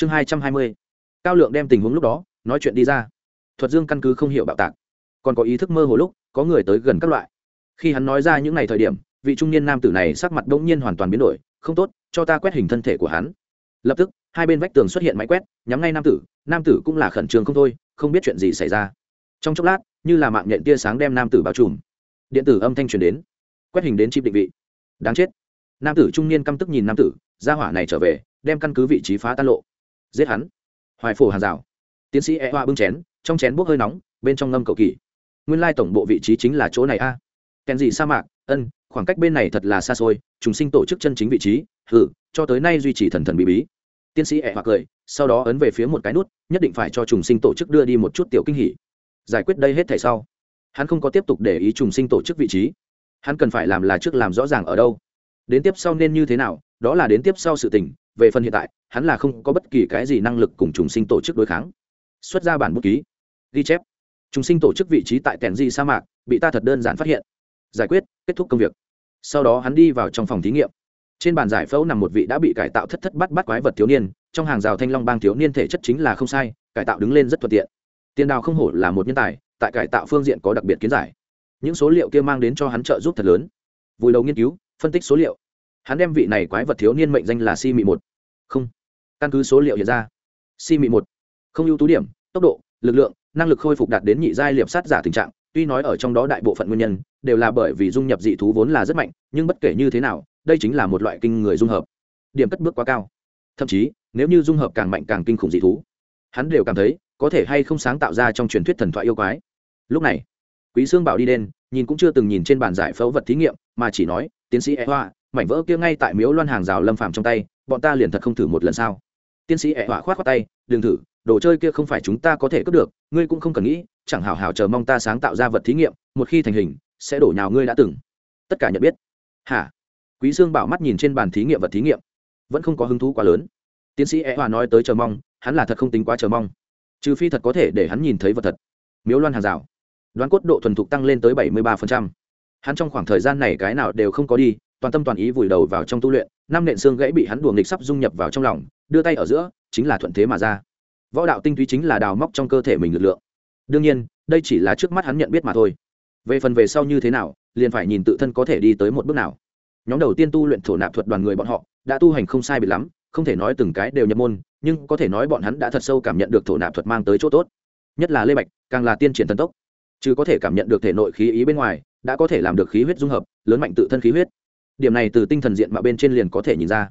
chương hai trăm hai mươi. Cao lượng đem tình huống lúc đó, nói chuyện đi ra. Thuật dương căn cứ không hiểu bạo tạc. Còn có ý thức mơ hồ lúc, có người tới gần các loại. Khi hắn nói ra những ngày thời điểm, vị trung niên nam tử này sắc mặt đ ỗ n g nhiên hoàn toàn biến đổi. Không tốt, cho ta quét hình thân thể của hắn. Lập tức, hai bên vách tường xuất hiện máy quét, nhắm ngay nam tử. Nam tử cũng là khẩn trương không thôi, không biết chuyện gì xảy ra. Trong chốc lát, như là mạng nhện tia sáng đem nam tử bao trùm. Điện tử âm thanh truyền đến. Quét hình đến chip định vị. Đáng chết. Nam tử trung niên căm tức nhìn nam tử, gia hỏa này trở về, đem căn cứ vị trí phá tan lộ giết hắn. Hoài phổ hàng rào. Tiến sĩ e hoa bưng chén, trong chén bốc hơi nóng, bên trong ngâm cầu kỳ. Nguyên lai tổng bộ vị trí chính là chỗ này a. À. kèn gì sa mạc, ân, khoảng cách bên này thật là xa xôi chúng sinh tổ chức chân chính vị trí hử cho tới nay duy trì thần thần bí bí. Tiến sĩ e ẹ hoặc cười, sau đó ấn về phía một cái nút, nhất định phải cho trùng sinh tổ chức đưa đi một chút tiểu kinh hỉ. Giải quyết đây hết thảy sau, hắn không có tiếp tục để ý trùng sinh tổ chức vị trí. Hắn cần phải làm là trước làm rõ ràng ở đâu. Đến tiếp sau nên như thế nào, đó là đến tiếp sau sự tình về phần hiện tại, hắn là không có bất kỳ cái gì năng lực cùng trùng sinh tổ chức đối kháng. Xuất ra bản bút ký. Ghi chép. Trùng sinh tổ chức vị trí tại tèn di sa mạc, bị ta thật đơn giản phát hiện. Giải quyết, kết thúc công việc. Sau đó hắn đi vào trong phòng thí nghiệm. Trên bàn giải phẫu nằm một vị đã bị cải tạo thất thất bắt bắt quái vật thiếu niên, trong hàng rào thanh long bang thiếu niên thể chất chính là không sai, cải tạo đứng lên rất thuận tiện. Tiền đào không hổ là một nhân tài, tại cải tạo phương diện có đặc biệt kiến giải. Những số liệu kia mang đến cho hắn trợ giúp thật lớn. Vùi đầu nghiên cứu, phân tích số liệu hắn đem vị này quái vật thiếu niên mệnh danh là si mị một. Không. Căn cứ số liệu hiện ra, si mị một không ưu tú điểm, tốc độ, lực lượng, năng lực khôi phục đạt đến nhị giai liệp sát giả tình trạng, tuy nói ở trong đó đại bộ phận nguyên nhân đều là bởi vì dung nhập dị thú vốn là rất mạnh, nhưng bất kể như thế nào, đây chính là một loại kinh người dung hợp. Điểm cất bước quá cao. Thậm chí, nếu như dung hợp càng mạnh càng kinh khủng dị thú, hắn đều cảm thấy có thể hay không sáng tạo ra trong truyền thuyết thần thoại yêu quái. Lúc này, quý sương bảo đi đen nhìn cũng chưa từng nhìn trên bàn giải phẫu vật thí nghiệm, mà chỉ nói, tiến sĩ e hoa mảnh vỡ kia ngay tại miếu loan hàng rào lâm phàm trong tay, bọn ta liền thật không thử một lần sao? Tiến sĩ ẹ hỏa khoát khoát tay, đừng thử, đồ chơi kia không phải chúng ta có thể cướp được, ngươi cũng không cần nghĩ, chẳng hào hào chờ mong ta sáng tạo ra vật thí nghiệm, một khi thành hình, sẽ đổ nhào ngươi đã từng. Tất cả nhận biết. Hả? Quý dương bảo mắt nhìn trên bàn thí nghiệm vật thí nghiệm. Vẫn không có hứng thú quá lớn. Tiến sĩ ẹ hỏa nói tới chờ mong, hắn là thật không tính quá chờ mong. Trừ phi thật có thể để hắn nhìn thấy vật thật. Miếu loan hàng rào. Đoán cốt độ thuần thục tăng lên tới bảy mươi ba hắn trong khoảng thời gian này cái nào đều không có đi toàn tâm toàn ý vùi đầu vào trong tu luyện, năm nện xương gãy bị hắn đùa nghịch sắp dung nhập vào trong lòng, đưa tay ở giữa, chính là thuận thế mà ra. Võ đạo tinh túy chính là đào móc trong cơ thể mình lực lượng. Đương nhiên, đây chỉ là trước mắt hắn nhận biết mà thôi. Về phần về sau như thế nào, liền phải nhìn tự thân có thể đi tới một bước nào. Nhóm đầu tiên tu luyện thổ nạp thuật đoàn người bọn họ, đã tu hành không sai biệt lắm, không thể nói từng cái đều nhập môn, nhưng có thể nói bọn hắn đã thật sâu cảm nhận được thổ nạp thuật mang tới chỗ tốt. Nhất là lê bạch, càng là tiên triển thần tốc. Chứ có thể cảm nhận được thể nội khí ý bên ngoài, đã có thể làm được khí huyết dung hợp, lớn mạnh tự thân khí huyết điểm này từ tinh thần diện mà bên trên liền có thể nhìn ra.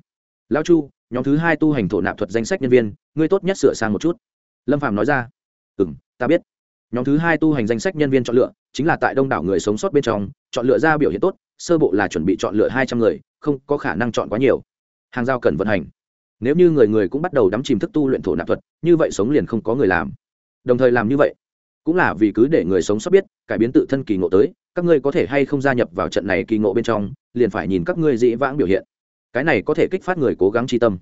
Lão chu, nhóm thứ hai tu hành thổ nạp thuật danh sách nhân viên, ngươi tốt nhất sửa sang một chút. Lâm phạm nói ra. Ừ m ta biết. Nhóm thứ hai tu hành danh sách nhân viên chọn lựa, chính là tại đông đảo người sống sót bên trong, chọn lựa ra biểu hiện tốt, sơ bộ là chuẩn bị chọn lựa hai trăm người, không có khả năng chọn quá nhiều. Hàng giao cần vận hành. Nếu như người người cũng bắt đầu đắm chìm thức tu luyện thổ nạp thuật, như vậy sống liền không có người làm. Đồng thời làm như vậy, cũng là vì cứ để người sống sót biết, cải biến tự thân kỳ ngộ tới, các ngươi có thể hay không gia nhập vào trận này kỳ ngộ bên trong liền phải nhìn các ngươi dĩ vãng biểu hiện. Cái này có thể kích phát người cố gắng tri tâm.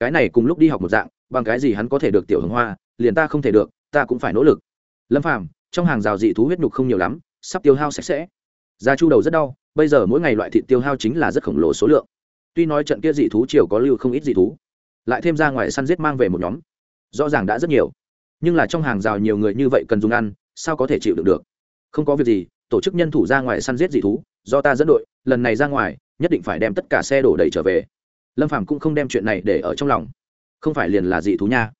Cái này cùng lúc đi học một dạng, bằng cái gì hắn có thể được tiểu hướng hoa, liền ta không thể được, ta cũng phải nỗ lực. Lâm phàm, trong hàng rào dị thú huyết nhục không nhiều lắm, sắp tiêu hao sạch sẽ. Da chu đầu rất đau, bây giờ mỗi ngày loại thịt tiêu hao chính là rất khổng lồ số lượng. Tuy nói trận kia dị thú chiều có lưu không ít dị thú, lại thêm ra ngoài săn giết mang về một nhóm, rõ ràng đã rất nhiều. Nhưng là trong hàng rào nhiều người như vậy cần dùng ăn, sao có thể chịu được được? Không có việc gì, tổ chức nhân thủ ra ngoài săn giết dị thú do ta dẫn đội, lần này ra ngoài, nhất định phải đem tất cả xe đổ đầy trở về. Lâm phàm cũng không đem chuyện này để ở trong lòng. Không phải liền là dị thú nha.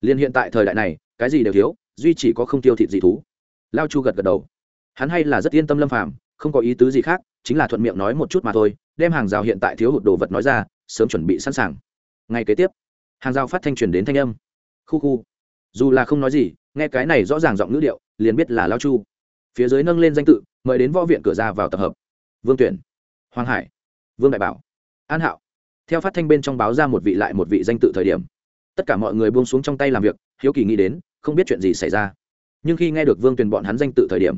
Liền hiện tại thời đại này, cái gì đều thiếu, duy chỉ có không tiêu thịt dị thú. Lao chu gật gật đầu. Hắn hay là rất yên tâm lâm phàm, không có ý tứ gì khác, chính là thuận miệng nói một chút mà thôi, đem hàng rào hiện tại thiếu hụt đồ vật nói ra, sớm chuẩn bị sẵn sàng. Ngay kế tiếp, hàng rào phát thanh truyền đến thanh âm. Khu khu. Dù là không nói gì, nghe cái này rõ ràng giọng ngữ điệu, liền biết là lao chu. Phía dưới nâng lên danh tự, mời đến võ viện cửa ra vào tập hợp vương tuyển, hoàng hải, vương đại bảo, an hạo. Theo phát thanh bên trong báo ra một vị lại một vị danh tự thời điểm, tất cả mọi người buông xuống trong tay làm việc, hiếu kỳ nghĩ đến, không biết chuyện gì xảy ra. Nhưng khi nghe được vương tuyền bọn hắn danh tự thời điểm,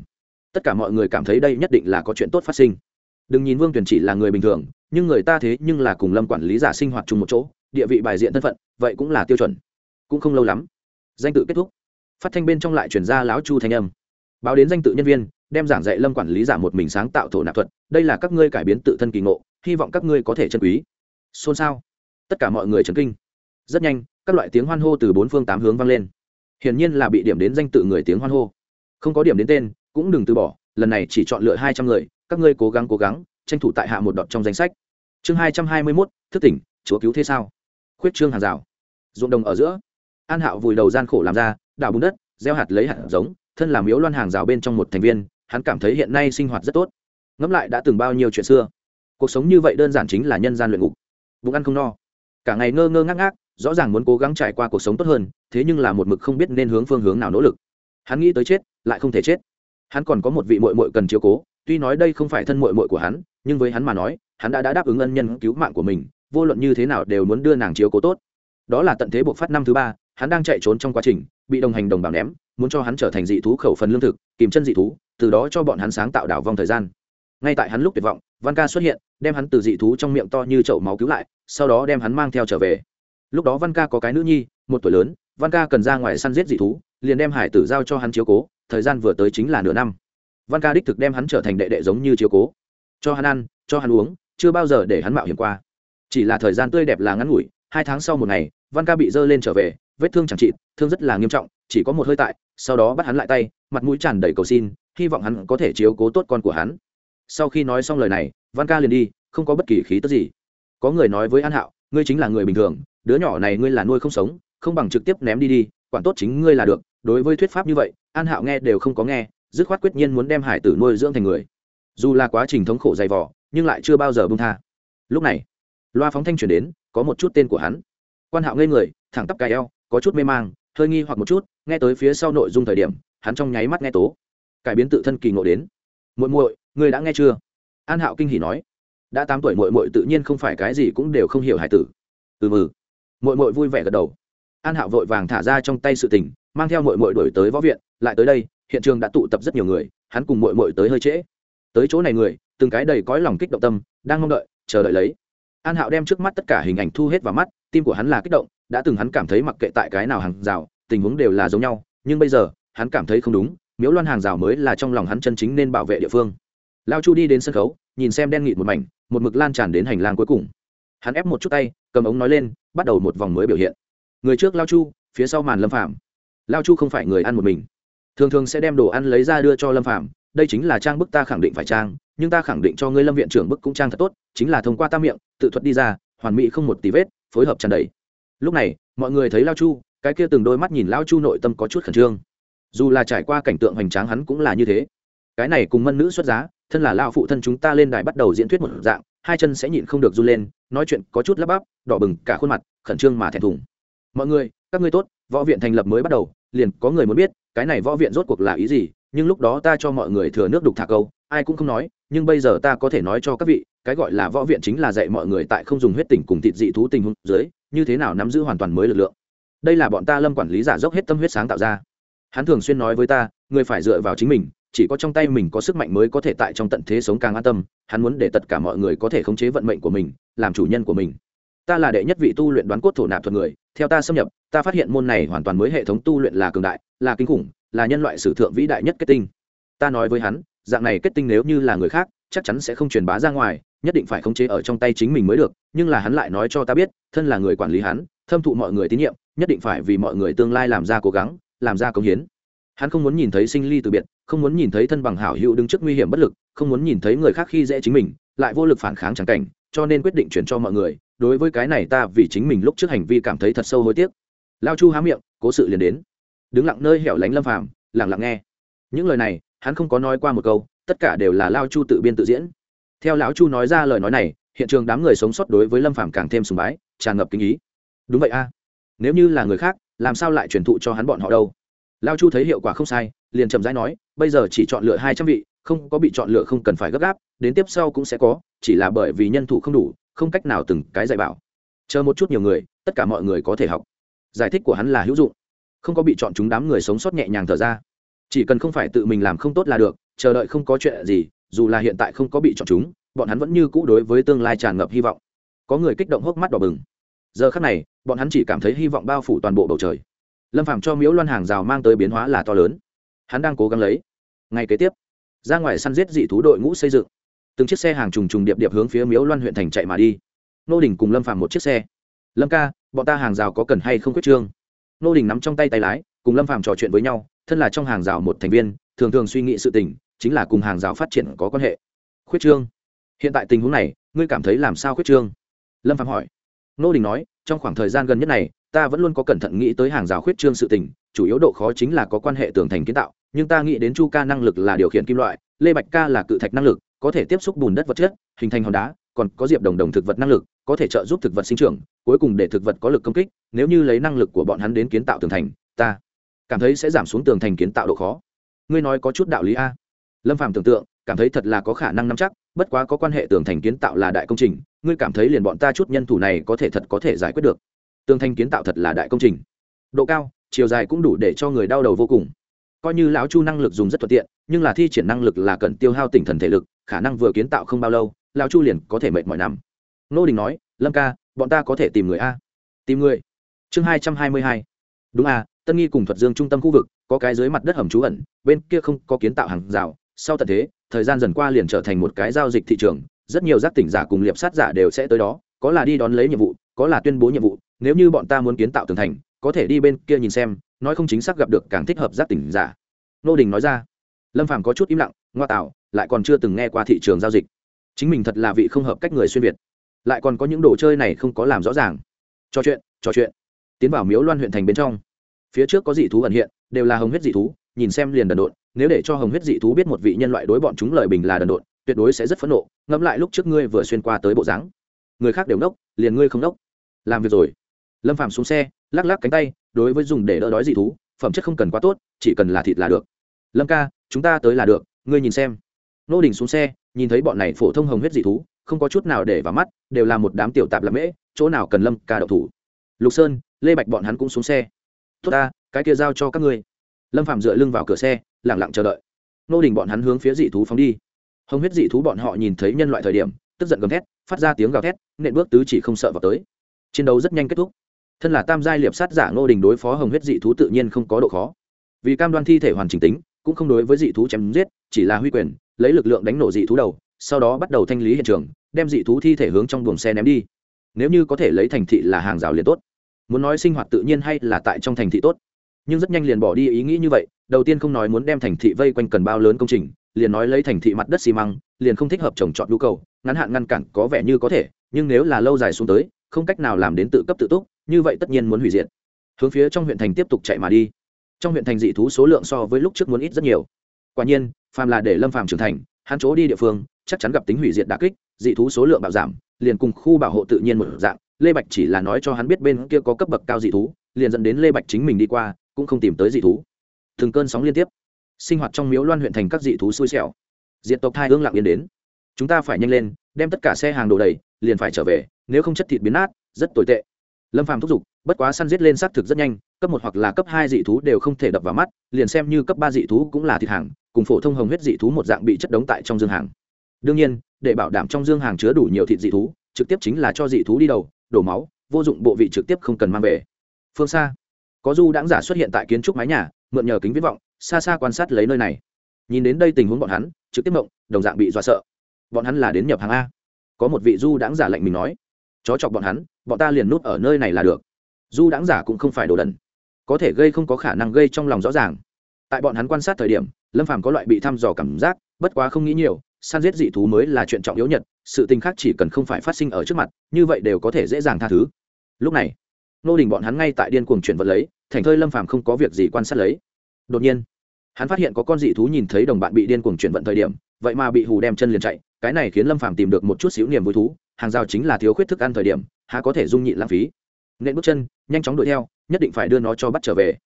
tất cả mọi người cảm thấy đây nhất định là có chuyện tốt phát sinh. Đừng nhìn vương tuyền chỉ là người bình thường, nhưng người ta thế nhưng là cùng lâm quản lý giả sinh hoạt chung một chỗ, địa vị bài diện thân phận, vậy cũng là tiêu chuẩn. Cũng không lâu lắm, danh tự kết thúc. Phát thanh bên trong lại chuyển ra lão chu thanh âm. Báo đến danh tự nhân viên đem giảng dạy lâm quản lý giả một mình sáng tạo thổ nạp thuật, đây là các ngươi cải biến tự thân kỳ ngộ, hy vọng các ngươi có thể chân quý. Xôn xao. Tất cả mọi người trấn kinh. Rất nhanh, các loại tiếng hoan hô từ bốn phương tám hướng vang lên. Hiển nhiên là bị điểm đến danh tự người tiếng hoan hô. Không có điểm đến tên, cũng đừng từ bỏ, lần này chỉ chọn lựa hai trăm người, các ngươi cố gắng cố gắng, tranh thủ tại hạ một đọt trong danh sách. Chương hai trăm hai mươi mốt, thức tỉnh, chúa cứu thế sao? Khuyết trương hàng rào. Ruộng đồng ở giữa. An hạo vùi đầu gian khổ làm ra đào bùn đất, gieo hạt lấy hạt giống, thân làm miếu loan hàng rào bên trong một thành viên hắn cảm thấy hiện nay sinh hoạt rất tốt. Ngẫm lại đã từng bao nhiêu chuyện xưa. Cuộc sống như vậy đơn giản chính là nhân gian luyện ngục. Bụng ăn không no. Cả ngày ngơ ngơ ngác ngác rõ ràng muốn cố gắng trải qua cuộc sống tốt hơn thế nhưng là một mực không biết nên hướng phương hướng nào nỗ lực. Hắn nghĩ tới chết lại không thể chết. Hắn còn có một vị mội mội cần chiếu cố tuy nói đây không phải thân mội mội của hắn nhưng với hắn mà nói hắn đã, đã đáp ứng ân nhân cứu mạng của mình vô luận như thế nào đều muốn đưa nàng chiếu cố tốt. Đó là tận thế buộc phát năm thứ ba hắn đang chạy trốn trong quá trình bị đồng hành đồng bào ném muốn cho hắn trở thành dị thú khẩu phần lương thực kìm chân dị thú từ đó cho bọn hắn sáng tạo đảo vong thời gian. Ngay tại hắn lúc tuyệt vọng, văn ca xuất hiện, đem hắn từ dị thú trong miệng to như chậu máu cứu lại, sau đó đem hắn mang theo trở về. Lúc đó văn ca có cái nữ nhi, một tuổi lớn, văn ca cần ra ngoài săn giết dị thú, liền đem hải tử giao cho hắn chiếu cố, thời gian vừa tới chính là nửa năm. Văn ca đích thực đem hắn trở thành đệ đệ giống như chiếu cố. Cho hắn ăn, cho hắn uống, chưa bao giờ để hắn mạo hiểm qua. Chỉ là thời gian tươi đẹp là ngắn ngủi, hai tháng sau một ngày, văn ca bị dơ lên trở về, vết thương chẳng trị thương rất là nghiêm trọng, chỉ có một hơi tại, sau đó bắt hắn lại tay, mặt mũi tràn đầy cầu xin hy vọng hắn có thể chiếu cố tốt con của hắn. Sau khi nói xong lời này, văn ca liền đi, không có bất kỳ khí tức gì. Có người nói với an hạo, ngươi chính là người bình thường, đứa nhỏ này ngươi là nuôi không sống, không bằng trực tiếp ném đi đi, quản tốt chính ngươi là được. Đối với thuyết pháp như vậy, an hạo nghe đều không có nghe, dứt khoát quyết nhiên muốn đem hải tử nuôi dưỡng thành người. Dù là quá trình thống khổ dày vỏ nhưng lại chưa bao giờ bông tha. Lúc này, loa phóng thanh chuyển đến, có một chút tên của hắn. Quan hạo ngây người, thẳng tắp cài eo, có chút mê mang, hơi nghi hoặc một chút, nghe tới phía sau nội dung thời điểm, hắn trong nháy mắt nghe tố cải biến tự thân kỳ ngộ đến. Muội muội người đã nghe chưa? An hạo kinh hỉ nói. Đã tám tuổi, muội muội tự nhiên không phải cái gì cũng đều không hiểu hải tử. Ừ mừ muội muội vui vẻ gật đầu. An hạo vội vàng thả ra trong tay sự tình, mang theo muội muội đổi tới võ viện. Lại tới đây, hiện trường đã tụ tập rất nhiều người, hắn cùng muội muội tới hơi trễ. Tới chỗ này người, từng cái đầy cõi lòng kích động tâm, đang mong đợi, chờ đợi lấy. An hạo đem trước mắt tất cả hình ảnh thu hết vào mắt, tim của hắn là kích động, đã từng hắn cảm thấy mặc kệ tại cái nào hàng rào, tình huống đều là giống nhau, nhưng bây giờ, hắn cảm thấy không đúng miếu loan hàng rào mới là trong lòng hắn chân chính nên bảo vệ địa phương. Lao chu đi đến sân khấu, nhìn xem đen nghịt một mảnh, một mực lan tràn đến hành lang cuối cùng. Hắn ép một chút tay, cầm ống nói lên, bắt đầu một vòng mới biểu hiện. Người trước lao chu, phía sau màn lâm phạm lao chu không phải người ăn một mình. Thường thường sẽ đem đồ ăn lấy ra đưa cho lâm phạm đây chính là trang bức ta khẳng định phải trang, nhưng ta khẳng định cho ngươi lâm viện trưởng bức cũng trang thật tốt, chính là thông qua ta miệng, tự thuật đi ra, hoàn mỹ không một tí vết, phối hợp tràn đầy. Lúc này, mọi người thấy lao chu, cái kia từng đôi mắt nhìn lao chu nội tâm có chút khẩn trương dù là trải qua cảnh tượng hoành tráng hắn cũng là như thế. Cái này cùng mân nữ xuất giá, thân là lao phụ thân chúng ta lên đài bắt đầu diễn thuyết một dạng, hai chân sẽ nhịn không được run lên, nói chuyện có chút lắp bắp, đỏ bừng cả khuôn mặt, khẩn trương mà thẹn thùng. Mọi người, các ngươi tốt, võ viện thành lập mới bắt đầu, liền có người muốn biết, cái này võ viện rốt cuộc là ý gì, nhưng lúc đó ta cho mọi người thừa nước đục thả câu, ai cũng không nói, nhưng bây giờ ta có thể nói cho các vị, cái gọi là võ viện chính là dạy mọi người tại không dùng huyết tỉnh cùng thịt dị thú tình huống dưới, như thế nào nắm giữ hoàn toàn mới lực lượng. Đây là bọn ta lâm quản lý giả dốc hết tâm huyết sáng tạo ra hắn thường xuyên nói với ta, người phải dựa vào chính mình, chỉ có trong tay mình có sức mạnh mới có thể tại trong tận thế sống càng an tâm. Hắn muốn để tất cả mọi người có thể khống chế vận mệnh của mình, làm chủ nhân của mình. Ta là đệ nhất vị tu luyện đoán cốt thổ nạp thuật người, theo ta xâm nhập, ta phát hiện môn này hoàn toàn mới hệ thống tu luyện là cường đại, là kinh khủng, là nhân loại sử thượng vĩ đại nhất kết tinh. Ta nói với hắn, dạng này kết tinh nếu như là người khác, chắc chắn sẽ không truyền bá ra ngoài, nhất định phải khống chế ở trong tay chính mình mới được, nhưng là hắn lại nói cho ta biết, thân là người quản lý hắn, thâm thụ mọi người tín nhiệm, nhất định phải vì mọi người tương lai làm ra cố gắng làm ra công hiến. Hắn không muốn nhìn thấy sinh ly từ biệt, không muốn nhìn thấy thân bằng hảo hữu đứng trước nguy hiểm bất lực, không muốn nhìn thấy người khác khi dễ chính mình, lại vô lực phản kháng trắng cảnh, cho nên quyết định chuyển cho mọi người. Đối với cái này ta vì chính mình lúc trước hành vi cảm thấy thật sâu hối tiếc. Lao chu há miệng, cố sự liền đến. Đứng lặng nơi hẻo lánh lâm phàm, lặng lặng nghe. Những lời này, hắn không có nói qua một câu, tất cả đều là lao chu tự biên tự diễn. Theo lão chu nói ra lời nói này, hiện trường đám người sống sót đối với lâm phàm càng thêm sùng bái, tràn ngập kinh ý. Đúng vậy a. Nếu như là người khác làm sao lại truyền thụ cho hắn bọn họ đâu? Lao chu thấy hiệu quả không sai, liền chậm rãi nói, bây giờ chỉ chọn lựa hai trăm vị, không có bị chọn lựa không cần phải gấp gáp, đến tiếp sau cũng sẽ có, chỉ là bởi vì nhân thủ không đủ, không cách nào từng cái dạy bảo. Chờ một chút nhiều người, tất cả mọi người có thể học. Giải thích của hắn là hữu dụng. Không có bị chọn chúng đám người sống sót nhẹ nhàng thở ra. Chỉ cần không phải tự mình làm không tốt là được, chờ đợi không có chuyện gì, dù là hiện tại không có bị chọn chúng, bọn hắn vẫn như cũ đối với tương lai tràn ngập hy vọng. Có người kích động hốc mắt đỏ bừng giờ khắc này, bọn hắn chỉ cảm thấy hy vọng bao phủ toàn bộ bầu trời. Lâm phạm cho miếu loan hàng rào mang tới biến hóa là to lớn. Hắn đang cố gắng lấy. Ngay kế tiếp, ra ngoài săn giết dị thú đội ngũ xây dựng. Từng chiếc xe hàng trùng trùng điệp điệp hướng phía miếu loan huyện thành chạy mà đi. Nô đình cùng lâm phạm một chiếc xe. Lâm ca, bọn ta hàng rào có cần hay không quyết trương? Nô đình nắm trong tay tay lái, cùng lâm phạm trò chuyện với nhau, thân là trong hàng rào một thành viên, thường thường suy nghĩ sự tình, chính là cùng hàng rào phát triển có quan hệ. Khuyết trương? Hiện tại tình huống này, ngươi cảm thấy làm sao khuyết trương? Lâm phạm hỏi nô đình nói, trong khoảng thời gian gần nhất này, ta vẫn luôn có cẩn thận nghĩ tới hàng rào khuyết trương sự tình, chủ yếu độ khó chính là có quan hệ tường thành kiến tạo, nhưng ta nghĩ đến chu ca năng lực là điều khiển kim loại, lê bạch ca là cự thạch năng lực, có thể tiếp xúc bùn đất vật chất, hình thành hòn đá, còn có diệp đồng đồng thực vật năng lực, có thể trợ giúp thực vật sinh trưởng, cuối cùng để thực vật có lực công kích, nếu như lấy năng lực của bọn hắn đến kiến tạo tường thành, ta cảm thấy sẽ giảm xuống tường thành kiến tạo độ khó. Ngươi nói có chút đạo lý a. Lâm phàm tưởng tượng, cảm thấy thật là có khả năng nắm chắc, bất quá có quan hệ tường thành kiến tạo là đại công trình ngươi cảm thấy liền bọn ta chút nhân thủ này có thể thật có thể giải quyết được. Tường thành kiến tạo thật là đại công trình. Độ cao, chiều dài cũng đủ để cho người đau đầu vô cùng. Coi như lão chu năng lực dùng rất thuận tiện, nhưng là thi triển năng lực là cần tiêu hao tinh thần thể lực, khả năng vừa kiến tạo không bao lâu, lão chu liền có thể mệt mỏi nằm. Nô đình nói, lâm ca, bọn ta có thể tìm người a? Tìm người? Chương hai trăm hai mươi hai. Đúng a, tân nghi cùng thuật dương trung tâm khu vực, có cái dưới mặt đất hầm trú ẩn, bên kia không có kiến tạo hàng rào, sau tận thế, thời gian dần qua liền trở thành một cái giao dịch thị trường rất nhiều giác tỉnh giả cùng liệp sát giả đều sẽ tới đó, có là đi đón lấy nhiệm vụ, có là tuyên bố nhiệm vụ, nếu như bọn ta muốn kiến tạo tường thành, có thể đi bên kia nhìn xem, nói không chính xác gặp được càng thích hợp giác tỉnh giả. Nô đình nói ra. Lâm phàm có chút im lặng, ngoa tạo, lại còn chưa từng nghe qua thị trường giao dịch. Chính mình thật là vị không hợp cách người xuyên việt. Lại còn có những đồ chơi này không có làm rõ ràng. Trò chuyện trò chuyện. Tiến vào miếu loan huyện thành bên trong. Phía trước có dị thú ẩn hiện, đều là hồng huyết dị thú, nhìn xem liền đần độn, nếu để cho hồng huyết dị thú biết một vị nhân loại đối bọn chúng lời bình là đần độn tuyệt đối sẽ rất phẫn nộ, ngẫm lại lúc trước ngươi vừa xuyên qua tới bộ dáng. Người khác đều nốc, liền ngươi không nốc. Làm việc rồi. Lâm phàm xuống xe, lắc lắc cánh tay, đối với dùng để đỡ đói dị thú, phẩm chất không cần quá tốt, chỉ cần là thịt là được. Lâm ca, chúng ta tới là được, ngươi nhìn xem. Nô đình xuống xe, nhìn thấy bọn này phổ thông hồng huyết dị thú, không có chút nào để vào mắt, đều là một đám tiểu tạp làm mễ, chỗ nào cần lâm ca đậu thủ. Lục sơn, lê bạch bọn hắn cũng xuống xe. Tốt ta, cái kia giao cho các ngươi. Lâm phạm dựa lưng vào cửa xe lẳng lặng chờ đợi. Nô đình bọn hắn hướng phía dị thú phóng đi hồng huyết dị thú bọn họ nhìn thấy nhân loại thời điểm, tức giận gầm thét, phát ra tiếng gào thét, nện bước tứ chỉ không sợ vào tới. Chiến đấu rất nhanh kết thúc. Thân là tam giai liệp sát giả Ngô đình đối phó hồng huyết dị thú tự nhiên không có độ khó. Vì cam đoan thi thể hoàn chỉnh tính, cũng không đối với dị thú chém giết, chỉ là huy quyền, lấy lực lượng đánh nổ dị thú đầu, sau đó bắt đầu thanh lý hiện trường, đem dị thú thi thể hướng trong buồng xe ném đi. Nếu như có thể lấy thành thị là hàng rào liền tốt. Muốn nói sinh hoạt tự nhiên hay là tại trong thành thị tốt. Nhưng rất nhanh liền bỏ đi ý nghĩ như vậy, đầu tiên không nói muốn đem thành thị vây quanh cần bao lớn công trình liền nói lấy thành thị mặt đất xi măng, liền không thích hợp trồng trọt nhu cầu, ngắn hạn ngăn cản có vẻ như có thể, nhưng nếu là lâu dài xuống tới, không cách nào làm đến tự cấp tự túc, như vậy tất nhiên muốn hủy diệt. Hướng phía trong huyện thành tiếp tục chạy mà đi. Trong huyện thành dị thú số lượng so với lúc trước muốn ít rất nhiều. Quả nhiên, phàm là để lâm phàm trưởng thành, hắn chỗ đi địa phương, chắc chắn gặp tính hủy diệt đà kích, dị thú số lượng bạo giảm, liền cùng khu bảo hộ tự nhiên một dạng, lê bạch chỉ là nói cho hắn biết bên kia có cấp bậc cao dị thú, liền dẫn đến lê bạch chính mình đi qua, cũng không tìm tới dị thú. Thường cơn sóng liên tiếp sinh hoạt trong miếu loan huyện thành các dị thú xui xẻo. Diện tộc thai hương lặng yên đến. Chúng ta phải nhanh lên, đem tất cả xe hàng đồ đầy, liền phải trở về, nếu không chất thịt biến nát, rất tồi tệ. Lâm phàm thúc giục, bất quá săn giết lên xác thực rất nhanh, cấp một hoặc là cấp hai dị thú đều không thể đập vào mắt, liền xem như cấp ba dị thú cũng là thịt hàng, cùng phổ thông hồng huyết dị thú một dạng bị chất đống tại trong dương hàng. Đương nhiên, để bảo đảm trong dương hàng chứa đủ nhiều thịt dị thú, trực tiếp chính là cho dị thú đi đầu, đổ máu, vô dụng bộ vị trực tiếp không cần mang về. Phương xa, có du đãng giả xuất hiện tại kiến trúc mái nhà, mượn nhờ kính viết vọng xa xa quan sát lấy nơi này. Nhìn đến đây tình huống bọn hắn, trực tiếp mộng đồng dạng bị dọa sợ. Bọn hắn là đến nhập hàng a. Có một vị du đãng giả lệnh mình nói, chó chọc bọn hắn, bọn ta liền nút ở nơi này là được. Du đãng giả cũng không phải đồ đần. Có thể gây không có khả năng gây trong lòng rõ ràng. Tại bọn hắn quan sát thời điểm, lâm phàm có loại bị thăm dò cảm giác, bất quá không nghĩ nhiều, săn giết dị thú mới là chuyện trọng yếu nhất, sự tình khác chỉ cần không phải phát sinh ở trước mặt, như vậy đều có thể dễ dàng tha thứ. Lúc này, nô đình bọn hắn ngay tại điên cuồng chuyển vật lấy, thành thơi lâm phàm không có việc gì quan sát lấy đột nhiên, hắn phát hiện có con dị thú nhìn thấy đồng bạn bị điên cuồng chuyển vận thời điểm, vậy mà bị hù đem chân liền chạy, cái này khiến lâm phàm tìm được một chút xíu niềm vui thú, hàng rào chính là thiếu khuyết thức ăn thời điểm, há có thể dung nhịn lãng phí. Nên bước chân, nhanh chóng đuổi theo, nhất định phải đưa nó cho bắt trở về.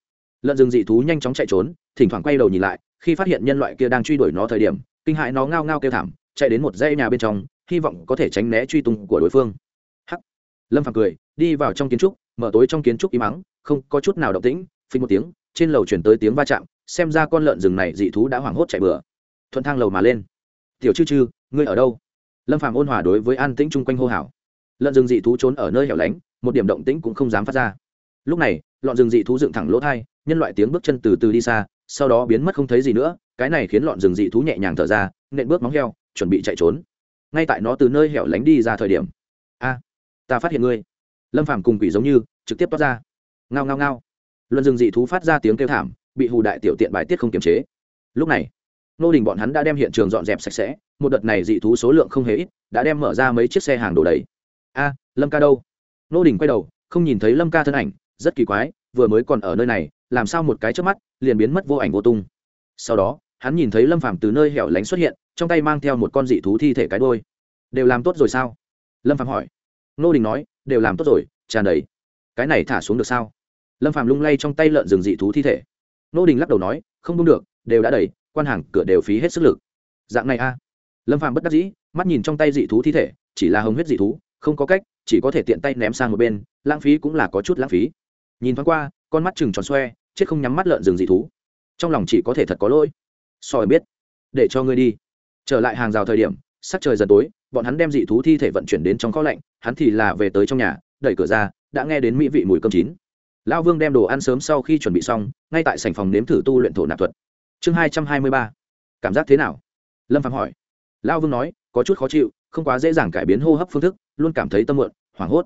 Lợn rừng dị thú nhanh chóng chạy trốn, thỉnh thoảng quay đầu nhìn lại, khi phát hiện nhân loại kia đang truy đuổi nó thời điểm, kinh hại nó ngao ngao kêu thảm, chạy đến một dãy nhà bên trong, hy vọng có thể tránh né truy tung của đối phương. Hắc. Lâm phàm cười, đi vào trong kiến trúc, mở tối trong kiến trúc im mắng không có chút nào động tĩnh, phình một tiếng trên lầu chuyển tới tiếng va chạm, xem ra con lợn rừng này dị thú đã hoảng hốt chạy bừa. Thuận thang lầu mà lên. Tiểu chư chư, ngươi ở đâu? Lâm phạm ôn hòa đối với an tĩnh chung quanh hô hào. Lợn rừng dị thú trốn ở nơi hẻo lánh, một điểm động tĩnh cũng không dám phát ra. Lúc này lọn rừng dị thú dựng thẳng lỗ thai, nhân loại tiếng bước chân từ từ đi xa, sau đó biến mất không thấy gì nữa, cái này khiến lọn rừng dị thú nhẹ nhàng thở ra, nện bước móng heo, chuẩn bị chạy trốn. Ngay tại nó từ nơi hẻo lánh đi ra thời điểm. A, ta phát hiện ngươi. Lâm phàm cùng quỷ giống như, trực tiếp toát ra. Ngao ngao ngao luân rừng dị thú phát ra tiếng kêu thảm, bị hù đại tiểu tiện bài tiết không kiềm chế. Lúc này nô đình bọn hắn đã đem hiện trường dọn dẹp sạch sẽ, một đợt này dị thú số lượng không hề ít, đã đem mở ra mấy chiếc xe hàng đổ đầy. A, lâm ca đâu? Nô đình quay đầu, không nhìn thấy lâm ca thân ảnh, rất kỳ quái, vừa mới còn ở nơi này, làm sao một cái trước mắt, liền biến mất vô ảnh vô tung. Sau đó, hắn nhìn thấy lâm phàm từ nơi hẻo lánh xuất hiện, trong tay mang theo một con dị thú thi thể cái đôi đều làm tốt rồi sao? Lâm phàm hỏi. Nô đình nói, đều làm tốt rồi, tràn đầy. Cái này thả xuống được sao? Lâm phàm lung lay trong tay lợn rừng dị thú thi thể nô đình lắc đầu nói không đúng được đều đã đầy quan hàng cửa đều phí hết sức lực dạng này a lâm phàm bất đắc dĩ mắt nhìn trong tay dị thú thi thể chỉ là hồng huyết dị thú không có cách chỉ có thể tiện tay ném sang một bên lãng phí cũng là có chút lãng phí nhìn thoáng qua con mắt chừng tròn xoe chết không nhắm mắt lợn rừng dị thú trong lòng chỉ có thể thật có lỗi soi biết để cho ngươi đi trở lại hàng rào thời điểm sắc trời dần tối bọn hắn đem dị thú thi thể vận chuyển đến trong kho lạnh hắn thì là về tới trong nhà đẩy cửa ra đã nghe đến mỹ vị mùi cơm chín lão vương đem đồ ăn sớm sau khi chuẩn bị xong ngay tại sảnh phòng nếm thử tu luyện thổ nạp thuật. Chương hai trăm hai mươi ba. Cảm giác thế nào? Lâm phạm hỏi. Lão vương nói có chút khó chịu không quá dễ dàng cải biến hô hấp phương thức luôn cảm thấy tâm mượn, hoảng hốt.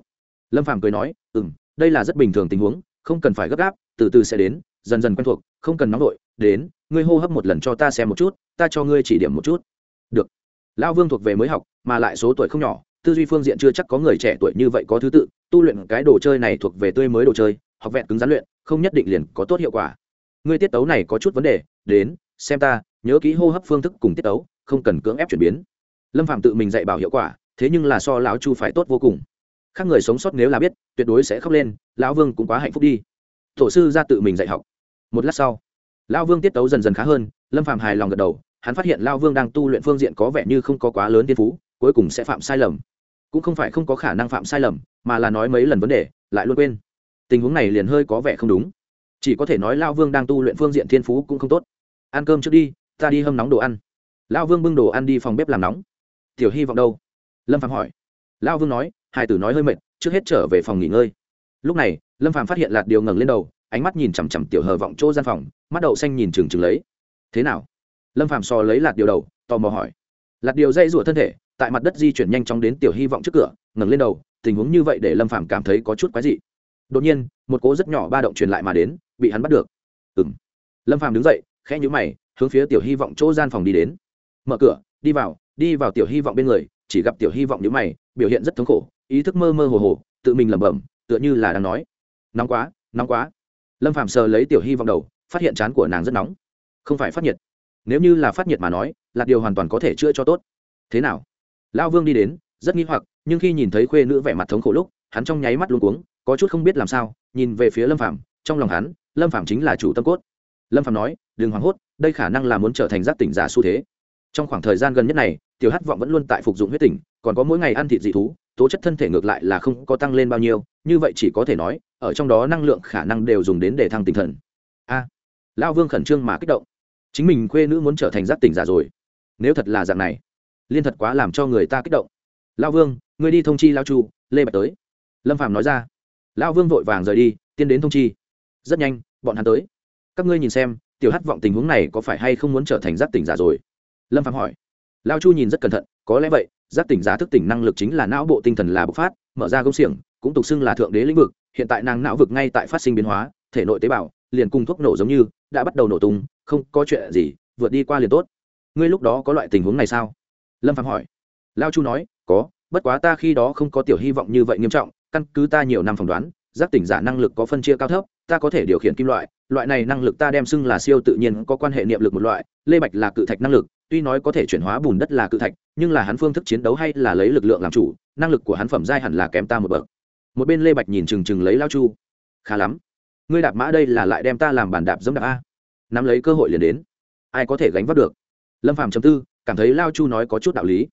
Lâm phạm cười nói ừ m đây là rất bình thường tình huống không cần phải gấp gáp từ từ sẽ đến dần dần quen thuộc không cần nóng vội đến ngươi hô hấp một lần cho ta xem một chút ta cho ngươi chỉ điểm một chút. Được. Lão vương thuộc về mới học mà lại số tuổi không nhỏ tư duy phương diện chưa chắc có người trẻ tuổi như vậy có thứ tự tu luyện cái đồ chơi này thuộc về tươi mới đồ chơi học vẹn cứng rắn luyện, không nhất định liền có tốt hiệu quả. Ngươi tiết tấu này có chút vấn đề, đến, xem ta, nhớ kỹ hô hấp phương thức cùng tiết tấu, không cần cưỡng ép chuyển biến. Lâm phạm tự mình dạy bảo hiệu quả, thế nhưng là so lão chu phải tốt vô cùng. Khác người sống sót nếu là biết, tuyệt đối sẽ khóc lên, lão vương cũng quá hạnh phúc đi. Tổ sư ra tự mình dạy học. Một lát sau, lão vương tiết tấu dần dần khá hơn, lâm phạm hài lòng gật đầu, hắn phát hiện lão vương đang tu luyện phương diện có vẻ như không có quá lớn tiên phú, cuối cùng sẽ phạm sai lầm. Cũng không phải không có khả năng phạm sai lầm, mà là nói mấy lần vấn đề, lại luôn quên tình huống này liền hơi có vẻ không đúng. Chỉ có thể nói lao vương đang tu luyện phương diện thiên phú cũng không tốt. Ăn cơm trước đi, ta đi hâm nóng đồ ăn. Lao vương bưng đồ ăn đi phòng bếp làm nóng. Tiểu hy vọng đâu? Lâm phạm hỏi. Lao vương nói, hai tử nói hơi mệt, trước hết trở về phòng nghỉ ngơi. Lúc này, lâm phạm phát hiện lạt điều ngẩng lên đầu, ánh mắt nhìn chằm chằm tiểu hờ vọng chỗ gian phòng, mắt đậu xanh nhìn trừng trừng lấy. Thế nào? Lâm phạm so lấy lạt điều đầu, tò mò hỏi. Lạt điều dây rủa thân thể, tại mặt đất di chuyển nhanh chóng đến tiểu hy vọng trước cửa, ngẩng lên đầu, tình huống như vậy để lâm phạm cảm thấy có chút quái dị đột nhiên, một cỗ rất nhỏ ba động truyền lại mà đến, bị hắn bắt được. Ừng lâm phàm đứng dậy, khẽ nhũ mày, hướng phía tiểu hy vọng chỗ gian phòng đi đến. Mở cửa, đi vào đi vào tiểu hy vọng bên người, chỉ gặp tiểu hy vọng nhũ mày, biểu hiện rất thống khổ, ý thức mơ mơ hồ hồ, tự mình lẩm bẩm, tựa như là đang nói. Nóng quá nóng quá. Lâm phàm sờ lấy tiểu hy vọng đầu, phát hiện chán của nàng rất nóng. Không phải phát nhiệt. Nếu như là phát nhiệt mà nói, là điều hoàn toàn có thể chữa cho tốt. Thế nào? Lão vương đi đến, rất nghi hoặc, nhưng khi nhìn thấy khuê nữ vẻ mặt thống khổ lúc, hắn trong nháy mắt luôn cuống có chút không biết làm sao nhìn về phía lâm phạm trong lòng hắn lâm phạm chính là chủ tâm cốt. Lâm phạm nói đừng hoảng hốt đây khả năng là muốn trở thành giác tỉnh giả xu thế. Trong khoảng thời gian gần nhất này tiểu hát vọng vẫn luôn tại phục dụng huyết tỉnh còn có mỗi ngày ăn thịt dị thú tố chất thân thể ngược lại là không có tăng lên bao nhiêu như vậy chỉ có thể nói ở trong đó năng lượng khả năng đều dùng đến để thăng tinh thần. A à, lao vương khẩn trương mà kích động. Chính mình khuê nữ muốn trở thành giác tỉnh giả rồi. Nếu thật là dạng này liên thật quá làm cho người ta kích động. Lao vương người đi thông chi lao chu lê bạch tới. Lâm phạm nói ra lão vương vội vàng rời đi, tiến đến thông chi. Rất nhanh, bọn hắn tới. Các ngươi nhìn xem, tiểu hát vọng tình huống này có phải hay không muốn trở thành giác tỉnh giả rồi? Lâm phạm hỏi. Lao chu nhìn rất cẩn thận, có lẽ vậy, giác tỉnh giả thức tỉnh năng lực chính là não bộ tinh thần là bộc phát, mở ra công xiềng, cũng tục xưng là thượng đế lĩnh vực, hiện tại nàng não vực ngay tại phát sinh biến hóa, thể nội tế bào, liền cung thuốc nổ giống như, đã bắt đầu nổ tung, không có chuyện gì, vượt đi qua liền tốt. Ngươi lúc đó có loại tình huống này sao? Lâm phạm hỏi. Lao chu nói, có, bất quá ta khi đó không có tiểu hy vọng như vậy nghiêm trọng căn cứ ta nhiều năm phỏng đoán, giác tỉnh giả năng lực có phân chia cao thấp, ta có thể điều khiển kim loại loại này năng lực ta đem xưng là siêu tự nhiên có quan hệ niệm lực một loại, lê bạch là cự thạch năng lực, tuy nói có thể chuyển hóa bùn đất là cự thạch, nhưng là hắn phương thức chiến đấu hay là lấy lực lượng làm chủ, năng lực của hắn phẩm giai hẳn là kém ta một bậc. Một bên lê bạch nhìn chừng chừng lấy lao chu. Khá lắm. Ngươi đạp mã đây là lại đem ta làm bàn đạp giống đạp a. Nắm lấy cơ hội liền đến. Ai có thể gánh vác được? Lâm Phàm chấm tư, cảm thấy lao chu nói có chút đạo lý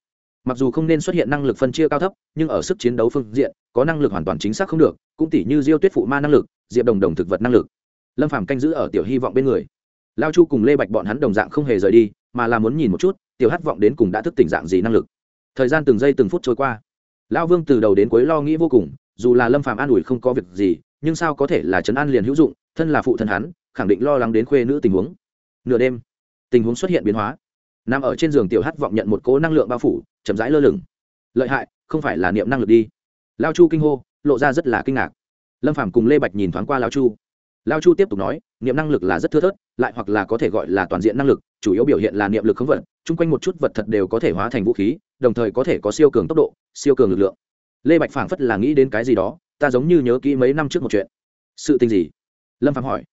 mặc dù không nên xuất hiện năng lực phân chia cao thấp, nhưng ở sức chiến đấu phương diện, có năng lực hoàn toàn chính xác không được, cũng tỷ như diêu tuyết phụ ma năng lực, diệp đồng đồng thực vật năng lực. Lâm phàm canh giữ ở tiểu hy vọng bên người. Lao chu cùng lê bạch bọn hắn đồng dạng không hề rời đi, mà là muốn nhìn một chút, tiểu hát vọng đến cùng đã thức tỉnh dạng gì năng lực. Thời gian từng giây từng phút trôi qua. Lão vương từ đầu đến cuối lo nghĩ vô cùng, dù là lâm phàm an ủi không có việc gì, nhưng sao có thể là trấn an liền hữu dụng, thân là phụ thân hắn, khẳng định lo lắng đến khuê nữ tình huống. Nửa đêm, tình huống xuất hiện biến hóa nằm ở trên giường tiểu hát vọng nhận một cố năng lượng bao phủ, chậm rãi lơ lửng. Lợi hại, không phải là niệm năng lực đi. Lao chu kinh hô, lộ ra rất là kinh ngạc. Lâm phàm cùng lê bạch nhìn thoáng qua lao chu. Lao chu tiếp tục nói, niệm năng lực là rất thưa thớt, lại hoặc là có thể gọi là toàn diện năng lực, chủ yếu biểu hiện là niệm lực khống vật chung quanh một chút vật thật đều có thể hóa thành vũ khí, đồng thời có thể có siêu cường tốc độ, siêu cường lực lượng. Lê bạch phảng phất là nghĩ đến cái gì đó, ta giống như nhớ kỹ mấy năm trước một chuyện. Sự tình gì? Lâm phạm hỏi.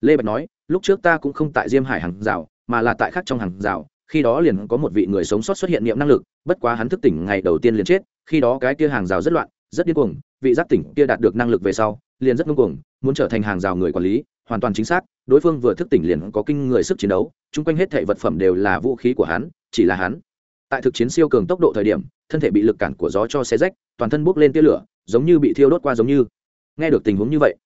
Lê bạch nói, lúc trước ta cũng không tại diêm hải hàng rào, mà là tại khác trong hàng rào khi đó liền có một vị người sống sót xuất hiện niệm năng lực, bất quá hắn thức tỉnh ngày đầu tiên liền chết, khi đó cái kia hàng rào rất loạn, rất điên cuồng, vị giác tỉnh kia đạt được năng lực về sau, liền rất ngưng cuồng, muốn trở thành hàng rào người quản lý, hoàn toàn chính xác, đối phương vừa thức tỉnh liền có kinh người sức chiến đấu, chung quanh hết thể vật phẩm đều là vũ khí của hắn, chỉ là hắn. Tại thực chiến siêu cường tốc độ thời điểm, thân thể bị lực cản của gió cho xe rách, toàn thân bốc lên tia lửa, giống như bị thiêu đốt qua giống như. Nghe được tình huống như vậy,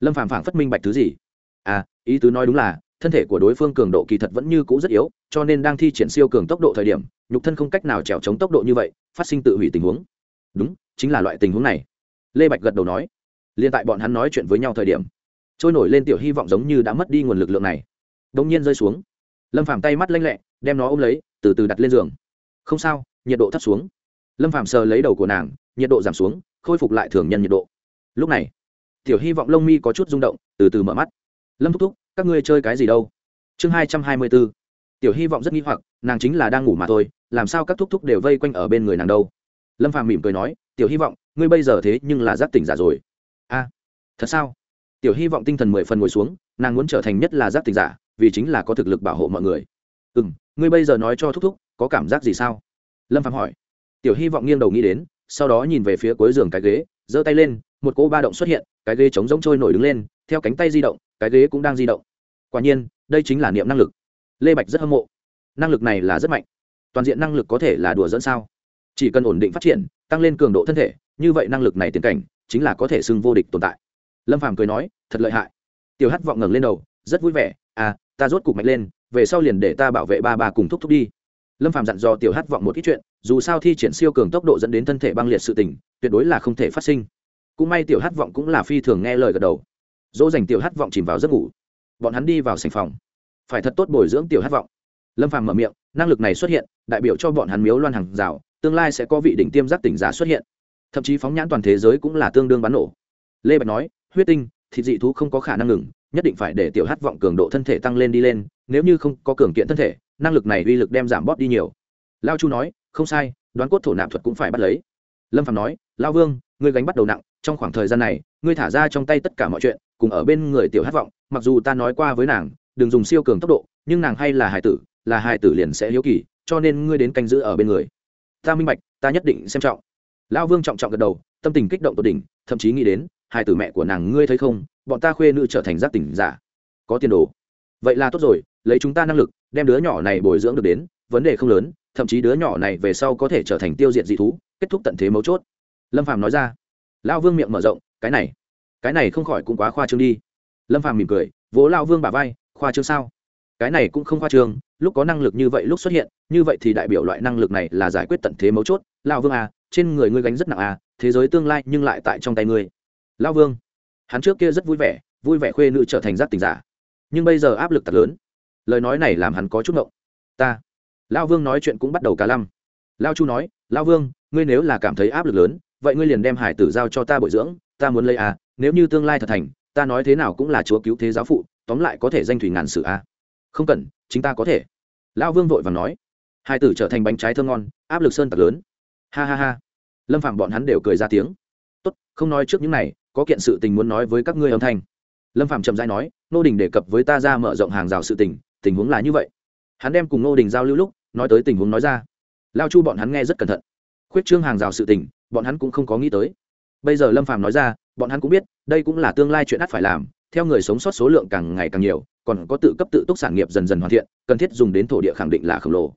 lâm phàm phảng phất minh bạch thứ gì. À ý tứ nói đúng là thân thể của đối phương cường độ kỳ thật vẫn như cũ rất yếu, cho nên đang thi triển siêu cường tốc độ thời điểm, nhục thân không cách nào trèo chống tốc độ như vậy, phát sinh tự hủy tình huống. Đúng, chính là loại tình huống này. Lê bạch gật đầu nói. Liên tại bọn hắn nói chuyện với nhau thời điểm, trôi nổi lên tiểu hy vọng giống như đã mất đi nguồn lực lượng này. Đông nhiên rơi xuống. Lâm phàm tay mắt lanh lẹ, đem nó ôm lấy, từ từ đặt lên giường. Không sao, nhiệt độ thấp xuống. Lâm phàm sờ lấy đầu của nàng, nhiệt độ giảm xuống, khôi phục lại thường nhân nhiệt độ. Lúc này, tiểu hy vọng lông mi có chút rung động, từ từ mở mắt. Lâm thúc thúc các ngươi chơi cái gì đâu? Chương hai trăm hai mươi bốn. Tiểu hy vọng rất nghi hoặc, nàng chính là đang ngủ mà thôi, làm sao các thúc thúc đều vây quanh ở bên người nàng đâu? Lâm phàm mỉm cười nói, tiểu hy vọng, ngươi bây giờ thế nhưng là giác tỉnh giả rồi. A, thật sao? Tiểu hy vọng tinh thần mười phần ngồi xuống, nàng muốn trở thành nhất là giác tỉnh giả, vì chính là có thực lực bảo hộ mọi người. Ừ m ngươi bây giờ nói cho thúc thúc, có cảm giác gì sao? Lâm phàm hỏi. Tiểu hy vọng nghiêng đầu nghĩ đến, sau đó nhìn về phía cuối giường cái ghế, giơ tay lên một cỗ ba động xuất hiện, cái ghế chống rỗng trôi nổi đứng lên, theo cánh tay di động, cái ghế cũng đang di động. Quả nhiên, đây chính là niệm năng lực. Lê bạch rất hâm mộ. Năng lực này là rất mạnh. Toàn diện năng lực có thể là đùa dẫn sao? Chỉ cần ổn định phát triển, tăng lên cường độ thân thể, như vậy năng lực này tiến cảnh, chính là có thể xưng vô địch tồn tại. Lâm phàm cười nói, thật lợi hại. Tiểu hát vọng ngẩng lên đầu, rất vui vẻ à ta rốt cục mạnh lên, về sau liền để ta bảo vệ ba ba cùng thúc thúc đi. Lâm phàm dặn dò tiểu hát vọng một ít chuyện, dù sao thi triển siêu cường tốc độ dẫn đến thân thể băng liệt sự tình, tuyệt đối là không thể phát sinh cũng may tiểu hát vọng cũng là phi thường nghe lời gật đầu. Dỗ dành tiểu hát vọng chìm vào giấc ngủ. Bọn hắn đi vào sành phòng. Phải thật tốt bồi dưỡng tiểu hát vọng. Lâm phàm mở miệng, năng lực này xuất hiện, đại biểu cho bọn hắn miếu loan hàng rào, tương lai sẽ có vị đỉnh tiêm giác tỉnh giả xuất hiện. Thậm chí phóng nhãn toàn thế giới cũng là tương đương bắn nổ. Lê bạch nói, huyết tinh, thịt dị thú không có khả năng ngừng, nhất định phải để tiểu hát vọng cường độ thân thể tăng lên đi lên, nếu như không có cường kiện thân thể, năng lực này uy lực đem giảm bóp đi nhiều. Lao chu nói, không sai, đoán cốt thổ nạp thuật cũng phải bắt lấy. Lâm phạm nói lao vương, ngươi gánh bắt đầu nặng, trong khoảng thời gian này, ngươi thả ra trong tay tất cả mọi chuyện, cùng ở bên người tiểu hát vọng, mặc dù ta nói qua với nàng, đừng dùng siêu cường tốc độ, nhưng nàng hay là hải tử, là hải tử liền sẽ hiếu kỳ, cho nên ngươi đến canh giữ ở bên người. Ta minh bạch, ta nhất định xem trọng. Lão vương trọng trọng gật đầu, tâm tình kích động tột đỉnh, thậm chí nghĩ đến, hải tử mẹ của nàng ngươi thấy không, bọn ta khuê nữ trở thành giác tỉnh giả. Có tiền đồ. Vậy là tốt rồi, lấy chúng ta năng lực, đem đứa nhỏ này bồi dưỡng được đến, vấn đề không lớn, thậm chí đứa nhỏ này về sau có thể trở thành tiêu diệt dị thú, kết thúc tận thế mấu chốt lâm phàm nói ra. Lão vương miệng mở rộng, cái này cái này không khỏi cũng quá khoa trương đi. Lâm phàm mỉm cười, vỗ lão vương bả vai, khoa trương sao? Cái này cũng không khoa trương, lúc có năng lực như vậy lúc xuất hiện, như vậy thì đại biểu loại năng lực này là giải quyết tận thế mấu chốt. Lão vương à trên người ngươi gánh rất nặng à thế giới tương lai nhưng lại tại trong tay ngươi. Lão vương, hắn trước kia rất vui vẻ vui vẻ khuê nữ trở thành giác tình giả. Nhưng bây giờ áp lực thật lớn. Lời nói này làm hắn có chút ngộng. Ta, lão vương nói chuyện cũng bắt đầu cả lăm. Lao chu nói, lão vương, ngươi nếu là cảm thấy áp lực lớn vậy ngươi liền đem hải tử giao cho ta bồi dưỡng, ta muốn lấy à nếu như tương lai thật thành, ta nói thế nào cũng là chúa cứu thế giáo phụ, tóm lại có thể danh thủy ngàn sự à. Không cần, chính ta có thể. Lão vương vội và nói. Hải tử trở thành bánh trái thơm ngon, áp lực sơn tặc lớn. Ha ha ha. Lâm phạm bọn hắn đều cười ra tiếng. Tốt, không nói trước những này, có kiện sự tình muốn nói với các ngươi âm thanh. Lâm phạm chậm dãi nói nô đình đề cập với ta ra mở rộng hàng rào sự tình tình huống là như vậy. Hắn đem cùng nô đình giao lưu lúc, nói tới tình huống nói ra. Lao chu bọn hắn nghe rất cẩn thận. Khuyết trương hàng rào sự tình bọn hắn cũng không có nghĩ tới. Bây giờ lâm Phàm nói ra, bọn hắn cũng biết, đây cũng là tương lai chuyện ắt phải làm, theo người sống sót số lượng càng ngày càng nhiều, còn có tự cấp tự túc sản nghiệp dần dần hoàn thiện, cần thiết dùng đến thổ địa khẳng định là khổng lồ.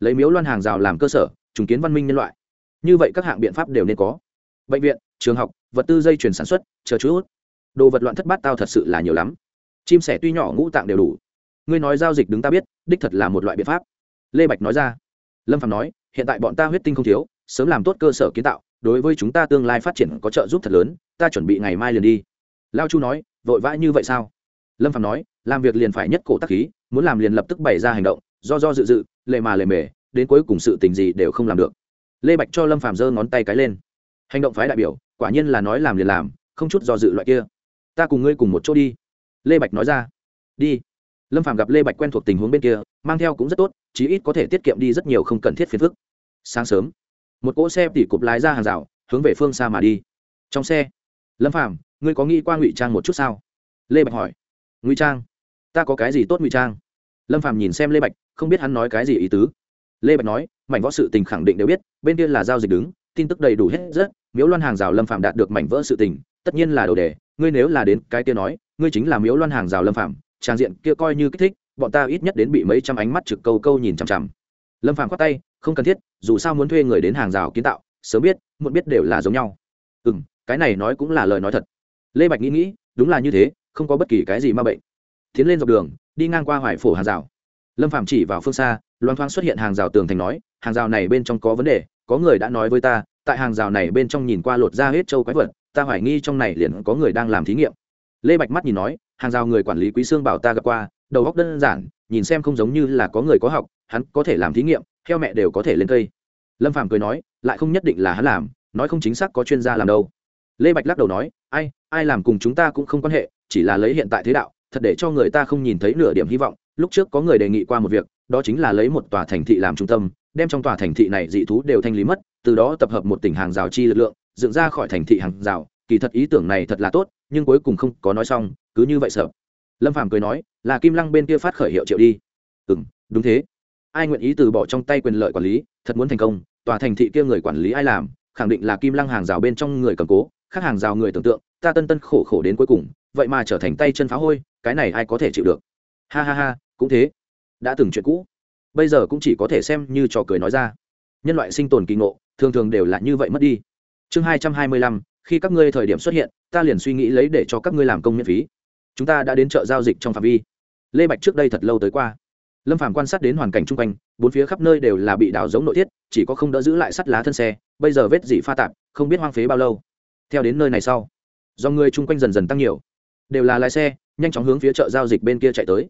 Lấy miếu loan hàng rào làm cơ sở, trùng kiến văn minh nhân loại. Như vậy các hạng biện pháp đều nên có. Bệnh viện, trường học, vật tư dây chuyển sản xuất, chờ chút đồ vật loạn thất bát tao thật sự là nhiều lắm. Chim sẻ tuy nhỏ, ngũ tạng đều đủ. Ngươi nói giao dịch đứng ta biết, đích thật là một loại biện pháp. Lê bạch nói ra. Lâm phạm nói, hiện tại bọn ta huyết tinh không thiếu sớm làm tốt cơ sở kiến tạo, đối với chúng ta tương lai phát triển có trợ giúp thật lớn, ta chuẩn bị ngày mai liền đi. Lao chu nói, vội vã như vậy sao? Lâm phạm nói, làm việc liền phải nhất cổ tắc khí, muốn làm liền lập tức bày ra hành động, do do dự dự lệ mà lệ mề, đến cuối cùng sự tình gì đều không làm được. Lê bạch cho lâm phạm giơ ngón tay cái lên. Hành động phái đại biểu, quả nhiên là nói làm liền làm, không chút do dự loại kia. Ta cùng ngươi cùng một chỗ đi. Lê bạch nói ra. Đi. Lâm phạm gặp lê bạch quen thuộc tình huống bên kia, mang theo cũng rất tốt, chí ít có thể tiết kiệm đi rất nhiều không cần thiết phiền phức. Sáng sớm một cỗ xe tỉ cụp lái ra hàng rào hướng về phương xa mà đi. Trong xe lâm Phàm, ngươi có nghĩ qua ngụy trang một chút sao? Lê bạch hỏi. Ngụy trang? Ta có cái gì tốt ngụy trang? Lâm Phàm nhìn xem lê bạch không biết hắn nói cái gì ý tứ. Lê bạch nói mảnh võ sự tình khẳng định đều biết bên kia là giao dịch đứng tin tức đầy đủ hết rất miếu loan hàng rào lâm phạm đạt được mảnh vỡ sự tình tất nhiên là đầu đề ngươi nếu là đến cái kia nói ngươi chính là miếu loan hàng rào lâm phạm trang diện kia coi như kích thích bọn ta ít nhất đến bị mấy trăm ánh mắt trực câu câu nhìn chằm chằm. Lâm phạm khoát tay không cần thiết, dù sao muốn thuê người đến hàng rào kiến tạo, sớm biết, muộn biết đều là giống nhau. Ừ m cái này nói cũng là lời nói thật. Lê bạch nghĩ nghĩ, đúng là như thế, không có bất kỳ cái gì ma bệnh. Tiến lên dọc đường, đi ngang qua hoài phổ hàng rào. Lâm phạm chỉ vào phương xa loan thoáng xuất hiện hàng rào tường thành nói, hàng rào này bên trong có vấn đề, có người đã nói với ta, tại hàng rào này bên trong nhìn qua lột ra hết châu quái vật, ta hoài nghi trong này liền có người đang làm thí nghiệm. Lê bạch mắt nhìn nói, hàng rào người quản lý quý sương bảo ta gặp qua, đầu góc đơn giản nhìn xem không giống như là có người có học, hắn có thể làm thí nghiệm theo mẹ đều có thể lên cây. Lâm Phàm cười nói, lại không nhất định là hắn làm, nói không chính xác có chuyên gia làm đâu. Lê bạch lắc đầu nói, ai ai làm cùng chúng ta cũng không quan hệ, chỉ là lấy hiện tại thế đạo, thật để cho người ta không nhìn thấy nửa điểm hy vọng. Lúc trước có người đề nghị qua một việc, đó chính là lấy một tòa thành thị làm trung tâm, đem trong tòa thành thị này dị thú đều thanh lý mất, từ đó tập hợp một tỉnh hàng rào chi lực lượng, dựng ra khỏi thành thị hàng rào. Kỳ thật ý tưởng này thật là tốt, nhưng cuối cùng không có nói xong, cứ như vậy sợ lâm phàm cười nói, là kim lăng bên kia phát khởi hiệu triệu đi. Ừ m đúng thế. Ai nguyện ý từ bỏ trong tay quyền lợi quản lý, thật muốn thành công, tòa thành thị kia người quản lý ai làm, khẳng định là kim lăng hàng rào bên trong người cầm cố, khác hàng rào người tưởng tượng, ta tân tân khổ khổ đến cuối cùng, vậy mà trở thành tay chân phá hôi, cái này ai có thể chịu được? Ha ha ha, cũng thế. Đã từng chuyện cũ. Bây giờ cũng chỉ có thể xem như trò cười nói ra. Nhân loại sinh tồn kỳ ngộ, thường thường đều là như vậy mất đi. Chương hai trăm hai mươi lăm, khi các ngươi thời điểm xuất hiện, ta liền suy nghĩ lấy để cho các ngươi làm công miễn phí chúng ta đã đến chợ giao dịch trong phạm vi. Lê bạch trước đây thật lâu tới qua. Lâm phàm quan sát đến hoàn cảnh chung quanh, bốn phía khắp nơi đều là bị đào giống nội thiết, chỉ có không đỡ giữ lại sắt lá thân xe, bây giờ vết dị pha tạp, không biết hoang phế bao lâu. Theo đến nơi này sau, do người chung quanh dần dần tăng nhiều. Đều là lái xe, nhanh chóng hướng phía chợ giao dịch bên kia chạy tới.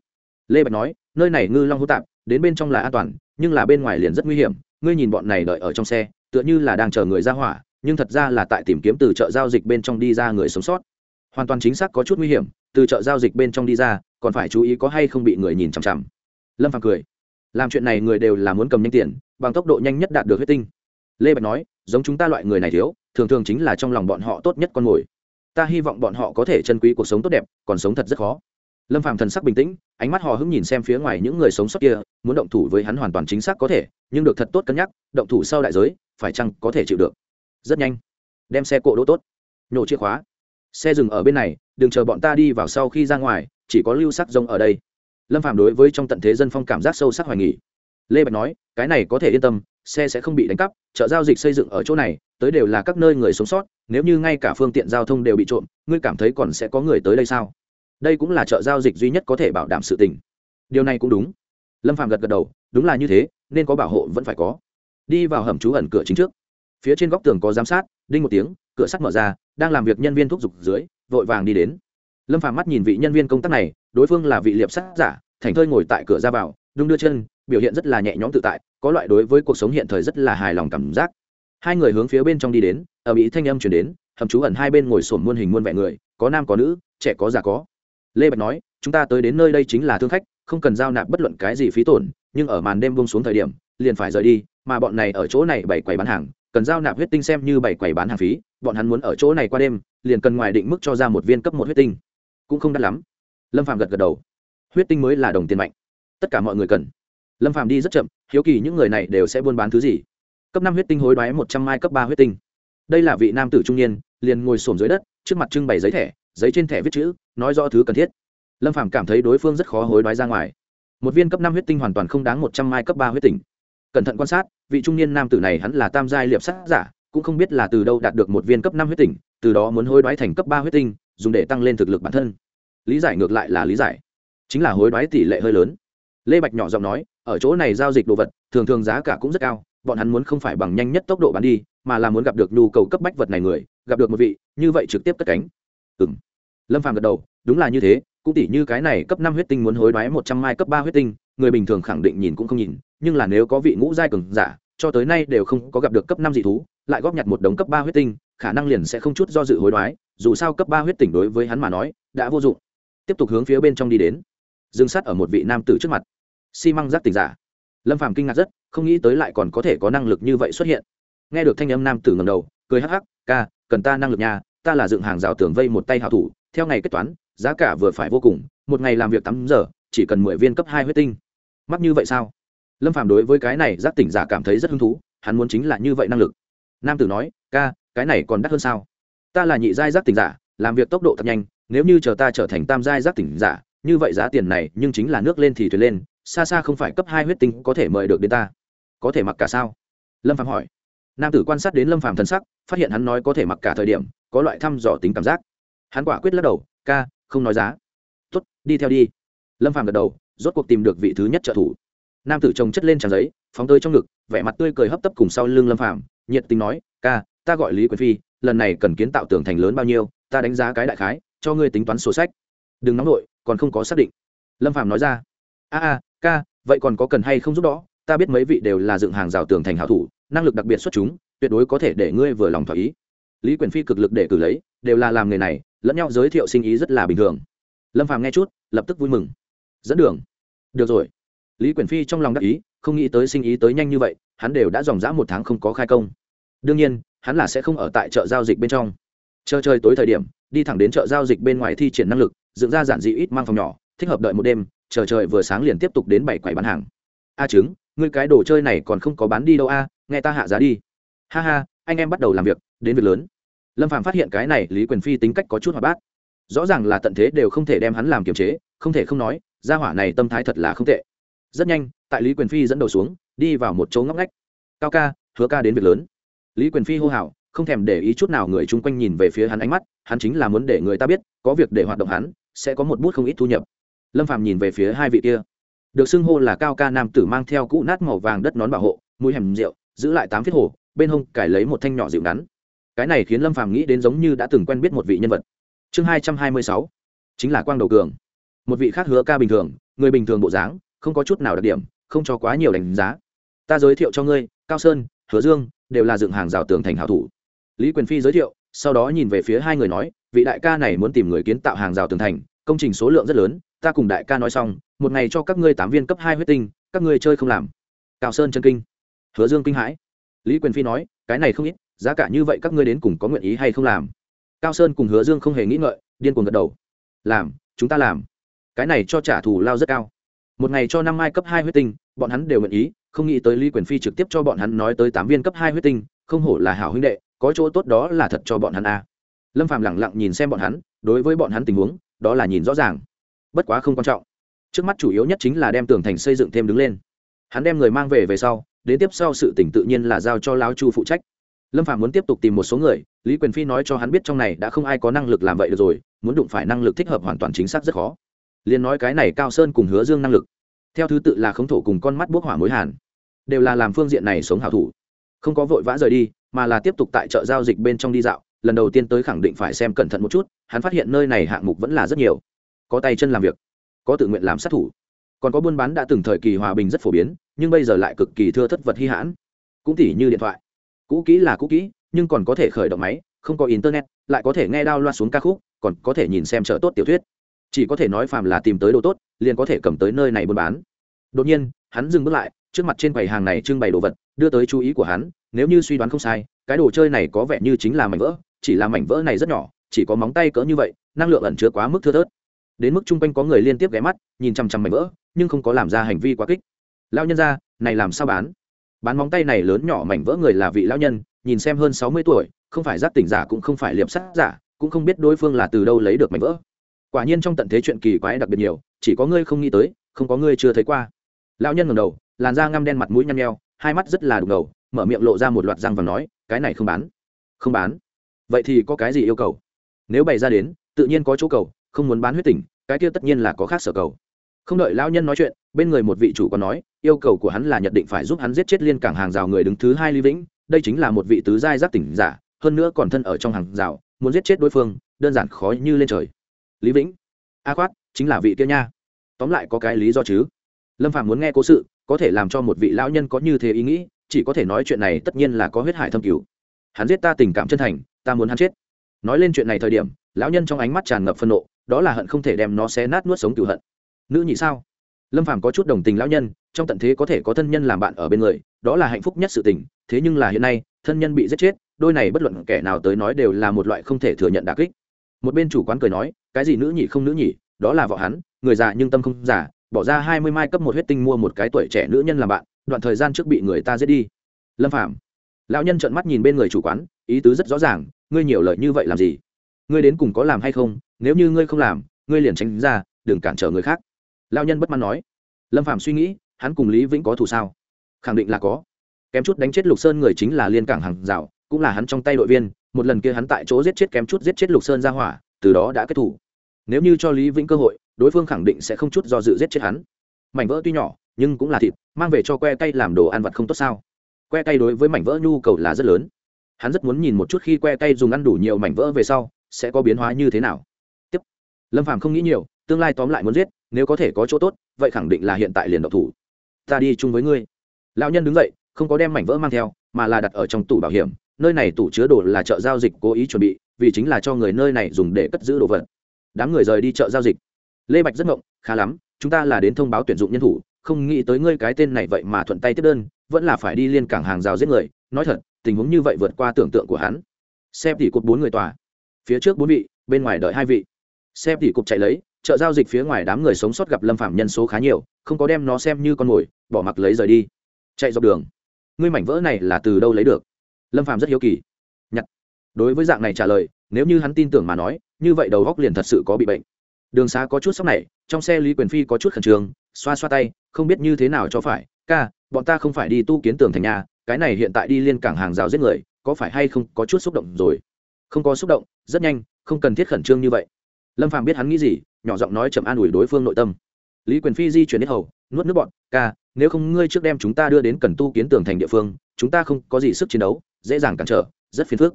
Lê bạch nói, nơi này ngư long hô tạp, đến bên trong là an toàn, nhưng là bên ngoài liền rất nguy hiểm. Ngươi nhìn bọn này đợi ở trong xe, tựa như là đang chờ người ra hỏa, nhưng thật ra là tại tìm kiếm từ chợ giao dịch bên trong đi ra người sống sót. Hoàn toàn chính xác có chút nguy hiểm từ chợ giao dịch bên trong đi ra, còn phải chú ý có hay không bị người nhìn chằm chằm. Lâm phàm cười. Làm chuyện này người đều là muốn cầm nhanh tiền, bằng tốc độ nhanh nhất đạt được huyết tinh. Lê bạch nói, giống chúng ta loại người này thiếu, thường thường chính là trong lòng bọn họ tốt nhất con mồi. Ta hy vọng bọn họ có thể chân quý cuộc sống tốt đẹp, còn sống thật rất khó. Lâm phàm thần sắc bình tĩnh, ánh mắt họ hứng nhìn xem phía ngoài những người sống sót kia, muốn động thủ với hắn hoàn toàn chính xác có thể, nhưng được thật tốt cân nhắc, động thủ sau đại giới, phải chăng có thể chịu được? Rất nhanh. Đem xe cộ đỗ tốt. Nhổ chìa khóa. Xe dừng ở bên này đừng chờ bọn ta đi vào sau khi ra ngoài, chỉ có lưu sắc rông ở đây. Lâm phạm đối với trong tận thế dân phong cảm giác sâu sắc hoài nghỉ lê bạch nói, cái này có thể yên tâm, xe sẽ không bị đánh cắp, chợ giao dịch xây dựng ở chỗ này, tới đều là các nơi người sống sót, nếu như ngay cả phương tiện giao thông đều bị trộm, ngươi cảm thấy còn sẽ có người tới đây sao? Đây cũng là chợ giao dịch duy nhất có thể bảo đảm sự tình. Điều này cũng đúng. Lâm phạm gật gật đầu, đúng là như thế, nên có bảo hộ vẫn phải có. Đi vào hầm trú ẩn cửa chính trước. Phía trên góc tường có giám sát, đinh một tiếng, cửa sắt mở ra, đang làm việc nhân viên thúc giục dưới vội vàng đi đến. Lâm phàm mắt nhìn vị nhân viên công tác này, đối phương là vị liệp sát giả, thành thơi ngồi tại cửa ra vào, đung đưa chân, biểu hiện rất là nhẹ nhõm tự tại, có loại đối với cuộc sống hiện thời rất là hài lòng cảm giác. Hai người hướng phía bên trong đi đến, ở mỹ thanh âm chuyển đến, hầm trú ẩn hai bên ngồi sổn muôn hình muôn vẻ người, có nam có nữ, trẻ có già có. Lê bạch nói, chúng ta tới đến nơi đây chính là thương khách, không cần giao nạp bất luận cái gì phí tổn, nhưng ở màn đêm bông xuống thời điểm, liền phải rời đi, mà bọn này ở chỗ này bày quầy bán hàng cần giao nạp huyết tinh xem như bảy quầy bán hàng phí, bọn hắn muốn ở chỗ này qua đêm, liền cần ngoài định mức cho ra một viên cấp một huyết tinh. Cũng không đắt lắm. Lâm phạm gật gật đầu. Huyết tinh mới là đồng tiền mạnh. Tất cả mọi người cần. Lâm phạm đi rất chậm, hiếu kỳ những người này đều sẽ buôn bán thứ gì. Cấp năm huyết tinh hối đoái một trăm mai cấp ba huyết tinh. Đây là vị nam tử trung niên, liền ngồi xổm dưới đất, trước mặt trưng bày giấy thẻ, giấy trên thẻ viết chữ, nói rõ thứ cần thiết. Lâm phạm cảm thấy đối phương rất khó hối đoái ra ngoài. Một viên cấp năm huyết tinh hoàn toàn không đáng một trăm mai cấp ba huyết tinh cẩn thận quan sát, vị trung niên nam tử này hắn là tam giai liệp sát giả, cũng không biết là từ đâu đạt được một viên cấp năm huyết tinh, từ đó muốn hối đoái thành cấp ba huyết tinh, dùng để tăng lên thực lực bản thân. Lý giải ngược lại là lý giải. Chính là hối đoái tỷ lệ hơi lớn. Lê bạch nhỏ giọng nói, ở chỗ này giao dịch đồ vật, thường thường giá cả cũng rất cao, bọn hắn muốn không phải bằng nhanh nhất tốc độ bán đi, mà là muốn gặp được nhu cầu cấp bách vật này người, gặp được một vị, như vậy trực tiếp cất cánh. Ừ m lâm phàm gật đầu, đúng là như thế, cũng tỷ như cái này cấp năm huyết tinh muốn hối đoái một trăm mai cấp ba huyết tinh, người bình thường khẳng định nhìn cũng không nhìn nhưng là nếu có vị ngũ giai cường giả, cho tới nay đều không có gặp được cấp năm dị thú, lại góp nhặt một đống cấp ba huyết tinh, khả năng liền sẽ không chút do dự hối đoái, dù sao cấp ba huyết tỉnh đối với hắn mà nói, đã vô dụng. Tiếp tục hướng phía bên trong đi đến. Dừng sát ở một vị nam tử trước mặt. Xi măng giác tỉnh giả. Lâm phàm kinh ngạc rất, không nghĩ tới lại còn có thể có năng lực như vậy xuất hiện. Nghe được thanh âm nam tử ngầm đầu, cười hắc hắc, ca, cần ta năng lực nhà ta là dựng hàng rào tường vây một tay hảo thủ, theo ngày kết toán, giá cả vừa phải vô cùng, một ngày làm việc tám giờ, chỉ cần mười viên cấp hai huyết tinh. Mắc như vậy sao? Lâm phàm đối với cái này giác tỉnh giả cảm thấy rất hứng thú, hắn muốn chính là như vậy năng lực. Nam tử nói, ca, cái này còn đắt hơn sao? Ta là nhị giai giác tỉnh giả, làm việc tốc độ thật nhanh, nếu như chờ ta trở thành tam giai giác tỉnh giả, như vậy giá tiền này nhưng chính là nước lên thì thuyền lên, xa xa không phải cấp hai huyết tinh có thể mời được đến ta. Có thể mặc cả sao? Lâm phạm hỏi. Nam tử quan sát đến lâm phạm thân sắc, phát hiện hắn nói có thể mặc cả thời điểm, có loại thăm dò tính cảm giác. Hắn quả quyết lắc đầu, ca, không nói giá. Tuất đi theo đi. Lâm phạm gật đầu, rốt cuộc tìm được vị thứ nhất trợ thủ nam tử trồng chất lên tràng giấy, phóng tơi trong ngực, vẻ mặt tươi cười hấp tấp cùng sau lưng lâm phạm nhiệt tình nói, ca, ta gọi lý quyền phi, lần này cần kiến tạo tường thành lớn bao nhiêu, ta đánh giá cái đại khái, cho ngươi tính toán sổ sách. Đừng nóng nổi còn không có xác định. Lâm phạm nói ra. A a, ca, vậy còn có cần hay không giúp đó? Ta biết mấy vị đều là dựng hàng rào tường thành hảo thủ, năng lực đặc biệt xuất chúng, tuyệt đối có thể để ngươi vừa lòng thỏa ý. Lý quyền phi cực lực để cử lấy, đều là làm nghề này, lẫn nhau giới thiệu sinh ý rất là bình thường. Lâm phàm nghe chút, lập tức vui mừng. Dẫn đường. Được rồi lý quyền phi trong lòng đắc ý, không nghĩ tới sinh ý tới nhanh như vậy, hắn đều đã dòng dã một tháng không có khai công. Đương nhiên, hắn là sẽ không ở tại chợ giao dịch bên trong. Chờ chơi tối thời điểm, đi thẳng đến chợ giao dịch bên ngoài thi triển năng lực, dựng ra giản dị ít mang phòng nhỏ, thích hợp đợi một đêm, chờ trời vừa sáng liền tiếp tục đến bảy quầy bán hàng. A chứng ngươi cái đồ chơi này còn không có bán đi đâu a, nghe ta hạ giá đi. Ha ha, anh em bắt đầu làm việc, đến việc lớn. Lâm phạm phát hiện cái này, lý quyền phi tính cách có chút hoạt bát. Rõ ràng là tận thế đều không thể đem hắn làm kiềm chế, không thể không nói, gia hỏa này tâm thái thật là không tệ rất nhanh, tại lý quyền phi dẫn đầu xuống, đi vào một chỗ ngóc ngách. Cao ca, hứa ca đến việc lớn. Lý quyền phi hô hào, không thèm để ý chút nào người chung quanh nhìn về phía hắn ánh mắt, hắn chính là muốn để người ta biết, có việc để hoạt động hắn, sẽ có một bút không ít thu nhập. Lâm phàm nhìn về phía hai vị kia. Được xưng hô là cao ca nam tử mang theo cũ nát màu vàng đất nón bảo hộ, mũi hẻm rượu, giữ lại tám phiết hồ, bên hông cải lấy một thanh nhỏ dịu ngắn. Cái này khiến lâm phàm nghĩ đến giống như đã từng quen biết một vị nhân vật. Chương hai trăm hai mươi sáu, chính là quang đầu cường. Một vị khác hứa ca bình thường, người bình thường bộ dáng không có chút nào đặc điểm, không cho quá nhiều đánh giá. Ta giới thiệu cho ngươi, cao sơn, hứa dương, đều là dựng hàng rào tường thành hảo thủ. Lý quyền phi giới thiệu, sau đó nhìn về phía hai người nói, vị đại ca này muốn tìm người kiến tạo hàng rào tường thành, công trình số lượng rất lớn, ta cùng đại ca nói xong, một ngày cho các ngươi tám viên cấp hai huyết tinh, các ngươi chơi không làm. Cao sơn chân kinh. Hứa dương kinh hãi. Lý quyền phi nói, cái này không ít, giá cả như vậy các ngươi đến cùng có nguyện ý hay không làm? Cao sơn cùng hứa dương không hề nghĩ ngợi, điên cuồng gật đầu. Làm, chúng ta làm. Cái này cho trả thù lao rất cao một ngày cho năm mai cấp hai huyết tinh, bọn hắn đều nguyện ý, không nghĩ tới lý quyền phi trực tiếp cho bọn hắn nói tới tám viên cấp hai huyết tinh, không hổ là hảo huynh đệ, có chỗ tốt đó là thật cho bọn hắn a. Lâm phàm lẳng lặng nhìn xem bọn hắn, đối với bọn hắn tình huống, đó là nhìn rõ ràng. Bất quá không quan trọng. Trước mắt chủ yếu nhất chính là đem tường thành xây dựng thêm đứng lên. Hắn đem người mang về về sau, đến tiếp sau sự tỉnh tự nhiên là giao cho lão chu phụ trách. Lâm phạm muốn tiếp tục tìm một số người, lý quyền phi nói cho hắn biết trong này đã không ai có năng lực làm vậy được rồi, muốn đụng phải năng lực thích hợp hoàn toàn chính xác rất khó liền nói cái này cao sơn cùng hứa dương năng lực. Theo thứ tự là khống thổ cùng con mắt bốc hỏa mối hàn. Đều là làm phương diện này sống hảo thủ. Không có vội vã rời đi, mà là tiếp tục tại chợ giao dịch bên trong đi dạo. Lần đầu tiên tới khẳng định phải xem cẩn thận một chút, hắn phát hiện nơi này hạng mục vẫn là rất nhiều. Có tay chân làm việc, có tự nguyện làm sát thủ. Còn có buôn bán đã từng thời kỳ hòa bình rất phổ biến, nhưng bây giờ lại cực kỳ thưa thất vật hy hãn. Cũng tỉ như điện thoại. Cũ kỹ là cũ kỹ, nhưng còn có thể khởi động máy, không có internet, lại có thể nghe đao loa xuống ca khúc, còn có thể nhìn xem chợ tốt tiểu thuyết chỉ có thể nói phàm là tìm tới đồ tốt, liền có thể cầm tới nơi này buôn bán. Đột nhiên, hắn dừng bước lại, trước mặt trên quầy hàng này trưng bày đồ vật, đưa tới chú ý của hắn, nếu như suy đoán không sai, cái đồ chơi này có vẻ như chính là mảnh vỡ, chỉ là mảnh vỡ này rất nhỏ, chỉ có móng tay cỡ như vậy, năng lượng ẩn chứa quá mức thưa thớt. Đến mức chung quanh có người liên tiếp ghé mắt, nhìn chằm chằm mảnh vỡ, nhưng không có làm ra hành vi quá kích. Lao nhân ra, này làm sao bán? Bán móng tay này lớn nhỏ mảnh vỡ người là vị lão nhân, nhìn xem hơn sáu mươi tuổi, không phải giáp tỉnh giả cũng không phải liệp sát giả, cũng không biết đối phương là từ đâu lấy được mảnh vỡ quả nhiên trong tận thế chuyện kỳ quái đặc biệt nhiều, chỉ có ngươi không nghĩ tới, không có ngươi chưa thấy qua. Lão nhân ngầm đầu, làn da ngăm đen mặt mũi nhăn nheo, hai mắt rất là đục ngầu, mở miệng lộ ra một loạt răng và nói, cái này không bán. Không bán? Vậy thì có cái gì yêu cầu? Nếu bày ra đến, tự nhiên có chỗ cầu, không muốn bán huyết tỉnh, cái kia tất nhiên là có khác sở cầu. Không đợi lão nhân nói chuyện, bên người một vị chủ còn nói, yêu cầu của hắn là nhận định phải giúp hắn giết chết liên cảng hàng rào người đứng thứ hai ly vĩnh, đây chính là một vị tứ giai giác tỉnh giả, hơn nữa còn thân ở trong hàng rào, muốn giết chết đối phương, đơn giản khó như lên trời lý vĩnh. A khoát, chính là vị kia nha. Tóm lại có cái lý do chứ. Lâm phạm muốn nghe cố sự, có thể làm cho một vị lão nhân có như thế ý nghĩ, chỉ có thể nói chuyện này tất nhiên là có huyết hải thâm cứu hắn giết ta tình cảm chân thành, ta muốn hắn chết. Nói lên chuyện này thời điểm, lão nhân trong ánh mắt tràn ngập phân nộ, đó là hận không thể đem nó xé nát nuốt sống cựu hận. Nữ nhị sao? Lâm phàm có chút đồng tình lão nhân, trong tận thế có thể có thân nhân làm bạn ở bên người, đó là hạnh phúc nhất sự tình, thế nhưng là hiện nay, thân nhân bị giết chết, đôi này bất luận kẻ nào tới nói đều là một loại không thể thừa nhận đà kích một bên chủ quán cười nói, cái gì nữ nhị không nữ nhị, đó là vợ hắn, người già nhưng tâm không giả bỏ ra hai mươi mai cấp một huyết tinh mua một cái tuổi trẻ nữ nhân làm bạn, đoạn thời gian trước bị người ta giết đi. Lâm phạm lão nhân trợn mắt nhìn bên người chủ quán, ý tứ rất rõ ràng, ngươi nhiều lời như vậy làm gì? Ngươi đến cùng có làm hay không? Nếu như ngươi không làm, ngươi liền tránh ra, đừng cản trở người khác. Lão nhân bất mãn nói. Lâm phạm suy nghĩ, hắn cùng lý vĩnh có thù sao? Khẳng định là có. Kém chút đánh chết lục sơn người chính là liên cảng hàng rào, cũng là hắn trong tay đội viên một lần kia hắn tại chỗ giết chết kém chút giết chết lục sơn ra hỏa, từ đó đã kết thủ nếu như cho lý vĩnh cơ hội, đối phương khẳng định sẽ không chút do dự giết chết hắn. Mảnh vỡ tuy nhỏ, nhưng cũng là thịt, mang về cho que cây làm đồ ăn vặt không tốt sao? Que cây đối với mảnh vỡ nhu cầu là rất lớn. Hắn rất muốn nhìn một chút khi que cây dùng ăn đủ nhiều mảnh vỡ về sau, sẽ có biến hóa như thế nào. Tiếp. Lâm phàm không nghĩ nhiều, tương lai tóm lại muốn giết, nếu có thể có chỗ tốt, vậy khẳng định là hiện tại liền độc thủ. Ta đi chung với ngươi. Lão nhân đứng dậy, không có đem mảnh vỡ mang theo, mà là đặt ở trong tủ bảo hiểm nơi này tủ chứa đồ là chợ giao dịch cố ý chuẩn bị, vì chính là cho người nơi này dùng để cất giữ đồ vật. Đám người rời đi chợ giao dịch. Lê bạch rất ngộng, khá lắm, chúng ta là đến thông báo tuyển dụng nhân thủ, không nghĩ tới ngươi cái tên này vậy mà thuận tay tiếp đơn, vẫn là phải đi liên cảng hàng rào giết người. Nói thật, tình huống như vậy vượt qua tưởng tượng của hắn. Xem tỉ cục bốn người tòa. Phía trước bốn vị, bên ngoài đợi hai vị. Xem tỉ cục chạy lấy, chợ giao dịch phía ngoài đám người sống sót gặp lâm phạm nhân số khá nhiều, không có đem nó xem như con mồi, bỏ mặc lấy rời đi. Chạy dọc đường. Ngươi mảnh vỡ này là từ đâu lấy được? Lâm phạm rất hiếu kỳ nhặt đối với dạng này trả lời nếu như hắn tin tưởng mà nói như vậy đầu góc liền thật sự có bị bệnh đường xá có chút sốc này trong xe lý quyền phi có chút khẩn trương xoa xoa tay không biết như thế nào cho phải ca bọn ta không phải đi tu kiến tường thành nhà, cái này hiện tại đi liên cảng hàng rào giết người có phải hay không có chút xúc động rồi không có xúc động rất nhanh không cần thiết khẩn trương như vậy lâm phàm biết hắn nghĩ gì nhỏ giọng nói chậm an ủi đối phương nội tâm lý quyền phi di chuyển đến hầu nuốt nước bọn ca nếu không ngươi trước đem chúng ta đưa đến cần tu kiến tường thành địa phương chúng ta không có gì sức chiến đấu dễ dàng cản trở, rất phiền phức.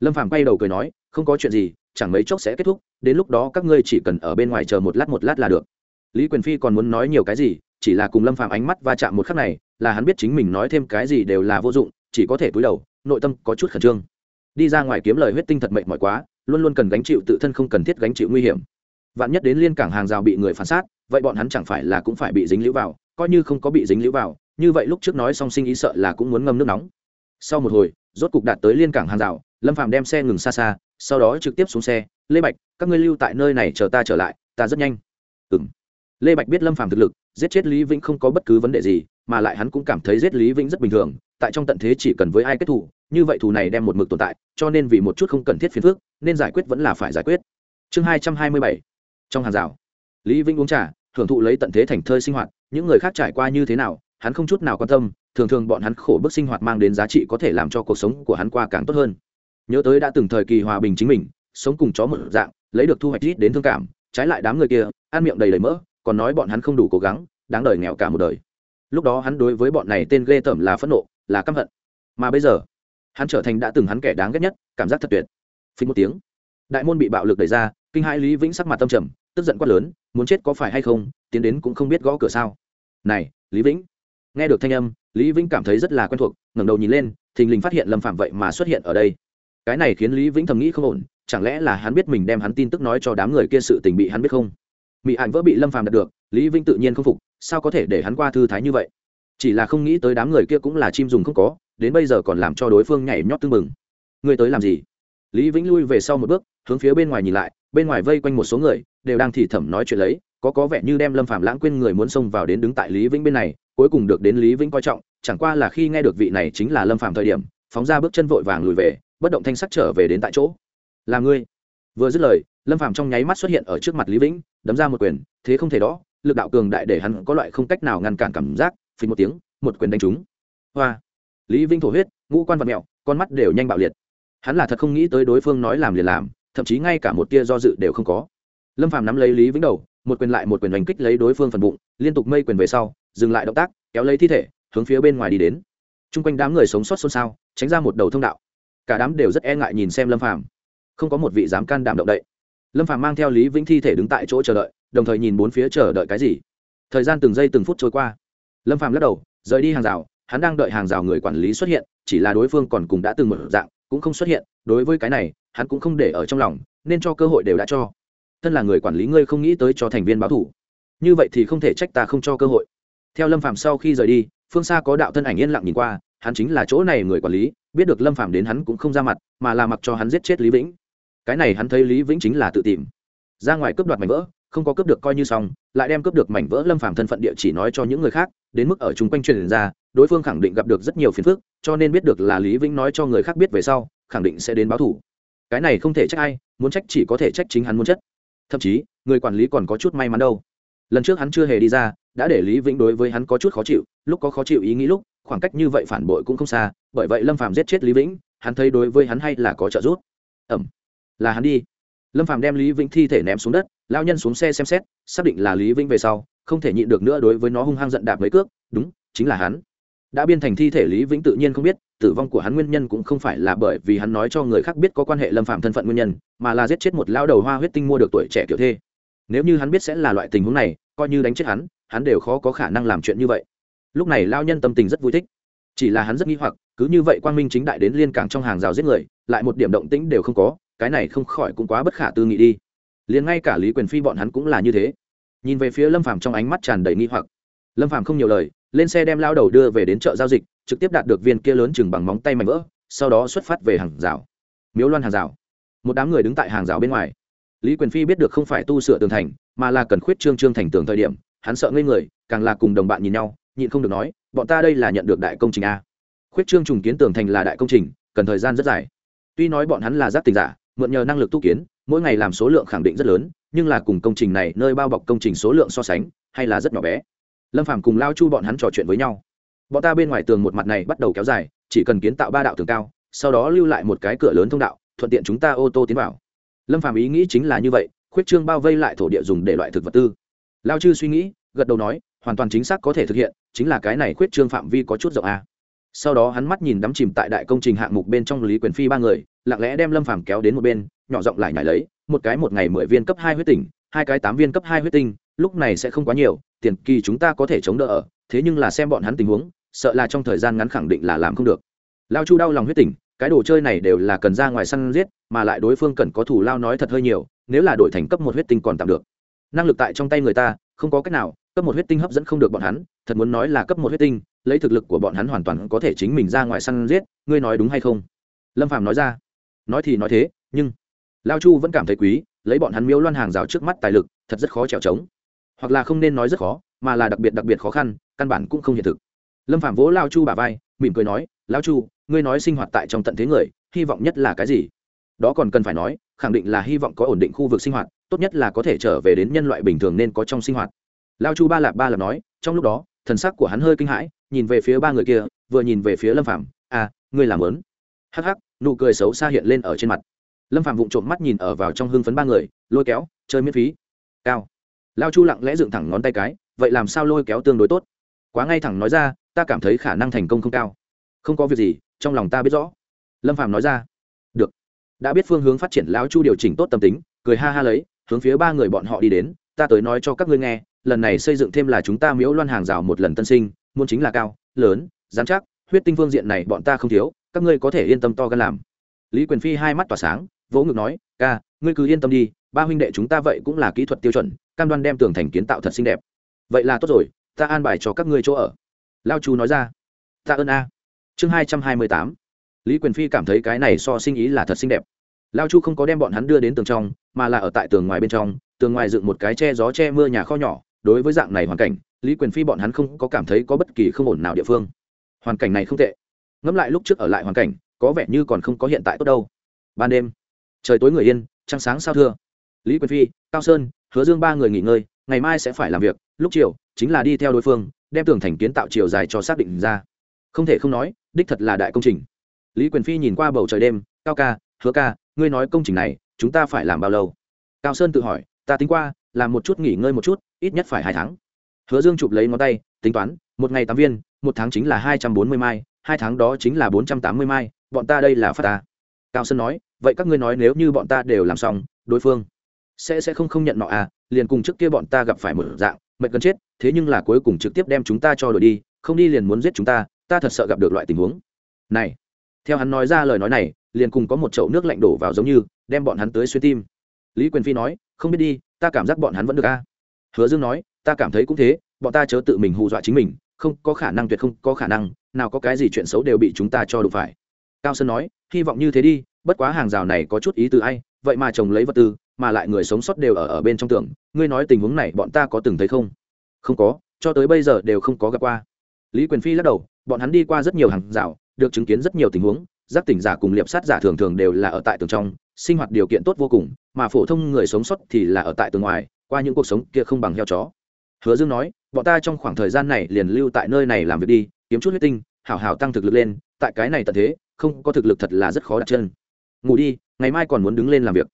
Lâm phàm quay đầu cười nói, không có chuyện gì, chẳng mấy chốc sẽ kết thúc, đến lúc đó các ngươi chỉ cần ở bên ngoài chờ một lát một lát là được. Lý quyền phi còn muốn nói nhiều cái gì, chỉ là cùng lâm phàm ánh mắt va chạm một khắc này, là hắn biết chính mình nói thêm cái gì đều là vô dụng, chỉ có thể cúi đầu, nội tâm có chút khẩn trương. Đi ra ngoài kiếm lời huyết tinh thật mệnh mỏi quá, luôn luôn cần gánh chịu tự thân không cần thiết gánh chịu nguy hiểm. Vạn nhất đến liên cảng hàng rào bị người phản sát vậy bọn hắn chẳng phải là cũng phải bị dính lũ vào, coi như không có bị dính lũ vào, như vậy lúc trước nói song sinh ý sợ là cũng muốn ngâm nước nóng. Sau một hồi rốt cục đạt tới liên cảng hàng rào, lâm phàm đem xe ngừng xa xa, sau đó trực tiếp xuống xe, lê bạch, các ngươi lưu tại nơi này chờ ta trở lại, ta rất nhanh. Ừ m lê bạch biết lâm phàm thực lực, giết chết lý vĩnh không có bất cứ vấn đề gì, mà lại hắn cũng cảm thấy giết lý vĩnh rất bình thường, tại trong tận thế chỉ cần với ai kết thù, như vậy thù này đem một mực tồn tại, cho nên vì một chút không cần thiết phiền phức, nên giải quyết vẫn là phải giải quyết. Chương hai trăm hai mươi bảy. Trong hàng rào. Lý vĩnh uống trà thưởng thụ lấy tận thế thành thơi sinh hoạt, những người khác trải qua như thế nào hắn không chút nào quan tâm, thường thường bọn hắn khổ bức sinh hoạt mang đến giá trị có thể làm cho cuộc sống của hắn qua càng tốt hơn. Nhớ tới đã từng thời kỳ hòa bình chính mình, sống cùng chó một dạng, lấy được thu hoạch ít đến thương cảm, trái lại đám người kia, ăn miệng đầy đầy mỡ, còn nói bọn hắn không đủ cố gắng, đáng đời nghèo cả một đời. Lúc đó hắn đối với bọn này tên ghê tởm là phẫn nộ, là căm hận. Mà bây giờ, hắn trở thành đã từng hắn kẻ đáng ghét nhất, cảm giác thật tuyệt. Phí một tiếng, đại môn bị bạo lực đẩy ra, kinh hai lý vĩnh sắc mặt tâm trầm, tức giận quát lớn, muốn chết có phải hay không, tiến đến cũng không biết gõ cửa sao. Này, lý vĩnh! Nghe được thanh âm, lý vĩnh cảm thấy rất là quen thuộc, ngẩng đầu nhìn lên, thình lình phát hiện lâm phạm vậy mà xuất hiện ở đây. Cái này khiến lý vĩnh thầm nghĩ không ổn, chẳng lẽ là hắn biết mình đem hắn tin tức nói cho đám người kia sự tình bị hắn biết không? Mỹ hạnh vỡ bị lâm Phạm đạt được, lý vĩnh tự nhiên không phục, sao có thể để hắn qua thư thái như vậy? Chỉ là không nghĩ tới đám người kia cũng là chim dùng không có, đến bây giờ còn làm cho đối phương nhảy nhót tưng bừng. Ngươi tới làm gì? Lý vĩnh lui về sau một bước, hướng phía bên ngoài nhìn lại, bên ngoài vây quanh một số người, đều đang thì thầm nói chuyện lấy, có có vẻ như đem lâm Phạm lãng quên người muốn xông vào đến đứng tại lý vĩnh bên này cuối cùng được đến lý vĩnh coi trọng, chẳng qua là khi nghe được vị này chính là lâm Phạm thời điểm, phóng ra bước chân vội vàng lùi về, bất động thanh sắc trở về đến tại chỗ. Là ngươi? Vừa dứt lời, lâm Phạm trong nháy mắt xuất hiện ở trước mặt lý vĩnh, đấm ra một quyền, thế không thể đó, lực đạo cường đại để hắn có loại không cách nào ngăn cản cảm giác, phình một tiếng, một quyền đánh trúng. Hoa! Lý vĩnh thổ huyết, ngũ quan vật mẹo, con mắt đều nhanh bạo liệt. Hắn là thật không nghĩ tới đối phương nói làm liền làm, thậm chí ngay cả một tia do dự đều không có. Lâm phàm nắm lấy lý vĩnh đầu, một quyền lại một quyền đánh kích lấy đối phương phần bụng, liên tục mây quyền về sau dừng lại động tác, kéo lấy thi thể, hướng phía bên ngoài đi đến. T quanh đám người sống sót xôn xao, tránh ra một đầu thông đạo. Cả đám đều rất e ngại nhìn xem lâm phàm. Không có một vị dám can đảm động đậy. Lâm phàm mang theo lý vĩnh thi thể đứng tại chỗ chờ đợi, đồng thời nhìn bốn phía chờ đợi cái gì. Thời gian từng giây từng phút trôi qua. Lâm phàm lắc đầu, rời đi hàng rào, hắn đang đợi hàng rào người quản lý xuất hiện, chỉ là đối phương còn cùng đã từng một dạng, cũng không xuất hiện. Đối với cái này, hắn cũng không để ở trong lòng, nên cho cơ hội đều đã cho. Thân là người quản lý, ngươi không nghĩ tới cho thành viên báo thủ. Như vậy thì không thể trách ta không cho cơ hội theo lâm phạm sau khi rời đi, phương xa có đạo thân ảnh yên lặng nhìn qua, hắn chính là chỗ này người quản lý, biết được lâm phạm đến hắn cũng không ra mặt, mà là mặc cho hắn giết chết lý vĩnh. Cái này hắn thấy lý vĩnh chính là tự tìm. Ra ngoài cướp đoạt mảnh vỡ, không có cướp được coi như xong, lại đem cướp được mảnh vỡ lâm phạm thân phận địa chỉ nói cho những người khác, đến mức ở chung quanh truyền ra, đối phương khẳng định gặp được rất nhiều phiền phức, cho nên biết được là lý vĩnh nói cho người khác biết về sau, khẳng định sẽ đến báo thủ cái này không thể trách ai, muốn trách chỉ có thể trách chính hắn muốn chất thậm chí, người quản lý còn có chút may mắn đâu. Lần trước hắn chưa hề đi ra đã để lý vĩnh đối với hắn có chút khó chịu, lúc có khó chịu ý nghĩ lúc, khoảng cách như vậy phản bội cũng không xa, bởi vậy lâm phàm giết chết lý vĩnh, hắn thấy đối với hắn hay là có trợ giúp. Ẩm, là hắn đi. Lâm phàm đem lý vĩnh thi thể ném xuống đất, lao nhân xuống xe xem xét, xác định là lý vĩnh về sau, không thể nhịn được nữa đối với nó hung hăng giận đạp mấy cước, đúng, chính là hắn. Đã biên thành thi thể lý vĩnh tự nhiên không biết, tử vong của hắn nguyên nhân cũng không phải là bởi vì hắn nói cho người khác biết có quan hệ lâm phạm thân phận nguyên nhân, mà là giết chết một lao đầu hoa huyết tinh mua được tuổi trẻ kiểu thê. Nếu như hắn biết sẽ là loại tình huống này, coi như đánh chết hắn hắn đều khó có khả năng làm chuyện như vậy. Lúc này lao nhân tâm tình rất vui thích. Chỉ là hắn rất nghi hoặc, cứ như vậy quang minh chính đại đến liên cảng trong hàng rào giết người, lại một điểm động tĩnh đều không có, cái này không khỏi cũng quá bất khả tư nghị đi. Liền ngay cả lý quyền phi bọn hắn cũng là như thế. Nhìn về phía lâm phàm trong ánh mắt tràn đầy nghi hoặc. Lâm phàm không nhiều lời, lên xe đem lao đầu đưa về đến chợ giao dịch, trực tiếp đạt được viên kia lớn chừng bằng móng tay mảnh vỡ, sau đó xuất phát về hàng rào. Miếu loan hàng rào. Một đám người đứng tại hàng rào bên ngoài. Lý quyền phi biết được không phải tu sửa tường thành, mà là cần khuyết trương trương thành tường thời điểm hắn sợ ngây người, càng là cùng đồng bạn nhìn nhau, nhịn không được nói, bọn ta đây là nhận được đại công trình a. Khuyết trương trùng kiến tưởng thành là đại công trình, cần thời gian rất dài. Tuy nói bọn hắn là giác tình giả, mượn nhờ năng lực tu kiến, mỗi ngày làm số lượng khẳng định rất lớn, nhưng là cùng công trình này nơi bao bọc công trình số lượng so sánh, hay là rất nhỏ bé. Lâm phàm cùng lao chu bọn hắn trò chuyện với nhau. Bọn ta bên ngoài tường một mặt này bắt đầu kéo dài, chỉ cần kiến tạo ba đạo tường cao, sau đó lưu lại một cái cửa lớn thông đạo, thuận tiện chúng ta ô tô tiến vào. Lâm phàm ý nghĩ chính là như vậy, khuyết trương bao vây lại thổ địa dùng để loại thực vật tư lao chư suy nghĩ gật đầu nói hoàn toàn chính xác có thể thực hiện chính là cái này khuyết trương phạm vi có chút rộng a. Sau đó hắn mắt nhìn đắm chìm tại đại công trình hạng mục bên trong lý quyền phi ba người lặng lẽ đem lâm phàm kéo đến một bên nhỏ giọng lại nhảy lấy một cái một ngày mười viên cấp hai huyết tinh, hai cái tám viên cấp hai huyết tinh lúc này sẽ không quá nhiều tiền kỳ chúng ta có thể chống đỡ ở thế nhưng là xem bọn hắn tình huống sợ là trong thời gian ngắn khẳng định là làm không được. Lao chu đau lòng huyết tỉnh cái đồ chơi này đều là cần ra ngoài săn giết mà lại đối phương cần có thủ lao nói thật hơi nhiều nếu là đổi thành cấp một huyết tinh còn tạm được năng lực tại trong tay người ta, không có cách nào, cấp một huyết tinh hấp dẫn không được bọn hắn, thật muốn nói là cấp một huyết tinh, lấy thực lực của bọn hắn hoàn toàn có thể chính mình ra ngoài săn giết, ngươi nói đúng hay không? Lâm phạm nói ra. Nói thì nói thế, nhưng lao chu vẫn cảm thấy quý, lấy bọn hắn miếu loan hàng rào trước mắt tài lực, thật rất khó trèo trống hoặc là không nên nói rất khó, mà là đặc biệt đặc biệt khó khăn, căn bản cũng không hiện thực. Lâm phạm vỗ lao chu bà vai, mỉm cười nói, lao chu, ngươi nói sinh hoạt tại trong tận thế người, hy vọng nhất là cái gì? Đó còn cần phải nói, khẳng định là hy vọng có ổn định khu vực sinh hoạt tốt nhất là có thể trở về đến nhân loại bình thường nên có trong sinh hoạt. Lao chu ba lạp ba lạp nói, trong lúc đó, thần sắc của hắn hơi kinh hãi, nhìn về phía ba người kia, vừa nhìn về phía lâm phạm à ngươi làm lớn hắc hắc, nụ cười xấu xa hiện lên ở trên mặt. Lâm phạm vụng trộm mắt nhìn ở vào trong hưng phấn ba người, lôi kéo, chơi miễn phí. Cao. Lao chu lặng lẽ dựng thẳng ngón tay cái, vậy làm sao lôi kéo tương đối tốt? Quá ngay thẳng nói ra, ta cảm thấy khả năng thành công không cao. Không có việc gì, trong lòng ta biết rõ. Lâm phạm nói ra. Được. Đã biết phương hướng phát triển lão chu điều chỉnh tốt tâm tính, cười ha ha lấy hướng phía ba người bọn họ đi đến, ta tới nói cho các ngươi nghe, lần này xây dựng thêm là chúng ta miễu loan hàng rào một lần tân sinh, muốn chính là cao, lớn dán chắc, huyết tinh phương diện này bọn ta không thiếu, các ngươi có thể yên tâm to gan làm. Lý quyền phi hai mắt tỏa sáng, vỗ ngực nói, ca, ngươi cứ yên tâm đi, ba huynh đệ chúng ta vậy cũng là kỹ thuật tiêu chuẩn, cam đoan đem tường thành kiến tạo thật xinh đẹp. Vậy là tốt rồi, ta an bài cho các ngươi chỗ ở. Lao chu nói ra. Ta ơn a. Chương hai trăm hai mươi tám. Lý quyền phi cảm thấy cái này so sinh ý là thật xinh đẹp lao chu không có đem bọn hắn đưa đến tường trong, mà là ở tại tường ngoài bên trong, tường ngoài dựng một cái che gió che mưa nhà kho nhỏ. Đối với dạng này hoàn cảnh, lý quyền phi bọn hắn không có cảm thấy có bất kỳ không ổn nào địa phương. Hoàn cảnh này không tệ. Ngẫm lại lúc trước ở lại hoàn cảnh, có vẻ như còn không có hiện tại tốt đâu. Ban đêm, trời tối người yên, trăng sáng sao thưa. Lý quyền phi, cao sơn, hứa dương ba người nghỉ ngơi, ngày mai sẽ phải làm việc, lúc chiều, chính là đi theo đối phương, đem tường thành kiến tạo chiều dài cho xác định ra. Không thể không nói, đích thật là đại công trình. Lý quyền phi nhìn qua bầu trời đêm, cao ca hứa ca, ngươi nói công trình này, chúng ta phải làm bao lâu? Cao sơn tự hỏi, ta tính qua, làm một chút nghỉ ngơi một chút, ít nhất phải hai tháng. Hứa dương chụp lấy ngón tay, tính toán, một ngày tám viên, một tháng chính là hai trăm bốn mươi mai, hai tháng đó chính là bốn trăm tám mươi mai, bọn ta đây là phát ta. Cao sơn nói, vậy các ngươi nói nếu như bọn ta đều làm xong, đối phương sẽ sẽ không không nhận nọ à liền cùng trước kia bọn ta gặp phải một dạng, mệt gần chết, thế nhưng là cuối cùng trực tiếp đem chúng ta cho đổi đi, không đi liền muốn giết chúng ta ta thật sợ gặp được loại tình huống. Này theo hắn nói ra lời nói này, liền cùng có một chậu nước lạnh đổ vào giống như, đem bọn hắn tới xuyên tim. Lý quyền phi nói, không biết đi, ta cảm giác bọn hắn vẫn được a. Hứa dương nói, ta cảm thấy cũng thế, bọn ta chớ tự mình hù dọa chính mình, không có khả năng tuyệt không có khả năng, nào có cái gì chuyện xấu đều bị chúng ta cho đụng phải. Cao sơn nói, hy vọng như thế đi, bất quá hàng rào này có chút ý từ ai, vậy mà chồng lấy vật tư, mà lại người sống sót đều ở ở bên trong tường ngươi nói tình huống này bọn ta có từng thấy không? Không có, cho tới bây giờ đều không có gặp qua. Lý quyền phi lắc đầu, bọn hắn đi qua rất nhiều hàng rào được chứng kiến rất nhiều tình huống, giác tỉnh giả cùng liệp sát giả thường thường đều là ở tại tường trong, sinh hoạt điều kiện tốt vô cùng, mà phổ thông người sống sót thì là ở tại tường ngoài, qua những cuộc sống kia không bằng heo chó. Hứa dương nói, bọn ta trong khoảng thời gian này liền lưu tại nơi này làm việc đi, kiếm chút huyết tinh, hảo hảo tăng thực lực lên, tại cái này tận thế, không có thực lực thật là rất khó đặt chân. Ngủ đi, ngày mai còn muốn đứng lên làm việc.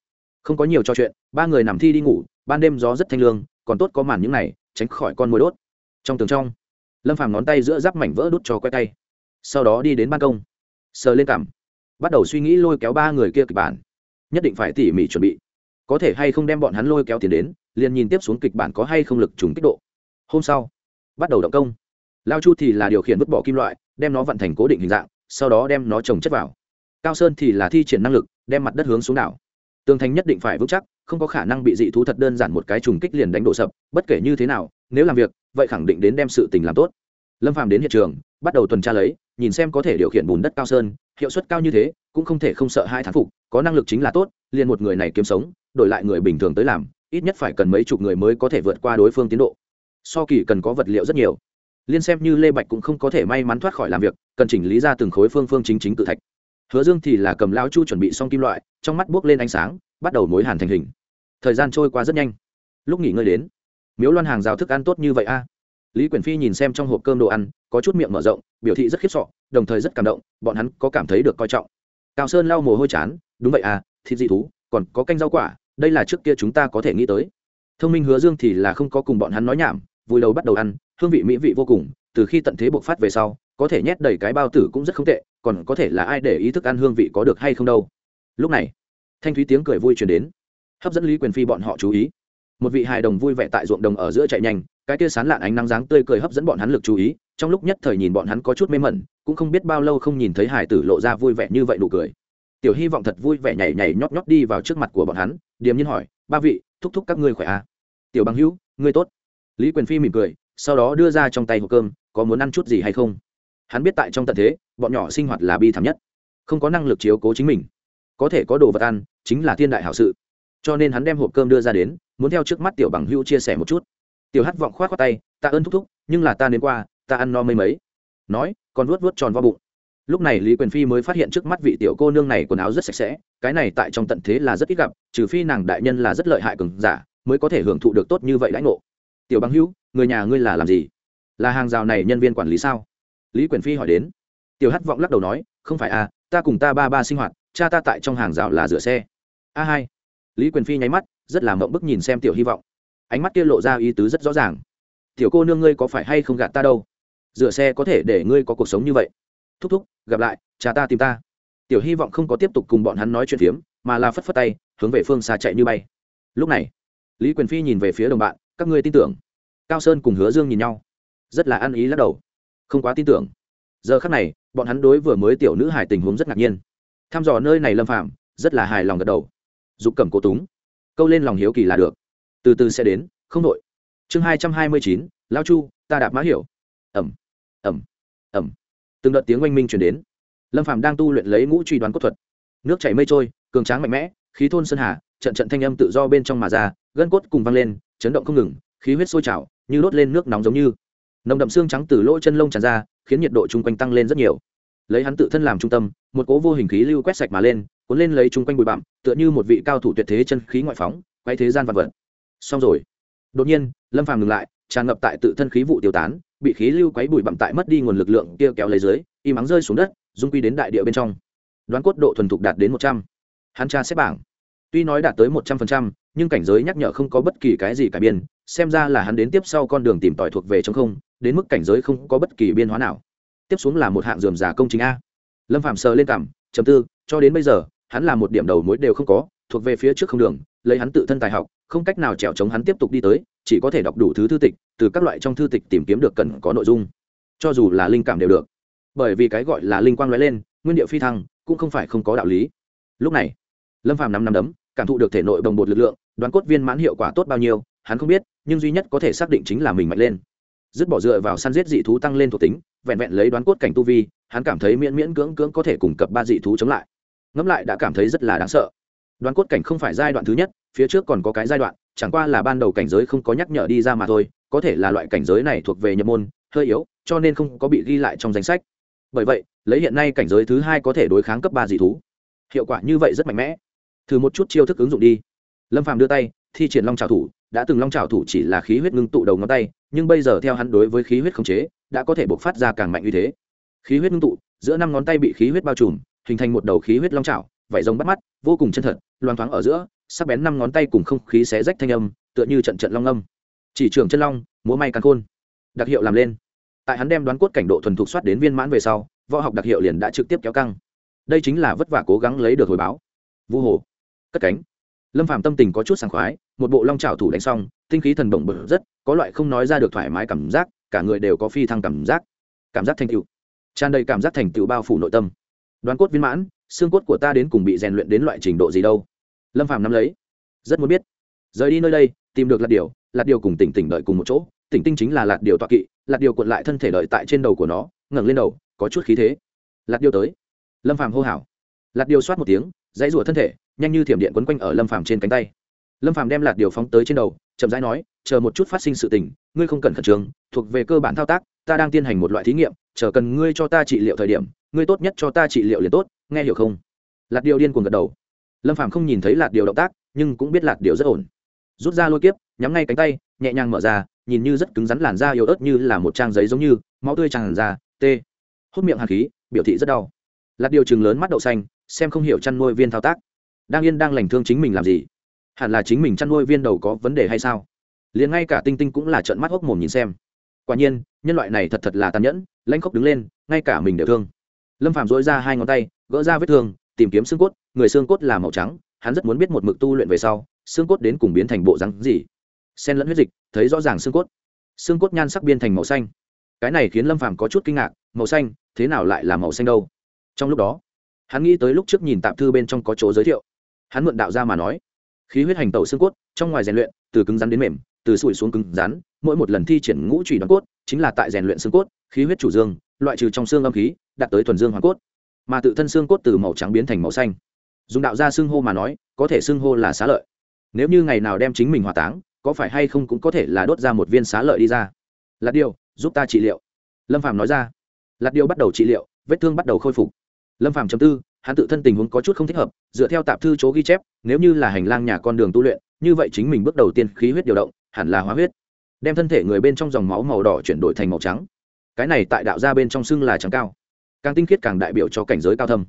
Không có nhiều trò chuyện, ba người nằm thi đi ngủ, ban đêm gió rất thanh lương, còn tốt có màn những này, tránh khỏi con mồi đốt. Trong tường trong, lâm phàm ngón tay giữa giáp mảnh vỡ đốt cho que tay sau đó đi đến ban công. Sờ lên cằm bắt đầu suy nghĩ lôi kéo ba người kia kịch bản. Nhất định phải tỉ mỉ chuẩn bị. Có thể hay không đem bọn hắn lôi kéo tiền đến, liền nhìn tiếp xuống kịch bản có hay không lực trùng kích độ. Hôm sau, bắt đầu động công. Lao chu thì là điều khiển vứt bỏ kim loại, đem nó vận thành cố định hình dạng, sau đó đem nó trồng chất vào. Cao sơn thì là thi triển năng lực, đem mặt đất hướng xuống đảo. Tường thành nhất định phải vững chắc, không có khả năng bị dị thú thật đơn giản một cái trùng kích liền đánh đổ sập, bất kể như thế nào, nếu làm việc, vậy khẳng định đến đem sự tình làm tốt. Lâm phàm đến hiện trường, bắt đầu tuần tra lấy nhìn xem có thể điều khiển bùn đất cao sơn, hiệu suất cao như thế, cũng không thể không sợ hai thán phục, có năng lực chính là tốt, liền một người này kiếm sống, đổi lại người bình thường tới làm, ít nhất phải cần mấy chục người mới có thể vượt qua đối phương tiến độ. So kỳ cần có vật liệu rất nhiều. Liên xem như lê bạch cũng không có thể may mắn thoát khỏi làm việc, cần chỉnh lý ra từng khối phương phương chính chính tự thạch. Hứa dương thì là cầm lao chu chuẩn bị xong kim loại, trong mắt buốc lên ánh sáng, bắt đầu mối hàn thành hình. Thời gian trôi qua rất nhanh. Lúc nghỉ ngơi đến, miếu loan hàng rào thức ăn tốt như vậy a lý quyển phi nhìn xem trong hộp cơm đồ ăn, có chút miệng mở rộng, biểu thị rất khiếp sọ đồng thời rất cảm động, bọn hắn có cảm thấy được coi trọng. Cao sơn lau mồ hôi chán, đúng vậy à thịt dị thú, còn có canh rau quả, đây là trước kia chúng ta có thể nghĩ tới. Thông minh hứa dương thì là không có cùng bọn hắn nói nhảm, vui đầu bắt đầu ăn, hương vị mỹ vị vô cùng, từ khi tận thế bộc phát về sau, có thể nhét đầy cái bao tử cũng rất không tệ, còn có thể là ai để ý thức ăn hương vị có được hay không đâu. Lúc này, thanh thúy tiếng cười vui chuyển đến. Hấp dẫn lý quyền phi bọn họ chú ý một vị hài đồng vui vẻ tại ruộng đồng ở giữa chạy nhanh, cái kia sán lạn ánh nắng dáng tươi cười hấp dẫn bọn hắn lực chú ý, trong lúc nhất thời nhìn bọn hắn có chút mê mẩn, cũng không biết bao lâu không nhìn thấy hải tử lộ ra vui vẻ như vậy nụ cười. Tiểu hy vọng thật vui vẻ nhảy nhảy nhót nhót đi vào trước mặt của bọn hắn, điềm nhiên hỏi, ba vị, thúc thúc các ngươi khỏe à? tiểu bằng hữu, ngươi tốt. Lý quyền phi mỉm cười, sau đó đưa ra trong tay hộp cơm, có muốn ăn chút gì hay không? Hắn biết tại trong tận thế, bọn nhỏ sinh hoạt là bi thảm nhất, không có năng lực chiếu cố chính mình. Có thể có đồ vật ăn, chính là thiên đại hảo sự. Cho nên hắn đem hộp cơm đưa ra đến muốn theo trước mắt tiểu bằng hữu chia sẻ một chút. Tiểu hát vọng k h o á t khoác tay, ta ơn thúc thúc, nhưng là ta đến qua, ta ăn no mấy mấy. Nói còn vuốt vuốt tròn vào bụng. Lúc này lý quyền phi mới phát hiện trước mắt vị tiểu cô nương này quần áo rất sạch sẽ, cái này tại trong tận thế là rất ít gặp, trừ phi nàng đại nhân là rất lợi hại cường giả, mới có thể hưởng thụ được tốt như vậy lãnh ngộ. Tiểu bằng hữu, người nhà ngươi là làm gì? Là hàng rào này nhân viên quản lý sao? Lý quyền phi hỏi đến. Tiểu hát vọng lắc đầu nói, không phải à ta cùng ta ba ba sinh hoạt, cha ta tại trong hàng rào là rửa xe. A hai. Lý quyền phi nháy mắt rất là mộng bức nhìn xem tiểu hy vọng. Ánh mắt kia lộ ra ý tứ rất rõ ràng. Tiểu cô nương ngươi có phải hay không gạt ta đâu? Rửa xe có thể để ngươi có cuộc sống như vậy. Thúc thúc, gặp lại, cha ta tìm ta. Tiểu hy vọng không có tiếp tục cùng bọn hắn nói chuyện phiếm, mà là phất phất tay, hướng về phương xa chạy như bay. Lúc này, lý quyền phi nhìn về phía đồng bạn, các ngươi tin tưởng. Cao sơn cùng hứa dương nhìn nhau. Rất là ăn ý lắc đầu. Không quá tin tưởng. Giờ khắc này, bọn hắn đối vừa mới tiểu nữ hải tình huống rất ngạc nhiên. Thăm dò nơi này lâm phạm rất là hài lòng gật đầu. Dục cầm cố túng câu lên lòng hiếu kỳ là được. Từ từ sẽ đến, không đội chương hai trăm hai mươi chín lao chu, ta đạp mã hiểu. Ẩm ẩm ẩm. Từng đợt tiếng oanh minh chuyển đến. Lâm phạm đang tu luyện lấy ngũ truy đoán cốt thuật. Nước chảy mây trôi, cường tráng mạnh mẽ, khí thôn sơn hà, trận trận thanh âm tự do bên trong mà ra, gân cốt cùng văng lên, chấn động không ngừng, khí huyết sôi trào, như đốt lên nước nóng giống như. Nồng đậm xương trắng từ lỗ chân lông tràn ra, khiến nhiệt độ chung quanh tăng lên rất nhiều. Lấy hắn tự thân làm trung tâm, một cố vô hình khí lưu quét sạch mà lên cuốn lên lấy chung quanh bụi bặm, tựa như một vị cao thủ tuyệt thế chân khí ngoại phóng, quay thế gian vật vật. Xong rồi. Đột nhiên, lâm phàm ngừng lại, tràn ngập tại tự thân khí vụ tiêu tán, bị khí lưu quấy bụi bặm tại mất đi nguồn lực lượng kia kéo lấy dưới y mắng rơi xuống đất, dung quy đến đại địa bên trong. Đoán cốt độ thuần thục đạt đến một trăm. Hắn tra xếp bảng. Tuy nói đạt tới một trăm phần trăm, nhưng cảnh giới nhắc nhở không có bất kỳ cái gì cải biên, xem ra là hắn đến tiếp sau con đường tìm tòi thuộc về trong không, đến mức cảnh giới không có bất kỳ biên hóa nào. Tiếp xuống là một hạng dườm giả công chính a. Lâm phạm sờ lên cảm chấm tư, cho đến bây giờ, hắn là một điểm đầu mối đều không có, thuộc về phía trước không đường, lấy hắn tự thân tài học, không cách nào trèo chống hắn tiếp tục đi tới, chỉ có thể đọc đủ thứ thư tịch, từ các loại trong thư tịch tìm kiếm được cần có nội dung. Cho dù là linh cảm đều được. Bởi vì cái gọi là linh quang nói lên, nguyên địa phi thăng, cũng không phải không có đạo lý. Lúc này, lâm phàm năm năm đấm, cảm thụ được thể nội bồng bột lực lượng, đoán cốt viên mãn hiệu quả tốt bao nhiêu, hắn không biết, nhưng duy nhất có thể xác định chính là mình mạnh lên dứt bỏ dựa vào săn giết dị thú tăng lên thuộc tính, vẹn vẹn lấy đoán cốt cảnh tu vi, hắn cảm thấy miễn miễn cưỡng cưỡng có thể cùng cấp ba dị thú chống lại. Ngẫm lại đã cảm thấy rất là đáng sợ. Đoán cốt cảnh không phải giai đoạn thứ nhất, phía trước còn có cái giai đoạn, chẳng qua là ban đầu cảnh giới không có nhắc nhở đi ra mà thôi, có thể là loại cảnh giới này thuộc về nhập môn, hơi yếu, cho nên không có bị ghi lại trong danh sách. Bởi vậy, lấy hiện nay cảnh giới thứ hai có thể đối kháng cấp ba dị thú. Hiệu quả như vậy rất mạnh mẽ. Thử một chút chiêu thức ứng dụng đi. Lâm phàm đưa tay, thi triển long trào thủ đã từng long trào thủ chỉ là khí huyết ngưng tụ đầu ngón tay, nhưng bây giờ theo hắn đối với khí huyết khống chế, đã có thể bộc phát ra càng mạnh như thế. Khí huyết ngưng tụ, giữa năm ngón tay bị khí huyết bao trùm, hình thành một đầu khí huyết long trào vảy rồng bắt mắt, vô cùng chân thật, loang thoáng ở giữa, sắc bén năm ngón tay cùng không khí xé rách thanh âm, tựa như trận trận long âm. Chỉ trưởng chân long, múa may căn khôn. Đặc hiệu làm lên. Tại hắn đem đoán cốt cảnh độ thuần thục soát đến viên mãn về sau, võ học đặc hiệu liền đã trực tiếp kéo căng. Đây chính là vất vả cố gắng lấy được hồi báo. Vu hồ. Cất cánh. Lâm phạm tâm tình có chút sảng khoái một bộ long trảo thủ đánh xong, tinh khí thần động bực rất, có loại không nói ra được thoải mái cảm giác, cả người đều có phi thăng cảm giác. Cảm giác thành tựu. Tràn đầy cảm giác thành tựu bao phủ nội tâm. Đoán cốt viên mãn, xương cốt của ta đến cùng bị rèn luyện đến loại trình độ gì đâu? Lâm Phàm nắm lấy. Rất muốn biết. Rời đi nơi đây, tìm được lạt điều. Lạt điều cùng tỉnh tỉnh đợi cùng một chỗ. Tỉnh tinh chính là lạt điều tọa kỵ. Lạt điều cuộn lại thân thể đợi tại trên đầu của nó, ngẩng lên đầu, có chút khí thế. Lạt điều tới. Lâm phàm hô hào. Lạt điều soát một tiếng, dãy rủa thân thể, nhanh như thiểm điện quấn quanh ở lâm phàm trên cánh tay lâm phàm đem lạt điều phóng tới trên đầu, chậm rãi nói, chờ một chút phát sinh sự tình, ngươi không cần khẩn trương, thuộc về cơ bản thao tác, ta đang tiến hành một loại thí nghiệm, chờ cần ngươi cho ta trị liệu thời điểm, ngươi tốt nhất cho ta trị liệu liền tốt, nghe hiểu không? Lạt điều điên cuồng gật đầu. Lâm phàm không nhìn thấy lạt điều động tác, nhưng cũng biết lạt điều rất ổn. Rút ra lôi kiếp, nhắm ngay cánh tay, nhẹ nhàng mở ra, nhìn như rất cứng rắn làn da yếu ớt như là một trang giấy giống như, máu tươi tràn ra t hút miệng hạt khí, biểu thị rất đau. Lạt điều chừng lớn mắt đậu xanh, xem không hiểu chăn nuôi viên thao tác. Đang yên đang lành thương chính mình làm gì? Hẳn là chính mình chăn nuôi viên đầu có vấn đề hay sao? Liền ngay cả tinh tinh cũng là trợn mắt hốc mồm nhìn xem. Quả nhiên, nhân loại này thật thật là tàn nhẫn, lãnh khóc đứng lên, ngay cả mình đều thương. Lâm phạm dối ra hai ngón tay, gỡ ra vết thương, tìm kiếm xương cốt, người xương cốt là màu trắng, hắn rất muốn biết một mực tu luyện về sau, xương cốt đến cùng biến thành bộ rắn gì. Sen lẫn huyết dịch, thấy rõ ràng xương cốt. Xương cốt nhan sắc biên thành màu xanh. Cái này khiến lâm phàm có chút kinh ngạc, màu xanh, thế nào lại là màu xanh đâu? Trong lúc đó, hắn nghĩ tới lúc trước nhìn tạm thư bên trong có chỗ giới thiệu. Hắn mượn đạo ra mà nói khí huyết hành tẩu xương cốt, trong ngoài rèn luyện, từ cứng rắn đến mềm, từ sủi xuống cứng rắn, mỗi một lần thi triển ngũ trùy đoàn cốt, chính là tại rèn luyện xương cốt, khí huyết chủ dương, loại trừ trong xương âm khí, đạt tới thuần dương hoàn cốt. Mà tự thân xương cốt từ màu trắng biến thành màu xanh. Dùng đạo gia xương hô mà nói, có thể xương hô là xá lợi. Nếu như ngày nào đem chính mình hỏa táng, có phải hay không cũng có thể là đốt ra một viên xá lợi đi ra. Lạt điều giúp ta trị liệu. Lâm phàm nói ra. Lạt điều bắt đầu trị liệu, vết thương bắt đầu khôi phục. Lâm phàm chấm tư hắn tự thân tình huống có chút không thích hợp, dựa theo tạp thư chỗ ghi chép, nếu như là hành lang nhà con đường tu luyện, như vậy chính mình bước đầu tiên khí huyết điều động, hẳn là hóa huyết. Đem thân thể người bên trong dòng máu màu đỏ chuyển đổi thành màu trắng. Cái này tại đạo gia bên trong xưng là trắng cao. Càng tinh khiết càng đại biểu cho cảnh giới cao thâm.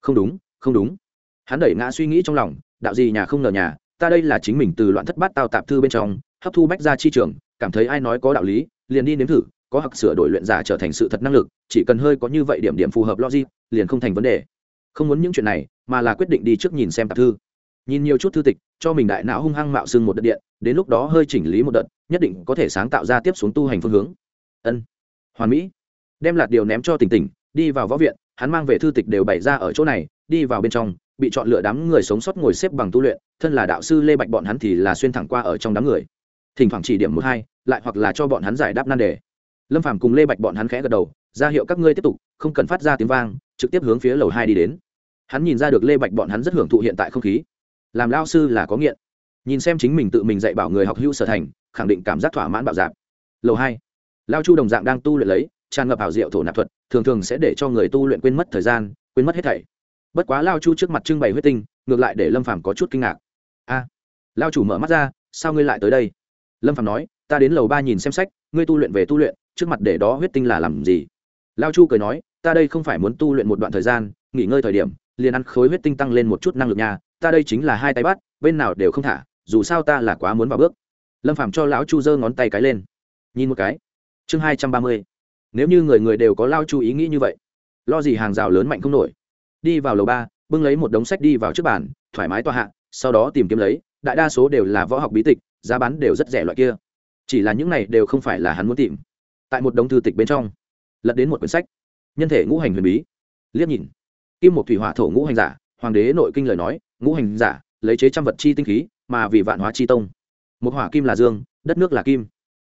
Không đúng không đúng. Hắn đẩy ngã suy nghĩ trong lòng, đạo gì nhà không ngờ nhà, ta đây là chính mình từ loạn thất bát tao tạp thư bên trong, hấp thu bách ra chi trường, cảm thấy ai nói có đạo lý, liền đi nếm thử, có học sửa đổi luyện giả trở thành sự thật năng lực, chỉ cần hơi có như vậy điểm điểm phù hợp logic, liền không thành vấn đề không muốn những chuyện này, mà là quyết định đi trước nhìn xem tạp thư. Nhìn nhiều chút thư tịch, cho mình đại não hung hăng mạo xưng một đợt điện, đến lúc đó hơi chỉnh lý một đợt, nhất định có thể sáng tạo ra tiếp xuống tu hành phương hướng. Ân, hoàn mỹ. Đem lạt điều ném cho tỉnh tỉnh, đi vào võ viện, hắn mang về thư tịch đều bày ra ở chỗ này, đi vào bên trong, bị chọn lựa đám người sống sót ngồi xếp bằng tu luyện, thân là đạo sư lê bạch bọn hắn thì là xuyên thẳng qua ở trong đám người. Thỉnh thoảng chỉ điểm một hai, lại hoặc là cho bọn hắn giải đáp nan đề. Lâm phàm cùng lê bạch bọn hắn khẽ gật đầu, ra hiệu các ngươi tiếp tục, không cần phát ra tiếng vang, trực tiếp hướng phía lầu hai đi đến hắn nhìn ra được lê bạch bọn hắn rất hưởng thụ hiện tại không khí. Làm lao sư là có nghiện. Nhìn xem chính mình tự mình dạy bảo người học hữu sở thành, khẳng định cảm giác thỏa mãn bạo dạp lầu hai. Lao chu đồng dạng đang tu luyện lấy, tràn ngập ảo diệu thổ nạp thuật, thường thường sẽ để cho người tu luyện quên mất thời gian, quên mất hết thảy. Bất quá lao chu trước mặt trưng bày huyết tinh, ngược lại để lâm phàm có chút kinh ngạc. A, lao chủ mở mắt ra, sao ngươi lại tới đây? Lâm phàm nói, ta đến lầu ba nhìn xem sách, ngươi tu luyện về tu luyện, trước mặt để đó huyết tinh là làm gì? Lao chu cười nói, ta đây không phải muốn tu luyện một đoạn thời gian, nghỉ ngơi thời điểm liền ăn khối huyết tinh tăng lên một chút năng lực nhà ta đây chính là hai tay bắt, bên nào đều không thả, dù sao ta là quá muốn vào bước. Lâm phàm cho lão chu giơ ngón tay cái lên. Nhìn một cái. Chương hai trăm ba mươi. Nếu như người người đều có lao chu ý nghĩ như vậy, lo gì hàng rào lớn mạnh không nổi. Đi vào lầu ba, bưng lấy một đống sách đi vào trước bàn, thoải mái tòa hạ, sau đó tìm kiếm lấy, đại đa số đều là võ học bí tịch, giá bán đều rất rẻ loại kia. Chỉ là những này đều không phải là hắn muốn tìm. Tại một đống thư tịch bên trong, lật đến một quyển sách. Nhân thể ngũ hành huyền bí. Liếc nhìn kim một thủy hỏa thổ ngũ hành giả, hoàng đế nội kinh lời nói, ngũ hành giả, lấy chế trăm vật chi tinh khí, mà vì vạn hóa chi tông. Một hỏa kim là dương, đất nước là kim.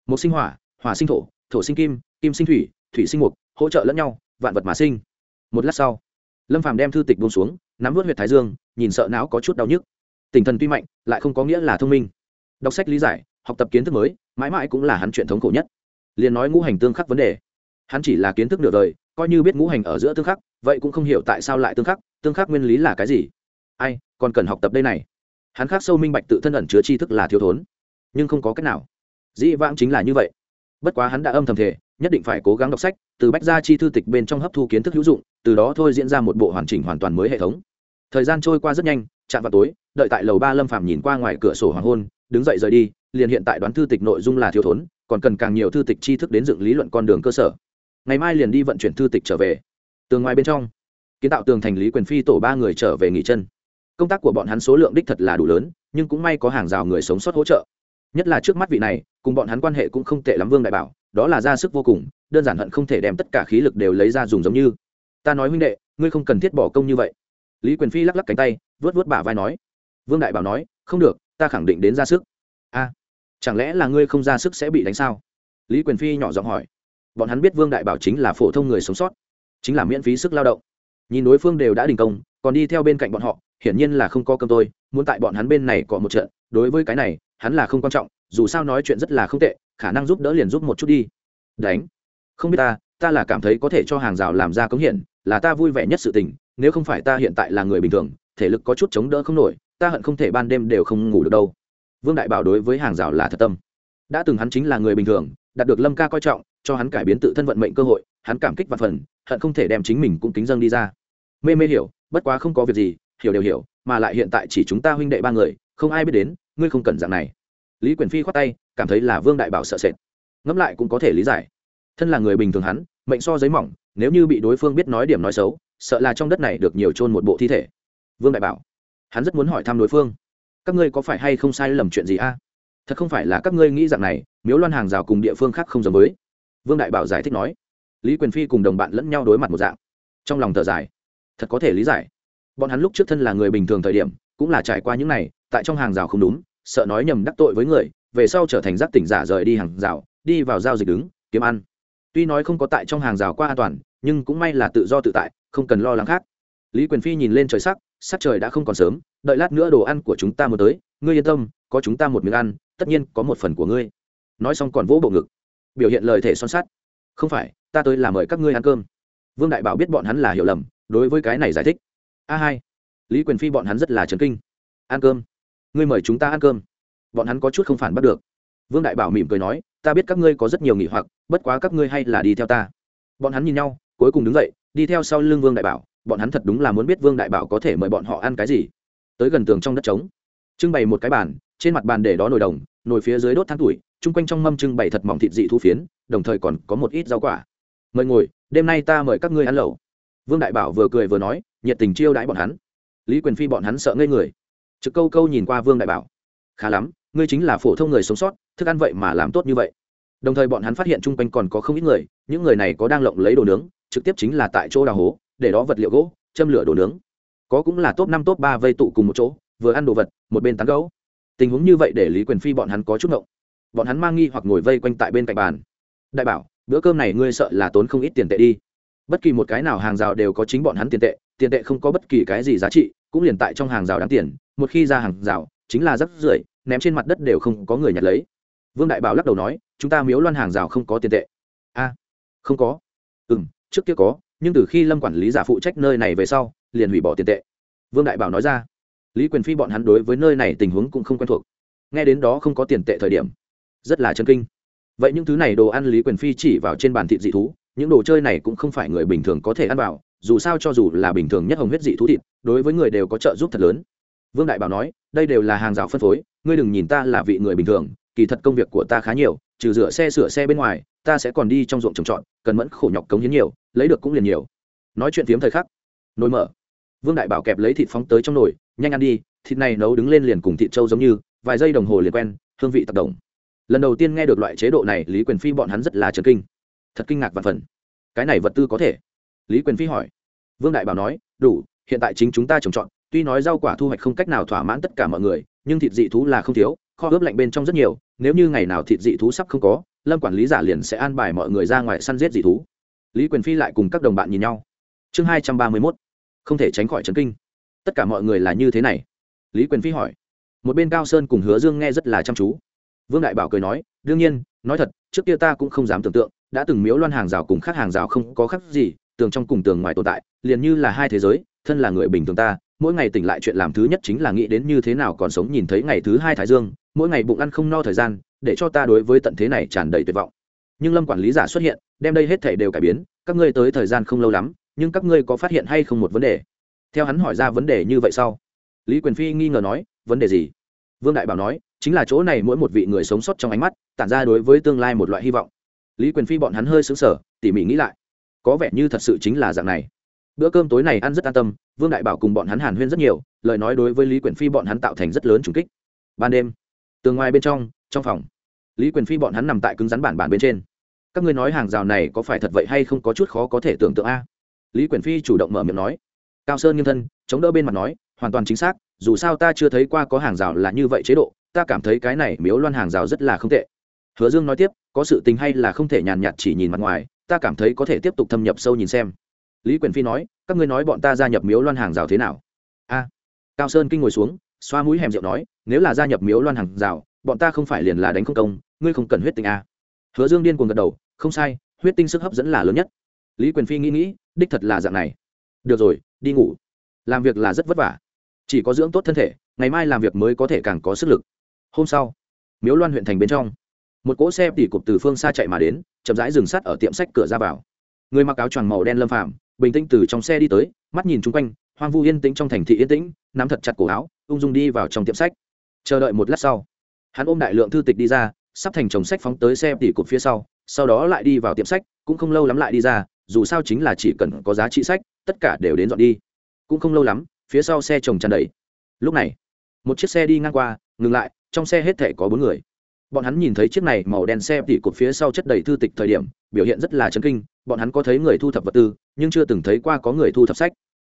Một sinh hỏa hỏa sinh thổ thổ sinh kim kim sinh thủy thủy sinh mục hỗ trợ lẫn nhau, vạn vật mà sinh. Một lát sau, lâm phàm đem thư tịch buông xuống, nắm vớt huyệt thái dương, nhìn sợ não có chút đau nhức. Tinh thần tuy mạnh, lại không có nghĩa là thông minh. Đọc sách lý giải, học tập kiến thức mới, mãi mãi cũng là hắn chuyện thống khổ nhất. Liền nói ngũ hành tương khắc vấn đề. Hắn chỉ là kiến thức nửa đời, coi như biết ngũ hành ở giữa tương khắc vậy cũng không hiểu tại sao lại tương khắc tương khắc nguyên lý là cái gì. Ai, còn cần học tập đây này? Hắn khắc sâu minh bạch tự thân ẩn chứa tri thức là thiếu thốn, nhưng không có cách nào. Dĩ vãng chính là như vậy. Bất quá hắn đã âm thầm thể nhất định phải cố gắng đọc sách, từ bách gia chi thư tịch bên trong hấp thu kiến thức hữu dụng, từ đó thôi diễn ra một bộ hoàn chỉnh hoàn toàn mới hệ thống. Thời gian trôi qua rất nhanh, chạm vào tối, đợi tại lầu ba lâm phàm nhìn qua ngoài cửa sổ hoàng hôn, đứng dậy rời đi, liền hiện tại đoán thư tịch nội dung là thiếu thốn, còn cần càng nhiều thư tịch tri thức đến dựng lý luận con đường cơ sở. Ngày mai liền đi vận chuyển thư tịch trở về tường ngoài bên trong, kiến tạo tường thành lý quyền phi tổ ba người trở về nghỉ chân. Công tác của bọn hắn số lượng đích thật là đủ lớn, nhưng cũng may có hàng rào người sống sót hỗ trợ. Nhất là trước mắt vị này, cùng bọn hắn quan hệ cũng không tệ lắm vương đại bảo, đó là ra sức vô cùng, đơn giản hận không thể đem tất cả khí lực đều lấy ra dùng giống như. Ta nói huynh đệ, ngươi không cần thiết bỏ công như vậy. Lý quyền phi lắc lắc cánh tay vớt vớt bả vai nói. Vương đại bảo nói, không được, ta khẳng định đến ra sức. A, chẳng lẽ là ngươi không ra sức sẽ bị đánh sao? Lý quyền phi nhỏ giọng hỏi. Bọn hắn biết vương đại bảo chính là phổ thông người sống sót chính là miễn phí sức lao động. Nhìn đối phương đều đã đình công, còn đi theo bên cạnh bọn họ, hiển nhiên là không có cơm tôi, muốn tại bọn hắn bên này có một trận, đối với cái này, hắn là không quan trọng, dù sao nói chuyện rất là không tệ, khả năng giúp đỡ liền giúp một chút đi. Đánh. Không biết ta ta là cảm thấy có thể cho hàng rào làm ra cống hiển, là ta vui vẻ nhất sự tình, nếu không phải ta hiện tại là người bình thường, thể lực có chút chống đỡ không nổi, ta hận không thể ban đêm đều không ngủ được đâu. Vương đại bảo đối với hàng rào là thật tâm. Đã từng hắn chính là người bình thường đạt được lâm ca coi trọng, cho hắn cải biến tự thân vận mệnh cơ hội, hắn cảm kích và phần, hận không thể đem chính mình cũng kính dâng đi ra. Mê mê hiểu, bất quá không có việc gì, hiểu đều hiểu, mà lại hiện tại chỉ chúng ta huynh đệ ba người, không ai biết đến, ngươi không cần dạng này. Lý quyền phi khoát tay, cảm thấy là vương đại bảo sợ sệt. Ngẫm lại cũng có thể lý giải. Thân là người bình thường hắn, mệnh so giấy mỏng, nếu như bị đối phương biết nói điểm nói xấu, sợ là trong đất này được nhiều chôn một bộ thi thể. Vương đại bảo, hắn rất muốn hỏi thăm đối phương. Các ngươi có phải hay không sai lầm chuyện gì a? Thật không phải là các ngươi nghĩ rằng này miếu loan hàng rào cùng địa phương khác không giống với. Vương đại bảo giải thích nói, lý quyền phi cùng đồng bạn lẫn nhau đối mặt một dạng. Trong lòng thở dài, thật có thể lý giải. Bọn hắn lúc trước thân là người bình thường thời điểm, cũng là trải qua những này, tại trong hàng rào không đúng, sợ nói nhầm đắc tội với người, về sau trở thành giác tỉnh giả rời đi hàng rào, đi vào giao dịch đứng, kiếm ăn. Tuy nói không có tại trong hàng rào qua an toàn, nhưng cũng may là tự do tự tại, không cần lo lắng khác. Lý quyền phi nhìn lên trời sắc sắc trời đã không còn sớm, đợi lát nữa đồ ăn của chúng ta mới tới, ngươi yên tâm, có chúng ta một miếng ăn, tất nhiên có một phần của ngươi nói xong còn vỗ bộ ngực. Biểu hiện lời thể son sắt. Không phải, ta tới là mời các ngươi ăn cơm. Vương đại bảo biết bọn hắn là hiểu lầm, đối với cái này giải thích. A hai. Lý quyền phi bọn hắn rất là trấn kinh. Ăn cơm. Ngươi mời chúng ta ăn cơm. Bọn hắn có chút không phản bắt được. Vương đại bảo mỉm cười nói, ta biết các ngươi có rất nhiều nghỉ hoặc, bất quá các ngươi hay là đi theo ta. Bọn hắn nhìn nhau, cuối cùng đứng dậy, đi theo sau lưng vương đại bảo. Bọn hắn thật đúng là muốn biết vương đại bảo có thể mời bọn họ ăn cái gì. Tới gần tường trong đất trống. Trưng bày một cái bàn trên mặt bàn để đó nồi đồng, nồi phía dưới đốt than tuổi, chung quanh trong mâm trưng bày thật mỏng thịt dị thu phiến, đồng thời còn có một ít rau quả. Mời ngồi, đêm nay ta mời các ngươi ăn lẩu. Vương đại bảo vừa cười vừa nói, nhiệt tình chiêu đãi bọn hắn. Lý quyền phi bọn hắn sợ ngây người. Trực câu câu nhìn qua vương đại bảo. Khá lắm, ngươi chính là phổ thông người sống sót, thức ăn vậy mà làm tốt như vậy. Đồng thời bọn hắn phát hiện chung quanh còn có không ít người, những người này có đang lộng lấy đồ nướng, trực tiếp chính là tại chỗ đào hố, để đó vật liệu gỗ, châm lửa đồ nướng. Có cũng là top năm, top ba vây tụ cùng một chỗ, vừa ăn đồ vật, một bên tán gấu tình huống như vậy để lý quyền phi bọn hắn có chút ngộng. Bọn hắn mang nghi hoặc ngồi vây quanh tại bên cạnh bàn. Đại bảo, bữa cơm này ngươi sợ là tốn không ít tiền tệ đi. Bất kỳ một cái nào hàng rào đều có chính bọn hắn tiền tệ tiền tệ không có bất kỳ cái gì giá trị, cũng liền tại trong hàng rào đáng tiền, một khi ra hàng rào, chính là rắc rưởi, ném trên mặt đất đều không có người nhặt lấy. Vương đại bảo lắc đầu nói, chúng ta miếu loan hàng rào không có tiền tệ. A, không có. Ừ m trước kia có, nhưng từ khi lâm quản lý giả phụ trách nơi này về sau, liền hủy bỏ tiền tệ. Vương đại bảo nói ra lý quyền phi bọn hắn đối với nơi này tình huống cũng không quen thuộc. Nghe đến đó không có tiền tệ thời điểm, rất là chân kinh. Vậy những thứ này đồ ăn lý quyền phi chỉ vào trên bàn thịt dị thú, những đồ chơi này cũng không phải người bình thường có thể ăn vào, dù sao cho dù là bình thường nhất hồng huyết dị thú thịt, đối với người đều có trợ giúp thật lớn. Vương đại bảo nói, đây đều là hàng rào phân phối, ngươi đừng nhìn ta là vị người bình thường, kỳ thật công việc của ta khá nhiều, trừ rửa xe sửa xe bên ngoài, ta sẽ còn đi trong ruộng trồng trọt, cần mẫn khổ nhọc cống hiến nhiều, lấy được cũng liền nhiều. Nói chuyện phiếm thời khắc nồi mở vương đại bảo kẹp lấy thịt phóng tới trong nồi, nhanh ăn đi, thịt này nấu đứng lên liền cùng thịt trâu giống như, vài giây đồng hồ liền quen, hương vị tác động lần đầu tiên nghe được loại chế độ này, lý quyền phi bọn hắn rất là trần kinh. Thật kinh ngạc và phần. Cái này vật tư có thể? Lý quyền phi hỏi. Vương đại bảo nói, đủ, hiện tại chính chúng ta trồng trọt, tuy nói rau quả thu hoạch không cách nào thỏa mãn tất cả mọi người, nhưng thịt dị thú là không thiếu, kho ướp lạnh bên trong rất nhiều, nếu như ngày nào thịt dị thú sắp không có, lâm quản lý giả liền sẽ an bài mọi người ra ngoài săn giết dị thú. Lý quyền phi lại cùng các đồng bạn nhìn nhau. Chương hai trăm ba mươi mốt không thể tránh khỏi chấn kinh. Tất cả mọi người là như thế này. Lý quyền phi hỏi. Một bên cao sơn cùng hứa dương nghe rất là chăm chú. Vương đại bảo cười nói, đương nhiên, nói thật, trước kia ta cũng không dám tưởng tượng, đã từng miếu loan hàng rào cùng khác hàng rào không có khác gì, tường trong cùng tường ngoài tồn tại, liền như là hai thế giới, thân là người bình thường ta, mỗi ngày tỉnh lại chuyện làm thứ nhất chính là nghĩ đến như thế nào còn sống nhìn thấy ngày thứ hai thái dương, mỗi ngày bụng ăn không no thời gian, để cho ta đối với tận thế này tràn đầy tuyệt vọng. Nhưng lâm quản lý giả xuất hiện, đem đây hết thể đều cải biến, các ngươi tới thời gian không lâu lắm nhưng các ngươi có phát hiện hay không một vấn đề? Theo hắn hỏi ra vấn đề như vậy sau, lý quyền phi nghi ngờ nói, vấn đề gì? Vương đại bảo nói, chính là chỗ này mỗi một vị người sống sót trong ánh mắt, tản ra đối với tương lai một loại hy vọng. Lý quyền phi bọn hắn hơi xứng sở tỉ mỉ nghĩ lại, có vẻ như thật sự chính là dạng này. Bữa cơm tối này ăn rất an tâm, vương đại bảo cùng bọn hắn hàn huyên rất nhiều, lời nói đối với lý quyền phi bọn hắn tạo thành rất lớn trùng kích. Ban đêm, tường ngoài bên trong trong phòng, lý quyền phi bọn hắn nằm tại cứng rắn bản bản bên trên. Các ngươi nói hàng rào này có phải thật vậy hay không có chút khó có thể tưởng tượng a? Lý quyền phi chủ động mở miệng nói. Cao sơn nghiêm thân, chống đỡ bên mặt nói, hoàn toàn chính xác, dù sao ta chưa thấy qua có hàng rào là như vậy chế độ, ta cảm thấy cái này miếu loan hàng rào rất là không tệ. Hứa dương nói tiếp, có sự tình hay là không thể nhàn nhạt chỉ nhìn mặt ngoài, ta cảm thấy có thể tiếp tục thâm nhập sâu nhìn xem. Lý quyền phi nói, các ngươi nói bọn ta gia nhập miếu loan hàng rào thế nào? A. Cao sơn kinh ngồi xuống, xoa mũi hèm rượu nói, nếu là gia nhập miếu loan hàng rào, bọn ta không phải liền là đánh không công, ngươi không cần huyết tinh a. Hứa dương điên cuồng gật đầu, không sai, huyết tinh sức hấp dẫn là lớn nhất lý quyền phi nghĩ nghĩ, đích thật là dạng này. Được rồi, đi ngủ. Làm việc là rất vất vả. Chỉ có dưỡng tốt thân thể, ngày mai làm việc mới có thể càng có sức lực. Hôm sau, miếu loan huyện thành bên trong, một cỗ xe tỉ cụp từ phương xa chạy mà đến, chậm rãi dừng sắt ở tiệm sách cửa ra vào. Người mặc áo choàng màu đen lâm phạm bình tĩnh từ trong xe đi tới, mắt nhìn chung quanh, hoang vu yên tĩnh trong thành thị yên tĩnh, nắm thật chặt cổ áo, ung dung đi vào trong tiệm sách. Chờ đợi một lát sau, hắn ôm đại lượng thư tịch đi ra, sắp thành chồng sách phóng tới xe tỉ cụp phía sau sau đó lại đi vào tiệm sách, cũng không lâu lắm lại đi ra dù sao chính là chỉ cần có giá trị sách, tất cả đều đến dọn đi. Cũng không lâu lắm, phía sau xe chồng tràn đầy. Lúc này, một chiếc xe đi ngang qua, ngừng lại, trong xe hết thể có bốn người. Bọn hắn nhìn thấy chiếc này màu đen xe tỉ cột phía sau chất đầy thư tịch thời điểm, biểu hiện rất là chấn kinh, bọn hắn có thấy người thu thập vật tư, nhưng chưa từng thấy qua có người thu thập sách.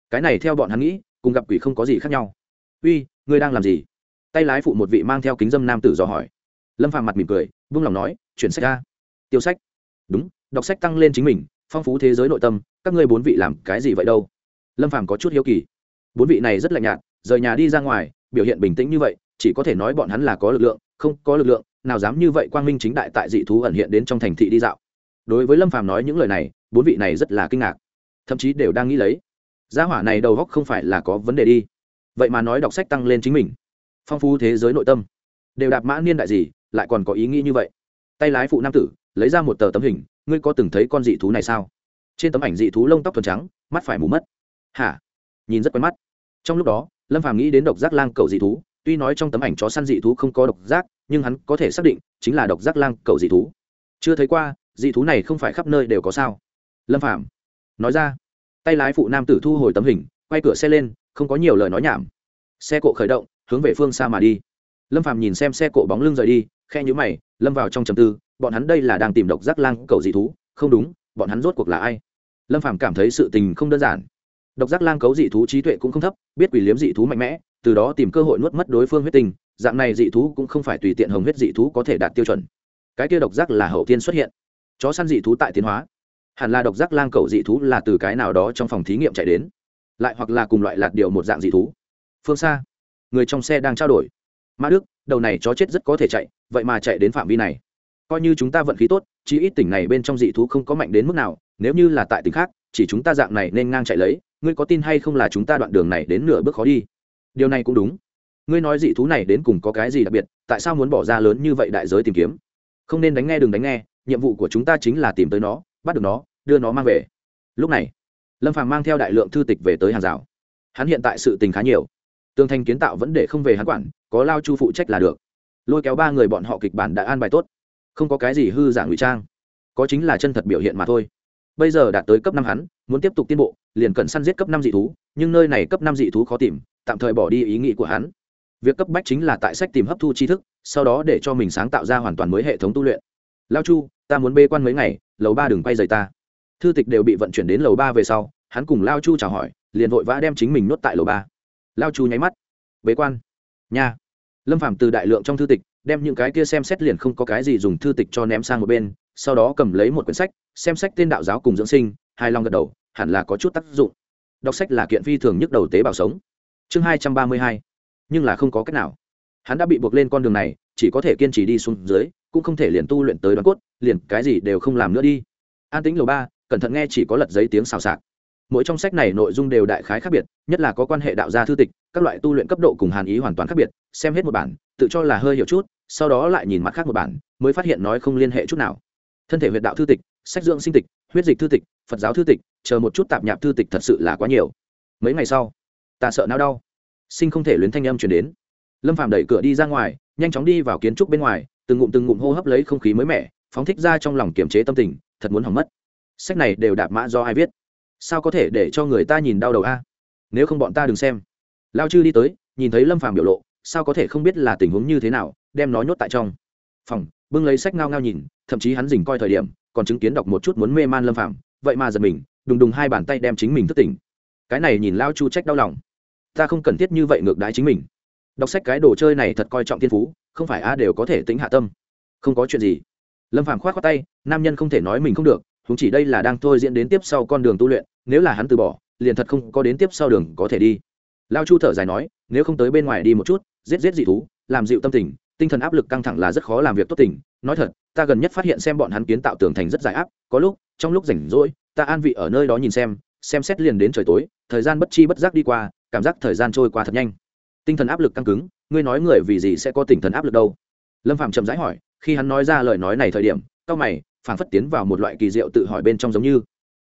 Cái này theo bọn hắn nghĩ, cùng gặp quỷ không có gì khác nhau. Uy, ngươi đang làm gì? Tay lái phụ một vị mang theo kính dâm nam tử dò hỏi. Lâm phàm mặt mỉm cười, vung lòng nói, chuyển sách ra. Tiêu sách. Đúng, đọc sách tăng lên chính mình phong phú thế giới nội tâm, các ngươi bốn vị làm cái gì vậy đâu? Lâm phàm có chút hiếu kỳ. Bốn vị này rất lạnh nhạt, rời nhà đi ra ngoài, biểu hiện bình tĩnh như vậy, chỉ có thể nói bọn hắn là có lực lượng, không có lực lượng, nào dám như vậy quang minh chính đại tại dị thú ẩn hiện đến trong thành thị đi dạo. Đối với lâm phàm nói những lời này, bốn vị này rất là kinh ngạc. Thậm chí đều đang nghĩ lấy, gia hỏa này đầu góc không phải là có vấn đề đi. Vậy mà nói đọc sách tăng lên chính mình. Phong phú thế giới nội tâm. Đều đạp mã niên đại gì, lại còn có ý nghĩ như vậy. Tay lái phụ nam tử, lấy ra một tờ tấm hình ngươi có từng thấy con dị thú này sao? Trên tấm ảnh dị thú lông tóc thuần trắng, mắt phải mù mất. Hả? Nhìn rất quen mắt. Trong lúc đó, lâm phàm nghĩ đến độc giác lang cầu dị thú, tuy nói trong tấm ảnh chó săn dị thú không có độc giác, nhưng hắn có thể xác định chính là độc giác lang cầu dị thú. Chưa thấy qua, dị thú này không phải khắp nơi đều có sao? Lâm phàm nói ra. Tay lái phụ nam tử thu hồi tấm hình, quay cửa xe lên, không có nhiều lời nói nhảm. Xe cộ khởi động, hướng về phương xa mà đi. Lâm phàm nhìn xem xe cộ bóng lưng rời đi khe nhữ mày, lâm vào trong trầm tư, bọn hắn đây là đang tìm độc giác lang cầu dị thú, không đúng, bọn hắn rốt cuộc là ai? Lâm phàm cảm thấy sự tình không đơn giản. Độc giác lang cấu dị thú trí tuệ cũng không thấp, biết quỷ liếm dị thú mạnh mẽ, từ đó tìm cơ hội nuốt mất đối phương huyết tình, dạng này dị thú cũng không phải tùy tiện hồng huyết dị thú có thể đạt tiêu chuẩn. Cái kia độc giác là hậu tiên xuất hiện. Chó săn dị thú tại tiến hóa. Hẳn là độc giác lang cầu dị thú là từ cái nào đó trong phòng thí nghiệm chạy đến. Lại hoặc là cùng loại lạt điều một dạng dị thú. Phương xa. Người trong xe đang trao đổi. Mã đức đầu này chó chết rất có thể chạy, vậy mà chạy đến phạm vi này. Coi như chúng ta vận khí tốt chỉ ít tỉnh này bên trong dị thú không có mạnh đến mức nào, nếu như là tại tỉnh khác, chỉ chúng ta dạng này nên ngang chạy lấy, ngươi có tin hay không là chúng ta đoạn đường này đến nửa bước khó đi? Điều này cũng đúng. Ngươi nói dị thú này đến cùng có cái gì đặc biệt, tại sao muốn bỏ ra lớn như vậy đại giới tìm kiếm? Không nên đánh nghe đừng đánh nghe, nhiệm vụ của chúng ta chính là tìm tới nó, bắt được nó, đưa nó mang về. Lúc này, lâm phàm mang theo đại lượng thư tịch về tới hàng rào. Hắn hiện tại sự tình khá nhiều. Tương thanh kiến tạo vẫn để không về hắn quản có lao chu phụ trách là được. Lôi kéo ba người bọn họ kịch bản đã an bài tốt. Không có cái gì hư giả ngụy trang. Có chính là chân thật biểu hiện mà thôi. Bây giờ đạt tới cấp năm hắn, muốn tiếp tục tiến bộ, liền cần săn giết cấp năm dị thú, nhưng nơi này cấp năm dị thú khó tìm, tạm thời bỏ đi ý nghĩ của hắn. Việc cấp bách chính là tại sách tìm hấp thu tri thức, sau đó để cho mình sáng tạo ra hoàn toàn mới hệ thống tu luyện. Lao chu, ta muốn bê quan mấy ngày, lầu ba đừng quay dày ta. Thư tịch đều bị vận chuyển đến lầu ba về sau, hắn cùng lao chu chào hỏi, liền vội vã đem chính mình nuốt tại lầu ba. Lao chu nháy mắt. Bế quan. Nha lâm phạm từ đại lượng trong thư tịch, đem những cái kia xem xét liền không có cái gì dùng thư tịch cho ném sang một bên, sau đó cầm lấy một quyển sách, xem sách tên đạo giáo cùng dưỡng sinh hai long gật đầu, hẳn là có chút tác dụng. Đọc sách là kiện phi thường nhức đầu tế bào sống. Chương hai trăm ba mươi hai, nhưng là không có cách nào. Hắn đã bị buộc lên con đường này, chỉ có thể kiên trì đi xuống dưới, cũng không thể liền tu luyện tới đoán cốt, liền cái gì đều không làm nữa đi. An tính lầu ba, cẩn thận nghe chỉ có lật giấy tiếng xào xạc. Mỗi trong sách này nội dung đều đại khái khác biệt, nhất là có quan hệ đạo gia thư tịch các loại tu luyện cấp độ cùng hàn ý hoàn toàn khác biệt, xem hết một bản, tự cho là hơi hiểu chút, sau đó lại nhìn mặt khác một bản, mới phát hiện nói không liên hệ chút nào. Thân thể huyệt đạo thư tịch, sách dưỡng sinh tịch, huyết dịch thư tịch, phật giáo thư tịch, chờ một chút tạp nhạp thư tịch thật sự là quá nhiều. Mấy ngày sau, ta sợ nao đau. Sinh không thể luyến thanh âm chuyển đến. Lâm phạm đẩy cửa đi ra ngoài, nhanh chóng đi vào kiến trúc bên ngoài, từng ngụm từng ngụm hô hấp lấy không khí mới mẻ, phóng thích ra trong lòng kiềm chế tâm tình, thật muốn hỏng mất. Sách này đều đạp mã do ai viết? Sao có thể để cho người ta nhìn đau đầu a? Nếu không bọn ta đừng xem lao chư đi tới, nhìn thấy lâm phàm biểu lộ, sao có thể không biết là tình huống như thế nào, đem nó nhốt tại trong. Phòng, bưng lấy sách ngao ngao nhìn, thậm chí hắn dình coi thời điểm, còn chứng kiến đọc một chút muốn mê man lâm phàm, vậy mà giật mình, đùng đùng hai bàn tay đem chính mình thức tỉnh. Cái này nhìn lao chu trách đau lòng. Ta không cần thiết như vậy ngược đái chính mình. Đọc sách cái đồ chơi này thật coi trọng thiên phú, không phải a đều có thể tính hạ tâm. Không có chuyện gì. Lâm phàm khoát khoát tay, nam nhân không thể nói mình không được chúng chỉ đây là đang thôi diễn đến tiếp sau con đường tu luyện, nếu là hắn từ bỏ, liền thật không có đến tiếp sau đường có thể đi lao chu thở dài nói, nếu không tới bên ngoài đi một chút, giết giết dị thú, làm dịu tâm tình, tinh thần áp lực căng thẳng là rất khó làm việc tốt tình. Nói thật, ta gần nhất phát hiện xem bọn hắn kiến tạo tường thành rất dài áp, có lúc, trong lúc rảnh rỗi, ta an vị ở nơi đó nhìn xem xem xét liền đến trời tối, thời gian bất chi bất giác đi qua, cảm giác thời gian trôi qua thật nhanh. Tinh thần áp lực căng cứng, ngươi nói người vì gì sẽ có tinh thần áp lực đâu? Lâm phạm chậm rãi hỏi, khi hắn nói ra lời nói này thời điểm cao mày, phảng phất tiến vào một loại kỳ diệu tự hỏi bên trong giống như.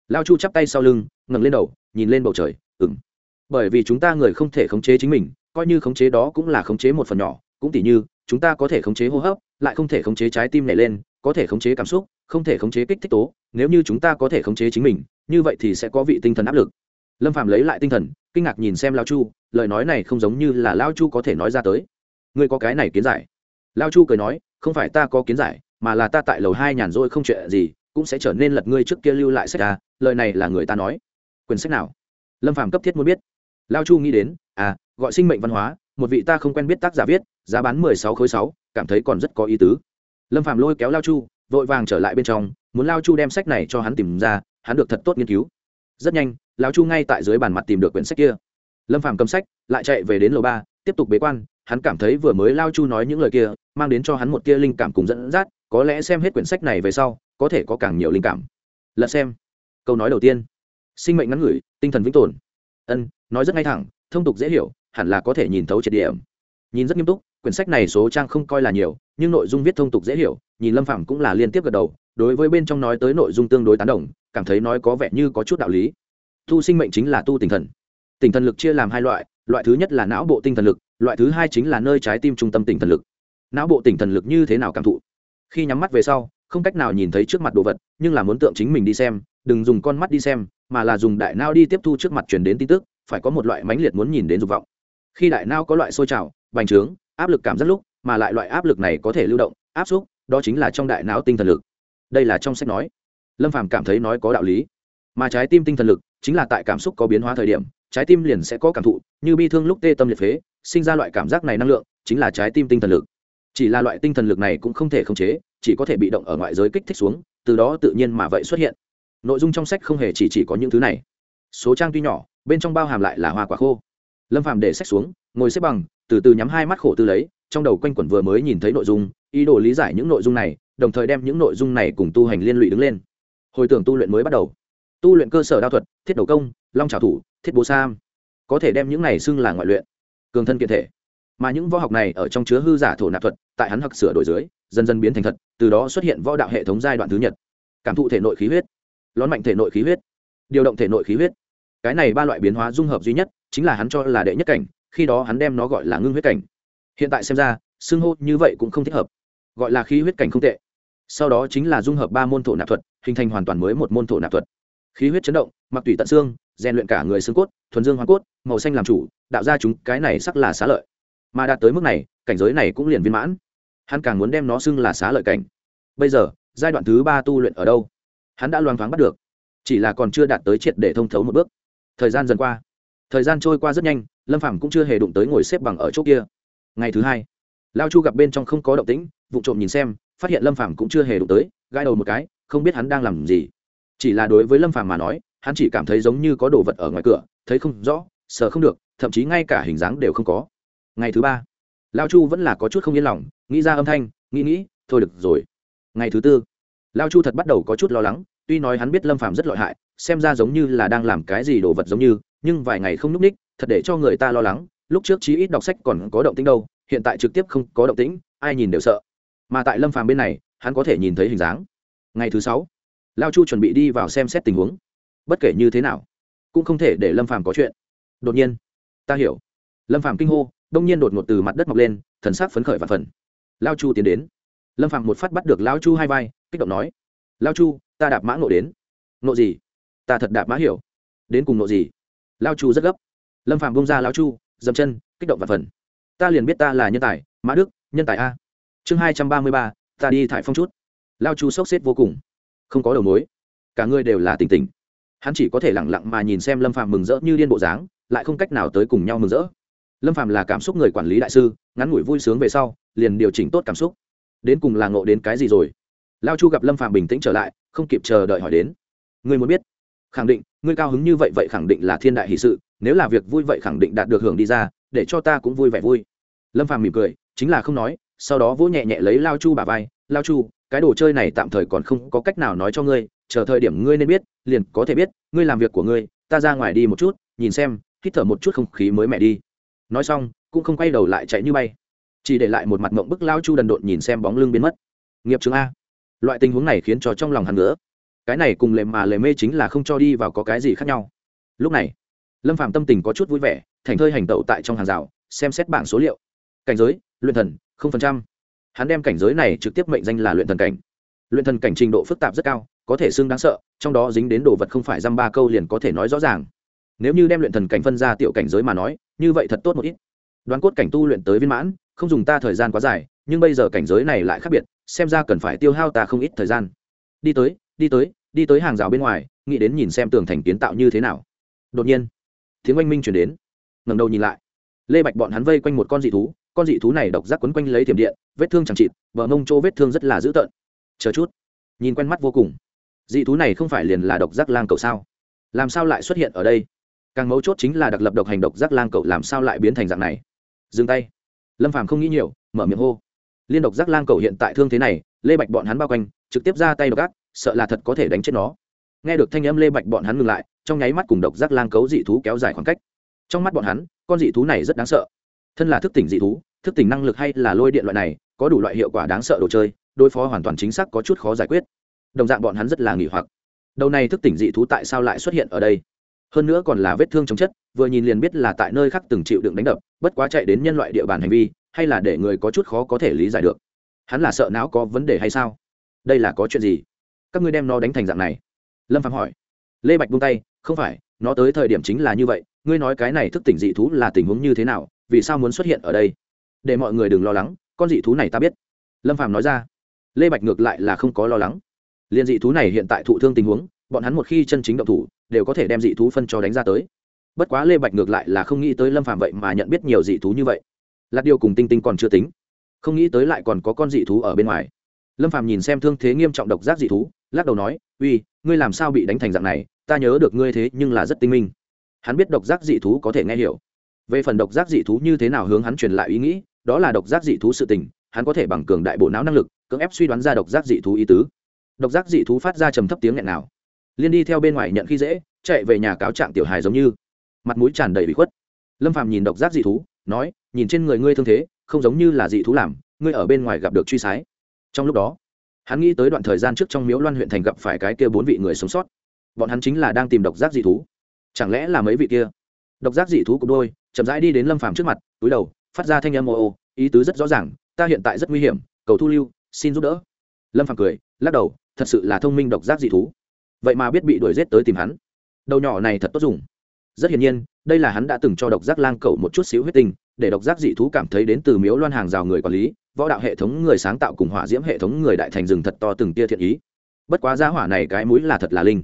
Lao chu chắp tay sau lưng, ngẩng lên đầu, nhìn lên bầu trời ừng bởi vì chúng ta người không thể khống chế chính mình, coi như khống chế đó cũng là khống chế một phần nhỏ, cũng tỉ như, chúng ta có thể khống chế hô hấp, lại không thể khống chế trái tim nảy lên, có thể khống chế cảm xúc, không thể khống chế kích thích tố, nếu như chúng ta có thể khống chế chính mình, như vậy thì sẽ có vị tinh thần áp lực. Lâm phạm lấy lại tinh thần, kinh ngạc nhìn xem lao chu, lời nói này không giống như là lao chu có thể nói ra tới. Ngươi có cái này kiến giải. Lao chu cười nói, không phải ta có kiến giải, mà là ta tại lầu hai nhàn rỗi không chuyện gì, cũng sẽ trở nên lật ngươi trước kia lưu lại sách ta lời này là người ta nói. Quyển sách nào? Lâm phàm cấp thiết muốn biết lao chu nghĩ đến à gọi sinh mệnh văn hóa, một vị ta không quen biết tác giả viết, giá bán mười sáu khối sáu, cảm thấy còn rất có ý tứ. Lâm Phạm lôi kéo lao chu, vội vàng trở lại bên trong, muốn lao chu đem sách này cho hắn tìm ra, hắn được thật tốt nghiên cứu. Rất nhanh, lao chu ngay tại dưới bàn mặt tìm được quyển sách kia. Lâm Phạm cầm sách, lại chạy về đến lầu ba, tiếp tục bế quan, hắn cảm thấy vừa mới lao chu nói những lời kia, mang đến cho hắn một tia linh cảm cùng dẫn dắt, có lẽ xem hết quyển sách này về sau, có thể có càng nhiều linh cảm. Lật xem. Câu nói đầu tiên. Sinh mệnh ngắn ngủi, tinh thần vĩnh tồn. Ân nói rất ngay thẳng, thông tục dễ hiểu, hẳn là có thể nhìn thấu triệt điểm. Nhìn rất nghiêm túc, quyển sách này số trang không coi là nhiều, nhưng nội dung viết thông tục dễ hiểu, nhìn lâm phạm cũng là liên tiếp gật đầu, đối với bên trong nói tới nội dung tương đối tán đồng, cảm thấy nói có vẻ như có chút đạo lý. Tu sinh mệnh chính là tu tinh thần. Tinh thần lực chia làm hai loại loại thứ nhất là não bộ tinh thần lực, loại thứ hai chính là nơi trái tim trung tâm tinh thần lực. Não bộ tinh thần lực như thế nào cảm thụ? Khi nhắm mắt về sau, không cách nào nhìn thấy trước mặt đồ vật, nhưng là muốn tượng chính mình đi xem, đừng dùng con mắt đi xem, mà là dùng đại não đi tiếp thu trước mặt truyền đến tin tức phải có một loại mãnh liệt muốn nhìn đến dục vọng. Khi đại não có loại sôi trào, bành trướng, áp lực cảm rất lúc mà lại loại áp lực này có thể lưu động, áp xúc, đó chính là trong đại não tinh thần lực. Đây là trong sách nói. Lâm phàm cảm thấy nói có đạo lý. Mà trái tim tinh thần lực chính là tại cảm xúc có biến hóa thời điểm, trái tim liền sẽ có cảm thụ, như bi thương lúc tê tâm liệt phế, sinh ra loại cảm giác này năng lượng, chính là trái tim tinh thần lực. Chỉ là loại tinh thần lực này cũng không thể khống chế, chỉ có thể bị động ở ngoại giới kích thích xuống, từ đó tự nhiên mà vậy xuất hiện. Nội dung trong sách không hề chỉ chỉ có những thứ này. Số trang tuy nhỏ bên trong bao hàm lại là hoa quả khô. Lâm phàm để sách xuống, ngồi xếp bằng, từ từ nhắm hai mắt khổ tư lấy, trong đầu quanh quẩn vừa mới nhìn thấy nội dung, ý đồ lý giải những nội dung này, đồng thời đem những nội dung này cùng tu hành liên lụy đứng lên. Hồi tưởng tu luyện mới bắt đầu. Tu luyện cơ sở đao thuật, thiết đầu công, long trào thủ, thiết bố sam. Có thể đem những này xưng là ngoại luyện, cường thân kiện thể. Mà những võ học này ở trong chứa hư giả thổ nạp thuật, tại hắn hặc sửa đổi dưới, dần dần biến thành thật, từ đó xuất hiện võ đạo hệ thống giai đoạn thứ nhật. Cảm thụ thể nội khí huyết. Lón mạnh thể nội khí huyết. Điều động thể nội khí huyết cái này ba loại biến hóa dung hợp duy nhất chính là hắn cho là đệ nhất cảnh, khi đó hắn đem nó gọi là ngưng huyết cảnh. Hiện tại xem ra, xưng hô như vậy cũng không thích hợp. Gọi là khí huyết cảnh không tệ. Sau đó chính là dung hợp ba môn thổ nạp thuật, hình thành hoàn toàn mới một môn thổ nạp thuật. Khí huyết chấn động, mặc tủy tận xương, rèn luyện cả người xương cốt, thuần dương hoa cốt, màu xanh làm chủ, đạo ra chúng cái này sắc là xá lợi. Mà đạt tới mức này, cảnh giới này cũng liền viên mãn. Hắn càng muốn đem nó xưng là xá lợi cảnh. Bây giờ, giai đoạn thứ ba tu luyện ở đâu? Hắn đã loang thoáng bắt được. Chỉ là còn chưa đạt tới triệt để thông thấu một bước thời gian dần qua. Thời gian trôi qua rất nhanh, lâm phàm cũng chưa hề đụng tới ngồi xếp bằng ở chỗ kia. Ngày thứ hai, lao chu gặp bên trong không có động tĩnh, vụ trộm nhìn xem, phát hiện lâm phàm cũng chưa hề đụng tới, gãi đầu một cái, không biết hắn đang làm gì. Chỉ là đối với lâm phàm mà nói, hắn chỉ cảm thấy giống như có đồ vật ở ngoài cửa, thấy không rõ, sờ không được, thậm chí ngay cả hình dáng đều không có. Ngày thứ ba, lao chu vẫn là có chút không yên lòng, nghĩ ra âm thanh, nghĩ nghĩ, thôi được rồi. Ngày thứ tư, lao chu thật bắt đầu có chút lo lắng tuy nói hắn biết lâm phàm rất lợi hại, xem ra giống như là đang làm cái gì đồ vật giống như, nhưng vài ngày không n ú c ních, thật để cho người ta lo lắng, lúc trước chí ít đọc sách còn có động tĩnh đâu, hiện tại trực tiếp không có động tĩnh, ai nhìn đều sợ. Mà tại lâm phàm bên này, hắn có thể nhìn thấy hình dáng. Ngày thứ sáu, lao chu chuẩn bị đi vào xem xét tình huống. Bất kể như thế nào, cũng không thể để lâm phàm có chuyện. Đột nhiên, ta hiểu. Lâm phàm kinh hô, đông nhiên đột ngột từ mặt đất mọc lên, thần sắc phấn khởi và phần. Lao chu tiến đến. Lâm phàm một phát bắt được lao chu hai vai, kích động nói lao chu, ta đạp mã ngộ đến. Ngộ gì? Ta thật đạp mã hiểu. Đến cùng ngộ gì? Lao chu rất gấp. Lâm phàm bông ra lao chu dầm chân, kích động và phần. Ta liền biết ta là nhân tài, mã đức, nhân tài a. Chương hai trăm ba mươi ba, ta đi thải phong chút. Lao chu sốc xếp vô cùng. Không có đầu mối. Cả người đều là tỉnh tỉnh. Hắn chỉ có thể lẳng lặng mà nhìn xem lâm phàm mừng rỡ như điên bộ dáng, lại không cách nào tới cùng nhau mừng rỡ. Lâm phàm là cảm xúc người quản lý đại sư, ngắn ngủi vui sướng về sau, liền điều chỉnh tốt cảm xúc. Đến cùng là ngộ đến cái gì rồi? Lao chu gặp lâm phàm bình tĩnh trở lại, không kịp chờ đợi hỏi đến. Ngươi muốn biết? Khẳng định, ngươi cao hứng như vậy vậy khẳng định là thiên đại hỷ sự, nếu là việc vui vậy khẳng định đạt được hưởng đi ra, để cho ta cũng vui vẻ vui. Lâm phàm mỉm cười, chính là không nói, sau đó vỗ nhẹ nhẹ lấy lao chu bà vai, lao chu, cái đồ chơi này tạm thời còn không có cách nào nói cho ngươi, chờ thời điểm ngươi nên biết, liền có thể biết, ngươi làm việc của ngươi, ta ra ngoài đi một chút, nhìn xem, hít thở một chút không khí mới mẻ đi. Nói xong, cũng không quay đầu lại chạy như bay. Chỉ để lại một mặt mộng bức lao chu đần độn nhìn xem bóng lưng biến mất. Nghiệp trường a loại tình huống này khiến cho trong lòng hắn nữa cái này cùng lệ mà lệ mê chính là không cho đi vào có cái gì khác nhau. Lúc này, lâm phạm tâm tình có chút vui vẻ, thành thơi hành tẩu tại trong hàng rào, xem xét bảng số liệu. Cảnh giới, luyện thần, không phần trăm. Hắn đem cảnh giới này trực tiếp mệnh danh là luyện thần cảnh. Luyện thần cảnh trình độ phức tạp rất cao, có thể xưng đáng sợ, trong đó dính đến đồ vật không phải dăm ba câu liền có thể nói rõ ràng. Nếu như đem luyện thần cảnh phân ra tiểu cảnh giới mà nói, như vậy thật tốt một ít. Đoán cốt cảnh tu luyện tới viên mãn, không dùng ta thời gian quá dài, nhưng bây giờ cảnh giới này lại khác biệt xem ra cần phải tiêu hao ta không ít thời gian. Đi tới đi tới đi tới hàng rào bên ngoài, nghĩ đến nhìn xem tường thành kiến tạo như thế nào. Đột nhiên, tiếng oanh minh chuyển đến. Ngầm đầu nhìn lại. Lê bạch bọn hắn vây quanh một con dị thú, con dị thú này độc giác quấn quanh lấy tiềm điện, vết thương chẳng chịt, bờ mông chỗ vết thương rất là dữ tợn. Chờ chút. Nhìn quen mắt vô cùng. Dị thú này không phải liền là độc giác lang cầu sao? Làm sao lại xuất hiện ở đây? Càng mấu chốt chính là đặc lập độc hành độc giác lang cậu làm sao lại biến thành dạng này? Dừng tay. Lâm phàm không nghĩ nhiều, mở miệng hô liên độc giác lang cầu hiện tại thương thế này, lê bạch bọn hắn bao quanh, trực tiếp ra tay độc ác, sợ là thật có thể đánh chết nó. Nghe được thanh âm lê bạch bọn hắn ngừng lại, trong nháy mắt cùng độc giác lang cấu dị thú kéo dài khoảng cách. Trong mắt bọn hắn, con dị thú này rất đáng sợ. Thân là thức tỉnh dị thú, thức tỉnh năng lực hay là lôi điện loại này, có đủ loại hiệu quả đáng sợ đồ chơi, đối phó hoàn toàn chính xác có chút khó giải quyết. Đồng dạng bọn hắn rất là nghỉ hoặc. Đầu này thức tỉnh dị thú tại sao lại xuất hiện ở đây? Hơn nữa còn là vết thương chống chất, vừa nhìn liền biết là tại nơi khác từng chịu đựng đánh đập, bất quá chạy đến nhân loại địa bàn hành vi hay là để người có chút khó có thể lý giải được? Hắn là sợ não có vấn đề hay sao? Đây là có chuyện gì? Các ngươi đem nó đánh thành dạng này. Lâm phạm hỏi. Lê bạch buông tay, không phải, nó tới thời điểm chính là như vậy, ngươi nói cái này thức tỉnh dị thú là tình huống như thế nào, vì sao muốn xuất hiện ở đây? Để mọi người đừng lo lắng, con dị thú này ta biết. Lâm phạm nói ra. Lê bạch ngược lại là không có lo lắng. Liên dị thú này hiện tại thụ thương tình huống, bọn hắn một khi chân chính động thủ, đều có thể đem dị thú phân cho đánh ra tới. Bất quá lê bạch ngược lại là không nghĩ tới lâm phạm vậy mà nhận biết nhiều dị thú như vậy lạt điều cùng tinh tinh còn chưa tính. Không nghĩ tới lại còn có con dị thú ở bên ngoài. Lâm Phàm nhìn xem thương thế nghiêm trọng độc giác dị thú, lắc đầu nói, uy, ngươi làm sao bị đánh thành dạng này? Ta nhớ được ngươi thế nhưng là rất tinh minh. Hắn biết độc giác dị thú có thể nghe hiểu. Về phần độc giác dị thú như thế nào hướng hắn truyền lại ý nghĩ, đó là độc giác dị thú sự tình, hắn có thể bằng cường đại bộ não năng lực, cưỡng ép suy đoán ra độc giác dị thú ý tứ. Độc giác dị thú phát ra trầm thấp tiếng nghẹn nào liên đi theo bên ngoài nhận khi dễ, chạy về nhà cáo trạng tiểu hài giống như. Mặt mũi tràn đầy bị khuất. Lâm phàm nhìn độc giác dị thú, nói nhìn trên người ngươi thương thế, không giống như là dị thú làm, ngươi ở bên ngoài gặp được truy sái. Trong lúc đó, hắn nghĩ tới đoạn thời gian trước trong miếu loan huyện thành gặp phải cái kia bốn vị người sống sót. Bọn hắn chính là đang tìm độc giác dị thú. Chẳng lẽ là mấy vị kia? Độc giác dị thú của đôi, chậm rãi đi đến lâm phàm trước mặt, túi đầu, phát ra thanh âm ô ô, ý tứ rất rõ ràng, ta hiện tại rất nguy hiểm, cầu thu lưu, xin giúp đỡ. Lâm phàm cười, lắc đầu, thật sự là thông minh độc giác dị thú. Vậy mà biết bị đuổi g i ế t tới tìm hắn. Đầu nhỏ này thật tốt dùng. Rất hiển nhiên, đây là hắn đã từng cho độc giác lang cầu một chút xíu huyết tình để độc giác dị thú cảm thấy đến từ miếu loan hàng rào người quản lý, võ đạo hệ thống người sáng tạo cùng hỏa diễm hệ thống người đại thành rừng thật to từng tia thiện ý. Bất quá giá hỏa này cái mũi là thật là linh.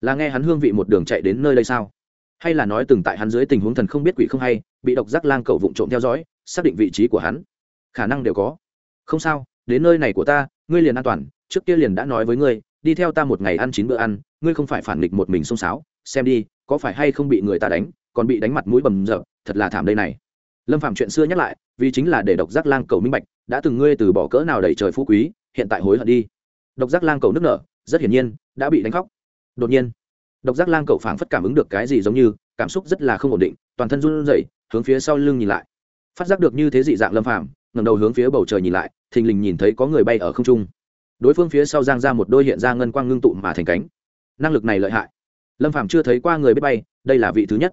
Là nghe hắn hương vị một đường chạy đến nơi đây sao? Hay là nói từng tại hắn dưới tình huống thần không biết quỷ không hay, bị độc giác lang cầu vụng trộm theo dõi, xác định vị trí của hắn? Khả năng đều có. Không sao, đến nơi này của ta, ngươi liền an toàn, trước kia liền đã nói với ngươi, đi theo ta một ngày ăn chín bữa ăn, ngươi không phải phản nghịch một mình xông xáo xem đi, có phải hay không bị người ta đánh, còn bị đánh mặt mũi bầm rợ thật là thảm đây này lâm phạm chuyện xưa nhắc lại, vì chính là để độc giác lang cầu minh bạch, đã từng ngươi từ bỏ cỡ nào đẩy trời phú quý, hiện tại hối hận đi. Độc giác lang cầu nước nở, rất hiển nhiên, đã bị đánh khóc. Đột nhiên, độc giác lang cầu phảng phất cảm ứng được cái gì giống như, cảm xúc rất là không ổn định, toàn thân run rẩy, hướng phía sau lưng nhìn lại. Phát giác được như thế dị dạng lâm phàm, ngẩng đầu hướng phía bầu trời nhìn lại, thình lình nhìn thấy có người bay ở không trung. Đối phương phía sau giang ra một đôi hiện ra ngân quang ngưng tụ mà thành cánh. Năng lực này lợi hại. Lâm phàm chưa thấy qua người biết bay, đây là vị thứ nhất.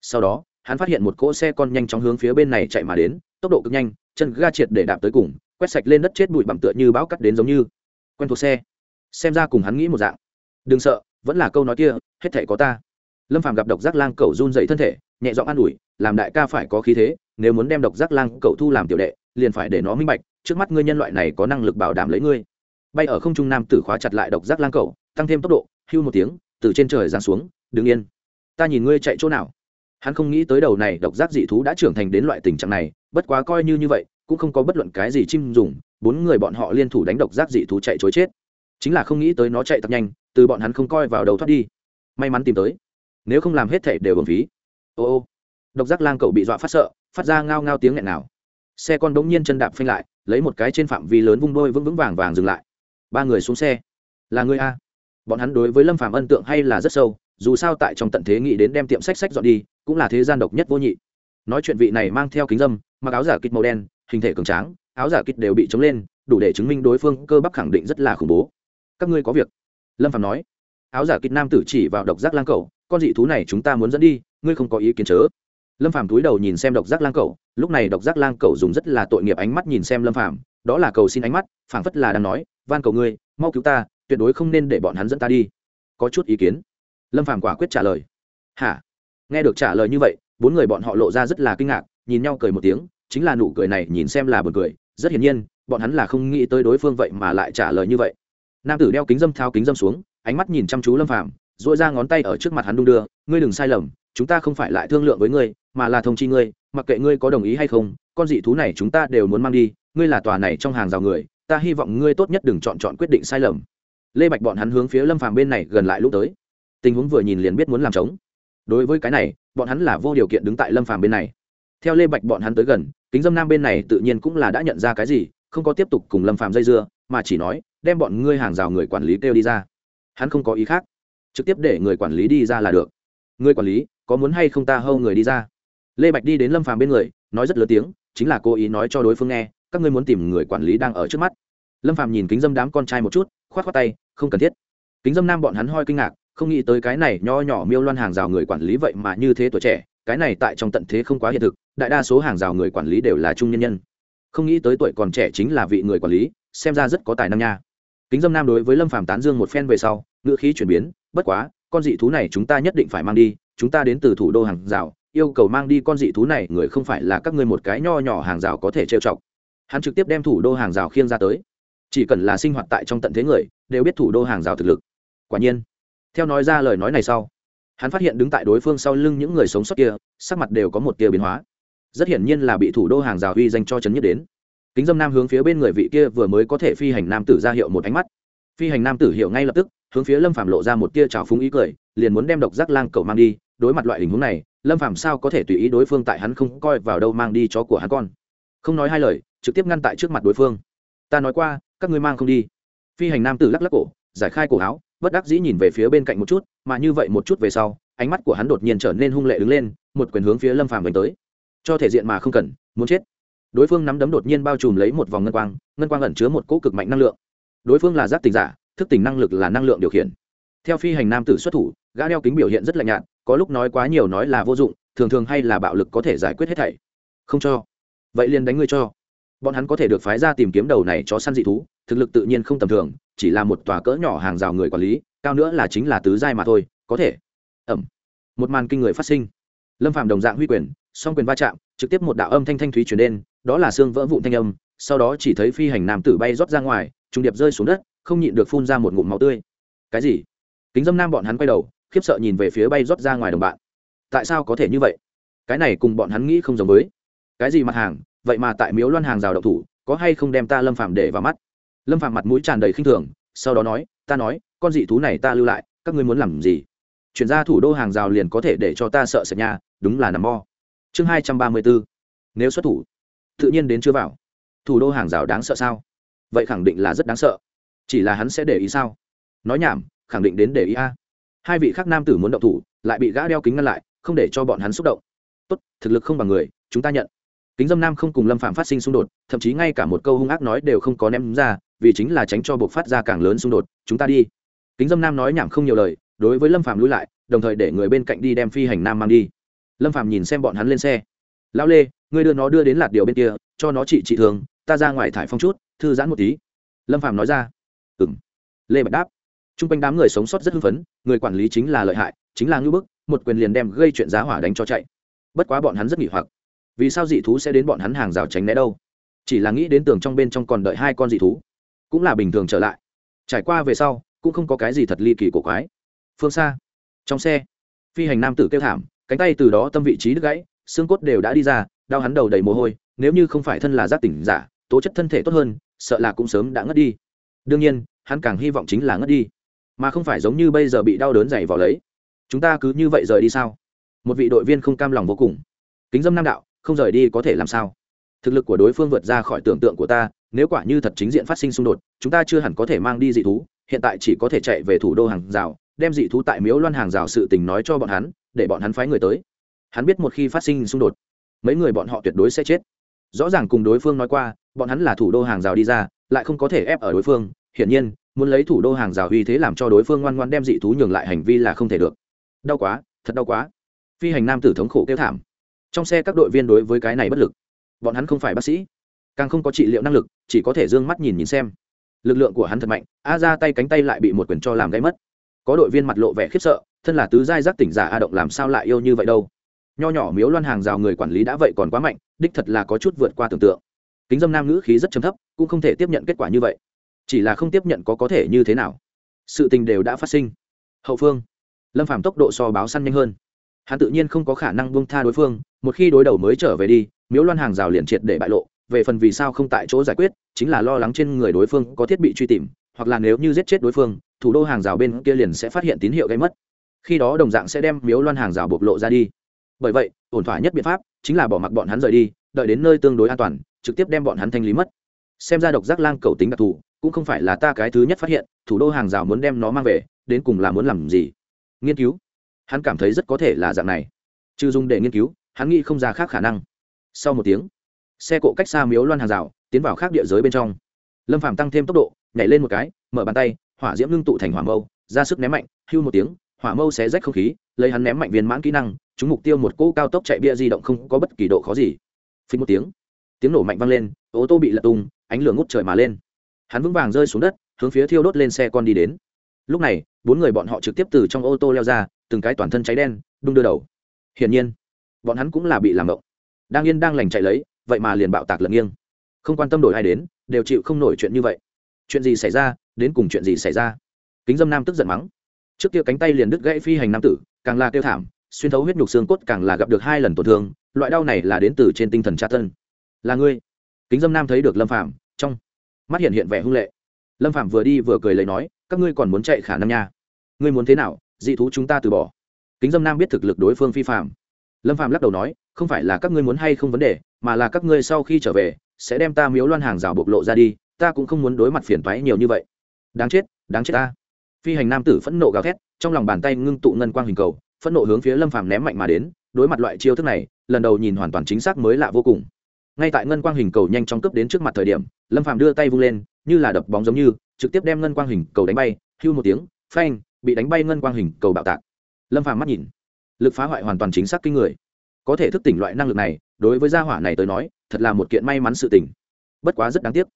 Sau đó hắn phát hiện một cỗ xe con nhanh chóng hướng phía bên này chạy mà đến, tốc độ cực nhanh, chân ga triệt để đạp tới cùng, quét sạch lên đất chết bụi bặm tựa như bão cắt đến giống như. Quen thuộc xe. Xem ra cùng hắn nghĩ một dạng. Đừng sợ, vẫn là câu nói kia, hết thể có ta. Lâm phàm gặp độc giác lang cầu run dậy thân thể, nhẹ giọng an ủi, làm đại ca phải có khí thế, nếu muốn đem độc giác lang cầu thu làm tiểu đệ, liền phải để nó minh bạch, trước mắt ngươi nhân loại này có năng lực bảo đảm lấy ngươi. Bay ở không trung nam tử khóa chặt lại độc giác lang cầu tăng thêm tốc độ, hưu một tiếng, từ trên trời giáng xuống đứng yên. Ta nhìn ngươi chạy chỗ nào hắn không nghĩ tới đầu này độc giác dị thú đã trưởng thành đến loại tình trạng này, bất quá coi như như vậy, cũng không có bất luận cái gì chim dùng, bốn người bọn họ liên thủ đánh độc giác dị thú chạy chối chết. Chính là không nghĩ tới nó chạy thật nhanh, từ bọn hắn không coi vào đầu thoát đi. May mắn tìm tới. Nếu không làm hết thể đều bổng phí. Ô ô. Độc giác lang cậu bị dọa phát sợ, phát ra ngao ngao tiếng nghẹn nào. Xe con bỗng nhiên chân đạp phanh lại, lấy một cái trên phạm vi lớn vung đôi vững vững vàng vàng dừng lại. Ba người xuống xe. Là người a? Bọn hắn đối với lâm phàm ân tượng hay là rất sâu dù sao tại trong tận thế nghĩ đến đem tiệm sách sách dọn đi cũng là thế gian độc nhất vô nhị. Nói chuyện vị này mang theo kính dâm mặc áo giả kịch màu đen hình thể cường tráng áo giả kịch đều bị chống lên đủ để chứng minh đối phương cơ bắp khẳng định rất là khủng bố. Các ngươi có việc? Lâm phạm nói. Áo giả kịch nam tử chỉ vào độc giác lang cầu con dị thú này chúng ta muốn dẫn đi ngươi không có ý kiến chớ. Lâm Phạm túi đầu nhìn xem độc giác lang cầu lúc này độc giác lang cầu dùng rất là tội nghiệp ánh mắt nhìn xem lâm Phạm, đó là cầu xin ánh mắt phảng phất là đang nói van cầu ngươi mau cứu ta tuyệt đối không nên để bọn hắn dẫn ta đi. Có chút ý kiến lâm phàm quả quyết trả lời. Hả? Nghe được trả lời như vậy, bốn người bọn họ lộ ra rất là kinh ngạc, nhìn nhau cười một tiếng, chính là nụ cười này nhìn xem là buồn cười, rất hiển nhiên, bọn hắn là không nghĩ tới đối phương vậy mà lại trả lời như vậy. Nam tử đeo kính dâm thao kính dâm xuống, ánh mắt nhìn chăm chú lâm phàm dội ra ngón tay ở trước mặt hắn đung đưa, ngươi đừng sai lầm, chúng ta không phải lại thương lượng với ngươi, mà là thông chi ngươi, mặc kệ ngươi có đồng ý hay không, con dị thú này chúng ta đều muốn mang đi, ngươi là tòa này trong hàng rào người, ta hy vọng ngươi tốt nhất đừng chọn chọn quyết định sai lầm. Lê bạch bọn hắn hướng phía lâm phàm bên này gần lại lúc tới tình huống vừa nhìn liền biết muốn làm trống. Đối với cái này, bọn hắn là vô điều kiện đứng tại lâm phàm bên này. Theo lê bạch bọn hắn tới gần, kính dâm nam bên này tự nhiên cũng là đã nhận ra cái gì, không có tiếp tục cùng lâm phàm dây dưa, mà chỉ nói, đem bọn ngươi hàng rào người quản lý kêu đi ra. Hắn không có ý khác, trực tiếp để người quản lý đi ra là được. Người quản lý, có muốn hay không ta hâu người đi ra? Lê bạch đi đến lâm phàm bên người, nói rất lớn tiếng, chính là cố ý nói cho đối phương nghe, các ngươi muốn tìm người quản lý đang ở trước mắt. Lâm phàm nhìn kính dâm đám con trai một chút, khoát khoát tay, không cần thiết. Kính dâm nam bọn hắn hoi kinh ngạc không nghĩ tới cái này nho nhỏ miêu loan hàng rào người quản lý vậy mà như thế tuổi trẻ, cái này tại trong tận thế không quá hiện thực, đại đa số hàng rào người quản lý đều là trung nhân nhân. Không nghĩ tới tuổi còn trẻ chính là vị người quản lý, xem ra rất có tài năng nha. Kính dâm nam đối với lâm phàm tán dương một phen về sau ngựa khí chuyển biến, bất quá, con dị thú này chúng ta nhất định phải mang đi, chúng ta đến từ thủ đô hàng rào, yêu cầu mang đi con dị thú này, người không phải là các ngươi một cái nho nhỏ hàng rào có thể trêu chọc. Hắn trực tiếp đem thủ đô hàng rào khiêng ra tới. Chỉ cần là sinh hoạt tại trong tận thế người, đều biết thủ đô hàng rào thực lực. Quả nhiên theo nói ra lời nói này sau, hắn phát hiện đứng tại đối phương sau lưng những người sống sót kia, sắc mặt đều có một tia biến hóa. Rất hiển nhiên là bị thủ đô hàng rào uy danh cho chấn nhất đến. Kính dâm nam hướng phía bên người vị kia vừa mới có thể phi hành nam tử ra hiệu một ánh mắt. Phi hành nam tử hiệu ngay lập tức, hướng phía lâm phạm lộ ra một tia trào phúng ý cười, liền muốn đem độc giác lang cầu mang đi, đối mặt loại tình huống này, lâm phạm sao có thể tùy ý đối phương tại hắn không coi vào đâu mang đi chó của hắn con. Không nói hai lời, trực tiếp ngăn tại trước mặt đối phương. Ta nói qua, các ngươi mang không đi. Phi hành nam tử lắc lắc cổ, giải khai cổ áo bất đắc dĩ nhìn về phía bên cạnh một chút, mà như vậy một chút về sau, ánh mắt của hắn đột nhiên trở nên hung lệ đứng lên, một quyền hướng phía lâm phàm đánh tới. Cho thể diện mà không cần, muốn chết. Đối phương nắm đấm đột nhiên bao trùm lấy một vòng ngân quang ngân quang ẩn chứa một cỗ cực mạnh năng lượng. Đối phương là giác tình giả, thức tỉnh năng lực là năng lượng điều khiển. Theo phi hành nam tử xuất thủ, gã đeo kính biểu hiện rất lạnh nhạt, có lúc nói quá nhiều nói là vô dụng, thường thường hay là bạo lực có thể giải quyết hết thảy. Không cho. Vậy liền đánh ngươi cho. Bọn hắn có thể được phái ra tìm kiếm đầu này cho săn dị thú, thực lực tự nhiên không tầm thường chỉ là một tòa cỡ nhỏ hàng rào người quản lý, cao nữa là chính là tứ giai mà thôi, có thể. Ẩm. Một màn kinh người phát sinh. Lâm phạm đồng dạng huy quyền, song quyền va chạm, trực tiếp một đạo âm thanh thanh thúy chuyển đến, đó là xương vỡ vụn thanh âm, sau đó chỉ thấy phi hành nam tử bay rót ra ngoài, trùng điệp rơi xuống đất, không nhịn được phun ra một ngụm máu tươi. Cái gì? Kính dâm nam bọn hắn quay đầu, khiếp sợ nhìn về phía bay rót ra ngoài đồng bạn. Tại sao có thể như vậy? Cái này cùng bọn hắn nghĩ không giống với. Cái gì mặt hàng? Vậy mà tại miếu loan hàng rào độc thủ, có hay không đem ta lâm phạm để vào mắt? Lâm phạm mặt mũi tràn đầy khinh thường, sau đó nói, ta nói, con dị thú này ta lưu lại, các ngươi muốn làm gì? Chuyển ra thủ đô hàng rào liền có thể để cho ta sợ sệt nhà đúng là nằm mo chương hai trăm ba mươi bốn. Nếu xuất thủ, tự nhiên đến chưa vào. Thủ đô hàng rào đáng sợ sao? Vậy khẳng định là rất đáng sợ. Chỉ là hắn sẽ để ý sao? Nói nhảm, khẳng định đến để ý a. Hai vị khác nam tử muốn động thủ, lại bị gã đeo kính ngăn lại, không để cho bọn hắn xúc động. Tốt, thực lực không bằng người, chúng ta nhận kính dâm nam không cùng lâm phạm phát sinh xung đột, thậm chí ngay cả một câu hung ác nói đều không có ném ra, vì chính là tránh cho buộc phát ra càng lớn xung đột, chúng ta đi. Kính dâm nam nói nhảm không nhiều lời, đối với lâm phạm lui lại, đồng thời để người bên cạnh đi đem phi hành nam mang đi. Lâm phạm nhìn xem bọn hắn lên xe. Lão lê, ngươi đưa nó đưa đến lạt điều bên kia, cho nó trị trị thường, ta ra ngoài thải phong chút, thư giãn một tí. Lâm phạm nói ra. Ừ m lê bạch đáp. T r u n g quanh đám người sống sót rất hưng phấn, người quản lý chính là lợi hại, chính là ngưỡng bức, một quyền liền đem gây chuyện giá hỏa đánh cho chạy. Bất quá bọn hắn rất nghỉ hoặc vì sao dị thú sẽ đến bọn hắn hàng rào tránh né đâu? Chỉ là nghĩ đến tường trong bên trong còn đợi hai con dị thú, cũng là bình thường trở lại. Trải qua về sau, cũng không có cái gì thật ly kỳ cổ quái. Phương xa, trong xe, phi hành nam tử kêu thảm, cánh tay từ đó tâm vị trí đứt gãy, xương cốt đều đã đi ra, đau hắn đầu đầy mồ hôi, nếu như không phải thân là giác tỉnh giả, tố chất thân thể tốt hơn, sợ là cũng sớm đã ngất đi. Đương nhiên, hắn càng hy vọng chính là ngất đi, mà không phải giống như bây giờ bị đau đớn dày vào lấy. Chúng ta cứ như vậy rời đi sao? Một vị đội viên không cam lòng vô cùng. Kính dâm nam đạo không rời đi có thể làm sao? Thực lực của đối phương vượt ra khỏi tưởng tượng của ta, nếu quả như thật chính diện phát sinh xung đột, chúng ta chưa hẳn có thể mang đi dị thú, hiện tại chỉ có thể chạy về thủ đô hàng rào, đem dị thú tại miếu loan hàng rào sự tình nói cho bọn hắn, để bọn hắn phái người tới. Hắn biết một khi phát sinh xung đột, mấy người bọn họ tuyệt đối sẽ chết. Rõ ràng cùng đối phương nói qua, bọn hắn là thủ đô hàng rào đi ra, lại không có thể ép ở đối phương. Hiển nhiên, muốn lấy thủ đô hàng rào uy thế làm cho đối phương ngoan ngoan đem dị thú nhường lại hành vi là không thể được. Đau quá, thật đau quá. Phi hành nam tử thống khổ kêu thảm trong xe các đội viên đối với cái này bất lực. Bọn hắn không phải bác sĩ, càng không có trị liệu năng lực, chỉ có thể d ư ơ n g mắt nhìn nhìn xem. Lực lượng của hắn thật mạnh, a ra tay cánh tay lại bị một quyền cho làm gây mất. Có đội viên mặt lộ vẻ khiếp sợ, thân là tứ giai giác tỉnh giả a động làm sao lại yêu như vậy đâu? Nho nhỏ miếu loan hàng rào người quản lý đã vậy còn quá mạnh, đích thật là có chút vượt qua tưởng tượng. Kính dâm nam ngữ khí rất chấm thấp, cũng không thể tiếp nhận kết quả như vậy. Chỉ là không tiếp nhận có có thể như thế nào. Sự tình đều đã phát sinh. Hậu phương. Lâm phạm tốc độ so báo săn nhanh hơn hắn tự nhiên không có khả năng buông tha đối phương, một khi đối đầu mới trở về đi, miếu loan hàng rào liền triệt để bại lộ, về phần vì sao không tại chỗ giải quyết, chính là lo lắng trên người đối phương có thiết bị truy tìm, hoặc là nếu như giết chết đối phương, thủ đô hàng rào bên kia liền sẽ phát hiện tín hiệu gây mất. Khi đó đồng dạng sẽ đem miếu loan hàng rào bộc lộ ra đi. Bởi vậy, ổn thỏa nhất biện pháp chính là bỏ mặc bọn hắn rời đi, đợi đến nơi tương đối an toàn, trực tiếp đem bọn hắn thanh lý mất. Xem ra độc giác lang cầu tính đặc thù, cũng không phải là ta cái thứ nhất phát hiện, thủ đô hàng rào muốn đem nó mang về, đến cùng là muốn làm gì? Nghiên cứu hắn cảm thấy rất có thể là dạng này. Trừ dùng để nghiên cứu, hắn nghĩ không ra khác khả năng. Sau một tiếng, xe cộ cách xa miếu loan hàng rào, tiến vào khác địa giới bên trong. Lâm phàm tăng thêm tốc độ, nhảy lên một cái, mở bàn tay, hỏa diễm ngưng tụ thành hỏa mâu, ra sức ném mạnh, hưu một tiếng, hỏa mâu xé rách không khí, lấy hắn ném mạnh viên mãn kỹ năng, chúng mục tiêu một cỗ cao tốc chạy bia di động không có bất kỳ độ khó gì. Phí một tiếng tiếng nổ mạnh vang lên, ô tô bị lật tung, ánh lửa ngút trời mà lên. Hắn vững vàng rơi xuống đất, hướng phía thiêu đốt lên xe con đi đến. Lúc này, bốn người bọn họ trực tiếp từ trong ô tô leo ra từng cái toàn thân cháy đen, đung đưa đầu. Hiển nhiên, bọn hắn cũng là bị làm động đang yên đang lành chạy lấy, vậy mà liền bạo tạc lật nghiêng. Không quan tâm đổi ai đến, đều chịu không nổi chuyện như vậy. Chuyện gì xảy ra, đến cùng chuyện gì xảy ra? Kính dâm nam tức giận mắng. Trước kia cánh tay liền đứt gãy phi hành nam tử, càng là kêu thảm, xuyên thấu huyết nhục xương cốt càng là gặp được hai lần tổn thương, loại đau này là đến từ trên tinh thần tra thân. là ngươi? Kính dâm nam thấy được lâm phạm trong mắt hiện hiện vẻ hung lệ. Lâm phạm vừa đi vừa cười lấy nói, các ngươi còn muốn chạy khả năng nha. Ngươi muốn thế nào? Dị thú chúng ta từ bỏ. Kính dâm nam biết thực lực đối phương phi phạm lâm phạm lắc đầu nói, không phải là các ngươi muốn hay không vấn đề, mà là các ngươi sau khi trở về, sẽ đem ta miếu loan hàng rào bộc lộ ra đi, ta cũng không muốn đối mặt phiền toái nhiều như vậy. Đáng chết đáng chết ta. Phi hành nam tử phẫn nộ gào thét, trong lòng bàn tay ngưng tụ ngân quang hình cầu, phẫn nộ hướng phía lâm phàm ném mạnh mà đến, đối mặt loại chiêu thức này, lần đầu nhìn hoàn toàn chính xác mới lạ vô cùng. Ngay tại ngân quang hình cầu nhanh chóng cấp đến trước mặt thời điểm, lâm phàm đưa tay vung lên, như là đập bóng giống như, trực tiếp đem ngân quang hình cầu đánh bay, hưu một tiếng, phanh bị đánh bay ngân quang hình cầu bạo tạc. Lâm phàm mắt nhìn. Lực phá hoại hoàn toàn chính xác kinh người. Có thể thức tỉnh loại năng lực này, đối với gia hỏa này tới nói, thật là một kiện may mắn sự tình. Bất quá rất đáng tiếc.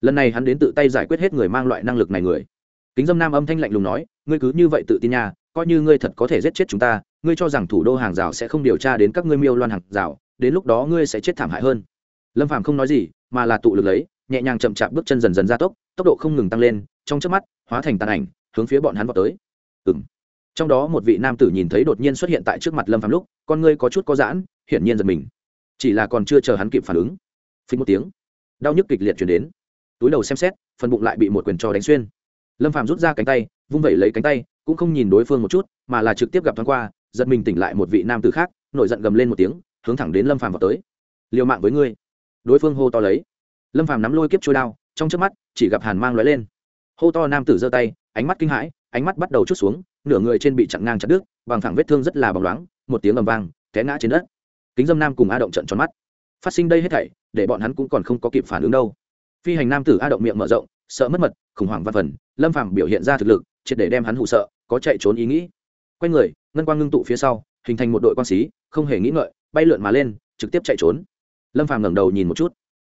Lần này hắn đến tự tay giải quyết hết người mang loại năng lực này người. Kính dâm nam âm thanh lạnh lùng nói, ngươi cứ như vậy tự tin nha, coi như ngươi thật có thể giết chết chúng ta, ngươi cho rằng thủ đô hàng rào sẽ không điều tra đến các ngươi miêu loan hàng rào, đến lúc đó ngươi sẽ chết thảm hại hơn. Lâm phàm không nói gì, mà là tụ lực lấy, nhẹ nhàng chậm chạp bước chân dần dần gia tốc tốc độ không ngừng tăng lên, trong chớp mắt, hóa thành tàn ảnh, hướng phía bọn hắn vào tới ừng trong đó một vị nam tử nhìn thấy đột nhiên xuất hiện tại trước mặt lâm phàm lúc, con ngươi có chút có giãn, hiển nhiên giật mình. Chỉ là còn chưa chờ hắn kịp phản ứng. Phí một tiếng, đau nhức kịch liệt chuyển đến. Túi đầu xem xét, phần bụng lại bị một quyền trò đánh xuyên. Lâm phàm rút ra cánh tay, vung vẩy lấy cánh tay, cũng không nhìn đối phương một chút, mà là trực tiếp gặp thoáng qua, giật mình tỉnh lại một vị nam tử khác, nổi giận gầm lên một tiếng, hướng thẳng đến lâm phàm vào tới. Liều mạng với ngươi. Đối phương hô to lấy. Lâm phàm nắm lôi kiếp trôi đao, trong trước mắt, chỉ gặp hàn mang lóe lên. Hô to nam tử giơ tay, ánh mắt kinh hãi ánh mắt bắt đầu chút xuống nửa người trên bị chặn ngang chặt đứt bằng thẳng vết thương rất là bóng loáng một tiếng ầm vang té ngã trên đất. Kính dâm nam cùng a động trận tròn mắt. Phát sinh đây hết thảy để bọn hắn cũng còn không có kịp phản ứng đâu. Phi hành nam tử a động miệng mở rộng sợ mất mật khủng hoảng văn phần lâm phàm biểu hiện ra thực lực triệt để đem hắn hụ sợ có chạy trốn ý nghĩ. Quay người ngân quang ngưng tụ phía sau hình thành một đội quan sĩ, không hề nghĩ ngợi bay lượn mà lên trực tiếp chạy trốn. Lâm phàm ngẩng đầu nhìn một chút.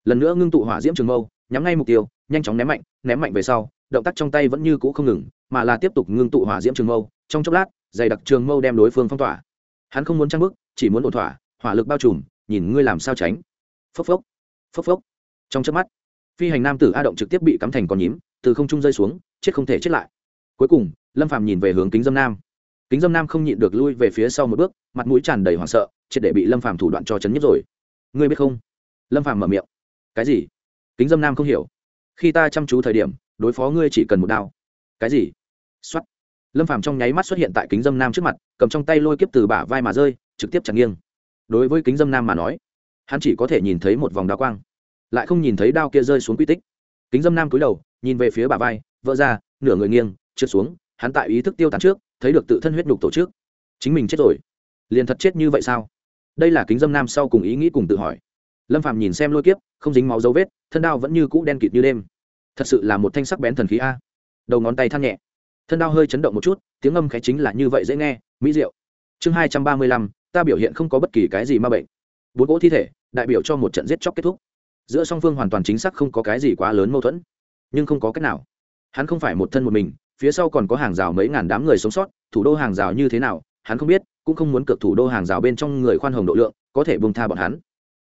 Lần nữa ngưng tụ hỏa diễm trường mâu nhắm ngay mục tiêu nhanh chóng ném mạnh ném mạnh về sau động tác trong tay vẫn như cũ không ngừng mà là tiếp tục ngưng tụ hỏa diễm trường mâu, trong chốc lát, dày đặc trường mâu đem đối phương phong tỏa. Hắn không muốn trang bức chỉ muốn ổn thỏa, hỏa lực bao trùm, nhìn ngươi làm sao tránh. Phốc phốc phốc phốc. Trong chớp mắt, phi hành nam tử a động trực tiếp bị cắm thành con nhím, từ không trung rơi xuống, chết không thể chết lại. Cuối cùng, lâm phàm nhìn về hướng kính dâm nam. Kính dâm nam không nhịn được lui về phía sau một bước, mặt mũi tràn đầy hoảng sợ, triệt để bị lâm phàm thủ đoạn cho chấn nhất rồi. Ngươi biết không? Lâm phàm mở miệng. Cái gì? Kính dâm nam không hiểu. Khi ta chăm chú thời điểm, đối phó ngươi chỉ cần một đao. Cái gì? Xuất lâm phàm trong nháy mắt xuất hiện tại kính dâm nam trước mặt, cầm trong tay lôi kiếp từ bả vai mà rơi, trực tiếp chặt nghiêng. Đối với kính dâm nam mà nói, hắn chỉ có thể nhìn thấy một vòng đao quang, lại không nhìn thấy đao kia rơi xuống quy tích. Kính dâm nam cúi đầu, nhìn về phía bả vai, vỡ ra, nửa người nghiêng, trượt xuống, hắn tại ý thức tiêu tán trước, thấy được tự thân huyết đục tổ chức. Chính mình chết rồi. Liền thật chết như vậy sao? Đây là kính dâm nam sau cùng ý nghĩ cùng tự hỏi. Lâm phàm nhìn xem lôi kiếp, không dính máu dấu vết, thân đao vẫn như cũ đen kịt như đêm. Thật sự là một thanh sắc bén thần khí a. Đầu ngón tay than nhẹ thân đao hơi chấn động một chút, tiếng âm khẽ chính là như vậy dễ nghe, mỹ diệu. Chương hai trăm ba mươi lăm, ta biểu hiện không có bất kỳ cái gì ma bệnh. Bốn gỗ thi thể, đại biểu cho một trận giết chóc kết thúc. Giữa song phương hoàn toàn chính xác không có cái gì quá lớn mâu thuẫn, nhưng không có cách nào. Hắn không phải một thân một mình, phía sau còn có hàng rào mấy ngàn đám người sống sót, thủ đô hàng rào như thế nào, hắn không biết, cũng không muốn cược thủ đô hàng rào bên trong người khoan hồng độ lượng, có thể bông tha bọn hắn.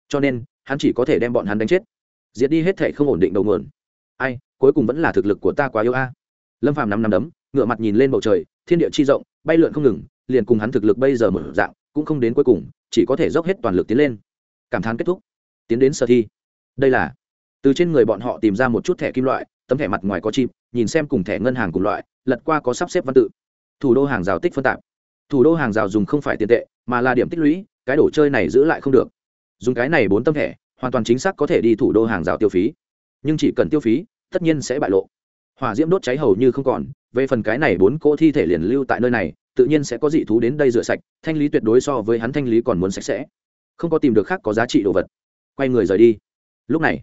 Cho nên, hắn chỉ có thể đem bọn hắn đánh chết. Diệt đi hết thể không ổn định đầu nguồn. Ai, cuối cùng vẫn là thực lực của ta quá yếu a lâm phàm năm năm đấm ngựa mặt nhìn lên bầu trời, thiên địa chi rộng, bay lượn không ngừng, liền cùng hắn thực lực bây giờ mở dạng, cũng không đến cuối cùng, chỉ có thể dốc hết toàn lực tiến lên. Cảm thán kết thúc. Tiến đến sở thi. Đây là, từ trên người bọn họ tìm ra một chút thẻ kim loại, tấm thẻ mặt ngoài có chim nhìn xem cùng thẻ ngân hàng cùng loại, lật qua có sắp xếp văn tự. Thủ đô hàng rào tích phân tạp. Thủ đô hàng rào dùng không phải tiền tệ, mà là điểm tích lũy, cái đồ chơi này giữ lại không được. Dùng cái này bốn tấm thẻ, hoàn toàn chính xác có thể đi thủ đô hàng rào tiêu phí. Nhưng chỉ cần tiêu phí, tất nhiên sẽ bại lộ hỏa diễm đốt cháy hầu như không còn, về phần cái này bốn cỗ thi thể liền lưu tại nơi này, tự nhiên sẽ có dị thú đến đây rửa sạch, thanh lý tuyệt đối so với hắn thanh lý còn muốn sạch sẽ. Không có tìm được khác có giá trị đồ vật. Quay người rời đi. Lúc này,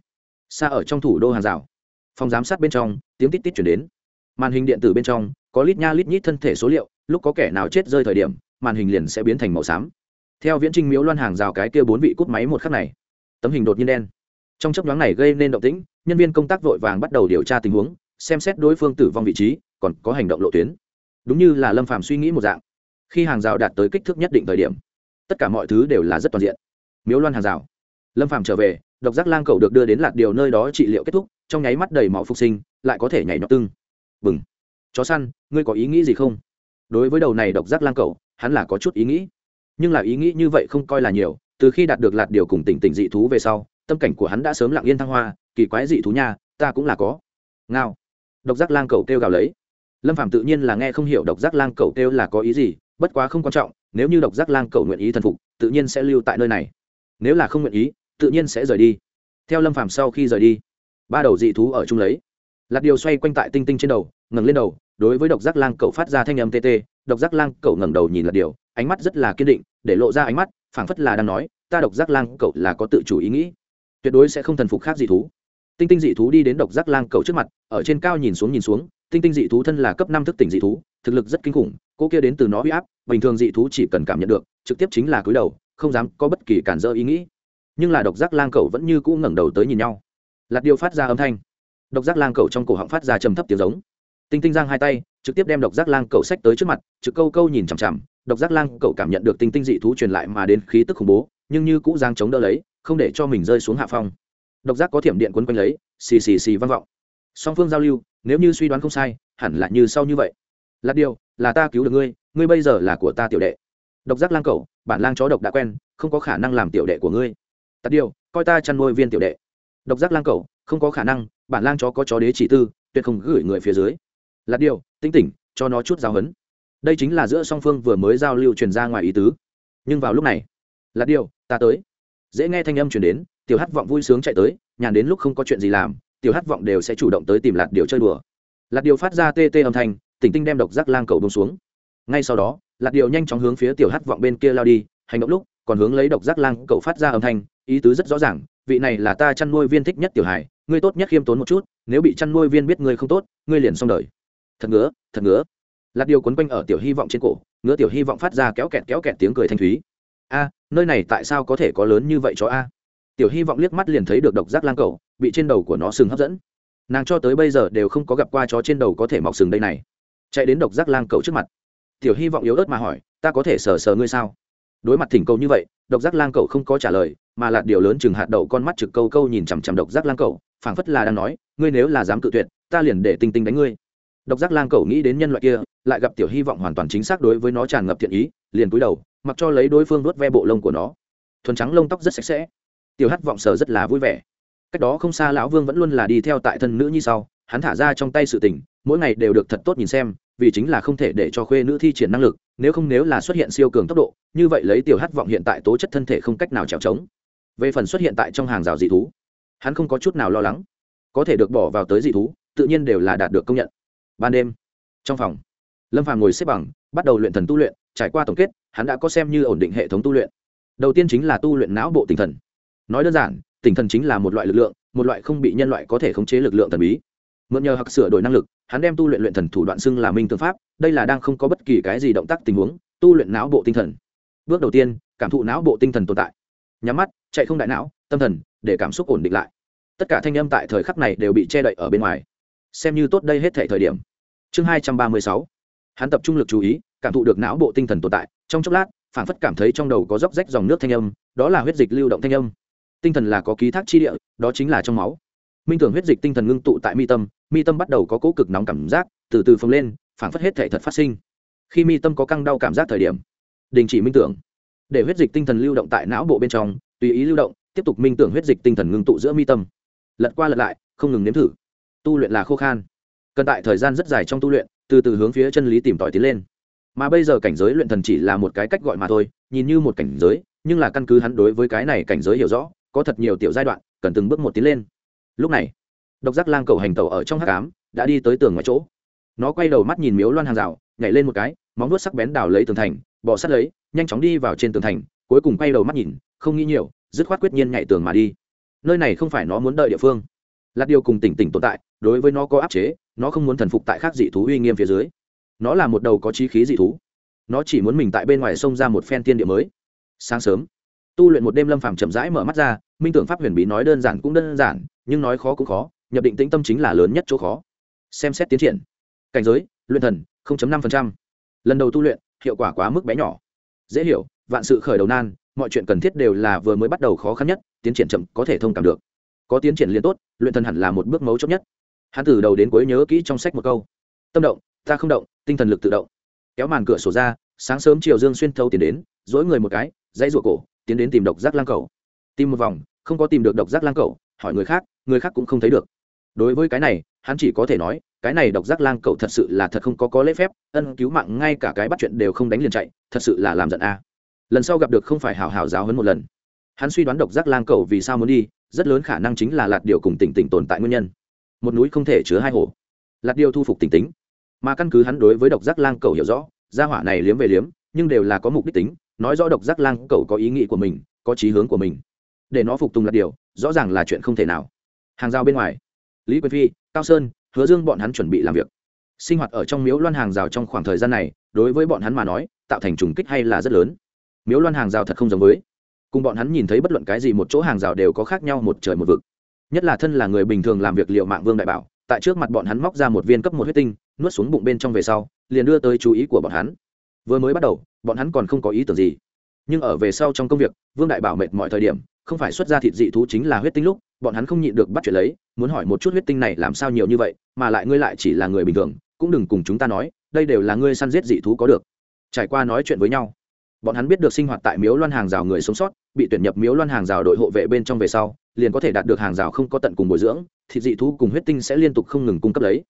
xa ở trong thủ đô hàng rào, phòng giám sát bên trong, tiếng tít tít chuyển đến. Màn hình điện tử bên trong, có lít nha lít nhít thân thể số liệu, lúc có kẻ nào chết rơi thời điểm, màn hình liền sẽ biến thành màu xám. Theo viễn trinh miếu loan hàng rào cái kia bốn vị cút máy một khắc này, tấm hình đột nhiên đen. Trong chấp nhoáng này gây nên động tĩnh, nhân viên công tác vội vàng bắt đầu điều tra tình huống xem xét đối phương tử vong vị trí, còn có hành động lộ tuyến. Đúng như là lâm phàm suy nghĩ một dạng. Khi hàng rào đạt tới kích thước nhất định thời điểm, tất cả mọi thứ đều là rất toàn diện. Miếu loan hàng rào. Lâm phàm trở về, độc giác lang cầu được đưa đến lạt điều nơi đó trị liệu kết thúc, trong nháy mắt đầy máu phục sinh, lại có thể nhảy nhọt tưng. Bừng. Chó săn, ngươi có ý nghĩ gì không? Đối với đầu này độc giác lang cầu, hắn là có chút ý nghĩ. Nhưng là ý nghĩ như vậy không coi là nhiều, từ khi đạt được lạt điều cùng tỉnh tỉnh dị thú về sau, tâm cảnh của hắn đã sớm lặng yên thăng hoa, kỳ quái dị thú nha, ta cũng là có. Ngao độc giác lang cầu kêu gào lấy. Lâm phạm tự nhiên là nghe không hiểu độc giác lang cầu kêu là có ý gì, bất quá không quan trọng, nếu như độc giác lang cầu nguyện ý thần phục, tự nhiên sẽ lưu tại nơi này. Nếu là không nguyện ý, tự nhiên sẽ rời đi. Theo lâm phạm sau khi rời đi, ba đầu dị thú ở chung lấy. Lạt điều xoay quanh tại tinh tinh trên đầu, ngẩng lên đầu, đối với độc giác lang cầu phát ra thanh âm tê tê, độc giác lang cầu ngẩng đầu nhìn lạt điều, ánh mắt rất là kiên định, để lộ ra ánh mắt, phảng phất là đang nói, ta độc giác lang cậu là có tự chủ ý nghĩ, tuyệt đối sẽ không thần phục khác dị thú tinh tinh dị thú đi đến độc giác lang cầu trước mặt, ở trên cao nhìn xuống nhìn xuống, tinh tinh dị thú thân là cấp năm thức tỉnh dị thú, thực lực rất kinh khủng cô kia đến từ nó huy áp, bình thường dị thú chỉ cần cảm nhận được, trực tiếp chính là cúi đầu, không dám có bất kỳ cản dỡ ý nghĩ. Nhưng là độc giác lang cầu vẫn như cũ ngẩng đầu tới nhìn nhau. Lạt điều phát ra âm thanh. Độc giác lang cầu trong cổ họng phát ra trầm thấp tiếng giống. Tinh tinh giang hai tay, trực tiếp đem độc giác lang cầu sách tới trước mặt, trực câu câu nhìn chằm chằm, độc giác lang cầu cảm nhận được tinh tinh dị thú truyền lại mà đến khí tức khủng bố, nhưng như cũ giang chống đỡ lấy, không để cho mình rơi xuống hạ phong độc giác có thiểm điện quấn quanh lấy xì xì xì vang vọng. Song phương giao lưu nếu như suy đoán không sai hẳn là như sau như vậy. Lạt điều là ta cứu được ngươi ngươi bây giờ là của ta tiểu đệ. Độc giác lang cẩu, bản lang chó độc đã quen không có khả năng làm tiểu đệ của ngươi. Tạt điều coi ta chăn nuôi viên tiểu đệ. Độc giác lang cẩu, không có khả năng bản lang chó có chó đế chỉ tư tuyệt không gửi người phía dưới. Lạt điều tinh tỉnh cho nó chút giáo hấn đây chính là giữa song phương vừa mới giao lưu truyền ra ngoài ý tứ. Nhưng vào lúc này lạt điều ta tới. Dễ nghe thanh âm chuyển đến tiểu hát vọng vui sướng chạy tới, nhàn đến lúc không có chuyện gì làm, tiểu hát vọng đều sẽ chủ động tới tìm lạt điều chơi đùa. Lạt điều phát ra tê tê âm thanh, tỉnh tinh đem độc giác lang cầu bông xuống. Ngay sau đó lạt điều nhanh chóng hướng phía tiểu hát vọng bên kia lao đi, hành động lúc, còn hướng lấy độc giác lang cầu phát ra âm thanh, ý tứ rất rõ ràng, vị này là ta chăn nuôi viên thích nhất tiểu hải, ngươi tốt nhất khiêm tốn một chút, nếu bị chăn nuôi viên biết ngươi không tốt, ngươi liền xong đời. Thật ngứa thật ngứa. Lạt điều quấn quanh ở tiểu hy vọng trên cổ, ngứa tiểu hy vọng phát ra kéo kẹt kéo kẹt tiếng cười thanh thúy. A, nơi này tại sao có thể có lớn như vậy cho a? Tiểu hy vọng liếc mắt liền thấy được độc giác lang cầu, bị trên đầu của nó sừng hấp dẫn. Nàng cho tới bây giờ đều không có gặp qua chó trên đầu có thể mọc sừng đây này. Chạy đến độc giác lang cầu trước mặt. Tiểu hy vọng yếu ớt mà hỏi, ta có thể sờ sờ ngươi sao? Đối mặt thỉnh cầu như vậy, độc giác lang cầu không có trả lời, mà là điều lớn chừng hạt đậu con mắt trực câu câu nhìn chằm chằm độc giác lang cầu, phảng phất là đang nói, ngươi nếu là dám cự tuyệt, ta liền để tinh tinh đánh ngươi. Độc giác lang cầu nghĩ đến nhân loại kia, lại gặp tiểu hy vọng hoàn toàn chính xác đối với nó tràn ngập thiện ý, liền cúi đầu, mặc cho lấy đối phương đốt ve bộ lông của nó. Thuần trắng lông tóc rất sạch sẽ tiểu hát vọng sở rất là vui vẻ. Cách đó không xa lão vương vẫn luôn là đi theo tại thân nữ như sau, hắn thả ra trong tay sự tình, mỗi ngày đều được thật tốt nhìn xem, vì chính là không thể để cho khuê nữ thi triển năng lực, nếu không nếu là xuất hiện siêu cường tốc độ, như vậy lấy tiểu hát vọng hiện tại tố chất thân thể không cách nào trèo trống. Về phần xuất hiện tại trong hàng rào dị thú, hắn không có chút nào lo lắng. Có thể được bỏ vào tới dị thú, tự nhiên đều là đạt được công nhận. Ban đêm, trong phòng, lâm phàm ngồi xếp bằng, bắt đầu luyện thần tu luyện, trải qua tổng kết, hắn đã có xem như ổn định hệ thống tu luyện. Đầu tiên chính là tu luyện não bộ tinh thần nói đơn giản tinh thần chính là một loại lực lượng, một loại không bị nhân loại có thể khống chế lực lượng thần bí. Mượn nhờ hặc sửa đổi năng lực, hắn đem tu luyện luyện thần thủ đoạn xưng là minh tương pháp, đây là đang không có bất kỳ cái gì động tác tình huống, tu luyện não bộ tinh thần. Bước đầu tiên, cảm thụ não bộ tinh thần tồn tại. Nhắm mắt, chạy không đại não, tâm thần, để cảm xúc ổn định lại. Tất cả thanh âm tại thời khắc này đều bị che đậy ở bên ngoài. Xem như tốt đây hết thể thời điểm. Chương hai trăm ba mươi sáu. Hắn tập trung lực chú ý, cảm thụ được não bộ tinh thần tồn tại. Trong chốc lát phản phất cảm thấy trong đầu có róc rách dòng nước thanh âm, đó là huyết dịch lưu động thanh âm tinh thần là có ký thác chi địa, đó chính là trong máu. Minh tưởng huyết dịch tinh thần ngưng tụ tại mi tâm mi tâm bắt đầu có cố cực nóng cảm giác, từ từ phồng lên phản phất hết thể thật phát sinh. Khi mi tâm có căng đau cảm giác thời điểm, đình chỉ minh tưởng. Để huyết dịch tinh thần lưu động tại não bộ bên trong, tùy ý lưu động, tiếp tục minh tưởng huyết dịch tinh thần ngưng tụ giữa mi tâm. Lật qua lật lại, không ngừng nếm thử. Tu luyện là khô khan. Cần tại thời gian rất dài trong tu luyện, từ từ hướng phía chân lý tìm tòi tiến lên. Mà bây giờ cảnh giới luyện thần chỉ là một cái cách gọi mà thôi, nhìn như một cảnh giới, nhưng là căn cứ hắn đối với cái này cảnh giới hiểu rõ có thật nhiều tiểu giai đoạn, cần từng bước một tiến lên. Lúc này, độc giác lang cầu hành tàu ở trong hát cám đã đi tới tường ngoài chỗ. Nó quay đầu mắt nhìn miếu loan hàng rào, nhảy lên một cái, móng vuốt sắc bén đào lấy tường thành bỏ sắt lấy, nhanh chóng đi vào trên tường thành, cuối cùng quay đầu mắt nhìn, không nghĩ nhiều, dứt khoát quyết nhiên nhảy tường mà đi. Nơi này không phải nó muốn đợi địa phương. Lạt điều cùng tỉnh tỉnh tồn tại, đối với nó có áp chế, nó không muốn thần phục tại khác dị thú uy nghiêm phía dưới. Nó là một đầu có trí khí dị thú. Nó chỉ muốn mình tại bên ngoài sông ra một phen tiên địa mới. Sáng sớm, tu luyện một đêm lâm phàm chậm rãi mở mắt ra minh tưởng pháp huyền bí nói đơn giản cũng đơn giản, nhưng nói khó cũng khó, nhập định tĩnh tâm chính là lớn nhất chỗ khó. Xem xét tiến triển. Cảnh giới, luyện thần 0.5%. lần đầu tu luyện, hiệu quả quá mức bé nhỏ. Dễ hiểu, vạn sự khởi đầu nan, mọi chuyện cần thiết đều là vừa mới bắt đầu khó khăn nhất, tiến triển chậm có thể thông cảm được. Có tiến triển liên tốt, luyện thần hẳn là một bước mấu chốt nhất. Hắn từ đầu đến cuối nhớ kỹ trong sách một câu. Tâm động, ta không động, tinh thần lực tự động. Kéo màn cửa sổ ra, sáng sớm chiều dương xuyên thâu tiến đến, dỗi người một cái, dãy ruột cổ, tiến đến tìm độc giác lang cầu. Tìm một vòng không có tìm được độc giác lang cậu hỏi người khác người khác cũng không thấy được. Đối với cái này, hắn chỉ có thể nói, cái này độc giác lang cậu thật sự là thật không có có lễ phép, ân cứu mạng ngay cả cái bắt chuyện đều không đánh liền chạy, thật sự là làm giận a. Lần sau gặp được không phải hào hào giáo hơn một lần. Hắn suy đoán độc giác lang cậu vì sao muốn đi, rất lớn khả năng chính là lạt điều cùng tỉnh tỉnh tồn tại nguyên nhân. Một núi không thể chứa hai hồ. Lạt điều thu phục tỉnh tính mà căn cứ hắn đối với độc giác lang cậu hiểu rõ, gia hỏa này liếm về liếm, nhưng đều là có mục đích tính, nói rõ độc giác lang cậu có ý nghĩ của mình, có chí hướng của mình để nó phục tùng là điều, rõ ràng là chuyện không thể nào. Hàng rào bên ngoài. Lý quyền phi, cao sơn, hứa dương bọn hắn chuẩn bị làm việc. Sinh hoạt ở trong miếu loan hàng rào trong khoảng thời gian này, đối với bọn hắn mà nói, tạo thành trùng kích hay là rất lớn. Miếu loan hàng rào thật không giống với. Cùng bọn hắn nhìn thấy bất luận cái gì một chỗ hàng rào đều có khác nhau một trời một vực. Nhất là thân là người bình thường làm việc liệu mạng vương đại bảo, tại trước mặt bọn hắn móc ra một viên cấp một huyết tinh, nuốt xuống bụng bên trong về sau, liền đưa tới chú ý của bọn hắn. Vừa mới bắt đầu, bọn hắn còn không có ý tưởng gì. Nhưng ở về sau trong công việc, vương đại bảo mệt mọi thời điểm không phải xuất ra thịt dị thú chính là huyết tinh lúc, bọn hắn không nhịn được bắt chuyện lấy, muốn hỏi một chút huyết tinh này làm sao nhiều như vậy, mà lại ngươi lại chỉ là người bình thường, cũng đừng cùng chúng ta nói, đây đều là ngươi săn giết dị thú có được. Trải qua nói chuyện với nhau, bọn hắn biết được sinh hoạt tại miếu loan hàng rào người sống sót, bị tuyển nhập miếu loan hàng rào đội hộ vệ bên trong về sau, liền có thể đạt được hàng rào không có tận cùng bồi dưỡng, thịt dị thú cùng huyết tinh sẽ liên tục không ngừng cung cấp lấy.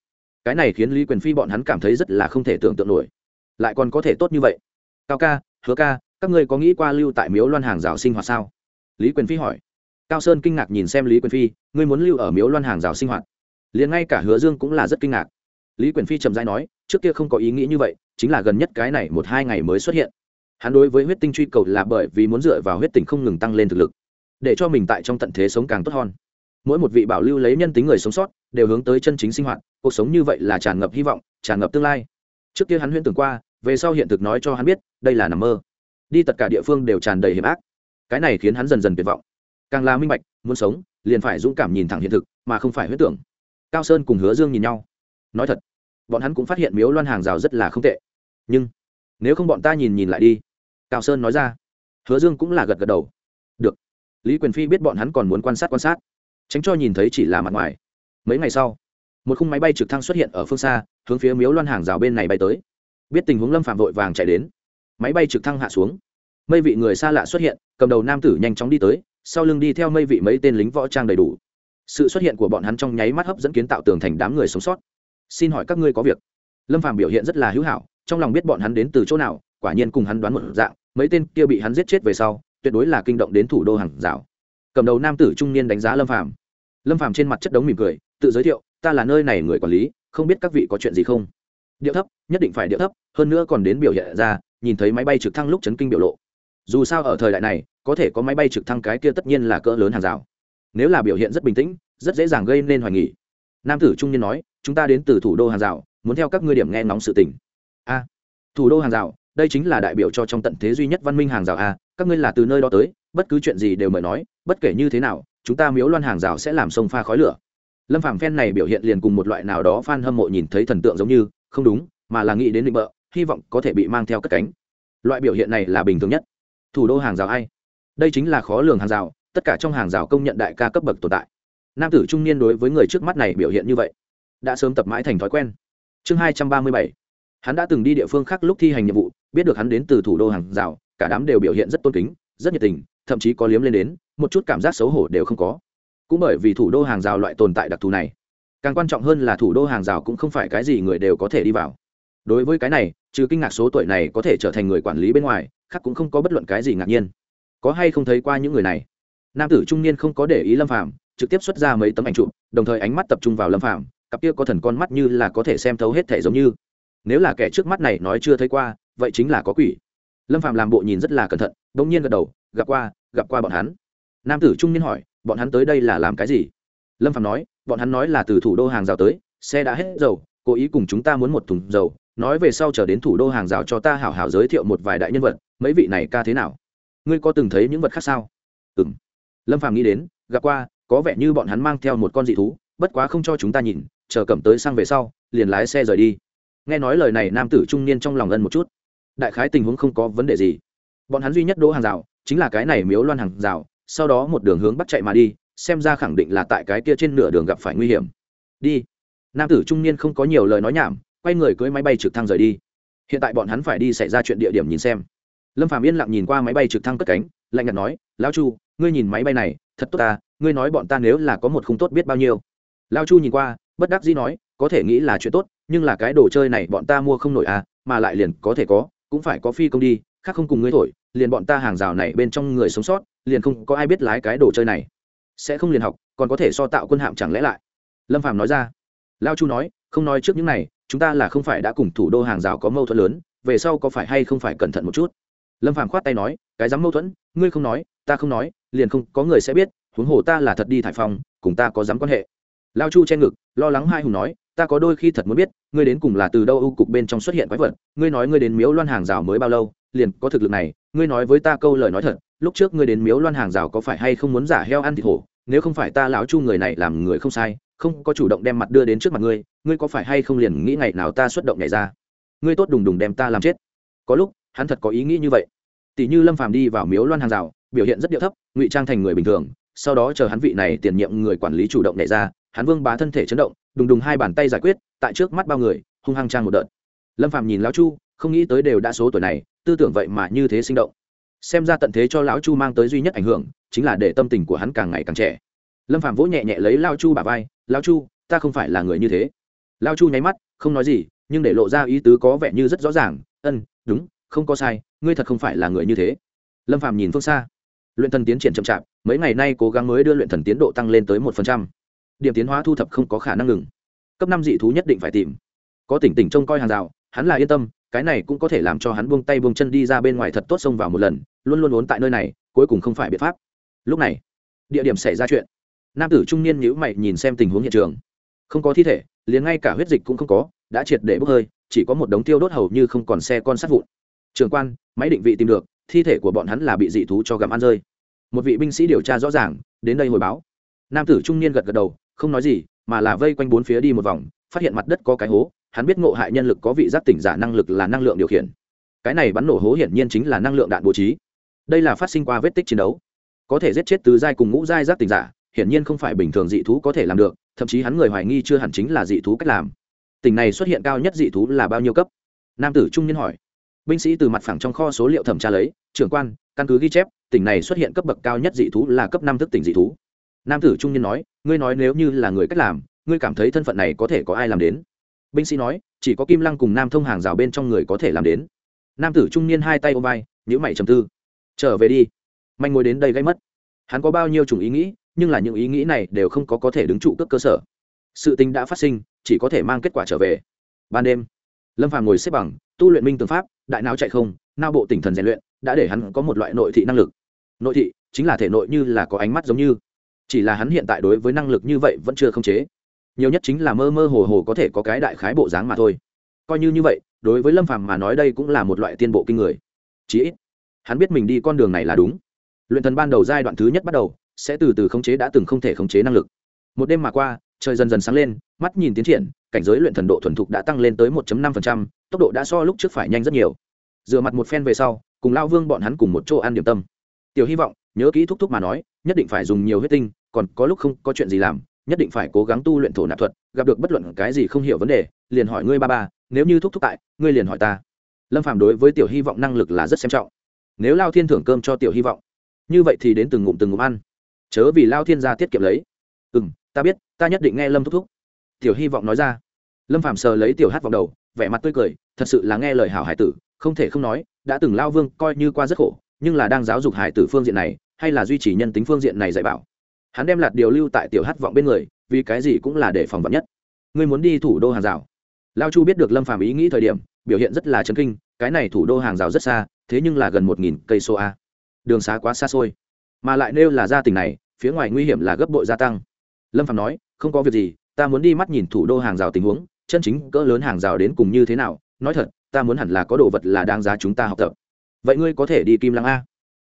Cái này khiến lý quyền phi bọn hắn cảm thấy rất là không thể tưởng tượng nổi. Lại còn có thể tốt như vậy. Cao ca, hứa ca, các ngươi có nghĩ qua lưu tại miếu loan hàng rào sinh hoạt sao? Lý quyền phi hỏi. Cao sơn kinh ngạc nhìn xem lý quyền phi, ngươi muốn lưu ở miếu loan hàng rào sinh hoạt. Liền ngay cả hứa dương cũng là rất kinh ngạc. Lý quyền phi trầm dai nói, trước kia không có ý nghĩ như vậy, chính là gần nhất cái này một hai ngày mới xuất hiện. Hắn đối với huyết tinh truy cầu là bởi vì muốn dựa vào huyết tinh không ngừng tăng lên thực lực, để cho mình tại trong tận thế sống càng tốt hơn. Mỗi một vị bảo lưu lấy nhân tính người sống sót, đều hướng tới chân chính sinh hoạt, cuộc sống như vậy là tràn ngập hy vọng, tràn ngập tương lai. Trước kia hắn huyễn tưởng qua, về sau hiện thực nói cho hắn biết, đây là nằm mơ. Đi tất cả địa phương đều tràn đầy hiểm ác cái này khiến hắn dần dần tuyệt vọng. Càng là minh bạch, muốn sống, liền phải dũng cảm nhìn thẳng hiện thực, mà không phải huyết tưởng. Cao sơn cùng hứa dương nhìn nhau. Nói thật, bọn hắn cũng phát hiện miếu loan hàng rào rất là không tệ. Nhưng, nếu không bọn ta nhìn nhìn lại đi. Cao sơn nói ra. Hứa dương cũng là gật gật đầu. Được. Lý quyền phi biết bọn hắn còn muốn quan sát quan sát. Tránh cho nhìn thấy chỉ là mặt ngoài. Mấy ngày sau, một khung máy bay trực thăng xuất hiện ở phương xa, hướng phía miếu loan hàng rào bên này bay tới. Biết tình huống lâm phạm vội vàng chạy đến. Máy bay trực thăng hạ xuống mây vị người xa lạ xuất hiện, cầm đầu nam tử nhanh chóng đi tới, sau lưng đi theo mây vị mấy tên lính võ trang đầy đủ. Sự xuất hiện của bọn hắn trong nháy mắt hấp dẫn kiến tạo tường thành đám người sống sót. Xin hỏi các ngươi có việc? Lâm phàm biểu hiện rất là hữu hảo, trong lòng biết bọn hắn đến từ chỗ nào, quả nhiên cùng hắn đoán một dạng, mấy tên kia bị hắn giết chết về sau, tuyệt đối là kinh động đến thủ đô hàng rào. Cầm đầu nam tử trung niên đánh giá lâm phàm. Lâm phàm trên mặt chất đống mỉm cười, tự giới thiệu, ta là nơi này người quản lý, không biết các vị có chuyện gì không? Điệu thấp, nhất định phải điệu thấp, hơn nữa còn đến biểu hiện ra, nhìn thấy máy bay trực thăng lúc chấn kinh biểu lộ dù sao ở thời đại này, có thể có máy bay trực thăng cái kia tất nhiên là cỡ lớn hàng rào. Nếu là biểu hiện rất bình tĩnh, rất dễ dàng gây nên hoài nghỉ nam tử trung niên nói, chúng ta đến từ thủ đô hàng rào, muốn theo các ngươi điểm nghe nóng sự tình. A, thủ đô hàng rào, đây chính là đại biểu cho trong tận thế duy nhất văn minh hàng rào a, các ngươi là từ nơi đó tới, bất cứ chuyện gì đều mời nói, bất kể như thế nào, chúng ta miếu loan hàng rào sẽ làm sông pha khói lửa. Lâm phàm phen này biểu hiện liền cùng một loại nào đó f a n hâm mộ nhìn thấy thần tượng giống như, không đúng, mà là nghĩ đến định bợ, hy vọng có thể bị mang theo cất cánh. Loại biểu hiện này là bình thường nhất thủ đô hàng rào ai? Đây chính là khó lường hàng rào, tất cả trong hàng rào công nhận đại ca cấp bậc tồn tại. Nam tử trung niên đối với người trước mắt này biểu hiện như vậy, đã sớm tập mãi thành thói quen. Chương hai trăm ba mươi bảy. Hắn đã từng đi địa phương khác lúc thi hành nhiệm vụ, biết được hắn đến từ thủ đô hàng rào, cả đám đều biểu hiện rất tôn kính, rất nhiệt tình, thậm chí có liếm lên đến, một chút cảm giác xấu hổ đều không có. Cũng bởi vì thủ đô hàng rào loại tồn tại đặc thù này, càng quan trọng hơn là thủ đô hàng rào cũng không phải cái gì người đều có thể đi vào. Đối với cái này, trừ kinh ngạc số tuổi này có thể trở thành người quản lý bên ngoài khác cũng không có bất luận cái gì ngạc nhiên. Có hay không thấy qua những người này? Nam tử trung niên không có để ý lâm phàm, trực tiếp xuất ra mấy tấm ảnh chụp, đồng thời ánh mắt tập trung vào lâm phàm, cặp kia có thần con mắt như là có thể xem thấu hết thể giống như. Nếu là kẻ trước mắt này nói chưa thấy qua, vậy chính là có quỷ. Lâm phàm làm bộ nhìn rất là cẩn thận đ ỗ n g nhiên gật đầu, gặp qua gặp qua bọn hắn. Nam tử trung niên hỏi, bọn hắn tới đây là làm cái gì? Lâm phàm nói, bọn hắn nói là từ thủ đô hàng rào tới, xe đã hết dầu, cố ý cùng chúng ta muốn một thùng dầu nói về sau trở đến thủ đô hàng rào cho ta hảo hảo giới thiệu một vài đại nhân vật, mấy vị này ca thế nào? Ngươi có từng thấy những vật khác sao? Ừ m lâm phàm nghĩ đến, gặp qua, có vẻ như bọn hắn mang theo một con dị thú, bất quá không cho chúng ta nhìn, chờ cầm tới sang về sau, liền lái xe rời đi. Nghe nói lời này nam tử trung niên trong lòng ân một chút. Đại khái tình huống không có vấn đề gì. Bọn hắn duy nhất đỗ hàng rào, chính là cái này miếu loan hàng rào, sau đó một đường hướng bắt chạy mà đi, xem ra khẳng định là tại cái kia trên nửa đường gặp phải nguy hiểm. Đi. Nam tử trung niên không có nhiều lời nói nhảm quay người cưới máy bay trực thăng rời đi. Hiện tại bọn hắn phải đi xảy ra chuyện địa điểm nhìn xem. Lâm phạm yên lặng nhìn qua máy bay trực thăng cất cánh, lạnh nhạt nói, lão chu, ngươi nhìn máy bay này, thật tốt ta, ngươi nói bọn ta nếu là có một khung tốt biết bao nhiêu. Lao chu nhìn qua, bất đắc dĩ nói, có thể nghĩ là chuyện tốt, nhưng là cái đồ chơi này bọn ta mua không nổi à mà lại liền có thể có, cũng phải có phi công đi, khác không cùng ngươi thổi, liền bọn ta hàng rào này bên trong người sống sót, liền không có ai biết lái cái đồ chơi này. Sẽ không liền học, còn có thể so tạo quân hạm chẳng lẽ lại? Lâm phàm nói ra. Lao chu nói, không nói trước những này chúng ta là không phải đã cùng thủ đô hàng rào có mâu thuẫn lớn, về sau có phải hay không phải cẩn thận một chút? Lâm phàm khoát tay nói, cái dám mâu thuẫn, ngươi không nói, ta không nói, liền không, có người sẽ biết, huống hồ ta là thật đi thải phòng, cùng ta có dám quan hệ. Lao chu che ngực, lo lắng hai hùng nói, ta có đôi khi thật muốn biết, ngươi đến cùng là từ đâu ưu cục bên trong xuất hiện quái vật, ngươi nói ngươi đến miếu loan hàng rào mới bao lâu, liền có thực lực này, ngươi nói với ta câu lời nói thật, lúc trước ngươi đến miếu loan hàng rào có phải hay không muốn giả heo ăn thịt hổ, nếu không phải ta lão chu người này làm người không sai không có chủ động đem mặt đưa đến trước mặt ngươi ngươi có phải hay không liền nghĩ ngày nào ta xuất động nhảy ra? Ngươi tốt đùng đùng đem ta làm chết. Có lúc, hắn thật có ý nghĩ như vậy. Tỷ như lâm phàm đi vào miếu loan hàng rào, biểu hiện rất điệu thấp, ngụy trang thành người bình thường, sau đó chờ hắn vị này tiền nhiệm người quản lý chủ động nhảy ra, hắn vương bá thân thể chấn động, đùng đùng hai bàn tay giải quyết, tại trước mắt bao người, hung hăng trang một đợt. Lâm phạm nhìn lão chu, không nghĩ tới đều đã số tuổi này, tư tưởng vậy mà như thế sinh động. Xem ra tận thế cho lão chu mang tới duy nhất ảnh hưởng, chính là để tâm tình của hắn càng ngày càng trẻ lâm phạm vỗ nhẹ nhẹ lấy lao chu bà vai, lao chu, ta không phải là người như thế. Lao chu nháy mắt, không nói gì, nhưng để lộ ra ý tứ có vẻ như rất rõ ràng, ân, đúng, không có sai, ngươi thật không phải là người như thế. Lâm phạm nhìn phương xa, luyện thần tiến triển chậm chạp, mấy ngày nay cố gắng mới đưa luyện thần tiến độ tăng lên tới một phần trăm. Điểm tiến hóa thu thập không có khả năng ngừng. Cấp năm dị thú nhất định phải tìm. Có tỉnh tỉnh trông coi hàng rào, hắn là yên tâm, cái này cũng có thể làm cho hắn buông tay buông chân đi ra bên ngoài thật tốt xông vào một lần, luôn luôn ốn tại nơi này, cuối cùng không phải biện pháp. Lúc này, địa điểm xảy ra chuyện nam tử trung niên nhữ mày nhìn xem tình huống hiện trường. Không có thi thể, liền ngay cả huyết dịch cũng không có, đã triệt để bốc hơi, chỉ có một đống tiêu đốt hầu như không còn xe con sát vụn. Trường quan, máy định vị tìm được, thi thể của bọn hắn là bị dị thú cho gặm ăn rơi. Một vị binh sĩ điều tra rõ ràng, đến đây hồi báo. Nam tử trung niên gật gật đầu, không nói gì, mà là vây quanh bốn phía đi một vòng, phát hiện mặt đất có cái hố, hắn biết ngộ hại nhân lực có vị giác tỉnh giả năng lực là năng lượng điều khiển. Cái này bắn nổ hố hiển nhiên chính là năng lượng đạn bố trí. Đây là phát sinh qua vết tích chiến đấu. Có thể giết chết tứ giai cùng ngũ giai giác tỉnh giả hiển nhiên không phải bình thường dị thú có thể làm được, thậm chí hắn người hoài nghi chưa hẳn chính là dị thú cách làm. Tỉnh này xuất hiện cao nhất dị thú là bao nhiêu cấp? Nam tử trung niên hỏi. Binh sĩ từ mặt phẳng trong kho số liệu thẩm tra lấy, trưởng quan, căn cứ ghi chép tỉnh này xuất hiện cấp bậc cao nhất dị thú là cấp năm thức tỉnh dị thú. Nam tử trung niên nói, ngươi nói nếu như là người cách làm, ngươi cảm thấy thân phận này có thể có ai làm đến? Binh sĩ nói, chỉ có kim lăng cùng nam thông hàng rào bên trong người có thể làm đến. Nam tử trung niên hai tay ôm vai nhữ mày trầm tư. Trở về đi. Manh ngồi đến đây gây mất. Hắn có bao nhiêu chủng ý nghĩ nhưng là những ý nghĩ này đều không có có thể đứng trụ cước cơ sở. Sự tình đã phát sinh, chỉ có thể mang kết quả trở về. Ban đêm, lâm phàm ngồi xếp bằng, tu luyện minh tương pháp, đại não chạy không nao bộ tỉnh thần rèn luyện, đã để hắn có một loại nội thị năng lực. Nội thị chính là thể nội như là có ánh mắt giống như. Chỉ là hắn hiện tại đối với năng lực như vậy vẫn chưa khống chế. Nhiều nhất chính là mơ mơ hồ hồ có thể có cái đại khái bộ dáng mà thôi. Coi như như vậy, đối với lâm phàm mà nói đây cũng là một loại tiên bộ kinh người. Chí ít, hắn biết mình đi con đường này là đúng. Luyện thần ban đầu giai đoạn thứ nhất bắt đầu sẽ từ từ khống chế đã từng không thể khống chế năng lực. Một đêm mà qua trời dần dần sáng lên mắt nhìn tiến triển cảnh giới luyện thần độ thuần thục đã tăng lên tới 1.5%, tốc độ đã so lúc trước phải nhanh rất nhiều. Dựa mặt một phen về sau cùng lao vương bọn hắn cùng một chỗ ăn điểm tâm. Tiểu hy vọng nhớ kỹ thúc thúc mà nói nhất định phải dùng nhiều huyết tinh còn có lúc không có chuyện gì làm nhất định phải cố gắng tu luyện thổ nạp thuật gặp được bất luận cái gì không hiểu vấn đề liền hỏi ngươi ba ba nếu như thúc thúc tại ngươi liền hỏi ta. Lâm Phàm đối với tiểu hy vọng năng lực là rất xem trọng. Nếu lao thiên thưởng cơm cho tiểu hy vọng như vậy thì đến từng ngụm từng ngụm ăn chớ vì lao thiên gia tiết kiệm lấy. Ừ m ta biết, ta nhất định nghe lâm thúc thúc. Tiểu hy vọng nói ra. Lâm phạm sờ lấy tiểu hát vòng đầu, vẻ mặt tươi cười, thật sự là nghe lời hảo hải tử, không thể không nói, đã từng lao vương coi như qua rất khổ, nhưng là đang giáo dục hải tử phương diện này, hay là duy trì nhân tính phương diện này dạy bảo. Hắn đem lạt điều lưu tại tiểu hát vọng bên người, vì cái gì cũng là để phòng vật nhất. Ngươi muốn đi thủ đô hàng rào. Lao chu biết được lâm phàm ý nghĩ thời điểm, biểu hiện rất là chấn kinh, cái này thủ đô hàng rào rất xa, thế nhưng là gần một nghìn cây số a. Đường xá quá xa xôi mà lại nêu là gia tình này, phía ngoài nguy hiểm là gấp bội gia tăng. Lâm Phạm nói, không có việc gì, ta muốn đi mắt nhìn thủ đô hàng rào tình huống, chân chính cỡ lớn hàng rào đến cùng như thế nào. Nói thật, ta muốn hẳn là có đồ vật là đáng giá chúng ta học tập. Vậy ngươi có thể đi kim lăng a?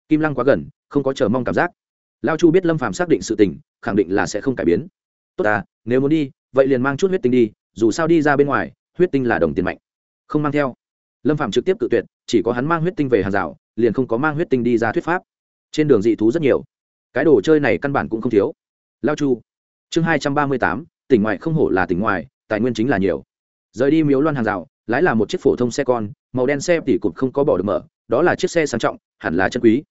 Kim lăng quá gần, không có chờ mong cảm giác. Lao chu biết lâm Phạm xác định sự tình, khẳng định là sẽ không cải biến. Tốt à nếu muốn đi, vậy liền mang chút huyết tinh đi, dù sao đi ra bên ngoài, huyết tinh là đồng tiền mạnh. Không mang theo. Lâm phạm trực tiếp tự tuyệt, chỉ có hắn mang huyết tinh về hàng rào, liền không có mang huyết tinh đi ra thuyết pháp trên đường dị thú rất nhiều. Cái đồ chơi này căn bản cũng không thiếu. Lao chu. Chương hai trăm ba mươi tám, tỉnh ngoại không hổ là tỉnh ngoài, tài nguyên chính là nhiều. Rời đi miếu loan hàng rào, lái là một chiếc phổ thông xe con, màu đen xe tỉ cụt không có bỏ được mở, đó là chiếc xe sang trọng, hẳn là chân quý.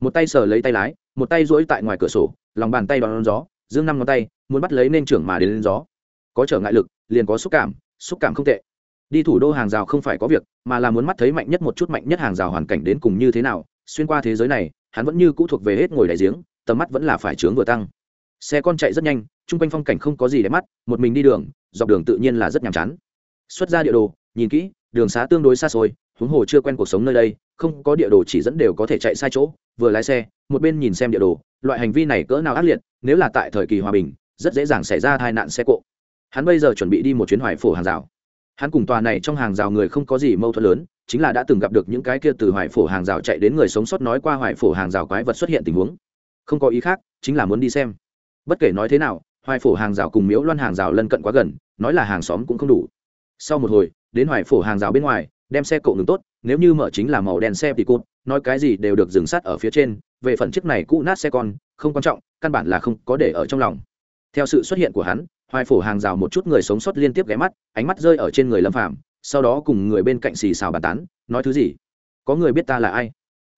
Một tay sờ lấy tay lái, một tay duỗi tại ngoài cửa sổ, lòng bàn tay đón gió dương năm ngón tay, muốn bắt lấy nên trưởng mà đến lên gió. Có trở ngại lực, liền có xúc cảm xúc cảm không tệ. Đi thủ đô hàng rào không phải có việc, mà là muốn mắt thấy mạnh nhất một chút mạnh nhất hàng rào hoàn cảnh đến cùng như thế nào, xuyên qua thế giới này hắn vẫn như cũ thuộc về hết ngồi đại giếng, tầm mắt vẫn là phải trướng vừa tăng. Xe con chạy rất nhanh, chung quanh phong cảnh không có gì để mắt, một mình đi đường, dọc đường tự nhiên là rất nhàm chán. Xuất ra địa đồ, nhìn kỹ, đường xá tương đối xa xôi, huống hồ chưa quen cuộc sống nơi đây, không có địa đồ chỉ dẫn đều có thể chạy sai chỗ, vừa lái xe, một bên nhìn xem địa đồ, loại hành vi này cỡ nào ác liệt, nếu là tại thời kỳ hòa bình, rất dễ dàng xảy ra tai nạn xe cộ. Hắn bây giờ chuẩn bị đi một chuyến hoài phổ hàng rào hắn cùng tòa này trong hàng rào người không có gì mâu thuẫn lớn, chính là đã từng gặp được những cái kia từ hoài phổ hàng rào chạy đến người sống sót nói qua hoài phổ hàng rào quái vật xuất hiện tình huống. Không có ý khác, chính là muốn đi xem. Bất kể nói thế nào, hoài phổ hàng rào cùng miếu loan hàng rào lân cận quá gần, nói là hàng xóm cũng không đủ. Sau một hồi, đến hoài phổ hàng rào bên ngoài, đem xe cộ ngừng tốt, nếu như mở chính là màu đen xe thì cụt, nói cái gì đều được dừng sát ở phía trên, về phần chiếc này cũ nát xe con, không quan trọng, căn bản là không có để ở trong lòng. Theo sự xuất hiện của hắn hoài phổ hàng rào một chút người sống sót liên tiếp ghé mắt, ánh mắt rơi ở trên người lâm phàm, sau đó cùng người bên cạnh xì xào bàn tán, nói thứ gì? Có người biết ta là ai?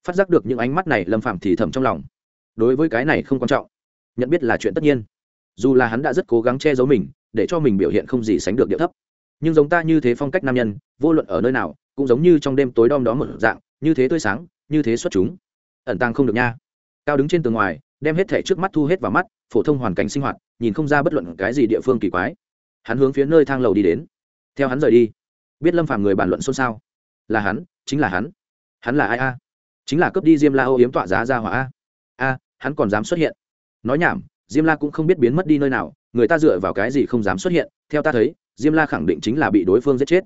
Phát giác được những ánh mắt này, lâm phạm thì thầm trong lòng. Đối với cái này không quan trọng. Nhận biết là chuyện tất nhiên. Dù là hắn đã rất cố gắng che giấu mình, để cho mình biểu hiện không gì sánh được địa thấp. Nhưng giống ta như thế phong cách nam nhân, vô luận ở nơi nào, cũng giống như trong đêm tối đom đó một dạng, như thế tươi sáng, như thế xuất chúng. Ẩn tàng không được nha. Cao đứng trên tường ngoài đem hết thẻ trước mắt thu hết vào mắt, phổ thông hoàn cảnh sinh hoạt, nhìn không ra bất luận cái gì địa phương kỳ quái. Hắn hướng phía nơi thang lầu đi đến. Theo hắn rời đi, biết lâm phàm người bàn luận xôn xao. Là hắn, chính là hắn. Hắn là ai a? Chính là cướp đi diêm la ô yếm tọa giá ra hỏa a. A, hắn còn dám xuất hiện. Nói nhảm, diêm la cũng không biết biến mất đi nơi nào, người ta dựa vào cái gì không dám xuất hiện, theo ta thấy, diêm la khẳng định chính là bị đối phương giết chết.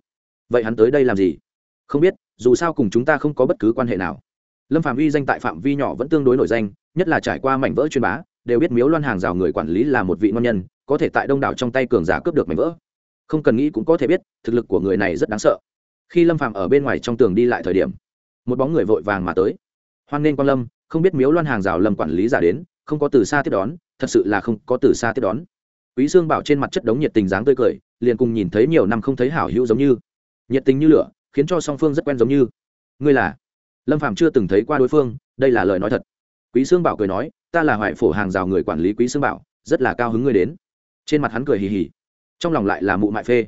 Vậy hắn tới đây làm gì? Không biết, dù sao cùng chúng ta không có bất cứ quan hệ nào lâm phạm uy danh tại phạm vi nhỏ vẫn tương đối nổi danh, nhất là trải qua mảnh vỡ truyền bá, đều biết miếu loan hàng rào người quản lý là một vị ngon nhân, có thể tại đông đảo trong tay cường giả cướp được mảnh vỡ. Không cần nghĩ cũng có thể biết, thực lực của người này rất đáng sợ. Khi lâm phạm ở bên ngoài trong tường đi lại thời điểm, một bóng người vội vàng mà tới. Hoan nghênh quan lâm, không biết miếu loan hàng rào lâm quản lý giả đến, không có từ xa tiếp đón, thật sự là không có từ xa tiếp đón. Quý sương bảo trên mặt chất đống nhiệt tình dáng tươi cười, liền cùng nhìn thấy nhiều năm không thấy hảo hữu giống như. Nhiệt tình như lửa, khiến cho song phương rất quen giống như. Ngươi là? Lâm phạm chưa từng thấy qua đối phương đây là lời nói thật quý sương bảo cười nói ta là hoại phổ hàng rào người quản lý quý sương bảo rất là cao hứng ngươi đến trên mặt hắn cười hì hì trong lòng lại là mụ mại phê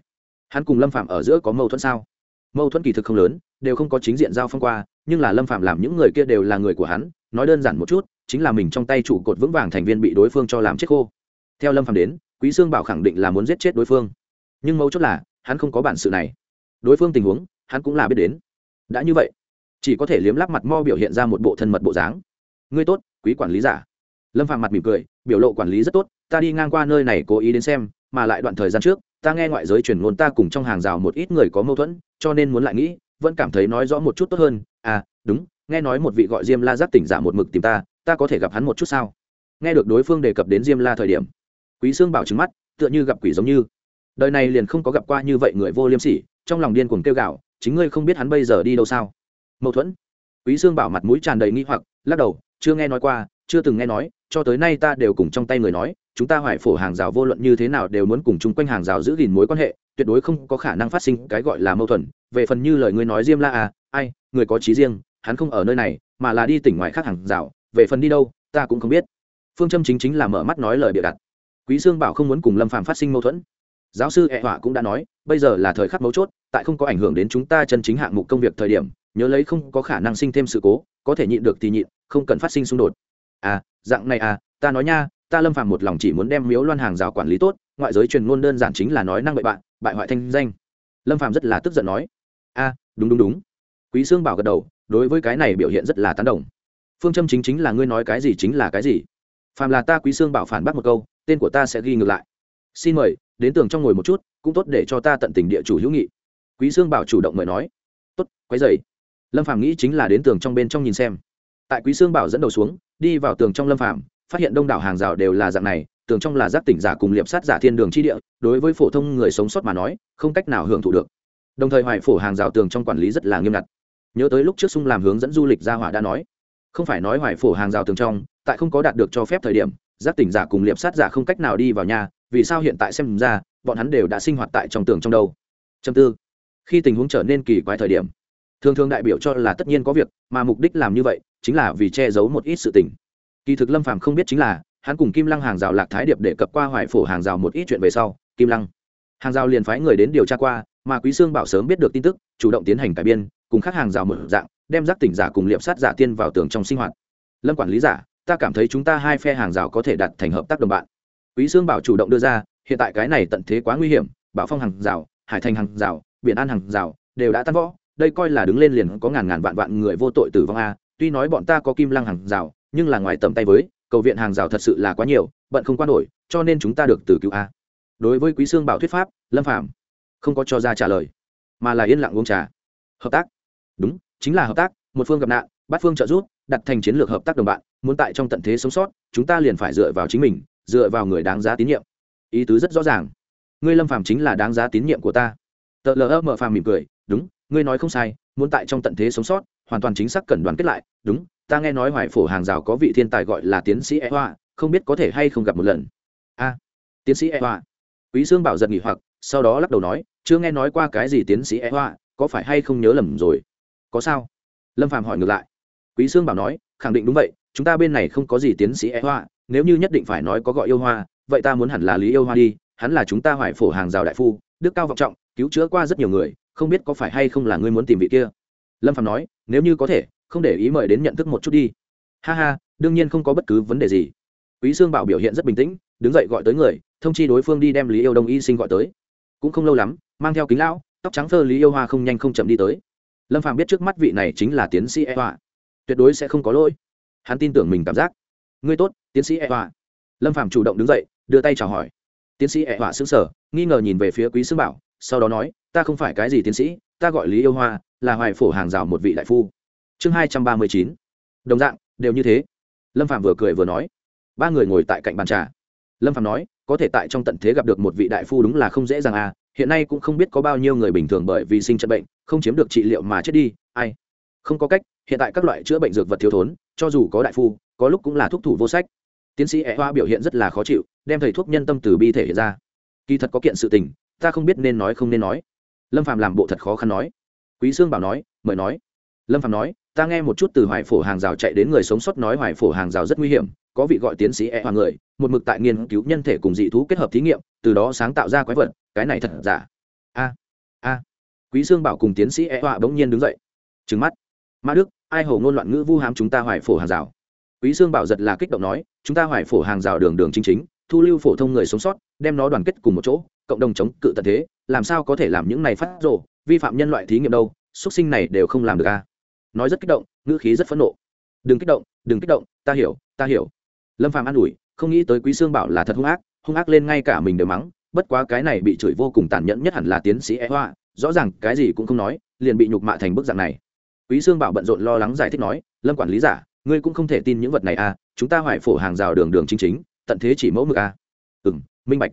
hắn cùng lâm phạm ở giữa có mâu thuẫn sao mâu thuẫn kỳ thực không lớn đều không có chính diện giao phong qua nhưng là lâm phạm làm những người kia đều là người của hắn nói đơn giản một chút chính là mình trong tay trụ cột vững vàng thành viên bị đối phương cho làm chết khô theo lâm phạm đến quý sương bảo khẳng định là muốn giết chết đối phương nhưng mấu chốt là hắn không có bản sự này đối phương tình huống hắn cũng là biết đến đã như vậy chỉ có thể liếm lắp mặt mo biểu hiện ra một bộ thân mật bộ dáng. Ngươi tốt, quý quản lý giả. Lâm phạm mặt mỉm cười, biểu lộ quản lý rất tốt, ta đi ngang qua nơi này cố ý đến xem, mà lại đoạn thời gian trước, ta nghe ngoại giới truyền ngôn ta cùng trong hàng rào một ít người có mâu thuẫn, cho nên muốn lại nghĩ, vẫn cảm thấy nói rõ một chút tốt hơn. À đúng, nghe nói một vị gọi diêm la giáp tỉnh giả một mực tìm ta ta có thể gặp hắn một chút sao? Nghe được đối phương đề cập đến diêm la thời điểm, quý sương bảo trứng mắt, tựa như gặp quỷ giống như. Đời này liền không có gặp qua như vậy người vô liêm sỉ, trong lòng điên cuồng kêu gạo chính ngươi không biết hắn bây giờ đi đâu sao? Mâu thuẫn. Quý sương bảo mặt mũi tràn đầy nghi hoặc, lắc đầu, chưa nghe nói qua, chưa từng nghe nói, cho tới nay ta đều cùng trong tay người nói, chúng ta hoài phổ hàng rào vô luận như thế nào đều muốn cùng chung quanh hàng rào giữ gìn mối quan hệ, tuyệt đối không có khả năng phát sinh cái gọi là mâu thuẫn. Về phần như lời ngươi nói diêm la à ai, người có trí riêng, hắn không ở nơi này, mà là đi tỉnh ngoài khác hàng rào, về phần đi đâu, ta cũng không biết. Phương châm chính chính là mở mắt nói lời bịa đặt. Quý sương bảo không muốn cùng lâm phạm phát sinh mâu thuẫn. Giáo sư E họa cũng đã nói, bây giờ là thời khắc mấu chốt, tại không có ảnh hưởng đến chúng ta chân chính hạng mục công việc thời điểm nhớ lấy không có khả năng sinh thêm sự cố có thể nhịn được thì nhịn không cần phát sinh xung đột. À dạng này à ta nói nha ta lâm phàm một lòng chỉ muốn đem miếu loan hàng rào quản lý tốt ngoại giới truyền ngôn đơn giản chính là nói năng bậy bạn bại hoại thanh danh. Lâm phàm rất là tức giận nói. A à, đúng đúng đúng. Quý sương bảo gật đầu đối với cái này biểu hiện rất là tán đồng. Phương châm chính chính là ngươi nói cái gì chính là cái gì. Phàm là ta quý sương bảo phản bác một câu tên của ta sẽ ghi ngược lại. Xin mời đến tường trong ngồi một chút cũng tốt để cho ta tận tình địa chủ hữu nghị. Quý sương bảo chủ động mời nói. Tốt quấy dày lâm phàm nghĩ chính là đến tường trong bên trong nhìn xem. Tại quý sương bảo dẫn đầu xuống, đi vào tường trong lâm phàm, phát hiện đông đảo hàng rào đều là dạng này, tường trong là giác tỉnh giả cùng liệp sát giả thiên đường chi địa, đối với phổ thông người sống sót mà nói, không cách nào hưởng thụ được. Đồng thời hoài phổ hàng rào tường trong quản lý rất là nghiêm ngặt. Nhớ tới lúc trước sung làm hướng dẫn du lịch gia hỏa đã nói, không phải nói hoài phổ hàng rào tường trong, tại không có đạt được cho phép thời điểm, giác tỉnh giả cùng liệp sát giả không cách nào đi vào nhà, vì sao hiện tại xem ra, bọn hắn đều đã sinh hoạt tại trong tường trong đâu? Châm tư. Khi tình huống trở nên kỳ quái thời điểm thường thường đại biểu cho là tất nhiên có việc, mà mục đích làm như vậy chính là vì che giấu một ít sự tình. Kỳ thực lâm phàm không biết chính là, hắn cùng kim lăng hàng rào lạc thái điệp để cập qua hoài phổ hàng rào một ít chuyện về sau, kim lăng, hàng rào liền phái người đến điều tra qua, mà quý sương bảo sớm biết được tin tức, chủ động tiến hành cải biên, cùng các hàng rào mở dạng, đem giác tỉnh giả cùng liệp sát giả tiên vào tường trong sinh hoạt. Lâm quản lý giả, ta cảm thấy chúng ta hai phe hàng rào có thể đặt thành hợp tác đồng bạn. Quý sương bảo chủ động đưa ra, hiện tại cái này tận thế quá nguy hiểm, bảo phong hàng rào, hải thành hàng rào, biển an hàng rào đều đã tan võ đây coi là đứng lên liền có ngàn ngàn vạn vạn người vô tội tử vong a, tuy nói bọn ta có kim lăng hàng rào, nhưng là ngoài tầm tay với, cầu viện hàng rào thật sự là quá nhiều, bận không quan nổi, cho nên chúng ta được từ cứu a. Đối với quý sương bảo thuyết pháp, lâm phạm không có cho ra trả lời, mà là yên lặng uống trà. Hợp tác. Đúng, chính là hợp tác, một phương gặp nạn, bát phương trợ giúp, đặt thành chiến lược hợp tác đồng bạn, muốn tại trong tận thế sống sót, chúng ta liền phải dựa vào chính mình, dựa vào người đáng giá tín nhiệm. Ý tứ rất rõ ràng. Ngươi lâm phàm chính là đáng giá tín nhiệm của ta. Tờ lỡ mở phàm mỉm cười, đúng ngươi nói không sai, muốn tại trong tận thế sống sót, hoàn toàn chính xác cần đoàn kết lại, đúng, ta nghe nói hoài phổ hàng rào có vị thiên tài gọi là tiến sĩ e hoa không biết có thể hay không gặp một lần. A, tiến sĩ e hoa quý dương bảo giật nghỉ hoặc, sau đó lắc đầu nói, chưa nghe nói qua cái gì tiến sĩ e hoa có phải hay không nhớ lầm rồi? Có sao? Lâm phàm hỏi ngược lại. Quý dương bảo nói, khẳng định đúng vậy, chúng ta bên này không có gì tiến sĩ e hoa nếu như nhất định phải nói có gọi yêu hoa, vậy ta muốn hẳn là lý yêu hoa đi, hắn là chúng ta hoài phổ hàng rào đại phu, đức cao vọng trọng, cứu chữa qua rất nhiều người không biết có phải hay không là ngươi muốn tìm vị kia. Lâm phạm nói, nếu như có thể, không để ý mời đến nhận thức một chút đi. Ha ha, đương nhiên không có bất cứ vấn đề gì. Quý sương bảo biểu hiện rất bình tĩnh, đứng dậy gọi tới người, thông chi đối phương đi đem lý yêu đông y sinh gọi tới. Cũng không lâu lắm, mang theo kính lão, tóc trắng phơ lý yêu hoa không nhanh không chậm đi tới. Lâm phạm biết trước mắt vị này chính là tiến sĩ e hoa. Tuyệt đối sẽ không có lỗi. Hắn tin tưởng mình cảm giác. Ngươi tốt, tiến sĩ e hoa. Lâm phạm chủ động đứng dậy, đưa tay chào hỏi. Tiến sĩ e hoa xứng sở nghi ngờ nhìn về phía quý sương bảo, sau đó nói ta không phải cái gì tiến sĩ, ta gọi lý yêu hoa, là hoài phổ hàng rào một vị đại phu. Chương hai trăm ba mươi chín. Đồng dạng, đều như thế. Lâm phạm vừa cười vừa nói. Ba người ngồi tại cạnh bàn trà. Lâm phạm nói, có thể tại trong tận thế gặp được một vị đại phu đúng là không dễ dàng à hiện nay cũng không biết có bao nhiêu người bình thường bởi vì sinh trận bệnh, không chiếm được trị liệu mà chết đi, ai? Không có cách, hiện tại các loại chữa bệnh dược vật thiếu thốn, cho dù có đại phu, có lúc cũng là thuốc thủ vô sách. Tiến sĩ ẹ hoa biểu hiện rất là khó chịu, đem thầy thuốc nhân tâm từ bi thể hiện ra. Kỳ thật có kiện sự tình, ta không biết nên nói không nên nói lâm phạm làm bộ thật khó khăn nói. Quý sương bảo nói, mời nói. Lâm phạm nói, ta nghe một chút từ hoài phổ hàng rào chạy đến người sống sót nói hoài phổ hàng rào rất nguy hiểm, có vị gọi tiến sĩ e Hoàng người, một mực tại nghiên cứu nhân thể cùng dị thú kết hợp thí nghiệm, từ đó sáng tạo ra quái vật, cái này thật giả? A a. Quý sương bảo cùng tiến sĩ e hoa bỗng nhiên đứng dậy. Trừng mắt. Ma đức, ai hầu ngôn loạn ngữ vu hám chúng ta hoài phổ hàng rào? Quý sương bảo giật là kích động nói, chúng ta hoài phổ hàng rào đường đường chính chính, thu lưu phổ thông người sống sót, đem nó đoàn kết cùng một chỗ cộng đồng chống cự tận thế, làm sao có thể làm những này phát rộ vi phạm nhân loại thí nghiệm đâu xuất sinh này đều không làm được a à? nói rất kích động, ngữ khí rất phẫn nộ. Đừng kích động, đừng kích động, ta hiểu ta hiểu. Lâm phàm an ủi, không nghĩ tới quý sương bảo là thật hung ác hung ác lên ngay cả mình đều mắng, bất quá cái này bị chửi vô cùng tàn nhẫn nhất hẳn là tiến sĩ e hoa, rõ ràng cái gì cũng không nói, liền bị nhục mạ thành bức dạng này. Quý sương bảo bận rộn lo lắng giải thích nói, lâm quản lý giả, ngươi cũng không thể tin những vật này à chúng ta hoài phổ hàng rào đường đường chính chính, tận thế chỉ mẫu mực à. Ừ minh bạch.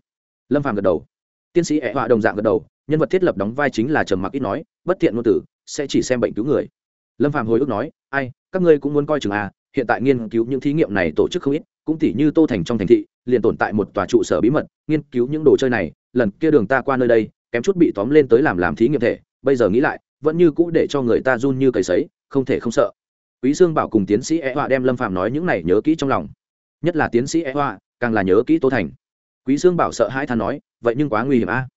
Lâm phàm gật đầu tiến sĩ ẹ họa đồng dạng gật đầu, nhân vật thiết lập đóng vai chính là trầm mặc ít nói, bất thiện ngôn tử, sẽ chỉ xem bệnh cứu người. Lâm phàm hồi ức nói, ai, các ngươi cũng muốn coi chừng à hiện tại nghiên cứu những thí nghiệm này tổ chức không ít, cũng tỉ như tô thành trong thành thị, liền tồn tại một tòa trụ sở bí mật, nghiên cứu những đồ chơi này, lần kia đường ta qua nơi đây, kém chút bị tóm lên tới làm làm thí nghiệm thể, bây giờ nghĩ lại, vẫn như cũ để cho người ta run như cầy sấy, không thể không sợ. Quý Dương bảo cùng tiến sĩ e họa đem lâm phạm nói những này nhớ kỹ trong lòng. Nhất là tiến sĩ e họa, càng là nhớ kỹ tô thành. Quý Dương bảo sợ hai than nói vậy nhưng quá nguy hiểm a.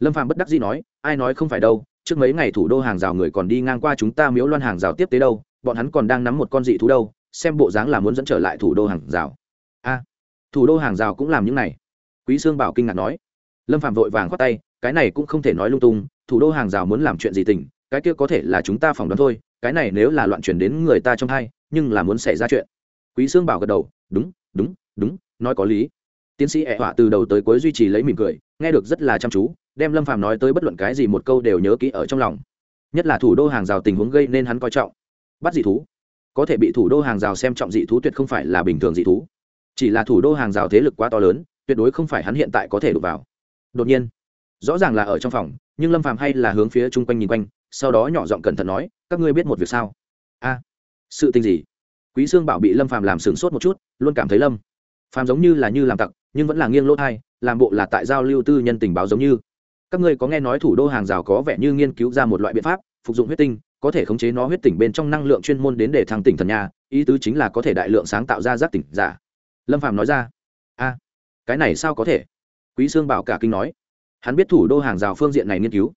Lâm phạm bất đắc dĩ nói, ai nói không phải đâu, trước mấy ngày thủ đô hàng rào người còn đi ngang qua chúng ta miếu loan hàng rào tiếp tế đâu, bọn hắn còn đang nắm một con dị thú đâu, xem bộ dáng là muốn dẫn trở lại thủ đô hàng rào. A, thủ đô hàng rào cũng làm những này. Quý sương bảo kinh ngạc nói. Lâm phạm vội vàng khoát tay, cái này cũng không thể nói lung tung, thủ đô hàng rào muốn làm chuyện gì tình cái kia có thể là chúng ta phỏng đoán thôi, cái này nếu là loạn chuyển đến người ta trong hai, nhưng là muốn xảy ra chuyện. Quý sương bảo gật đầu, đúng đúng đúng, nói có lý tiến sĩ ẹ họa từ đầu tới cuối duy trì lấy mỉm cười, nghe được rất là chăm chú, đem lâm phàm nói tới bất luận cái gì một câu đều nhớ kỹ ở trong lòng. Nhất là thủ đô hàng rào tình huống gây nên hắn coi trọng. Bắt dị thú. Có thể bị thủ đô hàng rào xem trọng dị thú tuyệt không phải là bình thường dị thú. Chỉ là thủ đô hàng rào thế lực quá to lớn, tuyệt đối không phải hắn hiện tại có thể đụng vào. Đột nhiên, rõ ràng là ở trong phòng, nhưng lâm phàm hay là hướng phía chung quanh nhìn quanh, sau đó nhỏ giọng cẩn thận nói, các ngươi biết một việc sao? A, sự tình gì? Quý sương bảo bị lâm phàm làm sửng sốt một chút, luôn cảm thấy lâm phàm giống như là như làm tặc, nhưng vẫn là nghiêng lỗ thai, làm bộ là tại giao lưu tư nhân tình báo giống như. Các ngươi có nghe nói thủ đô hàng rào có vẻ như nghiên cứu ra một loại biện pháp, phục dụng huyết tinh, có thể khống chế nó huyết tỉnh bên trong năng lượng chuyên môn đến để thăng tỉnh thần nhà, ý tứ chính là có thể đại lượng sáng tạo ra giác tỉnh giả. Lâm phàm nói ra. A, cái này sao có thể? Quý sương bảo cả kinh nói. Hắn biết thủ đô hàng rào phương diện này nghiên cứu,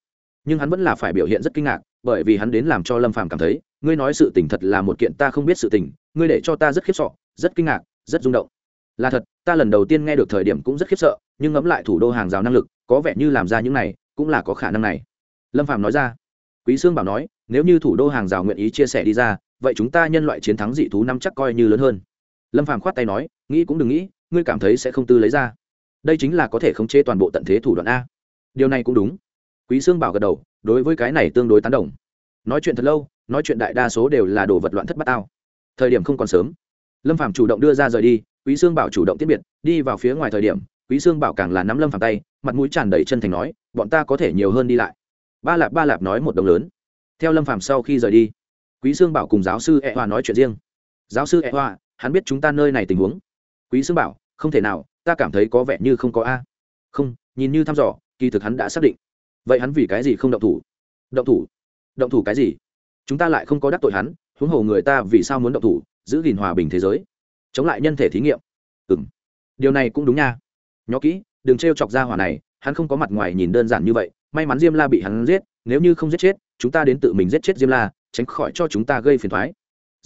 nhưng hắn vẫn là phải biểu hiện rất kinh ngạc, bởi vì hắn đến làm cho lâm phàm cảm thấy, ngươi nói sự tình thật là một kiện ta không biết sự tình ngươi để cho ta rất khiếp sợ, rất kinh ngạc, rất rung động là thật ta lần đầu tiên nghe được thời điểm cũng rất khiếp sợ nhưng ngẫm lại thủ đô hàng rào năng lực có vẻ như làm ra những này cũng là có khả năng này. Lâm Phạm nói ra. Quý sương bảo nói nếu như thủ đô hàng rào nguyện ý chia sẻ đi ra vậy chúng ta nhân loại chiến thắng dị thú năm chắc coi như lớn hơn. Lâm Phạm khoát tay nói nghĩ cũng đừng nghĩ ngươi cảm thấy sẽ không tư lấy ra. Đây chính là có thể khống chế toàn bộ tận thế thủ đoạn a. Điều này cũng đúng. Quý sương bảo gật đầu đối với cái này tương đối tán đồng. Nói chuyện thật lâu nói chuyện đại đa số đều là đồ vật loạn thất bát ao, thời điểm không còn sớm lâm phạm chủ động đưa ra rời đi, quý sương bảo chủ động tiết biệt, đi vào phía ngoài thời điểm, quý sương bảo càng là nắm lâm phạm tay, mặt mũi tràn đầy chân thành nói, bọn ta có thể nhiều hơn đi lại. Ba lạp ba lạp nói một đồng lớn. Theo lâm phạm sau khi rời đi, quý sương bảo cùng giáo sư e hoa nói chuyện riêng. Giáo sư e hoa, hắn biết chúng ta nơi này tình huống. Quý sương bảo, không thể nào, ta cảm thấy có vẻ như không có a. Không, nhìn như thăm dò, kỳ thực hắn đã xác định. Vậy hắn vì cái gì không động thủ? Động thủ? Động thủ cái gì? Chúng ta lại không có đắc tội hắn, huống hồ người ta vì sao muốn động thủ giữ gìn hòa bình thế giới, chống lại nhân thể thí nghiệm. Ừ m điều này cũng đúng nha. Nhó kỹ, đừng t r e o chọc ra hỏa này, hắn không có mặt ngoài nhìn đơn giản như vậy, may mắn diêm la bị hắn giết, nếu như không giết chết, chúng ta đến tự mình giết chết diêm la, tránh khỏi cho chúng ta gây phiền thoái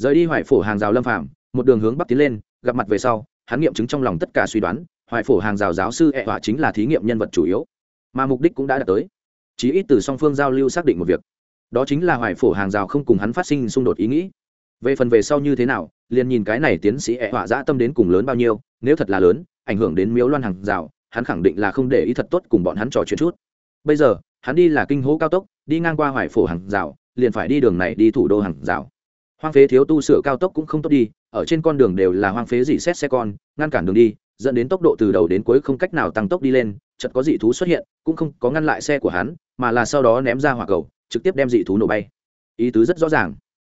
rời đi hoài phổ hàng rào lâm phạm một đường hướng bắc tiến lên, gặp mặt về sau, hắn nghiệm chứng trong lòng tất cả suy đoán, hoài phổ hàng rào giáo sư ẹ họa chính là thí nghiệm nhân vật chủ yếu. Mà mục đích cũng đã đạt tới. Chí ít từ song phương giao lưu xác định một việc. Đó chính là hoài phổ hàng rào không cùng hắn phát sinh xung đột ý nghĩ về phần về sau như thế nào, liền nhìn cái này tiến sĩ ẹ họa dã tâm đến cùng lớn bao nhiêu, nếu thật là lớn, ảnh hưởng đến miếu loan hàng rào, hắn khẳng định là không để ý thật tốt cùng bọn hắn trò chuyện chút. Bây giờ, hắn đi là kinh hố cao tốc, đi ngang qua hoài phổ hàng rào, liền phải đi đường này đi thủ đô hàng rào. Hoang phế thiếu tu sửa cao tốc cũng không tốt đi, ở trên con đường đều là hoang phế dỉ xét xe con, ngăn cản đường đi, dẫn đến tốc độ từ đầu đến cuối không cách nào tăng tốc đi lên, chợt có dị thú xuất hiện, cũng không có ngăn lại xe của hắn, mà là sau đó ném ra hỏa cầu, trực tiếp đem dị thú nổ bay. Ý tứ rất rõ ràng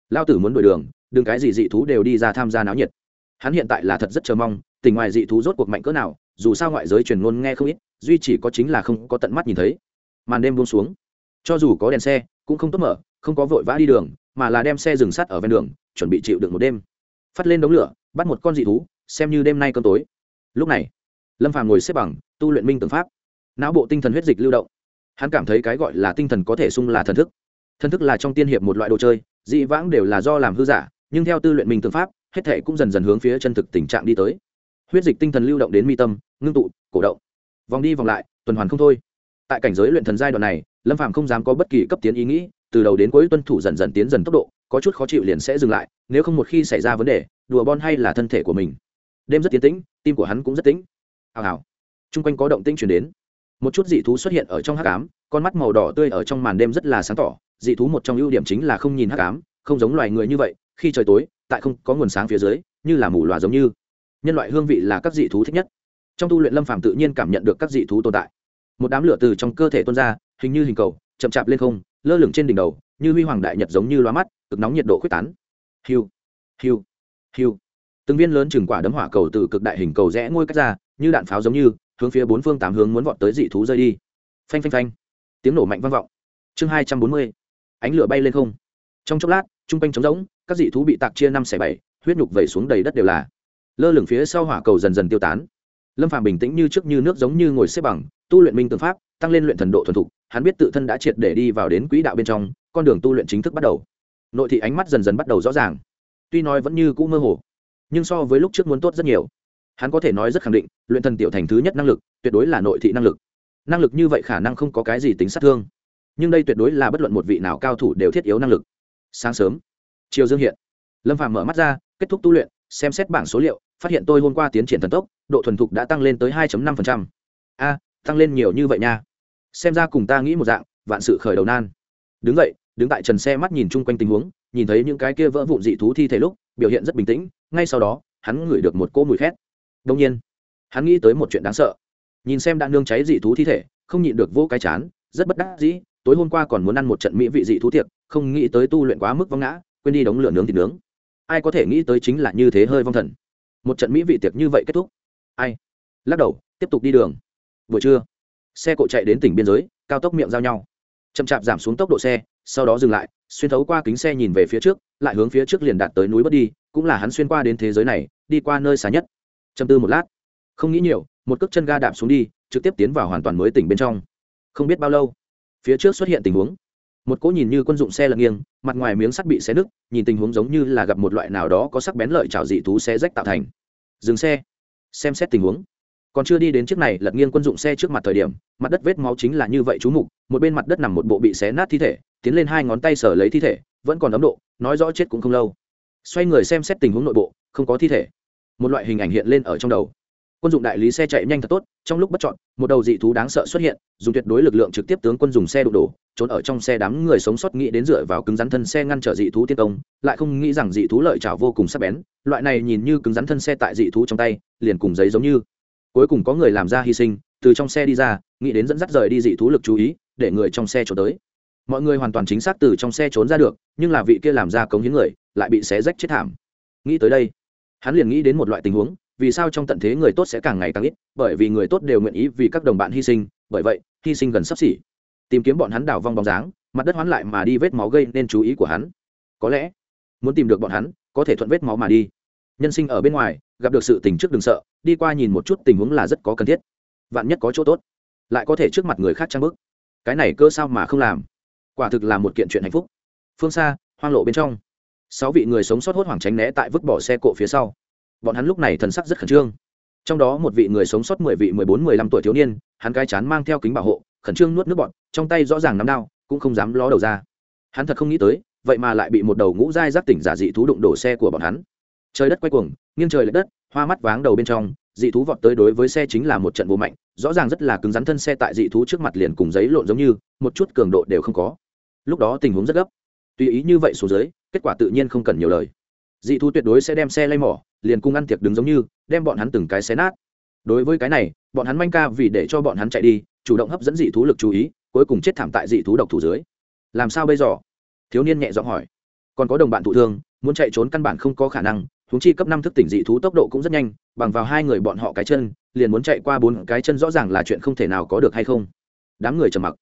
lao tử muốn đổi đường, đừng cái gì dị thú đều đi ra tham gia náo nhiệt. Hắn hiện tại là thật rất chờ mong, tình ngoài dị thú rốt cuộc mạnh cỡ nào, dù sao ngoại giới truyền ngôn nghe không ít, duy chỉ có chính là không có tận mắt nhìn thấy. Màn đêm buông xuống. Cho dù có đèn xe, cũng không tốt mở, không có vội vã đi đường, mà là đem xe dừng sắt ở ven đường, chuẩn bị chịu đựng một đêm. Phát lên đống lửa, bắt một con dị thú, xem như đêm nay cơn tối. Lúc này, lâm phàm ngồi xếp bằng, tu luyện minh tưởng pháp. Não bộ tinh thần huyết dịch lưu động. Hắn cảm thấy cái gọi là tinh thần có thể sung là thần thức. Thần thức là trong tiên hiệp một loại đồ chơi dị vãng đều là do làm hư giả, nhưng theo tư luyện minh tưởng pháp, hết thể cũng dần dần hướng phía chân thực tình trạng đi tới. Huyết dịch tinh thần lưu động đến mi tâm, ngưng tụ, cổ động. Vòng đi vòng lại, tuần hoàn không thôi. Tại cảnh giới luyện thần giai đoạn này, lâm phạm không dám có bất kỳ cấp tiến ý nghĩ, từ đầu đến cuối tuân thủ dần dần tiến dần tốc độ, có chút khó chịu liền sẽ dừng lại, nếu không một khi xảy ra vấn đề, đùa bon hay là thân thể của mình. Đêm rất tiến tĩnh, tim của hắn cũng rất tĩnh. Hào hào. Chung quanh có động tĩnh chuyển đến. Một chút dị thú xuất hiện ở trong hát cám con mắt màu đỏ tươi ở trong màn đêm rất là sáng tỏ dị thú một trong ưu điểm chính là không nhìn hắc ám, không giống loài người như vậy khi trời tối tại không có nguồn sáng phía dưới như là mù loà giống như. Nhân loại hương vị là các dị thú thích nhất. Trong tu luyện lâm phàm tự nhiên cảm nhận được các dị thú tồn tại. Một đám lửa từ trong cơ thể tuôn ra hình như hình cầu chậm chạp lên không lơ lửng trên đỉnh đầu như huy hoàng đại nhật giống như loa mắt cực nóng nhiệt độ quyết tán. Hiu hiu hiu. Từng viên lớn chừng quả đấm hỏa cầu từ cực đại hình cầu rẽ ngôi cách ra như đạn pháo giống như hướng phía bốn phương tám hướng muốn vọt tới dị thú rơi đi. Phanh phanh phanh. Tiếng nổ mạnh vang vọng. Chương hai trăm bốn mươi ánh lửa bay lên không. Trong chốc lát t r u n g quanh trống rỗng, các dị thú bị tạc chia năm xẻ bảy, huyết nhục vẩy xuống đầy đất đều là. Lơ lửng phía sau hỏa cầu dần dần tiêu tán. Lâm phàm bình tĩnh như trước như nước giống như ngồi xếp bằng, tu luyện minh tư pháp, tăng lên luyện thần độ thuần thục, hắn biết tự thân đã triệt để đi vào đến quỹ đạo bên trong, con đường tu luyện chính thức bắt đầu. Nội thị ánh mắt dần dần bắt đầu rõ ràng. Tuy nói vẫn như cũ mơ hồ, nhưng so với lúc trước muốn tốt rất nhiều. Hắn có thể nói rất khẳng định, luyện thần tiểu thành thứ nhất năng lực, tuyệt đối là nội thị năng lực. Năng lực như vậy khả năng không có cái gì tính sát thương nhưng đây tuyệt đối là bất luận một vị nào cao thủ đều thiết yếu năng lực. Sáng sớm chiều dương hiện. Lâm phạm mở mắt ra, kết thúc tu luyện, xem xét bảng số liệu, phát hiện tôi hôm qua tiến triển thần tốc, độ thuần thục đã tăng lên tới 2 năm a, tăng lên nhiều như vậy nha. Xem ra cùng ta nghĩ một dạng, vạn sự khởi đầu nan. Đứng vậy đứng tại trần xe mắt nhìn chung quanh tình huống, nhìn thấy những cái kia vỡ vụn dị thú thi thể lúc, biểu hiện rất bình tĩnh, ngay sau đó, hắn ngửi được một cỗ mùi khét. Đông nhiên, hắn nghĩ tới một chuyện đáng sợ. Nhìn xem đã nương cháy dị thú thi thể, không nhịn được vô cái chán, rất bất đắc dĩ tối hôm qua còn muốn ăn một trận mỹ vị dị thú tiệc, không nghĩ tới tu luyện quá mức vong ngã, quên đi đống lửa nướng thịt nướng. Ai có thể nghĩ tới chính là như thế hơi vong thần. Một trận mỹ vị tiệc như vậy kết thúc. Ai? Lắc đầu, tiếp tục đi đường. Buổi trưa, xe cộ chạy đến tỉnh biên giới, cao tốc miệng giao nhau. Chậm chạp giảm xuống tốc độ xe, sau đó dừng lại, xuyên thấu qua kính xe nhìn về phía trước, lại hướng phía trước liền đạt tới núi bất đi, cũng là hắn xuyên qua đến thế giới này, đi qua nơi xa nhất. Châm tư một lát, không nghĩ nhiều, một cước chân ga đạp xuống đi, trực tiếp tiến vào hoàn toàn mới tỉnh bên trong. Không biết bao lâu phía trước xuất hiện tình huống. Một cỗ nhìn như quân dụng xe lật nghiêng, mặt ngoài miếng sắt bị xé nứt, nhìn tình huống giống như là gặp một loại nào đó có sắc bén lợi chảo dị thú xe rách tạo thành. Dừng xe. Xem xét tình huống. Còn chưa đi đến chiếc này lật nghiêng quân dụng xe trước mặt thời điểm, mặt đất vết máu chính là như vậy chú mục, một bên mặt đất nằm một bộ bị xé nát thi thể, tiến lên hai ngón tay sở lấy thi thể, vẫn còn ấm độ, nói rõ chết cũng không lâu. Xoay người xem xét tình huống nội bộ, không có thi thể. Một loại hình ảnh hiện lên ở trong đầu quân dụng đại lý xe chạy nhanh thật tốt, trong lúc bất chọn, một đầu dị thú đáng sợ xuất hiện, dùng tuyệt đối lực lượng trực tiếp tướng quân dùng xe đụng đổ, trốn ở trong xe đám người sống sót nghĩ đến dựa vào cứng rắn thân xe ngăn trở dị thú tiên công, lại không nghĩ rằng dị thú lợi trào vô cùng sắc bén, loại này nhìn như cứng rắn thân xe tại dị thú trong tay, liền cùng giấy giống như. Cuối cùng có người làm ra hy sinh, từ trong xe đi ra, nghĩ đến dẫn dắt rời đi dị thú lực chú ý, để người trong xe trốn tới. Mọi người hoàn toàn chính xác từ trong xe trốn ra được, nhưng là vị kia làm ra cống hiến người, lại bị xé rách chết thảm. Nghĩ tới đây, hắn liền nghĩ đến một loại tình huống vì sao trong tận thế người tốt sẽ càng ngày càng ít? Bởi vì người tốt đều nguyện ý vì các đồng bạn hy sinh, bởi vậy, hy sinh gần sắp xỉ. Tìm kiếm bọn hắn đảo vong bóng dáng, mặt đất hoán lại mà đi vết máu gây nên chú ý của hắn. Có lẽ, muốn tìm được bọn hắn, có thể thuận vết máu mà đi. Nhân sinh ở bên ngoài, gặp được sự tình trước đừng sợ, đi qua nhìn một chút tình huống là rất có cần thiết. Vạn nhất có chỗ tốt, lại có thể trước mặt người khác trang bức. Cái này cơ sao mà không làm? Quả thực là một kiện chuyện hạnh phúc. Phương xa, hoang lộ bên trong, sáu vị người sống sót hốt hoảng tránh né tại vứt bỏ xe cộ phía sau bọn hắn lúc này thần sắc rất khẩn trương. Trong đó một vị người sống sót mười vị mười bốn, mười lăm tuổi thiếu niên, hắn cái chán mang theo kính bảo hộ, khẩn trương nuốt nước bọn trong tay rõ ràng nắm đao, cũng không dám ló đầu ra. Hắn thật không nghĩ tới, vậy mà lại bị một đầu ngũ dai giác tỉnh giả dị thú đụng đổ xe của bọn hắn. Trời đất quay cuồng, nghiêng trời lệch đất, hoa mắt váng đầu bên trong, dị thú vọt tới đối với xe chính là một trận vô mạnh, rõ ràng rất là cứng rắn thân xe tại dị thú trước mặt liền cùng giấy lộn giống như, một chút cường độ đều không có. Lúc đó tình huống rất gấp. Tùy ý như vậy xuống dưới, kết quả tự nhiên không cần nhiều lời dị thú tuyệt đối sẽ đem xe lay mỏ, liền cung ăn tiệc đứng giống như, đem bọn hắn từng cái xé nát. Đối với cái này, bọn hắn manh ca vì để cho bọn hắn chạy đi, chủ động hấp dẫn dị thú lực chú ý, cuối cùng chết thảm tại dị thú độc thủ dưới. Làm sao bây giờ? Thiếu niên nhẹ giọng hỏi. Còn có đồng bạn thụ thương, muốn chạy trốn căn bản không có khả năng thúng chi cấp năm thức tỉnh dị thú tốc độ cũng rất nhanh, bằng vào hai người bọn họ cái chân, liền muốn chạy qua bốn cái chân rõ ràng là chuyện không thể nào có được hay không? Đám người trầm mặc.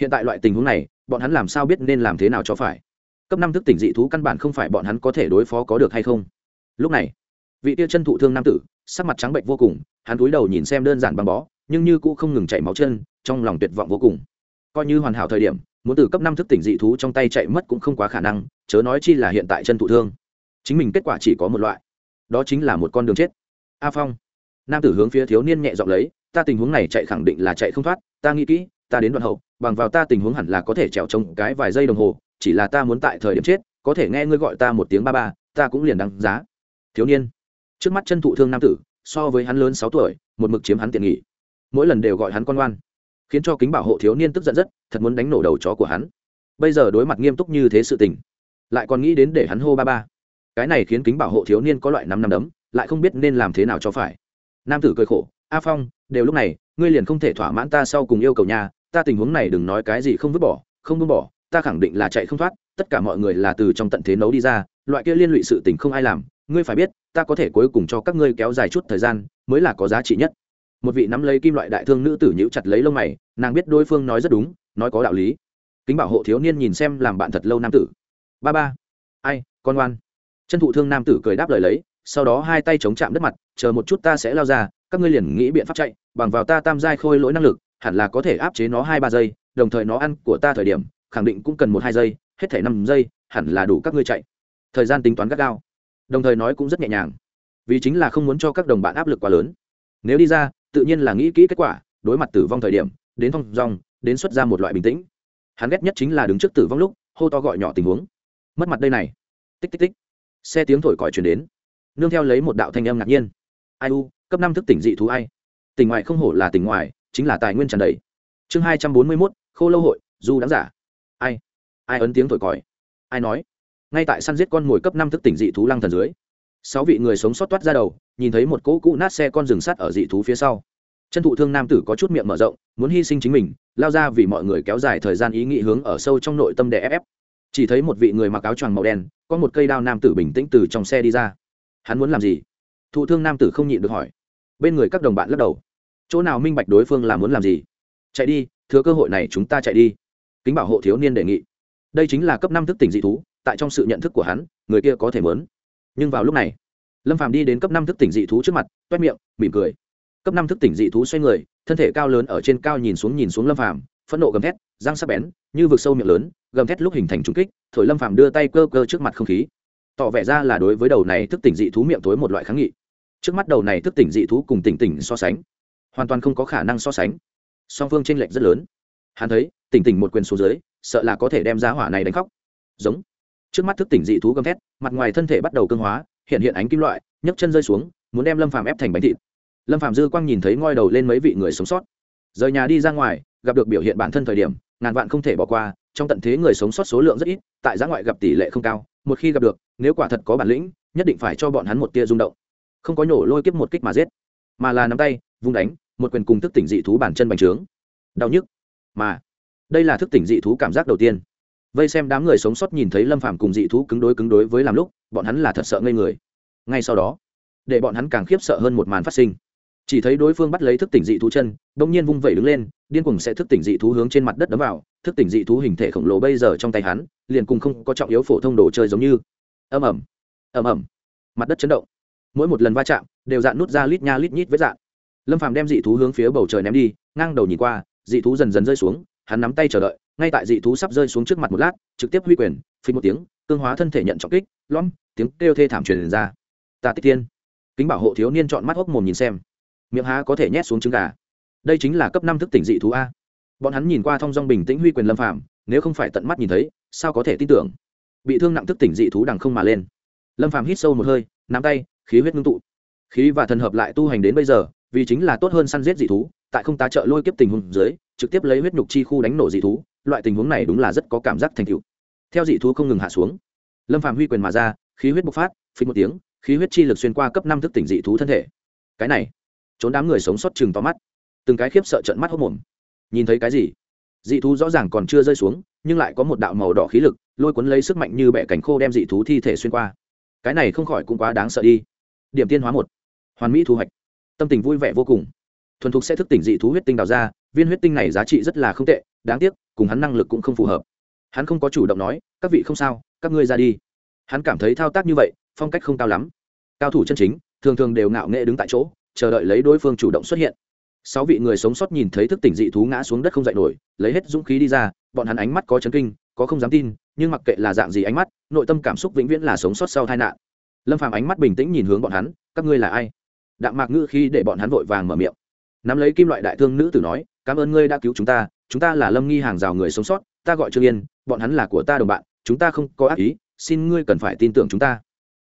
Hiện tại loại tình huống này, bọn hắn làm sao biết nên làm thế nào cho phải? Cấp năm thức tỉnh dị thú căn bản không phải bọn hắn có thể đối phó có được hay không. Lúc này, vị tia chân thụ thương nam tử, sắc mặt trắng bệnh vô cùng, hắn cúi đầu nhìn xem đơn giản băng bó, nhưng như cũ không ngừng chảy máu chân, trong lòng tuyệt vọng vô cùng. Coi như hoàn hảo thời điểm, muốn từ cấp năm thức tỉnh dị thú trong tay chạy mất cũng không quá khả năng, chớ nói chi là hiện tại chân thụ thương. Chính mình kết quả chỉ có một loại, đó chính là một con đường chết. A phong, nam tử hướng phía thiếu niên nhẹ giọng lấy, ta tình huống này chạy khẳng định là chạy không thoát, ta nghĩ kỹ, ta đến đoạn hậu, bằng vào ta tình huống hẳn là có thể trèo trống cái vài giây đồng hồ chỉ là ta muốn tại thời điểm chết, có thể nghe ngươi gọi ta một tiếng ba ba, ta cũng liền đăng giá. Thiếu niên, trước mắt chân thụ thương nam tử, so với hắn lớn sáu tuổi, một mực chiếm hắn tiện nghỉ. Mỗi lần đều gọi hắn con ngoan, khiến cho kính bảo hộ thiếu niên tức giận rất, thật muốn đánh nổ đầu chó của hắn. Bây giờ đối mặt nghiêm túc như thế sự tình, lại còn nghĩ đến để hắn hô ba ba. Cái này khiến kính bảo hộ thiếu niên có loại năm năm đấm, lại không biết nên làm thế nào cho phải. Nam tử cười khổ, a phong, đều lúc này, ngươi liền không thể thỏa mãn ta sau cùng yêu cầu nhà, ta tình huống này đừng nói cái gì không vứt bỏ, không buông bỏ ta khẳng định là chạy không thoát, tất cả mọi người là từ trong tận thế nấu đi ra, loại kia liên lụy sự tình không ai làm, ngươi phải biết, ta có thể cuối cùng cho các ngươi kéo dài chút thời gian, mới là có giá trị nhất. Một vị nắm lấy kim loại đại thương nữ tử nhíu chặt lấy lông mày, nàng biết đối phương nói rất đúng, nói có đạo lý. Kính bảo hộ thiếu niên nhìn xem làm bạn thật lâu nam tử. Ba ba. Ai, con ngoan. Chân thụ thương nam tử cười đáp lời lấy, sau đó hai tay chống chạm đất mặt, chờ một chút ta sẽ lao ra, các ngươi liền nghĩ biện pháp chạy, bằng vào ta tam giai khôi lỗi năng lực, hẳn là có thể áp chế nó hai ba giây, đồng thời nó ăn của ta thời điểm khẳng định cũng cần một hai giây, hết thể năm giây, hẳn là đủ các ngươi chạy. Thời gian tính toán gắt gao. Đồng thời nói cũng rất nhẹ nhàng. Vì chính là không muốn cho các đồng bạn áp lực quá lớn. Nếu đi ra, tự nhiên là nghĩ kỹ kết quả, đối mặt tử vong thời điểm, đến thong dòng đến xuất ra một loại bình tĩnh. Hắn ghét nhất chính là đứng trước tử vong lúc, hô to gọi nhỏ tình huống. Mất mặt đây này. Tích tích tích. Xe tiếng thổi còi chuyển đến. Nương theo lấy một đạo thanh âm ngạc nhiên. Ai u, cấp năm thức tỉnh dị thú ai? Tỉnh ngoài không hổ là tỉnh ngoài, chính là tài nguyên tràn đầy. Chương hai trăm bốn mươi mốt, khô lâu hội, du đáng giả ai? Ai ấn tiếng thổi còi? Ai nói? Ngay tại săn giết con mồi cấp năm thức tỉnh dị thú lăng thần dưới, sáu vị người sống sót toát ra đầu, nhìn thấy một cỗ cũ nát xe con rừng sắt ở dị thú phía sau. Chân thụ thương nam tử có chút miệng mở rộng, muốn hy sinh chính mình, lao ra vì mọi người kéo dài thời gian ý nghĩ hướng ở sâu trong nội tâm đè ép ép. Chỉ thấy một vị người mặc áo choàng màu đen, có một cây đao nam tử bình tĩnh từ trong xe đi ra. Hắn muốn làm gì? Thụ thương nam tử không nhịn được hỏi. Bên người các đồng bạn lắc đầu. Chỗ nào minh bạch đối phương là muốn làm gì? Chạy đi, thừa cơ hội này chúng ta chạy đi kính bảo hộ thiếu niên đề nghị. Đây chính là cấp năm thức tỉnh dị thú, tại trong sự nhận thức của hắn, người kia có thể mớn. Nhưng vào lúc này, lâm phàm đi đến cấp năm thức tỉnh dị thú trước mặt, toét miệng, mỉm cười. Cấp năm thức tỉnh dị thú xoay người, thân thể cao lớn ở trên cao nhìn xuống nhìn xuống lâm phàm, phẫn nộ gầm thét, răng sắc bén, như vực sâu miệng lớn, gầm thét lúc hình thành trung kích, thổi lâm phàm đưa tay cơ cơ trước mặt không khí. Tỏ vẻ ra là đối với đầu này thức tỉnh dị thú miệng tối một loại kháng nghị. Trước mắt đầu này thức tỉnh dị thú cùng tỉnh tỉnh so sánh, hoàn toàn không có khả năng so sánh. Song phương tranh lệch rất lớn hắn thấy, tỉnh tỉnh một quyền xuống dưới, sợ là có thể đem giá hỏa này đánh khóc. Giống. Trước mắt thức tỉnh dị thú gầm thét, mặt ngoài thân thể bắt đầu cương hóa, hiện hiện ánh kim loại, nhấc chân rơi xuống, muốn đem lâm phàm ép thành bánh thịt. Lâm phàm dư quang nhìn thấy ngoi đầu lên mấy vị người sống sót. Rời nhà đi ra ngoài, gặp được biểu hiện bản thân thời điểm, ngàn vạn không thể bỏ qua, trong tận thế người sống sót số lượng rất ít, tại giã ngoại gặp tỷ lệ không cao, một khi gặp được, nếu quả thật có bản lĩnh, nhất định phải cho bọn hắn một tia rung động. Không có nhổ lôi kiếp một kích mà giết, mà là nắm tay, vung đánh, một quyền cùng thức tỉnh dị thú bản chân bành trướng. Đau nhức mà đây là thức tỉnh dị thú cảm giác đầu tiên. Vây xem đám người sống sót nhìn thấy lâm phàm cùng dị thú cứng đối cứng đối với làm lúc, bọn hắn là thật sợ ngây người. Ngay sau đó, để bọn hắn càng khiếp sợ hơn một màn phát sinh. Chỉ thấy đối phương bắt lấy thức tỉnh dị thú chân bỗng nhiên vung vẩy đứng lên, điên cùng sẽ thức tỉnh dị thú hướng trên mặt đất đấm vào, thức tỉnh dị thú hình thể khổng lồ bây giờ trong tay hắn, liền cùng không có trọng yếu phổ thông đồ chơi giống như. Ầm ầm ầm ầm, mặt đất chấn động. Mỗi một lần va chạm, đều dạn nút ra lít nha lít nhít với dạn. Lâm phàm đem dị thú hướng phía bầu trời ném đi, ngang đầu nhìn qua dị thú dần dần rơi xuống, hắn nắm tay chờ đợi, ngay tại dị thú sắp rơi xuống trước mặt một lát, trực tiếp huy quyền, phình một tiếng, cương hóa thân thể nhận trọng kích, lõm, tiếng kêu thê thảm truyền ra. Ta tích tiên kính bảo hộ thiếu niên chọn mắt hốc mồm nhìn xem. Miệng há có thể nhét xuống trứng gà. Đây chính là cấp năm thức tỉnh dị thú a. Bọn hắn nhìn qua thong dong bình tĩnh huy quyền lâm phạm nếu không phải tận mắt nhìn thấy, sao có thể tin tưởng? Bị thương nặng thức tỉnh dị thú đằng không mà lên. Lâm phạm hít sâu một hơi, nắm tay, khí huyết ngưng tụ. Khí và thần hợp lại tu hành đến bây giờ, vì chính là tốt hơn săn giết dị thú tại không tá trợ lôi kiếp tình huống dưới, trực tiếp lấy huyết nhục chi khu đánh nổ dị thú, loại tình huống này đúng là rất có cảm giác thành tựu. Theo dị thú không ngừng hạ xuống, lâm phạm huy quyền mà ra, khí huyết bộc phát phí một tiếng, khí huyết chi lực xuyên qua cấp năm thức tỉnh dị thú thân thể. Cái này, trốn đám người sống sót chừng to mắt. Từng cái khiếp sợ trận mắt hốc mồm nhìn thấy cái gì? Dị thú rõ ràng còn chưa rơi xuống, nhưng lại có một đạo màu đỏ khí lực, lôi cuốn lấy sức mạnh như bẻ cánh khô đem dị thú thi thể xuyên qua. Cái này không khỏi cũng quá đáng sợ đi. Điểm tiên hóa một. Hoàn mỹ thu hoạch. Tâm tình vui vẻ vô cùng thuần thục sẽ thức tỉnh dị thú huyết tinh đào ra, viên huyết tinh này giá trị rất là không tệ, đáng tiếc, cùng hắn năng lực cũng không phù hợp. Hắn không có chủ động nói, các vị không sao, các ngươi ra đi. Hắn cảm thấy thao tác như vậy, phong cách không cao lắm. Cao thủ chân chính, thường thường đều ngạo nghệ đứng tại chỗ, chờ đợi lấy đối phương chủ động xuất hiện. Sáu vị người sống sót nhìn thấy thức tỉnh dị thú ngã xuống đất không dậy nổi, lấy hết dũng khí đi ra, bọn hắn ánh mắt có chấn kinh, có không dám tin, nhưng mặc kệ là dạng gì ánh mắt, nội tâm cảm xúc vĩnh viễn là sống sót sau tai nạn. Lâm phàm ánh mắt bình tĩnh nhìn hướng bọn hắn, các ngươi là ai? Đạm mạc ngữ khi để bọn hắn vội vàng mở miệng nắm lấy kim loại đại thương nữ tử nói, cảm ơn ngươi đã cứu chúng ta chúng ta là lâm nghi hàng rào người sống sót, ta gọi trương yên, bọn hắn là của ta đồng bạn, chúng ta không có ác ý, xin ngươi cần phải tin tưởng chúng ta.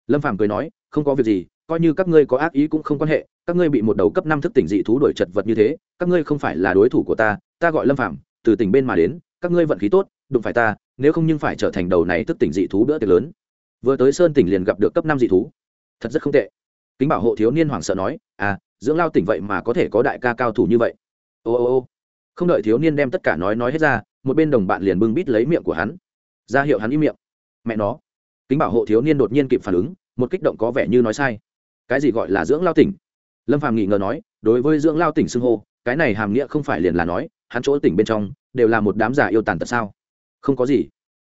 Lâm phàm cười nói, không có việc gì, coi như các ngươi có ác ý cũng không quan hệ, các ngươi bị một đầu cấp năm thức tỉnh dị thú đuổi chật vật như thế, các ngươi không phải là đối thủ của ta ta gọi lâm phàm, từ tỉnh bên mà đến, các ngươi vận khí tốt, đụng phải ta, nếu không nhưng phải trở thành đầu này thức tỉnh dị thú bữa tiệc lớn. Vừa tới sơn tỉnh liền gặp được cấp năm dị thú. Thật rất không tệ kính bảo hộ thiếu niên hoảng sợ nói à dưỡng lao tỉnh vậy mà có thể có đại ca cao thủ như vậy. Ô ô ô. Không đợi thiếu niên đem tất cả nói nói hết ra, một bên đồng bạn liền bưng bít lấy miệng của hắn. Ra hiệu hắn im miệng. Mẹ nó. Kính bảo hộ thiếu niên đột nhiên kịp phản ứng, một kích động có vẻ như nói sai. Cái gì gọi là dưỡng lao tỉnh? Lâm phàm nghỉ ngờ nói, đối với dưỡng lao tỉnh xưng hô, cái này hàm nghĩa không phải liền là nói, hắn chỗ tỉnh bên trong đều là một đám giả yêu tàn tật sao? Không có gì.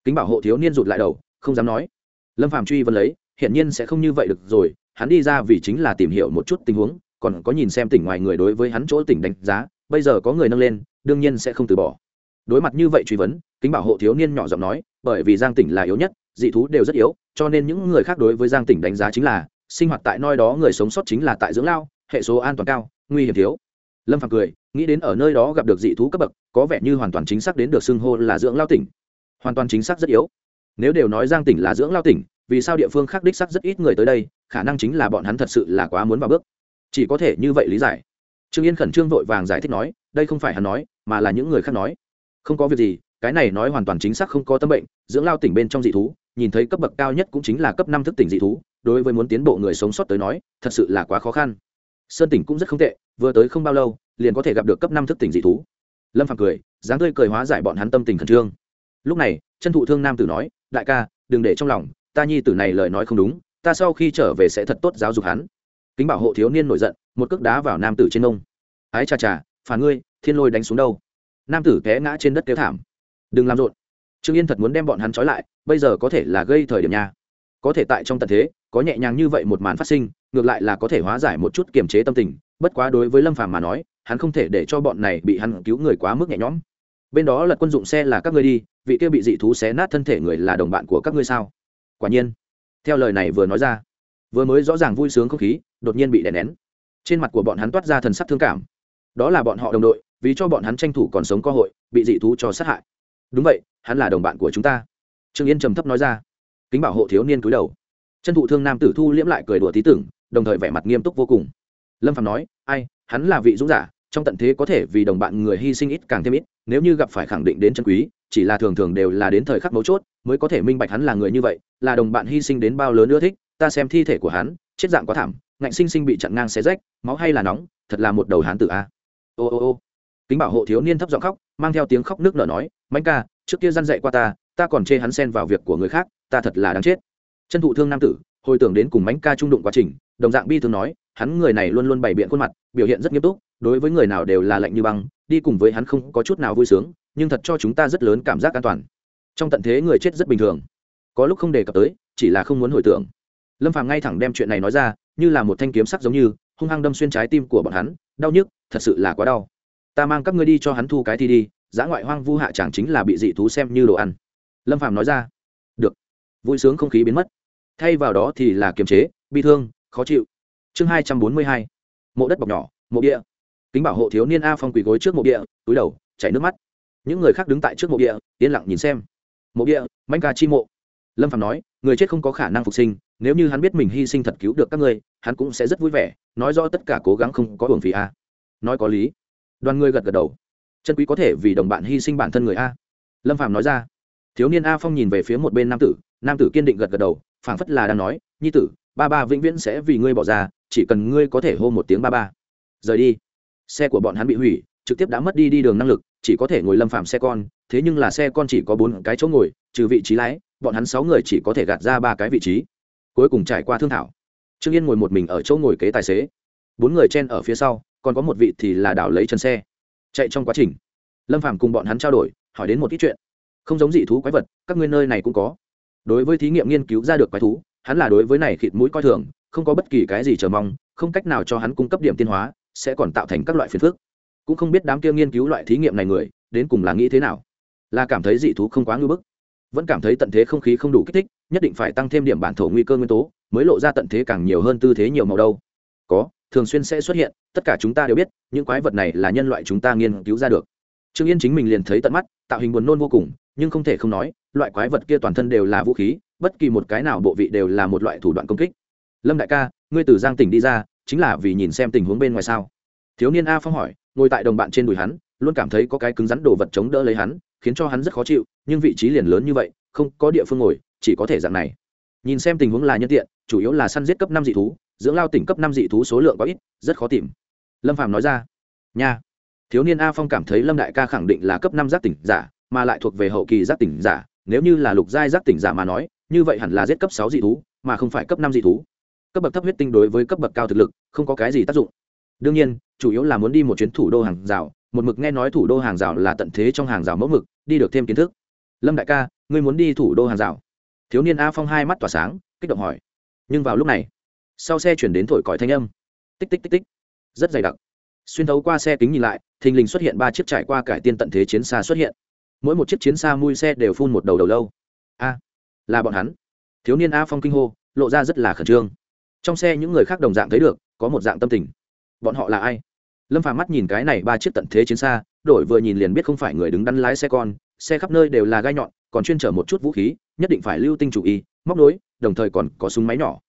Kính bảo hộ thiếu niên rụt lại đầu, không dám nói. Lâm phàm truy vấn lấy, hiển nhiên sẽ không như vậy được rồi hắn đi ra vì chính là tìm hiểu một chút tình huống, còn có nhìn xem tỉnh ngoài người đối với hắn chỗ tỉnh đánh giá, bây giờ có người nâng lên, đương nhiên sẽ không từ bỏ. Đối mặt như vậy truy vấn, kính bảo hộ thiếu niên nhỏ giọng nói, bởi vì giang tỉnh là yếu nhất, dị thú đều rất yếu, cho nên những người khác đối với giang tỉnh đánh giá chính là, sinh hoạt tại nơi đó người sống sót chính là tại dưỡng lao, hệ số an toàn cao, nguy hiểm thiếu. Lâm phàm cười, nghĩ đến ở nơi đó gặp được dị thú cấp bậc, có vẻ như hoàn toàn chính xác đến được xưng hô là dưỡng lao tỉnh. Hoàn toàn chính xác rất yếu. Nếu đều nói giang tỉnh là dưỡng lao tỉnh vì sao địa phương khác đích sắc rất ít người tới đây, khả năng chính là bọn hắn thật sự là quá muốn vào bước. Chỉ có thể như vậy lý giải. Trương yên khẩn trương vội vàng giải thích nói, đây không phải hắn nói, mà là những người khác nói. Không có việc gì, cái này nói hoàn toàn chính xác không có tâm bệnh, dưỡng lao tỉnh bên trong dị thú, nhìn thấy cấp bậc cao nhất cũng chính là cấp năm thức tỉnh dị thú, đối với muốn tiến bộ người sống sót tới nói, thật sự là quá khó khăn. Sơn tỉnh cũng rất không tệ, vừa tới không bao lâu, liền có thể gặp được cấp năm thức tỉnh dị thú. Lâm phàm cười, dáng tươi cười hóa giải bọn hắn tâm tình khẩn trương. Lúc này, chân thụ thương nam tử nói, đại ca, đừng để trong lòng ta nhi tử này lời nói không đúng, ta sau khi trở về sẽ thật tốt giáo dục hắn. Kính bảo hộ thiếu niên nổi giận, một cước đá vào nam tử trên nông ái chà chà phản ngươi, thiên lôi đánh xuống đâu? Nam tử té ngã trên đất kêu thảm. Đừng làm rộn. Trương yên thật muốn đem bọn hắn trói lại, bây giờ có thể là gây thời điểm nha. Có thể tại trong tận thế, có nhẹ nhàng như vậy một màn phát sinh, ngược lại là có thể hóa giải một chút kiềm chế tâm tình, bất quá đối với lâm phàm mà nói, hắn không thể để cho bọn này bị hắn cứu người quá mức nhẹ nhõm. Bên đó là quân dụng xe là các ngươi đi, vị kia bị dị thú xé nát thân thể người là đồng bạn của các ngươi sao? Quả nhiên. Theo lời này vừa nói ra, vừa mới rõ ràng vui sướng không khí, đột nhiên bị đè nén. Trên mặt của bọn hắn toát ra thần sắc thương cảm. Đó là bọn họ đồng đội, vì cho bọn hắn tranh thủ còn sống cơ hội, bị dị thú cho sát hại. Đúng vậy, hắn là đồng bạn của chúng ta. Trương yên trầm thấp nói ra. Kính bảo hộ thiếu niên cúi đầu. Chân thụ thương nam tử thu liễm lại cười đùa tí tưởng, đồng thời vẻ mặt nghiêm túc vô cùng. Lâm phạm nói, ai, hắn là vị dũng giả, trong tận thế có thể vì đồng bạn người hy sinh ít càng thêm ít, nếu như gặp phải khẳng định đến chân quý chỉ là thường thường đều là đến thời khắc mấu chốt, mới có thể minh bạch hắn là người như vậy, là đồng bạn hy sinh đến bao lớn ưa thích, ta xem thi thể của hắn, chết dạng quá thảm, ngạnh sinh sinh bị chặn ngang xé rách, máu hay là nóng, thật là một đầu hán tử a. Ô ô ô. Kính bảo hộ thiếu niên thấp giọng khóc, mang theo tiếng khóc nước nở nói mạnh ca, trước kia răn dạy qua ta ta còn chê hắn xen vào việc của người khác, ta thật là đáng chết. Chân thụ thương nam tử, hồi tưởng đến cùng mánh ca trung đụng quá trình, đồng dạng bi thường nói, hắn người này luôn luôn bày biện khuôn mặt, biểu hiện rất nghiêm túc, đối với người nào đều là lạnh như băng, đi cùng với hắn không có chút nào vui sướng nhưng thật cho chúng ta rất lớn cảm giác an toàn. Trong tận thế người chết rất bình thường. Có lúc không đề cập tới, chỉ là không muốn hồi tưởng. Lâm phàm ngay thẳng đem chuyện này nói ra, như là một thanh kiếm sắc giống như, hung hăng đâm xuyên trái tim của bọn hắn, đau nhức, thật sự là quá đau. Ta mang các ngươi đi cho hắn thu cái thi đi giã ngoại hoang vu hạ chẳng chính là bị dị thú xem như đồ ăn. Lâm phàm nói ra. Được. Vui sướng không khí biến mất. Thay vào đó thì là kiềm chế, bi thương, khó chịu. Chương hai trăm bốn mươi hai. Mộ đất bọc nhỏ, mộ địa. Kính bảo hộ thiếu niên a phong quỳ gối trước mộ địa, túi đầu, chảy nước mắt những người khác đứng tại trước mộ địa, yên lặng nhìn xem. Mộ địa manh ca chi mộ. Lâm phạm nói, người chết không có khả năng phục sinh, nếu như hắn biết mình hy sinh thật cứu được các ngươi, hắn cũng sẽ rất vui vẻ, nói rõ tất cả cố gắng không có hưởng phí a. Nói có lý. Đoàn người gật gật đầu. Chân quý có thể vì đồng bạn hy sinh bản thân người a. Lâm phạm nói ra. Thiếu niên a phong nhìn về phía một bên nam tử nam tử kiên định gật gật đầu, phảng phất là đang nói, nhi tử, ba ba vĩnh viễn sẽ vì ngươi bỏ ra, chỉ cần ngươi có thể hô một tiếng ba ba. Rời đi. Xe của bọn hắn bị hủy trực tiếp đã mất đi đi đường năng lực, chỉ có thể ngồi lâm phạm xe con, thế nhưng là xe con chỉ có bốn cái chỗ ngồi, trừ vị trí lái, bọn hắn sáu người chỉ có thể gạt ra ba cái vị trí. Cuối cùng trải qua thương thảo, trương yên ngồi một mình ở chỗ ngồi kế tài xế. Bốn người chen ở phía sau, còn có một vị thì là đảo lấy chân xe. Chạy trong quá trình, lâm Phạm cùng bọn hắn trao đổi, hỏi đến một ít chuyện. Không giống dị thú quái vật, các nguyên nơi này cũng có. Đối với thí nghiệm nghiên cứu ra được quái thú, hắn là đối với này khịt mũi coi thường, không có bất kỳ cái gì chờ mong, không cách nào cho hắn cung cấp điểm tiên hóa, sẽ còn tạo thành các loại phiền phức cũng không biết đám kia nghiên cứu loại thí nghiệm này người, đến cùng là nghĩ thế nào. Là cảm thấy dị thú không quá ngưỡng bức, vẫn cảm thấy tận thế không khí không đủ kích thích, nhất định phải tăng thêm điểm bản thổ nguy cơ nguyên tố, mới lộ ra tận thế càng nhiều hơn tư thế nhiều màu đâu. Có, thường xuyên sẽ xuất hiện, tất cả chúng ta đều biết, những quái vật này là nhân loại chúng ta nghiên cứu ra được. Trương yên chính mình liền thấy tận mắt, tạo hình buồn nôn vô cùng, nhưng không thể không nói, loại quái vật kia toàn thân đều là vũ khí, bất kỳ một cái nào bộ vị đều là một loại thủ đoạn công kích. Lâm đại ca, ngươi từ giang tỉnh đi ra, chính là vì nhìn xem tình huống bên ngoài sao? Thiếu niên a phong hỏi ngồi tại đồng bạn trên đùi hắn, luôn cảm thấy có cái cứng rắn đồ vật chống đỡ lấy hắn, khiến cho hắn rất khó chịu, nhưng vị trí liền lớn như vậy, không có địa phương ngồi, chỉ có thể dạng này. Nhìn xem tình huống là nhân tiện, chủ yếu là săn giết cấp năm dị thú, dưỡng lao tỉnh cấp năm dị thú số lượng có ít, rất khó tìm. Lâm phạm nói ra, nha. Thiếu niên a phong cảm thấy lâm đại ca khẳng định là cấp năm giác tỉnh giả, mà lại thuộc về hậu kỳ giác tỉnh giả, nếu như là lục giai giác tỉnh giả mà nói, như vậy hẳn là giết cấp sáu dị thú, mà không phải cấp năm dị thú. Cấp bậc thấp huyết tinh đối với cấp bậc cao thực lực, không có cái gì tác dụng đương nhiên, chủ yếu là muốn đi một chuyến thủ đô hàng rào, một mực nghe nói thủ đô hàng rào là tận thế trong hàng rào mẫu mực, đi được thêm kiến thức. Lâm đại ca, ngươi muốn đi thủ đô hàng rào? Thiếu niên a phong hai mắt tỏa sáng, kích động hỏi. Nhưng vào lúc này, sau xe chuyển đến thổi còi thanh âm. Tích tích tích tích. Rất dày đặc. Xuyên thấu qua xe kính nhìn lại, thình lình xuất hiện ba chiếc trải qua cải tiên tận thế chiến xa xuất hiện. Mỗi một chiếc chiến xa mui xe đều phun một đầu đầu lâu. A, là bọn hắn. Thiếu niên a phong kinh hô, lộ ra rất là khẩn trương. Trong xe những người khác đồng dạng thấy được, có một dạng tâm tình bọn họ là ai? Lâm phàm mắt nhìn cái này ba chiếc tận thế chiến xa, đổi vừa nhìn liền biết không phải người đứng đắn lái xe con, xe khắp nơi đều là gai nhọn, còn chuyên chở một chút vũ khí, nhất định phải lưu tinh chủ y, móc nối, đồng thời còn có súng máy nhỏ.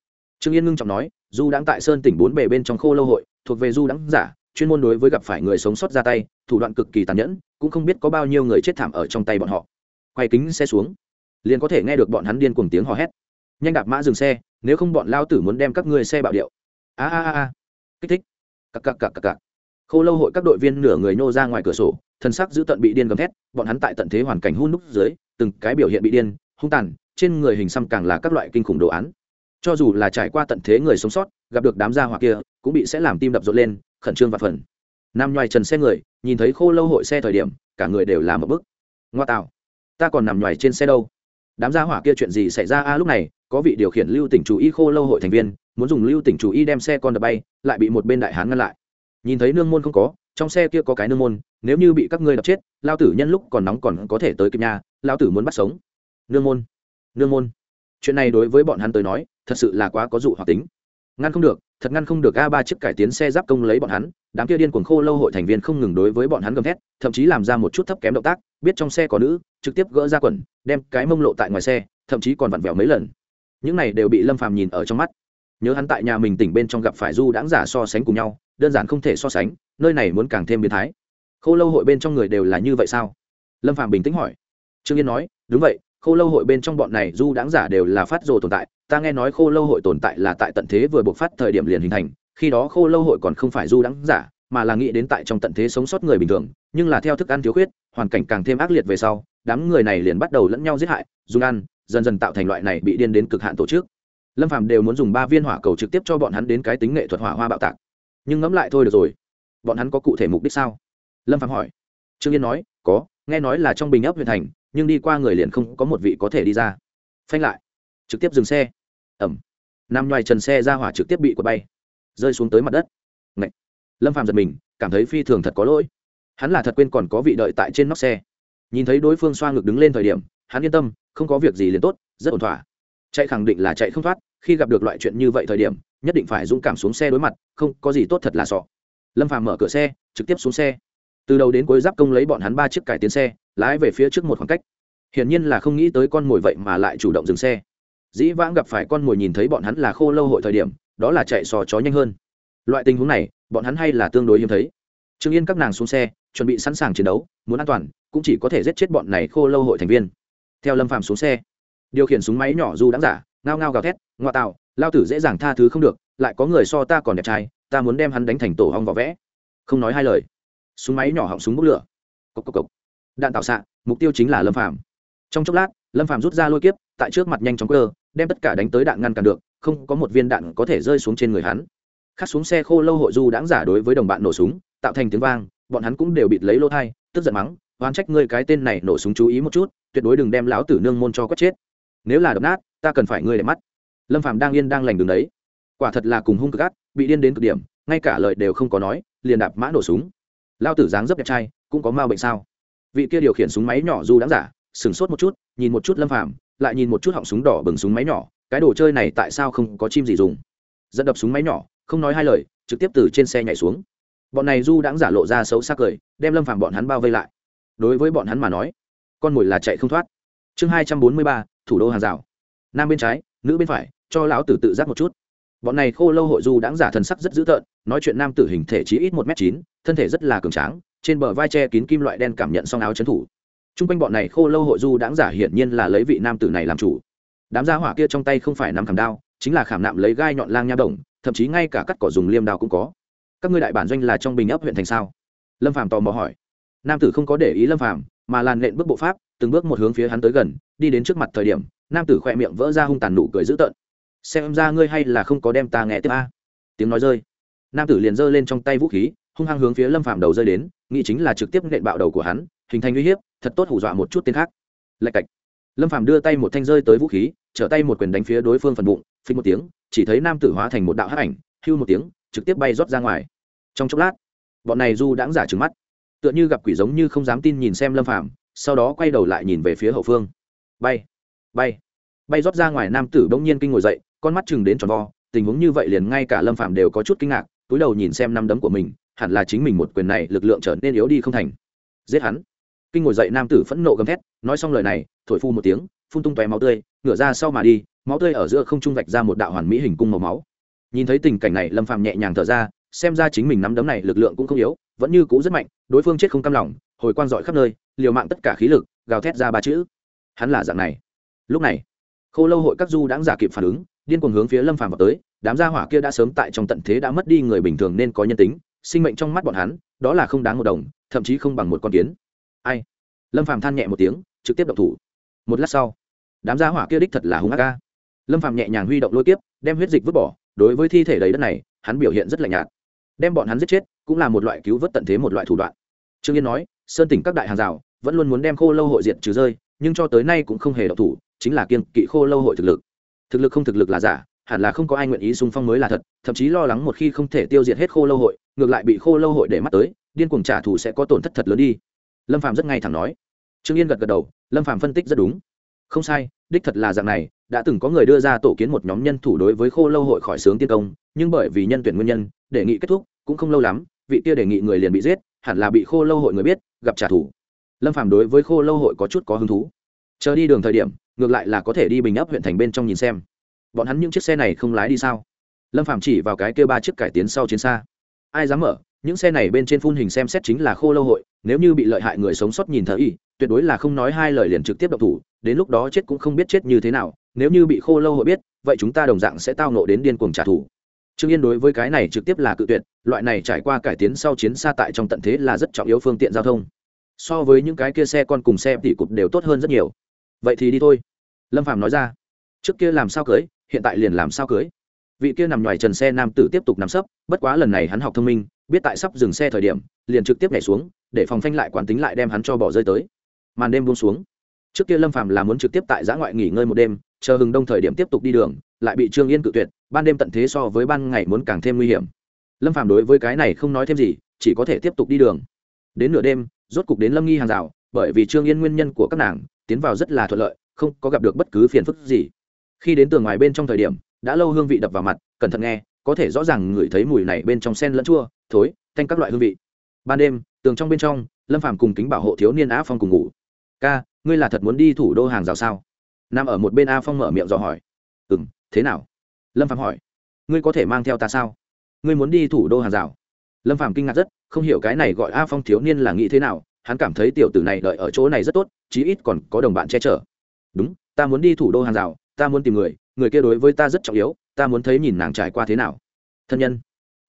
Trương yên ngưng trọng nói, du đãng tại sơn tỉnh bốn bề bên trong khô lâu hội, thuộc về du đãng giả, chuyên môn đối với gặp phải người sống sót ra tay, thủ đoạn cực kỳ tàn nhẫn, cũng không biết có bao nhiêu người chết thảm ở trong tay bọn họ. Quay kính xe xuống, liền có thể nghe được bọn hắn điên cùng tiếng hò hét. Nhanh đạp mã dừng xe, nếu không bọn lao tử muốn đem các ngươi xe bạo điệu. A a a. Kích thích cặc cặc cặc cặc cặc. Khô lâu hội các đội viên nửa người nhô ra ngoài cửa sổ, thân sắc giữ tận bị điên gầm thét, bọn hắn tại tận thế hoàn cảnh hun núc dưới, từng cái biểu hiện bị điên, hung tàn, trên người hình xăm càng là các loại kinh khủng đồ án. Cho dù là trải qua tận thế người sống sót, gặp được đám gia hỏa kia, cũng bị sẽ làm tim đập rộn lên, khẩn trương và phần nam nhoài trần xe người, nhìn thấy khô lâu hội xe thời điểm, cả người đều làm một bức. Ngoa tạo, ta còn nằm nhoài trên xe đâu? Đám gia hỏa kia chuyện gì xảy ra a lúc này có vị điều khiển lưu tỉnh chủ y khô lâu hội thành viên, muốn dùng lưu tỉnh chủ y đem xe con đập bay, lại bị một bên đại hán ngăn lại. Nhìn thấy nương môn không có, trong xe kia có cái nương môn, nếu như bị các ngươi đập chết, lao tử nhân lúc còn nóng còn có thể tới kịp nhà, lao tử muốn bắt sống. Nương môn nương môn. Chuyện này đối với bọn hắn tới nói, thật sự là quá có dụ hoặc tính. Ngăn không được, thật ngăn không được a ba chiếc cải tiến xe giáp công lấy bọn hắn, đám kia điên cuồng khô lâu hội thành viên không ngừng đối với bọn hắn gầm thét, thậm chí làm ra một chút thấp kém động tác, biết trong xe có nữ, trực tiếp gỡ ra quần, đem cái mông lộ tại ngoài xe, thậm chí còn vặn vẹo mấy lần những này đều bị lâm phàm nhìn ở trong mắt nhớ hắn tại nhà mình tỉnh bên trong gặp phải du đãng giả so sánh cùng nhau đơn giản không thể so sánh nơi này muốn càng thêm biến thái khô lâu hội bên trong người đều là như vậy sao lâm Phàm bình tĩnh hỏi trương yên nói đúng vậy khô lâu hội bên trong bọn này du đáng giả đều là phát rồ tồn tại ta nghe nói khô lâu hội tồn tại là tại tận thế vừa buộc phát thời điểm liền hình thành khi đó khô lâu hội còn không phải du đáng giả mà là nghĩ đến tại trong tận thế sống sót người bình thường nhưng là theo thức ăn thiếu khuyết hoàn cảnh càng thêm ác liệt về sau đám người này liền bắt đầu lẫn nhau giết hại dùng ăn dần dần tạo thành loại này bị điên đến cực hạn tổ chức. Lâm phàm đều muốn dùng ba viên hỏa cầu trực tiếp cho bọn hắn đến cái tính nghệ thuật hỏa hoa bạo tạc. Nhưng ngẫm lại thôi được rồi. Bọn hắn có cụ thể mục đích sao? Lâm phàm hỏi. Trương yên nói, có, nghe nói là trong bình ấp huyện thành, nhưng đi qua người liền không có một vị có thể đi ra. Phanh lại. Trực tiếp dừng xe. Ẩm. Nằm ngoài trần xe ra hỏa trực tiếp bị quật bay. Rơi xuống tới mặt đất. Ngậy. lâm phàm giật mình, cảm thấy phi thường thật có lỗi. Hắn là thật quên còn có vị đợi tại trên nóc xe. Nhìn thấy đối phương xoa ngực đứng lên thời điểm hắn yên tâm, không có việc gì liền tốt, rất ổn thỏa. Chạy khẳng định là chạy không thoát, khi gặp được loại chuyện như vậy thời điểm, nhất định phải dũng cảm xuống xe đối mặt, không có gì tốt thật là sọ. Lâm phàm mở cửa xe, trực tiếp xuống xe. Từ đầu đến cuối giáp công lấy bọn hắn ba chiếc cải tiến xe, lái về phía trước một khoảng cách. Hiển nhiên là không nghĩ tới con mồi vậy mà lại chủ động dừng xe. Dĩ vãng gặp phải con mồi nhìn thấy bọn hắn là khô lâu hội thời điểm, đó là chạy sò chó nhanh hơn. Loại tình huống này, bọn hắn hay là tương đối hiếm thấy. Trương yên các nàng xuống xe, chuẩn bị sẵn sàng chiến đấu, muốn an toàn, cũng chỉ có thể giết chết bọn này khô lâu hội thành viên theo lâm phàm xuống xe, điều khiển súng máy nhỏ du đáng giả, ngao ngao gào thét ngoại tạo, lao tử dễ dàng tha thứ không được, lại có người so ta còn đẹp trai, ta muốn đem hắn đánh thành tổ hong vỏ vẽ. Không nói hai lời, súng máy nhỏ họng súng bốc lửa. Cốc cốc cốc. đạn tạo xạ, mục tiêu chính là lâm phàm. Trong chốc lát, lâm phàm rút ra lôi kiếp, tại trước mặt nhanh chóng cơ đem tất cả đánh tới đạn ngăn cản được, không có một viên đạn có thể rơi xuống trên người hắn. Khắc xuống xe khô lâu hội du đãng giả đối với đồng bạn nổ súng, tạo thành tiếng vang, bọn hắn cũng đều bịt lấy lô thai, tức giận mắng oan trách ngươi cái tên này nổ súng chú ý một chút, tuyệt đối đừng đem lão tử nương môn cho quất chết. Nếu là đập nát, ta cần phải ngươi để mắt. Lâm phàm đang yên đang lành đường đấy. Quả thật là cùng hung cực ác, bị điên đến cực điểm, ngay cả lời đều không có nói, liền đạp mã nổ súng. Lao tử dáng dấp đẹp trai, cũng có mau bệnh sao? Vị kia điều khiển súng máy nhỏ du đáng giả, sửng sốt một chút, nhìn một chút lâm phàm, lại nhìn một chút họng súng đỏ bừng súng máy nhỏ, cái đồ chơi này tại sao không có chim gì dùng? Dẫn đập súng máy nhỏ, không nói hai lời, trực tiếp từ trên xe nhảy xuống. Bọn này du đãng giả lộ ra xấu xác cười, đem lâm phàm bọn hắn bao vây lại đối với bọn hắn mà nói, con mồi là chạy không thoát. Chương hai trăm bốn mươi ba, thủ đô hàng rào. Nam bên trái, nữ bên phải, cho lão tử tự giác một chút. Bọn này khô lâu hội du đãng giả thần sắc rất dữ tợn, nói chuyện nam tử hình thể chí ít một m chín, thân thể rất là cường tráng, trên bờ vai che kín kim loại đen cảm nhận song áo chấn thủ. T r u n g quanh bọn này khô lâu hội du đãng giả hiển nhiên là lấy vị nam tử này làm chủ. Đám gia hỏa kia trong tay không phải nắm khảm đao, chính là khảm nạm lấy gai nhọn lang nha đồng, thậm chí ngay cả cắt cỏ dùng liêm đao cũng có. Các ngươi đại bản doanh là trong bình ấp huyện thành sao? Lâm phàm tò mò hỏi nam tử không có để ý lâm phàm, mà làn nện bước bộ pháp, từng bước một hướng phía hắn tới gần, đi đến trước mặt thời điểm, nam tử khỏe miệng vỡ ra hung tàn nụ cười dữ tợn. Xem ra ngươi hay là không có đem ta nghe tiếp a. Tiếng nói rơi. Nam tử liền giơ lên trong tay vũ khí, hung hăng hướng phía lâm phàm đầu rơi đến, nghĩ chính là trực tiếp nện bạo đầu của hắn, hình thành uy hiếp, thật tốt hù dọa một chút tên khác. Lạch cạch. Lâm phàm đưa tay một thanh rơi tới vũ khí, trở tay một quyền đánh phía đối phương phần bụng phí một tiếng, chỉ thấy nam tử hóa thành một đạo hắc ảnh, hưu một tiếng, trực tiếp bay rót ra ngoài. Trong chốc lát, bọn này du đãng giả trừng mắt tựa như gặp quỷ giống như không dám tin nhìn xem lâm phàm, sau đó quay đầu lại nhìn về phía hậu phương. Bay bay bay rót ra ngoài nam tử bỗng nhiên kinh ngồi dậy, con mắt chừng đến tròn vo, tình huống như vậy liền ngay cả lâm phàm đều có chút kinh ngạc, túi đầu nhìn xem năm đấm của mình, hẳn là chính mình một quyền này lực lượng trở nên yếu đi không thành. Giết hắn. Kinh ngồi dậy nam tử phẫn nộ gầm thét, nói xong lời này, thổi phu một tiếng, phun tung tóe máu tươi, ngửa ra sau mà đi, máu tươi ở giữa không trung vạch ra một đạo hoàn mỹ hình cung màu máu. Nhìn thấy tình cảnh này, lâm phàm nhẹ nhàng thở ra xem ra chính mình nắm đấm này lực lượng cũng không yếu, vẫn như cũ rất mạnh, đối phương chết không cam lòng, hồi quang dọi khắp nơi, liều mạng tất cả khí lực, gào thét ra ba chữ. Hắn là dạng này. Lúc này, khô lâu hội các du đãng giả kịp phản ứng, điên cuồng hướng phía lâm phàm vào tới, đám gia hỏa kia đã sớm tại trong tận thế đã mất đi người bình thường nên có nhân tính, sinh mệnh trong mắt bọn hắn, đó là không đáng một đồng, thậm chí không bằng một con kiến. Ai? Lâm phàm than nhẹ một tiếng, trực tiếp động thủ. Một lát sau, đám gia hỏa kia đích thật là hung ác ca lâm phàm nhẹ nhàng huy động lôi tiếp đem huyết dịch vứt bỏ, đối với thi thể đầy đất này, hắn biểu hiện rất lạnh nhạt đem bọn hắn giết chết, cũng là một loại cứu vớt tận thế một loại thủ đoạn. Trương yên nói, sơn tỉnh các đại hàng rào, vẫn luôn muốn đem khô lâu hội diện trừ rơi, nhưng cho tới nay cũng không hề độc thủ, chính là kiên kỵ khô lâu hội thực lực. Thực lực không thực lực là giả, hẳn là không có ai nguyện ý xung phong mới là thật, thậm chí lo lắng một khi không thể tiêu diệt hết khô lâu hội, ngược lại bị khô lâu hội để mắt tới, điên cuồng trả thù sẽ có tổn thất thật lớn đi. Lâm phạm rất ngay thẳng nói. Trương yên gật gật đầu, lâm phạm phân tích rất đúng. Không sai, đích thật là dạng này đã từng có người đưa ra tổ kiến một nhóm nhân thủ đối với khô lâu hội khỏi sướng tiên công, nhưng bởi vì nhân tuyển nguyên nhân, đề nghị kết thúc, cũng không lâu lắm, vị kia đề nghị người liền bị giết, hẳn là bị khô lâu hội người biết, gặp trả thù. Lâm phàm đối với khô lâu hội có chút có hứng thú. Chờ đi đường thời điểm, ngược lại là có thể đi bình ấp huyện thành bên trong nhìn xem. Bọn hắn những chiếc xe này không lái đi sao? Lâm phàm chỉ vào cái kêu ba chiếc cải tiến sau chiến xa. Ai dám mở? Những xe này bên trên phun hình xem xét chính là khô lâu hội, nếu như bị lợi hại người sống sót nhìn thấy, tuyệt đối là không nói hai lời liền trực tiếp độc thủ, đến lúc đó chết cũng không biết chết như thế nào nếu như bị khô lâu hội biết, vậy chúng ta đồng dạng sẽ tao nộ đến điên cuồng trả thù. Trương yên đối với cái này trực tiếp là cự tuyệt, loại này trải qua cải tiến sau chiến xa tại trong tận thế là rất trọng yếu phương tiện giao thông. So với những cái kia xe con cùng xe tỉ cục đều tốt hơn rất nhiều. Vậy thì đi thôi. Lâm phạm nói ra. Trước kia làm sao cưới, hiện tại liền làm sao cưới. Vị kia nằm ngoài trần xe nam tử tiếp tục nằm sấp, bất quá lần này hắn học thông minh, biết tại sắp dừng xe thời điểm, liền trực tiếp nhảy xuống, để phòng phanh lại quán tính lại đem hắn cho bỏ rơi tới. Màn đêm buông xuống. Trước kia lâm phàm là muốn trực tiếp tại giã ngoại nghỉ ngơi một đêm chờ hừng đông thời điểm tiếp tục đi đường, lại bị trương yên cự tuyệt, ban đêm tận thế so với ban ngày muốn càng thêm nguy hiểm. Lâm phàm đối với cái này không nói thêm gì, chỉ có thể tiếp tục đi đường. Đến nửa đêm, rốt cục đến lâm nghi hàng rào, bởi vì trương yên nguyên nhân của các nàng, tiến vào rất là thuận lợi, không có gặp được bất cứ phiền phức gì. Khi đến tường ngoài bên trong thời điểm, đã lâu hương vị đập vào mặt, cẩn thận nghe, có thể rõ ràng ngửi thấy mùi này bên trong sen lẫn chua, thối thanh các loại hương vị. Ban đêm, tường trong bên trong, lâm phàm cùng kính bảo hộ thiếu niên á phong cùng ngủ. Ca, ngươi là thật muốn đi thủ đô hàng rào sao? Nằm ở một bên a phong mở miệng dò hỏi. Ừ m thế nào? Lâm phạm hỏi. Ngươi có thể mang theo ta sao? Ngươi muốn đi thủ đô hàng rào lâm phạm kinh ngạc rất, không hiểu cái này gọi a phong thiếu niên là nghĩ thế nào, hắn cảm thấy tiểu tử này đợi ở chỗ này rất tốt, chí ít còn có đồng bạn che chở. Đúng, ta muốn đi thủ đô hàng rào ta muốn tìm người người kia đối với ta rất trọng yếu, ta muốn thấy nhìn nàng trải qua thế nào. Thân nhân.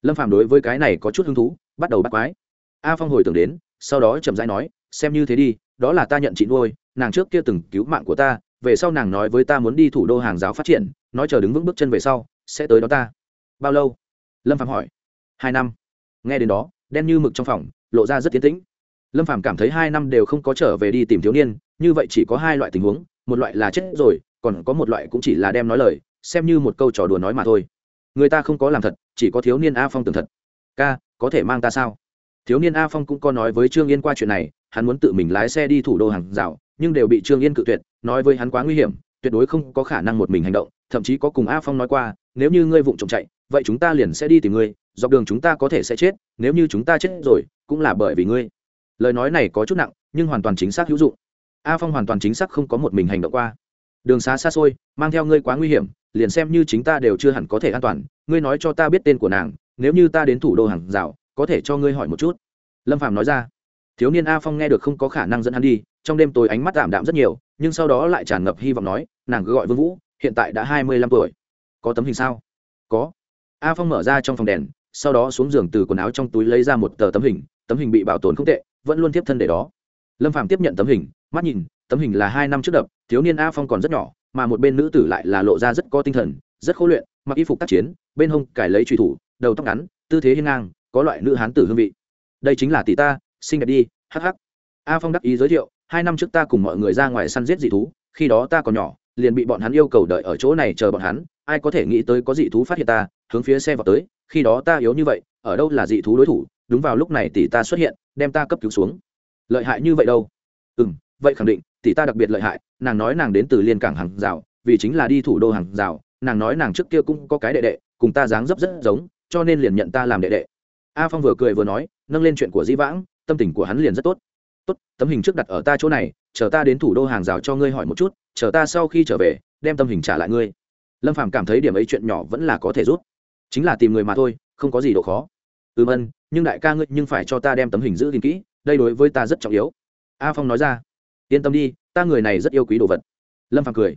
Lâm phạm đối với cái này có chút hứng thú, bắt đầu bắt quái. A phong hồi tưởng đến, sau đó chậm rãi nói, xem như thế đi, đó là ta nhận chị nuôi, nàng trước kia từng cứu mạng của ta về sau nàng nói với ta muốn đi thủ đô hàng giáo phát triển, nói chờ đứng vững bước chân về sau, sẽ tới đó ta. Bao lâu? Lâm phạm hỏi. Hai năm. Nghe đến đó, đen như mực trong phòng, lộ ra rất tiến tĩnh. Lâm phạm cảm thấy hai năm đều không có trở về đi tìm thiếu niên, như vậy chỉ có hai loại tình huống, một loại là chết rồi, còn có một loại cũng chỉ là đem nói lời, xem như một câu trò đùa nói mà thôi. Người ta không có làm thật, chỉ có thiếu niên a phong tưởng thật. Ca, có thể mang ta sao? Thiếu niên a phong cũng có nói với trương yên qua chuyện này, hắn muốn tự mình lái xe đi thủ đô hàng rào nhưng đều bị trương yên cự tuyệt, nói với hắn quá nguy hiểm, tuyệt đối không có khả năng một mình hành động, thậm chí có cùng a phong nói qua, nếu như ngươi vụng trộm chạy, vậy chúng ta liền sẽ đi tìm ngươi, dọc đường chúng ta có thể sẽ chết, nếu như chúng ta chết rồi, cũng là bởi vì ngươi. Lời nói này có chút nặng, nhưng hoàn toàn chính xác hữu dụng. A phong hoàn toàn chính xác không có một mình hành động qua. Đường xá xa xôi, mang theo ngươi quá nguy hiểm, liền xem như chính ta đều chưa hẳn có thể an toàn, ngươi nói cho ta biết tên của nàng, nếu như ta đến thủ đô hàng rào, có thể cho ngươi hỏi một chút. Lâm phạm nói ra thiếu niên a phong nghe được không có khả năng dẫn hắn đi, trong đêm tối ánh mắt tạm đạm rất nhiều, nhưng sau đó lại tràn ngập hy vọng nói, nàng cứ gọi vương vũ, hiện tại đã hai mươi lăm tuổi. Có tấm hình sao? Có. A phong mở ra trong phòng đèn, sau đó xuống giường từ quần áo trong túi lấy ra một tờ tấm hình tấm hình bị bảo tồn không tệ, vẫn luôn tiếp thân để đó. Lâm phạm tiếp nhận tấm hình, mắt nhìn, tấm hình là hai năm trước đập, thiếu niên a phong còn rất nhỏ, mà một bên nữ tử lại là lộ ra rất có tinh thần, rất khô luyện, mặc y phục tác chiến, bên hông cải lấy truy thủ, đầu tóc ngắn, tư thế hiên ngang, có loại nữ hán tử hương vị. Đây chính là tỷ ta xinh đẹp đi hh a phong đắc ý giới thiệu, hai năm trước ta cùng mọi người ra ngoài săn giết dị thú, khi đó ta còn nhỏ, liền bị bọn hắn yêu cầu đợi ở chỗ này chờ bọn hắn, ai có thể nghĩ tới có dị thú phát hiện ta, hướng phía xe vào tới, khi đó ta yếu như vậy, ở đâu là dị thú đối thủ, đúng vào lúc này tỷ ta xuất hiện, đem ta cấp cứu xuống. Lợi hại như vậy đâu? Ừ m vậy khẳng định, tỷ ta đặc biệt lợi hại, nàng nói nàng đến từ liên cảng hàng rào, vì chính là đi thủ đô hàng rào, nàng nói nàng trước kia cũng có cái đệ đệ, cùng ta dáng dấp rất giống, cho nên liền nhận ta làm đệ đệ. A phong vừa cười vừa nói, nâng lên chuyện của dĩ vãng tâm tình của hắn liền rất tốt. Tốt tấm hình trước đặt ở ta chỗ này chờ ta đến thủ đô hàng rào cho ngươi hỏi một chút chờ ta sau khi trở về đem tâm hình trả lại ngươi. Lâm phàm cảm thấy điểm ấy chuyện nhỏ vẫn là có thể rút chính là tìm người mà thôi không có gì độ khó. Ừm ân nhưng đại ca ngươi nhưng phải cho ta đem tấm hình giữ gìn kỹ đây đối với ta rất trọng yếu. A phong nói ra. Yên tâm đi ta người này rất yêu quý đồ vật. Lâm phàm cười.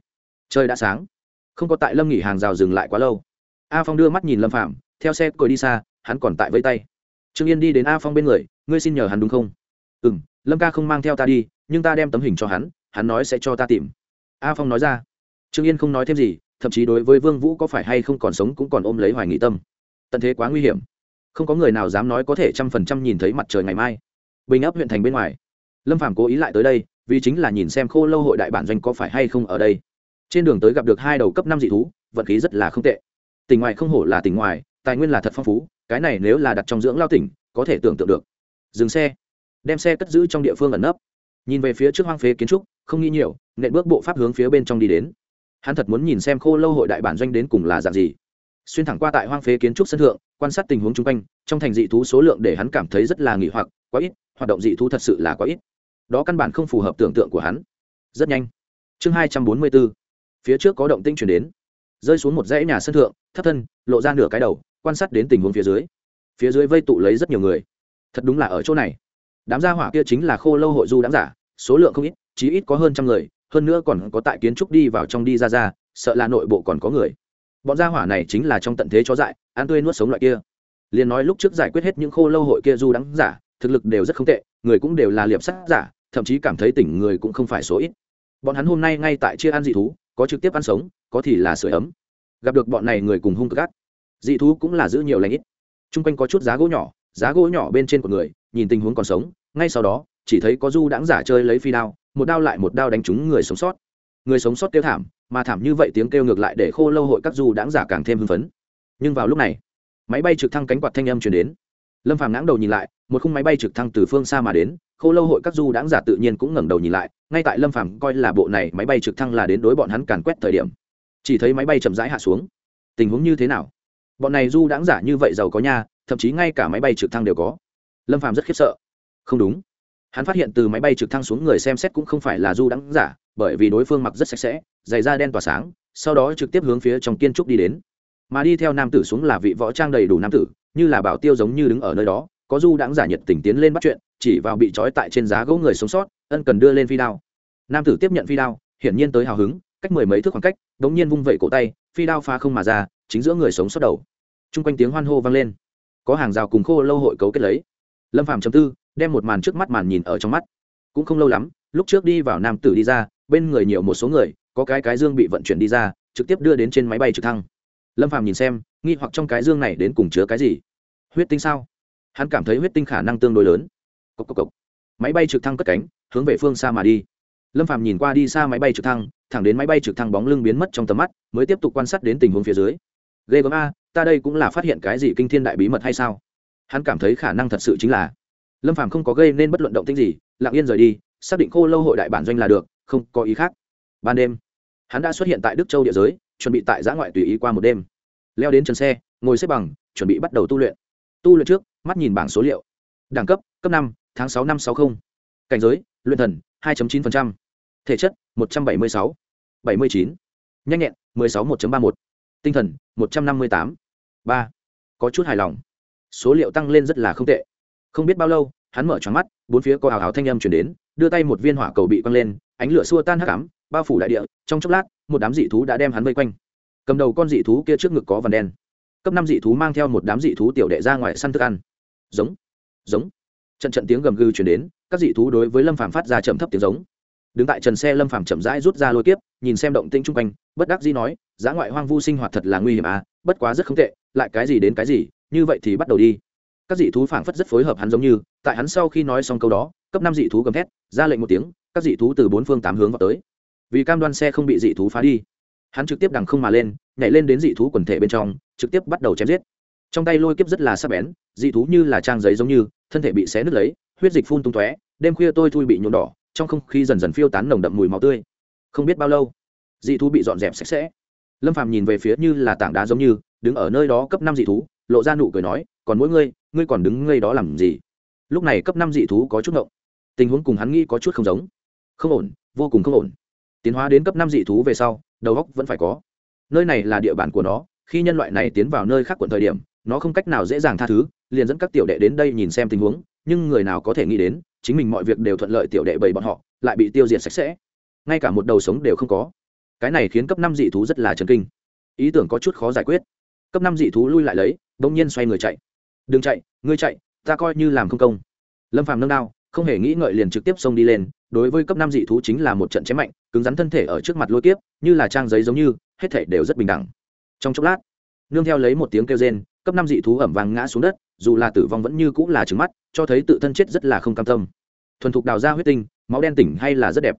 Trời đã sáng không có tại lâm nghỉ hàng rào dừng lại quá lâu. A phong đưa mắt nhìn lâm Phàm, theo xe cười đi xa hắn còn tại vây tay. Trương yên đi đến a phong bên người ngươi xin nhờ hắn đúng không? Ừ m lâm ca không mang theo ta đi, nhưng ta đem tấm hình cho hắn hắn nói sẽ cho ta tìm. A phong nói ra. Trương yên không nói thêm gì, thậm chí đối với vương vũ có phải hay không còn sống cũng còn ôm lấy hoài nghị tâm. Tận thế quá nguy hiểm. Không có người nào dám nói có thể trăm phần trăm nhìn thấy mặt trời ngày mai. Bình ấp huyện thành bên ngoài. Lâm phàm cố ý lại tới đây, vì chính là nhìn xem khô lâu hội đại bản doanh có phải hay không ở đây. Trên đường tới gặp được hai đầu cấp năm dị thú, vận khí rất là không tệ. Tỉnh ngoài không hổ là tỉnh ngoài, tài nguyên là thật phong phú, cái này nếu là đặt trong dưỡng lao tỉnh, có thể tưởng tượng được dừng xe, đem xe cất giữ trong địa phương ẩn nấp. Nhìn về phía trước hoang phế kiến trúc, không nghĩ nhiều, nện bước bộ pháp hướng phía bên trong đi đến. Hắn thật muốn nhìn xem khô lâu hội đại bản doanh đến cùng là dạng gì. Xuyên thẳng qua tại hoang phế kiến trúc sân thượng, quan sát tình huống chung quanh, trong thành dị thú số lượng để hắn cảm thấy rất là nghỉ hoặc, quá ít, hoạt động dị thú thật sự là quá ít. Đó căn bản không phù hợp tưởng tượng của hắn. Rất nhanh. Chương hai trăm bốn mươi bốn, phía trước có động tinh chuyển đến. Rơi xuống một dãy nhà sân thượng thấp thân, lộ ra nửa cái đầu, quan sát đến tình huống phía dưới. Phía dưới vây tụ lấy rất nhiều người thật đúng là ở chỗ này. Đám gia hỏa kia chính là khô lâu hội du đám giả, số lượng không ít, chí ít có hơn trăm người, hơn nữa còn có tại kiến trúc đi vào trong đi ra ra, sợ là nội bộ còn có người. Bọn gia hỏa này chính là trong tận thế chó dại, ăn tươi nuốt sống loại kia. Liền nói lúc trước giải quyết hết những khô lâu hội kia du đáng giả, thực lực đều rất không tệ, người cũng đều là liệp sắc giả, thậm chí cảm thấy tỉnh người cũng không phải số ít. Bọn hắn hôm nay ngay tại chia ăn dị thú, có trực tiếp ăn sống, có thì là sửa ấm. Gặp được bọn này người cùng hung cực gắt dị thú cũng là giữ nhiều lãnh ít. T r u n g quanh có chút giá gỗ nhỏ giá gỗ nhỏ bên trên của người, nhìn tình huống còn sống, ngay sau đó, chỉ thấy có du đãng giả chơi lấy phi đao, một đao lại một đao đánh trúng người sống sót. Người sống sót kêu thảm, mà thảm như vậy tiếng kêu ngược lại để khô lâu hội các du đãng giả càng thêm hưng phấn. Nhưng vào lúc này, máy bay trực thăng cánh quạt thanh âm chuyển đến. Lâm phàm ngãng đầu nhìn lại, một khung máy bay trực thăng từ phương xa mà đến, khô lâu hội các du đãng giả tự nhiên cũng ngẩng đầu nhìn lại, ngay tại lâm phàm coi là bộ này máy bay trực thăng là đến đối bọn hắn càn quét thời điểm. Chỉ thấy máy bay chậm rãi hạ xuống. Tình huống như thế nào? Bọn này du đãng giả như vậy giàu có nha, thậm chí ngay cả máy bay trực thăng đều có. Lâm phàm rất khiếp sợ. Không đúng. Hắn phát hiện từ máy bay trực thăng xuống người xem xét cũng không phải là du đãng giả, bởi vì đối phương mặc rất sạch sẽ, giày da đen tỏa sáng, sau đó trực tiếp hướng phía trong kiên trúc đi đến. Mà đi theo nam tử xuống là vị võ trang đầy đủ nam tử, như là bảo tiêu giống như đứng ở nơi đó, có du đãng giả nhiệt tình tiến lên bắt chuyện, chỉ vào bị trói tại trên giá gỗ người sống sót, ân cần đưa lên phi đao. Nam tử tiếp nhận phi đao, hiển nhiên tới hào hứng, cách mười mấy thước khoảng cách, đống nhiên vung vẩy cổ tay, phi đao pha không mà ra, chính giữa người sống sót đầu t r u n g quanh tiếng hoan hô vang lên. Có hàng rào cùng khô lâu hội cấu kết lấy. Lâm phạm chấm tư, đem một màn trước mắt màn nhìn ở trong mắt. Cũng không lâu lắm, lúc trước đi vào nam tử đi ra, bên người nhiều một số người, có cái cái dương bị vận chuyển đi ra, trực tiếp đưa đến trên máy bay trực thăng. Lâm phạm nhìn xem, nghi hoặc trong cái dương này đến cùng chứa cái gì? Huyết tinh sao? Hắn cảm thấy huyết tinh khả năng tương đối lớn. Cốc cốc cốc. máy bay trực thăng cất cánh, hướng về phương xa mà đi. Lâm phạm nhìn qua đi xa máy bay trực thăng, thẳng đến máy bay trực thăng bóng lưng biến mất trong tầm mắt, mới tiếp tục quan sát đến tình huống phía dưới. Ghê gớm a ta đây cũng là phát hiện cái gì kinh thiên đại bí mật hay sao? Hắn cảm thấy khả năng thật sự chính là lâm phàm không có gây nên bất luận động tích gì lặng yên rời đi xác định khô lâu hội đại bản doanh là được không có ý khác. Ban đêm hắn đã xuất hiện tại đức châu địa giới chuẩn bị tại giã ngoại tùy ý qua một đêm. Leo đến chân xe ngồi xếp bằng chuẩn bị bắt đầu tu luyện. Tu luyện trước mắt nhìn bảng số liệu. Đẳng cấp cấp năm tháng sáu năm sáu mươi cảnh giới luyện thần 2.9%, thể chất 176, 79, nhanh nhẹn 16 1.31, tinh thần 158, ba. Có chút hài lòng. Số liệu tăng lên rất là không tệ. Không biết bao lâu, hắn mở tròn mắt, bốn phía có hào hào thanh âm chuyển đến, đưa tay một viên hỏa cầu bị quăng lên, ánh lửa xua tan hắc ám, bao phủ đại địa, trong chốc lát, một đám dị thú đã đem hắn vây quanh. Cầm đầu con dị thú kia trước ngực có vằn đen. Cấp năm dị thú mang theo một đám dị thú tiểu đệ ra ngoài săn thức ăn. Giống giống. Trận trận tiếng gầm gừ chuyển đến, các dị thú đối với lâm phàm phát ra chậm thấp tiếng giống đứng tại trần xe lâm phàm chậm rãi rút ra lôi kiếp, nhìn xem động tĩnh chung quanh, bất đắc dĩ nói, giá ngoại hoang vu sinh hoạt thật là nguy hiểm à bất quá rất không tệ, lại cái gì đến cái gì, như vậy thì bắt đầu đi. Các dị thú phảng phất rất phối hợp hắn giống như, tại hắn sau khi nói xong câu đó, cấp năm dị thú gầm thét, ra lệnh một tiếng, các dị thú từ bốn phương tám hướng vào tới. Vì cam đoan xe không bị dị thú phá đi, hắn trực tiếp đằng không mà lên, nhảy lên đến dị thú quần thể bên trong, trực tiếp bắt đầu chém giết. Trong tay lôi kiếp rất là sắc bén, dị thú như là trang giấy giống như, thân thể bị xé nứt lấy, huyết dịch phun tung tóe, đêm khuya tôi thui bị nhuộm đỏ trong không khí dần dần phiêu tán nồng đậm mùi máu tươi. Không biết bao lâu, dị thú bị dọn dẹp sạch sẽ. Lâm phàm nhìn về phía như là tảng đá giống như, đứng ở nơi đó cấp năm dị thú, lộ ra nụ cười nói, còn mỗi ngươi ngươi còn đứng ngây đó làm gì? Lúc này cấp năm dị thú có chút ngộng. Tình huống cùng hắn nghĩ có chút không giống. Không ổn, vô cùng không ổn. Tiến hóa đến cấp năm dị thú về sau, đầu góc vẫn phải có. Nơi này là địa bàn của nó, khi nhân loại này tiến vào nơi khác quận thời điểm, nó không cách nào dễ dàng tha thứ, liền dẫn các tiểu đệ đến đây nhìn xem tình huống, nhưng người nào có thể nghĩ đến chính mình mọi việc đều thuận lợi tiểu đệ bầy bọn họ, lại bị tiêu diệt sạch sẽ. Ngay cả một đầu sống đều không có. Cái này khiến cấp năm dị thú rất là chấn kinh. Ý tưởng có chút khó giải quyết. Cấp năm dị thú lui lại lấy đ ỗ n g nhiên xoay người chạy. Đừng chạy, ngươi chạy, ta coi như làm không công. Lâm phàm nâng đao, không hề nghĩ ngợi liền trực tiếp xông đi lên, đối với cấp năm dị thú chính là một trận chém mạnh, cứng rắn thân thể ở trước mặt lôi kiếp, như là trang giấy giống như, hết thể đều rất bình đẳng. Trong chốc lát, nương theo lấy một tiếng kêu rên, cấp năm dị thú ẩm vàng ngã xuống đất dù là tử vong vẫn như cũng là trứng mắt, cho thấy tự thân chết rất là không cam tâm. Thuần thục đào ra huyết tinh, máu đen tỉnh hay là rất đẹp.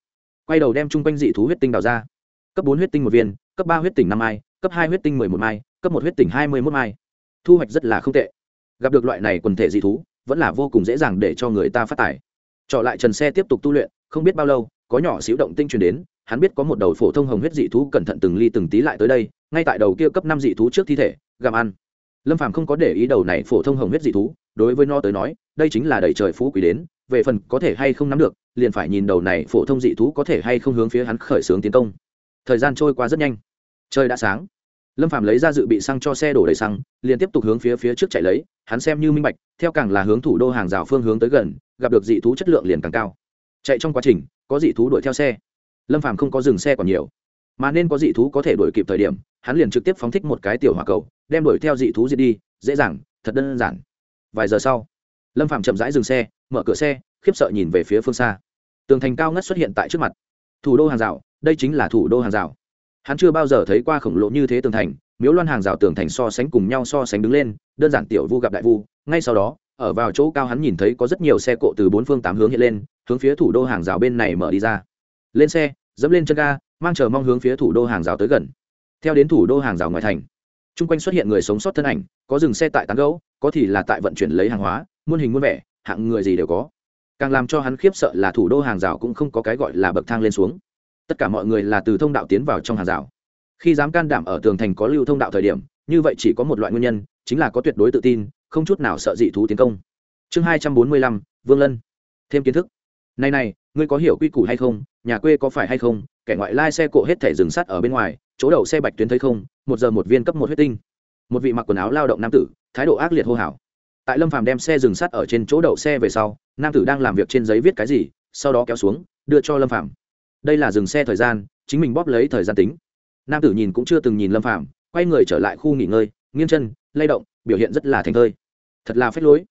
Quay đầu đem chung quanh dị thú huyết tinh đào ra. Cấp bốn huyết tinh một viên, cấp ba huyết tinh năm mai, cấp hai huyết tinh mười một mai, cấp một huyết tinh hai mươi một mai. Thu hoạch rất là không tệ. Gặp được loại này quần thể dị thú, vẫn là vô cùng dễ dàng để cho người ta phát tải. Trọ lại trần xe tiếp tục tu luyện, không biết bao lâu, có nhỏ xíu động tinh truyền đến, hắn biết có một đầu phổ thông hồng huyết dị thú cẩn thận từng ly từng tí lại tới đây, ngay tại đầu kia cấp năm dị thú trước thi thể, gặm ăn lâm phàm không có để ý đầu này phổ thông hồng huyết dị thú, đối với nó tới nói, đây chính là đầy trời phú quý đến, về phần có thể hay không nắm được, liền phải nhìn đầu này phổ thông dị thú có thể hay không hướng phía hắn khởi xướng tiến công. Thời gian trôi qua rất nhanh. Trời đã sáng. Lâm phàm lấy ra dự bị xăng cho xe đổ đầy xăng, liền tiếp tục hướng phía phía trước chạy lấy, hắn xem như minh bạch, theo càng là hướng thủ đô hàng rào phương hướng tới gần, gặp được dị thú chất lượng liền càng cao. Chạy trong quá trình, có dị thú đuổi theo xe. Lâm phàm không có dừng xe còn nhiều mà nên có dị thú có thể đuổi kịp thời điểm, hắn liền trực tiếp phóng thích một cái tiểu hỏa cầu, đem đuổi theo dị thú diệt đi, dễ dàng, thật đơn giản. Vài giờ sau, lâm phạm chậm rãi dừng xe, mở cửa xe, khiếp sợ nhìn về phía phương xa. Tường thành cao ngất xuất hiện tại trước mặt. Thủ đô hàng rào, đây chính là thủ đô hàng rào. Hắn chưa bao giờ thấy qua khổng lồ như thế tường thành, miếu loan hàng rào tường thành so sánh cùng nhau so sánh đứng lên, đơn giản tiểu vu gặp đại vu, ngay sau đó, ở vào chỗ cao hắn nhìn thấy có rất nhiều xe cộ từ bốn phương tám hướng hiện lên, hướng phía thủ đô hàng rào bên này mở đi ra. Lên xe dẫm lên chân ga, mang chờ mong hướng phía thủ đô hàng rào tới gần. Theo đến thủ đô hàng rào ngoài thành t r u n g quanh xuất hiện người sống sót thân ảnh, có dừng xe tại tán gấu có thì là tại vận chuyển lấy hàng hóa, muôn hình muôn vẻ, hạng người gì đều có. Càng làm cho hắn khiếp sợ là thủ đô hàng rào cũng không có cái gọi là bậc thang lên xuống. Tất cả mọi người là từ thông đạo tiến vào trong hàng rào. Khi dám can đảm ở tường thành có lưu thông đạo thời điểm, như vậy chỉ có một loại nguyên nhân, chính là có tuyệt đối tự tin, không chút nào sợ dị thú tiến công. Chương hai trăm bốn mươi lăm, vương lân. Thêm kiến thức này này, ngươi có hiểu quy củ hay không? Nhà quê có phải hay không? Kẻ ngoại lai xe cộ hết thể dừng sắt ở bên ngoài, chỗ đậu xe bạch tuyến thấy không? Một giờ một viên cấp một huyết tinh. Một vị mặc quần áo lao động nam tử, thái độ ác liệt hô hào. Tại lâm phàm đem xe dừng sắt ở trên chỗ đậu xe về sau, nam tử đang làm việc trên giấy viết cái gì, sau đó kéo xuống, đưa cho lâm phàm. Đây là dừng xe thời gian, chính mình bóp lấy thời gian tính. Nam tử nhìn cũng chưa từng nhìn lâm phàm, quay người trở lại khu nghỉ ngơi, nghiêng chân, lay động, biểu hiện rất là thành thơi. Thật là phết lối.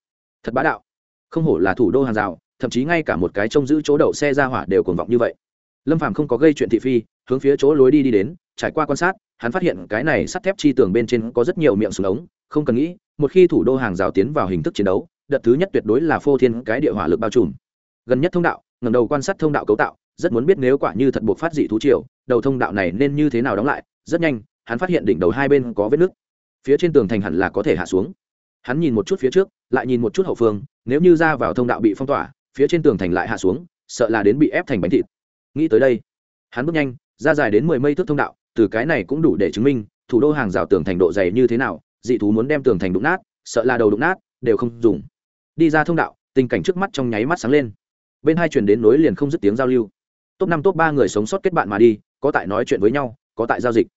Thật bá đạo. Không hổ là thủ đô hàng rào thậm chí ngay cả một cái trông giữ chỗ đậu xe ra hỏa đều cuồng vọng như vậy. Lâm phàm không có gây chuyện thị phi, hướng phía chỗ lối đi đi đến, trải qua quan sát, hắn phát hiện cái này sắt thép chi tường bên trên có rất nhiều miệng súng ống, không cần nghĩ, một khi thủ đô hàng rào tiến vào hình thức chiến đấu, đợt thứ nhất tuyệt đối là phô thiên cái địa hỏa lực bao trùm. Gần nhất thông đạo ngầm đầu quan sát thông đạo cấu tạo, rất muốn biết nếu quả như thật buộc phát dị thú triều, đầu thông đạo này nên như thế nào đóng lại, rất nhanh, hắn phát hiện đỉnh đầu hai bên có vết nứt. Phía trên tường thành hẳn là có thể hạ xuống. Hắn nhìn một chút phía trước, lại nhìn một chút hậu phương, nếu như ra vào thông đạo bị phong tỏa phía trên tường thành lại hạ xuống, sợ là đến bị ép thành bánh thịt. Nghĩ tới đây, hắn bước nhanh, ra dài đến mười mây thước thông đạo, từ cái này cũng đủ để chứng minh, thủ đô hàng rào tường thành độ dày như thế nào, dị thú muốn đem tường thành đụng nát, sợ là đầu đụng nát, đều không dùng. Đi ra thông đạo, tình cảnh trước mắt trong nháy mắt sáng lên. Bên hai chuyển đến nối liền không dứt tiếng giao lưu. Top năm, top ba người sống sót kết bạn mà đi, có tại nói chuyện với nhau, có tại giao dịch.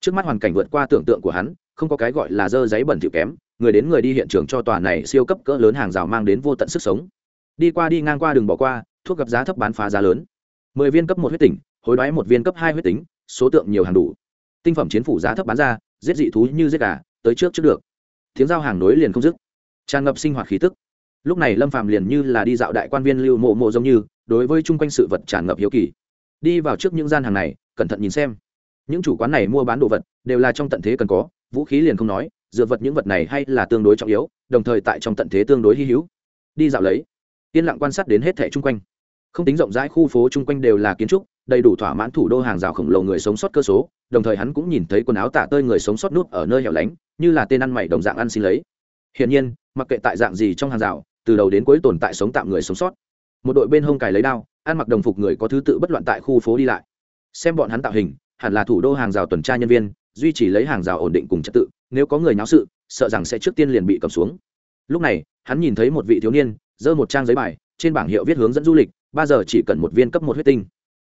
Trước mắt hoàn cảnh vượt qua tưởng tượng của hắn, không có cái gọi là dơ giấy bẩn thỉu kém, người đến người đi hiện trường cho tòa này siêu cấp cỡ lớn hàng rào mang đến vô tận sức sống đi qua đi ngang qua đường bỏ qua, thuốc gặp giá thấp bán phá giá lớn. Mười viên cấp một huyết tỉnh, hối đoái một viên cấp hai huyết tính, số tượng nhiều hàng đủ. Tinh phẩm chiến phủ giá thấp bán ra, giết dị thú như giết gà, tới trước trước được. Tiếng giao hàng nối liền không dứt. Tràn ngập sinh hoạt khí tức. Lúc này lâm phàm liền như là đi dạo đại quan viên lưu mộ mộ giống như, đối với chung quanh sự vật tràn ngập hiếu kỳ. Đi vào trước những gian hàng này, cẩn thận nhìn xem. Những chủ quán này mua bán đồ vật, đều là trong tận thế cần có, vũ khí liền không nói dựa vật những vật này hay là tương đối trọng yếu, đồng thời tại trong tận thế tương đối hy hữu. Đi dạo lấy yên lặng quan sát đến hết thẻ chung quanh. Không tính rộng rãi, khu phố chung quanh đều là kiến trúc, đầy đủ thỏa mãn thủ đô hàng rào khổng lồ người sống sót cơ số, đồng thời hắn cũng nhìn thấy quần áo tả tơi người sống sót nút ở nơi hẻo lánh, như là tên ăn mày đồng dạng ăn xin lấy. Hiển nhiên, mặc kệ tại dạng gì trong hàng rào, từ đầu đến cuối tồn tại sống tạm người sống sót. Một đội bên hông cài lấy đao, ăn mặc đồng phục người có thứ tự bất loạn tại khu phố đi lại. Xem bọn hắn tạo hình, hẳn là thủ đô hàng rào tuần tra nhân viên, duy trì lấy hàng rào ổn định cùng trật tự, nếu có người náo sự, sợ rằng sẽ trước tiên liền bị cầm xuống. Lúc này, hắn nhìn thấy một vị thiếu niên giơ một trang giấy bài, trên bảng hiệu viết hướng dẫn du lịch, ba giờ chỉ cần một viên cấp một huyết tinh.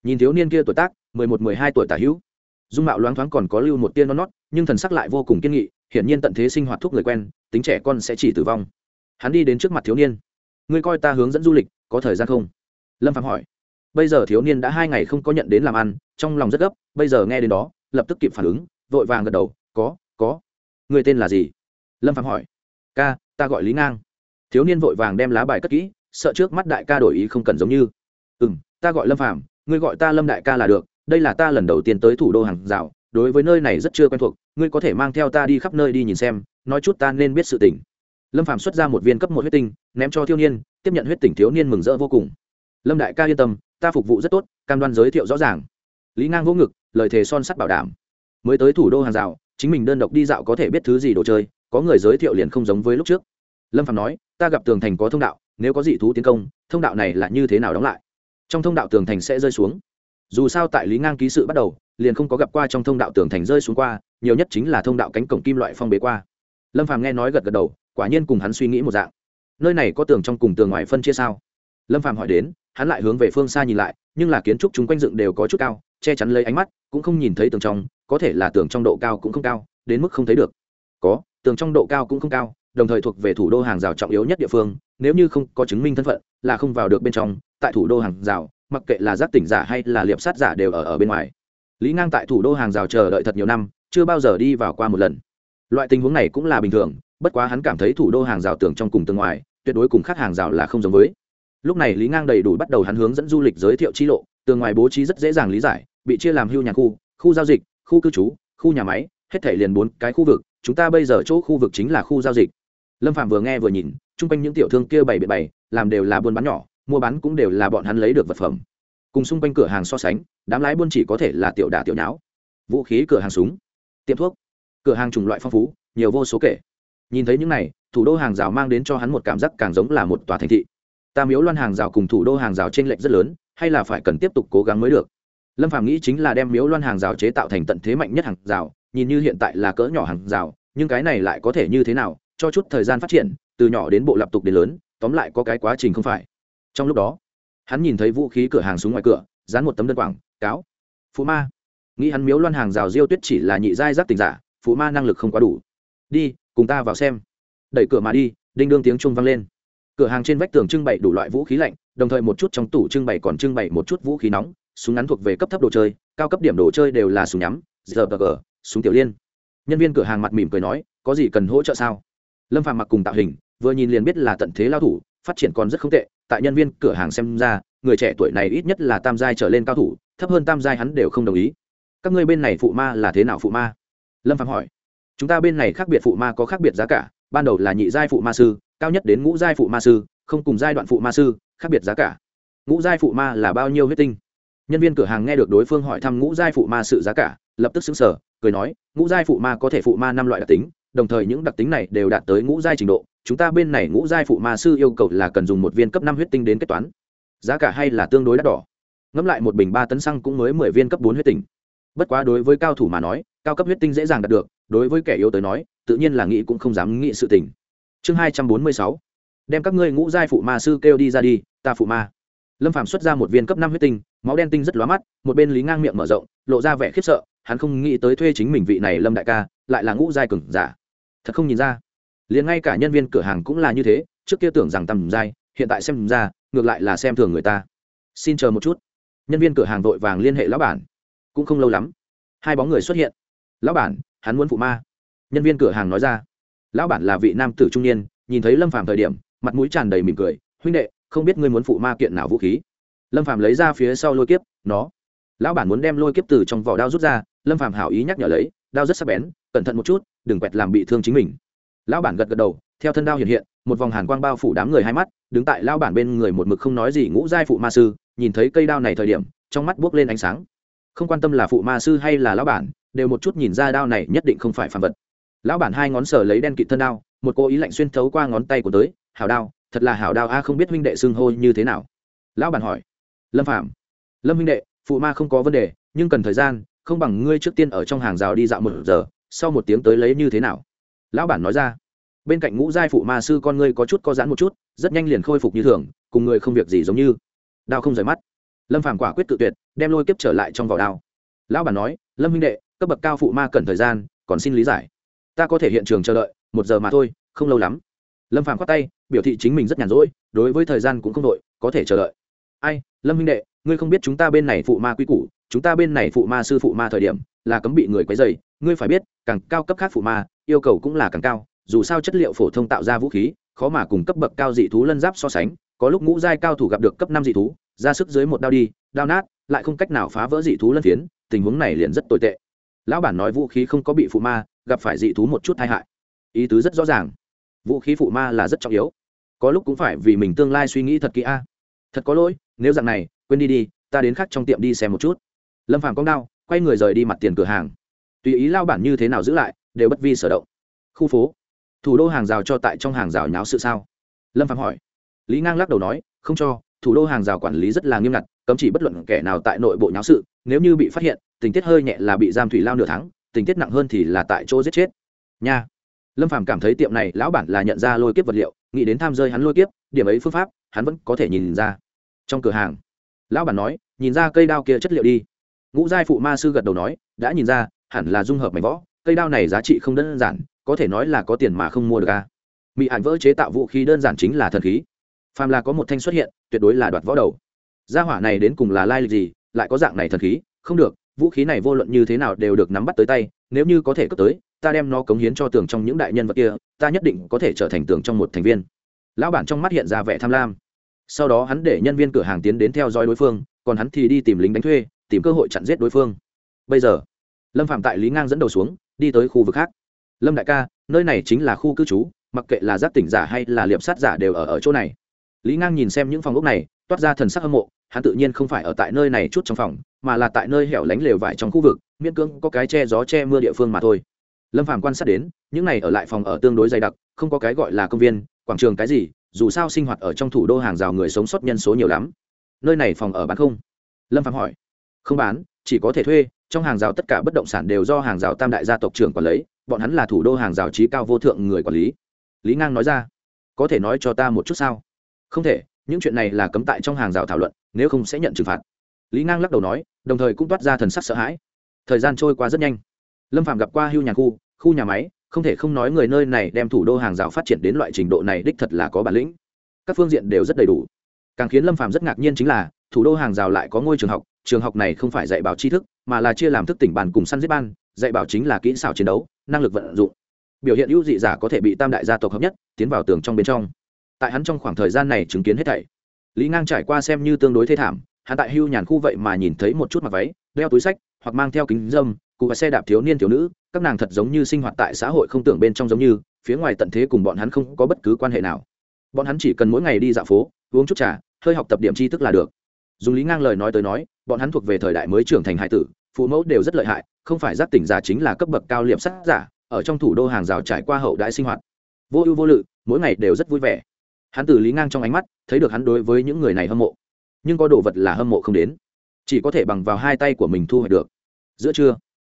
Nhìn thiếu niên kia tuổi tác, mười một, mười hai tuổi tả hữu. Dung mạo loáng thoáng còn có lưu một tiên non nót nhưng thần sắc lại vô cùng kiên nghị, hiển nhiên tận thế sinh hoạt thuốc người quen, tính trẻ con sẽ chỉ tử vong. Hắn đi đến trước mặt thiếu niên. Ngươi coi ta hướng dẫn du lịch, có thời gian không? Lâm phạm hỏi. Bây giờ thiếu niên đã hai ngày không có nhận đến làm ăn, trong lòng rất gấp, bây giờ nghe đến đó, lập tức kịp phản ứng, vội vàng gật đầu, có có. Người tên là gì? Lâm phạm hỏi. Ca, ta gọi lý ngang thiếu niên vội vàng đem lá bài cất kỹ, sợ trước mắt đại ca đổi ý không cần giống như. Ừ m ta gọi lâm phạm ngươi gọi ta lâm đại ca là được, đây là ta lần đầu tiên tới thủ đô hàng rào, đối với nơi này rất chưa quen thuộc, ngươi có thể mang theo ta đi khắp nơi đi nhìn xem, nói chút ta nên biết sự tỉnh lâm phạm xuất ra một viên cấp một huyết tinh, ném cho thiếu niên, tiếp nhận huyết tỉnh thiếu niên mừng rỡ vô cùng. Lâm đại ca yên tâm, ta phục vụ rất tốt, cam đoan giới thiệu rõ ràng. Lý ngang vỗ ngực, lời thề son sắt bảo đảm. Mới tới thủ đô hàng rào, chính mình đơn độc đi dạo có thể biết thứ gì đồ chơi, có người giới thiệu liền không giống với lúc trước lâm phạm nói, ta gặp tường thành có thông đạo, nếu có dị thú tiến công, thông đạo này là như thế nào đóng lại? Trong thông đạo tường thành sẽ rơi xuống. Dù sao tại lý ngang ký sự bắt đầu, liền không có gặp qua trong thông đạo tường thành rơi xuống qua, nhiều nhất chính là thông đạo cánh cổng kim loại phong bế qua. Lâm phàm nghe nói gật gật đầu, quả nhiên cùng hắn suy nghĩ một dạng. Nơi này có tường trong cùng tường ngoài phân chia sao? Lâm phàm hỏi đến, hắn lại hướng về phương xa nhìn lại, nhưng là kiến trúc chúng quanh dựng đều có chút cao, che chắn lấy ánh mắt, cũng không nhìn thấy tường trong, có thể là tường trong độ cao cũng không cao, đến mức không thấy được. Có, tường trong độ cao cũng không cao đồng thời thuộc về thủ đô hàng rào trọng yếu nhất địa phương, nếu như không có chứng minh thân phận, là không vào được bên trong, tại thủ đô hàng rào, mặc kệ là giác tỉnh giả hay là liệp sát giả đều ở ở bên ngoài. Lý ngang tại thủ đô hàng rào chờ đợi thật nhiều năm, chưa bao giờ đi vào qua một lần. Loại tình huống này cũng là bình thường, bất quá hắn cảm thấy thủ đô hàng rào tưởng trong cùng tương ngoài, tuyệt đối cùng khác hàng rào là không giống với. Lúc này lý ngang đầy đủ bắt đầu hắn hướng dẫn du lịch giới thiệu chi lộ, tường ngoài bố trí rất dễ dàng lý giải, bị chia làm hưu nhà khu khu giao dịch, khu cư trú, khu nhà máy, hết thể liền bốn cái khu vực, chúng ta bây giờ chỗ khu vực chính là khu giao dịch lâm phạm vừa nghe vừa nhìn, chung quanh những tiểu thương kia bày bịa bày, làm đều là buôn bán nhỏ, mua bán cũng đều là bọn hắn lấy được vật phẩm. Cùng xung quanh cửa hàng so sánh, đám lái buôn chỉ có thể là tiểu đả tiểu nháo. Vũ khí cửa hàng súng, tiệm thuốc, cửa hàng chủng loại phong phú, nhiều vô số kể. Nhìn thấy những này, thủ đô hàng rào mang đến cho hắn một cảm giác càng giống là một tòa thành thị. Ta miếu loan hàng rào cùng thủ đô hàng rào t r ê n lệch rất lớn, hay là phải cần tiếp tục cố gắng mới được. Lâm phàm nghĩ chính là đem miếu loan hàng rào chế tạo thành tận thế mạnh nhất hàng rào, nhìn như hiện tại là cỡ nhỏ hàng rào, nhưng cái này lại có thể như thế nào cho chút thời gian phát triển, từ nhỏ đến bộ lập tục đến lớn, tóm lại có cái quá trình không phải. Trong lúc đó, hắn nhìn thấy vũ khí cửa hàng súng ngoài cửa, dán một tấm đơn quảng, cáo. Phú ma. Nghĩ hắn miếu loan hàng rào diêu tuyết chỉ là nhị giai giác tình giả, phú ma năng lực không quá đủ. Đi, cùng ta vào xem. Đẩy cửa mà đi, đinh đương tiếng trung vang lên. Cửa hàng trên vách tường trưng bày đủ loại vũ khí lạnh, đồng thời một chút trong tủ trưng bày còn trưng bày một chút vũ khí nóng, súng ngắn thuộc về cấp thấp đồ chơi, cao cấp điểm đồ chơi đều là súng nhắm giờ g, súng tiểu liên. Nhân viên cửa hàng mặt mỉm cười nói, có gì cần hỗ trợ sao? Lâm Phàm mặc cùng tạo hình, vừa nhìn liền biết là tận thế lao thủ, phát triển còn rất không tệ, tại nhân viên cửa hàng xem ra, người trẻ tuổi này ít nhất là tam giai trở lên cao thủ, thấp hơn tam giai hắn đều không đồng ý. Các ngươi bên này phụ ma là thế nào phụ ma? Lâm phạm hỏi. Chúng ta bên này khác biệt phụ ma có khác biệt giá cả, ban đầu là nhị giai phụ ma sư, cao nhất đến ngũ giai phụ ma sư, không cùng giai đoạn phụ ma sư, khác biệt giá cả. Ngũ giai phụ ma là bao nhiêu huyết tinh? Nhân viên cửa hàng nghe được đối phương hỏi thăm ngũ giai phụ ma sự giá cả, lập tức xứng sở cười nói, ngũ giai phụ ma có thể phụ ma năm loại đặc tính đồng thời những đặc tính này đều đạt tới ngũ giai trình độ. Chúng ta bên này ngũ giai phụ ma sư yêu cầu là cần dùng một viên cấp năm huyết tinh đến kết toán. Giá cả hay là tương đối đắt đỏ. Ngẫm lại một bình ba tấn xăng cũng mới mười viên cấp bốn huyết tinh. Bất quá đối với cao thủ mà nói, cao cấp huyết tinh dễ dàng đạt được, đối với kẻ yếu tới nói, tự nhiên là nghĩ cũng không dám nghĩ sự tình. Chương hai trăm bốn mươi sáu. Đem các ngươi ngũ giai phụ ma sư kêu đi ra đi, ta phụ ma. Lâm phạm xuất ra một viên cấp năm huyết tinh, máu đen tinh rất lóa mắt, một bên lý ngang miệng mở rộng, lộ ra vẻ khiếp sợ, hắn không nghĩ tới thuê chính mình vị này lâm đại ca, lại là ngũ giai cừng giả thật không nhìn ra. Liền ngay cả nhân viên cửa hàng cũng là như thế trước kia tưởng rằng tầm dai, hiện tại xem ra ngược lại là xem thường người ta. Xin chờ một chút. Nhân viên cửa hàng vội vàng liên hệ lão bản. Cũng không lâu lắm hai bóng người xuất hiện. Lão bản hắn muốn phụ ma. Nhân viên cửa hàng nói ra. Lão bản là vị nam tử trung niên nhìn thấy lâm phàm thời điểm mặt mũi tràn đầy mỉm cười. Huynh đệ không biết ngươi muốn phụ ma kiện nào vũ khí? Lâm phàm lấy ra phía sau lôi kiếp nó. Lão bản muốn đem lôi kiếp từ trong vỏ đao rút ra lâm phàm hảo ý nhắc nhở lấy đao rất sắc bén cẩn thận một chút đừng quẹt làm bị thương chính mình. Lão bản gật gật đầu, theo thân đao hiện hiện, một vòng hàn quang bao phủ đám người hai mắt, đứng tại lão bản bên người một mực không nói gì ngũ giai phụ ma sư, nhìn thấy cây đao này thời điểm, trong mắt buốc lên ánh sáng. Không quan tâm là phụ ma sư hay là lão bản, đều một chút nhìn ra đao này nhất định không phải phản vật. Lão bản hai ngón sờ lấy đen kịt thân đao, một cô ý lạnh xuyên thấu qua ngón tay của tới, hảo đao, thật là hảo đao a, không biết huynh đệ xưng hô như thế nào. Lão bản hỏi. Lâm phạm lâm huynh đệ, phụ ma không có vấn đề, nhưng cần thời gian, không bằng ngươi trước tiên ở trong hàng rào đi dạo một giờ sau một tiếng tới lấy như thế nào? Lão bản nói ra. Bên cạnh ngũ giai phụ ma sư con ngươi có chút co giãn một chút, rất nhanh liền khôi phục như thường, cùng người không việc gì giống như. Đao không rời mắt. Lâm phàm quả quyết tự tuyệt, đem lôi kiếp trở lại trong vỏ đao. Lão bản nói, lâm huynh đệ, cấp bậc cao phụ ma cần thời gian, còn xin lý giải. Ta có thể hiện trường chờ đợi, một giờ mà thôi, không lâu lắm. Lâm phàm khoát tay, biểu thị chính mình rất nhàn rỗi, đối với thời gian cũng không đội có thể chờ đợi. Ai, lâm huynh đệ, ngươi không biết chúng ta bên này phụ ma quy củ, chúng ta bên này phụ ma sư phụ ma thời điểm, là cấm bị người quấy dày ngươi phải biết, càng cao cấp khác phụ ma, yêu cầu cũng là càng cao, dù sao chất liệu phổ thông tạo ra vũ khí, khó mà cùng cấp bậc cao dị thú lân giáp so sánh, có lúc ngũ giai cao thủ gặp được cấp năm dị thú, ra sức dưới một đao đi, đao nát, lại không cách nào phá vỡ dị thú lân phiến, tình huống này liền rất tồi tệ. Lão bản nói vũ khí không có bị phụ ma, gặp phải dị thú một chút tai hại. Ý tứ rất rõ ràng. Vũ khí phụ ma là rất trọng yếu. Có lúc cũng phải vì mình tương lai suy nghĩ thật kỹ a. Thật có lỗi, nếu dạng này, quên đi đi, ta đến khác trong tiệm đi xem một chút. Lâm phàm cong đao, quay người rời đi mặt tiền cửa hàng tùy ý lao bản như thế nào giữ lại, đều bất vi sở động. Khu phố. Thủ đô hàng rào cho tại trong hàng rào nháo sự sao? Lâm phàm hỏi. Lý ngang lắc đầu nói, không cho, thủ đô hàng rào quản lý rất là nghiêm ngặt, cấm chỉ bất luận kẻ nào tại nội bộ nháo sự, nếu như bị phát hiện, tình tiết hơi nhẹ là bị giam thủy lao nửa tháng, tình tiết nặng hơn thì là tại chỗ giết chết. Nha. Lâm phàm cảm thấy tiệm này lão bản là nhận ra lôi kiếp vật liệu, nghĩ đến tham rơi hắn lôi kiếp, điểm ấy phương pháp, hắn vẫn có thể nhìn ra. Trong cửa hàng, lão bản nói, nhìn ra cây đao kia chất liệu đi. Ngũ giai phụ ma sư gật đầu nói, đã nhìn ra hẳn là dung hợp mảnh võ, cây đao này giá trị không đơn giản, có thể nói là có tiền mà không mua được a. Mỹ ảnh vỡ chế tạo vũ khí đơn giản chính là thần khí. Phàm là có một thanh xuất hiện, tuyệt đối là đoạt võ đầu. Gia hỏa này đến cùng là lai lịch gì, lại có dạng này thần khí? Không được, vũ khí này vô luận như thế nào đều được nắm bắt tới tay, nếu như có thể cấp tới, ta đem nó cống hiến cho tường trong những đại nhân vật kia, ta nhất định có thể trở thành tường trong một thành viên. Lão bản trong mắt hiện ra vẻ tham lam. Sau đó hắn để nhân viên cửa hàng tiến đến theo dõi đối phương, còn hắn thì đi tìm lính đánh thuê, tìm cơ hội chặn giết đối phương. Bây giờ lâm phạm tại lý ngang dẫn đầu xuống đi tới khu vực khác lâm đại ca nơi này chính là khu cư trú mặc kệ là giáp tỉnh giả hay là liệp sát giả đều ở ở chỗ này lý ngang nhìn xem những phòng ốc này toát ra thần sắc hâm mộ hắn tự nhiên không phải ở tại nơi này chút trong phòng mà là tại nơi hẻo lánh lều vải trong khu vực miễn cưỡng có cái che gió che mưa địa phương mà thôi lâm phàm quan sát đến những này ở lại phòng ở tương đối dày đặc không có cái gọi là công viên quảng trường cái gì dù sao sinh hoạt ở trong thủ đô hàng rào người sống sót nhân số nhiều lắm nơi này phòng ở bán không lâm phàm hỏi không bán chỉ có thể thuê, trong hàng rào tất cả bất động sản đều do hàng rào tam đại gia tộc trưởng quản lý bọn hắn là thủ đô hàng rào trí cao vô thượng người quản lý. Lý ngang nói ra, có thể nói cho ta một chút sao? Không thể, những chuyện này là cấm tại trong hàng rào thảo luận, nếu không sẽ nhận trừng phạt. Lý ngang lắc đầu nói, đồng thời cũng toát ra thần sắc sợ hãi. Thời gian trôi qua rất nhanh. Lâm phạm gặp qua hưu nhà khu khu nhà máy, không thể không nói người nơi này đem thủ đô hàng rào phát triển đến loại trình độ này đích thật là có bản lĩnh. Các phương diện đều rất đầy đủ. Càng khiến lâm phạm rất ngạc nhiên chính là, thủ đô hàng rào lại có ngôi trường học trường học này không phải dạy bảo tri thức, mà là chia làm thức tỉnh bàn cùng săn giết ban, dạy bảo chính là kỹ xảo chiến đấu, năng lực vận dụng. Biểu hiện ưu dị giả có thể bị tam đại gia tộc hợp nhất, tiến vào tường trong bên trong. Tại hắn trong khoảng thời gian này chứng kiến hết thảy, lý ngang trải qua xem như tương đối thê thảm, hắn tại hưu nhàn khu vậy mà nhìn thấy một chút mặc váy, đeo túi sách, hoặc mang theo kính dâm, cụ và xe đạp thiếu niên, thiếu nữ, các nàng thật giống như sinh hoạt tại xã hội không tưởng bên trong giống như, phía ngoài tận thế cùng bọn hắn không có bất cứ quan hệ nào. Bọn hắn chỉ cần mỗi ngày đi dạo phố, uống chút trà, hơi học tập điểm tri thức là được. Dùng lý ngang lời nói tới nói bọn hắn thuộc về thời đại mới trưởng thành hải tử, phụ mẫu đều rất lợi hại, không phải giác tỉnh giả chính là cấp bậc cao liệm sát giả, ở trong thủ đô hàng rào trải qua hậu đại sinh hoạt. Vô ưu vô lự, mỗi ngày đều rất vui vẻ. Hắn từ lý ngang trong ánh mắt, thấy được hắn đối với những người này hâm mộ. Nhưng có đồ vật là hâm mộ không đến, chỉ có thể bằng vào hai tay của mình thu hoạch được. Giữa trưa,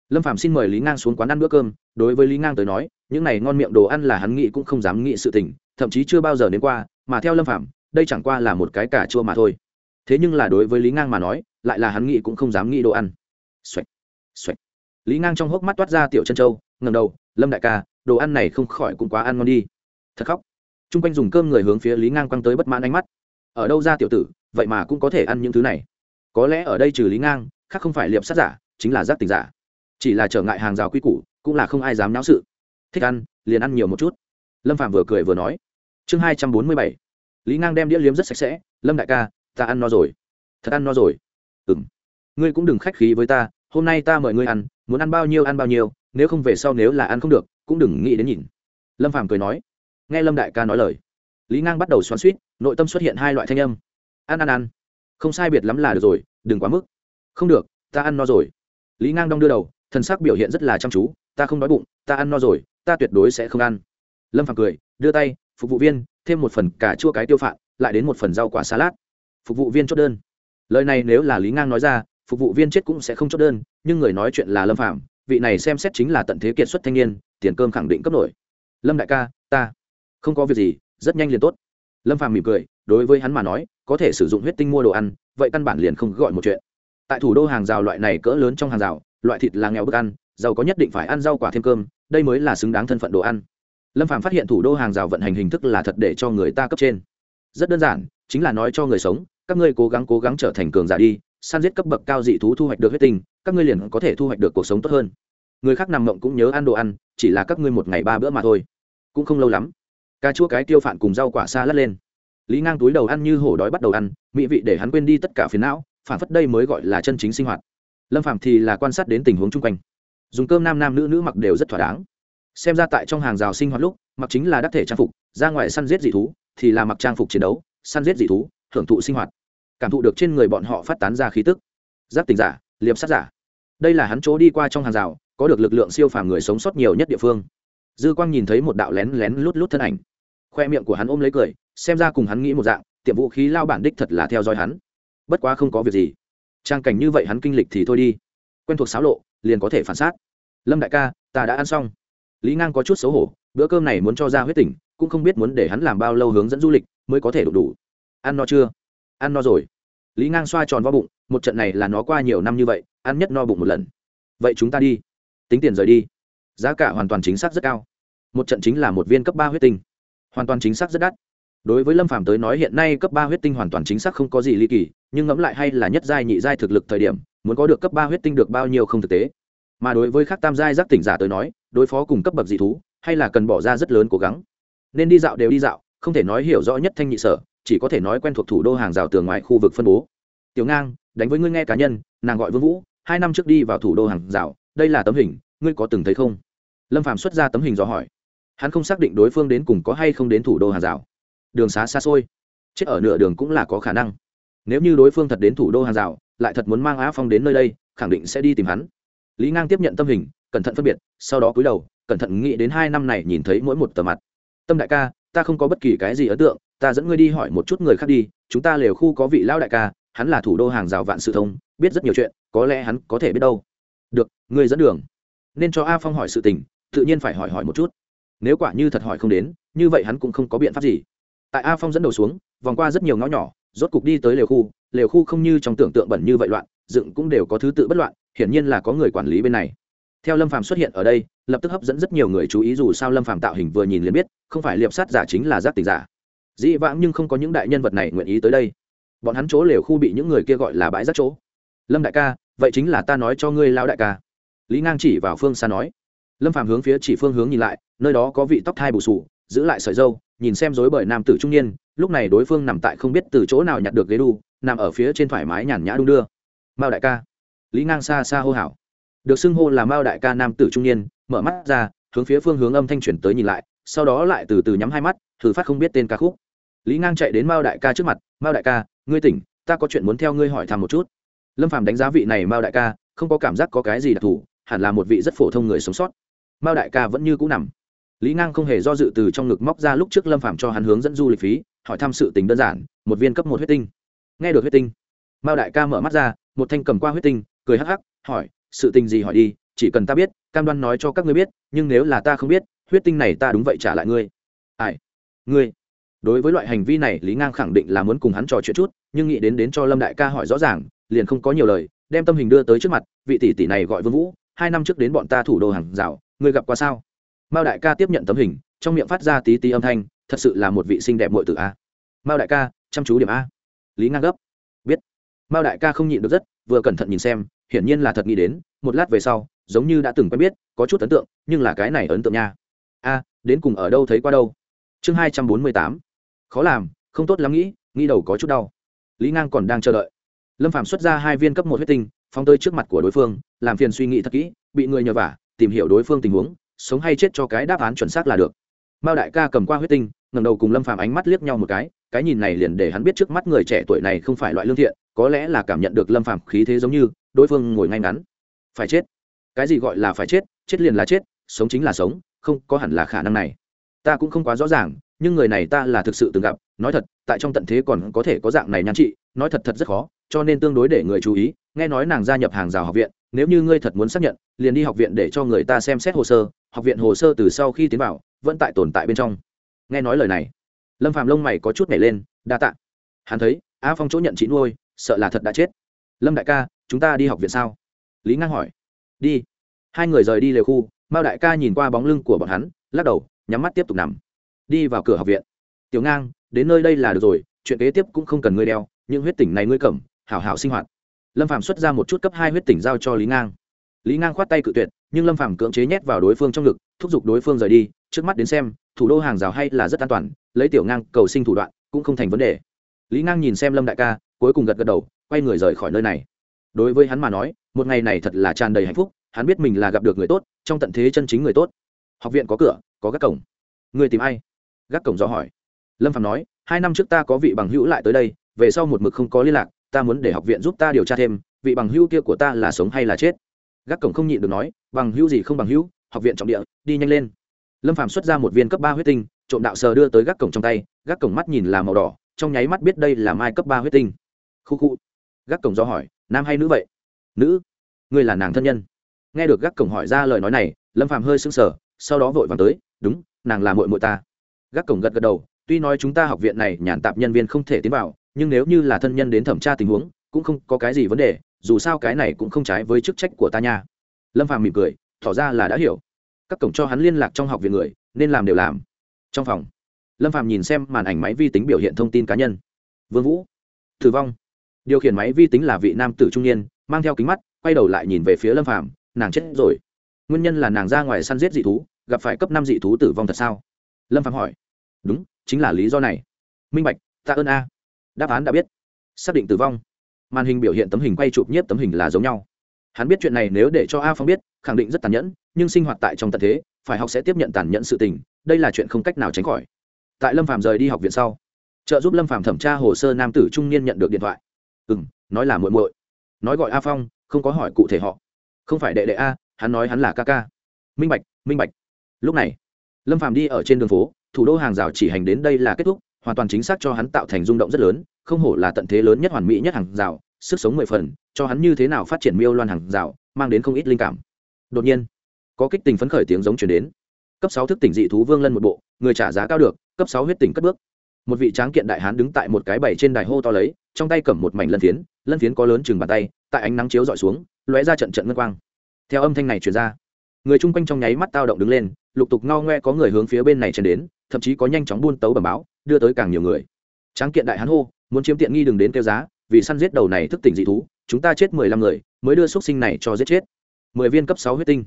lâm phạm xin mời lý ngang xuống quán ăn bữa cơm. Đối với lý ngang tới nói, những này ngon miệng đồ ăn là hắn nghĩ cũng không dám nghĩ sự tình, thậm chí chưa bao giờ đến qua, mà theo lâm phạm đây chẳng qua là một cái cà chua mà thôi thế nhưng là đối với lý ngang mà nói lại là hắn nghĩ cũng không dám nghĩ đồ ăn. Xoạch, xoạch. lý ngang trong hốc mắt toát ra tiểu chân châu ngầm đầu lâm đại ca đồ ăn này không khỏi cũng quá ăn ngon đi. Thật khóc. T r u n g quanh dùng cơm người hướng phía lý ngang quăng tới bất mãn ánh mắt. Ở đâu ra tiểu tử vậy mà cũng có thể ăn những thứ này. Có lẽ ở đây trừ lý ngang khác không phải liệp sát giả chính là giác tình giả. Chỉ là trở ngại hàng rào quy củ cũng là không ai dám náo sự. Thích ăn liền ăn nhiều một chút. Lâm phạm vừa cười vừa nói. Chương hai trăm bốn mươi bảy. Lý ngang đem đĩa liếm rất sạch sẽ. Lâm đại ca ta ăn no rồi. Thật ăn no rồi. Ừ m ngươi cũng đừng khách khí với ta, hôm nay ta mời ngươi ăn, muốn ăn bao nhiêu ăn bao nhiêu, nếu không về sau nếu là ăn không được, cũng đừng nghĩ đến nhìn. Lâm phàm cười nói. Nghe lâm đại ca nói lời, lý ngang bắt đầu xoắn suýt nội tâm xuất hiện hai loại thanh âm. Ăn ăn ăn. Không sai biệt lắm là được rồi, đừng quá mức. Không được, ta ăn no rồi. Lý ngang đong đưa đầu, thần sắc biểu hiện rất là chăm chú, ta không đói bụng, ta ăn no rồi, ta tuyệt đối sẽ không ăn. Lâm phàm cười, đưa tay, phục vụ viên, thêm một phần cà chua cái tiêu phạn lại đến một phần rau quả salad phục vụ viên chốt đơn. Lời này nếu là lý ngang nói ra, phục vụ viên chết cũng sẽ không chốt đơn, nhưng người nói chuyện là lâm phạm vị này xem xét chính là tận thế kiệt xuất thanh niên, tiền cơm khẳng định cấp nổi. Lâm đại ca, ta không có việc gì, rất nhanh liền tốt. Lâm phạm mỉm cười, đối với hắn mà nói, có thể sử dụng huyết tinh mua đồ ăn, vậy căn bản liền không gọi một chuyện. Tại thủ đô hàng rào loại này cỡ lớn trong hàng rào, loại thịt là nghèo bức ăn, giàu có nhất định phải ăn rau quả thêm cơm, đây mới là xứng đáng thân phận đồ ăn. Lâm phạm phát hiện thủ đô hàng rào vận hành hình thức là thật để cho người ta cấp trên. Rất đơn giản, chính là nói cho người sống các ngươi cố gắng cố gắng trở thành cường giả đi, săn giết cấp bậc cao dị thú thu hoạch được huyết tinh, các ngươi liền có thể thu hoạch được cuộc sống tốt hơn. Người khác nằm mộng cũng nhớ ăn đồ ăn, chỉ là các ngươi một ngày ba bữa mà thôi. Cũng không lâu lắm, cà chua cái tiêu phản cùng rau quả xa lất lên. Lý ngang túi đầu ăn như hổ đói bắt đầu ăn, mỹ vị để hắn quên đi tất cả phiền não, phản phất đây mới gọi là chân chính sinh hoạt. Lâm phạm thì là quan sát đến tình huống chung quanh. Dùng cơm nam nam nữ nữ mặc đều rất thỏa đáng. Xem ra tại trong hàng rào sinh hoạt lúc, mặc chính là đắc thể trang phục, ra ngoài săn giết dị thú, thì là mặc trang phục chiến đấu, săn giết dị thú hưởng thụ sinh hoạt. Cảm thụ được trên người bọn họ phát tán ra khí tức. Giáp tình giả, liệp sát giả. Đây là hắn chỗ đi qua trong hàng rào, có được lực lượng siêu phàm người sống sót nhiều nhất địa phương. Dư quang nhìn thấy một đạo lén lén lút lút thân ảnh. Khoe miệng của hắn ôm lấy cười, xem ra cùng hắn nghĩ một dạng, tiệm vũ khí lao bản đích thật là theo dõi hắn. Bất quá không có việc gì. Trang cảnh như vậy hắn kinh lịch thì thôi đi. Quen thuộc xáo lộ, liền có thể phản xác. Lâm đại ca, ta đã ăn xong. Lý ngang có chút xấu hổ, bữa cơm này muốn cho ra huyết tỉnh, cũng không biết muốn để hắn làm bao lâu hướng dẫn du lịch, mới có thể đủ đủ ăn no chưa? Ăn no rồi. Lý ngang xoa tròn vo bụng, một trận này là nó qua nhiều năm như vậy, ăn nhất no bụng một lần. Vậy chúng ta đi. Tính tiền rời đi. Giá cả hoàn toàn chính xác rất cao. Một trận chính là một viên cấp ba huyết tinh. Hoàn toàn chính xác rất đắt. Đối với lâm phàm tới nói hiện nay cấp ba huyết tinh hoàn toàn chính xác không có gì ly kỳ, nhưng ngẫm lại hay là nhất giai nhị giai thực lực thời điểm, muốn có được cấp ba huyết tinh được bao nhiêu không thực tế. Mà đối với các tam giai giác tỉnh giả tới nói, đối phó cùng cấp bậc dị thú, hay là cần bỏ ra rất lớn cố gắng. Nên đi dạo đều đi dạo, không thể nói hiểu rõ nhất thanh nhị sở chỉ có thể nói quen thuộc thủ đô hàng rào tường ngoài khu vực phân bố. Tiểu ngang, đánh với ngươi nghe cá nhân, nàng gọi vương vũ, hai năm trước đi vào thủ đô hàng rào, đây là tấm hình, ngươi có từng thấy không? Lâm phạm xuất ra tấm hình dò hỏi. Hắn không xác định đối phương đến cùng có hay không đến thủ đô hàng rào. Đường xá xa xôi. Chết ở nửa đường cũng là có khả năng. Nếu như đối phương thật đến thủ đô hàng rào, lại thật muốn mang á phong đến nơi đây, khẳng định sẽ đi tìm hắn. Lý ngang tiếp nhận tâm hình, cẩn thận phân biệt, sau đó cúi đầu, cẩn thận nghĩ đến hai năm này nhìn thấy mỗi một tờ mặt. Tâm đại ca, ta không có bất kỳ cái gì ấn tượng ta dẫn ngươi đi hỏi một chút người khác đi, chúng ta lều khu có vị lão đại ca, hắn là thủ đô hàng rào vạn sự thông, biết rất nhiều chuyện, có lẽ hắn có thể biết đâu. Được, ngươi dẫn đường. Nên cho a phong hỏi sự tình, tự nhiên phải hỏi hỏi một chút. Nếu quả như thật hỏi không đến, như vậy hắn cũng không có biện pháp gì. Tại a phong dẫn đầu xuống, vòng qua rất nhiều ngõ nhỏ, rốt cục đi tới lều khu lều khu không như trong tưởng tượng bẩn như vậy loạn, dựng cũng đều có thứ tự bất loạn, hiển nhiên là có người quản lý bên này. Theo lâm phàm xuất hiện ở đây, lập tức hấp dẫn rất nhiều người chú ý dù sao lâm phàm tạo hình vừa nhìn liền biết, không phải liệp sát giả chính là giác tình giả dĩ vãng nhưng không có những đại nhân vật này nguyện ý tới đây. Bọn hắn chỗ lều khu bị những người kia gọi là bãi rác chỗ. Lâm đại ca, vậy chính là ta nói cho ngươi lão đại ca. Lý ngang chỉ vào phương xa nói. Lâm phàm hướng phía chỉ phương hướng nhìn lại, nơi đó có vị tóc thai bù sù, giữ lại sợi dâu nhìn xem dối bởi nam tử trung niên, lúc này đối phương nằm tại không biết từ chỗ nào nhặt được ghế đu, nằm ở phía trên thoải mái nhàn nhã đung đưa. Mao đại ca. Lý ngang xa xa hô hào. Được xưng hô là mao đại ca nam tử trung niên, mở mắt ra, hướng phía phương hướng âm thanh chuyển tới nhìn lại, sau đó lại từ từ nhắm hai mắt, thử phát không biết tên ca khúc lý ngang chạy đến mao đại ca trước mặt, mao đại ca, ngươi tỉnh, ta có chuyện muốn theo ngươi hỏi thăm một chút. Lâm phàm đánh giá vị này mao đại ca, không có cảm giác có cái gì đặc thù, hẳn là một vị rất phổ thông người sống sót. Mao đại ca vẫn như cũ nằm. Lý ngang không hề do dự từ trong ngực móc ra lúc trước lâm phàm cho hắn hướng dẫn du lịch phí, hỏi thăm sự tình đơn giản, một viên cấp một huyết tinh. Nghe được huyết tinh, mao đại ca mở mắt ra, một thanh cầm qua huyết tinh, cười hắc hắc, hỏi, sự tình gì hỏi đi, chỉ cần ta biết, cam đoan nói cho các ngươi biết, nhưng nếu là ta không biết, huyết tinh này ta đúng vậy trả lại ngươi. Ai? Ngươi? Đối với loại hành vi này, lý ngang khẳng định là muốn cùng hắn trò chuyện chút, nhưng nghĩ đến đến cho lâm đại ca hỏi rõ ràng, liền không có nhiều lời, đem tâm hình đưa tới trước mặt, vị tỷ tỷ này gọi vương vũ, hai năm trước đến bọn ta thủ đô hàng rào người gặp qua sao? Mao đại ca tiếp nhận tấm hình, trong miệng phát ra tí tí âm thanh, thật sự là một vị xinh đẹp muội tử a. Mao đại ca, chăm chú điểm a. Lý ngang gấp. Biết. Mao đại ca không nhịn được rất, vừa cẩn thận nhìn xem, hiển nhiên là thật nghĩ đến, một lát về sau, giống như đã từng quen biết, có chút ấn tượng, nhưng là cái này ấn tượng nha. A, đến cùng ở đâu thấy qua đâu? Chương hai trăm bốn mươi tám khó làm, không tốt lắm nghĩ nghĩ đầu có chút đau. Lý ngang còn đang chờ đợi. Lâm phạm xuất ra hai viên cấp một huyết tinh, phóng tới trước mặt của đối phương, làm phiền suy nghĩ thật kỹ, bị người nhờ vả, tìm hiểu đối phương tình huống, sống hay chết cho cái đáp án chuẩn xác là được. Mao đại ca cầm qua huyết tinh, ngẩng đầu cùng lâm phạm ánh mắt liếc nhau một cái cái nhìn này liền để hắn biết trước mắt người trẻ tuổi này không phải loại lương thiện, có lẽ là cảm nhận được lâm phạm khí thế giống như, đối phương ngồi ngay ngắn. Phải chết. Cái gì gọi là phải chết? Chết liền là chết, sống chính là sống, không có hẳn là khả năng này. Ta cũng không quá rõ ràng nhưng người này ta là thực sự từng gặp, nói thật, tại trong tận thế còn có thể có dạng này nhan trị, nói thật thật rất khó, cho nên tương đối để người chú ý, nghe nói nàng gia nhập hàng rào học viện, nếu như ngươi thật muốn xác nhận, liền đi học viện để cho người ta xem xét hồ sơ, học viện hồ sơ từ sau khi tiến vào, vẫn tại tồn tại bên trong. Nghe nói lời này, lâm phàm lông mày có chút nhảy lên, đa tạ. Hắn thấy, a phong chỗ nhận chị nuôi, sợ là thật đã chết. Lâm đại ca, chúng ta đi học viện sao? Lý ngang hỏi. Đi. Hai người rời đi lều khu, mao đại ca nhìn qua bóng lưng của bọn hắn, lắc đầu, nhắm mắt tiếp tục nằm đi vào cửa học viện. Tiểu ngang, đến nơi đây là được rồi, chuyện kế tiếp cũng không cần ngươi đeo, những huyết tỉnh này ngươi cẩm hảo hảo sinh hoạt. Lâm phạm xuất ra một chút cấp hai huyết tỉnh giao cho lý ngang. Lý ngang khoát tay cự tuyệt, nhưng lâm phạm cưỡng chế nhét vào đối phương trong ngực, thúc giục đối phương rời đi, trước mắt đến xem, thủ đô hàng rào hay là rất an toàn, lấy tiểu ngang cầu sinh thủ đoạn cũng không thành vấn đề. Lý ngang nhìn xem lâm đại ca, cuối cùng gật gật đầu, quay người rời khỏi nơi này. Đối với hắn mà nói, một ngày này thật là tràn đầy hạnh phúc, hắn biết mình là gặp được người tốt, trong tận thế chân chính người tốt. Học viện có cửa, có các cổng. Người tìm ai? Gác cổng do hỏi. Lâm phạm nói, hai năm trước ta có vị bằng hữu lại tới đây, về sau một mực không có liên lạc, ta muốn để học viện giúp ta điều tra thêm, vị bằng hữu kia của ta là sống hay là chết? Gác cổng không nhịn được nói, bằng hữu gì không bằng hữu, học viện trọng địa, đi nhanh lên. Lâm phạm xuất ra một viên cấp ba huyết tinh, trộm đạo sờ đưa tới gác cổng trong tay, gác cổng mắt nhìn là màu đỏ, trong nháy mắt biết đây là mai cấp ba huyết tinh. Khu khu. Gác cổng do hỏi, nam hay nữ vậy? Nữ. Ngươi là nàng thân nhân. Nghe được gác cổng hỏi ra lời nói này, lâm phạm hơi sững sờ, sau đó vội vàng tới, đúng, nàng là mội mội ta gác cổng gật gật đầu, tuy nói chúng ta học viện này nhàn tạp nhân viên không thể tiến vào, nhưng nếu như là thân nhân đến thẩm tra tình huống, cũng không có cái gì vấn đề, dù sao cái này cũng không trái với chức trách của ta nha. Lâm phàm mỉm cười, tỏ ra là đã hiểu. Các cổng cho hắn liên lạc trong học viện người, nên làm đều làm. Trong phòng, lâm phàm nhìn xem màn ảnh máy vi tính biểu hiện thông tin cá nhân. Vương vũ, tử vong. Điều khiển máy vi tính là vị nam tử trung niên, mang theo kính mắt, quay đầu lại nhìn về phía lâm phàm, nàng chết rồi. Nguyên nhân là nàng ra ngoài săn giết dị thú, gặp phải cấp năm dị thú tử vong thật sao? Lâm phàm hỏi đúng, chính là lý do này. Minh bạch, tạ ơn a. Đáp án đã biết. Xác định tử vong. Màn hình biểu hiện tấm hình quay chụp nhiếp tấm hình là giống nhau. Hắn biết chuyện này nếu để cho a phong biết, khẳng định rất tàn nhẫn, nhưng sinh hoạt tại trong tận thế, phải học sẽ tiếp nhận tàn nhẫn sự tình, đây là chuyện không cách nào tránh khỏi. Tại lâm phạm rời đi học viện sau, trợ giúp lâm phạm thẩm tra hồ sơ nam tử trung niên nhận được điện thoại. Ừ m nói là muội muội. Nói gọi a phong, không có hỏi cụ thể họ. Không phải đệ đệ a, hắn nói hắn là ca ca. Minh bạch minh bạch. Lúc này, lâm phạm đi ở trên đường phố thủ đô hàng rào chỉ hành đến đây là kết thúc, hoàn toàn chính xác cho hắn tạo thành rung động rất lớn, không hổ là tận thế lớn nhất hoàn mỹ nhất hàng rào, sức sống mười phần, cho hắn như thế nào phát triển miêu loan hàng rào, mang đến không ít linh cảm. Đột nhiên, có kích tình phấn khởi tiếng giống chuyển đến. Cấp sáu thức tỉnh dị thú vương lân một bộ, người trả giá cao được, cấp sáu huyết tỉnh cất bước. Một vị tráng kiện đại hán đứng tại một cái bảy trên đài hô to lấy, trong tay cầm một mảnh lân phiến lân phiến có lớn chừng bàn tay, tại ánh nắng chiếu dọi xuống, lóe ra trận trận ngân quang. Theo âm thanh này truyền ra, người chung quanh trong nháy mắt tao động đứng lên, lục tục ngao ngoe có người hướng phía bên này chen đến thậm chí có nhanh chóng buôn tấu bẩm báo, đưa tới càng nhiều người. Tráng kiện đại hán hô, muốn chiếm tiện nghi đừng đến kêu giá, vì săn giết đầu này thức tỉnh dị thú, chúng ta chết mười lăm người, mới đưa x sinh này cho giết chết. Mười viên cấp sáu huyết tinh.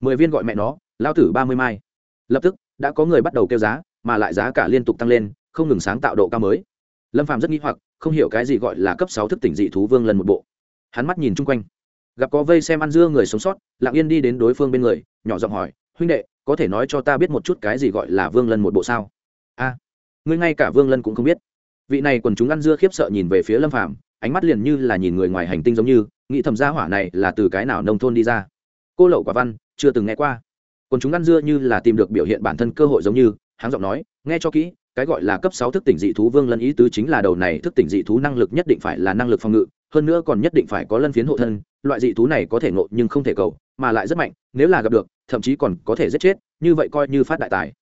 Mười viên gọi mẹ nó, lao tử ba mươi mai. Lập tức, đã có người bắt đầu kêu giá, mà lại giá cả liên tục tăng lên, không ngừng sáng tạo độ cao mới. Lâm Phàm rất n g h i hoặc, không hiểu cái gì gọi là cấp sáu thức tỉnh dị thú vương lần một bộ. Hắn mắt nhìn chung quanh. Gặp có vây xem ăn dưa người sống sót, lặng yên đi đến đối phương bên người, nhỏ giọng hỏi, huynh đệ có thể nói cho ta biết một chút cái gì gọi là vương lân một bộ sao? A, ngươi ngay cả vương lân cũng không biết. Vị này quần chúng ăn dưa khiếp sợ nhìn về phía lâm phạm ánh mắt liền như là nhìn người ngoài hành tinh giống như, nghĩ thầm gia hỏa này là từ cái nào nông thôn đi ra. Cô lậu quả văn, chưa từng nghe qua. Quần chúng ăn dưa như là tìm được biểu hiện bản thân cơ hội giống như, háng giọng nói, nghe cho kỹ, cái gọi là cấp sáu thức tỉnh dị thú vương lân ý tứ chính là đầu này thức tỉnh dị thú năng lực nhất định phải là năng lực phòng ngự, hơn nữa còn nhất định phải có lân phiến hộ thân, loại dị thú này có thể ngộ nhưng không thể cầu, mà lại rất mạnh, nếu là gặp được thậm chí còn có thể giết chết, như vậy coi như phát đại tài.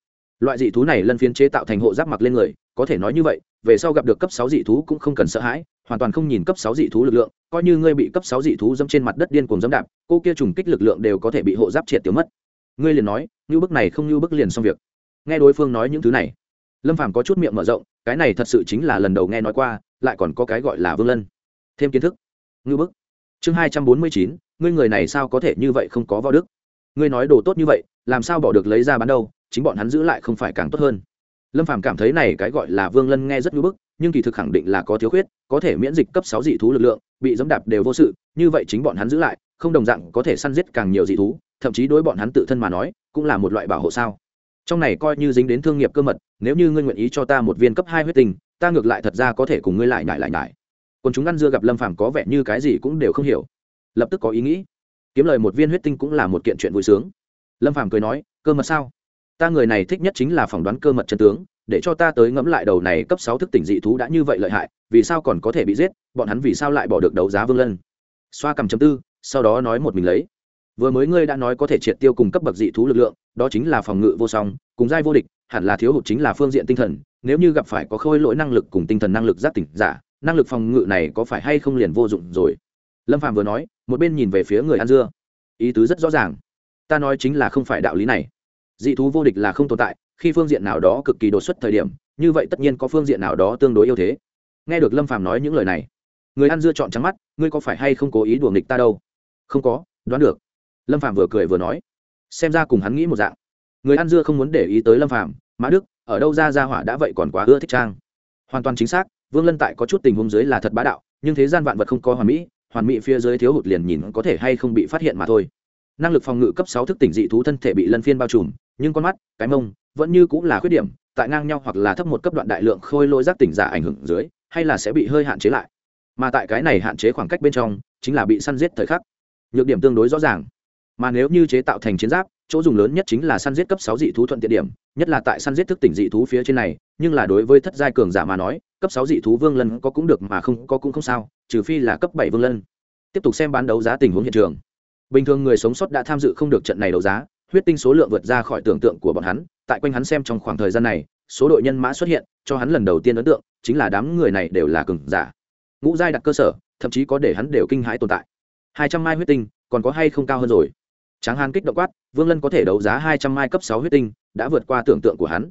Loại dị thú này lân phiến chế tạo thành hộ giáp mặc lên người, có thể nói như vậy, về sau gặp được cấp sáu dị thú cũng không cần sợ hãi, hoàn toàn không nhìn cấp sáu dị thú lực lượng, coi như ngươi bị cấp sáu dị thú dẫm trên mặt đất điên cuồng dẫm đạp, cô kia trùng kích lực lượng đều có thể bị hộ giáp triệt tiêu mất. Ngươi liền nói như bức này không như bức liền xong việc. Nghe đối phương nói những thứ này, lâm phàm có chút miệng mở rộng, cái này thật sự chính là lần đầu nghe nói qua, lại còn có cái gọi là vương lân. Thêm kiến thức. Ngư bức. Chương hai trăm bốn mươi chín, ngươi người này sao có thể như vậy không có võ đức? Ngươi nói đồ tốt như vậy, làm sao bỏ được lấy ra bán đâu, chính bọn hắn giữ lại không phải càng tốt hơn. Lâm phàm cảm thấy này cái gọi là vương lân nghe rất ngư bức, nhưng kỳ thực khẳng định là có thiếu khuyết, có thể miễn dịch cấp sáu dị thú lực lượng, bị dẫm đạp đều vô sự, như vậy chính bọn hắn giữ lại, không đồng dạng có thể săn giết càng nhiều dị thú, thậm chí đối bọn hắn tự thân mà nói, cũng là một loại bảo hộ sao. Trong này coi như dính đến thương nghiệp cơ mật, nếu như ngươi nguyện ý cho ta một viên cấp hai huyết tình ta ngược lại thật ra có thể cùng ngươi lại nhải lại nhải. Còn chúng ăn dưa gặp lâm phàm có vẻ như cái gì cũng đều không hiểu. Lập tức có ý nghĩ kiếm lời một viên huyết tinh cũng là một kiện chuyện vui sướng. Lâm phàm cười nói, cơ mật sao? Ta người này thích nhất chính là phỏng đoán cơ mật chân tướng, để cho ta tới ngẫm lại đầu này cấp sáu thức tỉnh dị thú đã như vậy lợi hại, vì sao còn có thể bị giết, bọn hắn vì sao lại bỏ được đấu giá vương lân? Xoa cầm chấm tư, sau đó nói một mình lấy. Vừa mới ngươi đã nói có thể triệt tiêu cùng cấp bậc dị thú lực lượng, đó chính là phòng ngự vô song, cùng giai vô địch, hẳn là thiếu hụt chính là phương diện tinh thần, nếu như gặp phải có khôi lỗi năng lực cùng tinh thần năng lực giác tỉnh giả, năng lực phòng ngự này có phải hay không liền vô dụng rồi? Lâm phạm vừa nói một bên nhìn về phía người ăn dưa ý tứ rất rõ ràng ta nói chính là không phải đạo lý này dị thú vô địch là không tồn tại khi phương diện nào đó cực kỳ đột xuất thời điểm như vậy tất nhiên có phương diện nào đó tương đối yêu thế nghe được lâm phàm nói những lời này người ăn dưa chọn trắng mắt ngươi có phải hay không cố ý đùa nghịch ta đâu không có đoán được lâm phạm vừa cười vừa nói xem ra cùng hắn nghĩ một dạng người ăn dưa không muốn để ý tới lâm phạm mã đức ở đâu ra ra hỏa đã vậy còn quá ưa thích trang hoàn toàn chính xác vương lân tại có chút tình huống dưới là thật bá đạo nhưng thế gian vạn vật không có hoàn mỹ hoàn mỹ phía dưới thiếu hụt liền nhìn có thể hay không bị phát hiện mà thôi. Năng lực phòng ngự cấp sáu thức tỉnh dị thú thân thể bị lân phiên bao trùm, nhưng con mắt, cái mông vẫn như cũng là khuyết điểm, tại ngang nhau hoặc là thấp một cấp đoạn đại lượng khôi lỗi giác tỉnh giả ảnh hưởng dưới, hay là sẽ bị hơi hạn chế lại. Mà tại cái này hạn chế khoảng cách bên trong, chính là bị săn giết thời khắc. Nhược điểm tương đối rõ ràng. Mà nếu như chế tạo thành chiến giáp, chỗ dùng lớn nhất chính là săn giết cấp sáu dị thú thuận tiện điểm, nhất là tại săn giết thức tỉnh dị thú phía trên này, nhưng là đối với thất giai cường giả mà nói cấp sáu dị thú vương lân có cũng được mà không có cũng không sao, trừ phi là cấp bảy vương lân. Tiếp tục xem bán đấu giá tình huống hiện trường. Bình thường người sống sót đã tham dự không được trận này đấu giá, huyết tinh số lượng vượt ra khỏi tưởng tượng của bọn hắn, tại quanh hắn xem trong khoảng thời gian này, số đội nhân mã xuất hiện, cho hắn lần đầu tiên ấn tượng, chính là đám người này đều là cường giả. Ngũ giai đặt cơ sở, thậm chí có để hắn đều kinh hãi tồn tại. Hai trăm mai huyết tinh, còn có hay không cao hơn rồi? Tráng hán kích động quát, vương lân có thể đấu giá hai trăm mai cấp sáu huyết tinh, đã vượt qua tưởng tượng của hắn.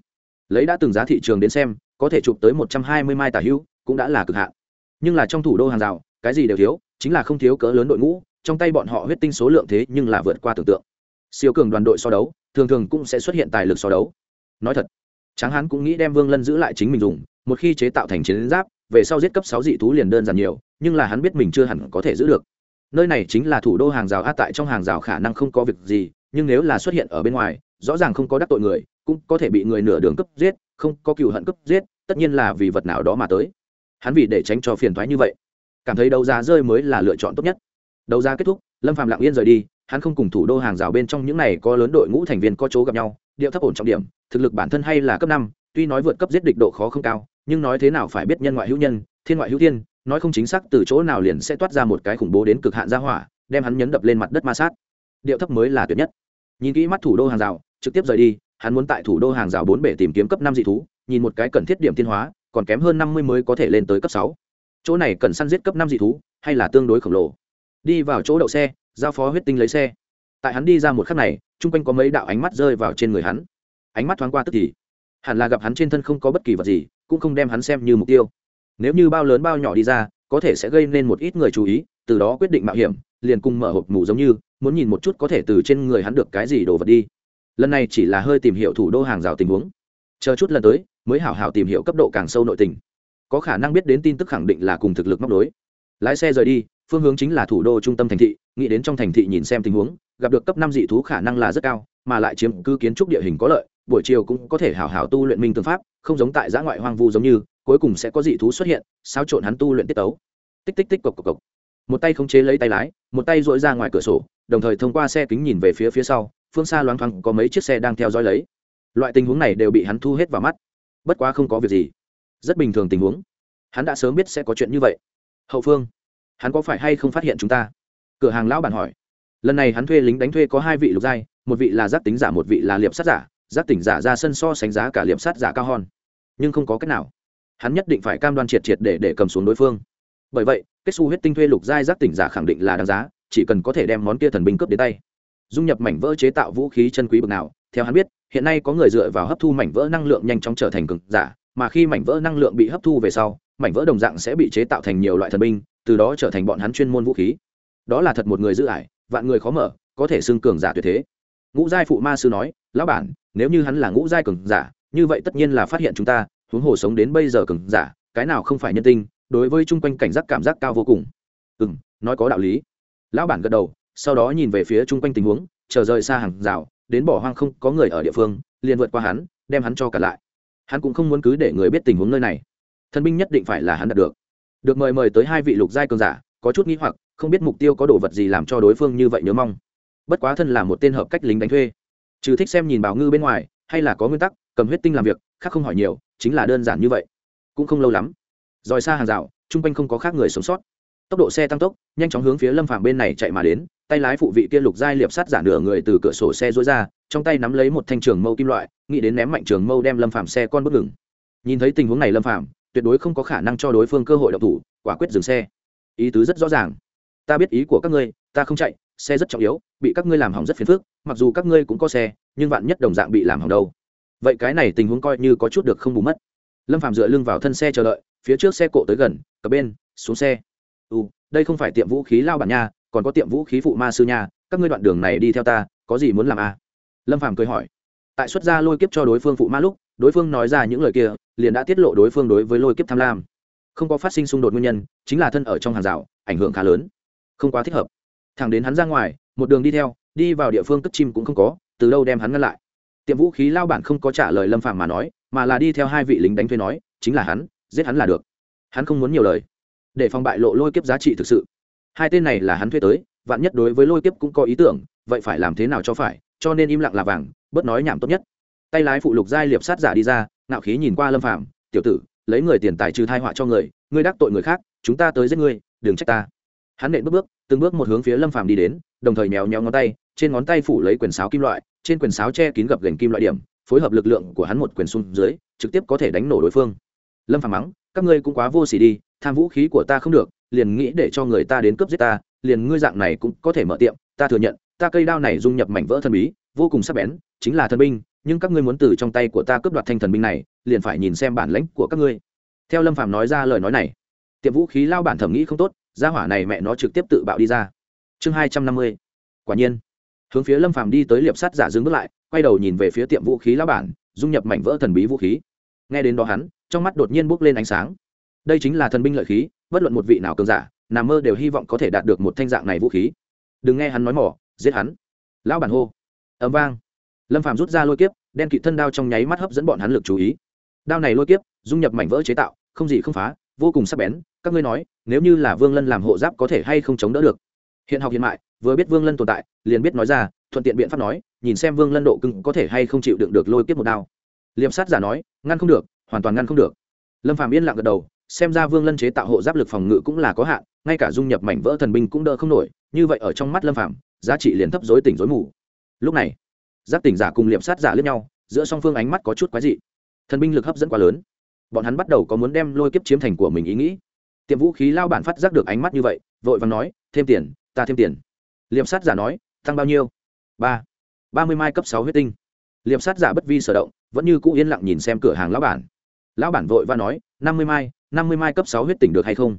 Lấy đã từng giá thị trường đến xem có thể chụp tới một trăm hai mươi mai tả hữu, cũng đã là cực hạn. Nhưng là trong thủ đô hàng rào, cái gì đều thiếu, chính là không thiếu cỡ lớn đội ngũ, trong tay bọn họ huyết tinh số lượng thế nhưng là vượt qua tưởng tượng. Siêu cường đoàn đội so đấu, thường thường cũng sẽ xuất hiện tài lực so đấu. Nói thật, tráng hán cũng nghĩ đem vương lân giữ lại chính mình dùng, một khi chế tạo thành chiến giáp, về sau giết cấp sáu dị thú liền đơn giản nhiều, nhưng là hắn biết mình chưa hẳn có thể giữ được. Nơi này chính là thủ đô hàng rào a, tại trong hàng rào khả năng không có việc gì, nhưng nếu là xuất hiện ở bên ngoài, rõ ràng không có đắc tội người cũng có thể bị người nửa đường cấp giết, không có cựu hận cấp giết, tất nhiên là vì vật nào đó mà tới. Hắn vì để tránh cho phiền thoái như vậy, cảm thấy đấu giá rơi mới là lựa chọn tốt nhất. Đấu giá kết thúc, lâm phạm lặng yên rời đi, hắn không cùng thủ đô hàng rào bên trong những này có lớn đội ngũ thành viên có chỗ gặp nhau, điệu thấp ổn trọng điểm, thực lực bản thân hay là cấp năm, tuy nói vượt cấp giết địch độ khó không cao, nhưng nói thế nào phải biết nhân ngoại hữu nhân, thiên ngoại hữu thiên, nói không chính xác từ chỗ nào liền sẽ toát ra một cái khủng bố đến cực hạn ra hỏa, đem hắn nhấn đập lên mặt đất ma sát. Điệu thấp mới là tuyệt nhất. Nhìn kỹ mắt thủ đô hàng rào, trực tiếp rời đi hắn muốn tại thủ đô hàng rào bốn bể tìm kiếm cấp năm dị thú, nhìn một cái cần thiết điểm tiên hóa, còn kém hơn năm mươi mới có thể lên tới cấp sáu. Chỗ này cần săn giết cấp năm dị thú, hay là tương đối khổng lồ? Đi vào chỗ đậu xe, giao phó huyết tinh lấy xe. Tại hắn đi ra một khắc này, chung quanh có mấy đạo ánh mắt rơi vào trên người hắn. Ánh mắt thoáng qua tức thì. Hẳn là gặp hắn trên thân không có bất kỳ vật gì, cũng không đem hắn xem như mục tiêu. Nếu như bao lớn bao nhỏ đi ra, có thể sẽ gây nên một ít người chú ý, từ đó quyết định mạo hiểm, liền cùng mở hộp mù giống như, muốn nhìn một chút có thể từ trên người hắn được cái gì đồ vật đi lần này chỉ là hơi tìm hiểu thủ đô hàng rào tình huống. Chờ chút lần tới, mới hảo hảo tìm hiểu cấp độ càng sâu nội tình. Có khả năng biết đến tin tức khẳng định là cùng thực lực móc đối lái xe rời đi, phương hướng chính là thủ đô trung tâm thành thị, nghĩ đến trong thành thị nhìn xem tình huống, gặp được cấp năm dị thú khả năng là rất cao, mà lại chiếm cư kiến trúc địa hình có lợi, buổi chiều cũng có thể hảo hảo tu luyện minh tương pháp, không giống tại giã ngoại hoang vu giống như, cuối cùng sẽ có dị thú xuất hiện, xáo trộn hắn tu luyện tiết tấu. Tích tích tích cộc cộc cộc. Một tay khống chế lấy tay lái, một tay dội ra ngoài cửa sổ, đồng thời thông qua xe kính nhìn về phía phía sau phương xa loáng thoáng có mấy chiếc xe đang theo dõi lấy. Loại tình huống này đều bị hắn thu hết vào mắt. Bất quá không có việc gì. Rất bình thường tình huống. Hắn đã sớm biết sẽ có chuyện như vậy. Hậu phương, hắn có phải hay không phát hiện chúng ta? Cửa hàng lão bản hỏi. Lần này hắn thuê lính đánh thuê có hai vị lục giai, một vị là giác tính giả, một vị là liệp sát giả. Giác tỉnh giả ra sân so sánh giá cả liệp sát giả cao hòn nhưng không có cách nào. Hắn nhất định phải cam đoan triệt triệt để để cầm xuống đối phương. Bởi vậy, kết xu huyết tinh thuê lục giai giác tỉnh giả khẳng định là đáng giá, chỉ cần có thể đem món kia thần binh cướp đến tay dung nhập mảnh vỡ chế tạo vũ khí chân quý bậc nào. Theo hắn biết, hiện nay có người dựa vào hấp thu mảnh vỡ năng lượng nhanh chóng trở thành cực giả, mà khi mảnh vỡ năng lượng bị hấp thu về sau, mảnh vỡ đồng dạng sẽ bị chế tạo thành nhiều loại thần binh, từ đó trở thành bọn hắn chuyên môn vũ khí. Đó là thật một người giữ ải, vạn người khó mở, có thể xưng cường giả tuyệt thế. Ngũ giai phụ ma sư nói, lão bản, nếu như hắn là ngũ giai cường giả, như vậy tất nhiên là phát hiện chúng ta, huống hồ sống đến bây giờ cường giả, cái nào không phải nhân tinh, đối với chung quanh cảnh giác cảm giác cao vô cùng. Ừ nói có đạo lý. Lão bản gật đầu sau đó nhìn về phía chung quanh tình huống, chờ rời xa hàng rào, đến bỏ hoang không có người ở địa phương, liền vượt qua hắn, đem hắn cho cả lại. Hắn cũng không muốn cứ để người biết tình huống nơi này. Thân binh nhất định phải là hắn đạt được. Được mời mời tới hai vị lục giai cường giả, có chút nghĩ hoặc, không biết mục tiêu có đồ vật gì làm cho đối phương như vậy nhớ mong. Bất quá thân là một tên hợp cách lính đánh thuê. Trừ thích xem nhìn bảo ngư bên ngoài, hay là có nguyên tắc, cầm huyết tinh làm việc, khác không hỏi nhiều, chính là đơn giản như vậy. Cũng không lâu lắm, rời xa hàng rào, chung quanh không có khác người sống sót. Tốc độ xe tăng tốc, nhanh chóng hướng phía lâm phàm bên này chạy mà đến tay lái phụ vị kia lục giai liệp sát giả nửa người từ cửa sổ xe rối ra, trong tay nắm lấy một thanh trường mâu kim loại, nghĩ đến ném mạnh trường mâu đem lâm phàm xe con bất ngừng. Nhìn thấy tình huống này lâm phàm, tuyệt đối không có khả năng cho đối phương cơ hội độc thủ, quả quyết dừng xe. Ý tứ rất rõ ràng. Ta biết ý của các ngươi, ta không chạy, xe rất trọng yếu, bị các ngươi làm hỏng rất phiền phức, mặc dù các ngươi cũng có xe, nhưng vạn nhất đồng dạng bị làm hỏng đâu. Vậy cái này tình huống coi như có chút được không bù mất. Lâm phạm dựa lưng vào thân xe chờ đợi, phía trước xe cộ tới gần, cập bên, xuống xe. Ừ đây không phải tiệm vũ khí lao bản nha còn có tiệm vũ khí phụ ma sư nha, các ngươi đoạn đường này đi theo ta, có gì muốn làm à? lâm phạm cười hỏi. Tại xuất gia lôi kiếp cho đối phương phụ ma lúc, đối phương nói ra những lời kia, liền đã tiết lộ đối phương đối với lôi kiếp tham lam. Không có phát sinh xung đột nguyên nhân, chính là thân ở trong hàng rào, ảnh hưởng khá lớn. Không quá thích hợp. Thẳng đến hắn ra ngoài, một đường đi theo, đi vào địa phương cất chim cũng không có, từ đâu đem hắn ngăn lại. Tiệm vũ khí lao bản không có trả lời lâm phạm mà nói, mà là đi theo hai vị lính đánh thuê nói, chính là hắn, giết hắn là được. Hắn không muốn nhiều lời. Để phòng bại lộ lôi kiếp giá trị thực sự hai tên này là hắn thuê tới, vạn nhất đối với lôi kiếp cũng có ý tưởng, vậy phải làm thế nào cho phải, cho nên im lặng là vàng, bớt nói nhảm tốt nhất. Tay lái phụ lục giai liệp sát giả đi ra, ngạo khí nhìn qua lâm phạm tiểu tử, lấy người tiền tài trừ thai họa cho người, ngươi đắc tội người khác, chúng ta tới giết ngươi, đừng trách ta. Hắn nện bước bước, từng bước một hướng phía lâm phàm đi đến, đồng thời nhéo nhéo ngón tay, trên ngón tay phủ lấy quyển sáo kim loại, trên quyển sáo che kín gập gành kim loại điểm, phối hợp lực lượng của hắn một quyền xung dưới, trực tiếp có thể đánh nổ đối phương. Lâm phàm mắng, các ngươi cũng quá vô xỉ đi, tham vũ khí của ta không được liền nghĩ để cho người ta đến cướp giết ta, liền ngươi dạng này cũng có thể mở tiệm, ta thừa nhận, ta cây đao này dung nhập mảnh vỡ thần bí, vô cùng sắc bén, chính là thần binh, nhưng các ngươi muốn từ trong tay của ta cướp đoạt thanh thần binh này, liền phải nhìn xem bản lãnh của các ngươi. Theo lâm phàm nói ra lời nói này, tiệm vũ khí lao bản thẩm nghĩ không tốt, gia hỏa này mẹ nó trực tiếp tự bạo đi ra. Chương hai trăm năm mươi, quả nhiên. Hướng phía lâm phàm đi tới liệp sắt giả dừng bước lại, quay đầu nhìn về phía tiệm vũ khí lao bản, dung nhập mảnh vỡ thần bí vũ khí. Nghe đến đó hắn, trong mắt đột nhiên bốc lên ánh sáng đây chính là thần binh lợi khí, bất luận một vị nào cường giả, nà mơ đều hy vọng có thể đạt được một thanh dạng này vũ khí. Đừng nghe hắn nói mỏ, giết hắn. Lão bản hô. Ấm vang. Lâm phàm rút ra lôi kiếp, đen kịt thân đao trong nháy mắt hấp dẫn bọn hắn lực chú ý. Đao này lôi kiếp, dung nhập mảnh vỡ chế tạo, không gì không phá, vô cùng sắc bén, các ngươi nói, nếu như là vương lân làm hộ giáp có thể hay không chống đỡ được? Hiện học hiện mại, vừa biết vương lân tồn tại, liền biết nói ra, thuận tiện biện pháp nói, nhìn xem vương lân độ cưng có thể hay không chịu đựng được lôi kiếp một đao. Liệm sát giả nói, ngăn không được, hoàn toàn ngăn không được. Lâm phàm yên lặng gật đầu xem ra vương lân chế tạo hộ giáp lực phòng ngự cũng là có hạn, ngay cả dung nhập mảnh vỡ thần binh cũng đỡ không nổi, như vậy ở trong mắt lâm phạm giá trị liền thấp dối tỉnh dối mù. Lúc này, giáp tỉnh giả cùng liệm sát giả lướt nhau, giữa song phương ánh mắt có chút quái dị. Thần binh lực hấp dẫn quá lớn. Bọn hắn bắt đầu có muốn đem lôi kiếp chiếm thành của mình ý nghĩ. Tiệm vũ khí lao bản phát giác được ánh mắt như vậy, vội vàng nói, thêm tiền, ta thêm tiền. Liệm sát giả nói, tăng bao nhiêu? Ba. Ba mươi mai cấp sáu huyết tinh. Liệm sát giả bất vi sở động, vẫn như cũ yên lặng nhìn xem cửa hàng lão bản. Lão bản vội và nói, năm mươi mai năm mươi mai cấp sáu huyết tỉnh được hay không?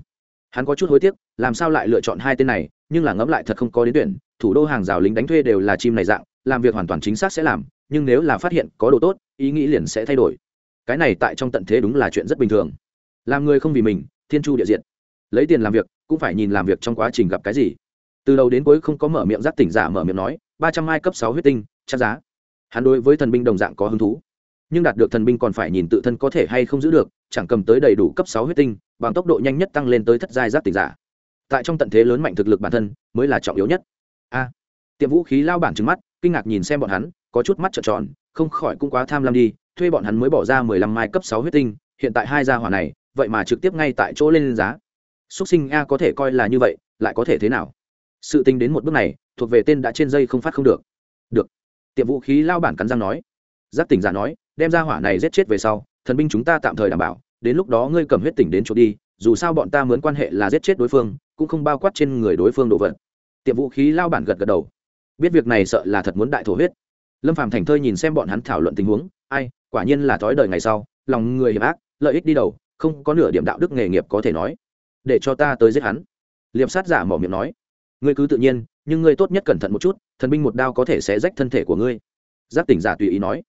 Hắn có chút hối tiếc, làm sao lại lựa chọn hai tên này, nhưng là ngẫm lại thật không có đến tuyển, thủ đô hàng rào lính đánh thuê đều là chim này dạng, làm việc hoàn toàn chính xác sẽ làm, nhưng nếu là phát hiện có đồ tốt, ý nghĩ liền sẽ thay đổi. Cái này tại trong tận thế đúng là chuyện rất bình thường. Làm người không vì mình, thiên chu địa diện lấy tiền làm việc, cũng phải nhìn làm việc trong quá trình gặp cái gì. Từ đầu đến cuối không có mở miệng giác tỉnh giả mở miệng nói, ba trăm mai cấp sáu huyết tinh, chắc giá. Hắn đối với thần binh đồng dạng có hứng thú. Nhưng đạt được thần binh còn phải nhìn tự thân có thể hay không giữ được chẳng cầm tới đầy đủ cấp sáu huyết tinh, bằng tốc độ nhanh nhất tăng lên tới thất giai giác tỉnh giả. Tại trong tận thế lớn mạnh thực lực bản thân, mới là trọng yếu nhất. A. Tiệm vũ khí lao bản trứng mắt, kinh ngạc nhìn xem bọn hắn, có chút mắt trợn tròn, không khỏi cũng quá tham lam đi, thuê bọn hắn mới bỏ ra mười lăm mai cấp sáu huyết tinh, hiện tại hai gia hỏa này, vậy mà trực tiếp ngay tại chỗ lên giá. Xuất sinh a có thể coi là như vậy, lại có thể thế nào? Sự tính đến một bước này, thuộc về tên đã trên dây không phát không được. Được. Tiệm vũ khí lao bản cắn răng nói. Giác tỉnh giả nói, đem ra hỏa này giết chết về sau thần binh chúng ta tạm thời đảm bảo, đến lúc đó ngươi cầm huyết tỉnh đến chỗ đi, dù sao bọn ta mướn quan hệ là giết chết đối phương, cũng không bao quát trên người đối phương đồ vật. Tiệm vũ khí lao bản gật gật đầu. Biết việc này sợ là thật muốn đại thổ huyết. Lâm phàm thành thơi nhìn xem bọn hắn thảo luận tình huống, ai, quả nhiên là thói đời ngày sau, lòng người hiểm ác, lợi ích đi đầu, không có nửa điểm đạo đức nghề nghiệp có thể nói. Để cho ta tới giết hắn. Liệp sát giả mỏ miệng nói. Ngươi cứ tự nhiên, nhưng ngươi tốt nhất cẩn thận một chút, thần binh một đao có thể sẽ rách thân thể của ngươi. Giáp tỉnh giả tùy ý nói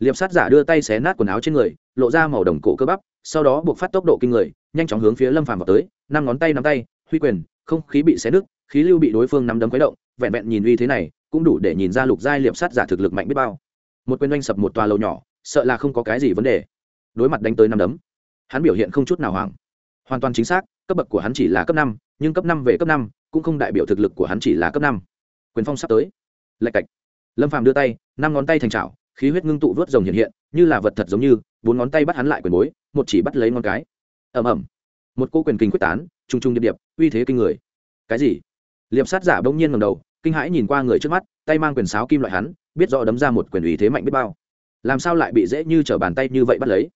liệp sát giả đưa tay xé nát quần áo trên người, lộ ra màu đồng cổ cơ bắp, sau đó buộc phát tốc độ kinh người, nhanh chóng hướng phía lâm phàm vào tới, năm ngón tay nắm tay, huy quyền, không khí bị xé nứt, khí lưu bị đối phương nắm đấm quấy động, vẹn vẹn nhìn uy thế này, cũng đủ để nhìn ra lục giai liệp sát giả thực lực mạnh biết bao. Một quyền oanh sập một tòa lầu nhỏ, sợ là không có cái gì vấn đề. Đối mặt đánh tới năm đấm, hắn biểu hiện không chút nào hoảng. Hoàn toàn chính xác, cấp bậc của hắn chỉ là cấp năm, nhưng cấp năm về cấp năm, cũng không đại biểu thực lực của hắn chỉ là cấp năm. Quyền phong sắp tới. Lạch cạch. Lâm phàm đưa tay, năm ngón tay thành trào khí huyết ngưng tụ vớt rồng hiện hiện, như là vật thật giống như, bốn ngón tay bắt hắn lại quyền bối, một chỉ bắt lấy ngón cái. Ầm ầm. Một cô quyền kinh quyết tán trung trung điệp điệp, uy thế kinh người. Cái gì? Liệp sát giả bỗng nhiên ngầm đầu, kinh hãi nhìn qua người trước mắt, tay mang quyền sáo kim loại hắn, biết rõ đấm ra một quyền uy thế mạnh biết bao. Làm sao lại bị dễ như t r ở bàn tay như vậy bắt lấy?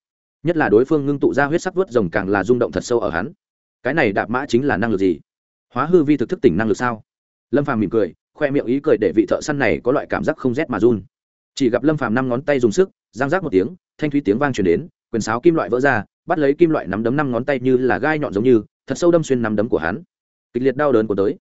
Nhất là đối phương ngưng tụ ra huyết sắc vớt rồng càng là rung động thật sâu ở hắn. Cái này đạp mã chính là năng lực gì? Hóa hư vi thực thức tỉnh năng lực sao? Lâm phàm mỉm cười, khoe miệng ý cười để vị thợ săn này có loại cảm giác không rét mà run chỉ gặp lâm phàm năm ngón tay dùng sức giang rác một tiếng, thanh thúy tiếng vang truyền đến, quyền sáo kim loại vỡ ra, bắt lấy kim loại nắm đấm năm ngón tay như là gai nhọn giống như, thật sâu đâm xuyên nắm đấm của hắn. Kịch liệt đau đớn của tới.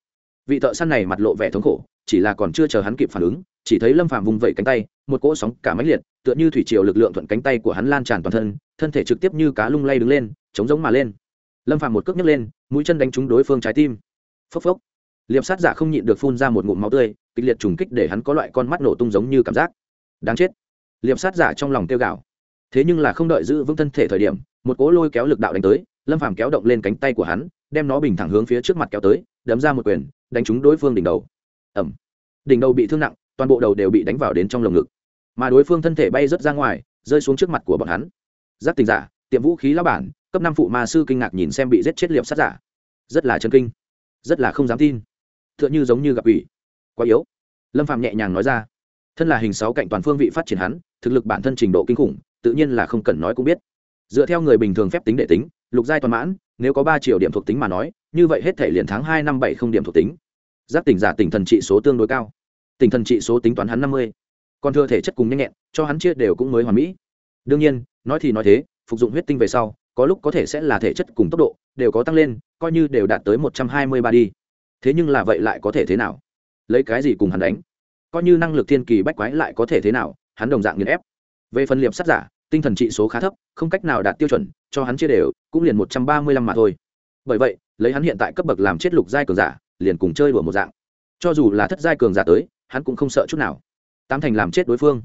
Vị thợ săn này mặt lộ vẻ thống khổ, chỉ là còn chưa chờ hắn kịp phản ứng, chỉ thấy lâm phàm vùng vẫy cánh tay, một cỗ sóng cả máy liệt, tựa như thủy triều lực lượng thuận cánh tay của hắn lan tràn toàn thân thân thể trực tiếp như cá lung lay đứng lên chống giống mà lên. Lâm phàm một cước nhấc lên, mũi chân đánh trúng đối phương trái tim. Phốc phốc. Liệp sát giả không nhịn được phun ra một ngụm máu tươi, kịch liệt trùng kích để hắn có loại con mắt nổ tung giống như cảm giác đáng chết. Liệp sát giả trong lòng tiêu gạo. Thế nhưng là không đợi giữ vững thân thể thời điểm, một cỗ lôi kéo lực đạo đánh tới, lâm phàm kéo động lên cánh tay của hắn, đem nó bình thẳng hướng phía trước mặt kéo tới, đấm ra một quyền, đánh trúng đối phương đỉnh đầu. Ẩm đỉnh đầu bị thương nặng, toàn bộ đầu đều bị đánh vào đến trong lồng ngực. Mà đối phương thân thể bay rớt ra ngoài, rơi xuống trước mặt của bọn hắn. Giáp tình giả, tiệm vũ khí lao bản, cấp năm phụ ma sư kinh ngạc nhìn xem bị giết chết liệp sát giả. Rất là chân kinh. Rất là không dám tin. T h ư ợ n h ư giống như gặp ủy quá yếu. Lâm phạm nhẹ nhàng nói ra thân là hình sáu cạnh toàn phương vị phát triển hắn, thực lực bản thân trình độ kinh khủng, tự nhiên là không cần nói cũng biết. Dựa theo người bình thường phép tính đệ tính, lục giai toàn mãn, nếu có ba triệu điểm thuộc tính mà nói, như vậy hết thể liền tháng hai năm bảy không điểm thuộc tính. Giáp tỉnh giả tỉnh thần trị số tương đối cao. Tỉnh thần trị số tính toán hắn năm mươi. Còn thừa thể chất cùng nhanh nhẹn, cho hắn chia đều cũng mới hoàn mỹ. Đương nhiên, nói thì nói thế, phục dụng huyết tinh về sau, có lúc có thể sẽ là thể chất cùng tốc độ, đều có tăng lên, coi như đều đạt tới một trăm hai mươi ba đi. Thế nhưng là vậy lại có thể thế nào? Lấy cái gì cùng hắn đánh? Coi như năng lực thiên kỳ bách quái lại có thể thế nào, hắn đồng dạng nghiền ép. Về phần liệp sát giả, tinh thần trị số khá thấp, không cách nào đạt tiêu chuẩn, cho hắn chia đều, cũng liền một trăm ba mươi lăm mà thôi. Bởi vậy, lấy hắn hiện tại cấp bậc làm chết lục giai cường giả, liền cùng chơi đùa một dạng. Cho dù là thất giai cường giả tới, hắn cũng không sợ chút nào. Tám thành làm chết đối phương.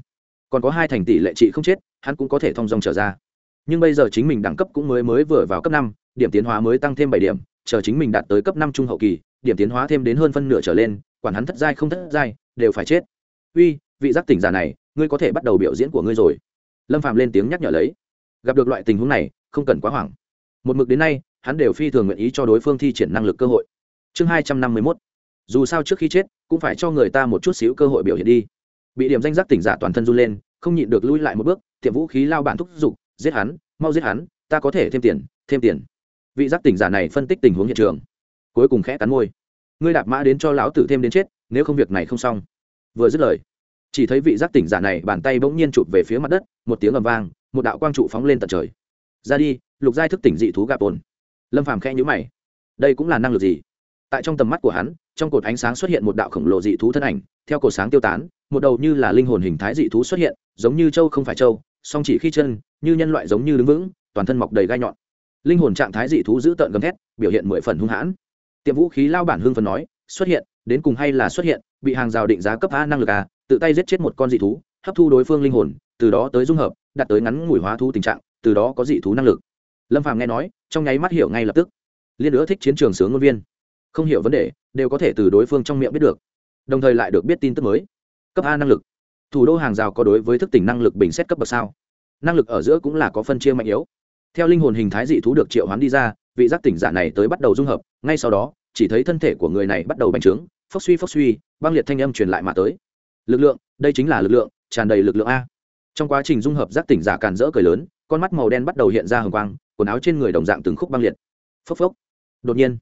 Còn có hai thành tỷ lệ trị không chết, hắn cũng có thể thong dong trở ra. Nhưng bây giờ chính mình đẳng cấp cũng mới mới vừa vào cấp năm, điểm tiến hóa mới tăng thêm bảy điểm, chờ chính mình đạt tới cấp năm trung hậu kỳ, điểm tiến hóa thêm đến hơn phân nửa trở lên, quản hắn thất giai không thất giai đều phải chết. Uy, vị giác tỉnh giả này, ngươi có thể bắt đầu biểu diễn của ngươi rồi. Lâm phạm lên tiếng nhắc nhở lấy. Gặp được loại tình huống này, không cần quá hoảng. Một mực đến nay, hắn đều phi thường nguyện ý cho đối phương thi triển năng lực cơ hội. Chương hai trăm năm mươi mốt. Dù sao trước khi chết, cũng phải cho người ta một chút xíu cơ hội biểu hiện đi. Bị điểm danh giác tỉnh giả toàn thân run lên, không nhịn được lui lại một bước tiệm vũ khí lao bản thúc giục, giết hắn, mau giết hắn, ta có thể thêm tiền thêm tiền. Vị giác tỉnh giả này phân tích tình huống hiện trường. Cuối cùng khẽ cắn môi. Ngươi đạp mã đến cho lão tử thêm đến chết nếu không việc này không xong. Vừa dứt lời, chỉ thấy vị giác tỉnh giả này bàn tay bỗng nhiên chụp về phía mặt đất, một tiếng ầm vang, một đạo quang trụ phóng lên tận trời. Ra đi, lục giai thức tỉnh dị thú gạp ồn lâm phàm khẽ nhữ mày. Đây cũng là năng lực gì? Tại trong tầm mắt của hắn, trong cột ánh sáng xuất hiện một đạo khổng lồ dị thú thân ảnh, theo cột sáng tiêu tán, một đầu như là linh hồn hình thái dị thú xuất hiện, giống như châu không phải châu, song chỉ khi chân, như nhân loại giống như đứng vững, toàn thân mọc đầy gai nhọn. Linh hồn trạng thái dị thú giữ tợn gầm thét, biểu hiện mười phần hung hãn. Tiệm vũ khí lao bản hương phần nói, xuất hiện đến cùng hay là xuất hiện, bị hàng rào định giá cấp a năng lực a tự tay giết chết một con dị thú, hấp thu đối phương linh hồn, từ đó tới dung hợp, đạt tới ngắn ngủi hóa thú tình trạng, từ đó có dị thú năng lực. Lâm phàm nghe nói, trong nháy mắt hiểu ngay lập tức. Liên nữa thích chiến trường sướng ngôn viên. Không hiểu vấn đề, đều có thể từ đối phương trong miệng biết được. Đồng thời lại được biết tin tức mới. Cấp a năng lực. Thủ đô hàng rào có đối với thức tỉnh năng lực bình xét cấp bậc sao? Năng lực ở giữa cũng là có phân chia mạnh yếu. Theo linh hồn hình thái dị thú được triệu hoán đi ra, vị giác tỉnh giả này tới bắt đầu dung hợp, ngay sau đó, chỉ thấy thân thể của người này bắt đầu bành trướng phốc suy phốc suy, băng liệt thanh âm truyền lại mà tới. Lực lượng, đây chính là lực lượng, tràn đầy lực lượng a. Trong quá trình dung hợp giác tỉnh giả càn rỡ cười lớn, con mắt màu đen bắt đầu hiện ra hồng quang, quần áo trên người đồng dạng từng khúc băng liệt. Phốc phốc. Đột nhiên,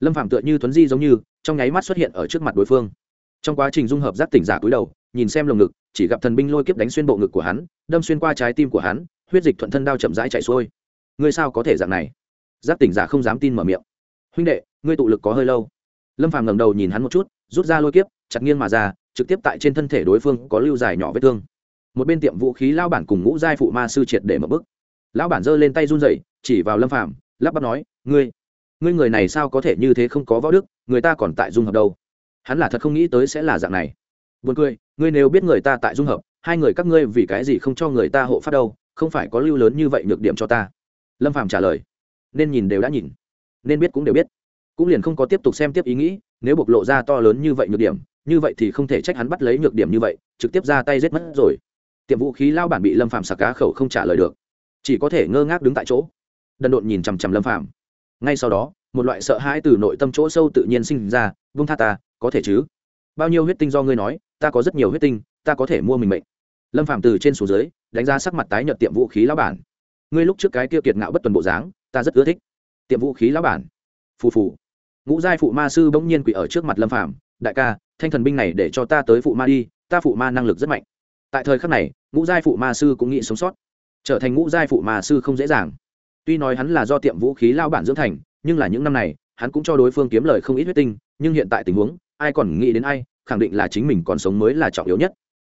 lâm phạm tựa như thuấn di giống như, trong nháy mắt xuất hiện ở trước mặt đối phương. Trong quá trình dung hợp giác tỉnh giả cúi đầu, nhìn xem lồng ngực, chỉ gặp thần binh lôi kiếp đánh xuyên bộ ngực của hắn, đâm xuyên qua trái tim của hắn, huyết dịch thuận thân đao chậm rãi chạy xuôi. Ngươi sao có thể dạng này? Giác tỉnh giả không dám tin mở miệng. Huynh đệ, ngươi tụ lực có hơi lâu lâm phàm ngẩng đầu nhìn hắn một chút, rút ra lôi kiếp, chặt nghiêng mà ra, trực tiếp tại trên thân thể đối phương có lưu dài nhỏ vết thương. Một bên tiệm vũ khí lao bản cùng ngũ giai phụ ma sư triệt để mở bức lão bản giơ lên tay run rẩy, chỉ vào lâm phàm, lắp bắp nói, ngươi ngươi người này sao có thể như thế không có võ đức, người ta còn tại dung hợp đâu. Hắn là thật không nghĩ tới sẽ là dạng này. Buồn cười, ngươi nếu biết người ta tại dung hợp, hai người các ngươi vì cái gì không cho người ta hộ phát đâu, không phải có lưu lớn như vậy nhược điểm cho ta? Lâm phàm trả lời. Nên nhìn đều đã nhìn, nên biết cũng đều biết cũng liền không có tiếp tục xem tiếp ý nghĩ, nếu bộc lộ ra to lớn như vậy nhược điểm, như vậy thì không thể trách hắn bắt lấy nhược điểm như vậy, trực tiếp ra tay giết mất rồi. Tiệm vũ khí lao bản bị lâm Phạm sạc cá khẩu không trả lời được. Chỉ có thể ngơ ngác đứng tại chỗ. Đần độn nhìn chằm chằm lâm Phạm. ngay sau đó, một loại sợ hãi từ nội tâm chỗ sâu tự nhiên sinh ra, vung tha ta, có thể chứ? Bao nhiêu huyết tinh do ngươi nói, ta có rất nhiều huyết tinh, ta có thể mua mình mệnh. Lâm Phạm từ trên xuống dưới, đánh ra sắc mặt tái nhợt tiệm vũ khí lão bản. Ngươi lúc trước cái kia kiệt ngạo bất tuần bộ dáng, ta rất ưa thích. Tiệm vũ khí lão bản. Phù phù ngũ giai phụ ma sư bỗng nhiên quỷ ở trước mặt lâm phàm, đại ca, thanh thần binh này để cho ta tới phụ ma đi, ta phụ ma năng lực rất mạnh. Tại thời khắc này, ngũ giai phụ ma sư cũng nghĩ sống sót. Trở thành ngũ giai phụ ma sư không dễ dàng. Tuy nói hắn là do tiệm vũ khí lao bản dưỡng thành, nhưng là những năm này, hắn cũng cho đối phương kiếm lời không ít huyết tinh, nhưng hiện tại tình huống, ai còn nghĩ đến ai, khẳng định là chính mình còn sống mới là trọng yếu nhất.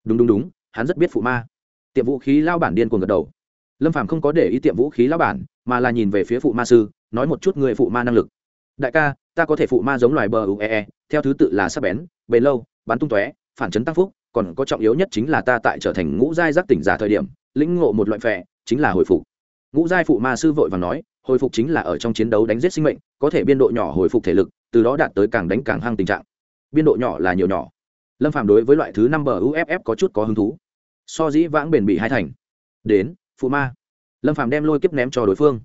Đúng đúng đúng, hắn rất biết phụ ma. Tiệm vũ khí lao bản điên cuồng gật đầu. Lâm phàm không có để ý tiệm vũ khí lao bản, mà là nhìn về phía phụ ma sư, nói một chút người phụ ma năng lực đại ca ta có thể phụ ma giống loài bờ uee e, theo thứ tự là sắc bén bền lâu bắn tung tóe phản chấn tăng phúc còn có trọng yếu nhất chính là ta tại trở thành ngũ giai giác tỉnh giả thời điểm lĩnh ngộ một loại phệ chính là hồi phục. Ngũ giai phụ ma sư vội và nói hồi phục chính là ở trong chiến đấu đánh giết sinh mệnh có thể biên độ nhỏ hồi phục thể lực từ đó đạt tới càng đánh càng hăng tình trạng. Biên độ nhỏ là nhiều nhỏ. Lâm phạm đối với loại thứ năm bờ uff e e có chút có hứng thú. So dĩ vãng bền bỉ hai thành. Đến phụ ma. Lâm phạm đem lôi kiếp ném cho đối phương.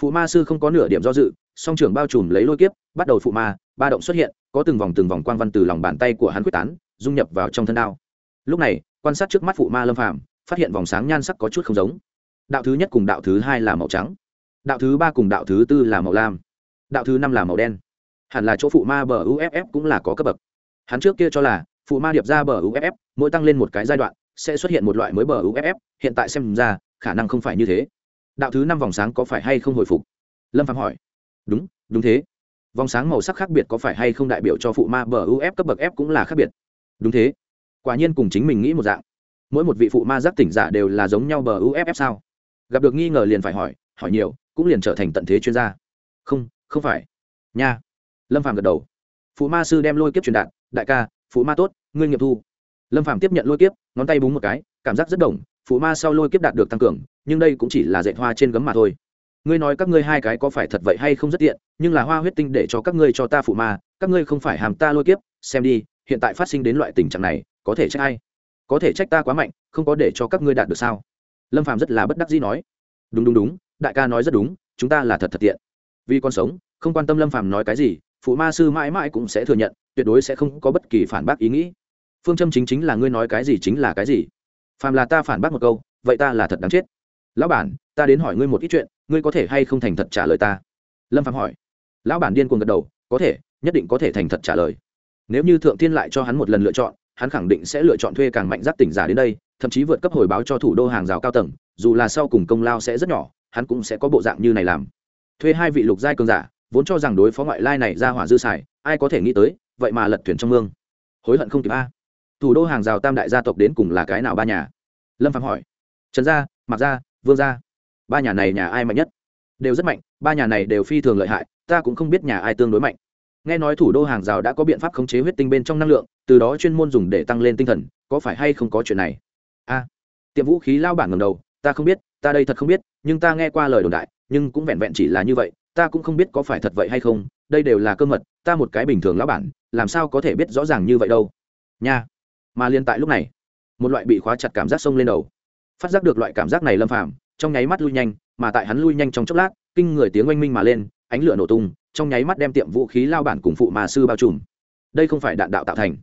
Phụ ma sư không có nửa điểm do dự song trưởng bao trùm lấy lôi kiếp, bắt đầu phụ ma, ba động xuất hiện, có từng vòng từng vòng quan văn từ lòng bàn tay của hắn quyết tán, dung nhập vào trong thân đao. Lúc này, quan sát trước mắt phụ ma lâm phạm phát hiện vòng sáng nhan sắc có chút không giống. Đạo thứ nhất cùng đạo thứ hai là màu trắng, đạo thứ ba cùng đạo thứ tư là màu lam, đạo thứ năm là màu đen. Hẳn là chỗ phụ ma bờ uff cũng là có cấp bậc. Hắn trước kia cho là, phụ ma điệp ra bờ uff mỗi tăng lên một cái giai đoạn, sẽ xuất hiện một loại mới bờ uff hiện tại xem ra, khả năng không phải như thế. Đạo thứ năm vòng sáng có phải hay không hồi phục? Lâm phạm hỏi đúng đúng thế. Vòng sáng màu sắc khác biệt có phải hay không đại biểu cho phụ ma bờ uf cấp bậc f cũng là khác biệt? Đúng thế. Quả nhiên cùng chính mình nghĩ một dạng. Mỗi một vị phụ ma giác tỉnh giả đều là giống nhau bờ uff sao? Gặp được nghi ngờ liền phải hỏi hỏi nhiều, cũng liền trở thành tận thế chuyên gia. Không không phải. Nha. Lâm phàm gật đầu. Phụ ma sư đem lôi kiếp truyền đạt, đại ca, phụ ma tốt, ngươi nghiệm thu. Lâm phàm tiếp nhận lôi kiếp, ngón tay búng một cái, cảm giác rất đồng, phụ ma sau lôi kiếp đạt được tăng cường, nhưng đây cũng chỉ là dạy hoa trên gấm mà thôi ngươi nói các ngươi hai cái có phải thật vậy hay không rất tiện, nhưng là hoa huyết tinh để cho các ngươi cho ta phụ ma, các ngươi không phải hàm ta lôi kiếp, xem đi, hiện tại phát sinh đến loại tình trạng này, có thể trách ai? Có thể trách ta quá mạnh, không có để cho các ngươi đạt được sao? Lâm Phạm rất là bất đắc dĩ nói. Đúng đúng đúng, đại ca nói rất đúng, chúng ta là thật thật tiện. Vì con sống, không quan tâm lâm Phạm nói cái gì, phụ ma sư mãi mãi cũng sẽ thừa nhận, tuyệt đối sẽ không có bất kỳ phản bác ý nghĩ. Phương châm chính chính là ngươi nói cái gì chính là cái gì. Phàm là ta phản bác một câu, vậy ta là thật đáng chết. Lão bản ta đến hỏi ngươi một ít chuyện, ngươi có thể hay không thành thật trả lời ta? Lâm phàm hỏi. Lão bản điên cuồng gật đầu, có thể, nhất định có thể thành thật trả lời. Nếu như thượng thiên lại cho hắn một lần lựa chọn, hắn khẳng định sẽ lựa chọn thuê càng mạnh giác tỉnh giả đến đây, thậm chí vượt cấp hồi báo cho thủ đô hàng rào cao tầng, dù là sau cùng công lao sẽ rất nhỏ, hắn cũng sẽ có bộ dạng như này làm. Thuê hai vị lục giai cường giả, vốn cho rằng đối phó ngoại lai này ra hỏa dư xài, ai có thể nghĩ tới, vậy mà lật thuyền trong mương. Hối hận không kịp a. Thủ đô hàng rào tam đại gia tộc đến cùng là cái nào ba nhà? Lâm phạm hỏi. Trần gia mặc gia, vương gia ba nhà này nhà ai mạnh nhất? Đều rất mạnh, ba nhà này đều phi thường lợi hại, ta cũng không biết nhà ai tương đối mạnh. Nghe nói thủ đô hàng rào đã có biện pháp khống chế huyết tinh bên trong năng lượng, từ đó chuyên môn dùng để tăng lên tinh thần, có phải hay không có chuyện này? A. Tiệm vũ khí lao bản ngầm đầu, ta không biết, ta đây thật không biết, nhưng ta nghe qua lời đồn đại, nhưng cũng vẹn vẹn chỉ là như vậy, ta cũng không biết có phải thật vậy hay không, đây đều là cơ mật, ta một cái bình thường lão bản, làm sao có thể biết rõ ràng như vậy đâu? Nha. Mà liên tại lúc này, một loại bị khóa chặt cảm giác sông lên đầu. Phát giác được loại cảm giác này lâm phàm trong nháy mắt lui nhanh, mà tại hắn lui nhanh trong chốc lát, kinh người tiếng oanh minh mà lên, ánh lửa nổ tung, trong nháy mắt đem tiệm vũ khí lao bản cùng phụ mà sư bao trùm. Đây không phải đạn đạo tạo thành,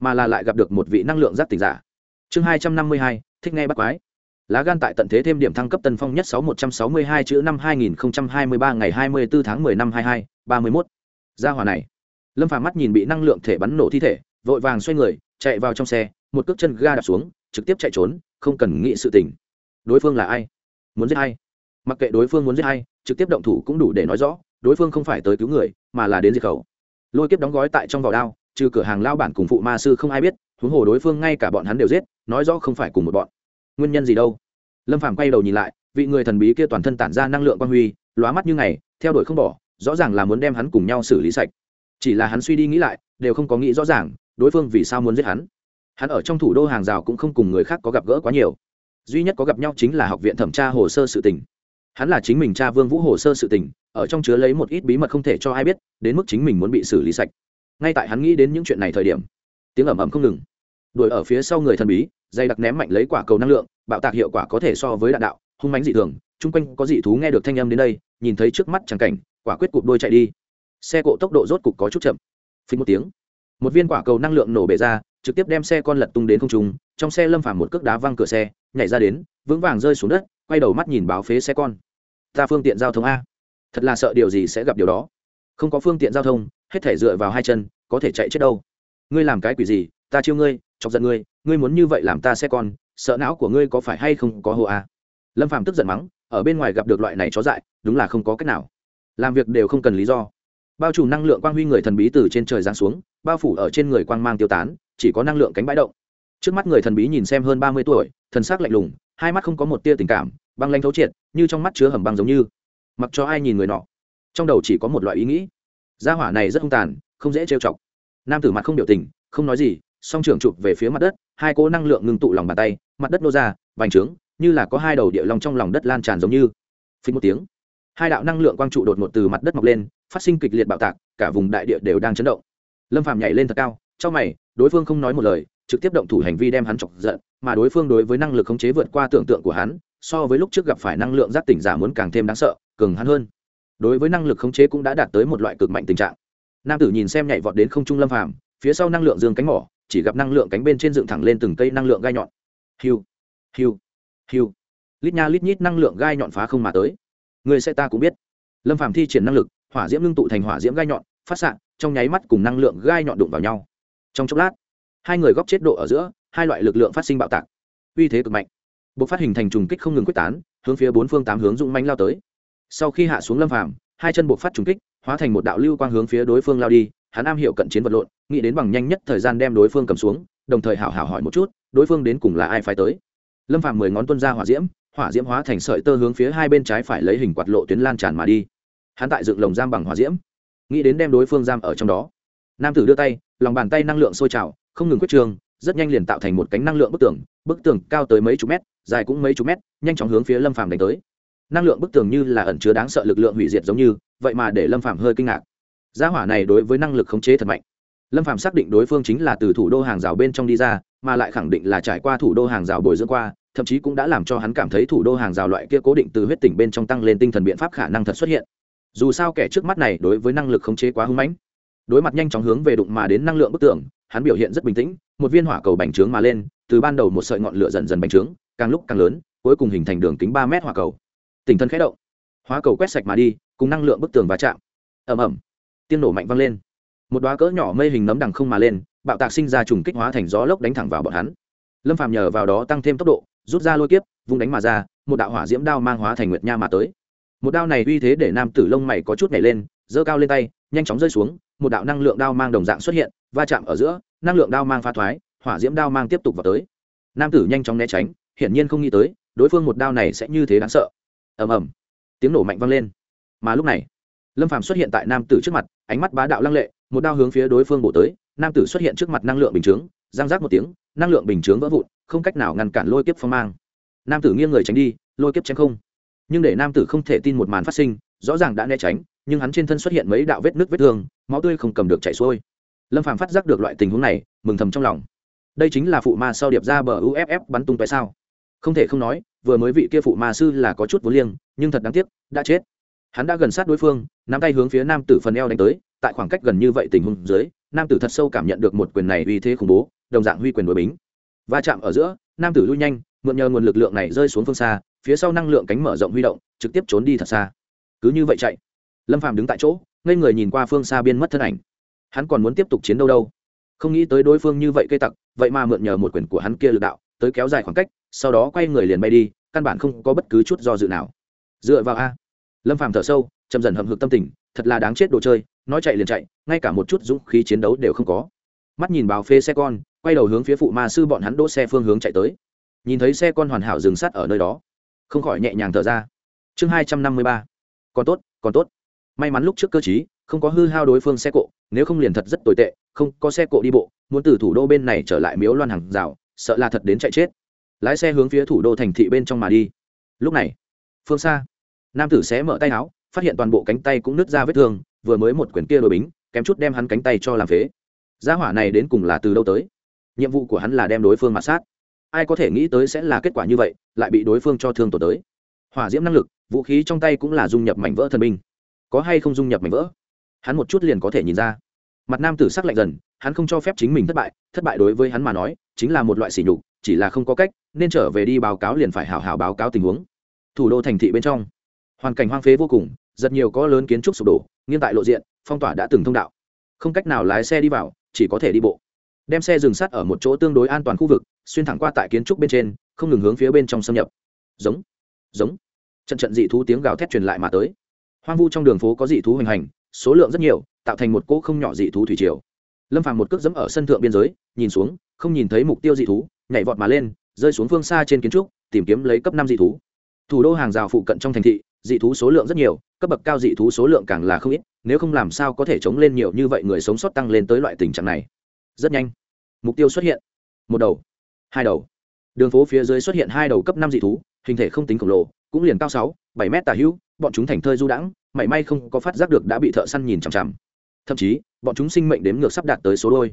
mà là lại gặp được một vị năng lượng giác tỉnh giả. Chương hai trăm năm mươi hai, thích nghe bắt quái. Lá gan tại tận thế thêm điểm thăng cấp tân phong nhất sáu một trăm sáu mươi hai chữ năm hai nghìn hai mươi ba ngày hai mươi bốn tháng mười năm hai hai ba mươi mốt. Gia hòa này. Lâm phàm mắt nhìn bị năng lượng thể bắn nổ thi thể, vội vàng xoay người, chạy vào trong xe, một cước chân ga đạp xuống, trực tiếp chạy trốn, không cần nghĩ sự tình. Đối phương là ai? Muốn giết hay mặc kệ đối phương muốn giết hay trực tiếp động thủ cũng đủ để nói rõ, đối phương không phải tới cứu người, mà là đến diệt khẩu. Lôi kiếp đóng gói tại trong vỏ đao, trừ cửa hàng lao bản cùng phụ ma sư không ai biết, huống hồ đối phương ngay cả bọn hắn đều giết, nói rõ không phải cùng một bọn. Nguyên nhân gì đâu? Lâm phàm quay đầu nhìn lại, vị người thần bí kia toàn thân tản ra năng lượng quan huy, lóa mắt như ngày, theo đuổi không bỏ, rõ ràng là muốn đem hắn cùng nhau xử lý sạch. Chỉ là hắn suy đi nghĩ lại, đều không có nghĩ rõ ràng, đối phương vì sao muốn giết hắn. Hắn ở trong thủ đô hàng rào cũng không cùng người khác có gặp gỡ quá nhiều duy nhất có gặp nhau chính là học viện thẩm tra hồ sơ sự tình. Hắn là chính mình cha vương vũ hồ sơ sự tình, ở trong chứa lấy một ít bí mật không thể cho ai biết, đến mức chính mình muốn bị xử lý sạch. Ngay tại hắn nghĩ đến những chuyện này thời điểm, tiếng ầm ầm không ngừng. Đuổi ở phía sau người thần bí dây đặc ném mạnh lấy quả cầu năng lượng, bạo tạc hiệu quả có thể so với đạn đạo, hung mánh dị thường, chung quanh có dị thú nghe được thanh âm đến đây, nhìn thấy trước mắt chẳng cảnh, quả quyết cụp đôi chạy đi. Xe cộ tốc độ rốt cục có chút chậm. Phí một tiếng, một viên quả cầu năng lượng nổ bể ra trực tiếp đem xe con lật tung đến không trung, trong xe lâm phàm một cước đá văng cửa xe, nhảy ra đến, vững vàng rơi xuống đất, quay đầu mắt nhìn báo phế xe con. Ta phương tiện giao thông a. Thật là sợ điều gì sẽ gặp điều đó. Không có phương tiện giao thông, hết thể dựa vào hai chân, có thể chạy chết đâu. Ngươi làm cái quỷ gì, ta chiêu ngươi, chọc giận ngươi ngươi muốn như vậy làm ta xe con, sợ não của ngươi có phải hay không có hồ a. Lâm phàm tức giận mắng, ở bên ngoài gặp được loại này chó dại, đúng là không có cách nào. Làm việc đều không cần lý do. Bao trùm năng lượng quang huy người thần bí từ trên trời giáng xuống, bao phủ ở trên người quang mang tiêu tán chỉ có năng lượng cánh bãi động. Trước mắt người thần bí nhìn xem hơn ba mươi tuổi, thần sắc lạnh lùng, hai mắt không có một tia tình cảm, băng lanh thấu triệt, như trong mắt chứa hầm băng giống như. Mặc cho ai nhìn người nọ, trong đầu chỉ có một loại ý nghĩ. Gia hỏa này rất hung tàn, không dễ trêu chọc. Nam tử mặt không biểu tình, không nói gì, song trưởng chụp về phía mặt đất, hai cỗ năng lượng ngưng tụ lòng bàn tay, mặt đất nô ra, vành trướng, như là có hai đầu địa long trong lòng đất lan tràn giống như. Phí một tiếng, hai đạo năng lượng quang trụ đột ngột từ mặt đất mọc lên, phát sinh kịch liệt bạo tạc, cả vùng đại địa đều đang chấn động. Lâm phàm nhảy lên thật cao trong mày, đối phương không nói một lời, trực tiếp động thủ hành vi đem hắn chọc giận, mà đối phương đối với năng lực khống chế vượt qua tưởng tượng của hắn, so với lúc trước gặp phải năng lượng giác tỉnh giả muốn càng thêm đáng sợ, cường hắn hơn. Đối với năng lực khống chế cũng đã đạt tới một loại cực mạnh tình trạng. Nam tử nhìn xem nhảy vọt đến không trung lâm phàm, phía sau năng lượng dương cánh mỏ, chỉ gặp năng lượng cánh bên trên dựng thẳng lên từng cây năng lượng gai nhọn. Hiu hiu hiu. Lít nha lít nhít năng lượng gai nhọn phá không mà tới. Người sẽ ta cũng biết. Lâm phàm thi triển năng lực, hỏa diễm ngưng tụ thành hỏa diễm gai nhọn, phát xạ, trong nháy mắt cùng năng lượng gai nhọn đụng vào nhau trong chốc lát, hai người góp chết độ ở giữa, hai loại lực lượng phát sinh bạo tạc. Uy thế cực mạnh. Buộc phát hình thành trùng kích không ngừng quyết tán, hướng phía bốn phương tám hướng dũng manh lao tới. Sau khi hạ xuống lâm phàm, hai chân buộc phát trùng kích, hóa thành một đạo lưu quang hướng phía đối phương lao đi, hắn am hiểu cận chiến vật lộn, nghĩ đến bằng nhanh nhất thời gian đem đối phương cầm xuống, đồng thời hảo hảo hỏi một chút, đối phương đến cùng là ai phải tới. Lâm phàm mười ngón tuân ra hỏa diễm hỏa diễm hóa thành sợi tơ hướng phía hai bên trái phải lấy hình quạt lộ tuyến lan tràn mà đi. Hắn tại dựng lồng giam bằng hỏa diễm, nghĩ đến đem đối phương giam ở trong đó. Nam tử đưa tay lòng bàn tay năng lượng sôi trào, không ngừng quyết trường, rất nhanh liền tạo thành một cánh năng lượng bức tường bức tường cao tới mấy chục mét, dài cũng mấy chục mét, nhanh chóng hướng phía lâm phàm đánh tới. Năng lượng bức tường như là ẩn chứa đáng sợ lực lượng hủy diệt giống như, vậy mà để lâm phàm hơi kinh ngạc. Gia hỏa này đối với năng lực khống chế thật mạnh. Lâm phàm xác định đối phương chính là từ thủ đô hàng rào bên trong đi ra, mà lại khẳng định là trải qua thủ đô hàng rào bồi dưỡng qua, thậm chí cũng đã làm cho hắn cảm thấy thủ đô hàng rào loại kia cố định từ huyết tỉnh bên trong tăng lên tinh thần biện pháp khả năng thật xuất hiện. Dù sao kẻ trước mắt này đối với năng lực khống chế quá hưng mãnh đối mặt nhanh chóng hướng về đụng mà đến năng lượng bức tường, hắn biểu hiện rất bình tĩnh, một viên hỏa cầu bành trướng mà lên, từ ban đầu một sợi ngọn lửa dần dần bành trướng, càng lúc càng lớn, cuối cùng hình thành đường kính ba mét hỏa cầu. Tình thân khẽ động. Hóa cầu quét sạch mà đi, cùng năng lượng bức tường va chạm. Ầm ầm. Tiên nổ mạnh vang lên. Một đoá cỡ nhỏ mây hình nấm đằng không mà lên, bạo tạc sinh ra trùng kích hóa thành gió lốc đánh thẳng vào bọn hắn. Lâm phàm nhờ vào đó tăng thêm tốc độ, rút ra lôi kiếp, vung đánh mà ra, một đạo hỏa diễm đao mang hóa thành nguyệt nha mà tới. Một đao này uy thế để nam tử lông mày có chút nhảy lên, giơ cao lên tay, nhanh chóng rơi xuống một đạo năng lượng đao mang đồng dạng xuất hiện, va chạm ở giữa, năng lượng đao mang pha thoái, hỏa diễm đao mang tiếp tục vào tới. Nam tử nhanh chóng né tránh, hiển nhiên không nghĩ tới, đối phương một đao này sẽ như thế đáng sợ. Ầm ầm, tiếng nổ mạnh vang lên. Mà lúc này, lâm phàm xuất hiện tại nam tử trước mặt, ánh mắt bá đạo lăng lệ, một đao hướng phía đối phương bổ tới, nam tử xuất hiện trước mặt năng lượng bình chướng giang giác một tiếng, năng lượng bình chướng vỡ vụn, không cách nào ngăn cản lôi kiếp phong mang. Nam tử nghiêng người tránh đi, lôi kiếp chém không. Nhưng để nam tử không thể tin một màn phát sinh, rõ ràng đã né tránh nhưng hắn trên thân xuất hiện mấy đạo vết nước vết thương, máu tươi không cầm được chảy xuôi. Lâm phàm phát giác được loại tình huống này, mừng thầm trong lòng. Đây chính là phụ ma sau điệp ra bờ uff bắn tung tại sao? Không thể không nói, vừa mới vị kia phụ ma sư là có chút vô liêng, nhưng thật đáng tiếc, đã chết. Hắn đã gần sát đối phương, nắm tay hướng phía nam tử phần eo đánh tới, tại khoảng cách gần như vậy tình huống dưới, nam tử thật sâu cảm nhận được một quyền này uy thế khủng bố, đồng dạng huy quyền đối bính. Va chạm ở giữa, nam tử lui nhanh, mượn nhờ nguồn lực lượng này rơi xuống phương xa, phía sau năng lượng cánh mở rộng huy động, trực tiếp trốn đi thật xa. Cứ như vậy chạy lâm Phạm đứng tại chỗ ngây người nhìn qua phương xa biên mất thân ảnh hắn còn muốn tiếp tục chiến đâu đâu không nghĩ tới đối phương như vậy cây tặc vậy mà mượn nhờ một quyền của hắn kia lực đạo tới kéo dài khoảng cách sau đó quay người liền bay đi căn bản không có bất cứ chút do dự nào dựa vào a lâm phàm thở sâu chậm dần hầm hực tâm tình thật là đáng chết đồ chơi nói chạy liền chạy ngay cả một chút dũng khí chiến đấu đều không có mắt nhìn báo phê xe con quay đầu hướng phía phụ ma sư bọn hắn đỗ xe phương hướng chạy tới nhìn thấy xe con hoàn hảo dừng sắt ở nơi đó không khỏi nhẹ nhàng thở ra chương hai trăm năm mươi ba còn tốt còn tốt may mắn lúc trước cơ chí không có hư hao đối phương xe cộ, nếu không liền thật rất tồi tệ, không có xe cộ đi bộ, muốn từ thủ đô bên này trở lại miếu loan hàng rào, sợ là thật đến chạy chết. Lái xe hướng phía thủ đô thành thị bên trong mà đi. Lúc này, phương xa, nam tử xé mở tay áo, phát hiện toàn bộ cánh tay cũng nứt ra vết thương, vừa mới một quyển kia đội bính, kém chút đem hắn cánh tay cho làm phế. Gia hỏa này đến cùng là từ đâu tới? Nhiệm vụ của hắn là đem đối phương mặt sát. Ai có thể nghĩ tới sẽ là kết quả như vậy, lại bị đối phương cho thương tổn tới. Hỏa diễm năng lực, vũ khí trong tay cũng là dung nhập mảnh vỡ thần binh có hay không dung nhập mảnh vỡ? Hắn một chút liền có thể nhìn ra. Mặt nam tử sắc lạnh dần, hắn không cho phép chính mình thất bại thất bại đối với hắn mà nói, chính là một loại sỉ nhục, chỉ là không có cách, nên trở về đi báo cáo liền phải hào hào báo cáo tình huống. Thủ đô thành thị bên trong, hoàn cảnh hoang phế vô cùng, rất nhiều có lớn kiến trúc sụp đổ, nghiêng tại lộ diện, phong tỏa đã từng thông đạo. Không cách nào lái xe đi vào, chỉ có thể đi bộ. Đem xe dừng sắt ở một chỗ tương đối an toàn khu vực, xuyên thẳng qua tại kiến trúc bên trên, không ngừng hướng phía bên trong xâm nhập. Giống giống. Trận trận dị thú tiếng gào thét truyền lại mà tới hoang vu trong đường phố có dị thú hoành hành, số lượng rất nhiều, tạo thành một cỗ không nhỏ dị thú thủy triều. Lâm phàm một cước dẫm ở sân thượng biên giới, nhìn xuống, không nhìn thấy mục tiêu dị thú, nhảy vọt mà lên, rơi xuống phương xa trên kiến trúc, tìm kiếm lấy cấp năm dị thú. Thủ đô hàng rào phụ cận trong thành thị, dị thú số lượng rất nhiều, cấp bậc cao dị thú số lượng càng là không ít, nếu không làm sao có thể chống lên nhiều như vậy người sống sót tăng lên tới loại tình trạng này. Rất nhanh, mục tiêu xuất hiện. Một đầu, hai đầu. Đường phố phía dưới xuất hiện hai đầu cấp năm dị thú, hình thể không tính khổng lồ, cũng liền cao sáu, bảy mét tà hữu bọn chúng thành thơi du đãng, mảy may không có phát giác được đã bị thợ săn nhìn chằm chằm. Thậm chí, bọn chúng sinh mệnh đếm ngược sắp đạt tới số đôi.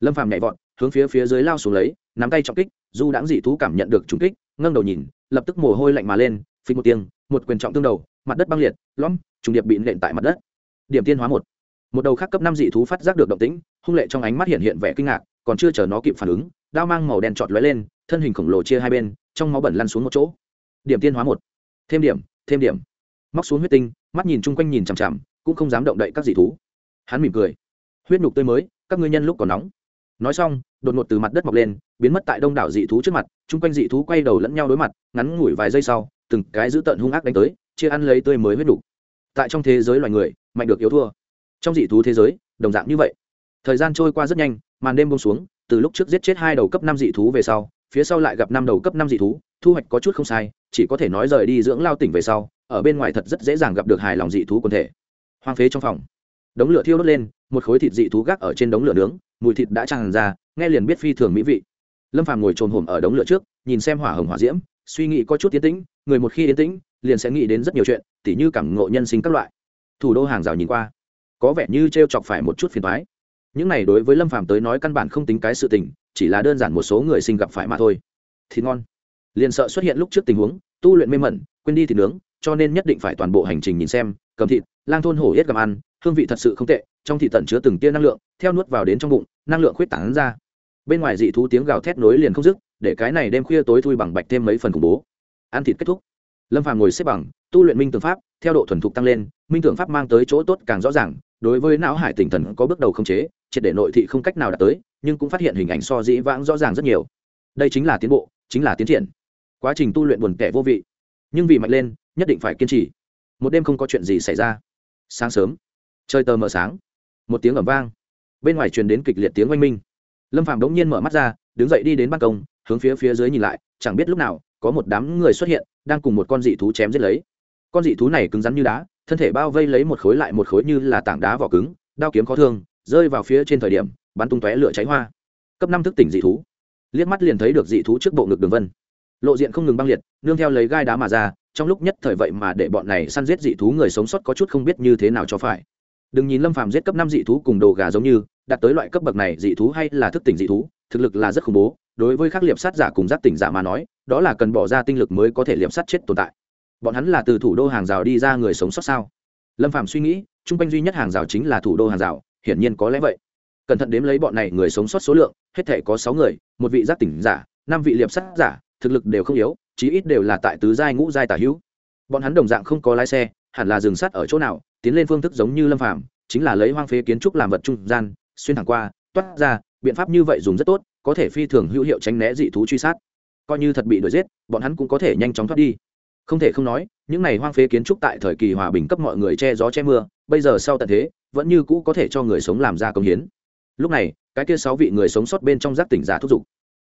Lâm phàm nhảy vọt, hướng phía phía dưới lao xuống lấy, nắm tay trọng kích, du đãng dị thú cảm nhận được trúng kích ngâng đầu nhìn, lập tức mồ hôi lạnh mà lên, phình một tiếng, một quyền trọng tương đầu, mặt đất băng liệt, lõm, trùng điệp bị nện tại mặt đất. Điểm tiên hóa một. Một đầu khác cấp năm dị thú phát giác được động tĩnh, hung lệ trong ánh mắt hiện hiện vẻ kinh ngạc, còn chưa chờ nó kịp phản ứng, đao mang màu đen trọt lóe lên, thân hình khổng lồ chia hai bên, trong máu bẩn lăn xuống một chỗ. Điểm tiên hóa một. Thêm điểm thêm điểm móc xuống huyết tinh, mắt nhìn chung quanh nhìn chằm chằm, cũng không dám động đậy các dị thú. Hắn mỉm cười. Huyết nhục tươi mới, các ngươi nhân lúc còn nóng. Nói xong, đột ngột từ mặt đất mọc lên, biến mất tại đông đảo dị thú trước mặt, chung quanh dị thú quay đầu lẫn nhau đối mặt, ngắn ngủi vài giây sau, từng cái dữ tợn hung ác đánh tới, chia ăn lấy tươi mới huyết nhục. Tại trong thế giới loài người, mạnh được yếu thua. Trong dị thú thế giới, đồng dạng như vậy. Thời gian trôi qua rất nhanh, màn đêm bông xuống, từ lúc trước giết chết hai đầu cấp năm dị thú về sau, phía sau lại gặp năm đầu cấp năm dị thú, thu hoạch có chút không sai, chỉ có thể nói rời đi dưỡng lao tỉnh về sau ở bên ngoài thật rất dễ dàng gặp được hài lòng dị thú quần thể. Hoang phế trong phòng. Đống lửa thiêu đốt lên, một khối thịt dị thú gác ở trên đống lửa nướng, mùi thịt đã tràn ra, nghe liền biết phi thường mỹ vị. Lâm phàm ngồi trồn hổm ở đống lửa trước, nhìn xem hỏa hồng hỏa diễm, suy nghĩ có chút tiến tĩnh, người một khi yên tĩnh, liền sẽ nghĩ đến rất nhiều chuyện, tỉ như cảm ngộ nhân sinh các loại. Thủ đô hàng rào nhìn qua, có vẻ như t r e o chọc phải một chút phiền thoái những này đối với lâm phàm tới nói căn bản không tính cái sự tình, chỉ là đơn giản một số người sinh gặp phải mà thôi. Thịt ngon. Liền sợ xuất hiện lúc trước tình huống, tu luyện mê mẩn, quên đi thịt nướng cho nên nhất định phải toàn bộ hành trình nhìn xem, cầm thịt, lang thôn hổ yết cầm ăn, hương vị thật sự không tệ, trong thịt tận chứa từng tia năng lượng, theo nuốt vào đến trong bụng, năng lượng khuyết tảng ra. Bên ngoài dị thú tiếng gào thét nối liền không dứt, để cái này đêm khuya tối thui bằng bạch thêm mấy phần khủng bố. Ăn thịt kết thúc. Lâm phàm ngồi xếp bằng, tu luyện minh tưởng pháp, theo độ thuần thục tăng lên, minh tưởng pháp mang tới chỗ tốt càng rõ ràng, đối với não hải tỉnh thần có bước đầu không chế, triệt để nội thị không cách nào đạt tới, nhưng cũng phát hiện hình ảnh so dĩ vãng rõ ràng rất nhiều. Đây chính là tiến bộ, chính là tiến triển. Quá trình tu luyện buồn kẻ vô vị. Nhưng vì mạnh lên nhất định phải kiên trì. Một đêm không có chuyện gì xảy ra. Sáng sớm, trời tờ mờ sáng, một tiếng ẩm vang. Bên ngoài truyền đến kịch liệt tiếng oanh minh. Lâm phạm đống nhiên mở mắt ra, đứng dậy đi đến ban công, hướng phía phía dưới nhìn lại, chẳng biết lúc nào, có một đám người xuất hiện, đang cùng một con dị thú chém giết lấy. Con dị thú này cứng rắn như đá, thân thể bao vây lấy một khối lại một khối như là tảng đá vỏ cứng, đao kiếm khó thương, rơi vào phía trên thời điểm, bắn tung tóe lửa cháy hoa. Cấp năm thức tỉnh dị thú. Liếc mắt liền thấy được dị thú trước bộ ngực đường vân. Lộ diện không ngừng băng liệt, nương theo lấy gai đá mà ra trong lúc nhất thời vậy mà để bọn này săn giết dị thú người sống sót có chút không biết như thế nào cho phải. Đừng nhìn lâm phàm giết cấp năm dị thú cùng đồ gà giống như, đạt tới loại cấp bậc này dị thú hay là thức tỉnh dị thú, thực lực là rất khủng bố. Đối với các liệp sát giả cùng giác tỉnh giả mà nói, đó là cần bỏ ra tinh lực mới có thể liệp sát chết tồn tại. Bọn hắn là từ thủ đô hàng rào đi ra người sống sót sao? Lâm phạm suy nghĩ, chung quanh duy nhất hàng rào chính là thủ đô hàng rào, hiển nhiên có lẽ vậy. Cẩn thận đếm lấy bọn này người sống sót số lượng, hết thể có sáu người, một vị giác tỉnh giả, năm vị liệp sát giả, thực lực đều không yếu chí ít đều là tại tứ giai ngũ giai tả hữu. Bọn hắn đồng dạng không có lái xe, hẳn là dừng sát ở chỗ nào, tiến lên phương thức giống như lâm phàm, chính là lấy hoang phế kiến trúc làm vật trung gian, xuyên thẳng qua, toát ra, biện pháp như vậy dùng rất tốt, có thể phi thường hữu hiệu tránh né dị thú truy sát. Coi như thật bị đuổi giết, bọn hắn cũng có thể nhanh chóng thoát đi. Không thể không nói, những này hoang phế kiến trúc tại thời kỳ hòa bình cấp mọi người che gió che mưa, bây giờ sau tận thế, vẫn như cũ có thể cho người sống làm ra công hiến. Lúc này, cái kia sáu vị người sống sót bên trong giác tỉnh giả thúc giục.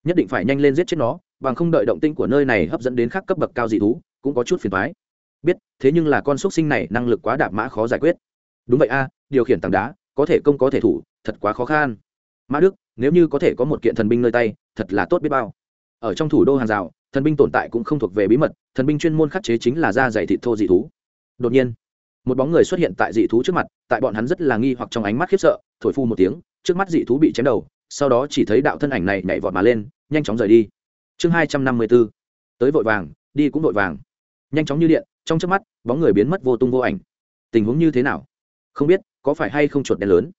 Nhất định phải nhanh lên giết chết nó bằng không đợi động tinh của nơi này hấp dẫn đến khác cấp bậc cao dị thú, cũng có chút phiền thoái biết, thế nhưng là con xúc sinh này năng lực quá đạp mã khó giải quyết. Đúng vậy a, điều khiển tảng đá, có thể công có thể thủ, thật quá khó khăn. Mã đức, nếu như có thể có một kiện thần binh nơi tay, thật là tốt biết bao. Ở trong thủ đô hàng rào, thần binh tồn tại cũng không thuộc về bí mật, thần binh chuyên môn khắc chế chính là da dày thịt thô dị thú. Đột nhiên, một bóng người xuất hiện tại dị thú trước mặt, tại bọn hắn rất là nghi hoặc trong ánh mắt khiếp sợ, thổi phu một tiếng, trước mắt dị thú bị chém đầu, sau đó chỉ thấy đạo thân ảnh này nhảy vọt mà lên, nhanh chóng rời đi chương hai trăm năm mươi bốn. Tới vội vàng, đi cũng vội vàng. Nhanh chóng như điện, trong chớp mắt, bóng người biến mất vô tung vô ảnh. Tình huống như thế nào? Không biết, có phải hay không chuột đen lớn?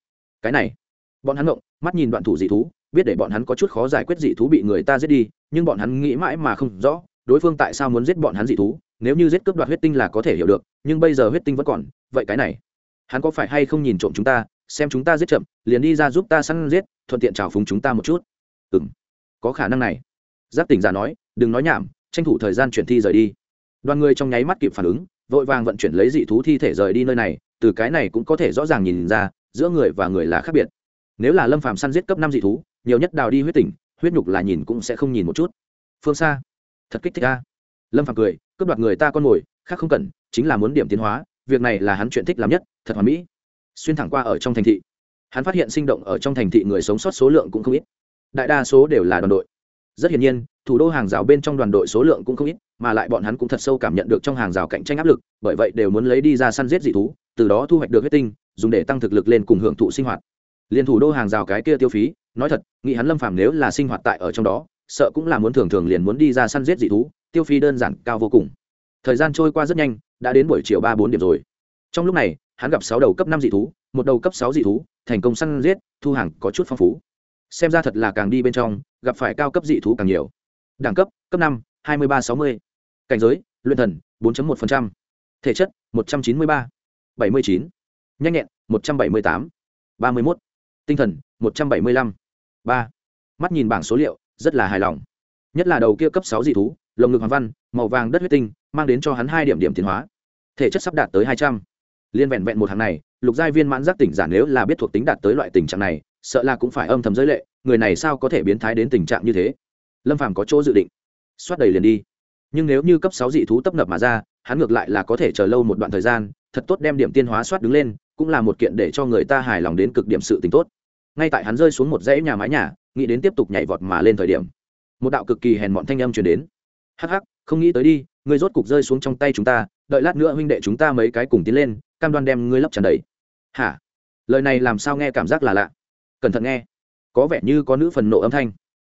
Cái này. Bọn hắn ngộng, mắt nhìn đoạn thủ dị thú, biết để bọn hắn có chút khó giải quyết dị thú bị người ta giết đi, nhưng bọn hắn nghĩ mãi mà không rõ, đối phương tại sao muốn giết bọn hắn dị thú, nếu như giết cướp đoạt huyết tinh là có thể hiểu được, nhưng bây giờ huyết tinh vẫn còn, vậy cái này. Hắn có phải hay không nhìn trộm chúng ta, xem chúng ta giết chậm, liền đi ra giúp ta săn giết, thuận tiện trào phúng chúng ta một chút. Ừ m có khả năng này giáp tỉnh giả nói, đừng nói nhảm, tranh thủ thời gian chuyển thi rời đi. Đoàn người trong nháy mắt kịp phản ứng, vội vàng vận chuyển lấy dị thú thi thể rời đi nơi này, từ cái này cũng có thể rõ ràng nhìn ra, giữa người và người là khác biệt. Nếu là lâm phàm săn giết cấp năm dị thú, nhiều nhất đào đi huyết tỉnh, huyết nhục là nhìn cũng sẽ không nhìn một chút. Phương xa. Thật kích thích a. Lâm phàm cười, cướp đoạt người ta con mồi, khác không cần, chính là muốn điểm tiến hóa, việc này là hắn chuyện thích làm nhất, thật hoàn mỹ. Xuyên thẳng qua ở trong thành thị. Hắn phát hiện sinh động ở trong thành thị người sống sót số lượng cũng không ít. Đại đa số đều là đoàn đội rất hiển nhiên, thủ đô hàng rào bên trong đoàn đội số lượng cũng không ít, mà lại bọn hắn cũng thật sâu cảm nhận được trong hàng rào cạnh tranh áp lực, bởi vậy đều muốn lấy đi ra săn giết dị thú, từ đó thu hoạch được huyết tinh, dùng để tăng thực lực lên cùng hưởng thụ sinh hoạt. Liên thủ đô hàng rào cái kia tiêu phí, nói thật, nghĩ hắn lâm phàm nếu là sinh hoạt tại ở trong đó, sợ cũng là muốn thường thường liền muốn đi ra săn giết dị thú, tiêu phí đơn giản, cao vô cùng. Thời gian trôi qua rất nhanh, đã đến buổi chiều ba bốn điểm rồi. Trong lúc này, hắn gặp sáu đầu cấp năm dị thú, một đầu cấp sáu dị thú, thành công săn giết, thu hàng có chút phong phú xem ra thật là càng đi bên trong, gặp phải cao cấp dị thú càng nhiều. Đẳng cấp cấp năm, hai mươi ba, sáu mươi. Cảnh giới, luyện thần 4 một thể chất, một trăm chín mươi ba. bảy mươi chín. Nhanh nhẹn, một trăm bảy mươi tám. ba mươi một tinh thần, một trăm bảy mươi lăm. Ba. Mắt nhìn bảng số liệu, rất là hài lòng. Nhất là đầu kia cấp sáu dị thú, lồng ngực hoàng văn, màu vàng đất huyết tinh, mang đến cho hắn hai điểm điểm tiến hóa. Thể chất sắp đạt tới hai trăm. Liên vẹn vẹn một hàng này, lục giai viên mãn giác tỉnh giả nếu là biết thuộc tính đạt tới loại tình trạng này sợ là cũng phải âm thầm giới lệ, người này sao có thể biến thái đến tình trạng như thế? Lâm phàm có chỗ dự định. Xoát đầy liền đi. Nhưng nếu như cấp sáu dị thú tấp nập mà ra, hắn ngược lại là có thể chờ lâu một đoạn thời gian, thật tốt đem điểm tiên hóa soát đứng lên, cũng là một kiện để cho người ta hài lòng đến cực điểm sự tình tốt. Ngay tại hắn rơi xuống một dãy nhà mái nhà, nghĩ đến tiếp tục nhảy vọt mà lên thời điểm, một đạo cực kỳ hèn mọn thanh âm truyền đến. Hắc hắc, không nghĩ tới đi, ngươi rốt cục rơi xuống trong tay chúng ta, đợi lát nữa huynh đệ chúng ta mấy cái cùng tiến lên, cam đoan đem ngươi lấp tràn đầy. Hả? Lời này làm sao nghe cảm giác là lạ cẩn thận nghe. Có vẻ như có nữ phần nộ âm thanh.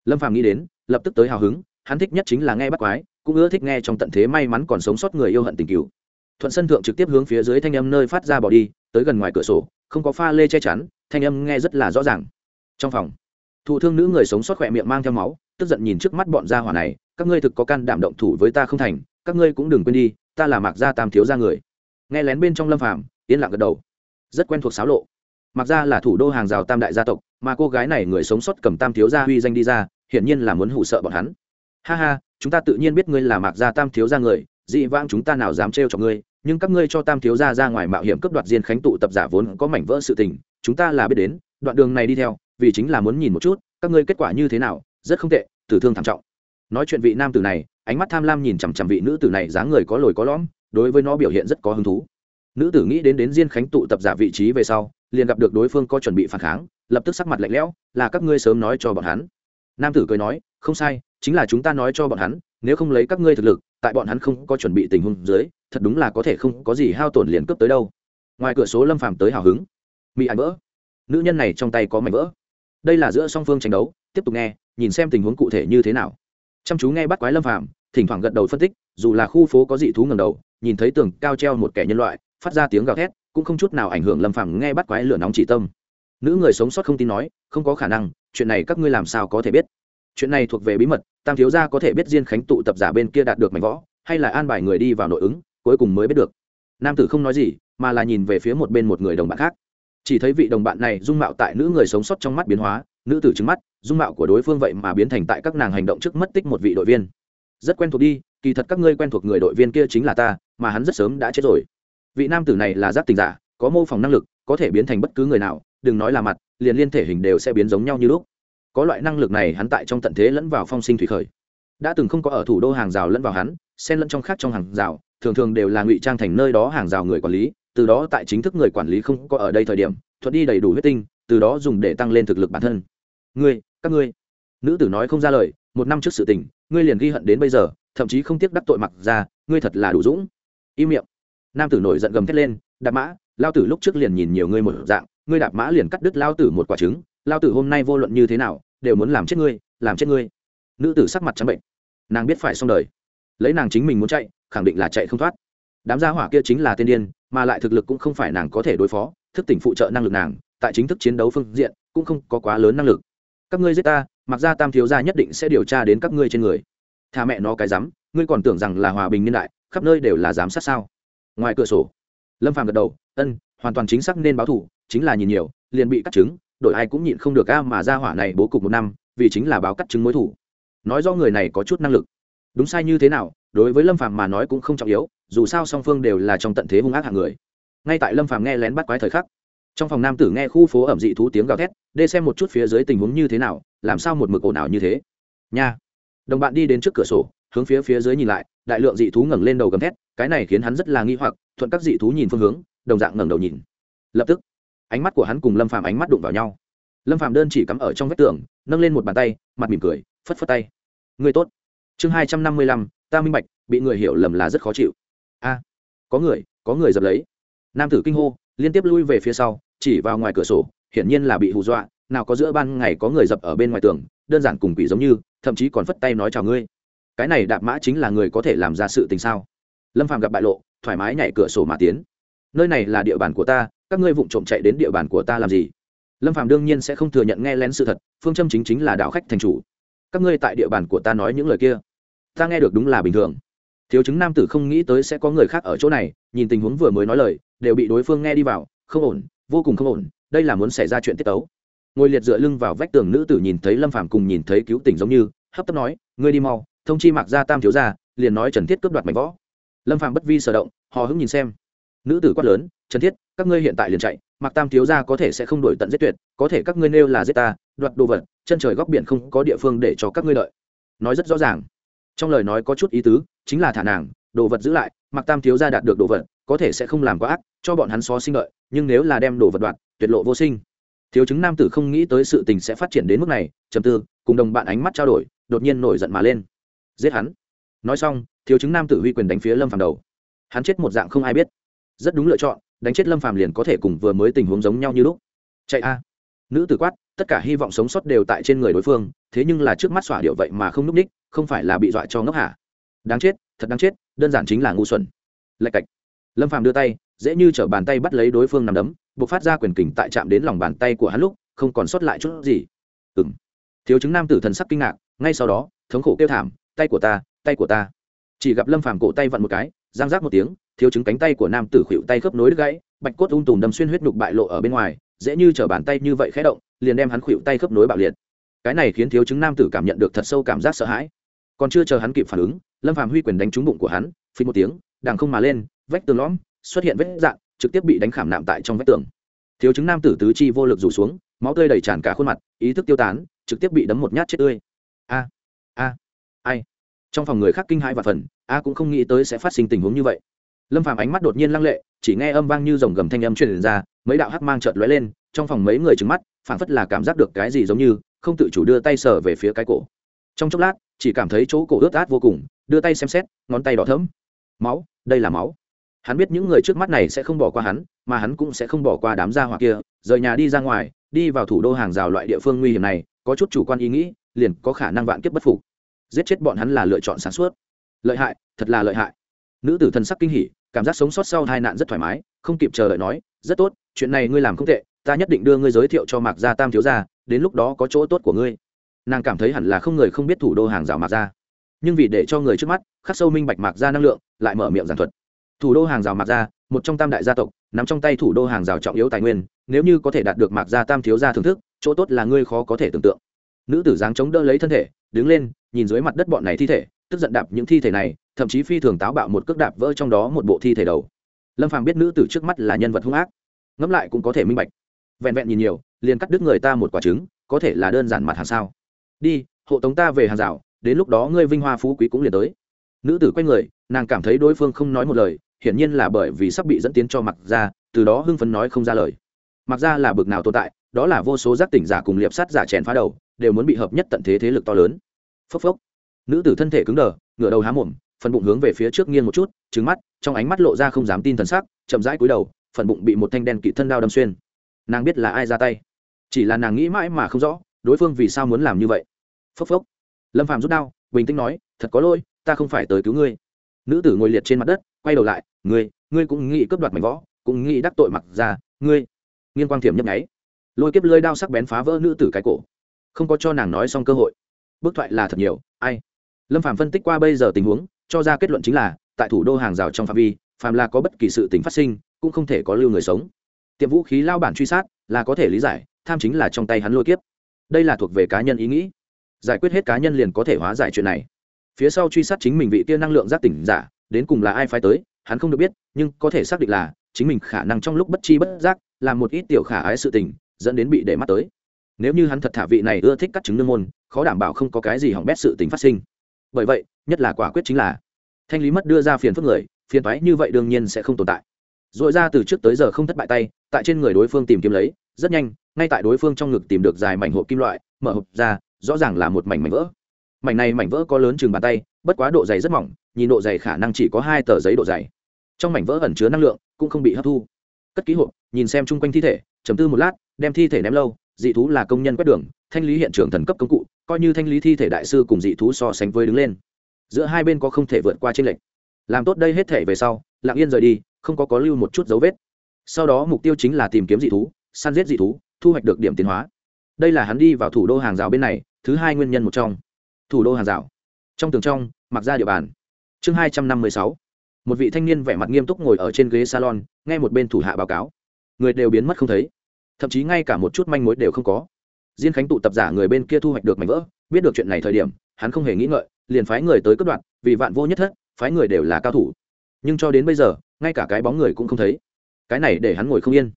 Lâm phàm nghĩ đến, lập tức tới hào hứng, hắn thích nhất chính là nghe bắt quái, cũng ưa thích nghe trong tận thế may mắn còn sống sót người yêu hận tình cứu thuận sân thượng trực tiếp hướng phía dưới thanh âm nơi phát ra bỏ đi, tới gần ngoài cửa sổ, không có pha lê che chắn, thanh âm nghe rất là rõ ràng. Trong phòng, thụ thương nữ người sống sót khỏe miệng mang theo máu, tức giận nhìn trước mắt bọn gia hỏa này, các ngươi thực có can đảm động thủ với ta không thành, các ngươi cũng đừng quên đi, ta là mạc gia tam thiếu gia người. Nghe lén bên trong lâm phàm, yên lặng gật đầu. Rất quen thuộc xáo lộ mặc ra là thủ đô hàng rào tam đại gia tộc, mà cô gái này người sống sót cầm tam thiếu gia huy danh đi ra, hiển nhiên là muốn hụ sợ bọn hắn. Ha ha, chúng ta tự nhiên biết ngươi là mạc gia tam thiếu gia người, dị vãng chúng ta nào dám trêu cho ngươi, nhưng các ngươi cho tam thiếu gia ra ngoài mạo hiểm cướp đoạt diên khánh tụ tập giả vốn có mảnh vỡ sự tình, chúng ta là biết đến, đoạn đường này đi theo, vì chính là muốn nhìn một chút, các ngươi kết quả như thế nào, rất không tệ, tử thương thảm trọng. Nói chuyện vị nam tử này, ánh mắt tham lam nhìn chằm chằm vị nữ tử này dáng người có lồi có lõm, đối với nó biểu hiện rất có hứng thú nữ tử nghĩ đến đến diên khánh tụ tập giả vị trí về sau, liền gặp được đối phương có chuẩn bị phản kháng, lập tức sắc mặt lạnh lẽo, là các ngươi sớm nói cho bọn hắn. Nam tử cười nói, không sai, chính là chúng ta nói cho bọn hắn, nếu không lấy các ngươi thực lực, tại bọn hắn không có chuẩn bị tình huống dưới, thật đúng là có thể không có gì hao tổn liền cướp tới đâu. Ngoài cửa số lâm phàm tới hào hứng. Mỹ ảnh vỡ. Nữ nhân này trong tay có mảnh vỡ. Đây là giữa song phương tranh đấu, tiếp tục nghe, nhìn xem tình huống cụ thể như thế nào. Chăm chú nghe bắt quái lâm phàm, thỉnh thoảng gật đầu phân tích, dù là khu phố có dị thú ngầm đầu, nhìn thấy tường cao treo một kẻ nhân loại phát ra tiếng gào thét, cũng không chút nào ảnh hưởng lâm phàm nghe bắt quái lửa nóng chỉ tâm. Nữ người sống sót không tin nói, không có khả năng, chuyện này các ngươi làm sao có thể biết? Chuyện này thuộc về bí mật, tam thiếu gia có thể biết diên khánh tụ tập giả bên kia đạt được mảnh võ, hay là an bài người đi vào nội ứng, cuối cùng mới biết được. Nam tử không nói gì, mà là nhìn về phía một bên một người đồng bạn khác. Chỉ thấy vị đồng bạn này dung mạo tại nữ người sống sót trong mắt biến hóa, nữ tử trứng mắt, dung mạo của đối phương vậy mà biến thành tại các nàng hành động trước mất tích một vị đội viên. Rất quen thuộc đi, kỳ thật các ngươi quen thuộc người đội viên kia chính là ta, mà hắn rất sớm đã chết rồi vị nam tử này là giáp tình giả, có mô phỏng năng lực, có thể biến thành bất cứ người nào, đừng nói là mặt, liền liên thể hình đều sẽ biến giống nhau như lúc. Có loại năng lực này hắn tại trong tận thế lẫn vào phong sinh thủy khởi. Đã từng không có ở thủ đô hàng rào lẫn vào hắn, xen lẫn trong khác trong hàng rào, thường thường đều là ngụy trang thành nơi đó hàng rào người quản lý, từ đó tại chính thức người quản lý không có ở đây thời điểm, thuận đi đầy đủ huyết tinh, từ đó dùng để tăng lên thực lực bản thân. Ngươi, các ngươi. Nữ tử nói không ra lời, một năm trước sự tình, ngươi liền ghi hận đến bây giờ, thậm chí không tiếc đắc tội mặc ra, ngươi thật là đủ dũng. Im miệng nam tử nổi giận gầm thét lên, đạp mã, lao tử lúc trước liền nhìn nhiều ngươi một dạng, ngươi đạp mã liền cắt đứt lao tử một quả trứng, lao tử hôm nay vô luận như thế nào, đều muốn làm chết ngươi, làm chết ngươi. Nữ tử sắc mặt trắng bệnh. Nàng biết phải xong đời. Lấy nàng chính mình muốn chạy, khẳng định là chạy không thoát. Đám gia hỏa kia chính là tiên điên, mà lại thực lực cũng không phải nàng có thể đối phó, thức tỉnh phụ trợ năng lực nàng, tại chính thức chiến đấu phương diện, cũng không có quá lớn năng lực. Các ngươi giết ta, mặc ra tam thiếu gia nhất định sẽ điều tra đến các ngươi trên người. Tha mẹ nó cái rắm, ngươi còn tưởng rằng là hòa bình niên đại, khắp nơi đều là giám sát sao? Ngoài cửa sổ. Lâm phàm gật đầu, ân, hoàn toàn chính xác nên báo thủ chính là nhìn nhiều, liền bị cắt trứng, đổi ai cũng nhịn không được a mà ra hỏa này bố cục một năm, vì chính là báo cắt trứng mối thủ nói do người này có chút năng lực. Đúng sai như thế nào, đối với lâm phàm mà nói cũng không trọng yếu, dù sao song phương đều là trong tận thế hung ác hạng người. Ngay tại lâm phàm nghe lén bắt quái thời khắc, trong phòng nam tử nghe khu phố ẩm dị thú tiếng gào thét, đê xem một chút phía dưới tình huống như thế nào, làm sao một mực ồn ào như thế. Nha. Đồng bạn đi đến trước cửa sổ hướng phía phía dưới nhìn lại, đại lượng dị thú ngẩng lên đầu gầm thét, cái này khiến hắn rất là nghi hoặc, thuận các dị thú nhìn phương hướng, đồng dạng ngẩng đầu nhìn. Lập tức, ánh mắt của hắn cùng lâm phàm ánh mắt đụng vào nhau. Lâm phàm đơn chỉ cắm ở trong vách tường, nâng lên một bàn tay, mặt mỉm cười, phất phất tay. Người tốt. Chương hai trăm năm mươi lăm, ta minh bạch, bị người hiểu lầm là rất khó chịu. A, có người có người dập lấy. Nam tử kinh hô, liên tiếp lui về phía sau, chỉ vào ngoài cửa sổ, hiển nhiên là bị hù dọa, nào có giữa ban ngày có người dập ở bên ngoài tường, đơn giản cùng quỷ giống như, thậm chí còn phất tay nói chào ngươi cái này đạp mã chính là người có thể làm ra sự tình sao? Lâm phàm gặp bại lộ, thoải mái nhảy cửa sổ mà tiến. Nơi này là địa bàn của ta, các ngươi vụng trộm chạy đến địa bàn của ta làm gì? Lâm phàm đương nhiên sẽ không thừa nhận nghe lén sự thật, phương châm chính chính là đạo khách thành chủ. Các ngươi tại địa bàn của ta nói những lời kia, ta nghe được đúng là bình thường. Thiếu chứng nam tử không nghĩ tới sẽ có người khác ở chỗ này, nhìn tình huống vừa mới nói lời, đều bị đối phương nghe đi vào, không ổn, vô cùng không ổn, đây là muốn xảy ra chuyện tiết tấu. Ngồi liệt dựa lưng vào vách tường nữ tử nhìn thấy lâm phàm cùng nhìn thấy cứu tỉnh giống như, hấp tấp nói, ngươi đi mau thông chi mặc gia tam thiếu gia, liền nói trần thiết cướp đoạt mảnh võ. Lâm phàm bất vi sở động, hò hứng nhìn xem. Nữ tử quát lớn, trần thiết, các ngươi hiện tại liền chạy mặc tam thiếu gia có thể sẽ không đổi tận giết tuyệt, có thể các ngươi nêu là giết ta, đoạt đồ vật, chân trời góc biển không có địa phương để cho các ngươi đợi. Nói rất rõ ràng. Trong lời nói có chút ý tứ, chính là thả nàng, đồ vật giữ lại mặc tam thiếu gia đạt được đồ vật, có thể sẽ không làm quá ác, cho bọn hắn xó sinh đợi, nhưng nếu là đem đồ vật đoạt, tuyệt lộ vô sinh. Thiếu chứng nam tử không nghĩ tới sự tình sẽ phát triển đến mức này, trầm tư, cùng đồng bạn ánh mắt trao đổi, đột nhiên nổi giận mà lên giết hắn. Nói xong, thiếu chứng nam tử huy quyền đánh phía lâm phàm đầu. Hắn chết một dạng không ai biết. Rất đúng lựa chọn, đánh chết lâm phàm liền có thể cùng vừa mới tình huống giống nhau như lúc. Chạy a. Nữ tử quát, tất cả hy vọng sống sót đều tại trên người đối phương, thế nhưng là trước mắt xỏa điệu vậy mà không núp ních không phải là bị dọa cho ngốc hả? Đáng chết, thật đáng chết, đơn giản chính là ngu xuẩn. Lạch cạch. Lâm phàm đưa tay, dễ như t bàn tay bắt lấy đối phương nằm đấm, buộc phát ra quyền kình tại chạm đến lòng bàn tay của hắn lúc, không còn sót lại chút gì. Ừng thiếu chứng nam tử thần sắc kinh ngạc, ngay sau đó, thống khổ kêu thảm tay của ta, tay của ta. Chỉ gặp lâm phàm cổ tay vặn một cái, giang rác một tiếng, thiếu chứng cánh tay của nam tử khuỵu tay khớp nối đứt gãy, bạch cốt ung tùm đâm xuyên huyết nhục bại lộ ở bên ngoài, dễ như t bàn tay như vậy khé động, liền đem hắn khuỵu tay khớp nối bạo liệt. Cái này khiến thiếu chứng nam tử cảm nhận được thật sâu cảm giác sợ hãi. Còn chưa chờ hắn kịp phản ứng, lâm phàm huy quyền đánh trúng bụng của hắn, phí một tiếng đàng không mà lên, vách tường lõm, xuất hiện vết dạn trực tiếp bị đánh khảm nạm tại trong vách tường. Thiếu chứng nam tử tứ chi vô lực rủ xuống, máu tươi đầy tràn cả khuôn mặt, ý thức tiêu tán, trực tiếp bị đấm một nhát chết tươi. A a trong phòng người khác kinh hãi và phần, a cũng không nghĩ tới sẽ phát sinh tình huống như vậy. Lâm phàm ánh mắt đột nhiên lăng lệ, chỉ nghe âm vang như dòng gầm thanh âm truyền ra, mấy đạo hắc mang chợt lóe lên, trong phòng mấy người trừng mắt, phảng phất là cảm giác được cái gì giống như, không tự chủ đưa tay sờ về phía cái cổ. Trong chốc lát, chỉ cảm thấy chỗ cổ ướt át vô cùng, đưa tay xem xét, ngón tay đỏ thẫm. Máu, đây là máu. Hắn biết những người trước mắt này sẽ không bỏ qua hắn, mà hắn cũng sẽ không bỏ qua đám gia hỏa kia, rời nhà đi ra ngoài, đi vào thủ đô hàng rào loại địa phương nguy hiểm này, có chút chủ quan ý nghĩ, liền có khả năng vạn kiếp bất phục giết chết bọn hắn là lựa chọn sáng suốt. Lợi hại, thật là lợi hại. Nữ tử thần sắc kinh hỉ, cảm giác sống sót sau hai nạn rất thoải mái, không kịp chờ đợi nói, rất tốt, chuyện này ngươi làm không tệ, ta nhất định đưa ngươi giới thiệu cho mạc gia tam thiếu gia, đến lúc đó có chỗ tốt của ngươi. Nàng cảm thấy hẳn là không người không biết thủ đô hàng rào mạc gia. Nhưng vì để cho người trước mắt, khắc sâu minh bạch mạc gia năng lượng, lại mở miệng giảng thuật. Thủ đô hàng rào mạc gia, một trong tam đại gia tộc nằm trong tay thủ đô hàng rào trọng yếu tài nguyên, nếu như có thể đạt được mạc gia tam thiếu gia thưởng thức, chỗ tốt là ngươi khó có thể tưởng tượng. Nữ tử dáng chống đỡ lấy thân thể, đứng lên nhìn dưới mặt đất bọn này thi thể, tức giận đạp những thi thể này, thậm chí phi thường táo bạo một cước đạp vỡ trong đó một bộ thi thể đầu. Lâm phàm biết nữ tử trước mắt là nhân vật hung ác, ngẫm lại cũng có thể minh bạch. Vẹn vẹn nhìn nhiều, liền cắt đứt người ta một quả trứng, có thể là đơn giản mặt hàng sao? Đi, hộ tống ta về hàng rào, đến lúc đó ngươi vinh hoa phú quý cũng liền tới. Nữ tử quay người, nàng cảm thấy đối phương không nói một lời, hiển nhiên là bởi vì sắp bị dẫn tiến cho mặc ra từ đó hưng phấn nói không ra lời. Mặc ra là bực nào tồn tại, đó là vô số giác tỉnh giả cùng liệp sát giả chèn phá đầu, đều muốn bị hợp nhất tận thế thế lực to lớn phốc phốc. Nữ tử thân thể cứng đờ, ngửa đầu há mồm, phần bụng hướng về phía trước nghiêng một chút trứng mắt, trong ánh mắt lộ ra không dám tin thần sắc, chậm rãi cúi đầu, phần bụng bị một thanh đen kỵ thân đao đâm xuyên. Nàng biết là ai ra tay. Chỉ là nàng nghĩ mãi mà không rõ, đối phương vì sao muốn làm như vậy. Phốc phốc. Lâm phàm rút đao, bình tĩnh nói, thật có lỗi, ta không phải tới cứu ngươi. Nữ tử ngồi liệt trên mặt đất, quay đầu lại, ngươi ngươi cũng nghĩ cướp đoạt mảnh võ, cũng nghĩ đắc tội mặc ra, ngươi. Nghiên quang thiểm nhấp nháy. Lôi kiếp lơi đao sắc bén phá vỡ nữ tử cái cổ. Không có cho nàng nói xong cơ hội bức thoại là thật nhiều, ai? Lâm phạm phân tích qua bây giờ tình huống, cho ra kết luận chính là, tại thủ đô hàng rào trong phạm vi Phạm là có bất kỳ sự tình phát sinh, cũng không thể có lưu người sống. Tiệm vũ khí lao bản truy sát là có thể lý giải, tham chính là trong tay hắn lôi kiếp. Đây là thuộc về cá nhân ý nghĩ. Giải quyết hết cá nhân liền có thể hóa giải chuyện này. Phía sau truy sát chính mình vị kia năng lượng giác tỉnh giả, đến cùng là ai phái tới, hắn không được biết, nhưng có thể xác định là, chính mình khả năng trong lúc bất chi bất giác, làm một ít tiểu khả ái sự tình, dẫn đến bị để mắt tới nếu như hắn thật thả vị này ưa thích cắt trứng nương môn, khó đảm bảo không có cái gì hỏng bét sự tính phát sinh. Bởi vậy, nhất là quả quyết chính là, thanh lý mất đưa ra phiền phức người, phiền toái như vậy đương nhiên sẽ không tồn tại. Dội ra từ trước tới giờ không thất bại tay, tại trên người đối phương tìm kiếm lấy, rất nhanh, ngay tại đối phương trong ngực tìm được dài mảnh hộp kim loại, mở hộp ra, rõ ràng là một mảnh mảnh vỡ. Mảnh này mảnh vỡ có lớn chừng bàn tay, bất quá độ dày rất mỏng, nhìn độ dày khả năng chỉ có hai tờ giấy độ dày. Trong mảnh vỡ ẩn chứa năng lượng, cũng không bị hấp thu. Cất ký hộp, nhìn xem chung quanh thi thể chấm tư một lát, đem thi thể ném lâu dị thú là công nhân quét đường, thanh lý hiện trường thần cấp công cụ, coi như thanh lý thi thể đại sư cùng dị thú so sánh với đứng lên. Giữa hai bên có không thể vượt qua trên lệch. làm tốt đây hết thể về sau, lặng yên rời đi, không có có lưu một chút dấu vết. Sau đó mục tiêu chính là tìm kiếm dị thú, săn giết dị thú, thu hoạch được điểm tiến hóa. Đây là hắn đi vào thủ đô hàng rào bên này, thứ hai nguyên nhân một trong. Thủ đô hàng rào. Trong tường trong, mặc ra địa bàn. Chương hai trăm năm mươi sáu. Một vị thanh niên vẻ mặt nghiêm túc ngồi ở trên ghế salon, nghe một bên thủ hạ báo cáo. Người đều biến mất không thấy thậm chí ngay cả một chút manh mối đều không có. Diên khánh tụ tập giả người bên kia thu hoạch được mảnh vỡ, biết được chuyện này thời điểm, hắn không hề nghĩ ngợi, liền phái người tới cất đoạn vì vạn vô nhất thất, phái người đều là cao thủ. Nhưng cho đến bây giờ, ngay cả cái bóng người cũng không thấy. Cái này để hắn ngồi không yên.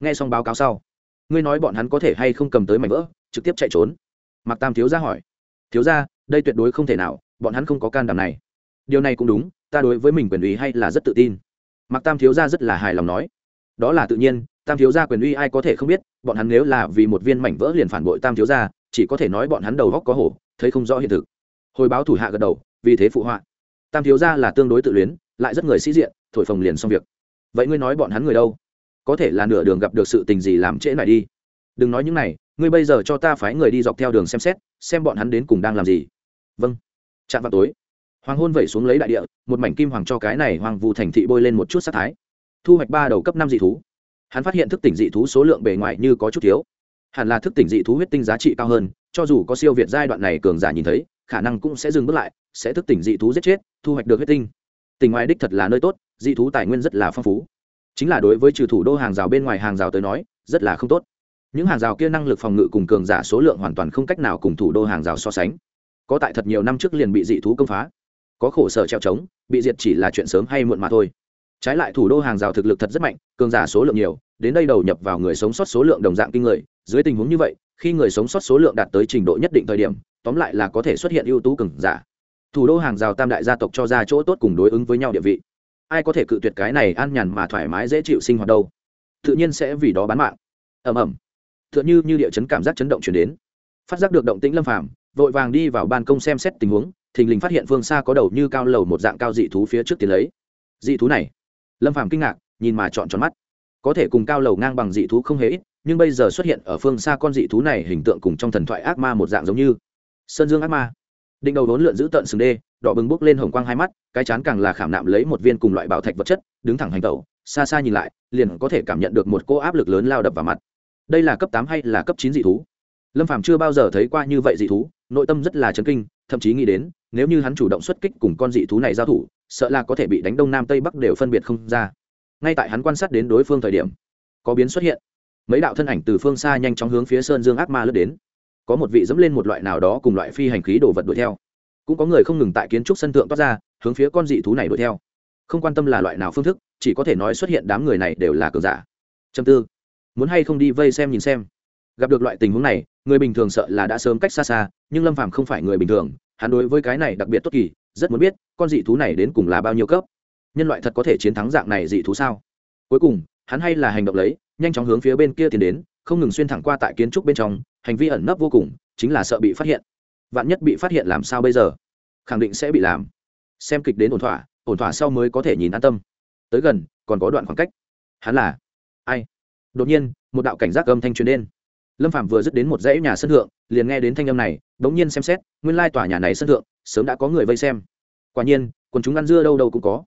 Nghe xong báo cáo sau, ngươi nói bọn hắn có thể hay không cầm tới mảnh vỡ, trực tiếp chạy trốn? Mặc tam thiếu ra hỏi. Thiếu ra đây tuyệt đối không thể nào, bọn hắn không có can đảm này. Điều này cũng đúng, ta đối với mình quyền ý hay là rất tự tin. Mặc tam thiếu ra rất là hài lòng nói. Đó là tự nhiên tam thiếu gia quyền uy ai có thể không biết, bọn hắn nếu là vì một viên mảnh vỡ liền phản bội tam thiếu gia, chỉ có thể nói bọn hắn đầu góc có hổ, thấy không rõ hiện thực. Hồi báo thủ hạ gật đầu, vì thế phụ họa. Tam thiếu gia là tương đối tự luyến, lại rất người sĩ diện, thổi phồng liền xong việc. Vậy ngươi nói bọn hắn người đâu? Có thể là nửa đường gặp được sự tình gì làm trễ này đi? Đừng nói những này, ngươi bây giờ cho ta phái người đi dọc theo đường xem xét, xem bọn hắn đến cùng đang làm gì. Vâng. Chạm vào tối. Hoàng hôn vẩy xuống lấy đại địa, một mảnh kim hoàng cho cái này hoàng vu thành thị bôi lên một chút sát thái. Thu hoạch ba đầu cấp năm dị thú hắn phát hiện thức tỉnh dị thú số lượng bề ngoài như có chút thiếu. Hẳn là thức tỉnh dị thú huyết tinh giá trị cao hơn, cho dù có siêu việt giai đoạn này cường giả nhìn thấy, khả năng cũng sẽ dừng bước lại, sẽ thức tỉnh dị thú giết chết, thu hoạch được huyết tinh. Tỉnh ngoài đích thật là nơi tốt, dị thú tài nguyên rất là phong phú. Chính là đối với trừ thủ đô hàng rào bên ngoài hàng rào tới nói, rất là không tốt. Những hàng rào kia năng lực phòng ngự cùng cường giả số lượng hoàn toàn không cách nào cùng thủ đô hàng rào so sánh. Có tại thật nhiều năm trước liền bị dị thú công phá. Có khổ sở treo trống, bị diệt chỉ là chuyện sớm hay muộn mà thôi trái lại thủ đô hàng rào thực lực thật rất mạnh, cường giả số lượng nhiều, đến đây đầu nhập vào người sống sót số lượng đồng dạng kinh người. Dưới tình huống như vậy, khi người sống sót số lượng đạt tới trình độ nhất định thời điểm, tóm lại là có thể xuất hiện ưu tú cường giả. Thủ đô hàng rào tam đại gia tộc cho ra chỗ tốt cùng đối ứng với nhau địa vị. Ai có thể cự tuyệt cái này an nhàn mà thoải mái dễ chịu sinh hoạt đâu? Tự nhiên sẽ vì đó bán mạng. Ầm ầm. Tựa như như địa chấn cảm giác chấn động chuyển đến. Phát giác được động tĩnh lâm phàm, vội vàng đi vào ban công xem xét tình huống, thình lình phát hiện phương xa có đầu như cao lầu một dạng cao dị thú phía trước tiến lấy. Dị thú này lâm phàm kinh ngạc, nhìn mà chọn tròn mắt. Có thể cùng cao lầu ngang bằng dị thú không hề ít, nhưng bây giờ xuất hiện ở phương xa con dị thú này hình tượng cùng trong thần thoại ác ma một dạng giống như. Sơn dương ác ma. Định đầu đốn lượn giữ tận sừng đê, đỏ bừng bốc lên hồng quang hai mắt, cái chán càng là khảm nạm lấy một viên cùng loại bảo thạch vật chất, đứng thẳng hành tẩu, xa xa nhìn lại, liền có thể cảm nhận được một cô áp lực lớn lao đập vào mặt. Đây là cấp tám hay là cấp chín dị thú? Lâm phàm chưa bao giờ thấy qua như vậy dị thú, nội tâm rất là chấn kinh, thậm chí nghĩ đến nếu như hắn chủ động xuất kích cùng con dị thú này giao thủ, sợ là có thể bị đánh đông nam tây bắc đều phân biệt không ra. Ngay tại hắn quan sát đến đối phương thời điểm, có biến xuất hiện. Mấy đạo thân ảnh từ phương xa nhanh chóng hướng phía sơn dương ác ma lướt đến. Có một vị dẫm lên một loại nào đó cùng loại phi hành khí đồ vật đuổi theo. Cũng có người không ngừng tại kiến trúc sân thượng toát ra, hướng phía con dị thú này đuổi theo. Không quan tâm là loại nào phương thức, chỉ có thể nói xuất hiện đám người này đều là cờ giả. Châm tư, muốn hay không đi vây xem nhìn xem. Gặp được loại tình huống này, người bình thường sợ là đã sớm cách xa xa, nhưng lâm phàm không phải người bình thường hắn đối với cái này đặc biệt tốt kỳ, rất muốn biết, con dị thú này đến cùng là bao nhiêu cấp? Nhân loại thật có thể chiến thắng dạng này dị thú sao? Cuối cùng, hắn hay là hành động lấy, nhanh chóng hướng phía bên kia tiến đến, không ngừng xuyên thẳng qua tại kiến trúc bên trong, hành vi ẩn nấp vô cùng, chính là sợ bị phát hiện. Vạn nhất bị phát hiện làm sao bây giờ? Khẳng định sẽ bị làm. Xem kịch đến ổn thỏa ổn thỏa sau mới có thể nhìn an tâm. Tới gần, còn có đoạn khoảng cách. Hắn là ai? Đột nhiên, một đạo cảnh giác âm thanh truyền đến lâm phạm vừa dứt đến một dãy nhà sân thượng, liền nghe đến thanh âm này đ ố n g nhiên xem xét, nguyên lai tòa nhà này sân thượng, sớm đã có người vây xem. Quả nhiên, quần chúng ăn dưa đâu đâu cũng có.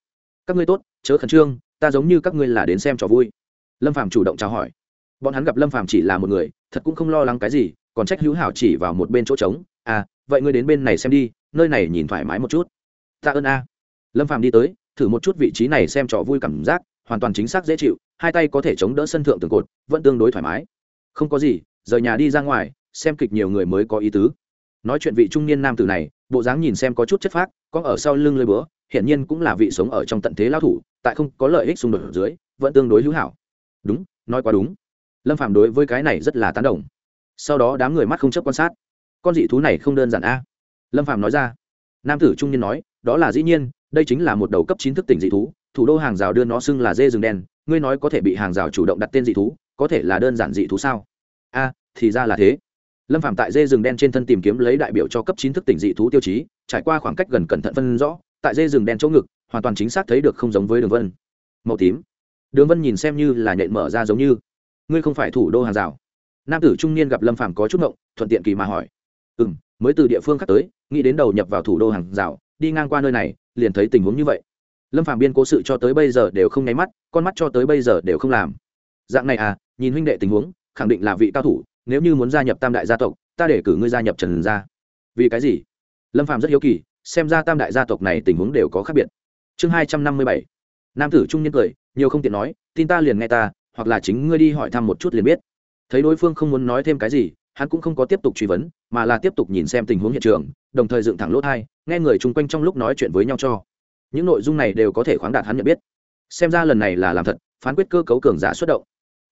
Các ngươi tốt, chớ khẩn trương, ta giống như các ngươi là đến xem trò vui. Lâm phạm chủ động chào hỏi. Bọn hắn gặp lâm phạm chỉ là một người, thật cũng không lo lắng cái gì, còn trách hữu hảo chỉ vào một bên chỗ trống à vậy ngươi đến bên này xem đi, nơi này nhìn thoải mái một chút. Tạ ơn a. Lâm phạm đi tới, thử một chút vị trí này xem trò vui cảm giác, hoàn toàn chính xác dễ chịu, hai tay có thể chống đỡ sân thượng tường cột, vẫn tương đối thoải mái. Không có gì rời nhà đi ra ngoài, xem kịch nhiều người mới có ý tứ. Nói chuyện vị trung niên nam tử này, bộ dáng nhìn xem có chút chất phác, có ở sau lưng lơi búa, hiển nhiên cũng là vị sống ở trong tận thế lao thủ, tại không có lợi ích xung đột ở dưới, vẫn tương đối hữu hảo. Đúng, nói quá đúng. Lâm phạm đối với cái này rất là tán đồng. Sau đó đám người mắt không chấp quan sát. Con dị thú này không đơn giản a. Lâm phạm nói ra. Nam tử trung niên nói, đó là dĩ nhiên, đây chính là một đầu cấp chín thức tỉnh dị thú, thủ đô hàng rào đưa nó xưng là dê rừng đen, ngươi nói có thể bị hàng rào chủ động đặt tên dị thú, có thể là đơn giản dị thú sao? A, thì ra là thế. Lâm phạm tại dê rừng đen trên thân tìm kiếm lấy đại biểu cho cấp chín thức tỉnh dị thú tiêu chí, trải qua khoảng cách gần cẩn thận phân rõ, tại dê rừng đen chỗ ngực, hoàn toàn chính xác thấy được không giống với đường vân. Màu tím. Đường vân nhìn xem như là nhện mở ra giống như, ngươi không phải thủ đô hàng rào. Nam tử trung niên gặp lâm phạm có chút ngộng, thuận tiện kỳ mà hỏi ừ m mới từ địa phương khác tới, nghĩ đến đầu nhập vào thủ đô hàng rào, đi ngang qua nơi này, liền thấy tình huống như vậy. Lâm phạm biên cố sự cho tới bây giờ đều không nháy mắt, con mắt cho tới bây giờ đều không làm. Dạng này à nhìn huynh đệ tình huống khẳng định là vị cao thủ, nếu như muốn gia nhập tam đại gia tộc, ta để cử ngươi gia nhập trần gia. Vì cái gì? Lâm phạm rất hiếu kỳ, xem ra tam đại gia tộc này tình huống đều có khác biệt. Chương hai trăm năm mươi bảy. Nam tử trung nhân cười, nhiều không tiện nói, tin ta liền nghe ta, hoặc là chính ngươi đi hỏi thăm một chút liền biết. Thấy đối phương không muốn nói thêm cái gì, hắn cũng không có tiếp tục truy vấn, mà là tiếp tục nhìn xem tình huống hiện trường, đồng thời dựng thẳng lỗ thai, nghe người chung quanh trong lúc nói chuyện với nhau cho. Những nội dung này đều có thể khoáng đạt hắn nhận biết. Xem ra lần này là làm thật, phán quyết cơ cấu cường giả xuất động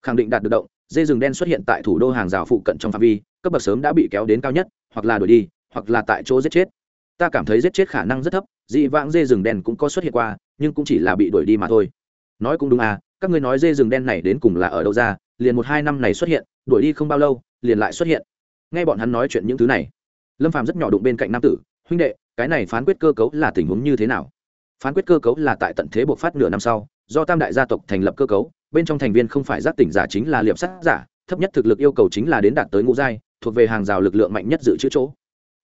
khẳng định đạt được động, dê rừng đen xuất hiện tại thủ đô hàng rào phụ cận trong phạm vi, cấp bậc sớm đã bị kéo đến cao nhất, hoặc là đuổi đi, hoặc là tại chỗ giết chết. Ta cảm thấy giết chết khả năng rất thấp, dị vãng dê rừng đen cũng có xuất hiện qua, nhưng cũng chỉ là bị đuổi đi mà thôi. Nói cũng đúng à các ngươi nói dê rừng đen này đến cùng là ở đâu ra, liền một hai năm này xuất hiện, đuổi đi không bao lâu, liền lại xuất hiện. Nghe bọn hắn nói chuyện những thứ này, lâm phàm rất nhỏ đụng bên cạnh nam tử, huynh đệ, cái này phán quyết cơ cấu là tình huống như thế nào? Phán quyết cơ cấu là tại tận thế buộc phát nửa năm sau, do tam đại gia tộc thành lập cơ cấu bên trong thành viên không phải giác tỉnh giả chính là liệp sát giả, thấp nhất thực lực yêu cầu chính là đến đạt tới ngũ giai, thuộc về hàng rào lực lượng mạnh nhất dự trữ chỗ.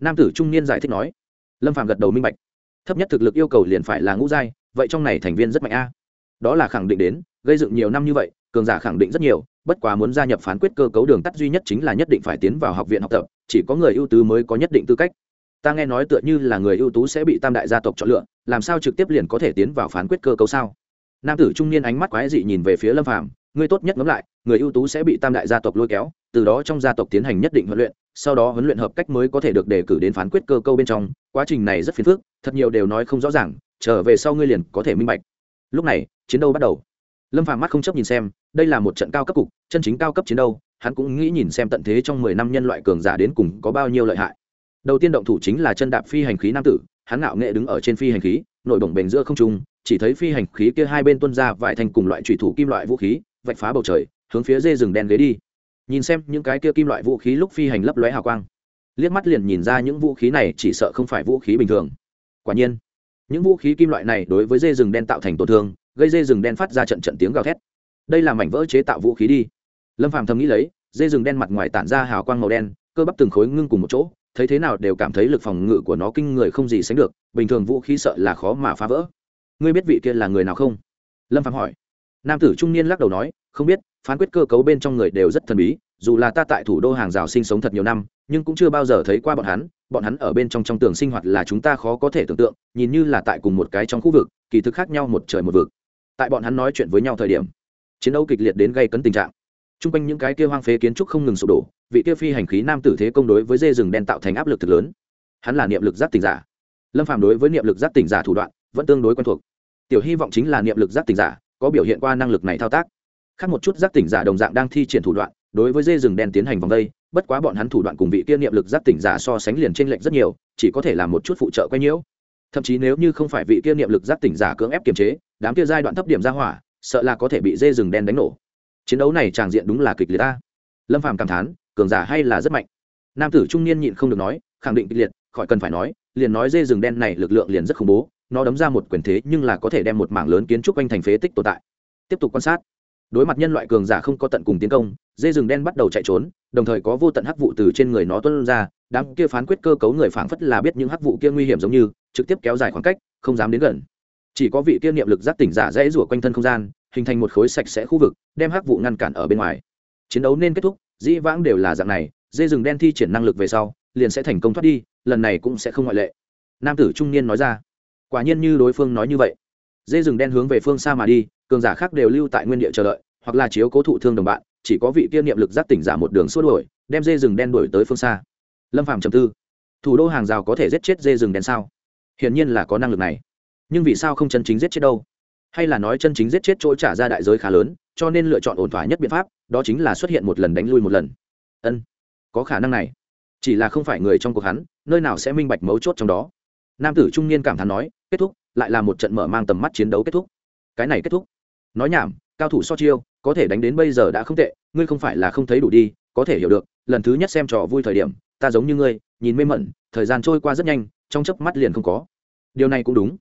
Nam tử trung niên giải thích nói. Lâm phạm gật đầu minh bạch. Thấp nhất thực lực yêu cầu liền phải là ngũ giai, vậy trong này thành viên rất mạnh a. Đó là khẳng định đến, gây dựng nhiều năm như vậy, cường giả khẳng định rất nhiều, bất quá muốn gia nhập phán quyết cơ cấu đường tắt duy nhất chính là nhất định phải tiến vào học viện học tập, chỉ có người ưu tú mới có nhất định tư cách. Ta nghe nói tựa như là người ưu tú sẽ bị tam đại gia tộc chọn lựa, làm sao trực tiếp liền có thể tiến vào phán quyết cơ cấu sao? Nam tử trung niên ánh mắt quái dị nhìn về phía lâm phàm người tốt nhất ngẫm lại người ưu tú sẽ bị tam đại gia tộc lôi kéo từ đó trong gia tộc tiến hành nhất định huấn luyện sau đó huấn luyện hợp cách mới có thể được đề cử đến phán quyết cơ câu bên trong quá trình này rất phiền phức thật nhiều đều nói không rõ ràng trở về sau ngươi liền có thể minh bạch lúc này chiến đấu bắt đầu lâm phàm mắt không chấp nhìn xem đây là một trận cao cấp cục chân chính cao cấp chiến đấu hắn cũng nghĩ nhìn xem tận thế trong mười năm nhân loại cường giả đến cùng có bao nhiêu lợi hại đầu tiên động thủ chính là chân đạp phi hành khí nam tử hắn ngạo nghệ đứng ở trên phi hành khí nội bổng bềnh giữa không trung chỉ thấy phi hành khí kia hai bên tuân ra vài thành cùng loại trụy thủ kim loại vũ khí, vạch phá bầu trời, hướng phía dê rừng đen ghế đi. Nhìn xem những cái kia kim loại vũ khí lúc phi hành lấp lóe hào quang, liếc mắt liền nhìn ra những vũ khí này chỉ sợ không phải vũ khí bình thường. Quả nhiên, những vũ khí kim loại này đối với dê rừng đen tạo thành tổn thương, gây dê rừng đen phát ra trận trận tiếng gào thét. Đây là mảnh vỡ chế tạo vũ khí đi. Lâm phàm thầm nghĩ lấy, dê rừng đen mặt ngoài tản ra hào quang màu đen, cơ bắp từng khối ngưng cùng một chỗ, thấy thế nào đều cảm thấy lực phòng ngự của nó kinh người không gì sánh được, bình thường vũ khí sợ là khó mà phá vỡ ngươi biết vị kia là người nào không? Lâm phạm hỏi. Nam tử trung niên lắc đầu nói, không biết, phán quyết cơ cấu bên trong người đều rất thần bí, dù là ta tại thủ đô hàng rào sinh sống thật nhiều năm, nhưng cũng chưa bao giờ thấy qua bọn hắn bọn hắn ở bên trong trong tường sinh hoạt là chúng ta khó có thể tưởng tượng, nhìn như là tại cùng một cái trong khu vực, kỳ thực khác nhau một trời một vực. Tại bọn hắn nói chuyện với nhau thời điểm, chiến đấu kịch liệt đến gây cấn tình trạng. T r u n g quanh những cái kia hoang phế kiến trúc không ngừng sụp đổ, vị kia phi hành khí nam tử thế công đối với dê rừng đen tạo thành áp lực thực lớn. Hắn là niệm lực giác tỉnh giả. Lâm phạm đối với niệm lực giác tỉnh giả thủ đoạn vẫn tương đối quen thuộc. Tiểu hy vọng chính là niệm lực giác tỉnh giả, có biểu hiện qua năng lực này thao tác. Khác một chút giác tỉnh giả đồng dạng đang thi triển thủ đoạn, đối với dê rừng đen tiến hành vòng đây, bất quá bọn hắn thủ đoạn cùng vị kia niệm lực giác tỉnh giả so sánh liền t r ê n lệch rất nhiều, chỉ có thể làm một chút phụ trợ quay nhiễu. Thậm chí nếu như không phải vị kia niệm lực giác tỉnh giả cưỡng ép kiềm chế, đám kia giai đoạn thấp điểm ra hỏa, sợ là có thể bị dê rừng đen đánh nổ. Chiến đấu này tràng diện đúng là kịch liệt ta. Lâm phàm cảm thán, cường giả hay là rất mạnh. Nam tử trung niên nhịn không được nói, khẳng định kịch liệt, khỏi cần phải nói, liền nói dê rừng đen này lực lượng liền rất khủng bố nó đấm ra một quyền thế nhưng là có thể đem một mảng lớn kiến trúc quanh thành phế tích tồn tại. Tiếp tục quan sát. Đối mặt nhân loại cường giả không có tận cùng tiến công, dê rừng đen bắt đầu chạy trốn, đồng thời có vô tận hắc vụ từ trên người nó tuân ra, đám kia phán quyết cơ cấu người phảng phất là biết những hắc vụ kia nguy hiểm giống như, trực tiếp kéo dài khoảng cách, không dám đến gần. Chỉ có vị kia niệm lực giác tỉnh giả dễ rủa quanh thân không gian, hình thành một khối sạch sẽ khu vực, đem hắc vụ ngăn cản ở bên ngoài. Chiến đấu nên kết thúc, dĩ vãng đều là dạng này, dê rừng đen thi triển năng lực về sau, liền sẽ thành công thoát đi, lần này cũng sẽ không ngoại lệ. Nam tử trung niên nói ra quả nhiên như đối phương nói như vậy. Dê rừng đen hướng về phương xa mà đi, cường giả khác đều lưu tại nguyên địa chờ đợi, hoặc là chiếu cố thụ thương đồng bạn, chỉ có vị tiên niệm lực giác tỉnh giả một đường xua đuổi, đem dê rừng đen đuổi tới phương xa. Lâm phạm trầm tư. Thủ đô hàng rào có thể giết chết dê rừng đen sao? Hiển nhiên là có năng lực này. Nhưng vì sao không chân chính giết chết đâu? Hay là nói chân chính giết chết chỗ trả ra đại giới khá lớn, cho nên lựa chọn ổn thỏa nhất biện pháp, đó chính là xuất hiện một lần đánh lui một lần. Ân, có khả năng này. Chỉ là không phải người trong cuộc hắn, nơi nào sẽ minh bạch mấu chốt trong đó. Nam tử trung niên cảm thán nói kết thúc, lại là một trận mở mang tầm mắt chiến đấu kết thúc. Cái này kết thúc. Nói nhảm, cao thủ so chiêu, có thể đánh đến bây giờ đã không tệ, ngươi không phải là không thấy đủ đi, có thể hiểu được, lần thứ nhất xem trò vui thời điểm, ta giống như ngươi, nhìn mê mẩn, thời gian trôi qua rất nhanh, trong chớp mắt liền không có. Điều này cũng đúng.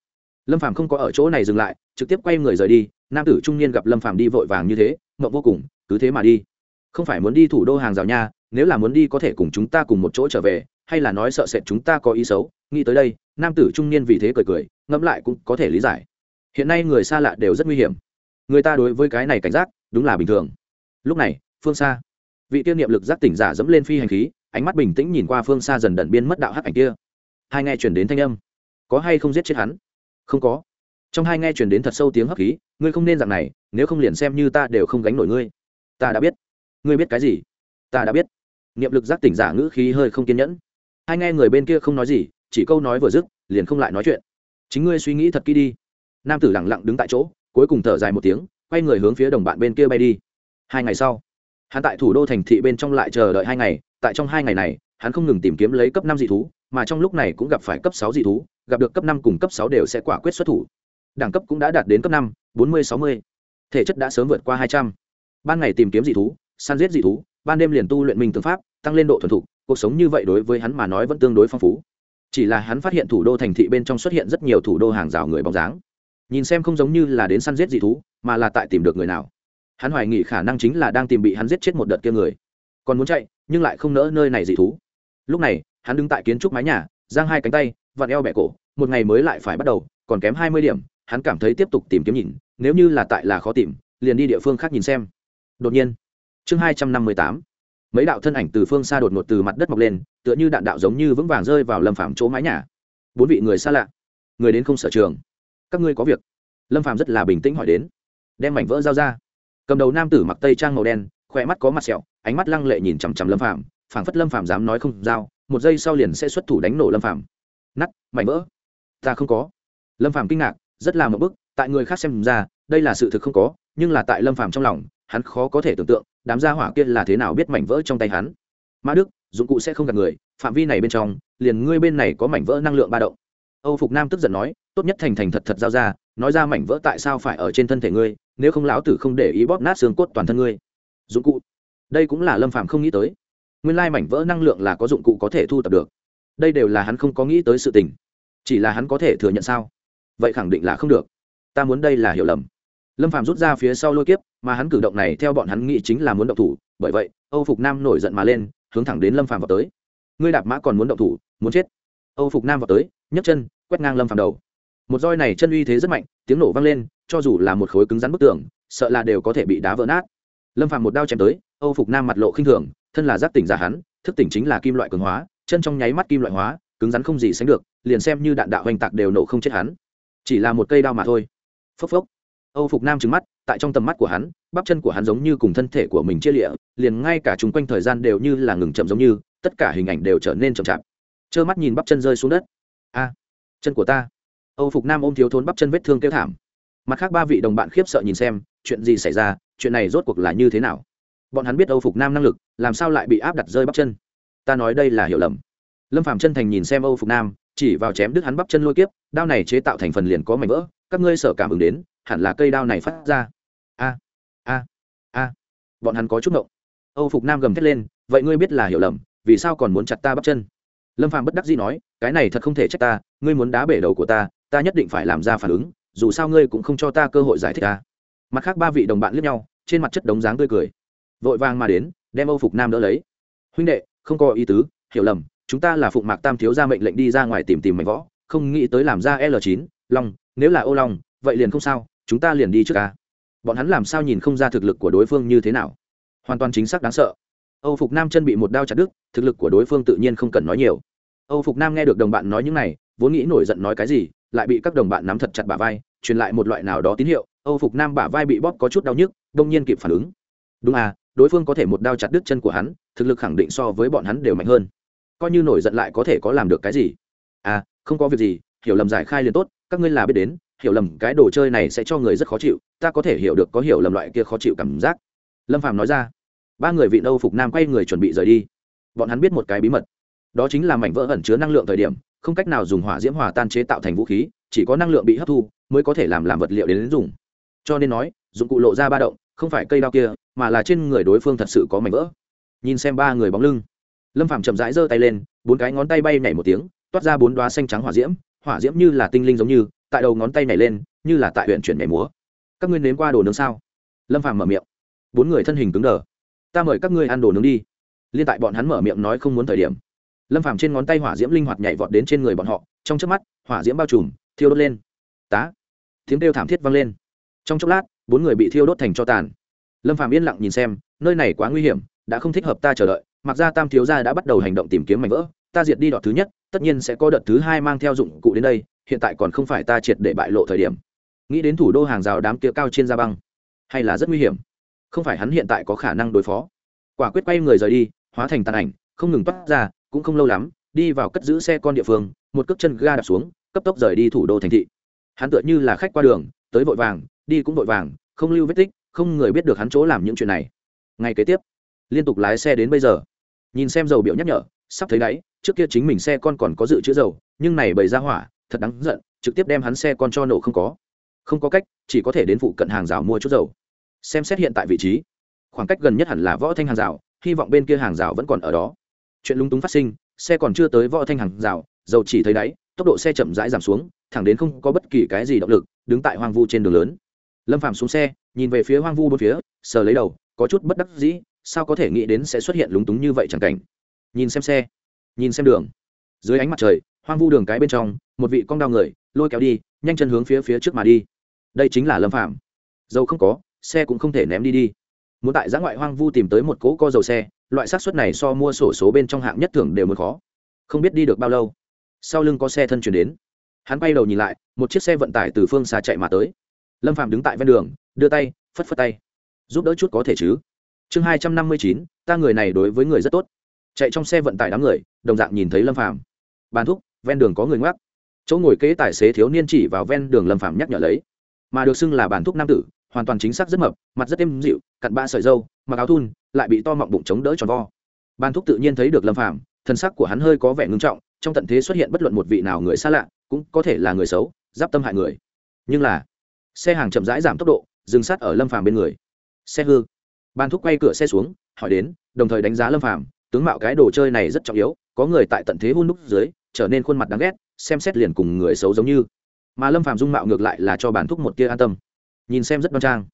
Lâm phàm không có ở chỗ này dừng lại, trực tiếp quay người rời đi, nam tử trung niên gặp lâm phàm đi vội vàng như thế, mộng vô cùng, cứ thế mà đi. Không phải muốn đi thủ đô hàng rào nha, nếu là muốn đi có thể cùng chúng ta cùng một chỗ trở về, hay là nói sợ sệt chúng ta có ý xấu, nghĩ tới đây, nam tử trung niên vì thế cười cười ngẫm lại cũng có thể lý giải. Hiện nay người xa lạ đều rất nguy hiểm. Người ta đối với cái này cảnh giác, đúng là bình thường. Lúc này, phương xa. Vị tiêu niệm lực giác tỉnh giả dẫm lên phi hành khí, ánh mắt bình tĩnh nhìn qua phương xa dần dần biên mất đạo hắc ảnh kia. Hai nghe chuyển đến thanh âm. Có hay không giết chết hắn? Không có. Trong hai nghe chuyển đến thật sâu tiếng hấp khí, ngươi không nên dạng này, nếu không liền xem như ta đều không gánh nổi ngươi. Ta đã biết. Ngươi biết cái gì? Ta đã biết. Niệm lực giác tỉnh giả ngữ khí hơi không kiên nhẫn. Hai nghe người bên kia không nói gì, chỉ câu nói vừa dứt, liền không lại nói chuyện chính ngươi suy nghĩ thật kỹ đi. Nam tử lẳng lặng đứng tại chỗ, cuối cùng thở dài một tiếng, quay người hướng phía đồng bạn bên kia bay đi. Hai ngày sau, hắn tại thủ đô thành thị bên trong lại chờ đợi hai ngày, tại trong hai ngày này, hắn không ngừng tìm kiếm lấy cấp năm dị thú, mà trong lúc này cũng gặp phải cấp sáu dị thú, gặp được cấp năm cùng cấp sáu đều sẽ quả quyết xuất thủ. Đẳng cấp cũng đã đạt đến cấp năm, bốn mươi, sáu mươi. Thể chất đã sớm vượt qua hai trăm. Ban ngày tìm kiếm dị thú, săn giết dị thú, ban đêm liền tu luyện minh tư pháp, tăng lên độ thuần thục, cuộc sống như vậy đối với hắn mà nói vẫn tương đối phong phú chỉ là hắn phát hiện thủ đô thành thị bên trong xuất hiện rất nhiều thủ đô hàng rào người bóng dáng. Nhìn xem không giống như là đến săn giết dị thú, mà là tại tìm được người nào. Hắn hoài nghị khả năng chính là đang tìm bị hắn giết chết một đợt kia người. Còn muốn chạy, nhưng lại không nỡ nơi này dị thú. Lúc này, hắn đứng tại kiến trúc mái nhà, giang hai cánh tay, vặn eo bẹ cổ, một ngày mới lại phải bắt đầu, còn kém hai mươi điểm, hắn cảm thấy tiếp tục tìm kiếm nhìn, nếu như là tại là khó tìm, liền đi địa phương khác nhìn xem. Đột nhiên, chương hai trăm năm mươi tám mấy đạo thân ảnh từ phương xa đột ngột từ mặt đất mọc lên tựa như đạn đạo giống như vững vàng rơi vào lâm phàm chỗ mái nhà. Bốn vị người xa lạ người đến không sở trường. Các ngươi có việc. Lâm phàm rất là bình tĩnh hỏi đến. Đem mảnh vỡ dao ra. Cầm đầu nam tử mặc tây trang màu đen khỏe mắt có mặt sẹo ánh mắt lăng lệ nhìn chằm chằm lâm phàm, phảng phất lâm phàm dám nói không dao. một giây sau liền sẽ xuất thủ đánh nổ lâm phàm. nắt mảnh vỡ. Ta không có. Lâm phàm kinh ngạc rất là một bức tại người khác xem ra đây là sự thực không có nhưng là tại lâm phàm trong lòng hắn khó có thể tưởng tượng đám gia hỏa kia là thế nào biết mảnh vỡ trong tay hắn? Mã đức, dụng cụ sẽ không gạt người, phạm vi này bên trong, liền ngươi bên này có mảnh vỡ năng lượng ba động. Âu phục nam tức giận nói, tốt nhất thành thành thật thật giao ra, nói ra mảnh vỡ tại sao phải ở trên thân thể ngươi, nếu không lão tử không để ý bóp nát xương cốt toàn thân ngươi. Dụng cụ. Đây cũng là lâm phạm không nghĩ tới. Nguyên lai mảnh vỡ năng lượng là có dụng cụ có thể thu tập được. Đây đều là hắn không có nghĩ tới sự tình. Chỉ là hắn có thể thừa nhận sao? Vậy khẳng định là không được. Ta muốn đây là hiểu lầm lâm phạm rút ra phía sau lôi kiếp, mà hắn cử động này theo bọn hắn nghĩ chính là muốn động thủ, bởi vậy, âu phục nam nổi giận mà lên, hướng thẳng đến lâm phạm vào tới. Ngươi đạp mã còn muốn động thủ, muốn chết. Âu phục nam vào tới, nhấc chân, quét ngang lâm phạm đầu. Một roi này chân uy thế rất mạnh, tiếng nổ vang lên, cho dù là một khối cứng rắn bức tường, sợ là đều có thể bị đá vỡ nát. Lâm phạm một đao chém tới, âu phục nam mặt lộ khinh thường, thân là giác tỉnh giả hắn, thức tỉnh chính là kim loại cường hóa, chân trong nháy mắt kim loại hóa, cứng rắn không gì sánh được, liền xem như đạn đạo hoành tạc đều nổ không chết hắn. Chỉ là một cây đao mà thôi. Phốc phốc âu phục nam trừng mắt, tại trong tầm mắt của hắn, bắp chân của hắn giống như cùng thân thể của mình chia lịa, liền ngay cả chung quanh thời gian đều như là ngừng chậm giống như, tất cả hình ảnh đều trở nên chậm chạp. Trơ mắt nhìn bắp chân rơi xuống đất. A, chân của ta. Âu phục nam ôm thiếu thốn bắp chân vết thương kêu thảm. Mặt khác ba vị đồng bạn khiếp sợ nhìn xem, chuyện gì xảy ra, chuyện này rốt cuộc là như thế nào? Bọn hắn biết âu phục nam năng lực, làm sao lại bị áp đặt rơi bắp chân? Ta nói đây là hiểu lầm. Lâm phạm chân thành nhìn xem âu phục nam, chỉ vào chém đứt hắn bắp chân lôi kiếp, đao này chế tạo thành phần liền có mảnh vỡ, các ngươi sở cảm ứng đến hẳn là cây đao này phát ra. A a a. Bọn hắn có chút ngộng. Âu phục nam gầm thét lên, vậy ngươi biết là hiểu lầm, vì sao còn muốn chặt ta bắp chân? Lâm phàm bất đắc dĩ nói, cái này thật không thể trách ta, ngươi muốn đá bể đầu của ta ta nhất định phải làm ra phản ứng, dù sao ngươi cũng không cho ta cơ hội giải thích ta. Mặt khác ba vị đồng bạn liếc nhau, trên mặt chất đống dáng tươi cười. Vội vàng mà đến, đem âu phục nam đỡ lấy. Huynh đệ, không có ý tứ, hiểu lầm, chúng ta là phụng mạc tam thiếu ra mệnh lệnh đi ra ngoài tìm tìm mảnh võ không nghĩ tới làm ra l chín, long, nếu là ô long, vậy liền không sao chúng ta liền đi trước ca. Bọn hắn làm sao nhìn không ra thực lực của đối phương như thế nào? Hoàn toàn chính xác đáng sợ. Âu phục nam chân bị một đao chặt đứt, thực lực của đối phương tự nhiên không cần nói nhiều. Âu phục nam nghe được đồng bạn nói những này, vốn nghĩ nổi giận nói cái gì, lại bị các đồng bạn nắm thật chặt bả vai, truyền lại một loại nào đó tín hiệu, âu phục nam bả vai bị bóp có chút đau nhức, đông nhiên kịp phản ứng. Đúng à đối phương có thể một đao chặt đứt chân của hắn, thực lực khẳng định so với bọn hắn đều mạnh hơn. Coi như nổi giận lại có thể có làm được cái gì? À không có việc gì, hiểu lầm giải khai liền tốt, các ngươi là biết đến hiểu lầm, cái đồ chơi này sẽ cho người rất khó chịu, ta có thể hiểu được có hiểu lầm loại kia khó chịu cảm giác. Lâm phàm nói ra. Ba người vị âu phục nam quay người chuẩn bị rời đi. Bọn hắn biết một cái bí mật. Đó chính là mảnh vỡ ẩn chứa năng lượng thời điểm, không cách nào dùng hỏa diễm hòa tan chế tạo thành vũ khí, chỉ có năng lượng bị hấp thu mới có thể làm làm vật liệu đến dùng. Cho nên nói, dụng cụ lộ ra ba động, không phải cây đao kia, mà là trên người đối phương thật sự có mảnh vỡ. Nhìn xem ba người bóng lưng, lâm phạm chậm rãi giơ tay lên, bốn cái ngón tay bay nhảy một tiếng, toát ra bốn đoá xanh trắng hỏa diễm hỏa diễm như là tinh linh giống như tại đầu ngón tay nhảy lên, như là tại huyện chuyển nhảy múa. Các ngươi nếm qua đồ nướng sao? Lâm phàm mở miệng. Bốn người thân hình cứng đờ. Ta mời các ngươi ăn đồ nướng đi. Liên tại bọn hắn mở miệng nói không muốn thời điểm, lâm phàm trên ngón tay hỏa diễm linh hoạt nhảy vọt đến trên người bọn họ, trong trước mắt, hỏa diễm bao trùm, thiêu đốt lên. Tá. Tiếng kêu thảm thiết vang lên. Trong chốc lát, bốn người bị thiêu đốt thành cho tàn. Lâm phàm yên lặng nhìn xem, nơi này quá nguy hiểm, đã không thích hợp ta chờ đợi. Mặc ra tam thiếu gia đã bắt đầu hành động tìm kiếm mảnh vỡ, ta diệt đi đọt thứ nhất, tất nhiên sẽ có đợt thứ hai mang theo dụng cụ đến đây hiện tại còn không phải ta triệt để bại lộ thời điểm. Nghĩ đến thủ đô hàng rào đám kia cao trên da băng, hay là rất nguy hiểm? Không phải hắn hiện tại có khả năng đối phó. Quả quyết quay người rời đi, hóa thành tàn ảnh, không ngừng toát ra, cũng không lâu lắm, đi vào cất giữ xe con địa phương, một cước chân ga đạp xuống, cấp tốc rời đi thủ đô thành thị. Hắn tựa như là khách qua đường, tới vội vàng, đi cũng vội vàng, không lưu vết tích, không người biết được hắn chỗ làm những chuyện này. Ngay kế tiếp, liên tục lái xe đến bây giờ. Nhìn xem dầu biểu nhắc nhở, sắp thấy đáy, trước kia chính mình xe con còn có dự trữ dầu, nhưng này bày ra hỏa thật đáng giận, trực tiếp đem hắn xe con cho nổ không có. Không có cách, chỉ có thể đến phụ cận hàng rào mua chút dầu. Xem xét hiện tại vị trí, khoảng cách gần nhất hẳn là võ thanh hàng rào, hy vọng bên kia hàng rào vẫn còn ở đó. Chuyện lúng túng phát sinh, xe còn chưa tới võ thanh hàng rào, dầu chỉ thấy đáy, tốc độ xe chậm rãi giảm xuống, thẳng đến không có bất kỳ cái gì động lực, đứng tại hoang vu trên đường lớn. Lâm phạm xuống xe, nhìn về phía hoang vu bốn phía, sờ lấy đầu, có chút bất đắc dĩ, sao có thể nghĩ đến sẽ xuất hiện lúng túng như vậy chẳng cảnh. Nhìn xem xe, nhìn xem đường. Dưới ánh mặt trời hoang vu đường cái bên trong, một vị con đao người, lôi kéo đi, nhanh chân hướng phía phía trước mà đi. Đây chính là lâm phạm dầu không có, xe cũng không thể ném đi đi. Muốn tại giã ngoại hoang vu tìm tới một cỗ co dầu xe, loại xác suất này so mua sổ số bên trong hạng nhất thường đều muốn khó. Không biết đi được bao lâu, sau lưng có xe thân chuyển đến. Hắn bay đầu nhìn lại, một chiếc xe vận tải từ phương xa chạy mà tới. Lâm phạm đứng tại ven đường, đưa tay, phất phất tay. Giúp đỡ chút có thể chứ? Chương hai trăm năm mươi chín, ta người này đối với người rất tốt. Chạy trong xe vận tải đám người, đồng dạng nhìn thấy lâm phạm bàn thúc ven đường có người ngoắc. Chỗ ngồi kế tài xế thiếu niên chỉ vào ven đường lâm phạm nhắc nhở lấy. Mà được xưng là bàn thúc nam tử, hoàn toàn chính xác rất mập, mặt rất êm dịu, cặn ba sợi dâu mặc áo thun, lại bị to mọng bụng chống đỡ tròn vo. Bàn thúc tự nhiên thấy được lâm phạm thân sắc của hắn hơi có vẻ ngưng trọng, trong tận thế xuất hiện bất luận một vị nào người xa lạ, cũng có thể là người xấu, giáp tâm hại người. Nhưng là, xe hàng chậm rãi giảm tốc độ, dừng sát ở lâm phàm bên người. Xe hư. Ban thúc quay cửa xe xuống, hỏi đến, đồng thời đánh giá lâm phàm, tướng mạo cái đồ chơi này rất trọng yếu, có người tại tận thế hun đúc dưới trở nên khuôn mặt đáng ghét, xem xét liền cùng người xấu giống như. Mà lâm phàm dung mạo ngược lại là cho bản thúc một tia an tâm. Nhìn xem rất đoan trang.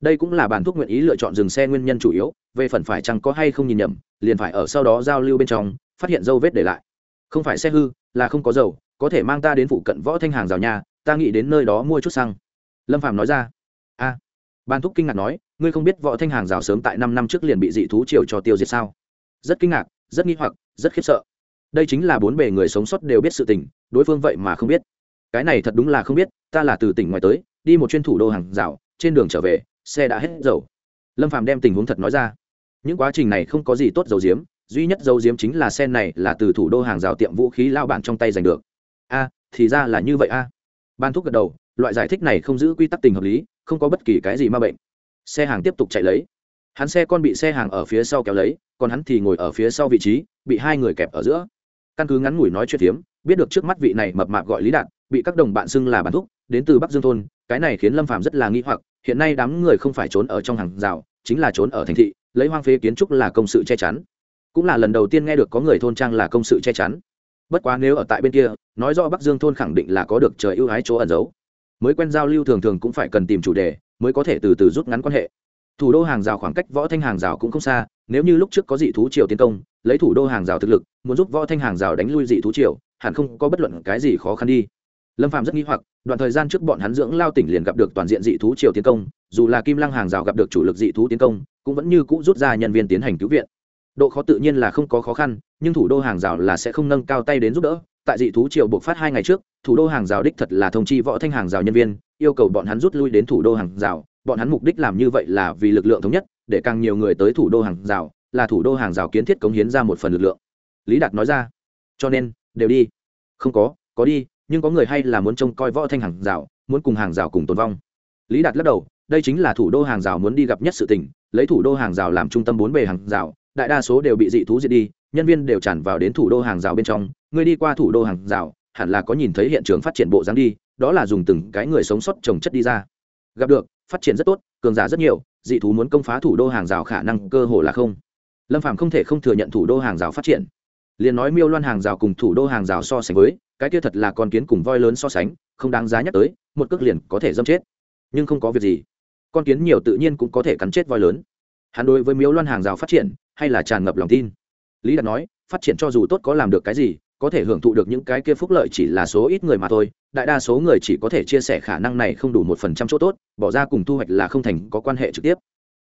Đây cũng là bản thúc nguyện ý lựa chọn dừng xe nguyên nhân chủ yếu, về phần phải chăng có hay không nhìn nhầm, liền phải ở sau đó giao lưu bên trong, phát hiện dấu vết để lại. Không phải xe hư, là không có dầu, có thể mang ta đến phụ cận võ thanh hàng rào nhà, ta nghĩ đến nơi đó mua chút xăng. Lâm phàm nói ra. A. Ban thúc kinh ngạc nói, ngươi không biết võ thanh hàng rào sớm tại năm năm trước liền bị dị thú triều cho tiêu diệt sao? Rất kinh ngạc, rất nghi hoặc, rất khiếp sợ đây chính là bốn bề người sống sót đều biết sự tình, đối phương vậy mà không biết. Cái này thật đúng là không biết, ta là từ tỉnh ngoài tới, đi một chuyên thủ đô hàng rào, trên đường trở về, xe đã hết dầu. Lâm phàm đem tình huống thật nói ra. Những quá trình này không có gì tốt dầu diếm, duy nhất dầu diếm chính là xe này là từ thủ đô hàng rào tiệm vũ khí lao bản trong tay giành được. A, thì ra là như vậy a. Ban thuốc gật đầu, loại giải thích này không giữ quy tắc tình hợp lý, không có bất kỳ cái gì ma bệnh. Xe hàng tiếp tục chạy lấy. Hắn xe con bị xe hàng ở phía sau kéo lấy, còn hắn thì ngồi ở phía sau vị trí, bị hai người kẹp ở giữa căn cứ ngắn ngủi nói chuyện phiếm, biết được trước mắt vị này mập mạp gọi lý đạt, bị các đồng bạn xưng là bản thúc, đến từ bắc dương thôn, cái này khiến lâm phàm rất là nghi hoặc, hiện nay đám người không phải trốn ở trong hàng rào, chính là trốn ở thành thị, lấy hoang phế kiến trúc là công sự che chắn. Cũng là lần đầu tiên nghe được có người thôn trang là công sự che chắn. Bất quá nếu ở tại bên kia, nói rõ bắc dương thôn khẳng định là có được trời ưu ái chỗ ẩn giấu. Mới quen giao lưu thường thường cũng phải cần tìm chủ đề, mới có thể từ từ rút ngắn quan hệ. Thủ đô hàng rào khoảng cách võ thanh hàng rào cũng không xa, nếu như lúc trước có dị thú triều tiến công lấy thủ đô hàng rào thực lực, muốn giúp võ thanh hàng rào đánh lui dị thú triều, hẳn không có bất luận cái gì khó khăn đi. Lâm phạm rất nghĩ hoặc, đoạn thời gian trước bọn hắn dưỡng lao tỉnh liền gặp được toàn diện dị thú triều tiến công, dù là kim lăng hàng rào gặp được chủ lực dị thú tiến công, cũng vẫn như cũ rút ra nhân viên tiến hành cứu viện. Độ khó tự nhiên là không có khó khăn, nhưng thủ đô hàng rào là sẽ không nâng cao tay đến giúp đỡ. Tại dị thú triều buộc phát hai ngày trước, thủ đô hàng rào đích thật là thông chi võ thanh hàng rào nhân viên, yêu cầu bọn hắn rút lui đến thủ đô hàng rào. Bọn hắn mục đích làm như vậy là vì lực lượng thống nhất, để càng nhiều người tới thủ đô hàng rào là thủ đô hàng rào kiến thiết cống hiến ra một phần lực lượng. Lý đạt nói ra. Cho nên, đều đi. Không có có đi, nhưng có người hay là muốn trông coi võ thanh hàng rào, muốn cùng hàng rào cùng tồn vong. Lý đạt lắc đầu, đây chính là thủ đô hàng rào muốn đi gặp nhất sự tình, lấy thủ đô hàng rào làm trung tâm bốn bề hàng rào, đại đa số đều bị dị thú diệt đi, nhân viên đều tràn vào đến thủ đô hàng rào bên trong, người đi qua thủ đô hàng rào, hẳn là có nhìn thấy hiện trường phát triển bộ dáng đi, đó là dùng từng cái người sống sót trồng chất đi ra. Gặp được, phát triển rất tốt, cường giả rất nhiều, dị thú muốn công phá thủ đô hàng rào khả năng cơ hồ là không lâm phạm không thể không thừa nhận thủ đô hàng rào phát triển. Liền nói miêu loan hàng rào cùng thủ đô hàng rào so sánh với, cái kia thật là con kiến cùng voi lớn so sánh, không đáng giá nhắc tới, một cước liền có thể dâm chết. Nhưng không có việc gì. Con kiến nhiều tự nhiên cũng có thể cắn chết voi lớn. Hắn đối với miếu loan hàng rào phát triển, hay là tràn ngập lòng tin. Lý đạt nói, phát triển cho dù tốt có làm được cái gì, có thể hưởng thụ được những cái kia phúc lợi chỉ là số ít người mà thôi, đại đa số người chỉ có thể chia sẻ khả năng này không đủ một phần trăm chỗ tốt, bỏ ra cùng thu hoạch là không thành có quan hệ trực tiếp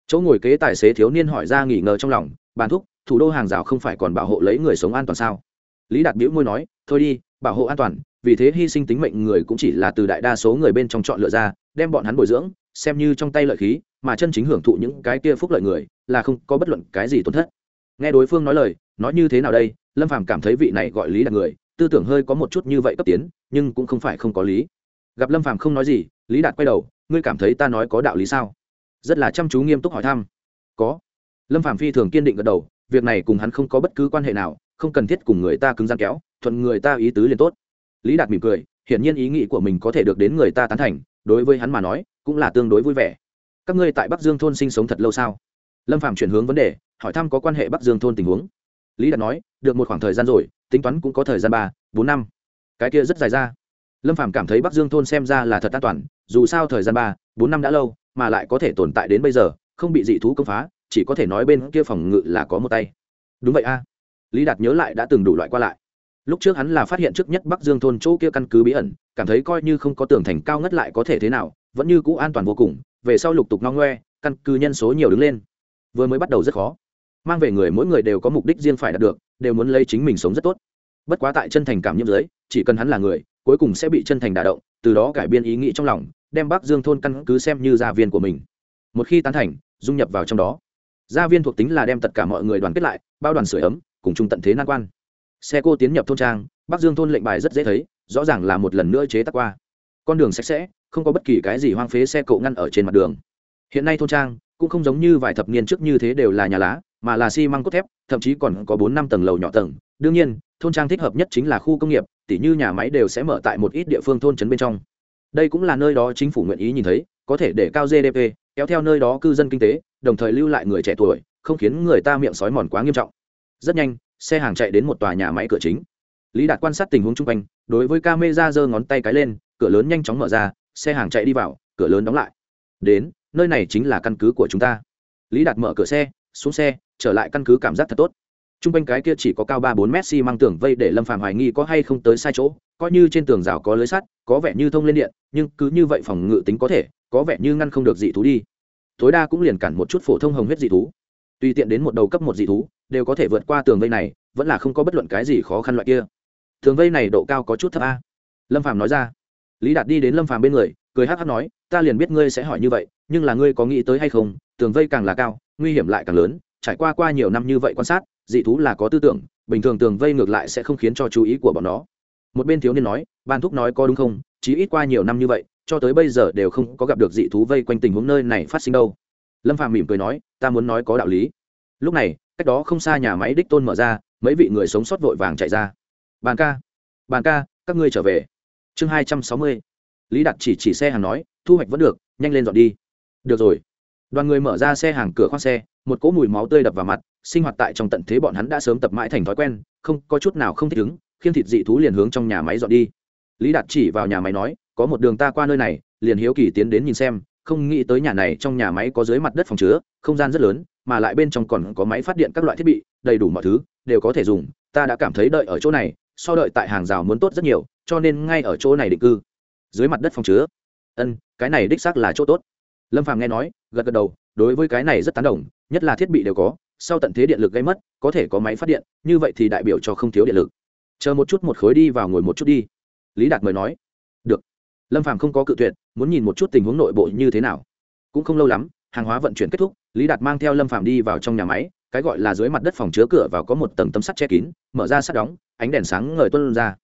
chỗ ngồi kế tài xế thiếu niên hỏi ra nghỉ ngờ trong lòng, bàn thúc, thủ đô hàng rào không phải còn bảo hộ lấy người sống an toàn sao? Lý đạt biễu môi nói, thôi đi, bảo hộ an toàn, vì thế hy sinh tính mệnh người cũng chỉ là từ đại đa số người bên trong chọn lựa ra, đem bọn hắn bồi dưỡng, xem như trong tay lợi khí, mà chân chính hưởng thụ những cái kia phúc lợi người, là không có bất luận cái gì tổn thất. Nghe đối phương nói lời, nói như thế nào đây? Lâm phàm cảm thấy vị này gọi lý là người, tư tưởng hơi có một chút như vậy cấp tiến, nhưng cũng không phải không có lý. Gặp lâm phàm không nói gì, lý đạt quay đầu, ngươi cảm thấy ta nói có đạo lý sao? Rất là chăm chú nghiêm túc hỏi thăm. Có. Lâm Phạm phi thường kiên định gật đầu, việc này cùng hắn không có bất cứ quan hệ nào, không cần thiết cùng người ta cứng gian kéo, thuận người ta ý tứ liền tốt. Lý đạt mỉm cười, hiển nhiên ý nghĩ của mình có thể được đến người ta tán thành, đối với hắn mà nói, cũng là tương đối vui vẻ. Các ngươi tại bắc dương thôn sinh sống thật lâu sao? Lâm phạm chuyển hướng vấn đề, hỏi thăm có quan hệ bắc dương thôn tình huống. Lý đạt nói, được một khoảng thời gian rồi, tính toán cũng có thời gian ba, bốn năm. Cái kia rất dài ra. Lâm Phạm cảm thấy bắc dương thôn xem ra là thật an toàn, dù sao thời gian ba, bốn năm đã lâu mà lại có thể tồn tại đến bây giờ, không bị dị thú công phá, chỉ có thể nói bên kia phòng ngự là có một tay. Đúng vậy a. Lý đạt nhớ lại đã từng đủ loại qua lại. Lúc trước hắn là phát hiện trước nhất bắc dương thôn chỗ kia căn cứ bí ẩn, cảm thấy coi như không có tường thành cao ngất lại có thể thế nào, vẫn như cũ an toàn vô cùng, về sau lục tục no ngoe, căn cứ nhân số nhiều đứng lên. Vừa mới bắt đầu rất khó. Mang về người mỗi người đều có mục đích riêng phải đạt được, đều muốn lấy chính mình sống rất tốt. Bất quá tại chân thành cảm nhiễm giới, chỉ cần hắn là người, cuối cùng sẽ bị chân thành đả động, từ đó cải biên ý nghĩ trong lòng đem bắc dương thôn căn cứ xem như gia viên của mình. Một khi tán thành, dung nhập vào trong đó. Gia viên thuộc tính là đem tất cả mọi người đoàn kết lại, bao đoàn sửa ấm, cùng chung tận thế nan quan. Xe cô tiến nhập thôn trang, bắc dương thôn lệnh bài rất dễ thấy, rõ ràng là một lần nữa chế tắc qua. Con đường sạch sẽ, không có bất kỳ cái gì hoang phế xe cộ ngăn ở trên mặt đường. Hiện nay thôn trang cũng không giống như vài thập niên trước như thế đều là nhà lá, mà là xi măng cốt thép, thậm chí còn có bốn năm tầng lầu nhỏ tầng. Đương nhiên, thôn trang thích hợp nhất chính là khu công nghiệp, tỉ như nhà máy đều sẽ mở tại một ít địa phương thôn trấn bên trong đây cũng là nơi đó chính phủ nguyện ý nhìn thấy, có thể để cao gdp kéo theo nơi đó cư dân kinh tế, đồng thời lưu lại người trẻ tuổi, không khiến người ta miệng sói mòn quá nghiêm trọng. Rất nhanh, xe hàng chạy đến một tòa nhà máy cửa chính. Lý đạt quan sát tình huống chung quanh, đối với ca mê ra giơ ngón tay cái lên, cửa lớn nhanh chóng mở ra, xe hàng chạy đi vào, cửa lớn đóng lại. Đến, nơi này chính là căn cứ của chúng ta. Lý đạt mở cửa xe, xuống xe, trở lại căn cứ cảm giác thật tốt. T r u n g quanh cái kia chỉ có cao ba bốn mét măng tường vây để lâm phàm hoài nghi có hay không tới sai chỗ coi như trên tường rào có lưới sắt, có vẻ như thông lên điện, nhưng cứ như vậy phòng ngự tính có thể, có vẻ như ngăn không được dị thú đi. Tối đa cũng liền cản một chút phổ thông hồng huyết dị thú. Tùy tiện đến một đầu cấp một dị thú, đều có thể vượt qua tường vây này, vẫn là không có bất luận cái gì khó khăn loại kia. Tường vây này độ cao có chút thấp a. Lâm phàm nói ra. Lý đạt đi đến lâm phàm bên người, cười hát hát nói, ta liền biết ngươi sẽ hỏi như vậy, nhưng là ngươi có nghĩ tới hay không, tường vây càng là cao, nguy hiểm lại càng lớn, trải qua qua nhiều năm như vậy quan sát, dị thú là có tư tưởng, bình thường tường vây ngược lại sẽ không khiến cho chú ý của bọn nó một bên thiếu niên nói, ban thúc nói có đúng không? Chí ít qua nhiều năm như vậy, cho tới bây giờ đều không có gặp được dị thú vây quanh tình huống nơi này phát sinh đâu. Lâm phàm mỉm cười nói, ta muốn nói có đạo lý. Lúc này, cách đó không xa nhà máy đích tôn mở ra, mấy vị người sống sót vội vàng chạy ra. Bàn ca bàn ca, các ngươi trở về. Chương hai trăm sáu mươi. Lý đạt chỉ chỉ xe hàng nói, thu hoạch vẫn được, nhanh lên dọn đi. Được rồi. Đoàn người mở ra xe hàng cửa khoang xe, một cỗ mùi máu tươi đập vào mặt, sinh hoạt tại trong tận thế bọn hắn đã sớm tập mãi thành thói quen, không có chút nào không thích ứng khiêng thịt dị thú liền hướng trong nhà máy dọn đi. Lý đạt chỉ vào nhà máy nói, có một đường ta qua nơi này, liền hiếu kỳ tiến đến nhìn xem, không nghĩ tới nhà này trong nhà máy có dưới mặt đất phòng chứa, không gian rất lớn, mà lại bên trong còn có máy phát điện các loại thiết bị, đầy đủ mọi thứ, đều có thể dùng, ta đã cảm thấy đợi ở chỗ này, so đợi tại hàng rào muốn tốt rất nhiều, cho nên ngay ở chỗ này định cư. Dưới mặt đất phòng chứa? Ân cái này đích xác là chỗ tốt. Lâm phàm nghe nói, gật gật đầu, đối với cái này rất tán đồng, nhất là thiết bị đều có, sau tận thế điện lực gây mất, có thể có máy phát điện, như vậy thì đại biểu cho không thiếu điện lực chờ một chút một khối đi vào ngồi một chút đi. Lý đạt mời nói. Được. Lâm phàm không có cự tuyệt, muốn nhìn một chút tình huống nội bộ như thế nào. Cũng không lâu lắm, hàng hóa vận chuyển kết thúc, lý đạt mang theo lâm phàm đi vào trong nhà máy, cái gọi là dưới mặt đất phòng chứa cửa vào có một tầng tấm sắt che kín, mở ra sắt đóng, ánh đèn sáng ngời tuân ra.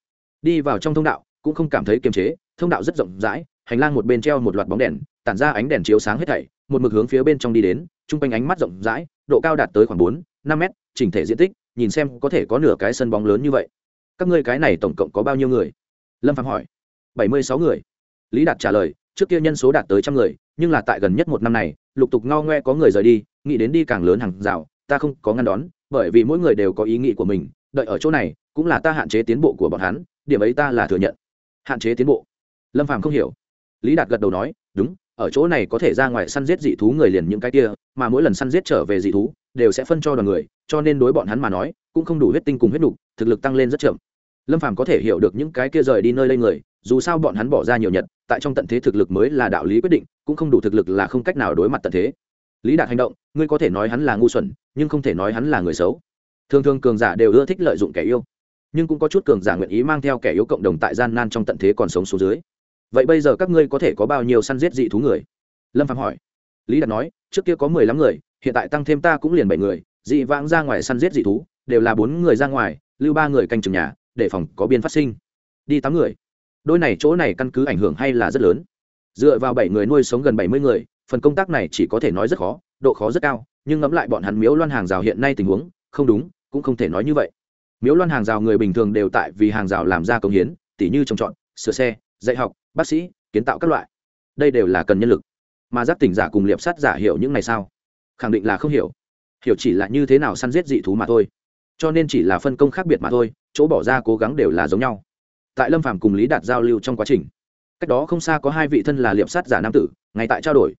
Đi vào trong thông đạo, cũng không cảm thấy kiềm chế, thông đạo rất rộng rãi, hành lang một bên treo một loạt bóng đèn, tản ra ánh đèn chiếu sáng hết thảy, một mực hướng phía bên trong đi đến chung quanh ánh mắt rộng rãi, độ cao đạt tới khoảng bốn, năm mét, chỉnh thể diện tích, nhìn xem có thể có nửa cái sân bóng lớn như vậy các ngươi cái này tổng cộng có bao nhiêu người? Lâm phạm hỏi. Bảy mươi sáu người. Lý đạt trả lời trước kia nhân số đạt tới trăm người nhưng là tại gần nhất một năm này lục tục ngao ngoe có người rời đi nghĩ đến đi càng lớn hàng rào ta không có ngăn đón bởi vì mỗi người đều có ý nghĩ của mình đợi ở chỗ này cũng là ta hạn chế tiến bộ của bọn hắn điểm ấy ta là thừa nhận. Hạn chế tiến bộ. Lâm phàm không hiểu. Lý đạt gật đầu nói đúng ở chỗ này có thể ra ngoài săn giết dị thú người liền những cái kia mà mỗi lần săn giết trở về dị thú đều sẽ phân cho đoàn người cho nên đối bọn hắn mà nói cũng không đủ huyết tinh cùng huyết đủ, thực lực tăng lên rất chậm lâm phàm có thể hiểu được những cái kia rời đi nơi đây người, dù sao bọn hắn bỏ ra nhiều nhật, tại trong tận thế thực lực mới là đạo lý quyết định, cũng không đủ thực lực là không cách nào đối mặt tận thế. Lý đạt hành động, ngươi có thể nói hắn là ngu xuẩn, nhưng không thể nói hắn là người xấu. Thường thường cường giả đều ưa thích lợi dụng kẻ yêu, nhưng cũng có chút cường giả nguyện ý mang theo kẻ yếu cộng đồng tại gian nan trong tận thế còn sống xuống dưới. Vậy bây giờ các ngươi có thể có bao nhiêu săn giết dị thú người? Lâm phạm hỏi. Lý đạt nói, trước kia có mười lăm người, hiện tại tăng thêm ta cũng liền bảy người, dị vãng ra ngoài săn giết dị thú, đều là bốn người ra ngoài, lưu ba người canh chừng nhà để phòng có biên phát sinh. Đi tám người. Đôi này chỗ này căn cứ ảnh hưởng hay là rất lớn. Dựa vào bảy người nuôi sống gần bảy mươi người, phần công tác này chỉ có thể nói rất khó, độ khó rất cao, nhưng ngẫm lại bọn hắn miếu loan hàng rào hiện nay tình huống, không đúng, cũng không thể nói như vậy. Miếu loan hàng rào người bình thường đều tại vì hàng rào làm ra công hiến, tỉ như trồng trọt, sửa xe, dạy học, bác sĩ, kiến tạo các loại. Đây đều là cần nhân lực. Mà giác tỉnh giả cùng liệp sát giả hiểu những này sao? Khẳng định là không hiểu. Hiểu chỉ là như thế nào săn giết dị thú mà thôi. Cho nên chỉ là phân công khác biệt mà thôi chỗ bỏ ra cố gắng đều là giống nhau. Tại lâm phàm cùng lý đạt giao lưu trong quá trình, cách đó không xa có hai vị thân là liệp sát giả nam tử, ngay tại trao đổi.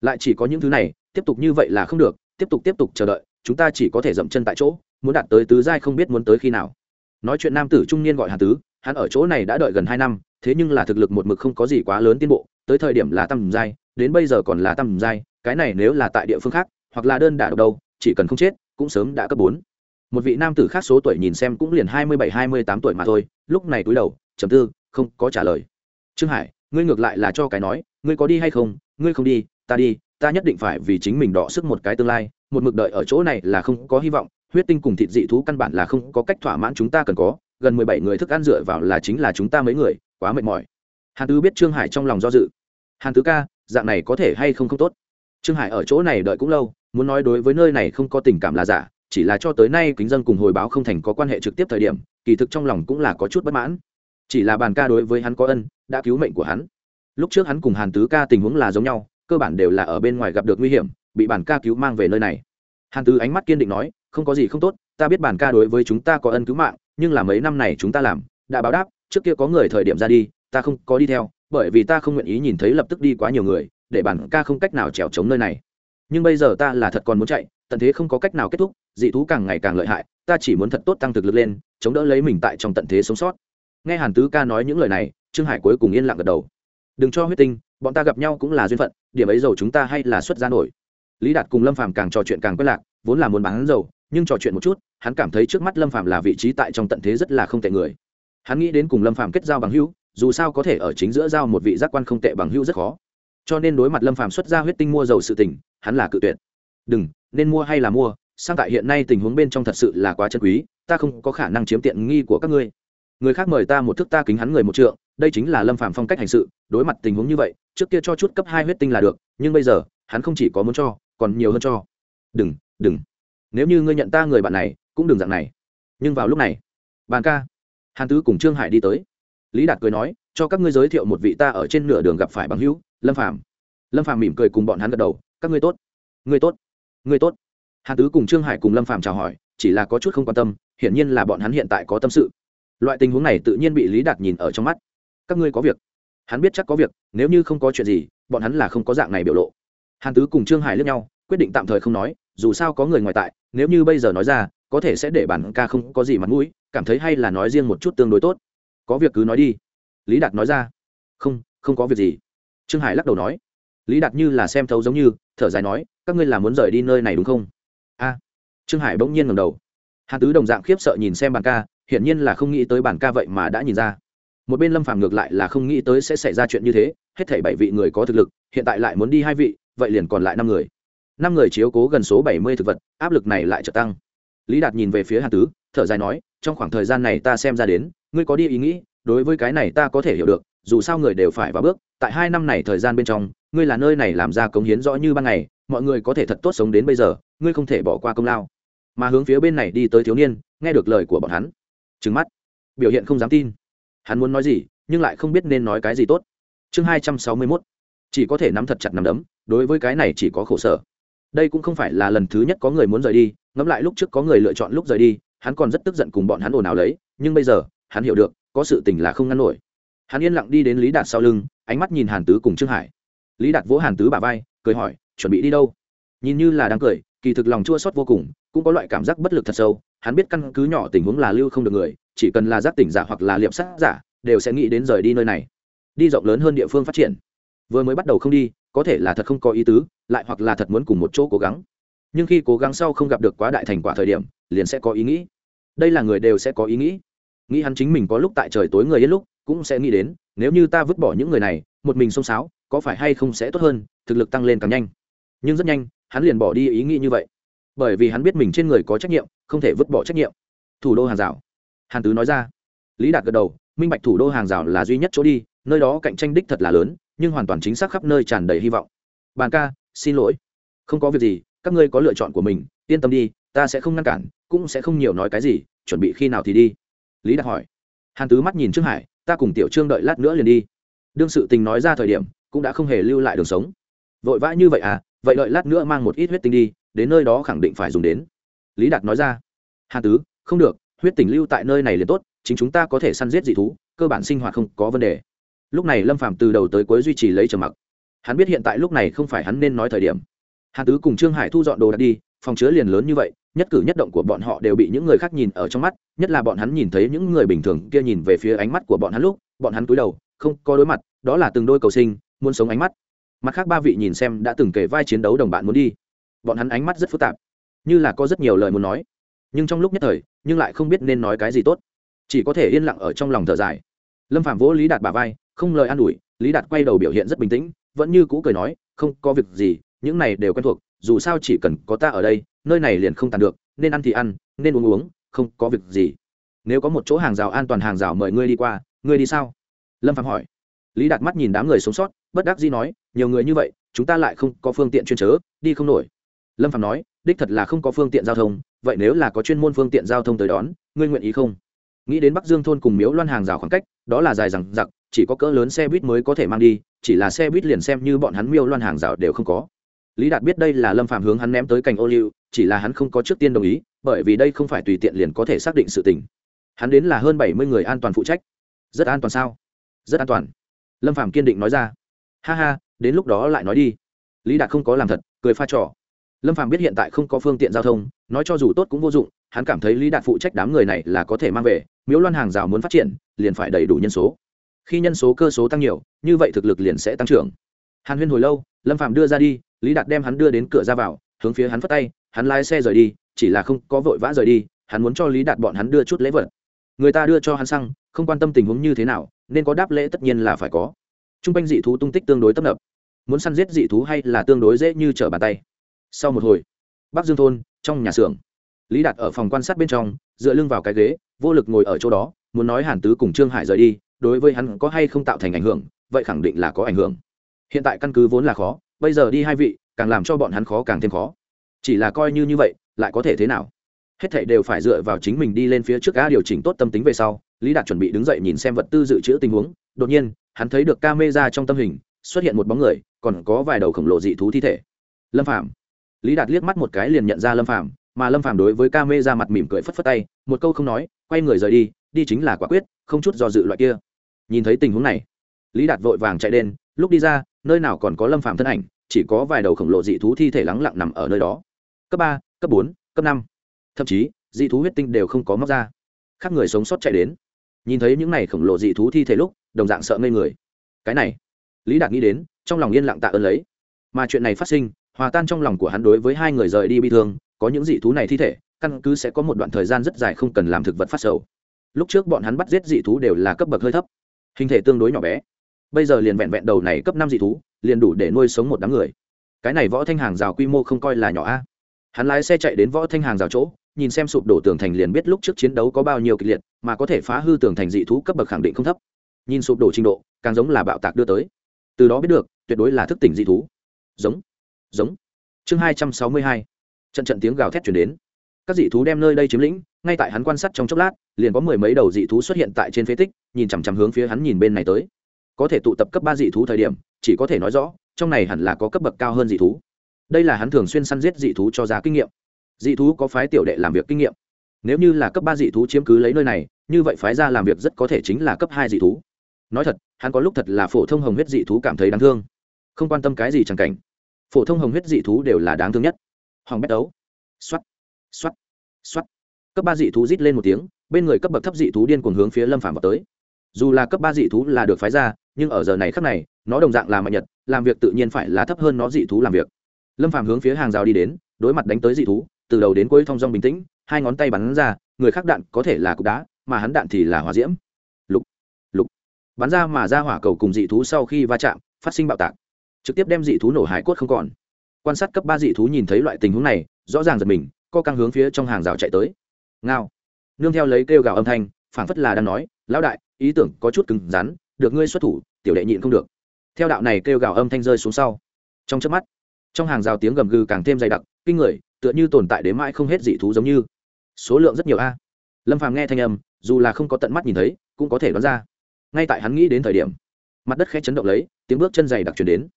Lại chỉ có những thứ này, tiếp tục như vậy là không được, tiếp tục tiếp tục chờ đợi, chúng ta chỉ có thể dậm chân tại chỗ, muốn đạt tới tứ giai không biết muốn tới khi nào. Nói chuyện nam tử trung niên gọi hàn tứ, hắn ở chỗ này đã đợi gần hai năm, thế nhưng là thực lực một mực không có gì quá lớn tiến bộ, tới thời điểm là tầm giai, đến bây giờ còn là tầm giai, cái này nếu là tại địa phương khác, hoặc là đơn đả độc đâu chỉ cần không chết, cũng sớm đã cấp bốn một vị nam tử khác số tuổi nhìn xem cũng liền hai mươi bảy, hai mươi tám tuổi mà thôi, lúc này túi đầu chầm tư, không có trả lời. Trương hải, ngươi ngược lại là cho cái nói, ngươi có đi hay không? Ngươi không đi, ta đi, ta nhất định phải vì chính mình đọ sức một cái tương lai, một mực đợi ở chỗ này là không có hy vọng, huyết tinh cùng thịt dị thú căn bản là không có cách thỏa mãn chúng ta cần có, gần mười bảy người thức ăn dựa vào là chính là chúng ta mấy người, quá mệt mỏi. Hàn tứ biết trương hải trong lòng do dự. Hàn tứ ca, dạng này có thể hay không không tốt? Trương hải ở chỗ này đợi cũng lâu, muốn nói đối với nơi này không có tình cảm là giả chỉ là cho tới nay kính dân cùng hồi báo không thành có quan hệ trực tiếp thời điểm, kỳ thực trong lòng cũng là có chút bất mãn. Chỉ là bàn ca đối với hắn có ân, đã cứu mệnh của hắn. Lúc trước hắn cùng hàn tứ ca tình huống là giống nhau, cơ bản đều là ở bên ngoài gặp được nguy hiểm, bị bản ca cứu mang về nơi này. Hàn tứ ánh mắt kiên định nói, không có gì không tốt, ta biết bản ca đối với chúng ta có ân cứu mạng, nhưng là mấy năm này chúng ta làm, đã báo đáp, trước kia có người thời điểm ra đi, ta không có đi theo, bởi vì ta không nguyện ý nhìn thấy lập tức đi quá nhiều người, để bản ca không cách nào trèo trống nơi này. Nhưng bây giờ ta là thật còn muốn chạy tận thế không có cách nào kết thúc, dị thú càng ngày càng lợi hại, ta chỉ muốn thật tốt tăng thực lực lên, chống đỡ lấy mình tại trong tận thế sống sót. Nghe hàn tứ ca nói những lời này, trương hải cuối cùng yên lặng gật đầu. Đừng cho huyết tinh, bọn ta gặp nhau cũng là duyên phận, điểm ấy dầu chúng ta hay là xuất ra nổi. Lý đạt cùng lâm phàm càng trò chuyện càng quen lạc, vốn là muốn bán dầu, nhưng trò chuyện một chút, hắn cảm thấy trước mắt lâm phàm là vị trí tại trong tận thế rất là không tệ người. Hắn nghĩ đến cùng lâm phàm kết giao bằng hữu, dù sao có thể ở chính giữa giao một vị giác quan không tệ bằng hữu rất khó. Cho nên đối mặt lâm phàm xuất ra huyết tinh mua dầu sự tình, hắn là cự tuyệt. Đừng nên mua hay là mua, sang tại hiện nay tình huống bên trong thật sự là quá chân quý, ta không có khả năng chiếm tiện nghi của các ngươi. Người khác mời ta một thức ta kính hắn người một trượng, đây chính là lâm phàm phong cách hành sự, đối mặt tình huống như vậy, trước kia cho chút cấp hai huyết tinh là được, nhưng bây giờ, hắn không chỉ có muốn cho, còn nhiều hơn cho. Đừng đừng. Nếu như ngươi nhận ta người bạn này, cũng đừng dạng này. Nhưng vào lúc này, bàn ca, hàn tứ cùng trương hải đi tới. Lý đạt cười nói, cho các ngươi giới thiệu một vị ta ở trên nửa đường gặp phải bằng hữu, lâm phàm. Lâm phàm mỉm cười cùng bọn hắn gật đầu, các ngươi tốt ngươi tốt ngươi tốt. Hàn tứ cùng trương hải cùng lâm Phạm chào hỏi, chỉ là có chút không quan tâm, hiển nhiên là bọn hắn hiện tại có tâm sự. Loại tình huống này tự nhiên bị lý đạt nhìn ở trong mắt. Các ngươi có việc. Hắn biết chắc có việc, nếu như không có chuyện gì, bọn hắn là không có dạng này biểu lộ. Hàn tứ cùng trương hải lướt nhau, quyết định tạm thời không nói, dù sao có người ngoài tại, nếu như bây giờ nói ra, có thể sẽ để bản ca không có gì mặt mũi, cảm thấy hay là nói riêng một chút tương đối tốt. Có việc cứ nói đi. Lý đạt nói ra. Không không có việc gì. Trương hải lắc đầu nói. Lý đạt như là xem thấu giống như, thở dài nói các ngươi là muốn rời đi nơi này đúng không? A. Trương hải bỗng nhiên ngầm đầu. Hàn tứ đồng dạng khiếp sợ nhìn xem bàn ca, hiển nhiên là không nghĩ tới bàn ca vậy mà đã nhìn ra. Một bên lâm phàm ngược lại là không nghĩ tới sẽ xảy ra chuyện như thế, hết thảy bảy vị người có thực lực, hiện tại lại muốn đi hai vị, vậy liền còn lại năm người. Năm người chiếu cố gần số bảy mươi thực vật, áp lực này lại trở tăng. Lý đạt nhìn về phía hàn tứ, thở dài nói, trong khoảng thời gian này ta xem ra đến, ngươi có đi ý nghĩ, đối với cái này ta có thể hiểu được, dù sao người đều phải vào bước, tại hai năm này thời gian bên trong, ngươi là nơi này làm ra cống hiến rõ như ban ngày mọi người có thể thật tốt sống đến bây giờ, ngươi không thể bỏ qua công lao. Mà hướng phía bên này đi tới thiếu niên, nghe được lời của bọn hắn. Trừng mắt. Biểu hiện không dám tin. Hắn muốn nói gì, nhưng lại không biết nên nói cái gì tốt. Chương hai trăm sáu mươi mốt. Chỉ có thể nắm thật chặt nắm đấm, đối với cái này chỉ có khổ sở. Đây cũng không phải là lần thứ nhất có người muốn rời đi, ngẫm lại lúc trước có người lựa chọn lúc rời đi, hắn còn rất tức giận cùng bọn hắn ồn ào lấy, nhưng bây giờ, hắn hiểu được, có sự tình là không ngăn nổi. Hắn yên lặng đi đến lý đạt sau lưng, ánh mắt nhìn hàn tứ cùng trương hải. Lý đạt vỗ hàn tứ bà vai, cười hỏi chuẩn bị đi đâu? Nhìn như là đang cười, kỳ thực lòng chua xót vô cùng, cũng có loại cảm giác bất lực thật sâu. Hắn biết căn cứ nhỏ tình huống là lưu không được người, chỉ cần là giác tỉnh giả hoặc là liệp sát giả, đều sẽ nghĩ đến rời đi nơi này. Đi rộng lớn hơn địa phương phát triển. Vừa mới bắt đầu không đi, có thể là thật không có ý tứ, lại hoặc là thật muốn cùng một chỗ cố gắng. Nhưng khi cố gắng sau không gặp được quá đại thành quả thời điểm, liền sẽ có ý nghĩ. Đây là người đều sẽ có ý nghĩ. Nghĩ hắn chính mình có lúc tại trời tối người yên lúc, cũng sẽ nghĩ đến, nếu như ta vứt bỏ những người này, một mình xông xáo, có phải hay không sẽ tốt hơn, thực lực tăng lên càng nhanh nhưng rất nhanh, hắn liền bỏ đi ý nghĩ như vậy. Bởi vì hắn biết mình trên người có trách nhiệm, không thể vứt bỏ trách nhiệm. Thủ đô hàng rào. Hàn tứ nói ra. Lý đạt gật đầu, minh bạch thủ đô hàng rào là duy nhất chỗ đi, nơi đó cạnh tranh đích thật là lớn, nhưng hoàn toàn chính xác khắp nơi tràn đầy hy vọng. Bàn ca, xin lỗi. Không có việc gì, các ngươi có lựa chọn của mình, yên tâm đi, ta sẽ không ngăn cản, cũng sẽ không nhiều nói cái gì, chuẩn bị khi nào thì đi. Lý đạt hỏi. Hàn tứ mắt nhìn trương hải, ta cùng tiểu trương đợi lát nữa liền đi. Đương sự tình nói ra thời điểm, cũng đã không hề lưu lại đường sống. Vội vã như vậy à vậy đợi lát nữa mang một ít huyết tinh đi, đến nơi đó khẳng định phải dùng đến. Lý đạt nói ra. Hàn tứ, không được, huyết tình lưu tại nơi này liền tốt, chính chúng ta có thể săn giết dị thú, cơ bản sinh hoạt không có vấn đề. Lúc này lâm phạm từ đầu tới cuối duy trì lấy trầm mặc. Hắn biết hiện tại lúc này không phải hắn nên nói thời điểm. Hàn tứ cùng trương hải thu dọn đồ đạc đi, phòng chứa liền lớn như vậy, nhất cử nhất động của bọn họ đều bị những người khác nhìn ở trong mắt, nhất là bọn hắn nhìn thấy những người bình thường kia nhìn về phía ánh mắt của bọn hắn lúc, bọn hắn cúi đầu, không có đối mặt, đó là từng đôi cầu sinh, muốn sống ánh mắt mặt khác ba vị nhìn xem đã từng kể vai chiến đấu đồng bạn muốn đi. Bọn hắn ánh mắt rất phức tạp. Như là có rất nhiều lời muốn nói. Nhưng trong lúc nhất thời, nhưng lại không biết nên nói cái gì tốt. Chỉ có thể yên lặng ở trong lòng thở dài. Lâm phạm vỗ lý đạt bà vai, không lời an ủi, lý đạt quay đầu biểu hiện rất bình tĩnh, vẫn như cũ cười nói, không có việc gì, những này đều quen thuộc, dù sao chỉ cần có ta ở đây, nơi này liền không tàn được, nên ăn thì ăn, nên uống uống, không có việc gì. Nếu có một chỗ hàng rào an toàn hàng rào mời ngươi đi qua, ngươi đi sao? Lâm phạm hỏi lý đạt mắt nhìn đám người sống sót, bất đắc dĩ nói, nhiều người như vậy, chúng ta lại không có phương tiện chuyên chớ, đi không nổi. Lâm phạm nói, đích thật là không có phương tiện giao thông, vậy nếu là có chuyên môn phương tiện giao thông tới đón, ngươi nguyện ý không? Nghĩ đến bắc dương thôn cùng miếu loan hàng rào khoảng cách, đó là dài rằng giặc chỉ có cỡ lớn xe buýt mới có thể mang đi, chỉ là xe buýt liền xem như bọn hắn miêu loan hàng rào đều không có. Lý đạt biết đây là lâm phạm hướng hắn ném tới cành ô liu, chỉ là hắn không có trước tiên đồng ý, bởi vì đây không phải tùy tiện liền có thể xác định sự tình. Hắn đến là hơn bảy mươi người an toàn phụ trách. Rất an toàn sao? Rất an toàn lâm phạm kiên định nói ra. Ha ha, đến lúc đó lại nói đi. Lý đạt không có làm thật, cười pha trò. Lâm phạm biết hiện tại không có phương tiện giao thông, nói cho dù tốt cũng vô dụng, hắn cảm thấy lý đạt phụ trách đám người này là có thể mang về, miếu loan hàng rào muốn phát triển, liền phải đầy đủ nhân số. Khi nhân số cơ số tăng nhiều, như vậy thực lực liền sẽ tăng trưởng. Hàn huyên hồi lâu, lâm phạm đưa ra đi, lý đạt đem hắn đưa đến cửa ra vào, hướng phía hắn phất tay, hắn lái xe rời đi, chỉ là không có vội vã rời đi, hắn muốn cho lý đạt bọn hắn đưa chút lễ vật. Người ta đưa cho hắn xăng, không quan tâm tình huống như thế nào nên có đáp lễ tất nhiên là phải có. T r u n g quanh dị thú tung tích tương đối tấp nập. Muốn săn giết dị thú hay là tương đối dễ như trở bàn tay? Sau một hồi, bắc dương thôn, trong nhà xưởng, lý đạt ở phòng quan sát bên trong, dựa lưng vào cái ghế, vô lực ngồi ở chỗ đó, muốn nói hàn tứ cùng trương hải rời đi, đối với hắn có hay không tạo thành ảnh hưởng, vậy khẳng định là có ảnh hưởng. Hiện tại căn cứ vốn là khó, bây giờ đi hai vị, càng làm cho bọn hắn khó càng thêm khó. Chỉ là coi như như vậy, lại có thể thế nào? Hết thảy đều phải dựa vào chính mình đi lên phía trước ga điều chỉnh tốt tâm tính về sau lý đạt chuẩn bị đứng dậy nhìn xem vật tư dự trữ tình huống, đột nhiên, hắn thấy được ca mê ra trong tâm hình, xuất hiện một bóng người, còn có vài đầu khổng lồ dị thú thi thể. Lâm phạm lý đạt liếc mắt một cái liền nhận ra lâm phạm mà lâm phạm đối với ca mê ra mặt mỉm cười phất phất tay, một câu không nói, quay người rời đi đi chính là quả quyết, không chút do dự loại kia. Nhìn thấy tình huống này, lý đạt vội vàng chạy đen lúc đi ra, nơi nào còn có lâm phạm thân ảnh, chỉ có vài đầu khổng lồ dị thú thi thể lắng lặng nằm ở nơi đó. Cấp ba, cấp bốn, cấp năm. Thậm chí, dị thú huyết tinh đều không có móc ra. Khác người sống sót chạy đến nhìn thấy những này khổng lồ dị thú thi thể lúc, đồng dạng sợ ngây người. Cái này, lý đạt nghĩ đến, trong lòng yên lặng tạ ơn lấy. Mà chuyện này phát sinh, hòa tan trong lòng của hắn đối với hai người rời đi bi thương, có những dị thú này thi thể, căn cứ sẽ có một đoạn thời gian rất dài không cần làm thực vật phát sầu. Lúc trước bọn hắn bắt giết dị thú đều là cấp bậc hơi thấp, hình thể tương đối nhỏ bé. Bây giờ liền vẹn vẹn đầu này cấp năm dị thú, liền đủ để nuôi sống một đám người. Cái này võ thanh hàng rào quy mô không coi là nhỏ a. Hắn lái xe chạy đến võ thanh hàng rào chỗ nhìn xem sụp đổ tường thành liền biết lúc trước chiến đấu có bao nhiêu kịch liệt, mà có thể phá hư tường thành dị thú cấp bậc khẳng định không thấp. Nhìn sụp đổ trình độ, càng giống là bạo tạc đưa tới. Từ đó biết được, tuyệt đối là thức tỉnh dị thú. Giống giống. Chương hai trăm sáu mươi hai. Trận trận tiếng gào thét chuyển đến. Các dị thú đem nơi đây chiếm lĩnh, ngay tại hắn quan sát trong chốc lát, liền có mười mấy đầu dị thú xuất hiện tại trên phế tích, nhìn chằm chằm hướng phía hắn nhìn bên này tới. Có thể tụ tập cấp ba dị thú thời điểm, chỉ có thể nói rõ, trong này hẳn là có cấp bậc cao hơn dị thú. Đây là hắn thường xuyên săn giết dị thú cho giá kinh nghiệm dị thú có phái tiểu đệ làm việc kinh nghiệm. Nếu như là cấp ba dị thú chiếm cứ lấy nơi này, như vậy phái ra làm việc rất có thể chính là cấp hai dị thú. Nói thật, hắn có lúc thật là phổ thông hồng huyết dị thú cảm thấy đáng thương. Không quan tâm cái gì chẳng cảnh. Phổ thông hồng huyết dị thú đều là đáng thương nhất. Hoàng bét đấu. X o á t x o á t x o á t cấp ba dị thú rít lên một tiếng, bên người cấp bậc thấp dị thú điên cuồng hướng phía lâm phàm vào tới. Dù là cấp ba dị thú là được phái ra, nhưng ở giờ này khắc này, nó đồng dạng là mạnh nhật, làm việc tự nhiên phải là thấp hơn nó dị thú làm việc. Lâm phàm hướng phía hàng rào đi đến, đối mặt đánh tới dị thú từ đầu đến cuối thong dong bình tĩnh, hai ngón tay bắn ra, người khác đạn có thể là cục đá, mà hắn đạn thì là hỏa diễm. Lục lục. Bắn ra mà ra hỏa cầu cùng dị thú sau khi va chạm, phát sinh bạo tạc. Trực tiếp đem dị thú nổ hải cốt không còn. Quan sát cấp ba dị thú nhìn thấy loại tình huống này, rõ ràng giật mình, co căng hướng phía trong hàng rào chạy tới. Ngao. Nương theo lấy kêu gào âm thanh, phảng phất là đang nói, lão đại, ý tưởng có chút cứng rắn, được ngươi xuất thủ, tiểu đệ nhịn không được. Theo đạo này kêu gào âm thanh rơi xuống sau. Trong chớp mắt, trong hàng rào tiếng gầm gừ càng thêm dày đặc, kinh người tựa như tồn tại đến mãi không hết dị thú giống như. Số lượng rất nhiều a. Lâm phàm nghe thanh âm, dù là không có tận mắt nhìn thấy, cũng có thể đoán ra. Ngay tại hắn nghĩ đến thời điểm, mặt đất khẽ chấn động lấy, tiếng bước chân dày đặc chuyển đến.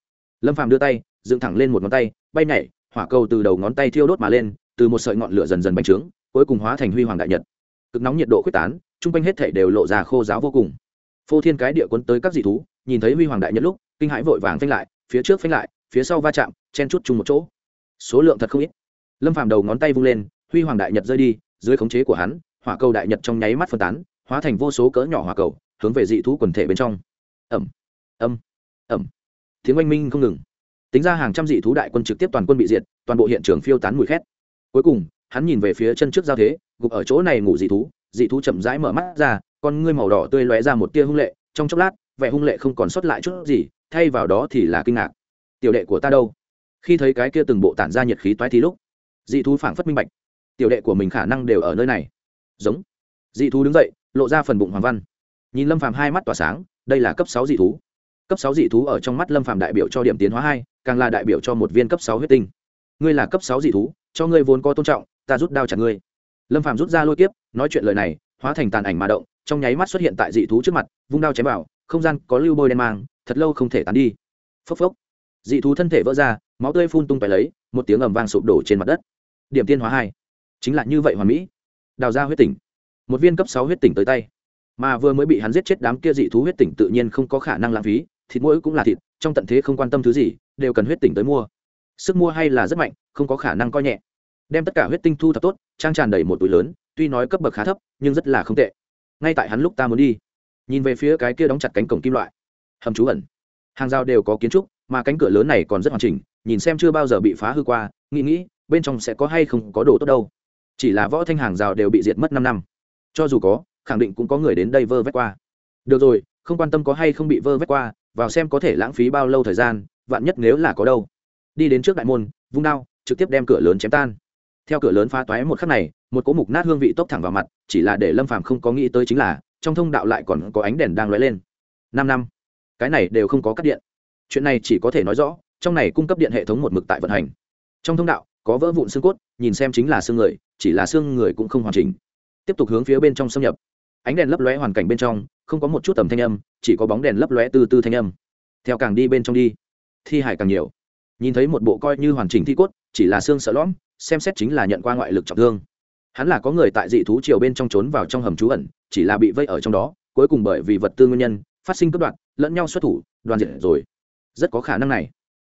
Lâm phàm đưa tay, dựng thẳng lên một ngón tay, bay nhảy, hỏa cầu từ đầu ngón tay thiêu đốt mà lên, từ một sợi ngọn lửa dần dần bành trướng, cuối cùng hóa thành huy hoàng đại nhật. Cực nóng nhiệt độ quyết tán chung quanh hết thể đều lộ ra khô giáo vô cùng. Phô thiên cái địa quấn tới các dị thú, nhìn thấy huy hoàng đại nhật lúc, kinh hãi vội vàng phanh lại, phía trước phanh lại, phía sau va chạm, chen chút chung một chỗ. Số lượng thật không ít lâm phàm đầu ngón tay vung lên, huy hoàng đại nhật rơi đi, dưới khống chế của hắn, hỏa cầu đại nhật trong nháy mắt phân tán, hóa thành vô số cỡ nhỏ hỏa cầu, hướng về dị thú quần thể bên trong. Ẩm ẩm ẩm tiếng oanh minh không ngừng. Tính ra hàng trăm dị thú đại quân trực tiếp toàn quân bị diệt, toàn bộ hiện trường phiêu tán mùi khét. Cuối cùng, hắn nhìn về phía chân trước giao thế, gục ở chỗ này ngủ dị thú dị thú chậm rãi mở mắt ra, con ngươi màu đỏ tươi lóe ra một tia hung lệ, trong chốc lát, vẻ hung lệ không còn sót lại chút gì, thay vào đó thì là kinh ngạc. Tiểu đệ của ta đâu? Khi thấy cái kia từng bộ tản ra nhiệt khí toái thì lúc dị thú phảng phất minh bạch. Tiểu đệ của mình khả năng đều ở nơi này. Giống. Dị thú đứng dậy, lộ ra phần bụng hoàng văn. Nhìn lâm phàm hai mắt tỏa sáng, đây là cấp sáu dị thú. Cấp sáu dị thú ở trong mắt lâm phàm đại biểu cho điểm tiến hóa hai, càng là đại biểu cho một viên cấp sáu huyết tinh. Ngươi là cấp sáu dị thú, cho ngươi vốn có tôn trọng, ta rút đao chặt ngươi. Lâm phàm rút ra lôi kiếp, nói chuyện lời này, hóa thành tàn ảnh mà động, trong nháy mắt xuất hiện tại dị thú trước mặt, vung đao chém vào, không gian có lưu bôi đen mang, thật lâu không thể tán đi. Phốc phốc. Dị thú thân thể vỡ ra, máu tươi phun tung tóe lấy, một tiếng ầm vang sụp đổ trên mặt đất điểm tiên hóa hai. Chính là như vậy hoàn mỹ. Đào ra huyết tỉnh. Một viên cấp sáu huyết tỉnh tới tay. Mà vừa mới bị hắn giết chết đám kia dị thú huyết tỉnh tự nhiên không có khả năng lãng phí, thịt mỗi cũng là thịt, trong tận thế không quan tâm thứ gì, đều cần huyết tỉnh tới mua. Sức mua hay là rất mạnh, không có khả năng coi nhẹ. Đem tất cả huyết tinh thu thập tốt, trang tràn đầy một túi lớn, tuy nói cấp bậc khá thấp, nhưng rất là không tệ. Ngay tại hắn lúc ta muốn đi, nhìn về phía cái kia đóng chặt cánh cổng kim loại. Hầm trú ẩn. Hàng rào đều có kiến trúc, mà cánh cửa lớn này còn rất hoàn chỉnh, nhìn xem chưa bao giờ bị phá hư qua, nghĩ nghĩ bên trong sẽ có hay không có đồ tốt đâu. Chỉ là võ thanh hàng rào đều bị diệt mất năm năm. Cho dù có, khẳng định cũng có người đến đây vơ vét qua. Được rồi, không quan tâm có hay không bị vơ vét qua, vào xem có thể lãng phí bao lâu thời gian, vạn nhất nếu là có đâu. Đi đến trước đại môn, vung đao, trực tiếp đem cửa lớn chém tan. Theo cửa lớn phá toái một khắc này, một cỗ mục nát hương vị tốc thẳng vào mặt, chỉ là để lâm phàm không có nghĩ tới chính là, trong thông đạo lại còn có ánh đèn đang lóe lên. Năm năm. Cái này đều không có cắt điện. Chuyện này chỉ có thể nói rõ, trong này cung cấp điện hệ thống một mực tại vận hành. Trong thông đạo có vỡ vụn xương cốt, nhìn xem chính là xương người, chỉ là xương người cũng không hoàn chỉnh. Tiếp tục hướng phía bên trong xâm nhập. Ánh đèn lấp lóe hoàn cảnh bên trong, không có một chút tầm thanh âm, chỉ có bóng đèn lấp lóe từ từ thanh âm. Theo càng đi bên trong đi, thi hải càng nhiều. Nhìn thấy một bộ coi như hoàn chỉnh thi cốt, chỉ là xương sợ lõm, xem xét chính là nhận qua ngoại lực trọng thương. Hắn là có người tại dị thú triều bên trong trốn vào trong hầm trú ẩn, chỉ là bị vây ở trong đó, cuối cùng bởi vì vật tư nguyên nhân, phát sinh cấp đoạn lẫn nhau xuất thủ, đoàn diện rồi. Rất có khả năng này.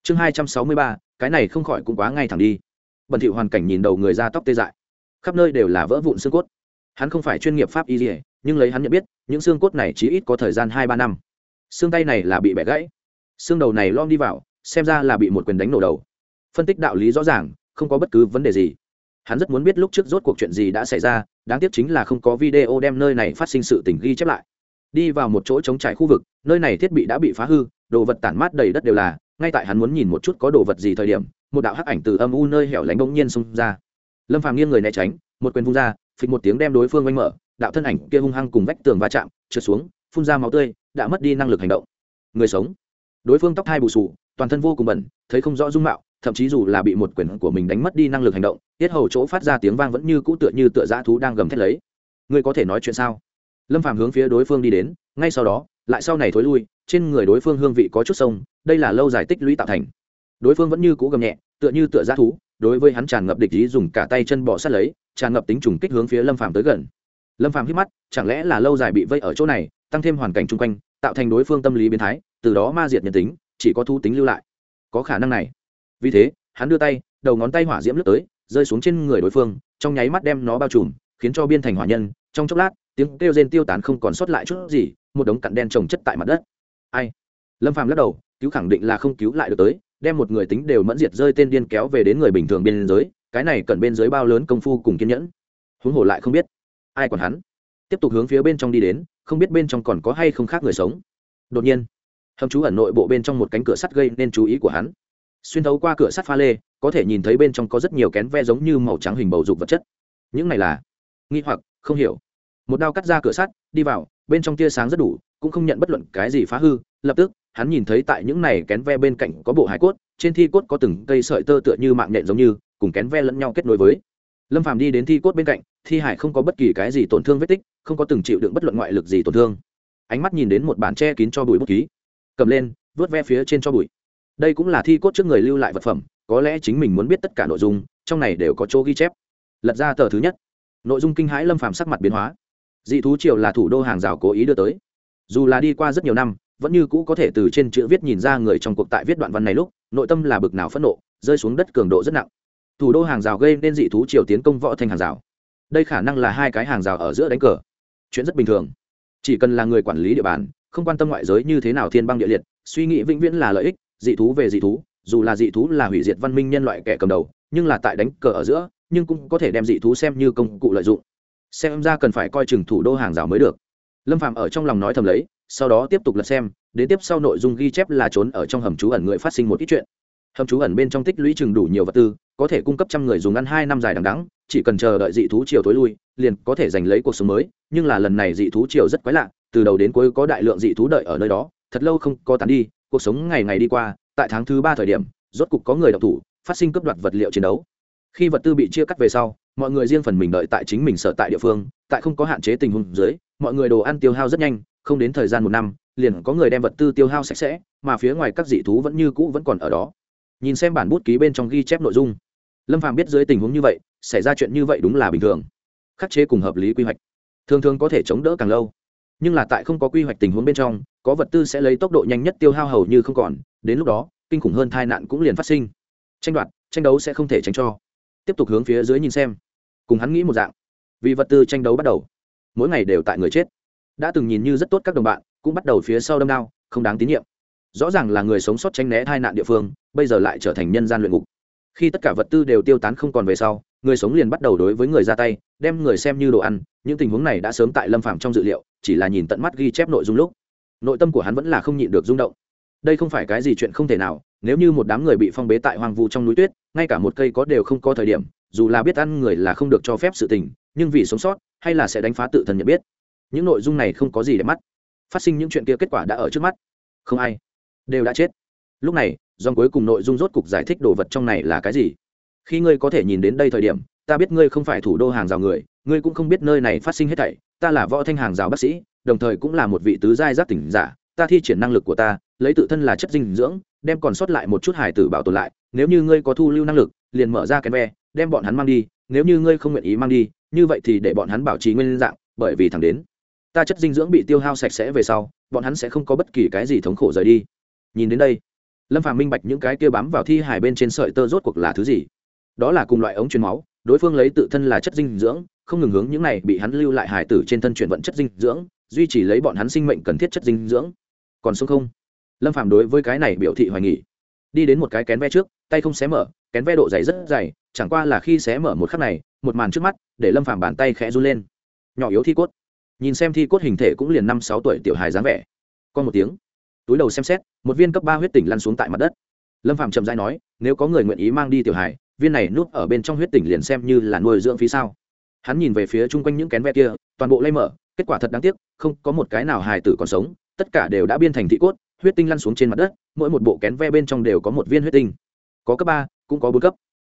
Chương hai trăm sáu mươi ba, cái này không khỏi cũng quá ngay thẳng đi bẩn thỉu hoàn cảnh nhìn đầu người ra tóc tê dại. Khắp nơi đều là vỡ vụn xương cốt. Hắn không phải chuyên nghiệp pháp y dỉa nhưng lấy hắn nhận biết, những xương cốt này chỉ ít có thời gian hai ba năm. Xương tay này là bị bẻ gãy. Xương đầu này lom đi vào, xem ra là bị một quyền đánh nổ đầu. Phân tích đạo lý rõ ràng, không có bất cứ vấn đề gì. Hắn rất muốn biết lúc trước rốt cuộc chuyện gì đã xảy ra, đáng tiếc chính là không có video đem nơi này phát sinh sự tình ghi chép lại. Đi vào một chỗ trống trải khu vực, nơi này thiết bị đã bị phá hư, đồ vật tản mát đầy đất đều là ngay tại hắn muốn nhìn một chút có đồ vật gì thời điểm, một đạo hắc ảnh từ âm u nơi hẻo lánh bỗng nhiên xông ra. Lâm phàm nghiêng người né tránh, một quyền vung ra, phịch một tiếng đem đối phương oanh mở, đạo thân ảnh kia hung hăng cùng vách tường va chạm, trượt xuống, phun ra máu tươi, đã mất đi năng lực hành động. Người sống. Đối phương tóc hai bù sù, toàn thân vô cùng bẩn, thấy không rõ dung mạo, thậm chí dù là bị một quyền của mình đánh mất đi năng lực hành động, tiết hầu chỗ phát ra tiếng vang vẫn như cũ tựa như tựa dã thú đang gầm thét lấy. Ngươi có thể nói chuyện sao? Lâm phàm hướng phía đối phương đi đến, ngay sau đó, lại sau này thối lui trên người đối phương hương vị có chút sông, đây là lâu dài tích lũy tạo thành. Đối phương vẫn như cũ gầm nhẹ, tựa như tựa giá thú, đối với hắn tràn ngập địch ý dùng cả tay chân bỏ sát lấy, tràn ngập tính trùng kích hướng phía lâm phàm tới gần. Lâm phàm hít mắt, chẳng lẽ là lâu dài bị vây ở chỗ này, tăng thêm hoàn cảnh chung quanh, tạo thành đối phương tâm lý biến thái, từ đó ma diệt nhân tính, chỉ có thu tính lưu lại. Có khả năng này. Vì thế, hắn đưa tay, đầu ngón tay hỏa diễm lướt tới, rơi xuống trên người đối phương, trong nháy mắt đem nó bao trùm, khiến cho biên thành hỏa nhân. Trong chốc lát, tiếng kêu rên tiêu tán không còn sót lại chút gì, một đống cặn đen trồng chất tại mặt đất ai? Lâm phàm lắc đầu, cứu khẳng định là không cứu lại được tới, đem một người tính đều mẫn diệt rơi tên điên kéo về đến người bình thường biên giới, cái này cần bên dưới bao lớn công phu cùng kiên nhẫn. Huống hồ lại không biết ai còn hắn. Tiếp tục hướng phía bên trong đi đến, không biết bên trong còn có hay không khác người sống. Đột nhiên, hầm chú ẩn nội bộ bên trong một cánh cửa sắt gây nên chú ý của hắn. Xuyên thấu qua cửa sắt pha lê, có thể nhìn thấy bên trong có rất nhiều kén ve giống như màu trắng hình bầu dục vật chất. Những này là nghi hoặc, không hiểu. Một đao cắt ra cửa sắt, đi vào, bên trong tia sáng rất đủ cũng không nhận bất luận cái gì phá hư, lập tức, hắn nhìn thấy tại những này kén ve bên cạnh có bộ hải cốt, trên thi cốt có từng cây sợi tơ tựa như mạng nhện giống như, cùng kén ve lẫn nhau kết nối với. Lâm phàm đi đến thi cốt bên cạnh, thi hải không có bất kỳ cái gì tổn thương vết tích, không có từng chịu đựng bất luận ngoại lực gì tổn thương. Ánh mắt nhìn đến một bản che kín cho bụi bút ký. Cầm lên, vớt ve phía trên cho bụi. Đây cũng là thi cốt trước người lưu lại vật phẩm, có lẽ chính mình muốn biết tất cả nội dung, trong này đều có chỗ ghi chép. Lật ra tờ thứ nhất. Nội dung kinh hãi lâm phàm sắc mặt biến hóa. Dị thú triều là thủ đô hàng rào cố ý đưa tới dù là đi qua rất nhiều năm, vẫn như cũ có thể từ trên chữ viết nhìn ra người trong cuộc tại viết đoạn văn này lúc, nội tâm là bực nào phẫn nộ, rơi xuống đất cường độ rất nặng. Thủ đô hàng rào gây nên dị thú triều tiến công võ thành hàng rào. Đây khả năng là hai cái hàng rào ở giữa đánh cờ. Chuyện rất bình thường. Chỉ cần là người quản lý địa bàn, không quan tâm ngoại giới như thế nào thiên băng địa liệt, suy nghĩ vĩnh viễn là lợi ích, dị thú về dị thú, dù là dị thú là hủy diệt văn minh nhân loại kẻ cầm đầu, nhưng là tại đánh cờ ở giữa, nhưng cũng có thể đem dị thú xem như công cụ lợi dụng. Xem ra cần phải coi chừng thủ đô hàng rào mới được lâm phạm ở trong lòng nói thầm lấy, sau đó tiếp tục lật xem, đến tiếp sau nội dung ghi chép là trốn ở trong hầm trú ẩn người phát sinh một ít chuyện. Hầm trú ẩn bên trong tích lũy chừng đủ nhiều vật tư, có thể cung cấp trăm người dùng ăn hai năm dài đằng đắng chỉ cần chờ đợi dị thú chiều tối lui, liền có thể giành lấy cuộc sống mới, nhưng là lần này dị thú chiều rất quái lạ, từ đầu đến cuối có đại lượng dị thú đợi ở nơi đó, thật lâu không có tán đi, cuộc sống ngày ngày đi qua, tại tháng thứ ba thời điểm, rốt cục có người đọc thủ, phát sinh cướp đoạt vật liệu chiến đấu. Khi vật tư bị chia cắt về sau, mọi người riêng phần mình đợi tại chính mình sở tại địa phương tại không có hạn chế tình huống dưới, mọi người đồ ăn tiêu hao rất nhanh, không đến thời gian một năm, liền có người đem vật tư tiêu hao sạch sẽ, mà phía ngoài các dị thú vẫn như cũ vẫn còn ở đó. Nhìn xem bản bút ký bên trong ghi chép nội dung, lâm phàm biết dưới tình huống như vậy, xảy ra chuyện như vậy đúng là bình thường. Khắc chế cùng hợp lý quy hoạch. Thường thường có thể chống đỡ càng lâu, nhưng là tại không có quy hoạch tình huống bên trong, có vật tư sẽ lấy tốc độ nhanh nhất tiêu hao hầu như không còn, đến lúc đó, kinh khủng hơn tai nạn cũng liền phát sinh. Tranh đoạt, tranh đấu sẽ không thể tránh cho. Tiếp tục hướng phía dưới nhìn xem. Cùng hắn nghĩ một dạng vì vật tư tranh đấu bắt đầu. Mỗi ngày đều tại người chết. Đã từng nhìn như rất tốt các đồng bạn, cũng bắt đầu phía sau đâm đao, không đáng tín nhiệm. Rõ ràng là người sống sót tranh né tai nạn địa phương, bây giờ lại trở thành nhân gian luyện ngục. Khi tất cả vật tư đều tiêu tán không còn về sau, người sống liền bắt đầu đối với người ra tay, đem người xem như đồ ăn, những tình huống này đã sớm tại lâm phạm trong dự liệu, chỉ là nhìn tận mắt ghi chép nội dung lúc. Nội tâm của hắn vẫn là không nhịn được rung động. Đây không phải cái gì chuyện không thể nào, nếu như một đám người bị phong bế tại hoang vu trong núi tuyết, ngay cả một cây có đều không có thời điểm, dù là biết ăn người là không được cho phép sự tình nhưng vì sống sót, hay là sẽ đánh phá tự thân nhận biết. Những nội dung này không có gì để mắt. Phát sinh những chuyện kia kết quả đã ở trước mắt. Không ai. Đều đã chết. Lúc này, dòng cuối cùng nội dung rốt cục giải thích đồ vật trong này là cái gì. Khi ngươi có thể nhìn đến đây thời điểm, ta biết ngươi không phải thủ đô hàng rào người, ngươi cũng không biết nơi này phát sinh hết thảy. Ta là võ thanh hàng rào bác sĩ, đồng thời cũng là một vị tứ giai giác tỉnh giả. Ta thi triển năng lực của ta, lấy tự thân là chất dinh dưỡng, đem còn sót lại một chút hải tử bảo tồn lại. Nếu như ngươi có thu lưu năng lực, liền mở ra cái ve, đem bọn hắn mang đi. Nếu như ngươi không nguyện ý mang đi như vậy thì để bọn hắn bảo trì nguyên dạng, bởi vì thẳng đến. Ta chất dinh dưỡng bị tiêu hao sạch sẽ về sau, bọn hắn sẽ không có bất kỳ cái gì thống khổ rời đi. Nhìn đến đây, lâm phàm minh bạch những cái kia bám vào thi hải bên trên sợi tơ rốt cuộc là thứ gì. Đó là cùng loại ống truyền máu, đối phương lấy tự thân là chất dinh dưỡng, không ngừng hướng những này bị hắn lưu lại hải tử trên thân chuyển vận chất dinh dưỡng, duy trì lấy bọn hắn sinh mệnh cần thiết chất dinh dưỡng. Còn sống không? Lâm phàm đối với cái này biểu thị hoài nghỉ đi đến một cái kén ve trước, tay không xé mở, kén ve độ dày rất dày chẳng qua là khi xé mở một khắc này, một màn trước mắt, để lâm phàm bàn tay khẽ run lên. Nhỏ yếu thi cốt. Nhìn xem thi cốt hình thể cũng liền năm sáu tuổi tiểu hài dáng vẻ. Còn một tiếng. Túi đầu xem xét, một viên cấp ba huyết tỉnh lăn xuống tại mặt đất. Lâm phạm chậm dãi nói, nếu có người nguyện ý mang đi tiểu hài, viên này núp ở bên trong huyết tỉnh liền xem như là nuôi dưỡng phí sao. Hắn nhìn về phía chung quanh những kén ve kia, toàn bộ lây mở, kết quả thật đáng tiếc, không có một cái nào hài tử còn sống, tất cả đều đã biên thành thị cốt, huyết tinh lăn xuống trên mặt đất, mỗi một bộ kén ve bên trong đều có một viên huyết tinh. Có cấp ba, cũng có bốn cấp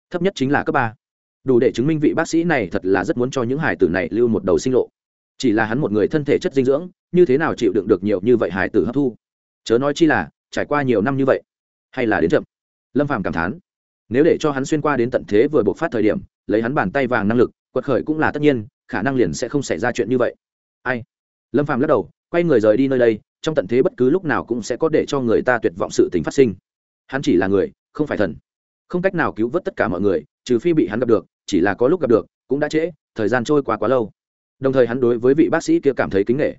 thấp nhất chính là cấp ba. Đủ để chứng minh vị bác sĩ này thật là rất muốn cho những hải tử này lưu một đầu sinh lộ. Chỉ là hắn một người thân thể chất dinh dưỡng, như thế nào chịu đựng được nhiều như vậy hải tử hấp thu? Chớ nói chi là, trải qua nhiều năm như vậy, hay là đến chậm? Lâm phàm cảm thán. Nếu để cho hắn xuyên qua đến tận thế vừa bộc phát thời điểm, lấy hắn bàn tay vàng năng lực, quật khởi cũng là tất nhiên, khả năng liền sẽ không xảy ra chuyện như vậy. Ai? Lâm phàm lắc đầu, quay người rời đi nơi đây, trong tận thế bất cứ lúc nào cũng sẽ có để cho người ta tuyệt vọng sự tình phát sinh. Hắn chỉ là người, không phải thần không cách nào cứu vớt tất cả mọi người, trừ phi bị hắn gặp được, chỉ là có lúc gặp được, cũng đã trễ, thời gian trôi qua quá lâu. Đồng thời hắn đối với vị bác sĩ kia cảm thấy kính nghệ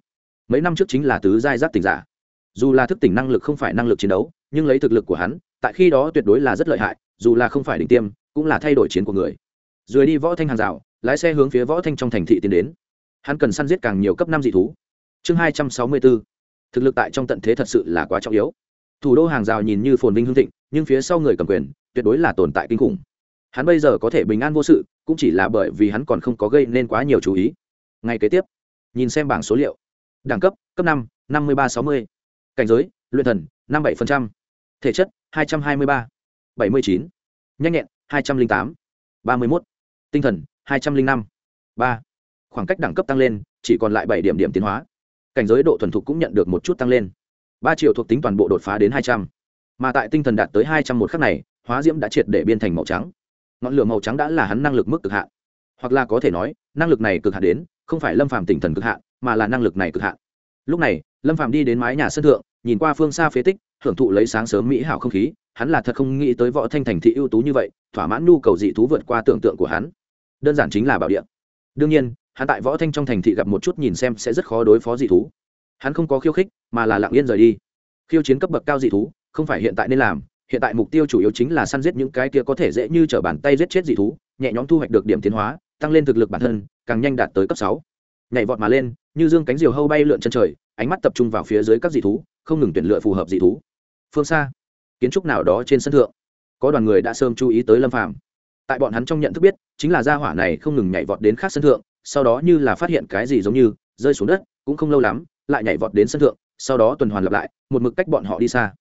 mấy năm trước chính là tứ giai giác tỉnh giả. Dù là thức tỉnh năng lực không phải năng lực chiến đấu, nhưng lấy thực lực của hắn, tại khi đó tuyệt đối là rất lợi hại, dù là không phải đỉnh tiêm, cũng là thay đổi chiến của người. Dưới đi võ thanh hàng rào, lái xe hướng phía võ thanh trong thành thị tiến đến. Hắn cần săn giết càng nhiều cấp năm dị thú. Chương hai trăm sáu mươi bốn. Thực lực tại trong tận thế thật sự là quá trọng yếu. Thủ đô hàng rào nhìn như phồn vinh hương thịnh, nhưng phía sau người cầm quyền tuyệt đối là tồn tại kinh khủng. Hắn bây giờ có thể bình an vô sự, cũng chỉ là bởi vì hắn còn không có gây nên quá nhiều chú ý. Ngay kế tiếp, nhìn xem bảng số liệu. Đẳng cấp cấp năm năm mươi ba sáu mươi. Cảnh giới, luyện thần, năm bảy thể chất, hai trăm hai mươi ba. bảy mươi chín. Nhanh nhẹn, hai trăm linh tám. ba mươi một tinh thần, hai trăm linh năm. ba. Khoảng cách đẳng cấp tăng lên, chỉ còn lại bảy điểm điểm tiến hóa. Cảnh giới độ thuần thục cũng nhận được một chút tăng lên. ba triệu thuộc tính toàn bộ đột phá đến hai trăm. Mà tại tinh thần đạt tới hai trăm một khắc này hóa diễm đã triệt để biên thành màu trắng. Ngọn lửa màu trắng đã là hắn năng lực mức cực hạn. Hoặc là có thể nói, năng lực này cực hạn đến, không phải lâm phàm tỉnh thần cực hạn, mà là năng lực này cực hạn. Lúc này, lâm phàm đi đến mái nhà sân thượng, nhìn qua phương xa phế tích, hưởng thụ lấy sáng sớm mỹ hảo không khí, hắn là thật không nghĩ tới võ thanh thành thị ưu tú như vậy, thỏa mãn nhu cầu dị thú vượt qua tưởng tượng của hắn. Đơn giản chính là bảo địa. Đương nhiên, hắn tại võ thanh trong thành thị gặp một chút nhìn xem sẽ rất khó đối phó dị thú. Hắn không có khiêu khích, mà là lặng yên rời đi. Khiêu chiến cấp bậc cao dị thú, không phải hiện tại nên làm hiện tại mục tiêu chủ yếu chính là săn giết những cái kia có thể dễ như t r ở bàn tay giết chết dị thú, nhẹ nhõm thu hoạch được điểm tiến hóa, tăng lên thực lực bản thân, càng nhanh đạt tới cấp sáu. Nhảy vọt mà lên, như dương cánh diều hâu bay lượn chân trời, ánh mắt tập trung vào phía dưới các dị thú, không ngừng tuyển lựa phù hợp dị thú. Phương xa, kiến trúc nào đó trên sân thượng, có đoàn người đã sớm chú ý tới lâm phàm. Tại bọn hắn trong nhận thức biết, chính là gia hỏa này không ngừng nhảy vọt đến khác sân thượng, sau đó như là phát hiện cái gì giống như, rơi xuống đất, cũng không lâu lắm, lại nhảy vọt đến sân thượng, sau đó tuần hoàn lặp lại, một mực cách bọn họ đi xa.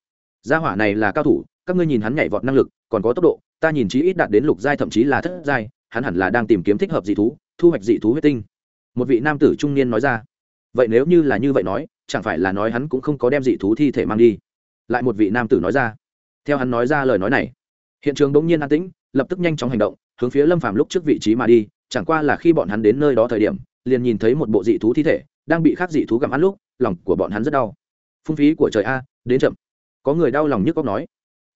Gia hỏa này là cao thủ các ngươi nhìn hắn nhảy vọt năng lực, còn có tốc độ, ta nhìn chí ít đạt đến lục giai thậm chí là thất giai, hắn hẳn là đang tìm kiếm thích hợp dị thú, thu hoạch dị thú huyết tinh. Một vị nam tử trung niên nói ra. Vậy nếu như là như vậy nói, chẳng phải là nói hắn cũng không có đem dị thú thi thể mang đi? Lại một vị nam tử nói ra. Theo hắn nói ra lời nói này, hiện trường đống nhiên an tĩnh, lập tức nhanh chóng hành động, hướng phía lâm phàm lúc trước vị trí mà đi, chẳng qua là khi bọn hắn đến nơi đó thời điểm, liền nhìn thấy một bộ dị thú thi thể, đang bị khác dị thú gặm ăn lúc, lòng của bọn hắn rất đau. Phung phí của trời a, đến chậm. Có người đau lòng nhức góc nói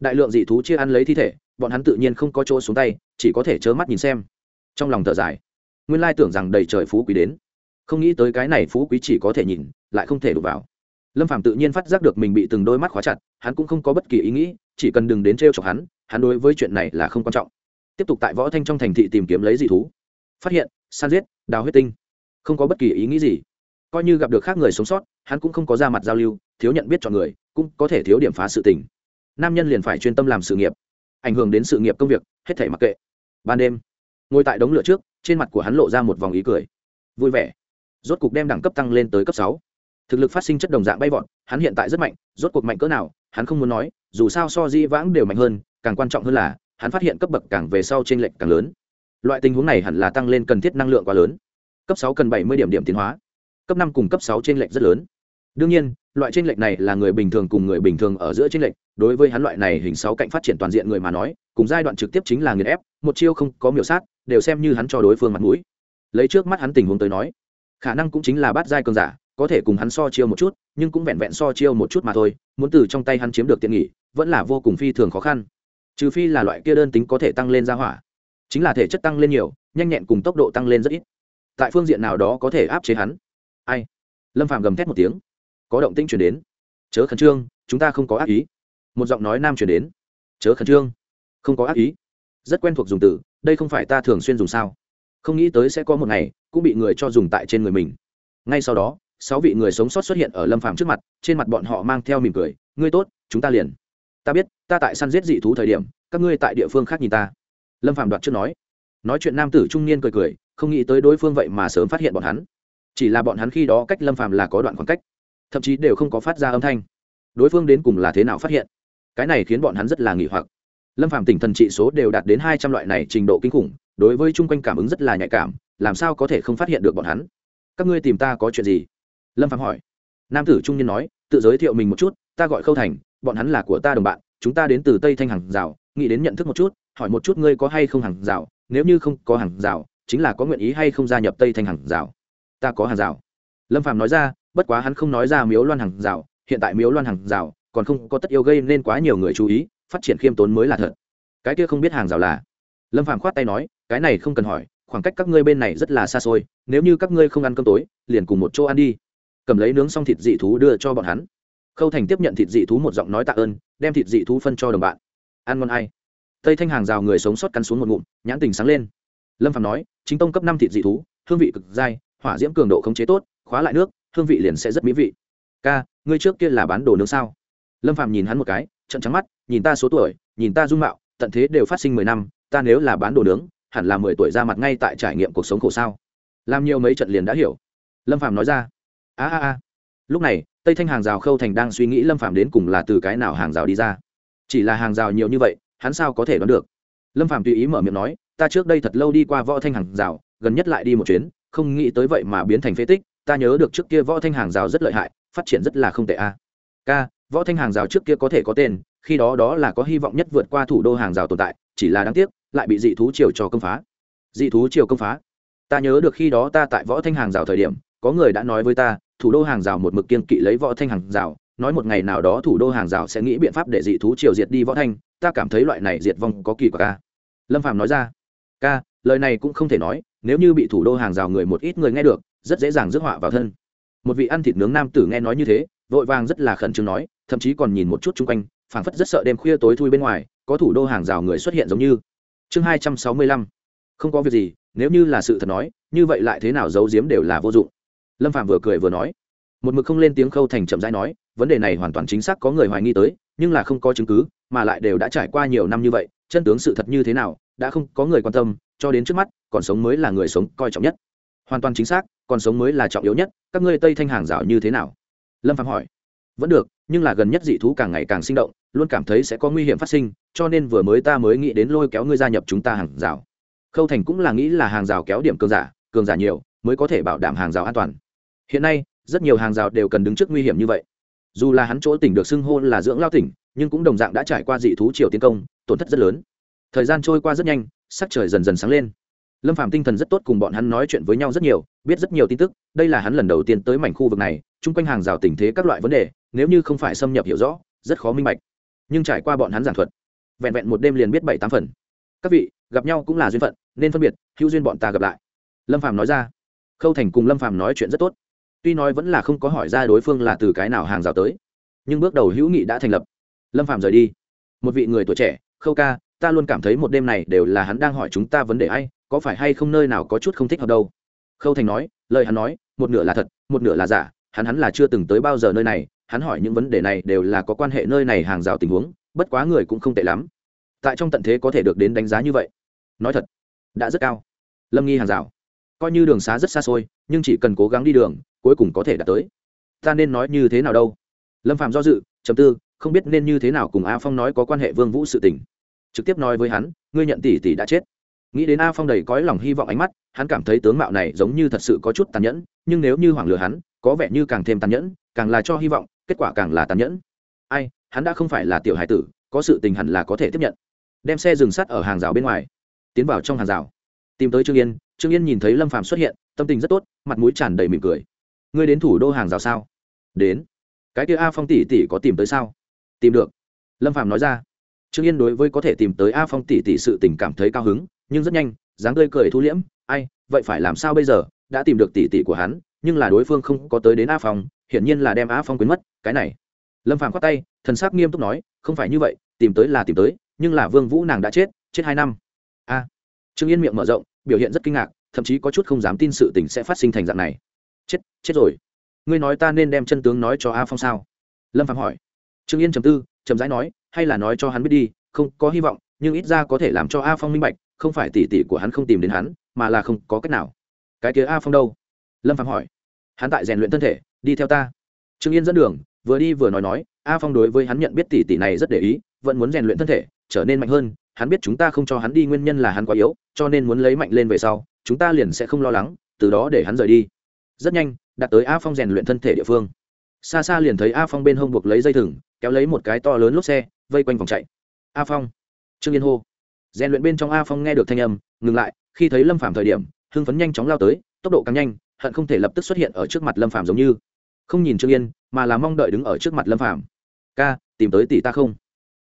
đại lượng dị thú chia ăn lấy thi thể, bọn hắn tự nhiên không có chỗ xuống tay, chỉ có thể trơ mắt nhìn xem. Trong lòng thở dài, nguyên lai tưởng rằng đầy trời phú quý đến. Không nghĩ tới cái này phú quý chỉ có thể nhìn, lại không thể đụng vào. Lâm phạm tự nhiên phát giác được mình bị từng đôi mắt khóa chặt, hắn cũng không có bất kỳ ý nghĩ, chỉ cần đừng đến t r e o chọc hắn hắn đối với chuyện này là không quan trọng. Tiếp tục tại võ thanh trong thành thị tìm kiếm lấy dị thú. Phát hiện, san giết, đào huyết tinh. Không có bất kỳ ý nghĩ gì. Coi như gặp được khác người sống sót, hắn cũng không có ra mặt giao lưu, thiếu nhận biết chọn người, cũng có thể thiếu điểm phá sự tình nam nhân liền phải chuyên tâm làm sự nghiệp, ảnh hưởng đến sự nghiệp công việc, hết thể mặc kệ. Ban đêm, ngồi tại đống lửa trước, trên mặt của hắn lộ ra một vòng ý cười. Vui vẻ. Rốt cục đem đẳng cấp tăng lên tới cấp sáu. Thực lực phát sinh chất đồng dạng bay vọt, hắn hiện tại rất mạnh, rốt cuộc mạnh cỡ nào, hắn không muốn nói, dù sao so di vãng đều mạnh hơn, càng quan trọng hơn là, hắn phát hiện cấp bậc càng về sau trên lệnh càng lớn. Loại tình huống này hẳn là tăng lên cần thiết năng lượng quá lớn. Cấp sáu cần bảy mươi điểm điểm tiến hóa. Cấp năm cùng cấp sáu trên lệnh rất lớn. Đương nhiên loại trên lệnh này là người bình thường cùng người bình thường ở giữa trên lệnh đối với hắn loại này hình sáu cạnh phát triển toàn diện người mà nói, cùng giai đoạn trực tiếp chính là nghiền ép, một chiêu không có miểu sát, đều xem như hắn cho đối phương mặt mũi. Lấy trước mắt hắn tình huống tới nói, khả năng cũng chính là bắt giai cường giả, có thể cùng hắn so chiêu một chút, nhưng cũng vẹn vẹn so chiêu một chút mà thôi, muốn từ trong tay hắn chiếm được tiện nghỉ vẫn là vô cùng phi thường khó khăn. Trừ phi là loại kia đơn tính có thể tăng lên ra hỏa. Chính là thể chất tăng lên nhiều, nhanh nhẹn cùng tốc độ tăng lên rất ít. Tại phương diện nào đó có thể áp chế hắn? Ai? Lâm phạm gầm thét một tiếng có động tĩnh chuyển đến. Chớ khẩn trương, chúng ta không có ác ý. Một giọng nói nam chuyển đến. Chớ khẩn trương, không có ác ý. Rất quen thuộc dùng từ, đây không phải ta thường xuyên dùng sao? Không nghĩ tới sẽ có một ngày, cũng bị người cho dùng tại trên người mình. Ngay sau đó, sáu vị người sống sót xuất hiện ở lâm phàm trước mặt, trên mặt bọn họ mang theo mỉm cười, ngươi tốt, chúng ta liền. Ta biết, ta tại săn giết dị thú thời điểm, các ngươi tại địa phương khác nhìn ta. Lâm phàm đoạt trước nói. Nói chuyện nam tử trung niên cười cười, không nghĩ tới đối phương vậy mà sớm phát hiện bọn hắn. Chỉ là bọn hắn khi đó cách lâm phàm là có đoạn khoảng cách thậm chí đều không có phát ra âm thanh. Đối phương đến cùng là thế nào phát hiện? Cái này khiến bọn hắn rất là nghỉ hoặc. Lâm phàm tỉnh thần trị số đều đạt đến hai trăm loại này trình độ kinh khủng, đối với chung quanh cảm ứng rất là nhạy cảm, làm sao có thể không phát hiện được bọn hắn? Các ngươi tìm ta có chuyện gì? Lâm phạm hỏi. Nam tử trung niên nói, tự giới thiệu mình một chút, ta gọi khâu thành, bọn hắn là của ta đồng bạn, chúng ta đến từ tây thanh hàng rào, nghĩ đến nhận thức một chút, hỏi một chút ngươi có hay không hàng rào, nếu như không có hàng rào, chính là có nguyện ý hay không gia nhập tây thanh hàng rào? Ta có hàng rào. Lâm phạm nói ra bất quá hắn không nói ra miếu loan hàng rào, hiện tại miếu loan hàng rào còn không có tất yêu gây nên quá nhiều người chú ý, phát triển khiêm tốn mới là thật. Cái kia không biết hàng rào là? Lâm phạm khoát tay nói, cái này không cần hỏi, khoảng cách các ngươi bên này rất là xa xôi, nếu như các ngươi không ăn cơm tối, liền cùng một chỗ ăn đi. Cầm lấy nướng xong thịt dị thú đưa cho bọn hắn. Khâu thành tiếp nhận thịt dị thú một giọng nói tạ ơn, đem thịt dị thú phân cho đồng bạn. Ăn ngon ai? Tây thanh hàng rào người sống sót cắn xuống một ngụm, nhãn tình sáng lên. Lâm phạm nói, chính tông cấp năm thịt dị thú, hương vị cực dai, hỏa diễm cường độ khống chế tốt, khóa lại nước hương vị liền sẽ rất mỹ vị. Ca, ngươi trước kia là bán đồ nướng sao? Lâm phạm nhìn hắn một cái trận trắng mắt, nhìn ta số tuổi, nhìn ta dung mạo, tận thế đều phát sinh mười năm, ta nếu là bán đồ nướng, hẳn là mười tuổi ra mặt ngay tại trải nghiệm cuộc sống khổ sao? Làm nhiều mấy trận liền đã hiểu. Lâm phạm nói ra. A a a. Lúc này, tây thanh hàng rào khâu thành đang suy nghĩ lâm phạm đến cùng là từ cái nào hàng rào đi ra. Chỉ là hàng rào nhiều như vậy, hắn sao có thể đoán được? Lâm phạm tùy ý mở miệng nói, ta trước đây thật lâu đi qua võ thanh hàng rào, gần nhất lại đi một chuyến, không nghĩ tới vậy mà biến thành phế tích ta nhớ được trước kia võ thanh hàng rào rất lợi hại, phát triển rất là không tệ a. Ca, võ thanh hàng rào trước kia có thể có tên, khi đó đó là có hy vọng nhất vượt qua thủ đô hàng rào tồn tại, chỉ là đáng tiếc, lại bị dị thú triều cho công phá. Dị thú triều công phá. Ta nhớ được khi đó ta tại võ thanh hàng rào thời điểm, có người đã nói với ta, thủ đô hàng rào một mực kiên kỵ lấy võ thanh hàng rào, nói một ngày nào đó thủ đô hàng rào sẽ nghĩ biện pháp để dị thú triều diệt đi võ thanh, ta cảm thấy loại này diệt vong có kỳ quả ca lâm phạm nói ra. Ca, lời này cũng không thể nói, nếu như bị thủ đô hàng rào người một ít người nghe được rất dễ dàng rước họa vào thân. Một vị ăn thịt nướng nam tử nghe nói như thế, vội vàng rất là khẩn trương nói, thậm chí còn nhìn một chút chung quanh, phảng phất rất sợ đêm khuya tối thui bên ngoài, có thủ đô hàng rào người xuất hiện giống như. Chương hai trăm sáu mươi lăm. Không có việc gì, nếu như là sự thật nói, như vậy lại thế nào giấu giếm đều là vô dụng. Lâm phạm vừa cười vừa nói. Một mực không lên tiếng khâu thành chậm rãi nói, vấn đề này hoàn toàn chính xác có người hoài nghi tới, nhưng là không có chứng cứ, mà lại đều đã trải qua nhiều năm như vậy, chân tướng sự thật như thế nào, đã không có người quan tâm, cho đến trước mắt, còn sống mới là người sống coi trọng nhất hoàn toàn chính xác, còn sống mới là trọng yếu nhất, các ngươi tây thanh hàng rào như thế nào? Lâm phạm hỏi. Vẫn được, nhưng là gần nhất dị thú càng ngày càng sinh động, luôn cảm thấy sẽ có nguy hiểm phát sinh, cho nên vừa mới ta mới nghĩ đến lôi kéo ngươi gia nhập chúng ta hàng rào. Khâu thành cũng là nghĩ là hàng rào kéo điểm cường giả cường giả nhiều, mới có thể bảo đảm hàng rào an toàn. Hiện nay, rất nhiều hàng rào đều cần đứng trước nguy hiểm như vậy. Dù là hắn chỗ tỉnh được xưng hô là dưỡng lao tỉnh, nhưng cũng đồng dạng đã trải qua dị thú triều tiến công, tổn thất rất lớn. Thời gian trôi qua rất nhanh, sắc trời dần dần sáng lên lâm phạm tinh thần rất tốt cùng bọn hắn nói chuyện với nhau rất nhiều, biết rất nhiều tin tức, đây là hắn lần đầu tiên tới mảnh khu vực này, chung quanh hàng rào tình thế các loại vấn đề, nếu như không phải xâm nhập hiểu rõ, rất khó minh bạch. Nhưng trải qua bọn hắn giảng thuật, vẹn vẹn một đêm liền biết bảy tám phần. Các vị, gặp nhau cũng là duyên phận, nên phân biệt, hữu duyên bọn ta gặp lại. Lâm phàm nói ra. Khâu thành cùng lâm phàm nói chuyện rất tốt. Tuy nói vẫn là không có hỏi ra đối phương là từ cái nào hàng rào tới, nhưng bước đầu hữu nghị đã thành lập. Lâm phàm rời đi. Một vị người tuổi trẻ, khâu ca, ta luôn cảm thấy một đêm này đều là hắn đang hỏi chúng ta vấn đề ai có phải hay không nơi nào có chút không thích hợp đâu? Khâu thành nói, lời hắn nói, một nửa là thật, một nửa là giả, hắn hắn là chưa từng tới bao giờ nơi này, hắn hỏi những vấn đề này đều là có quan hệ nơi này hàng rào tình huống, bất quá người cũng không tệ lắm. Tại trong tận thế có thể được đến đánh giá như vậy. Nói thật, đã rất cao. Lâm nghi hàng rào. Coi như đường xá rất xa xôi, nhưng chỉ cần cố gắng đi đường, cuối cùng có thể đạt tới. Ta nên nói như thế nào đâu? Lâm phạm do dự chấm tư, không biết nên như thế nào cùng a phong nói có quan hệ vương vũ sự tình. Trực tiếp nói với hắn, ngươi nhận tỷ tỷ đã chết nghĩ đến a phong đầy cõi lòng hy vọng ánh mắt, hắn cảm thấy tướng mạo này giống như thật sự có chút tàn nhẫn, nhưng nếu như hoảng lừa hắn, có vẻ như càng thêm tàn nhẫn, càng là cho hy vọng, kết quả càng là tàn nhẫn. Ai, hắn đã không phải là tiểu hải tử, có sự tình hẳn là có thể tiếp nhận. Đem xe dừng sắt ở hàng rào bên ngoài. Tiến vào trong hàng rào. Tìm tới trương yên trương yên nhìn thấy lâm phàm xuất hiện, tâm tình rất tốt, mặt mũi tràn đầy mỉm cười. Ngươi đến thủ đô hàng rào sao? Đến. Cái kia a phong tỷ tỷ có tìm tới sao? Tìm được. Lâm phàm nói ra. Trương yên đối với có thể tìm tới a phong tỷ tỷ sự tình cảm thấy cao hứng nhưng rất nhanh, dáng tươi cười thu liễm, ai, vậy phải làm sao bây giờ? Đã tìm được tỷ tỷ của hắn, nhưng là đối phương không có tới đến a phong, hiển nhiên là đem a phong quyến mất, cái này. Lâm phàm khoát tay, thần sắc nghiêm túc nói, không phải như vậy, tìm tới là tìm tới, nhưng là vương vũ nàng đã chết chết hai năm. A. Trương yên miệng mở rộng, biểu hiện rất kinh ngạc, thậm chí có chút không dám tin sự tình sẽ phát sinh thành dạng này. Chết chết rồi. Ngươi nói ta nên đem chân tướng nói cho a phong sao? Lâm phạm hỏi. Trương yên trầm tư trầm rãi nói, hay là nói cho hắn biết đi, không có hy vọng, nhưng ít ra có thể làm cho a phong minh bạch không phải tỷ tỷ của hắn không tìm đến hắn, mà là không có cách nào. Cái kia a phong đâu? Lâm phạm hỏi. Hắn tại rèn luyện thân thể, đi theo ta. Trương yên dẫn đường, vừa đi vừa nói nói, a phong đối với hắn nhận biết tỷ tỷ này rất để ý, vẫn muốn rèn luyện thân thể, trở nên mạnh hơn, hắn biết chúng ta không cho hắn đi nguyên nhân là hắn quá yếu, cho nên muốn lấy mạnh lên về sau, chúng ta liền sẽ không lo lắng, từ đó để hắn rời đi. Rất nhanh đạt tới a phong rèn luyện thân thể địa phương. Xa xa liền thấy a phong bên hông buộc lấy dây thừng, kéo lấy một cái to lớn lốp xe, vây quanh vòng chạy. A phong. Trương yên hô rèn luyện bên trong a phong nghe được thanh âm, ngừng lại, khi thấy lâm phàm thời điểm, hưng phấn nhanh chóng lao tới, tốc độ càng nhanh, hận không thể lập tức xuất hiện ở trước mặt lâm phàm giống như. Không nhìn trương yên, mà là mong đợi đứng ở trước mặt lâm phàm. Ca, tìm tới tỷ ta không?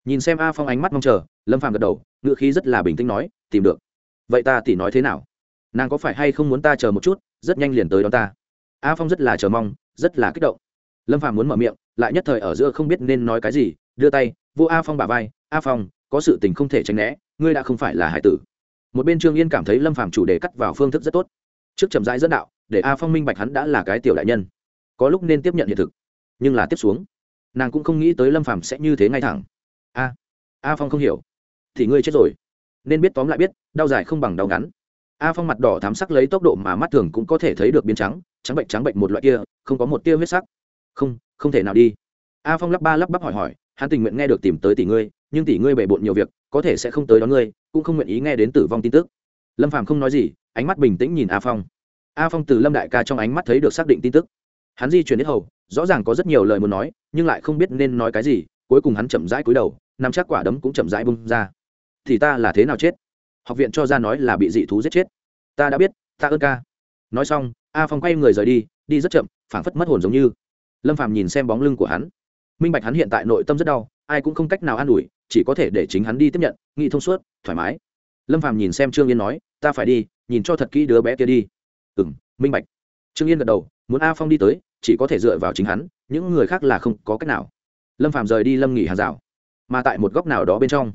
Nhìn xem a phong ánh mắt mong chờ, lâm phàm gật đầu ngựa khí rất là bình tĩnh nói, tìm được. Vậy ta tỷ nói thế nào? Nàng có phải hay không muốn ta chờ một chút, rất nhanh liền tới đón ta? A phong rất là chờ mong, rất là kích động. Lâm phàm muốn mở miệng, lại nhất thời ở giữa không biết nên nói cái gì, đưa tay vô a phong bả vai, a phong, có sự tình không thể tránh né ngươi đã không phải là hải tử. Một bên trương yên cảm thấy lâm phàm chủ đề cắt vào phương thức rất tốt. Trước chậm rãi dẫn đạo, để a phong minh bạch hắn đã là cái tiểu đại nhân. Có lúc nên tiếp nhận hiện thực, nhưng là tiếp xuống, nàng cũng không nghĩ tới lâm phàm sẽ như thế ngay thẳng. A a phong không hiểu, thì ngươi chết rồi. Nên biết tóm lại biết, đau dài không bằng đau ngắn. A phong mặt đỏ thám sắc lấy tốc độ mà mắt thường cũng có thể thấy được biến trắng trắng bệnh trắng bệnh một loại kia, không có một tia huyết sắc. Không không thể nào đi. A phong lắp ba lắp bắp hỏi hỏi, hắn tình nguyện nghe được tìm tới tỷ ngươi nhưng tỷ ngươi bể bộn nhiều việc, có thể sẽ không tới đón ngươi, cũng không nguyện ý nghe đến tử vong tin tức. Lâm phàm không nói gì, ánh mắt bình tĩnh nhìn a phong. A phong từ lâm đại ca trong ánh mắt thấy được xác định tin tức. Hắn di chuyển hết hầu, rõ ràng có rất nhiều lời muốn nói, nhưng lại không biết nên nói cái gì, cuối cùng hắn chậm rãi cúi đầu nằm chắc quả đấm cũng chậm rãi bung ra. Thì ta là thế nào chết? Học viện cho ra nói là bị dị thú giết chết. Ta đã biết, ta ơn ca. Nói xong, a phong quay người rời đi đi rất chậm, phảng phất mất hồn giống như. Lâm phàm nhìn xem bóng lưng của hắn minh bạch hắn hiện tại nội tâm rất đau, ai cũng không cách nào an ủi, chỉ có thể để chính hắn đi tiếp nhận, nghĩ thông suốt, thoải mái. Lâm phàm nhìn xem trương yên nói, ta phải đi, nhìn cho thật kỹ đứa bé kia đi. Ừ m minh bạch. Trương yên gật đầu, muốn a phong đi tới, chỉ có thể dựa vào chính hắn, những người khác là không có cách nào. Lâm phàm rời đi lâm nghỉ hàng rào mà tại một góc nào đó bên trong,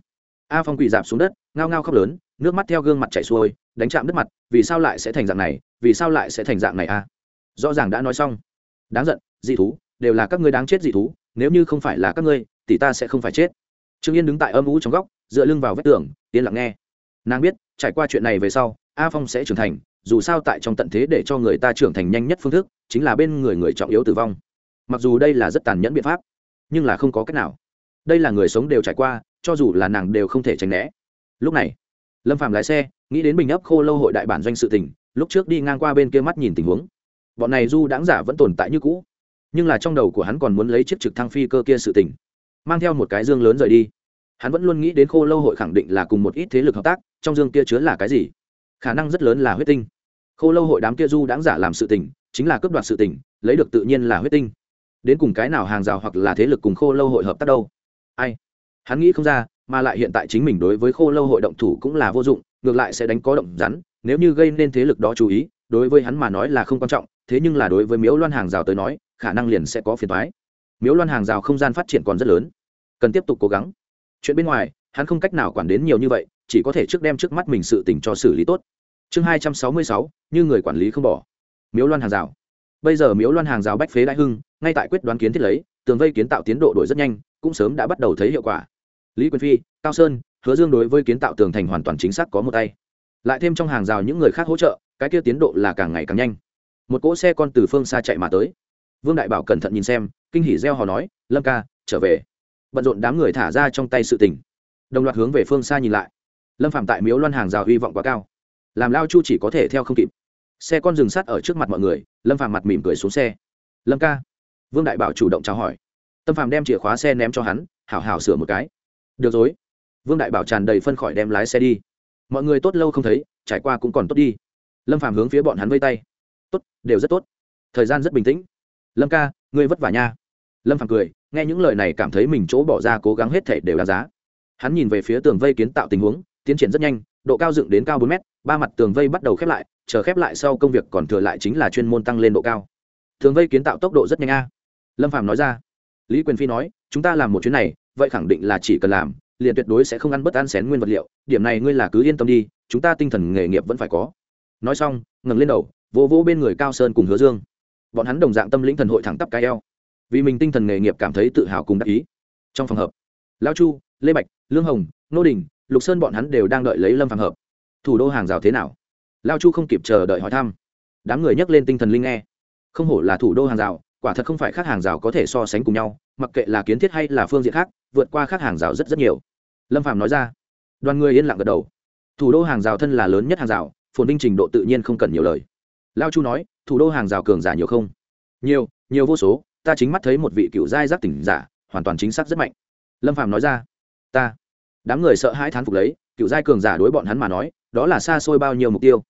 a phong quỳ dạp xuống đất, ngao ngao khóc lớn, nước mắt theo gương mặt chảy xuôi, đánh chạm đất mặt, vì sao lại sẽ thành dạng này, vì sao lại sẽ thành dạng này a? Rõ ràng đã nói xong. Đáng giận, dị thú, đều là các ngươi đáng chết dị thú nếu như không phải là các ngươi, thì ta sẽ không phải chết. Trương yên đứng tại âm ú trong góc, dựa lưng vào vách tường, yên lặng nghe. Nàng biết, trải qua chuyện này về sau, a phong sẽ trưởng thành, dù sao tại trong tận thế để cho người ta trưởng thành nhanh nhất phương thức, chính là bên người người trọng yếu tử vong. Mặc dù đây là rất tàn nhẫn biện pháp, nhưng là không có cách nào. Đây là người sống đều trải qua, cho dù là nàng đều không thể tránh né. Lúc này, lâm phạm lái xe, nghĩ đến bình ấp khô lâu hội đại bản doanh sự tình, lúc trước đi ngang qua bên kia mắt nhìn tình huống. Bọn này du đáng giả vẫn tồn tại như cũ nhưng là trong đầu của hắn còn muốn lấy chiếc trực thăng phi cơ kia sự tình, mang theo một cái dương lớn rời đi. Hắn vẫn luôn nghĩ đến khô lâu hội khẳng định là cùng một ít thế lực hợp tác, trong dương kia chứa là cái gì? Khả năng rất lớn là huyết tinh. Khô lâu hội đám kia du đáng giả làm sự tình, chính là cướp đoạt sự tình, lấy được tự nhiên là huyết tinh. Đến cùng cái nào hàng rào hoặc là thế lực cùng khô lâu hội hợp tác đâu? Ai? Hắn nghĩ không ra, mà lại hiện tại chính mình đối với khô lâu hội động thủ cũng là vô dụng, ngược lại sẽ đánh có động rắn, nếu như gây nên thế lực đó chú ý, đối với hắn mà nói là không quan trọng, thế nhưng là đối với miếu loan hàng rào tới nói khả năng liền sẽ có phiền toái. Miếu loan hàng rào không gian phát triển còn rất lớn. Cần tiếp tục cố gắng. Chuyện bên ngoài, hắn không cách nào quản đến nhiều như vậy, chỉ có thể trước đem trước mắt mình sự tình cho xử lý tốt. Chương hai trăm sáu mươi sáu, như người quản lý không bỏ. Miếu loan hàng rào. Bây giờ miếu loan hàng rào bách phế đại hưng, ngay tại quyết đoán kiến thiết lấy, tường vây kiến tạo tiến độ đổi rất nhanh, cũng sớm đã bắt đầu thấy hiệu quả. Lý quyền phi, cao sơn, hứa dương đối với kiến tạo tường thành hoàn toàn chính xác có một tay. Lại thêm trong hàng rào những người khác hỗ trợ, cái kia tiến độ là càng ngày càng nhanh. Một cỗ xe con từ phương xa chạy mà tới vương đại bảo cẩn thận nhìn xem, kinh hỉ reo hò nói, lâm ca, trở về. Bận rộn đám người thả ra trong tay sự tình. Đồng loạt hướng về phương xa nhìn lại. Lâm phạm tại miếu loan hàng rào hy vọng quá cao. Làm lao chu chỉ có thể theo không kịp. Xe con dừng sát ở trước mặt mọi người, lâm phạm mặt mỉm cười xuống xe. Lâm ca. Vương đại bảo chủ động chào hỏi. Tâm phạm đem chìa khóa xe ném cho hắn, hảo hảo sửa một cái. Được rồi. Vương đại bảo tràn đầy phân khỏi đem lái xe đi. Mọi người tốt lâu không thấy, trải qua cũng còn tốt đi. Lâm phạm hướng phía bọn hắn vây tay. Tốt, đều rất tốt. Thời gian rất bình tĩnh lâm ca, ngươi vất vả nha. Lâm Phàm cười, nghe những lời này cảm thấy mình chỗ bỏ ra cố gắng hết thể đều đáng giá. Hắn nhìn về phía tường vây kiến tạo tình huống, tiến triển rất nhanh, độ cao dựng đến cao bốn mét, ba mặt tường vây bắt đầu khép lại, chờ khép lại sau công việc còn thừa lại chính là chuyên môn tăng lên độ cao. Tường vây kiến tạo tốc độ rất nhanh a. Lâm Phàm nói ra. Lý quyền phi nói, chúng ta làm một chuyến này, vậy khẳng định là chỉ cần làm, liền tuyệt đối sẽ không ăn bất ăn xén nguyên vật liệu, điểm này ngươi là cứ yên tâm đi, chúng ta tinh thần nghề nghiệp vẫn phải có. Nói xong, ngẩng lên đầu vô vô bên người cao sơn cùng hứa dương bọn hắn đồng dạng tâm lĩnh thần hội thẳng tắp cái eo. Vì mình tinh thần nghề nghiệp cảm thấy tự hào cùng đắc ý. Trong phòng hợp, lao chu, lê bạch, lương hồng, nô đình, lục sơn bọn hắn đều đang đợi lấy lâm phàng hợp. Thủ đô hàng rào thế nào? Lao chu không kịp chờ đợi hỏi thăm. Đám người nhắc lên tinh thần linh nghe. Không hổ là thủ đô hàng rào, quả thật không phải khác hàng rào có thể so sánh cùng nhau, mặc kệ là kiến thiết hay là phương diện khác, vượt qua khác hàng rào rất rất nhiều. Lâm phàm nói ra. Đoàn người yên lặng gật đầu. Thủ đô hàng rào thân là lớn nhất hàng rào, phồn vinh trình độ tự nhiên không cần nhiều lời. Lao chu nói thủ đô hàng rào cường giả nhiều không? Nhiều nhiều vô số, ta chính mắt thấy một vị cựu giai giác tỉnh giả, hoàn toàn chính xác rất mạnh. Lâm phàm nói ra, ta. Đám người sợ hãi thán phục lấy, cựu giai cường giả đối bọn hắn mà nói, đó là xa xôi bao nhiêu mục tiêu.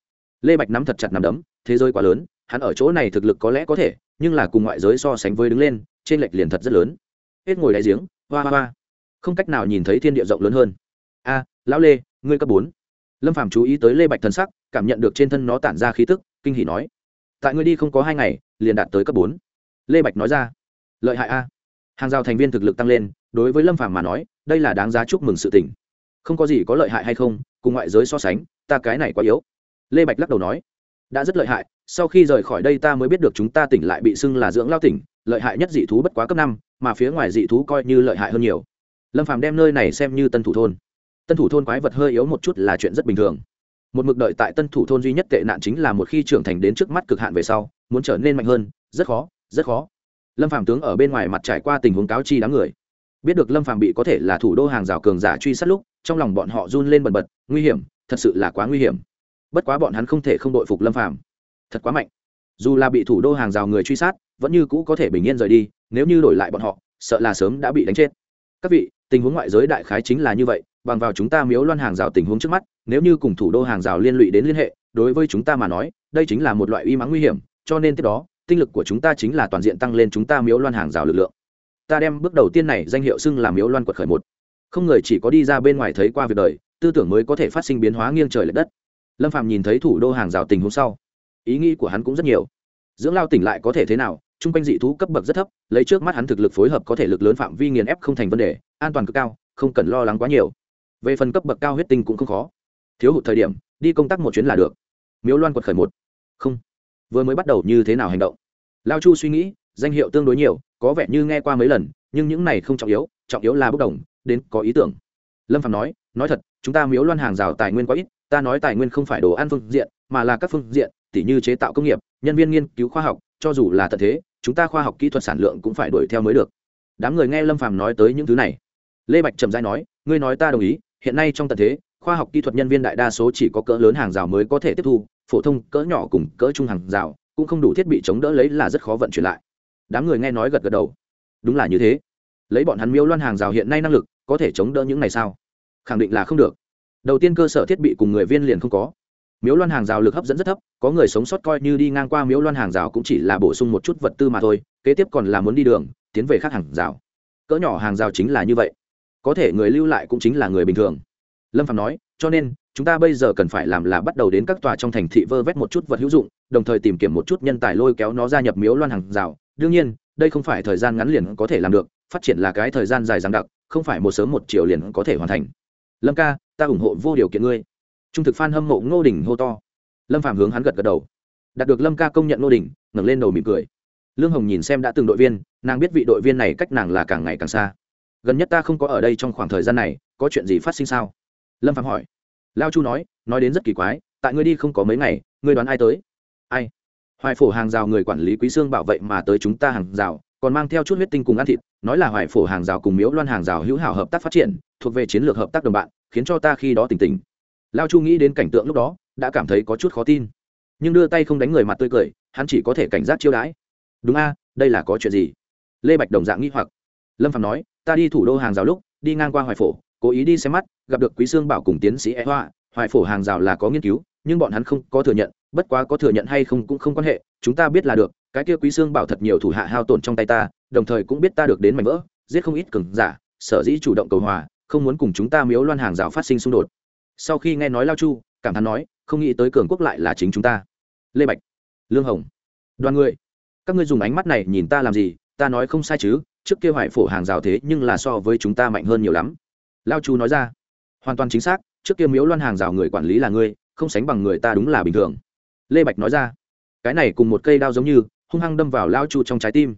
Lê bạch nắm thật chặt nằm đấm, thế giới quá lớn, hắn ở chỗ này thực lực có lẽ có thể, nhưng là cùng ngoại giới so sánh với đứng lên, trên lệch liền thật rất lớn. Hết ngồi đáy giếng, hoa hoa hoa. Không cách nào nhìn thấy thiên địa rộng lớn hơn. A, lão lê, ngươi cấp bốn. Lâm phàm chú ý tới lê bạch thần sắc, cảm nhận được trên thân nó tản ra khí tức, kinh hỉ nói tại ngươi đi không có hai ngày, liền đạt tới cấp bốn. Lê bạch nói ra, lợi hại a. Hàng rào thành viên thực lực tăng lên, đối với lâm phàm mà nói, đây là đáng giá chúc mừng sự tỉnh không có gì có lợi hại hay không, cùng ngoại giới so sánh, ta cái này quá yếu. Lê bạch lắc đầu nói, đã rất lợi hại, sau khi rời khỏi đây ta mới biết được chúng ta tỉnh lại bị xưng là dưỡng lao tỉnh, lợi hại nhất dị thú bất quá cấp năm, mà phía ngoài dị thú coi như lợi hại hơn nhiều. Lâm phàm đem nơi này xem như tân thủ thôn. Tân thủ thôn quái vật hơi yếu một chút là chuyện rất bình thường một mực đợi tại tân thủ thôn duy nhất tệ nạn chính là một khi trưởng thành đến trước mắt cực hạn về sau, muốn trở nên mạnh hơn, rất khó rất khó. Lâm phạm tướng ở bên ngoài mặt trải qua tình huống cáo chi đám người. Biết được lâm phạm bị có thể là thủ đô hàng rào cường giả truy sát lúc, trong lòng bọn họ run lên bần bật, nguy hiểm, thật sự là quá nguy hiểm. Bất quá bọn hắn không thể không đội phục lâm phạm thật quá mạnh. Dù là bị thủ đô hàng rào người truy sát, vẫn như cũ có thể bình yên rời đi, nếu như đổi lại bọn họ, sợ là sớm đã bị đánh chết. Các vị, tình huống ngoại giới đại khái chính là như vậy bằng vào chúng ta miếu loan hàng rào tình huống trước mắt, nếu như cùng thủ đô hàng rào liên lụy đến liên hệ, đối với chúng ta mà nói, đây chính là một loại uy mắng nguy hiểm, cho nên tiếp đó, tinh lực của chúng ta chính là toàn diện tăng lên chúng ta miếu loan hàng rào lực lượng. Ta đem bước đầu tiên này danh hiệu xưng là miếu loan quật khởi một. Không người chỉ có đi ra bên ngoài thấy qua việc đời, tư tưởng mới có thể phát sinh biến hóa nghiêng trời l ệ đất. Lâm phạm nhìn thấy thủ đô hàng rào tình huống sau, ý nghĩ của hắn cũng rất nhiều. Dưỡng lao tỉnh lại có thể thế nào? Chung quanh dị thú cấp bậc rất thấp, lấy trước mắt hắn thực lực phối hợp có thể lực lớn phạm vi nghiền ép không thành vấn đề, an toàn cực cao, không cần lo lắng quá nhiều về phần cấp bậc cao huyết tinh cũng không khó. Thiếu hụt thời điểm, đi công tác một chuyến là được. Miếu loan quật khởi một. Không. Vừa mới bắt đầu như thế nào hành động? Lao chu suy nghĩ, danh hiệu tương đối nhiều, có vẻ như nghe qua mấy lần, nhưng những này không trọng yếu trọng yếu là bốc đồng, đến có ý tưởng. Lâm phạm nói nói thật, chúng ta miếu loan hàng rào tài nguyên quá ít, ta nói tài nguyên không phải đồ ăn phương diện, mà là các phương diện, tỉ như chế tạo công nghiệp, nhân viên nghiên cứu khoa học, cho dù là tận thế, chúng ta khoa học kỹ thuật sản lượng cũng phải đuổi theo mới được. Đám người nghe lâm phàm nói tới những thứ này. Lê bạch trầm giai nói ngươi nói ta đồng ý, hiện nay trong tận thế, khoa học kỹ thuật nhân viên đại đa số chỉ có cỡ lớn hàng rào mới có thể tiếp thu, phổ thông cỡ nhỏ cùng cỡ trung hàng rào, cũng không đủ thiết bị chống đỡ lấy là rất khó vận chuyển lại. Đám người nghe nói gật gật đầu. Đúng là như thế. Lấy bọn hắn miêu loan hàng rào hiện nay năng lực, có thể chống đỡ những này sao? Khẳng định là không được. Đầu tiên cơ sở thiết bị cùng người viên liền không có. Miếu loan hàng rào lực hấp dẫn rất thấp, có người sống sót coi như đi ngang qua miếu loan hàng rào cũng chỉ là bổ sung một chút vật tư mà thôi, kế tiếp còn là muốn đi đường, tiến về khác hàng rào. Cỡ nhỏ hàng rào chính là như vậy có thể người lưu lại cũng chính là người bình thường. Lâm phạm nói, cho nên, chúng ta bây giờ cần phải làm là bắt đầu đến các tòa trong thành thị vơ vét một chút vật hữu dụng, đồng thời tìm kiếm một chút nhân tài lôi kéo nó gia nhập miếu loan hàng rào. Đương nhiên, đây không phải thời gian ngắn liền có thể làm được, phát triển là cái thời gian dài dằng đặc, không phải một sớm một chiều liền có thể hoàn thành. Lâm ca, ta ủng hộ vô điều kiện ngươi. Trung thực phan hâm mộ ngô đình hô to. Lâm phạm hướng hắn gật gật đầu. Đạt được lâm ca công nhận ngô đình, ngẩng lên đầu mỉm cười. Lương hồng nhìn xem đã từng đội viên, nàng biết vị đội viên này cách nàng là càng ngày càng xa gần nhất ta không có ở đây trong khoảng thời gian này, có chuyện gì phát sinh sao? Lâm phạm hỏi. Lao chu nói nói đến rất kỳ quái, tại ngươi đi không có mấy ngày, ngươi đoán ai tới? Ai? Hoài phổ hàng rào người quản lý quý sương bảo vệ mà tới chúng ta hàng rào, còn mang theo chút huyết tinh cùng ăn thịt, nói là hoài phổ hàng rào cùng miếu loan hàng rào hữu hảo hợp tác phát triển, thuộc về chiến lược hợp tác đồng bạn, khiến cho ta khi đó tỉnh tỉnh. Lao chu nghĩ đến cảnh tượng lúc đó, đã cảm thấy có chút khó tin. Nhưng đưa tay không đánh người mặt tươi cười, hắn chỉ có thể cảnh giác chiêu đãi. Đúng a, đây là có chuyện gì? Lê bạch đồng dạng nghĩ hoặc lâm phạm nói, ta đi thủ đô hàng rào lúc, đi ngang qua hoài phổ, cố ý đi xem mắt, gặp được quý sương bảo cùng tiến sĩ e hoa. Hoài phổ hàng rào là có nghiên cứu, nhưng bọn hắn không có thừa nhận, bất quá có thừa nhận hay không cũng không quan hệ, chúng ta biết là được, cái kia quý sương bảo thật nhiều thủ hạ hao tổn trong tay ta, đồng thời cũng biết ta được đến mảnh vỡ, giết không ít cường giả, sở dĩ chủ động cầu hòa, không muốn cùng chúng ta miếu loan hàng rào phát sinh xung đột. Sau khi nghe nói lao chu, cảm thán nói, không nghĩ tới cường quốc lại là chính chúng ta. Lê bạch, lương hồng, đoàn người, các ngươi dùng ánh mắt này nhìn ta làm gì? Ta nói không sai chứ trước kia hoài phổ hàng rào thế nhưng là so với chúng ta mạnh hơn nhiều lắm. Lao chu nói ra, hoàn toàn chính xác, trước kia miếu loan hàng rào người quản lý là ngươi, không sánh bằng người ta đúng là bình thường. Lê bạch nói ra, cái này cùng một cây đao giống như, hung hăng đâm vào lao chu trong trái tim.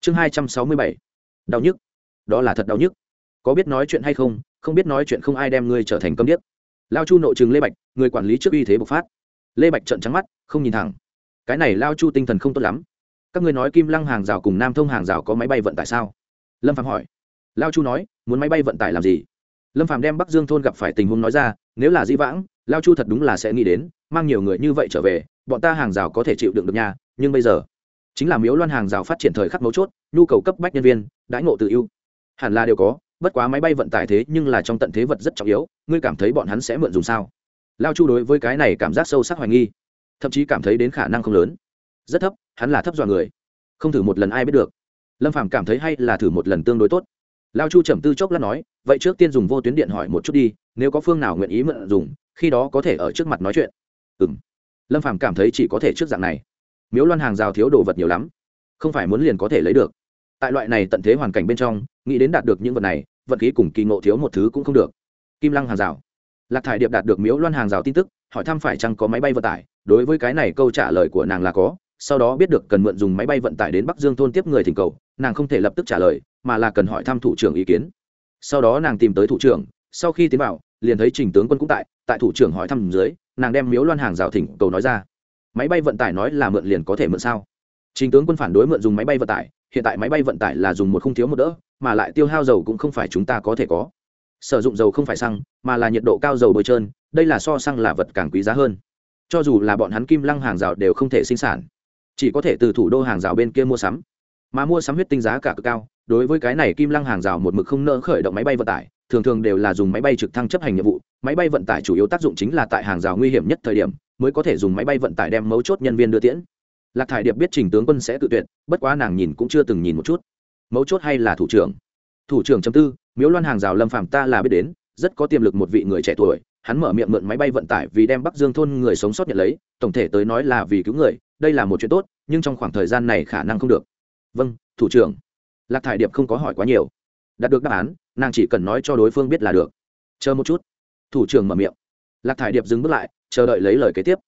Chương hai trăm sáu mươi bảy, đau nhức. Đó là thật đau nhức. Có biết nói chuyện hay không không biết nói chuyện không ai đem ngươi trở thành câm điếc. Lao chu nội chừng lê bạch, người quản lý trước uy thế bộc phát. Lê bạch trợn trắng mắt, không nhìn thẳng. Cái này lao chu tinh thần không tốt lắm các ngươi nói kim lăng hàng rào cùng nam thông hàng rào có máy bay vận tải sao? Lâm phạm hỏi. Lao chu nói, muốn máy bay vận tải làm gì? Lâm phạm đem bắc dương thôn gặp phải tình huống nói ra, nếu là dĩ vãng, lao chu thật đúng là sẽ nghĩ đến, mang nhiều người như vậy trở về, bọn ta hàng rào có thể chịu đựng được nhà nhưng bây giờ, chính là miếu loan hàng rào phát triển thời khắc mấu chốt, nhu cầu cấp bách nhân viên, đãi ngộ tự ưu. Hẳn là đều có, bất quá máy bay vận tải thế nhưng là trong tận thế vật rất trọng yếu, ngươi cảm thấy bọn hắn sẽ mượn dùng sao? Lao chu đối với cái này cảm giác sâu sắc hoài nghi, thậm chí cảm thấy đến khả năng không lớn. Rất thấp hắn là thấp dọa người. Không thử một lần ai biết được. Lâm phàm cảm thấy hay là thử một lần tương đối tốt. Lao chu trầm tư chốc lát nói, vậy trước tiên dùng vô tuyến điện hỏi một chút đi, nếu có phương nào nguyện ý mượn dùng, khi đó có thể ở trước mặt nói chuyện. Ừ m lâm phàm cảm thấy chỉ có thể trước dạng này. Miếu loan hàng rào thiếu đồ vật nhiều lắm. Không phải muốn liền có thể lấy được. Tại loại này tận thế hoàn cảnh bên trong, nghĩ đến đạt được những vật này vận khí cùng kỳ ngộ thiếu một thứ cũng không được. Kim lăng hàng rào. Lạc thải điệp đạt được miếu loan hàng rào tin tức, hỏi thăm phải chăng có máy bay vận tải, đối với cái này câu trả lời của nàng là có sau đó biết được cần mượn dùng máy bay vận tải đến bắc dương thôn tiếp người thỉnh cầu, nàng không thể lập tức trả lời, mà là cần hỏi thăm thủ trưởng ý kiến. Sau đó nàng tìm tới thủ trưởng, sau khi tiến vào, liền thấy trình tướng quân cũng tại tại thủ trưởng hỏi thăm dưới, nàng đem miếu loan hàng rào thỉnh cầu nói ra. Máy bay vận tải nói là mượn liền có thể mượn sao? Trình tướng quân phản đối mượn dùng máy bay vận tải, hiện tại máy bay vận tải là dùng một không thiếu một đỡ, mà lại tiêu hao dầu cũng không phải chúng ta có thể có. Sử dụng dầu không phải xăng, mà là nhiệt độ cao dầu bôi trơn, đây là so xăng là vật càng quý giá hơn. Cho dù là bọn hắn kim lăng hàng rào đều không thể sinh sản chỉ có thể từ thủ đô hàng rào bên kia mua sắm. Mà mua sắm huyết tinh giá cả cực cao, đối với cái này kim lăng hàng rào một mực không nỡ khởi động máy bay vận tải, thường thường đều là dùng máy bay trực thăng chấp hành nhiệm vụ. Máy bay vận tải chủ yếu tác dụng chính là tại hàng rào nguy hiểm nhất thời điểm, mới có thể dùng máy bay vận tải đem mấu chốt nhân viên đưa tiễn. Lạc thải điệp biết trình tướng quân sẽ tự tuyệt, bất quá nàng nhìn cũng chưa từng nhìn một chút. Mấu chốt hay là thủ trưởng? Thủ trưởng chấm tư, miếu loan hàng rào lâm phạm ta là biết đến, rất có tiềm lực một vị người trẻ tuổi, hắn mở miệng mượn máy bay vận tải vì đem bắc dương thôn người sống sót nhận lấy, tổng thể tới nói là vì cứu người đây là một chuyện tốt, nhưng trong khoảng thời gian này khả năng không được. Vâng thủ trưởng. Lạc thải điệp không có hỏi quá nhiều. Đạt được đáp án, nàng chỉ cần nói cho đối phương biết là được. Chờ một chút. Thủ trưởng mở miệng. Lạc thải điệp dừng bước lại, chờ đợi lấy lời kế tiếp.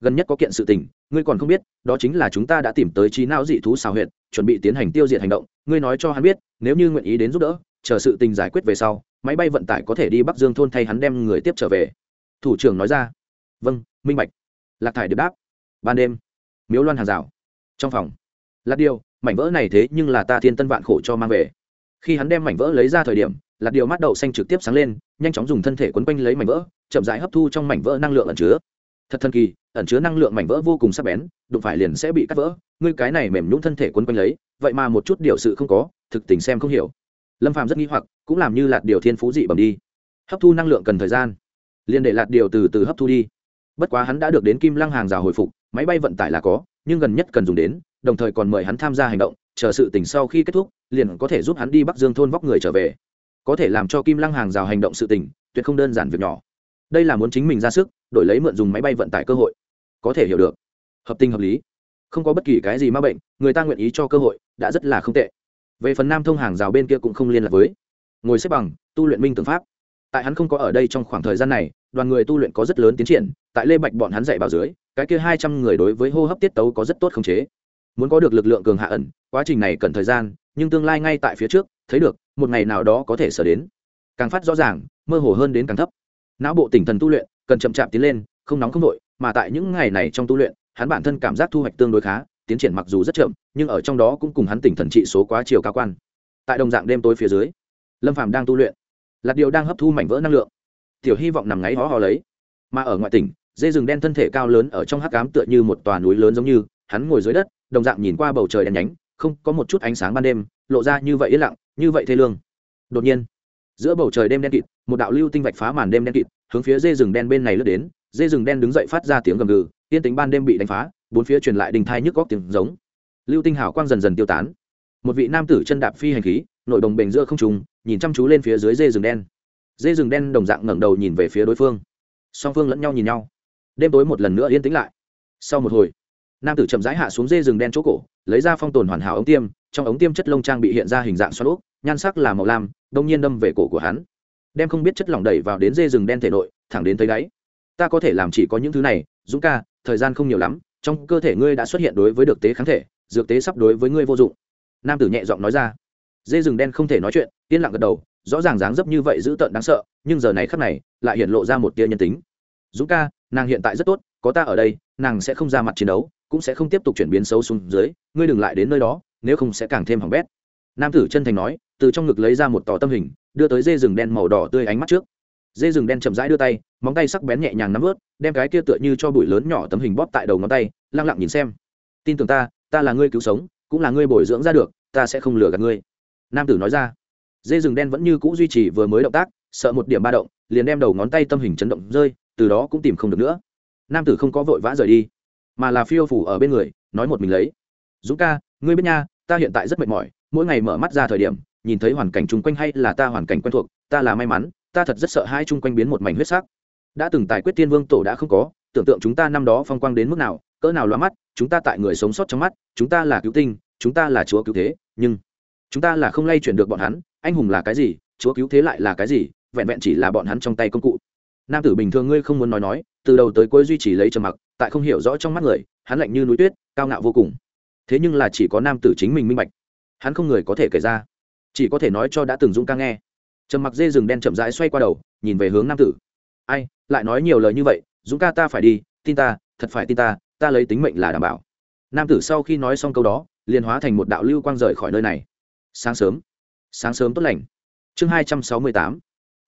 Gần nhất có kiện sự tình, ngươi còn không biết, đó chính là chúng ta đã tìm tới trí não dị thú xào huyện chuẩn bị tiến hành tiêu diệt hành động. Ngươi nói cho hắn biết, nếu như nguyện ý đến giúp đỡ, chờ sự tình giải quyết về sau, máy bay vận tải có thể đi bắc dương thôn thay hắn đem người tiếp trở về. Thủ trưởng nói ra. Vâng minh bạch. Lạc thải điệp đáp. Ban đêm miếu loan hàng rào. Trong phòng, Lạt điều, mảnh vỡ này thế nhưng là ta thiên tân vạn khổ cho mang về. Khi hắn đem mảnh vỡ lấy ra thời điểm, Lạt điều mắt đậu xanh trực tiếp sáng lên, nhanh chóng dùng thân thể quấn quanh lấy mảnh vỡ, chậm rãi hấp thu trong mảnh vỡ năng lượng ẩn chứa. Thật thần kỳ, ẩn chứa năng lượng mảnh vỡ vô cùng sắc bén, đụng phải liền sẽ bị cắt vỡ. Ngươi cái này mềm nhũng thân thể quấn quanh lấy, vậy mà một chút điều sự không có, thực tình xem không hiểu. Lâm phàm rất nghi hoặc, cũng làm như lạt điều thiên phú dị bẩm đi. Hấp thu năng lượng cần thời gian, liền để lạt điều từ từ hấp thu đi. Bất quá hắn đã được đến kim lăng hàng rào hồi phục máy bay vận tải là có, nhưng gần nhất cần dùng đến, đồng thời còn mời hắn tham gia hành động, chờ sự tình sau khi kết thúc, liền có thể giúp hắn đi bắc dương thôn vóc người trở về. Có thể làm cho kim lăng hàng rào hành động sự tình, tuyệt không đơn giản việc nhỏ. Đây là muốn chính mình ra sức, đổi lấy mượn dùng máy bay vận tải cơ hội. Có thể hiểu được. Hợp tình hợp lý. Không có bất kỳ cái gì ma bệnh, người ta nguyện ý cho cơ hội, đã rất là không tệ. Về phần nam thông hàng rào bên kia cũng không liên lạc với. Ngồi xếp bằng, tu luyện minh tưởng pháp. Tại hắn không có ở đây trong khoảng thời gian này, đoàn người tu luyện có rất lớn tiến triển, tại lê bạch bọn hắn dạy bảo dưới cái kia hai trăm người đối với hô hấp tiết tấu có rất tốt khống chế. Muốn có được lực lượng cường hạ ẩn, quá trình này cần thời gian, nhưng tương lai ngay tại phía trước, thấy được, một ngày nào đó có thể sở đến. Càng phát rõ ràng, mơ hồ hơn đến càng thấp. Não bộ tỉnh thần tu luyện, cần chậm chạp tiến lên, không nóng không đội mà tại những ngày này trong tu luyện, hắn bản thân cảm giác thu hoạch tương đối khá, tiến triển mặc dù rất chậm, nhưng ở trong đó cũng cùng hắn tỉnh thần trị số quá chiều cao quan. Tại đồng dạng đêm tối phía dưới, lâm phàm đang tu luyện. Lạt điều đang hấp thu mảnh vỡ năng lượng. Tiểu hy vọng nằm ngáy hó hó lấy. Mà ở ngoại tỉnh dê rừng đen thân thể cao lớn ở trong hắc ám tựa như một tòa núi lớn giống như, hắn ngồi dưới đất, đồng dạng nhìn qua bầu trời đen nhánh, không có một chút ánh sáng ban đêm, lộ ra như vậy yên lặng, như vậy thê lương. Đột nhiên, giữa bầu trời đêm đen kịt, một đạo lưu tinh vạch phá màn đêm đen kịt, hướng phía dê rừng đen bên này lướt đến, dê rừng đen đứng dậy phát ra tiếng gầm gừ, yên tính ban đêm bị đánh phá, bốn phía truyền lại đình thai nhức góc tiếng giống. Lưu tinh hào quang dần dần tiêu tán. Một vị nam tử chân đạp phi hành khí, nội đồng bền giữa không trùng nhìn chăm chú lên phía dưới dê rừng đen. Dê rừng đen đồng dạng ngẩng đầu nhìn về phía đối phương. Song phương lẫn nhau nhìn nhau đêm tối một lần nữa yên tĩnh lại. Sau một hồi nam tử chậm rãi hạ xuống dê rừng đen chỗ cổ lấy ra phong tồn hoàn hảo ống tiêm trong ống tiêm chất lông trang bị hiện ra hình dạng xoắn ốc, nhan sắc là màu lam đông nhiên đâm về cổ của hắn. Đem không biết chất lỏng đẩy vào đến dê rừng đen thể nội thẳng đến tới đáy. Ta có thể làm chỉ có những thứ này dũng ca thời gian không nhiều lắm trong cơ thể ngươi đã xuất hiện đối với được tế kháng thể dược tế sắp đối với ngươi vô dụng. Nam tử nhẹ giọng nói ra. Dê rừng đen không thể nói chuyện yên lặng gật đầu rõ ràng dáng dấp như vậy dữ tợn đáng sợ nhưng giờ này khắc này lại hiện lộ ra một tia nhân tính. Dũng ca nàng hiện tại rất tốt, có ta ở đây, nàng sẽ không ra mặt chiến đấu, cũng sẽ không tiếp tục chuyển biến xấu xuống dưới, ngươi đừng lại đến nơi đó, nếu không sẽ càng thêm hỏng bét. Nam tử chân thành nói, từ trong ngực lấy ra một tỏ tâm hình, đưa tới dê rừng đen màu đỏ tươi ánh mắt trước. Dê rừng đen chậm rãi đưa tay, móng tay sắc bén nhẹ nhàng nắm ướt, đem cái kia tựa như cho bụi lớn nhỏ tấm hình bóp tại đầu ngón tay, lăng lặng nhìn xem. Tin tưởng ta ta là ngươi cứu sống, cũng là ngươi bồi dưỡng ra được, ta sẽ không lừa gạt ngươi. Nam tử nói ra. Dê rừng đen vẫn như cũ duy trì vừa mới động tác, sợ một điểm ba động, liền đem đầu ngón tay tâm hình chấn động rơi từ đó cũng tìm không được nữa. Nam tử không có vội vã rời đi, mà là phiêu phủ ở bên người, nói một mình lấy. Dũng ca, ngươi biết nha, ta hiện tại rất mệt mỏi, mỗi ngày mở mắt ra thời điểm, nhìn thấy hoàn cảnh chung quanh hay là ta hoàn cảnh quen thuộc, ta là may mắn, ta thật rất sợ hai chung quanh biến một mảnh huyết sắc. Đã từng tài quyết tiên vương tổ đã không có, tưởng tượng chúng ta năm đó phong quang đến mức nào, cỡ nào loa mắt, chúng ta tại người sống sót trong mắt, chúng ta là cứu tinh, chúng ta là chúa cứu thế, nhưng chúng ta là không lay chuyển được bọn hắn, anh hùng là cái gì, chúa cứu thế lại là cái gì, vẹn vẹn chỉ là bọn hắn trong tay công cụ nam tử bình thường ngươi không muốn nói nói, từ đầu tới cuối duy trì lấy trầm mặc, tại không hiểu rõ trong mắt người, hắn lạnh như núi tuyết, cao ngạo vô cùng. Thế nhưng là chỉ có nam tử chính mình minh bạch. Hắn không người có thể kể ra. Chỉ có thể nói cho đã từng dũng ca nghe. Trầm mặc dê rừng đen chậm rãi xoay qua đầu, nhìn về hướng nam tử. Ai, lại nói nhiều lời như vậy, dũng ca ta phải đi, tin ta, thật phải tin ta ta lấy tính mệnh là đảm bảo. Nam tử sau khi nói xong câu đó, liền hóa thành một đạo lưu quang rời khỏi nơi này. Sáng sớm. Sáng sớm tốt lành. Chương hai trăm sáu mươi tám.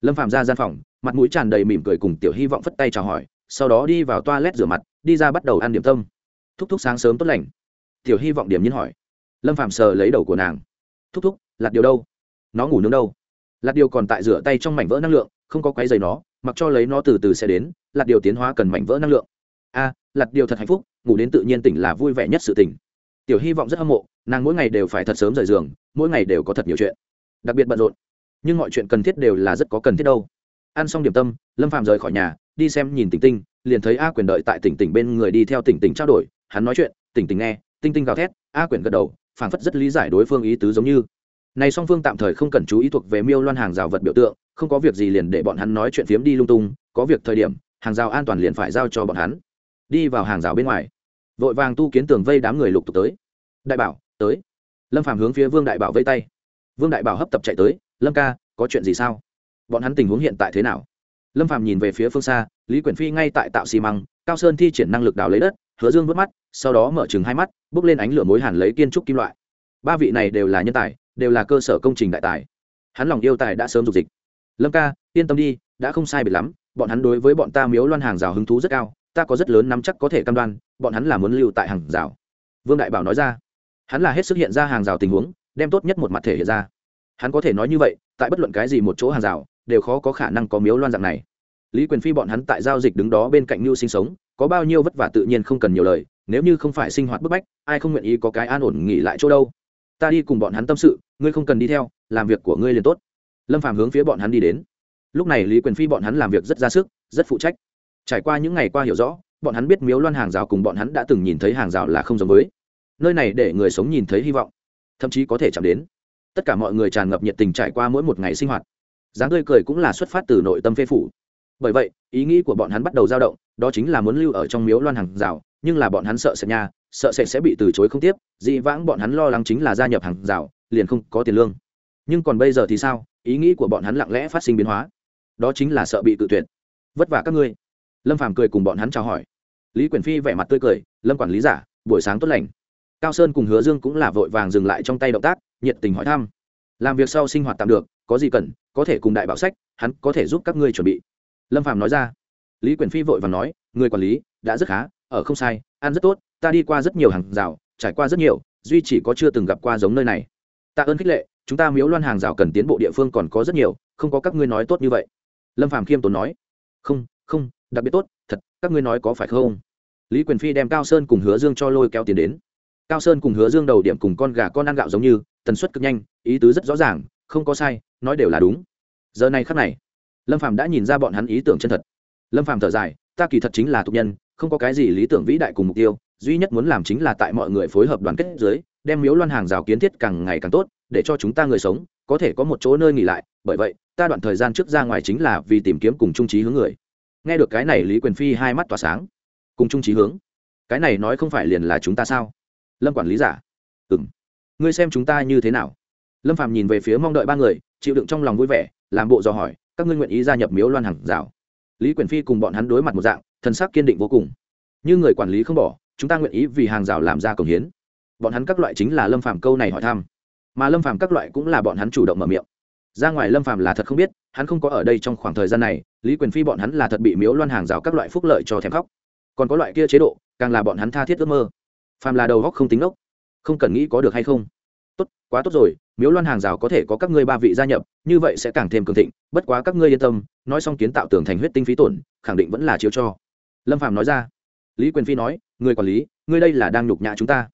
Lâm phạm ra gian phòng mặt mũi tràn đầy mỉm cười cùng tiểu hy vọng phất tay chào hỏi, sau đó đi vào toilet rửa mặt, đi ra bắt đầu ăn điểm tâm. Thúc thúc sáng sớm tốt lành. Tiểu hy vọng điểm nhiên hỏi. Lâm phạm sờ lấy đầu của nàng. Thúc thúc, lạt điều đâu? Nó ngủ nướng đâu? Lạt điều còn tại rửa tay trong mảnh vỡ năng lượng, không có quấy giày nó, mặc cho lấy nó từ từ sẽ đến, lạt điều tiến hóa cần mảnh vỡ năng lượng. A, lạt điều thật hạnh phúc, ngủ đến tự nhiên tỉnh là vui vẻ nhất sự tỉnh tiểu hy vọng rất hâm mộ, nàng mỗi ngày đều phải thật sớm rời giường, mỗi ngày đều có thật nhiều chuyện. Đặc biệt bận rộn. Nhưng mọi chuyện cần thiết đều là rất có cần thiết đâu ăn xong điểm tâm, lâm phạm rời khỏi nhà, đi xem nhìn tỉnh tinh, liền thấy a quyền đợi tại tỉnh tỉnh bên người đi theo tỉnh tỉnh trao đổi, hắn nói chuyện, tỉnh tỉnh nghe. Tinh tinh gào thét, a quyền gật đầu, phảng phất rất lý giải đối phương ý tứ giống như. Này song phương tạm thời không cần chú ý thuộc về miêu loan hàng rào vật biểu tượng, không có việc gì liền để bọn hắn nói chuyện phiếm đi lung tung, có việc thời điểm, hàng rào an toàn liền phải giao cho bọn hắn. Đi vào hàng rào bên ngoài, vội vàng tu kiến tường vây đám người lục tục tới. Đại bảo, tới. Lâm phàm hướng phía vương đại bảo vây tay. Vương đại bảo hấp tập chạy tới, lâm ca, có chuyện gì sao? Bọn hắn tình huống hiện tại thế nào? Lâm phàm nhìn về phía phương xa, lý quyển phi ngay tại tạo xi măng, cao sơn thi triển năng lực đào lấy đất, hứa dương vớt mắt, sau đó mở chừng hai mắt, bước lên ánh lửa mối hàn lấy kiên trúc kim loại. Ba vị này đều là nhân tài, đều là cơ sở công trình đại tài. Hắn lòng yêu tài đã sớm dục dịch. Lâm ca, yên tâm đi, đã không sai biệt lắm, bọn hắn đối với bọn ta miếu loan hàng rào hứng thú rất cao, ta có rất lớn nắm chắc có thể cam đoan, bọn hắn là muốn lưu tại hàng rào. Vương đại bảo nói ra. Hắn là hết sức hiện ra hàng rào tình huống, đem tốt nhất một mặt thể hiện ra. Hắn có thể nói như vậy, tại bất luận cái gì một chỗ hàng rào đều khó có khả năng có miếu loan dạng này. Lý quyền phi bọn hắn tại giao dịch đứng đó bên cạnh mưu sinh sống, có bao nhiêu vất vả tự nhiên không cần nhiều lời, nếu như không phải sinh hoạt bức bách, ai không nguyện ý có cái an ổn nghỉ lại chỗ đâu. Ta đi cùng bọn hắn tâm sự, ngươi không cần đi theo, làm việc của ngươi liền tốt. Lâm phàm hướng phía bọn hắn đi đến. Lúc này lý quyền phi bọn hắn làm việc rất ra sức, rất phụ trách. Trải qua những ngày qua hiểu rõ, bọn hắn biết miếu loan hàng rào cùng bọn hắn đã từng nhìn thấy hàng rào là không giống với. Nơi này để người sống nhìn thấy hy vọng, thậm chí có thể chạm đến. Tất cả mọi người tràn ngập nhiệt tình trải qua mỗi một ngày sinh hoạt dáng tươi cười cũng là xuất phát từ nội tâm phê phủ. Bởi vậy, ý nghĩ của bọn hắn bắt đầu dao động, đó chính là muốn lưu ở trong miếu loan hàng rào, nhưng là bọn hắn sợ sệt nha, sợ sệt sẽ bị từ chối không tiếp, dị vãng bọn hắn lo lắng chính là gia nhập hàng rào, liền không có tiền lương. Nhưng còn bây giờ thì sao? Ý nghĩ của bọn hắn lặng lẽ phát sinh biến hóa. Đó chính là sợ bị tự tuyệt. Vất vả các ngươi. Lâm phàm cười cùng bọn hắn chào hỏi. Lý quyển phi vẻ mặt tươi cười, lâm quản lý giả, buổi sáng tốt lành. Cao sơn cùng hứa dương cũng là vội vàng dừng lại trong tay động tác, nhiệt tình hỏi thăm làm việc sau sinh hoạt tạm được, có gì cần, có thể cùng đại bảo sách, hắn có thể giúp các ngươi chuẩn bị. Lâm phàm nói ra. Lý quyển phi vội vàng nói, người quản lý, đã rất khá, ở không sai, ăn rất tốt, ta đi qua rất nhiều hàng rào, trải qua rất nhiều, duy chỉ có chưa từng gặp qua giống nơi này. Tạ ơn khích lệ, chúng ta miếu loan hàng rào cần tiến bộ địa phương còn có rất nhiều, không có các ngươi nói tốt như vậy. Lâm phàm khiêm tốn nói. Không không, đặc biệt tốt, thật, các ngươi nói có phải không? Lý quyền phi đem cao sơn cùng hứa dương cho lôi kéo tiền đến. Cao sơn cùng hứa dương đầu điểm cùng con gà con ăn gạo giống như tần suất cực nhanh, ý tứ rất rõ ràng, không có sai, nói đều là đúng. Giờ này khắc này, lâm phàm đã nhìn ra bọn hắn ý tưởng chân thật. Lâm phàm thở dài, ta kỳ thật chính là tục nhân, không có cái gì lý tưởng vĩ đại cùng mục tiêu, duy nhất muốn làm chính là tại mọi người phối hợp đoàn kết dưới, đem miếu loan hàng rào kiến thiết càng ngày càng tốt, để cho chúng ta người sống, có thể có một chỗ nơi nghỉ lại. Bởi vậy, ta đoạn thời gian trước ra ngoài chính là vì tìm kiếm cùng trung trí hướng người. Nghe được cái này, lý quyền phi hai mắt tỏa sáng. Cùng trung trí hướng? Cái này nói không phải liền là chúng ta sao? Lâm quản lý giả. Ừ m ngươi xem chúng ta như thế nào? Lâm phạm nhìn về phía mong đợi ba người, chịu đựng trong lòng vui vẻ, làm bộ dò hỏi, các ngươi nguyện ý gia nhập miếu loan hàng rào? Lý quyền phi cùng bọn hắn đối mặt một dạng, thần sắc kiên định vô cùng. Như người quản lý không bỏ, chúng ta nguyện ý vì hàng rào làm ra công hiến. Bọn hắn các loại chính là lâm phạm câu này hỏi thăm. Mà lâm phạm các loại cũng là bọn hắn chủ động mở miệng. Ra ngoài lâm phạm là thật không biết, hắn không có ở đây trong khoảng thời gian này, lý quyền phi bọn hắn là thật bị miếu loan hàng rào các loại phúc lợi cho thèm khóc. Còn có loại kia chế độ, càng là bọn hắn tha thiết ước mơ. Phàm là đầu góc không tính ốc không cần nghĩ có được hay không. Tốt, quá tốt rồi, miếu loan hàng rào có thể có các ngươi ba vị gia nhập, như vậy sẽ càng thêm cường thịnh, bất quá các ngươi yên tâm, nói xong kiến tạo tường thành huyết tinh phí tổn, khẳng định vẫn là chiếu cho. Lâm phạm nói ra. Lý quyền phi nói, người quản lý, ngươi đây là đang nhục nhã chúng ta.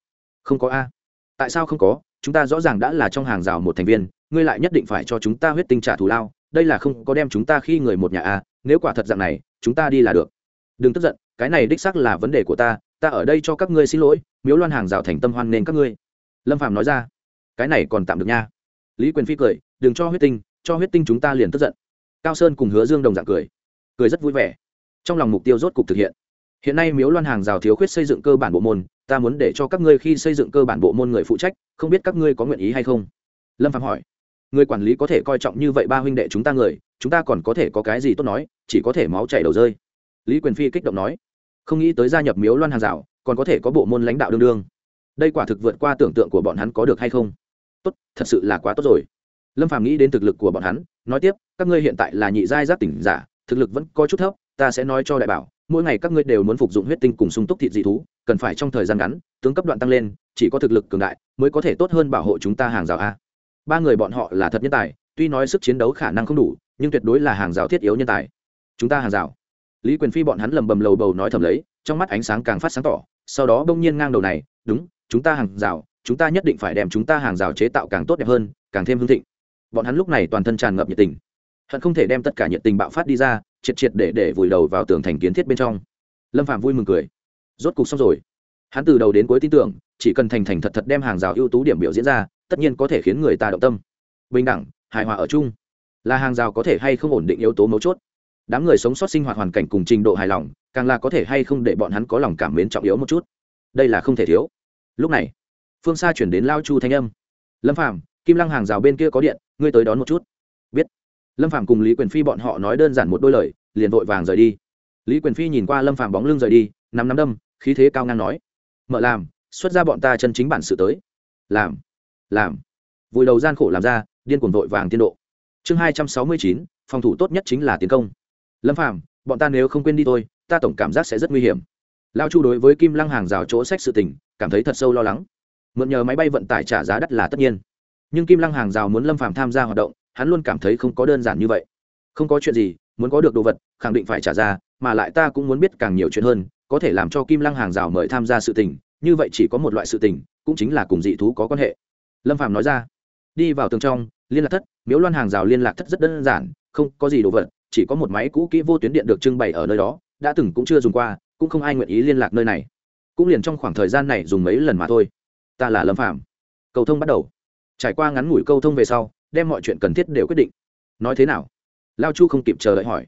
Không có a. Tại sao không có? Chúng ta rõ ràng đã là trong hàng rào một thành viên, ngươi lại nhất định phải cho chúng ta huyết tinh trả thù lao, đây là không có đem chúng ta khi người một nhà a, nếu quả thật dạng này, chúng ta đi là được. Đừng tức giận, cái này đích xác là vấn đề của ta ta ở đây cho các ngươi xin lỗi miếu loan hàng rào thành tâm hoan nên các ngươi lâm phạm nói ra cái này còn tạm được nha lý quyền phi cười đừng cho huyết tinh cho huyết tinh chúng ta liền tức giận cao sơn cùng hứa dương đồng dạng cười cười rất vui vẻ trong lòng mục tiêu rốt cục thực hiện hiện nay miếu loan hàng rào thiếu khuyết xây dựng cơ bản bộ môn ta muốn để cho các ngươi khi xây dựng cơ bản bộ môn người phụ trách không biết các ngươi có nguyện ý hay không lâm phạm hỏi người quản lý có thể coi trọng như vậy ba huynh đệ chúng ta người chúng ta còn có thể có cái gì tốt nói chỉ có thể máu chảy đầu rơi lý quyền phi kích động nói không nghĩ tới gia nhập miếu loan hàng rào còn có thể có bộ môn lãnh đạo đương đương. Đây quả thực vượt qua tưởng tượng của bọn hắn có được hay không? Tốt, thật sự là quá tốt rồi. Lâm phàm nghĩ đến thực lực của bọn hắn, nói tiếp, các ngươi hiện tại là nhị giai giác tỉnh giả, thực lực vẫn có chút thấp, ta sẽ nói cho đại bảo, mỗi ngày các ngươi đều muốn phục dụng huyết tinh cùng sung túc thịt dị thú, cần phải trong thời gian ngắn, tướng cấp đoạn tăng lên, chỉ có thực lực cường đại mới có thể tốt hơn bảo hộ chúng ta hàng rào a. Ba người bọn họ là thật nhân tài, tuy nói sức chiến đấu khả năng không đủ, nhưng tuyệt đối là hàng rào thiết yếu nhân tài. Chúng ta hàng rào. Lý quyền phi bọn hắn lầm bầm lầu bầu nói thầm lấy trong mắt ánh sáng càng phát sáng tỏ, sau đó bỗng nhiên ngang đầu này, đúng, chúng ta hàng rào, chúng ta nhất định phải đem chúng ta hàng rào chế tạo càng tốt đẹp hơn, càng thêm hương thịnh. Bọn hắn lúc này toàn thân tràn ngập nhiệt tình. Hận không thể đem tất cả nhiệt tình bạo phát đi ra, triệt triệt để để vùi đầu vào tường thành kiến thiết bên trong. Lâm phạm vui mừng cười. Rốt cục xong rồi. Hắn từ đầu đến cuối tin tưởng, chỉ cần thành thành thật thật đem hàng rào ưu tú điểm biểu diễn ra, tất nhiên có thể khiến người ta động tâm. Bình đẳng, hài hòa ở chung, là hàng rào có thể hay không ổn định yếu tố mấu chốt. Đám người sống sót sinh hoạt hoàn cảnh cùng trình độ hài lòng càng là có thể hay không để bọn hắn có lòng cảm mến trọng yếu một chút. Đây là không thể thiếu. Lúc này, phương xa chuyển đến lao chu thanh âm. Lâm phàm, kim lăng hàng rào bên kia có điện, ngươi tới đón một chút. Biết. Lâm phàm cùng lý quyền phi bọn họ nói đơn giản một đôi lời, liền vội vàng rời đi. Lý quyền phi nhìn qua lâm phàm bóng lưng rời đi, nắm nắm đâm, khí thế cao ngang nói mợ làm, xuất ra bọn ta chân chính bản sự tới. Làm làm. Vùi đầu gian khổ làm ra, điên cuồng vội vàng tiến độ. Chương hai trăm sáu mươi chín, phòng thủ tốt nhất chính là tiến công. Lâm phàm, bọn ta nếu không quên đi thôi ta tổng cảm giác sẽ rất nguy hiểm. Lao chu đối với kim lăng hàng rào chỗ sách sự tình, cảm thấy thật sâu lo lắng. Mượn nhờ máy bay vận tải trả giá đắt là tất nhiên. Nhưng kim lăng hàng rào muốn lâm phàm tham gia hoạt động, hắn luôn cảm thấy không có đơn giản như vậy. Không có chuyện gì, muốn có được đồ vật, khẳng định phải trả ra mà lại ta cũng muốn biết càng nhiều chuyện hơn, có thể làm cho kim lăng hàng rào mời tham gia sự tình, như vậy chỉ có một loại sự tình, cũng chính là cùng dị thú có quan hệ. Lâm phàm nói ra. Đi vào tường trong, liên lạc thất, miếu loan hàng rào liên lạc thất rất đơn giản, không có gì đồ vật, chỉ có một máy cũ kỹ vô tuyến điện được trưng bày ở nơi đó đã từng cũng chưa dùng qua, cũng không ai nguyện ý liên lạc nơi này. Cũng liền trong khoảng thời gian này dùng mấy lần mà thôi. Ta là lâm phạm cầu thông bắt đầu. Trải qua ngắn ngủi câu thông về sau, đem mọi chuyện cần thiết đều quyết định. Nói thế nào? Lao chu không kịp chờ đợi hỏi.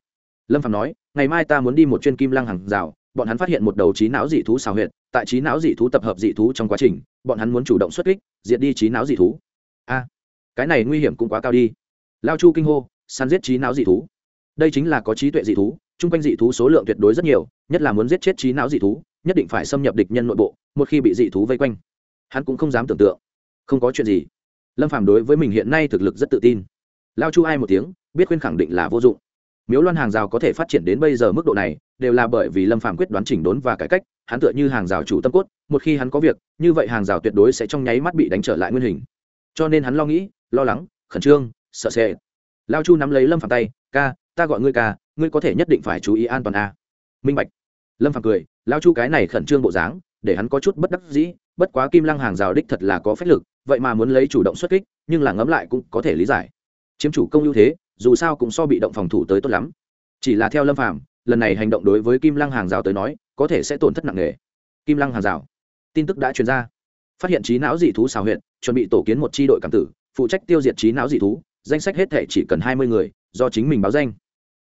Lâm phạm nói, ngày mai ta muốn đi một chuyên kim lăng hàng rào, bọn hắn phát hiện một đầu trí não dị thú xào huyệt, tại trí não dị thú tập hợp dị thú trong quá trình, bọn hắn muốn chủ động xuất kích, diệt đi trí não dị thú. A, cái này nguy hiểm cũng quá cao đi. Lao chu kinh hô, săn giết trí não dị thú. Đây chính là có trí tuệ dị thú chung quanh dị thú số lượng tuyệt đối rất nhiều, nhất là muốn giết chết trí não dị thú, nhất định phải xâm nhập địch nhân nội bộ, một khi bị dị thú vây quanh. Hắn cũng không dám tưởng tượng. Không có chuyện gì. Lâm phàm đối với mình hiện nay thực lực rất tự tin. Lao chu ai một tiếng, biết khuyên khẳng định là vô dụng. Miếu loan hàng rào có thể phát triển đến bây giờ mức độ này, đều là bởi vì lâm phàm quyết đoán chỉnh đốn và cải cách, hắn tựa như hàng rào chủ tâm cốt, một khi hắn có việc, như vậy hàng rào tuyệt đối sẽ trong nháy mắt bị đánh trở lại nguyên hình. Cho nên hắn lo nghĩ, lo lắng, khẩn trương, sợ sệt. Lao chu nắm lấy lâm phàm tay, ca, ta gọi ngươi ca ngươi có thể nhất định phải chú ý an toàn a. Minh bạch. Lâm phàm cười lao chu cái này khẩn trương bộ dáng, để hắn có chút bất đắc dĩ, bất quá kim lăng hàng rào đích thật là có phép lực, vậy mà muốn lấy chủ động xuất kích, nhưng là ngẫm lại cũng có thể lý giải. Chiếm chủ công ưu thế, dù sao cũng so bị động phòng thủ tới tốt lắm. Chỉ là theo lâm phàm, lần này hành động đối với kim lăng hàng rào tới nói, có thể sẽ tổn thất nặng nề. Kim lăng hàng rào. Tin tức đã truyền ra. Phát hiện trí não dị thú xào huyện chuẩn bị tổ kiến một tri đội cảm tử, phụ trách tiêu diệt trí não dị thú, danh sách hết thể chỉ cần hai mươi người, do chính mình báo danh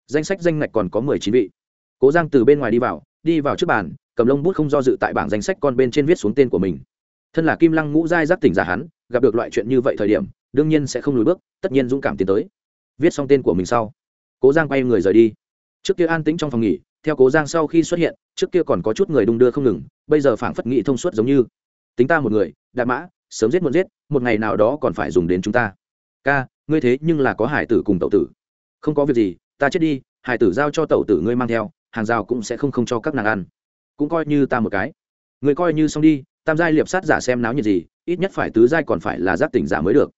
danh sách danh ngạch còn có mười chín vị. Cố giang từ bên ngoài đi vào đi vào trước bàn, cầm lông bút không do dự tại bảng danh sách con bên trên viết xuống tên của mình. Thân là kim lăng ngũ giai giác tỉnh giả hắn, gặp được loại chuyện như vậy thời điểm, đương nhiên sẽ không lùi bước, tất nhiên dũng cảm tiến tới. Viết xong tên của mình sau, cố giang quay người rời đi. Trước kia an tĩnh trong phòng nghỉ, theo cố giang sau khi xuất hiện, trước kia còn có chút người đung đưa không ngừng, bây giờ phảng phất nghị thông suốt giống như, tính ta một người đạp mã, sớm giết muộn giết, một ngày nào đó còn phải dùng đến chúng ta. Ca, ngươi thế nhưng là có hải tử cùng tậu tử. Không có việc gì ta chết đi, hải tử giao cho tẩu tử ngươi mang theo, hàng rào cũng sẽ không không cho các nàng ăn. Cũng coi như ta một cái. Người coi như xong đi, tam giai liệp sát giả xem náo nhiệt gì, ít nhất phải tứ giai còn phải là giác tỉnh giả mới được.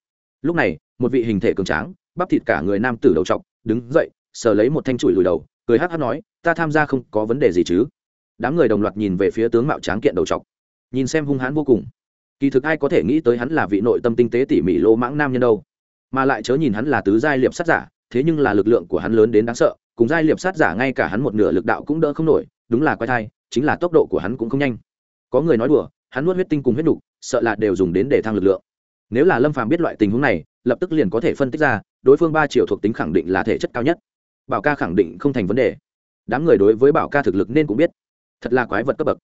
Lúc này, một vị hình thể cường tráng, bắp thịt cả người nam tử đầu trọc, đứng dậy, sờ lấy một thanh chùi lùi đầu, cười hát hát nói, ta tham gia không có vấn đề gì chứ. Đám người đồng loạt nhìn về phía tướng mạo tráng kiện đầu trọc. Nhìn xem hung hãn vô cùng. Kỳ thực ai có thể nghĩ tới hắn là vị nội tâm tinh tế tỉ mỉ lỗ mãng nam nhân đâu. Mà lại chớ nhìn hắn là tứ giai liệp sát giả thế nhưng là lực lượng của hắn lớn đến đáng sợ, cùng giai liệp sát giả ngay cả hắn một nửa lực đạo cũng đỡ không nổi, đúng là quay thai, chính là tốc độ của hắn cũng không nhanh. Có người nói đùa, hắn nuốt huyết tinh cùng huyết đục sợ là đều dùng đến để thăng lực lượng. Nếu là lâm phàm biết loại tình huống này, lập tức liền có thể phân tích ra, đối phương ba triệu thuộc tính khẳng định là thể chất cao nhất. Bảo ca khẳng định không thành vấn đề. Đám người đối với bảo ca thực lực nên cũng biết. Thật là quái vật cấp bậc.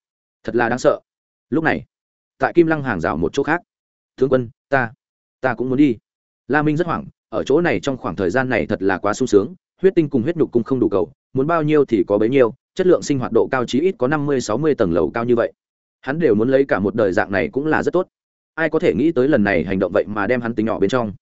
Thật là đáng sợ. Lúc này, tại kim lăng hàng rào một chỗ khác. Tướng quân, ta ta cũng muốn đi. La minh rất hoảng ở chỗ này trong khoảng thời gian này thật là quá sung sướng, huyết tinh cùng huyết nhục cung không đủ cầu, muốn bao nhiêu thì có bấy nhiêu, chất lượng sinh hoạt độ cao chí ít có năm mươi, sáu mươi tầng lầu cao như vậy. Hắn đều muốn lấy cả một đời dạng này cũng là rất tốt. Ai có thể nghĩ tới lần này hành động vậy mà đem hắn tính nhỏ bên trong.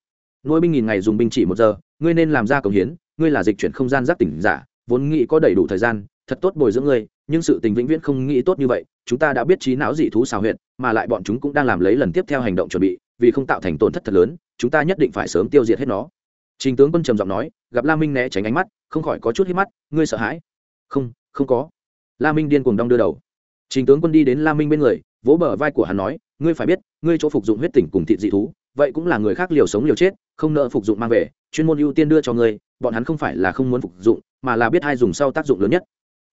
Nuôi binh nghìn ngày dùng binh chỉ một giờ, ngươi nên làm ra cống hiến, ngươi là dịch chuyển không gian giác tỉnh giả, vốn nghĩ có đầy đủ thời gian, thật tốt bồi dưỡng ngươi, nhưng sự tình vĩnh viễn không nghĩ tốt như vậy, chúng ta đã biết trí não dị thú xào huyện mà lại bọn chúng cũng đang làm lấy lần tiếp theo hành động chuẩn bị vì không tạo thành tổn thất thật lớn, chúng ta nhất định phải sớm tiêu diệt hết nó. Trình tướng quân trầm giọng nói, gặp la minh né tránh ánh mắt, không khỏi có chút hít mắt, ngươi sợ hãi? Không không có. La minh điên cuồng đong đưa đầu. Trình tướng quân đi đến la minh bên người, vỗ bờ vai của hắn nói, ngươi phải biết, ngươi chỗ phục dụng huyết tỉnh cùng thịt dị thú, vậy cũng là người khác liều sống liều chết, không nợ phục dụng mang về, chuyên môn ưu tiên đưa cho ngươi, bọn hắn không phải là không muốn phục dụng, mà là biết hai dùng sau tác dụng lớn nhất.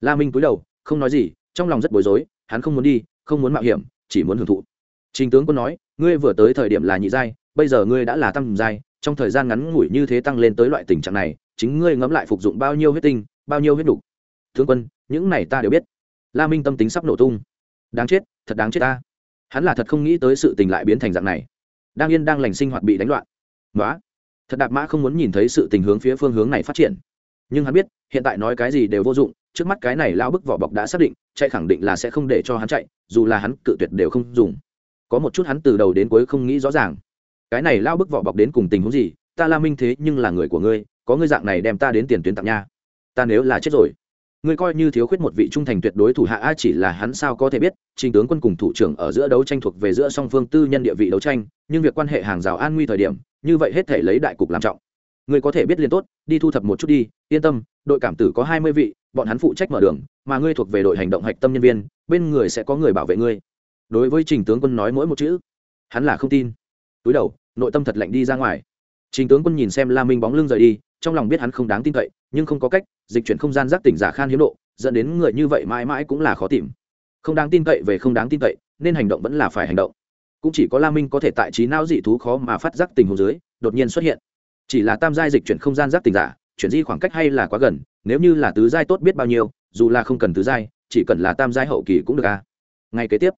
La minh cúi đầu, không nói gì, trong lòng rất bối rối, hắn không muốn đi, không muốn mạo hiểm, chỉ muốn hưởng thụ. Trình tướng quân nói ngươi vừa tới thời điểm là nhị giai, bây giờ ngươi đã là tam giai, trong thời gian ngắn ngủi như thế tăng lên tới loại tình trạng này, chính ngươi ngẫm lại phục dụng bao nhiêu huyết tinh, bao nhiêu huyết đủ. thương quân, những này ta đều biết. La minh tâm tính sắp nổ tung. Đáng chết, thật đáng chết ta. Hắn là thật không nghĩ tới sự tình lại biến thành dạng này. Đang yên đang lành sinh hoạt bị đánh loạn. Nói thật đạp mã không muốn nhìn thấy sự tình hướng phía phương hướng này phát triển. Nhưng hắn biết, hiện tại nói cái gì đều vô dụng, trước mắt cái này lao bức vỏ bọc đã xác định, chạy khẳng định là sẽ không để cho hắn chạy, dù là hắn cự tuyệt đều không dùng có một chút hắn từ đầu đến cuối không nghĩ rõ ràng. Cái này lao bức vỏ bọc đến cùng tình huống gì? Ta la minh thế nhưng là người của ngươi, có ngươi dạng này đem ta đến tiền tuyến tặng nha. Ta nếu là chết rồi, ngươi coi như thiếu khuyết một vị trung thành tuyệt đối thủ hạ, a chỉ là hắn sao có thể biết? Trình tướng quân cùng thủ trưởng ở giữa đấu tranh thuộc về giữa song phương tư nhân địa vị đấu tranh, nhưng việc quan hệ hàng rào an nguy thời điểm, như vậy hết thể lấy đại cục làm trọng. Ngươi có thể biết liên tốt, đi thu thập một chút đi, yên tâm, đội cảm tử có hai mươi vị, bọn hắn phụ trách mở đường, mà ngươi thuộc về đội hành động hạch tâm nhân viên, bên người sẽ có người bảo vệ ngươi đối với trình tướng quân nói mỗi một chữ, hắn là không tin. Túi đầu, nội tâm thật lạnh đi ra ngoài. Trình tướng quân nhìn xem la minh bóng lưng rời đi, trong lòng biết hắn không đáng tin cậy, nhưng không có cách, dịch chuyển không gian giác tỉnh giả khan hiếm độ, dẫn đến người như vậy mãi mãi cũng là khó tìm. Không đáng tin cậy về không đáng tin cậy, nên hành động vẫn là phải hành động. Cũng chỉ có la minh có thể tại trí não dị thú khó mà phát giác tình hồ dưới, đột nhiên xuất hiện. Chỉ là tam giai dịch chuyển không gian giác tỉnh giả, chuyển di khoảng cách hay là quá gần, nếu như là tứ giai tốt biết bao nhiêu, dù là không cần tứ giai, chỉ cần là tam giai hậu kỳ cũng được a à. ngay kế tiếp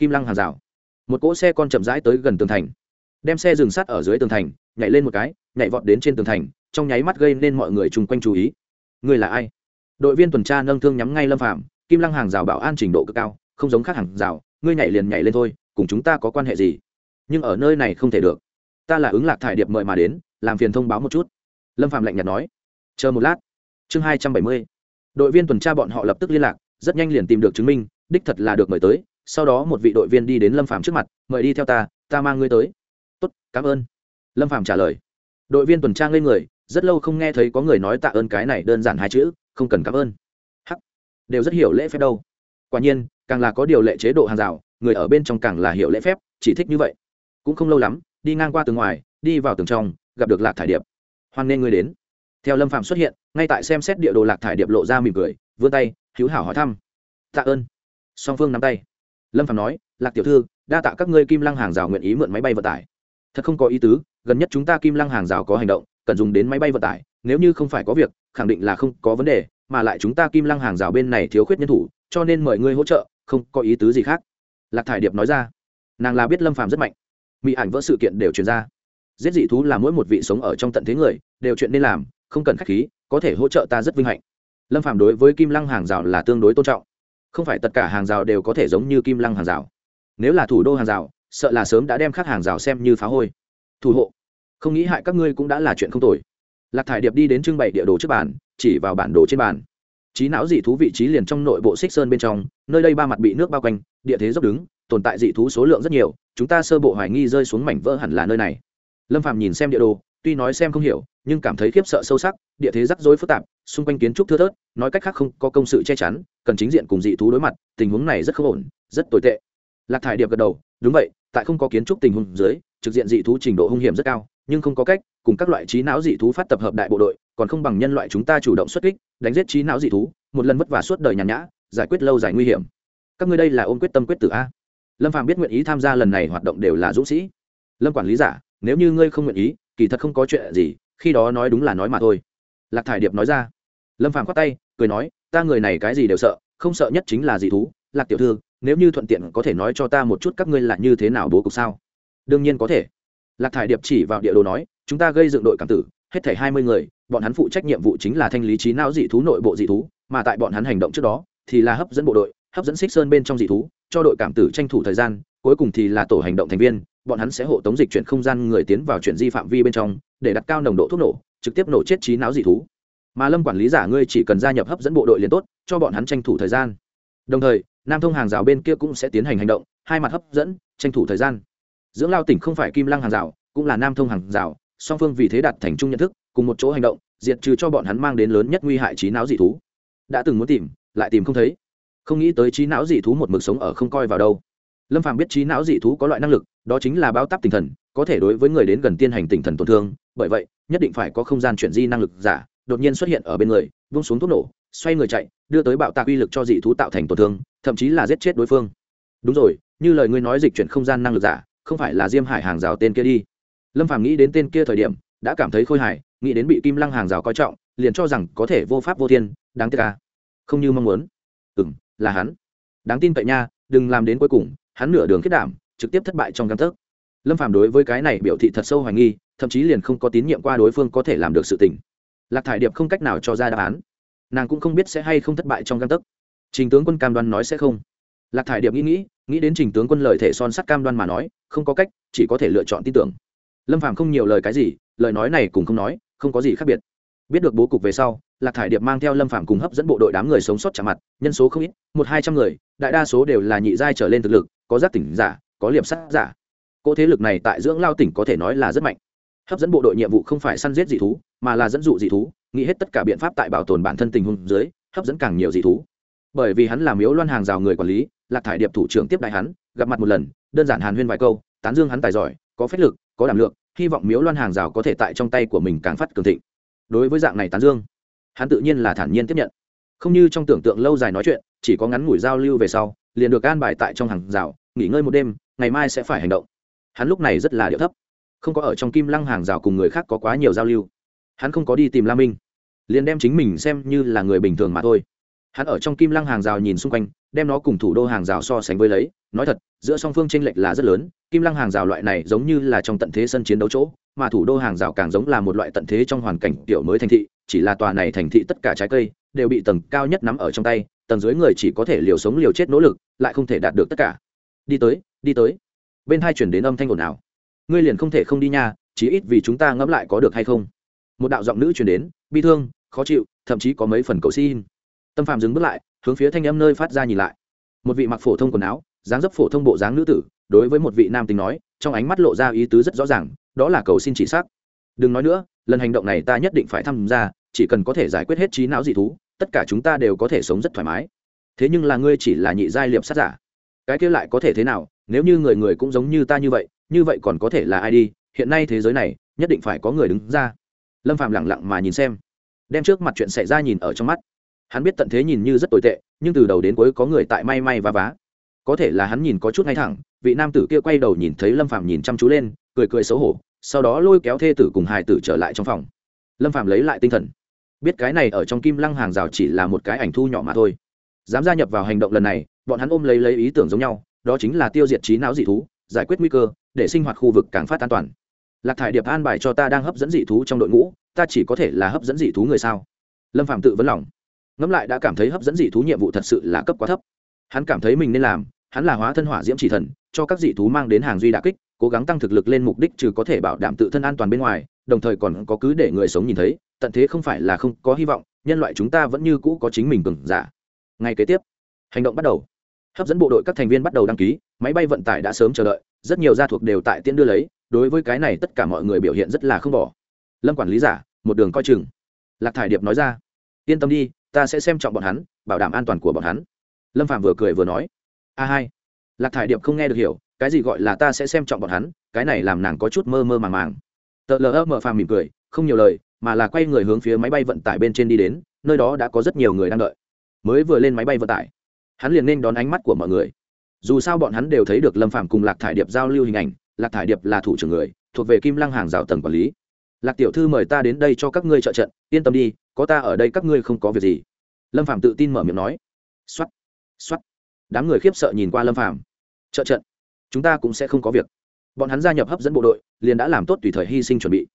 kim lăng hàng rào. Một cỗ xe con chậm rãi tới gần tường thành. Đem xe dừng sắt ở dưới tường thành, nhảy lên một cái, nhảy vọt đến trên tường thành, trong nháy mắt gây nên mọi người chung quanh chú ý. Người là ai? Đội viên tuần tra nâng thương nhắm ngay lâm phạm kim lăng hàng rào bảo an trình độ cực cao, không giống khác hàng rào, ngươi nhảy liền nhảy lên thôi, cùng chúng ta có quan hệ gì? Nhưng ở nơi này không thể được. Ta là ứng lạc thải điệp mời mà đến, làm phiền thông báo một chút. Lâm phạm lạnh nhạt nói. Chờ một lát. Chương hai trăm bảy mươi. Đội viên tuần tra bọn họ lập tức liên lạc, rất nhanh liền tìm được chứng minh, đích thật là được mời tới sau đó một vị đội viên đi đến lâm phạm trước mặt, mời đi theo ta ta mang ngươi tới. Tốt, cảm ơn. Lâm phạm trả lời. Đội viên tuần tra lên người, rất lâu không nghe thấy có người nói tạ ơn cái này đơn giản hai chữ, không cần cảm ơn. Hắc. Đều rất hiểu lễ phép đâu. Quả nhiên, càng là có điều lệ chế độ hàng rào, người ở bên trong càng là hiểu lễ phép, chỉ thích như vậy. Cũng không lâu lắm, đi ngang qua tường ngoài, đi vào tường trong, gặp được lạc thải điệp. Hoan nên ngươi đến. Theo lâm phạm xuất hiện, ngay tại xem xét địa đồ lạc thải điệp lộ ra mỉm cười, vươn tay, hữu hảo hỏi thăm. Tạ ơn. Song phương nắm tay lâm phạm nói, lạc tiểu thư, đa tạ các ngươi kim lăng hàng rào nguyện ý mượn máy bay vận tải. Thật không có ý tứ, gần nhất chúng ta kim lăng hàng rào có hành động, cần dùng đến máy bay vận tải, nếu như không phải có việc, khẳng định là không có vấn đề, mà lại chúng ta kim lăng hàng rào bên này thiếu khuyết nhân thủ, cho nên mời ngươi hỗ trợ, không có ý tứ gì khác. Lạc thải điệp nói ra. Nàng là biết lâm phàm rất mạnh. Mỹ ảnh vỡ sự kiện đều truyền ra. Giết dị thú là mỗi một vị sống ở trong tận thế người, đều chuyện nên làm, không cần khách khí, có thể hỗ trợ ta rất vinh hạnh. Lâm phàm đối với kim lăng hàng rào là tương đối tôn trọng không phải tất cả hàng rào đều có thể giống như kim lăng hàng rào. Nếu là thủ đô hàng rào, sợ là sớm đã đem các hàng rào xem như phá hôi. Thủ hộ. Không nghĩ hại các ngươi cũng đã là chuyện không tồi. Lạc thải điệp đi đến trưng bày địa đồ trước bàn, chỉ vào bản đồ trên bàn. Trí não dị thú vị trí liền trong nội bộ xích sơn bên trong, nơi đây ba mặt bị nước bao quanh, địa thế dốc đứng, tồn tại dị thú số lượng rất nhiều, chúng ta sơ bộ hoài nghi rơi xuống mảnh vỡ hẳn là nơi này. Lâm phạm nhìn xem địa đồ tuy nói xem không hiểu, nhưng cảm thấy khiếp sợ sâu sắc, địa thế rắc rối phức tạp, xung quanh kiến trúc thưa thớt, nói cách khác không có công sự che chắn, cần chính diện cùng dị thú đối mặt, tình huống này rất không ổn, rất tồi tệ. Lạc thải điệp gật đầu, đúng vậy, tại không có kiến trúc tình huống dưới, trực diện dị thú trình độ hung hiểm rất cao, nhưng không có cách cùng các loại trí não dị thú phát tập hợp đại bộ đội, còn không bằng nhân loại chúng ta chủ động xuất kích, đánh giết trí não dị thú, một lần vất vả suốt đời nhàn nhã, giải quyết lâu dài nguy hiểm. Các ngươi đây là ôm quyết tâm quyết tử a? Lâm phạm biết nguyện ý tham gia lần này hoạt động đều là dũng sĩ. Lâm quản lý giả, nếu như ngươi không nguyện ý kỳ thật không có chuyện gì, khi đó nói đúng là nói mà thôi. Lạc thải điệp nói ra. Lâm phàm khoát tay, cười nói, ta người này cái gì đều sợ, không sợ nhất chính là dị thú. Lạc tiểu thư, nếu như thuận tiện có thể nói cho ta một chút các ngươi là như thế nào bố cục sao? Đương nhiên có thể. Lạc thải điệp chỉ vào địa đồ nói, chúng ta gây dựng đội cảm tử, hết thảy hai mươi người, bọn hắn phụ trách nhiệm vụ chính là thanh lý trí não dị thú nội bộ dị thú, mà tại bọn hắn hành động trước đó, thì là hấp dẫn bộ đội, hấp dẫn xích sơn bên trong dị thú, cho đội cảm tử tranh thủ thời gian, cuối cùng thì là tổ hành động thành viên bọn hắn sẽ hộ tống dịch chuyển không gian người tiến vào chuyển di phạm vi bên trong, để đặt cao nồng độ thuốc nổ, trực tiếp nổ chết trí não dị thú. Mà lâm quản lý giả ngươi chỉ cần gia nhập hấp dẫn bộ đội liền tốt, cho bọn hắn tranh thủ thời gian. Đồng thời, nam thông hàng rào bên kia cũng sẽ tiến hành hành động, hai mặt hấp dẫn, tranh thủ thời gian. Dưỡng lao tỉnh không phải kim lăng hàng rào, cũng là nam thông hàng rào, song phương vì thế đặt thành chung nhận thức, cùng một chỗ hành động, diệt trừ cho bọn hắn mang đến lớn nhất nguy hại trí não dị thú. Đã từng muốn tìm, lại tìm không thấy. Không nghĩ tới trí não dị thú một mực sống ở không coi vào đâu lâm phàm biết trí não dị thú có loại năng lực, đó chính là bao tắp tinh thần, có thể đối với người đến gần tiên hành tinh thần tổn thương, bởi vậy, nhất định phải có không gian chuyển di năng lực giả, đột nhiên xuất hiện ở bên người, vung xuống thuốc nổ, xoay người chạy, đưa tới bạo tạc uy lực cho dị thú tạo thành tổn thương, thậm chí là giết chết đối phương. Đúng rồi, như lời ngươi nói dịch chuyển không gian năng lực giả, không phải là diêm hải hàng rào tên kia đi. Lâm phàm nghĩ đến tên kia thời điểm, đã cảm thấy khôi hài, nghĩ đến bị kim lăng hàng rào coi trọng, liền cho rằng có thể vô pháp vô thiên, đáng tiếc ca à? không như mong muốn. Ừ m là hắn. Đáng tin cậy nha, đừng làm đến cuối cùng hắn nửa đường kết đảm, trực tiếp thất bại trong căn thức lâm phàm đối với cái này biểu thị thật sâu hoài nghi, thậm chí liền không có tín nhiệm qua đối phương có thể làm được sự tình. Lạc thải điệp không cách nào cho ra đáp án. Nàng cũng không biết sẽ hay không thất bại trong căn thức trình tướng quân cam đoan nói sẽ không. Lạc thải điệp nghĩ nghĩ nghĩ đến trình tướng quân lời thể son sắt cam đoan mà nói, không có cách, chỉ có thể lựa chọn tin tưởng. Lâm phàm không nhiều lời cái gì, lời nói này cũng không nói, không có gì khác biệt. Biết được bố cục về sau, lạc thải điệp mang theo lâm phàm cùng hấp dẫn bộ đội đám người sống sót chạm mặt, nhân số không ít, một hai trăm người, đại đa số đều là nhị giai trở lên thực lực có giác tỉnh giả, có liệp sát giả. Cỗ thế lực này tại dưỡng lao tỉnh có thể nói là rất mạnh. Hấp dẫn bộ đội nhiệm vụ không phải săn giết dị thú, mà là dẫn dụ dị thú, nghĩ hết tất cả biện pháp tại bảo tồn bản thân tình huống dưới, hấp dẫn càng nhiều dị thú. Bởi vì hắn là miếu loan hàng rào người quản lý, lạc thải điệp thủ trưởng tiếp đại hắn, gặp mặt một lần, đơn giản hàn huyên vài câu, tán dương hắn tài giỏi, có phép lực, có đảm lượng, hy vọng miếu loan hàng rào có thể tại trong tay của mình càng phát cường thịnh. Đối với dạng này tán dương, hắn tự nhiên là thản nhiên tiếp nhận. Không như trong tưởng tượng lâu dài nói chuyện, chỉ có ngắn ngủi giao lưu về sau, liền được an bài tại trong hàng rào nghỉ ngơi một đêm, ngày mai sẽ phải hành động. Hắn lúc này rất là điệu thấp. Không có ở trong kim lăng hàng rào cùng người khác có quá nhiều giao lưu. Hắn không có đi tìm la minh. Liền đem chính mình xem như là người bình thường mà thôi. Hắn ở trong kim lăng hàng rào nhìn xung quanh, đem nó cùng thủ đô hàng rào so sánh với lấy. Nói thật, giữa song phương tranh lệch là rất lớn. Kim lăng hàng rào loại này giống như là trong tận thế sân chiến đấu chỗ, mà thủ đô hàng rào càng giống là một loại tận thế trong hoàn cảnh tiểu mới thành thị. Chỉ là tòa này thành thị tất cả trái cây đều bị tầng cao nhất nắm ở trong tay, tầng dưới người chỉ có thể liều sống liều chết nỗ lực, lại không thể đạt được tất cả đi tới đi tới. Bên hai chuyển đến âm thanh ồn ào. Ngươi liền không thể không đi nha, chí ít vì chúng ta ngẫm lại có được hay không? Một đạo giọng nữ chuyển đến, bi thương, khó chịu, thậm chí có mấy phần cầu xin. Tâm phạm dừng bước lại, hướng phía thanh âm nơi phát ra nhìn lại. Một vị mặc phổ thông quần áo, dáng dấp phổ thông bộ dáng nữ tử, đối với một vị nam tính nói, trong ánh mắt lộ ra ý tứ rất rõ ràng, đó là cầu xin chỉ xác đừng nói nữa, lần hành động này ta nhất định phải tham gia, chỉ cần có thể giải quyết hết trí não dị thú, tất cả chúng ta đều có thể sống rất thoải mái. Thế nhưng là ngươi chỉ là nhị giai liệp sát giả cái kia lại có thể thế nào, nếu như người người cũng giống như ta như vậy như vậy còn có thể là ai đi, hiện nay thế giới này, nhất định phải có người đứng ra. Lâm phạm lẳng lặng mà nhìn xem, đem trước mặt chuyện xảy ra nhìn ở trong mắt. Hắn biết tận thế nhìn như rất tồi tệ, nhưng từ đầu đến cuối có người tại may may và vá. Có thể là hắn nhìn có chút ngay thẳng, vị nam tử kia quay đầu nhìn thấy lâm phạm nhìn chăm chú lên, cười cười xấu hổ, sau đó lôi kéo thê tử cùng hài tử trở lại trong phòng. Lâm phạm lấy lại tinh thần. Biết cái này ở trong kim lăng hàng rào chỉ là một cái ảnh thu nhỏ mà thôi. Dám gia nhập vào hành động lần này bọn hắn ôm lấy lấy ý tưởng giống nhau, đó chính là tiêu diệt trí não dị thú, giải quyết nguy cơ, để sinh hoạt khu vực càng phát an toàn. Lạc thải điệp an bài cho ta đang hấp dẫn dị thú trong đội ngũ, ta chỉ có thể là hấp dẫn dị thú người sao? Lâm phạm tự vấn lòng. Ngẫm lại đã cảm thấy hấp dẫn dị thú nhiệm vụ thật sự là cấp quá thấp. Hắn cảm thấy mình nên làm, hắn là hóa thân hỏa diễm chỉ thần, cho các dị thú mang đến hàng duy đà kích, cố gắng tăng thực lực lên mục đích trừ có thể bảo đảm tự thân an toàn bên ngoài, đồng thời còn có cứ để người sống nhìn thấy, tận thế không phải là không có hy vọng, nhân loại chúng ta vẫn như cũ có chính mình cường giả. Ngay kế tiếp, hành động bắt đầu hấp dẫn bộ đội các thành viên bắt đầu đăng ký, máy bay vận tải đã sớm chờ đợi, rất nhiều gia thuộc đều tại tiễn đưa lấy, đối với cái này tất cả mọi người biểu hiện rất là không bỏ. Lâm quản lý giả, một đường coi chừng. Lạc thải điệp nói ra, yên tâm đi, ta sẽ xem trọng bọn hắn, bảo đảm an toàn của bọn hắn. Lâm phạm vừa cười vừa nói, a hai. Lạc thải điệp không nghe được hiểu, cái gì gọi là ta sẽ xem trọng bọn hắn, cái này làm nàng có chút mơ mơ màng màng. Tờ lờ mờ phàm mỉm cười, không nhiều lời, mà là quay người hướng phía máy bay vận tải bên trên đi đến, nơi đó đã có rất nhiều người đang đợi. Mới vừa lên máy bay vận tải hắn liền nên đón ánh mắt của mọi người. Dù sao bọn hắn đều thấy được lâm phạm cùng lạc thải điệp giao lưu hình ảnh, lạc thải điệp là thủ trưởng người, thuộc về kim lăng hàng rào tầng quản lý. Lạc tiểu thư mời ta đến đây cho các ngươi trợ trận, yên tâm đi, có ta ở đây các ngươi không có việc gì. Lâm phạm tự tin mở miệng nói. X o á t x o á t đám người khiếp sợ nhìn qua lâm phạm trợ trận, chúng ta cũng sẽ không có việc. Bọn hắn gia nhập hấp dẫn bộ đội, liền đã làm tốt tùy thời hy sinh chuẩn bị.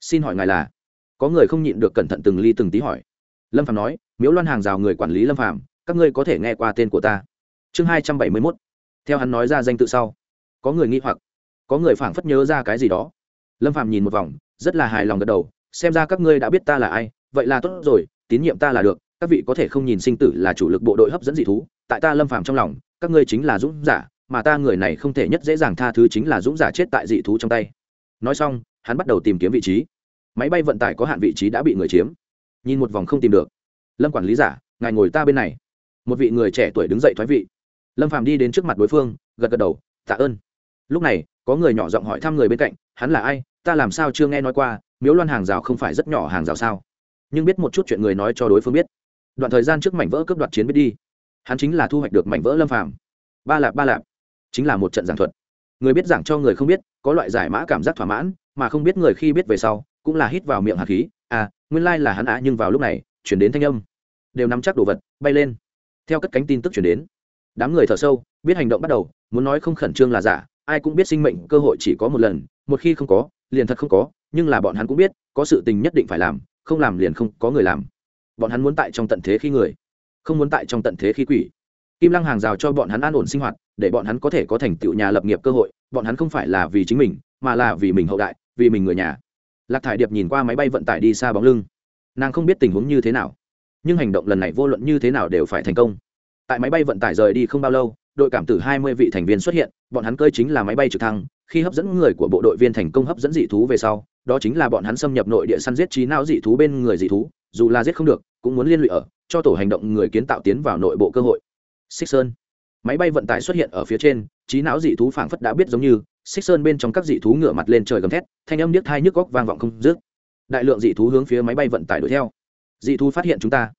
Xin hỏi ngài là? Có người không nhịn được cẩn thận từng ly từng tí hỏi. Lâm phạm nói, miếu loan hàng rào người quản lý lâm phạm các ngươi có thể nghe qua tên của ta. Chương hai trăm bảy mươi mốt. Theo hắn nói ra danh tự sau, có người nghi hoặc, có người phảng phất nhớ ra cái gì đó. Lâm phạm nhìn một vòng, rất là hài lòng gật đầu, xem ra các ngươi đã biết ta là ai, vậy là tốt rồi, tín nhiệm ta là được, các vị có thể không nhìn sinh tử là chủ lực bộ đội hấp dẫn dị thú, tại ta lâm phạm trong lòng, các ngươi chính là dũng giả, mà ta người này không thể nhất dễ dàng tha thứ chính là dũng giả chết tại dị thú trong tay. Nói xong, hắn bắt đầu tìm kiếm vị trí. Máy bay vận tải có hạn vị trí đã bị người chiếm. Nhìn một vòng không tìm được. Lâm quản lý giả, ngài ngồi ta bên này một vị người trẻ tuổi đứng dậy thoái vị. Lâm phàm đi đến trước mặt đối phương, gật gật đầu, tạ ơn. Lúc này, có người nhỏ giọng hỏi thăm người bên cạnh, hắn là ai? Ta làm sao chưa nghe nói qua, miếu loan hàng rào không phải rất nhỏ hàng rào sao? Nhưng biết một chút chuyện người nói cho đối phương biết. Đoạn thời gian trước mảnh vỡ cướp đoạt chiến biết đi. Hắn chính là thu hoạch được mảnh vỡ lâm phàm. Ba lạp ba lạp. Chính là một trận giảng thuật. Người biết giảng cho người không biết, có loại giải mã cảm giác thỏa mãn, mà không biết người khi biết về sau, cũng là hít vào miệng hạt khí. À nguyên lai là hắn ạ nhưng vào lúc này, chuyển đến thanh âm. Đều nắm chắc đồ vật, bay lên theo cất cánh tin tức chuyển đến, đám người thở sâu, biết hành động bắt đầu, muốn nói không khẩn trương là giả, ai cũng biết sinh mệnh cơ hội chỉ có một lần, một khi không có, liền thật không có, nhưng là bọn hắn cũng biết, có sự tình nhất định phải làm, không làm liền không có người làm. Bọn hắn muốn tại trong tận thế khi người, không muốn tại trong tận thế khi quỷ. Kim lăng hàng rào cho bọn hắn an ổn sinh hoạt, để bọn hắn có thể có thành tựu nhà lập nghiệp cơ hội, bọn hắn không phải là vì chính mình, mà là vì mình hậu đại, vì mình người nhà. Lạc thải điệp nhìn qua máy bay vận tải đi xa bóng lưng, nàng không biết tình huống như thế nào nhưng hành động lần này vô luận như thế nào đều phải thành công. Tại máy bay vận tải rời đi không bao lâu, đội cảm tử hai mươi vị thành viên xuất hiện, bọn hắn cơi chính là máy bay trực thăng, khi hấp dẫn người của bộ đội viên thành công hấp dẫn dị thú về sau, đó chính là bọn hắn xâm nhập nội địa săn giết trí não dị thú bên người dị thú, dù là giết không được, cũng muốn liên lụy ở, cho tổ hành động người kiến tạo tiến vào nội bộ cơ hội. Xích sơn. Máy bay vận tải xuất hiện ở phía trên, trí não dị thú phảng phất đã biết giống như, xích sơn bên trong các dị thú ngửa mặt lên trời gầm thét, thanh âm điếc thai nhức góc vang vọng không dứt. Đại lượng dị thú hướng phía máy bay vận tải đuổi theo dị thú phát hiện chúng ta.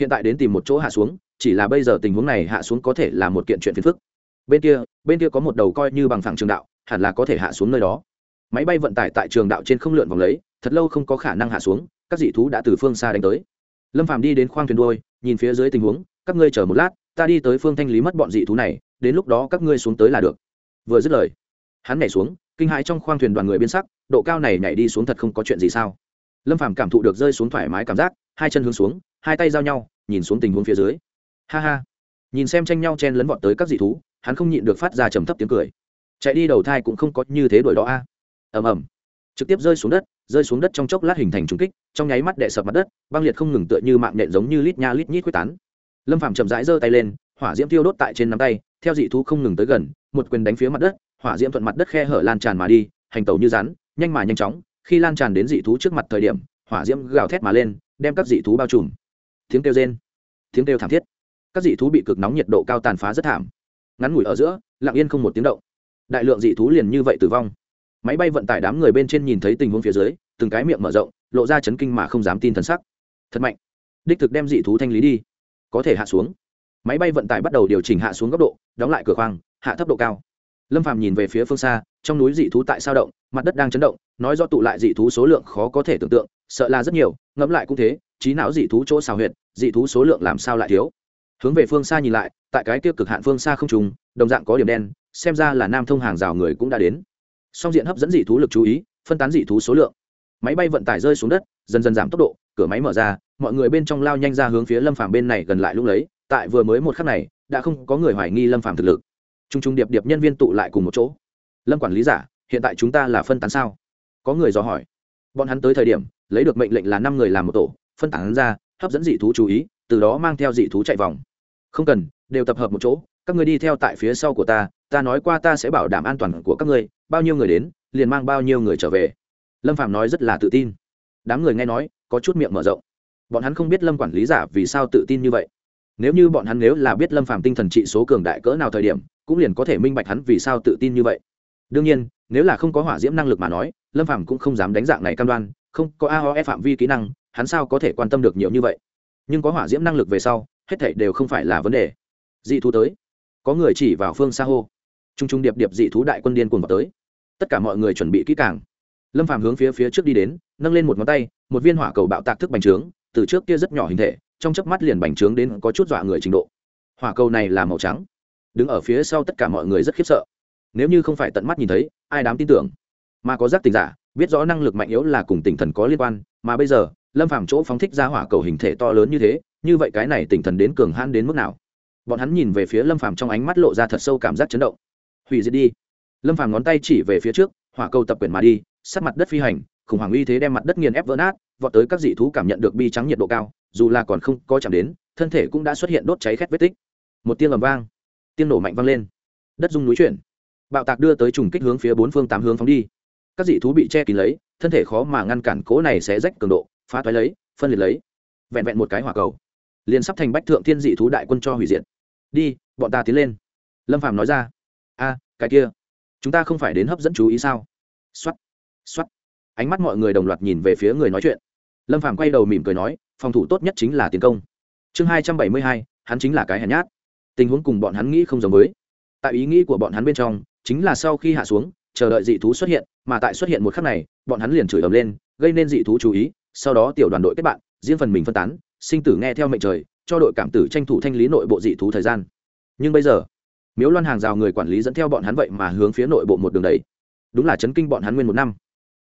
Hiện tại đến tìm một chỗ hạ xuống, chỉ là bây giờ tình huống này hạ xuống có thể là một kiện chuyện phiền phức. Bên kia bên kia có một đầu coi như bằng phẳng trường đạo, hẳn là có thể hạ xuống nơi đó. Máy bay vận tải tại trường đạo trên không lượn vòng lấy, thật lâu không có khả năng hạ xuống, các dị thú đã từ phương xa đánh tới. Lâm phàm đi đến khoang thuyền đuôi, nhìn phía dưới tình huống, các ngươi chờ một lát, ta đi tới phương thanh lý mất bọn dị thú này, đến lúc đó các ngươi xuống tới là được. Vừa dứt lời, hắn nhảy xuống, kinh hãi trong khoang thuyền đoàn người biến sắc, độ cao này nhảy đi xuống thật không có chuyện gì sao? Lâm phàm cảm thụ được rơi xuống thoải mái cảm giác hai chân hướng xuống, hai tay giao nhau, nhìn xuống tình huống phía dưới. Ha ha. Nhìn xem tranh nhau chen lấn vọt tới các dị thú, hắn không nhịn được phát ra trầm thấp tiếng cười. Chạy đi đầu thai cũng không có như thế đổi đó a. Ầm ầm. Trực tiếp rơi xuống đất, rơi xuống đất trong chốc lát hình thành trung kích, trong nháy mắt đệ sập mặt đất, băng liệt không ngừng tựa như mạng nện giống như lít nha lít nhít quyết tán. Lâm phàm chậm rãi giơ tay lên, hỏa diễm tiêu đốt tại trên nắm tay, theo dị thú không ngừng tới gần, một quyền đánh phía mặt đất, hỏa diễm thuận mặt đất khe hở lan tràn mà đi, hành tẩu như rắn, nhanh mà nhanh chóng, khi lan tràn đến dị thú trước mặt thời điểm, hỏa diễm gào thét mà lên đem các dị thú bao trùm. Tiếng kêu rên, tiếng kêu thảm thiết. Các dị thú bị cực nóng nhiệt độ cao tàn phá rất thảm. Ngắn ngủi ở giữa, lặng yên không một tiếng động. Đại lượng dị thú liền như vậy tử vong. Máy bay vận tải đám người bên trên nhìn thấy tình huống phía dưới, từng cái miệng mở rộng, lộ ra chấn kinh mà không dám tin thần sắc. Thật mạnh. Đích thực đem dị thú thanh lý đi. Có thể hạ xuống. Máy bay vận tải bắt đầu điều chỉnh hạ xuống góc độ, đóng lại cửa khoang, hạ thấp độ cao lâm phàm nhìn về phía phương xa, trong núi dị thú tại sao động, mặt đất đang chấn động, nói do tụ lại dị thú số lượng khó có thể tưởng tượng, sợ là rất nhiều, ngẫm lại cũng thế, trí não dị thú chỗ xào huyệt, dị thú số lượng làm sao lại thiếu? Hướng về phương xa nhìn lại, tại cái tiêu cực hạn phương xa không trùng, đồng dạng có điểm đen, xem ra là nam thông hàng rào người cũng đã đến. Song diện hấp dẫn dị thú lực chú ý, phân tán dị thú số lượng. Máy bay vận tải rơi xuống đất, dần dần giảm tốc độ, cửa máy mở ra, mọi người bên trong lao nhanh ra hướng phía lâm phàm bên này gần lại lúc lấy, tại vừa mới một khắc này, đã không có người hoài nghi lâm phàm thực lực t r u n g t r u n g điệp điệp nhân viên tụ lại cùng một chỗ. Lâm quản lý giả, hiện tại chúng ta là phân tán sao? Có người dò hỏi. Bọn hắn tới thời điểm, lấy được mệnh lệnh là năm người làm một tổ, phân tán ra, hấp dẫn dị thú chú ý, từ đó mang theo dị thú chạy vòng. Không cần, đều tập hợp một chỗ, các người đi theo tại phía sau của ta ta nói qua ta sẽ bảo đảm an toàn của các ngươi, bao nhiêu người đến, liền mang bao nhiêu người trở về. Lâm phạm nói rất là tự tin. Đám người nghe nói, có chút miệng mở rộng. Bọn hắn không biết lâm quản lý giả vì sao tự tin như vậy. Nếu như bọn hắn nếu là biết lâm Phạm tinh thần trị số cường đại cỡ nào thời điểm cũng liền có thể minh bạch hắn vì sao tự tin như vậy. Đương nhiên, nếu là không có hỏa diễm năng lực mà nói, lâm phàm cũng không dám đánh dạng này cam đoan, không có aoe phạm vi kỹ năng, hắn sao có thể quan tâm được nhiều như vậy? Nhưng có hỏa diễm năng lực về sau, hết thảy đều không phải là vấn đề. Dị thú tới. Có người chỉ vào phương xa hô. T r u n g t r u n g điệp điệp dị thú đại quân điên cuồng vào tới. Tất cả mọi người chuẩn bị kỹ càng. Lâm phàm hướng phía phía trước đi đến, nâng lên một ngón tay, một viên hỏa cầu bạo tạc thức bành trướng, từ trước kia rất nhỏ hình thể, trong chớp mắt liền bành trướng đến có chút dọa người trình độ. Hỏa cầu này là màu trắng đứng ở phía sau tất cả mọi người rất khiếp sợ. Nếu như không phải tận mắt nhìn thấy, ai đám tin tưởng? Mà có giác tình giả, biết rõ năng lực mạnh yếu là cùng tinh thần có liên quan, mà bây giờ, lâm phàm chỗ phóng thích ra hỏa cầu hình thể to lớn như thế, như vậy cái này tinh thần đến cường hãn đến mức nào? Bọn hắn nhìn về phía lâm phàm trong ánh mắt lộ ra thật sâu cảm giác chấn động. Hủy diệt đi. Lâm phàm ngón tay chỉ về phía trước, hỏa cầu tập quyền mà đi sát mặt đất phi hành, khủng hoảng uy thế đem mặt đất nghiền ép vỡ nát, vọt tới các dị thú cảm nhận được bi trắng nhiệt độ cao, dù là còn không có chạm đến, thân thể cũng đã xuất hiện đốt cháy khét vết tích. Một tiếng ầm vang tiếng nổ mạnh vang lên. Đất dung núi chuyển. Bạo tạc đưa tới trùng kích hướng phía bốn phương tám hướng phóng đi. Các dị thú bị che kín lấy, thân thể khó mà ngăn cản cố này sẽ rách cường độ, phá toái lấy, phân liệt lấy. Vẹn vẹn một cái hỏa cầu, liền sắp thành bách thượng thiên dị thú đại quân cho hủy diệt. Đi, bọn ta tiến lên. Lâm phàm nói ra. A, cái kia, chúng ta không phải đến hấp dẫn chú ý sao? Xuất xuất ánh mắt mọi người đồng loạt nhìn về phía người nói chuyện. Lâm phàm quay đầu mỉm cười nói, phòng thủ tốt nhất chính là tiến công. Chương hai trăm bảy mươi hai, hắn chính là cái hèn nhát tình huống cùng bọn hắn nghĩ không giống với. Tại ý nghĩ của bọn hắn bên trong chính là sau khi hạ xuống chờ đợi dị thú xuất hiện mà tại xuất hiện một khắc này bọn hắn liền chửi ầm lên gây nên dị thú chú ý sau đó tiểu đoàn đội kết bạn riêng phần mình phân tán sinh tử nghe theo mệnh trời cho đội cảm tử tranh thủ thanh lý nội bộ dị thú thời gian. Nhưng bây giờ miếu loan hàng rào người quản lý dẫn theo bọn hắn vậy mà hướng phía nội bộ một đường đẩy, đúng là chấn kinh bọn hắn nguyên một năm.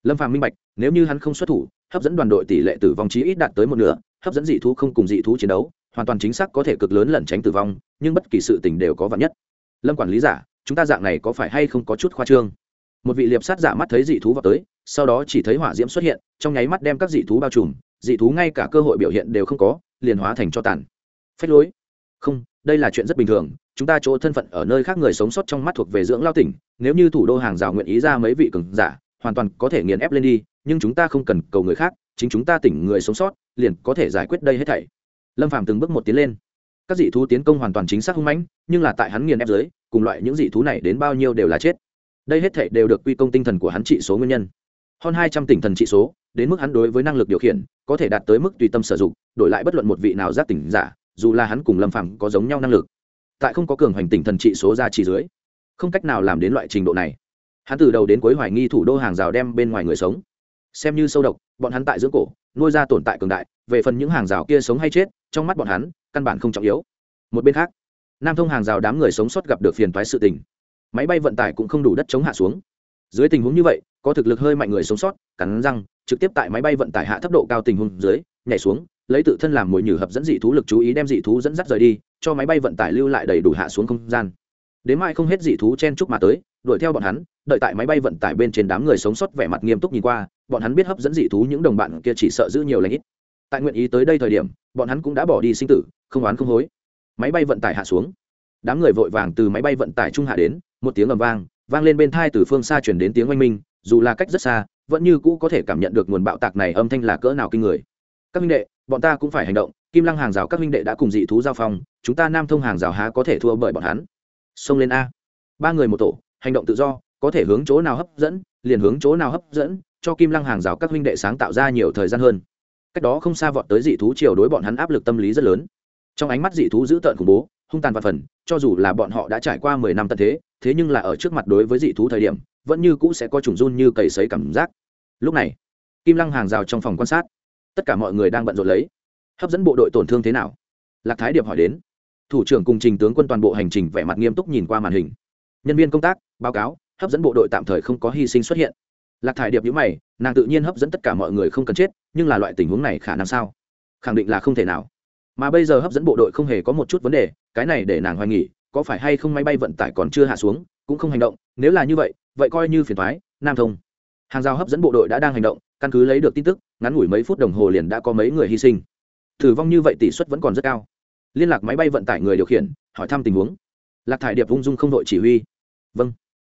Lâm phàm minh bạch nếu như hắn không xuất thủ hấp dẫn đoàn đội tỷ lệ tử vong chí ít đạt tới một nửa hấp dẫn dị thú không cùng dị thú chiến đấu hoàn toàn chính xác có thể cực lớn lẩn tránh tử vong nhưng bất kỳ sự tình đều có vạn nhất. Lâm quản lý giả, chúng ta dạng này có phải hay không có chút khoa trương? Một vị liệp sát giả mắt thấy dị thú vào tới, sau đó chỉ thấy hỏa diễm xuất hiện, trong nháy mắt đem các dị thú bao trùm, dị thú ngay cả cơ hội biểu hiện đều không có, liền hóa thành cho tàn. Phách lối. Không, đây là chuyện rất bình thường, chúng ta chỗ thân phận ở nơi khác người sống sót trong mắt thuộc về dưỡng lao tỉnh, nếu như thủ đô hàng rào nguyện ý ra mấy vị cường giả, hoàn toàn có thể nghiền ép lên đi, nhưng chúng ta không cần cầu người khác, chính chúng ta tỉnh người sống sót, liền có thể giải quyết đây hết thảy. Lâm phàm từng bước một tiến lên các dị thú tiến công hoàn toàn chính xác hung mãnh, nhưng là tại hắn nghiền ép dưới, cùng loại những dị thú này đến bao nhiêu đều là chết. Đây hết thể đều được quy công tinh thần của hắn trị số nguyên nhân. Hơn hai trăm tỉnh thần trị số, đến mức hắn đối với năng lực điều khiển, có thể đạt tới mức tùy tâm sử dụng, đổi lại bất luận một vị nào giác tỉnh giả, dù là hắn cùng lâm phàm có giống nhau năng lực, tại không có cường hoành tỉnh thần trị số ra chỉ dưới, không cách nào làm đến loại trình độ này. Hắn từ đầu đến cuối hoài nghi thủ đô hàng rào đem bên ngoài người sống. Xem như sâu độc, bọn hắn tại dưỡng cổ, nuôi ra tồn tại cường đại, về phần những hàng rào kia sống hay chết trong mắt bọn hắn, căn bản không trọng yếu. Một bên khác, nam thông hàng rào đám người sống sót gặp được phiền toái sự tình. Máy bay vận tải cũng không đủ đất chống hạ xuống. Dưới tình huống như vậy, có thực lực hơi mạnh người sống sót, cắn răng, trực tiếp tại máy bay vận tải hạ thấp độ cao tình huống dưới, nhảy xuống, lấy tự thân làm mồi nhử hấp dẫn dị thú lực chú ý đem dị thú dẫn dắt rời đi, cho máy bay vận tải lưu lại đầy đủ hạ xuống không gian. Đến mai không hết dị thú chen chúc mà tới, đuổi theo bọn hắn, đợi tại máy bay vận tải bên trên đám người sống sót vẻ mặt nghiêm túc nhìn qua, bọn hắn biết hấp dẫn dị thú những đồng bạn kia chỉ sợ giữ nhiều lãnh ít tại nguyện ý tới đây thời điểm, bọn hắn cũng đã bỏ đi sinh tử, không oán không hối. Máy bay vận tải hạ xuống. Đám người vội vàng từ máy bay vận tải trung hạ đến, một tiếng ầm vang vang lên bên thai từ phương xa chuyển đến tiếng oanh minh, dù là cách rất xa, vẫn như cũ có thể cảm nhận được nguồn bạo tạc này âm thanh là cỡ nào kinh người. Các minh đệ, bọn ta cũng phải hành động, kim lăng hàng rào các minh đệ đã cùng dị thú giao phong, chúng ta nam thông hàng rào há có thể thua bởi bọn hắn. Xông lên a. Ba người một tổ, hành động tự do, có thể hướng chỗ nào hấp dẫn, liền hướng chỗ nào hấp dẫn, cho kim lăng hàng rào các huynh đệ sáng tạo ra nhiều thời gian hơn cách đó không xa vọt tới dị thú chiều đối bọn hắn áp lực tâm lý rất lớn. Trong ánh mắt dị thú dữ tợn khủng bố, hung tàn và phần, cho dù là bọn họ đã trải qua mười năm tận thế thế nhưng là ở trước mặt đối với dị thú thời điểm, vẫn như cũ sẽ có trùng run như cầy sấy cảm giác. Lúc này, kim lăng hàng rào trong phòng quan sát, tất cả mọi người đang bận rộn lấy. Hấp dẫn bộ đội tổn thương thế nào? Lạc thái điệp hỏi đến. Thủ trưởng cùng trình tướng quân toàn bộ hành trình vẻ mặt nghiêm túc nhìn qua màn hình. Nhân viên công tác, báo cáo, hấp dẫn bộ đội tạm thời không có hy sinh xuất hiện lạc thải điệp nhữ mày, nàng tự nhiên hấp dẫn tất cả mọi người không cần chết, nhưng là loại tình huống này khả năng sao? Khẳng định là không thể nào. Mà bây giờ hấp dẫn bộ đội không hề có một chút vấn đề, cái này để nàng hoài nghỉ có phải hay không máy bay vận tải còn chưa hạ xuống, cũng không hành động, nếu là như vậy vậy coi như phiền thoái nam thông. Hàng rào hấp dẫn bộ đội đã đang hành động, căn cứ lấy được tin tức, ngắn ngủi mấy phút đồng hồ liền đã có mấy người hy sinh. Thử vong như vậy tỷ suất vẫn còn rất cao. Liên lạc máy bay vận tải người điều khiển, hỏi thăm tình huống. Lạc thải điệp ung dung không đội chỉ huy. Vâng.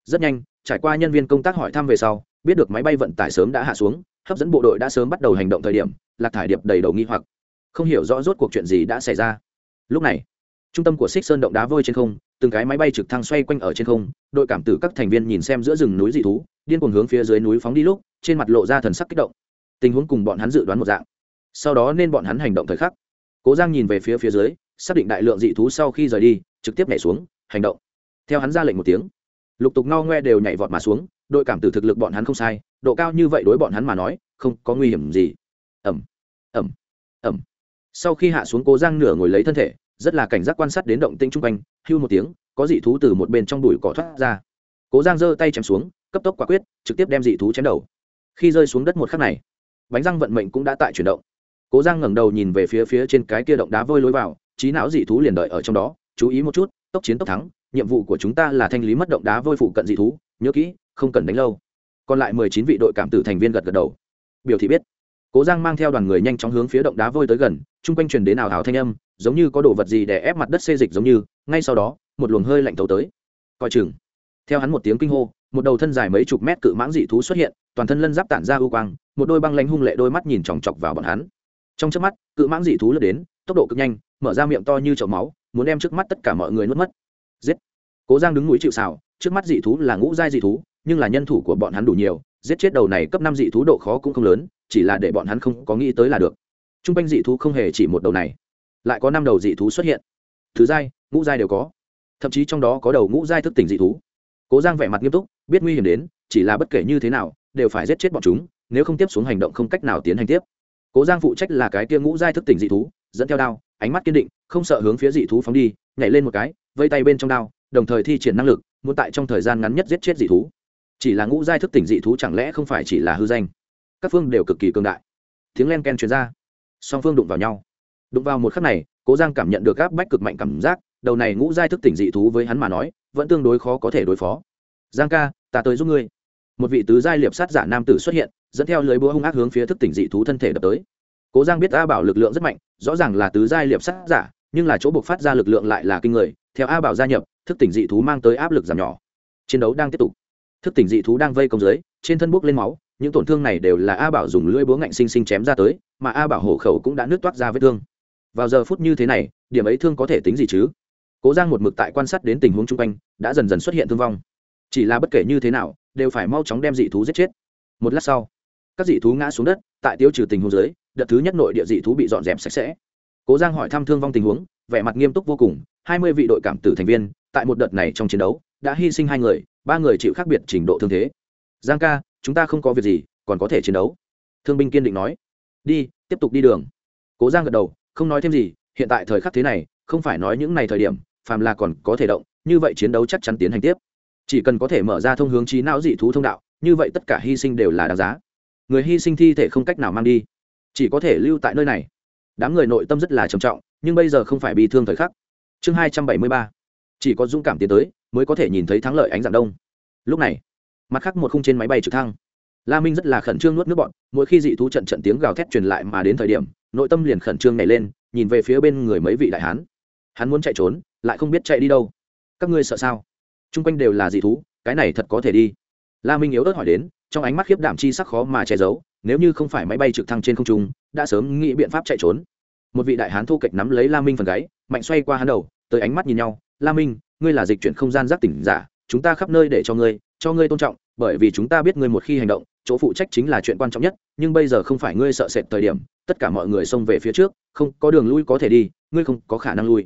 Rất nhanh, trải qua nhân viên công tác hỏi thăm về sau biết được máy bay vận tải sớm đã hạ xuống, hấp dẫn bộ đội đã sớm bắt đầu hành động thời điểm, lạc thải điệp đầy đầu nghi hoặc. Không hiểu rõ rốt cuộc chuyện gì đã xảy ra. Lúc này, trung tâm của xích sơn động đá vôi trên không, từng cái máy bay trực thăng xoay quanh ở trên không, đội cảm tử các thành viên nhìn xem giữa rừng núi dị thú, điên cuồng hướng phía dưới núi phóng đi lúc, trên mặt lộ ra thần sắc kích động. Tình huống cùng bọn hắn dự đoán một dạng. Sau đó nên bọn hắn hành động thời khắc. Cố giang nhìn về phía phía dưới, xác định đại lượng dị thú sau khi rời đi, trực tiếp nhảy xuống, hành động. Theo hắn ra lệnh một tiếng, lục tục no ngoe đều nhảy vọt mà xuống đội cảm tử thực lực bọn hắn không sai, độ cao như vậy đối bọn hắn mà nói, không có nguy hiểm gì. Ẩm ẩm ẩm sau khi hạ xuống cố giang nửa ngồi lấy thân thể, rất là cảnh giác quan sát đến động tinh chung quanh, hưu một tiếng, có dị thú từ một bên trong đùi cỏ thoát ra. Cố giang giơ tay chém xuống, cấp tốc quả quyết, trực tiếp đem dị thú chém đầu. Khi rơi xuống đất một khắc này, bánh răng vận mệnh cũng đã tại chuyển động. Cố giang ngẩng đầu nhìn về phía phía trên cái kia động đá vôi lối vào, trí não dị thú liền đợi ở trong đó, chú ý một chút, tốc chiến tốc thắng, nhiệm vụ của chúng ta là thanh lý mất động đá vôi phụ cận dị thú, nhớ kỹ không cần đánh lâu. Còn lại mười chín vị đội cảm tử thành viên gật gật đầu. Biểu thị biết. Cố giang mang theo đoàn người nhanh chóng hướng phía động đá vôi tới gần, chung quanh truyền đến ảo hào thanh âm, giống như có đồ vật gì để ép mặt đất xê dịch giống như, ngay sau đó, một luồng hơi lạnh thấu tới. Coi chừng. Theo hắn một tiếng kinh hô, một đầu thân dài mấy chục mét cự mãng dị thú xuất hiện, toàn thân lân giáp tản ra ưu quang, một đôi băng lanh hung lệ đôi mắt nhìn chòng chọc vào bọn hắn. Trong trước mắt, cự mãng dị thú lướt đến, tốc độ cực nhanh, mở ra miệng to như chậu máu, muốn đem trước mắt tất cả mọi người nuốt mất. Giết. Cố giang đứng núi chịu xào trước mắt dị thú là ngũ giai dị thú nhưng là nhân thủ của bọn hắn đủ nhiều, giết chết đầu này cấp năm dị thú độ khó cũng không lớn, chỉ là để bọn hắn không có nghĩ tới là được. T r u n g quanh dị thú không hề chỉ một đầu này, lại có năm đầu dị thú xuất hiện. Thứ giai, ngũ giai đều có. Thậm chí trong đó có đầu ngũ giai thức tỉnh dị thú. Cố giang vẻ mặt nghiêm túc, biết nguy hiểm đến, chỉ là bất kể như thế nào, đều phải giết chết bọn chúng, nếu không tiếp xuống hành động không cách nào tiến hành tiếp. Cố giang phụ trách là cái tia ngũ giai thức tỉnh dị thú, dẫn theo đao, ánh mắt kiên định, không sợ hướng phía dị thú phóng đi, nhảy lên một cái, vây tay bên trong đao, đồng thời thi triển năng lực, muốn tại trong thời gian ngắn nhất giết chết dị thú chỉ là ngũ giai thức tỉnh dị thú chẳng lẽ không phải chỉ là hư danh? Các phương đều cực kỳ cương đại. Tiếng len ken truyền ra. Song phương đụng vào nhau. Đụng vào một khắc này, cố giang cảm nhận được gáp bách cực mạnh cảm giác, đầu này ngũ giai thức tỉnh dị thú với hắn mà nói, vẫn tương đối khó có thể đối phó. Giang ca, ta tới giúp ngươi. Một vị tứ giai liệp sát giả nam tử xuất hiện, dẫn theo lưới búa hung ác hướng phía thức tỉnh dị thú thân thể đập tới. Cố giang biết a bảo lực lượng rất mạnh, rõ ràng là tứ giai liệp sát giả, nhưng là chỗ buộc phát ra lực lượng lại là kinh người, theo a bảo gia nhập, thức tỉnh dị thú mang tới áp lực giảm nhỏ. Chiến đấu đang tiếp tục thức tỉnh dị thú đang vây công dưới trên thân bốc lên máu, những tổn thương này đều là a bảo dùng lưỡi búa ngạnh sinh sinh chém ra tới, mà a bảo hổ khẩu cũng đã nứt toát ra vết thương. Vào giờ phút như thế này, điểm ấy thương có thể tính gì chứ? Cố giang một mực tại quan sát đến tình huống chung quanh, đã dần dần xuất hiện thương vong. Chỉ là bất kể như thế nào, đều phải mau chóng đem dị thú giết chết. Một lát sau, các dị thú ngã xuống đất, tại tiêu trừ tình huống dưới, đợt thứ nhất nội địa dị thú bị dọn dẹp sạch sẽ. Cố giang hỏi thăm thương vong tình huống, vẻ mặt nghiêm túc vô cùng, hai mươi vị đội cảm tử thành viên, tại một đợt này trong chiến đấu, đã hy sinh hai người ba người chịu khác biệt trình độ thương thế. Giang ca, chúng ta không có việc gì, còn có thể chiến đấu. Thương binh kiên định nói. Đi, tiếp tục đi đường. Cố giang gật đầu, không nói thêm gì, hiện tại thời khắc thế này, không phải nói những ngày thời điểm, phàm là còn có thể động, như vậy chiến đấu chắc chắn tiến hành tiếp. Chỉ cần có thể mở ra thông hướng trí não dị thú thông đạo, như vậy tất cả hy sinh đều là đáng giá. Người hy sinh thi thể không cách nào mang đi, chỉ có thể lưu tại nơi này. Đám người nội tâm rất là trầm trọng, nhưng bây giờ không phải bị thương thời khắc. Chương hai trăm bảy mươi ba, chỉ có dũng cảm tiến tới mới có thể nhìn thấy thắng lợi ánh dạng đông. Lúc này, mặt khác một khung trên máy bay trực thăng. La minh rất là khẩn trương nuốt nước bọn, mỗi khi dị thú trận trận tiếng gào thét truyền lại mà đến thời điểm, nội tâm liền khẩn trương nảy lên, nhìn về phía bên người mấy vị đại hán. Hắn muốn chạy trốn, lại không biết chạy đi đâu. Các ngươi sợ sao? Trung quanh đều là dị thú, cái này thật có thể đi. La minh yếu ớt hỏi đến, trong ánh mắt khiếp đảm chi sắc khó mà che giấu, nếu như không phải máy bay trực thăng trên không trung, đã sớm nghĩ biện pháp chạy trốn. Một vị đại hán thu kịch nắm lấy la minh phần gáy, mạnh xoay qua hắn đầu, tới ánh mắt nhìn nhau, la minh ngươi là dịch chuyển không gian giác tỉnh giả chúng ta khắp nơi để cho ngươi cho ngươi tôn trọng bởi vì chúng ta biết ngươi một khi hành động chỗ phụ trách chính là chuyện quan trọng nhất nhưng bây giờ không phải ngươi sợ sệt thời điểm tất cả mọi người xông về phía trước không có đường lui có thể đi ngươi không có khả năng lui.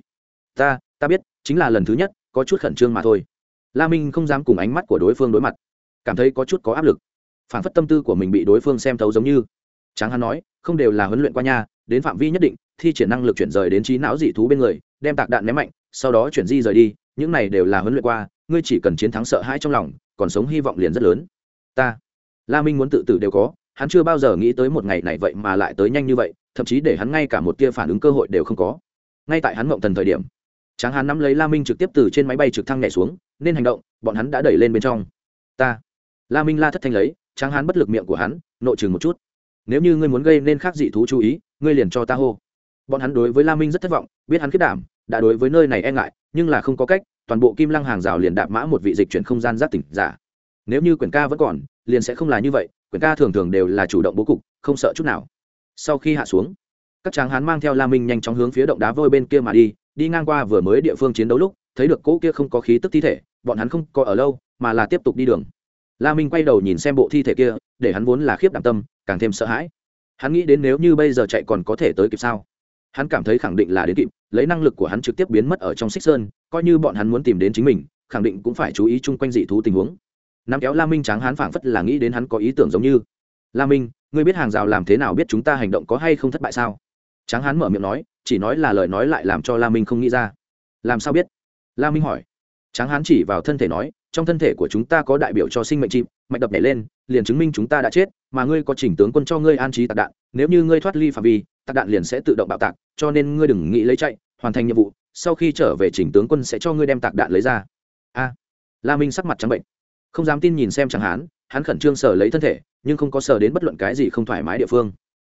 Ta ta biết chính là lần thứ nhất có chút khẩn trương mà thôi. La minh không dám cùng ánh mắt của đối phương đối mặt cảm thấy có chút có áp lực. Phản phất tâm tư của mình bị đối phương xem thấu giống như. Tráng hắn nói không đều là huấn luyện qua nhà, đến phạm vi nhất định thi triển năng lực chuyển rời đến trí não dị thú bên người đem tạc đạn ném mạnh sau đó chuyển di rời đi những này đều là huấn luyện qua, ngươi chỉ cần chiến thắng sợ hãi trong lòng, còn sống hy vọng liền rất lớn. Ta, la minh muốn tự tử đều có, hắn chưa bao giờ nghĩ tới một ngày này vậy mà lại tới nhanh như vậy, thậm chí để hắn ngay cả một tia phản ứng cơ hội đều không có. Ngay tại hắn mộng thần thời điểm, tráng hắn nắm lấy la minh trực tiếp từ trên máy bay trực thăng nhảy xuống, nên hành động, bọn hắn đã đẩy lên bên trong. Ta, la minh la thất thanh lấy, tráng hắn bất lực miệng của hắn, nội chừng một chút. Nếu như ngươi muốn gây nên khác dị thú chú ý, ngươi liền cho ta hô. Bọn hắn đối với la minh rất thất vọng, biết hắn kết đảm đã đối với nơi này e ngại, nhưng là không có cách, toàn bộ kim lăng hàng rào liền đạp mã một vị dịch chuyển không gian giác tỉnh giả. Nếu như quyển ca vẫn còn, liền sẽ không là như vậy, quyển ca thường thường đều là chủ động bố cục, không sợ chút nào. Sau khi hạ xuống, các tráng hán mang theo la minh nhanh chóng hướng phía động đá vôi bên kia mà đi đi ngang qua vừa mới địa phương chiến đấu lúc, thấy được cỗ kia không có khí tức thi thể, bọn hắn không có ở lâu, mà là tiếp tục đi đường. La minh quay đầu nhìn xem bộ thi thể kia, để hắn vốn là khiếp đảm tâm, càng thêm sợ hãi. Hắn nghĩ đến nếu như bây giờ chạy còn có thể tới kịp sao? Hắn cảm thấy khẳng định là đến kịp, lấy năng lực của hắn trực tiếp biến mất ở trong xích sơn, coi như bọn hắn muốn tìm đến chính mình, khẳng định cũng phải chú ý chung quanh dị thú tình huống. Nắm kéo la minh tráng hắn phảng phất là nghĩ đến hắn có ý tưởng giống như. La minh, ngươi biết hàng rào làm thế nào biết chúng ta hành động có hay không thất bại sao? Tráng hắn mở miệng nói, chỉ nói là lời nói lại làm cho la minh không nghĩ ra. Làm sao biết? La minh hỏi. Tráng hắn chỉ vào thân thể nói, trong thân thể của chúng ta có đại biểu cho sinh mệnh chim, mạch đập nhảy lên, liền chứng minh chúng ta đã chết, mà ngươi có chỉnh tướng quân cho ngươi an trí tạc đạn nếu như ngươi thoát ly phạm vi, tạc đạn liền sẽ tự động bạo tạc, cho nên ngươi đừng nghĩ lấy chạy, hoàn thành nhiệm vụ, sau khi trở về chỉnh tướng quân sẽ cho ngươi đem tạc đạn lấy ra. A. La minh sắc mặt trắng bệnh. Không dám tin nhìn xem chẳng hán, hắn khẩn trương sờ lấy thân thể, nhưng không có sờ đến bất luận cái gì không thoải mái địa phương.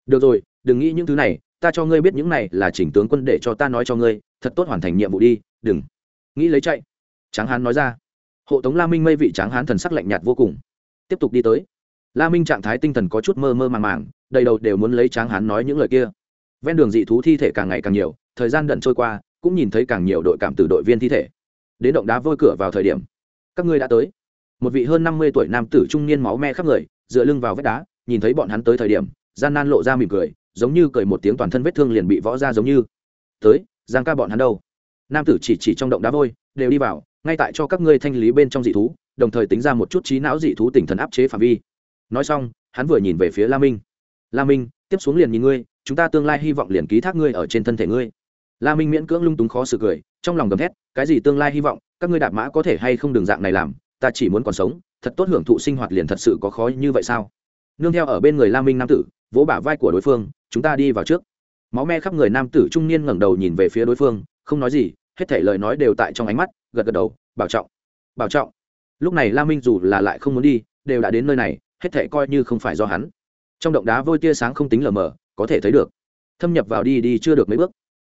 Được rồi, đừng nghĩ những thứ này, ta cho ngươi biết những này là chỉnh tướng quân để cho ta nói cho ngươi, thật tốt hoàn thành nhiệm vụ đi, đừng nghĩ lấy chạy. Tráng hán nói ra. Hộ tống la minh mây vị tráng hán thần sắc lạnh nhạt vô cùng. Tiếp tục đi tới la minh trạng thái tinh thần có chút mơ mơ màng màng, đầy đầu đều muốn lấy tráng hán nói những lời kia. Ven đường dị thú thi thể càng ngày càng nhiều, thời gian đận trôi qua, cũng nhìn thấy càng nhiều đội cảm từ đội viên thi thể. Đến động đá vôi cửa vào thời điểm, các ngươi đã tới. Một vị hơn năm mươi tuổi nam tử trung niên máu me khắp người, dựa lưng vào vách đá, nhìn thấy bọn hắn tới thời điểm, gian nan lộ ra mỉm cười, giống như cười một tiếng toàn thân vết thương liền bị võ ra giống như. Tới, giang ca bọn hắn đâu? Nam tử chỉ chỉ trong động đá vôi, đều đi vào, ngay tại cho các ngươi thanh lý bên trong dị thú, đồng thời tính ra một chút trí não dị thú tỉnh thần áp chế phạm vi nói xong, hắn vừa nhìn về phía la minh. La minh, tiếp xuống liền nhìn ngươi, chúng ta tương lai hy vọng liền ký thác ngươi ở trên thân thể ngươi. La minh miễn cưỡng lung túng khó xử cười, trong lòng gầm thét, cái gì tương lai hy vọng, các ngươi đạp mã có thể hay không đường dạng này làm, ta chỉ muốn còn sống, thật tốt hưởng thụ sinh hoạt liền thật sự có khó như vậy sao? Nương theo ở bên người la minh nam tử, vỗ bả vai của đối phương, chúng ta đi vào trước. Máu me khắp người nam tử trung niên ngẩng đầu nhìn về phía đối phương, không nói gì, hết thể lời nói đều tại trong ánh mắt, gật gật đầu, bảo trọng bảo trọng. Lúc này la minh dù là lại không muốn đi, đều đã đến nơi này hết thể coi như không phải do hắn. Trong động đá vôi tia sáng không tính lờ mờ, có thể thấy được. Thâm nhập vào đi đi chưa được mấy bước,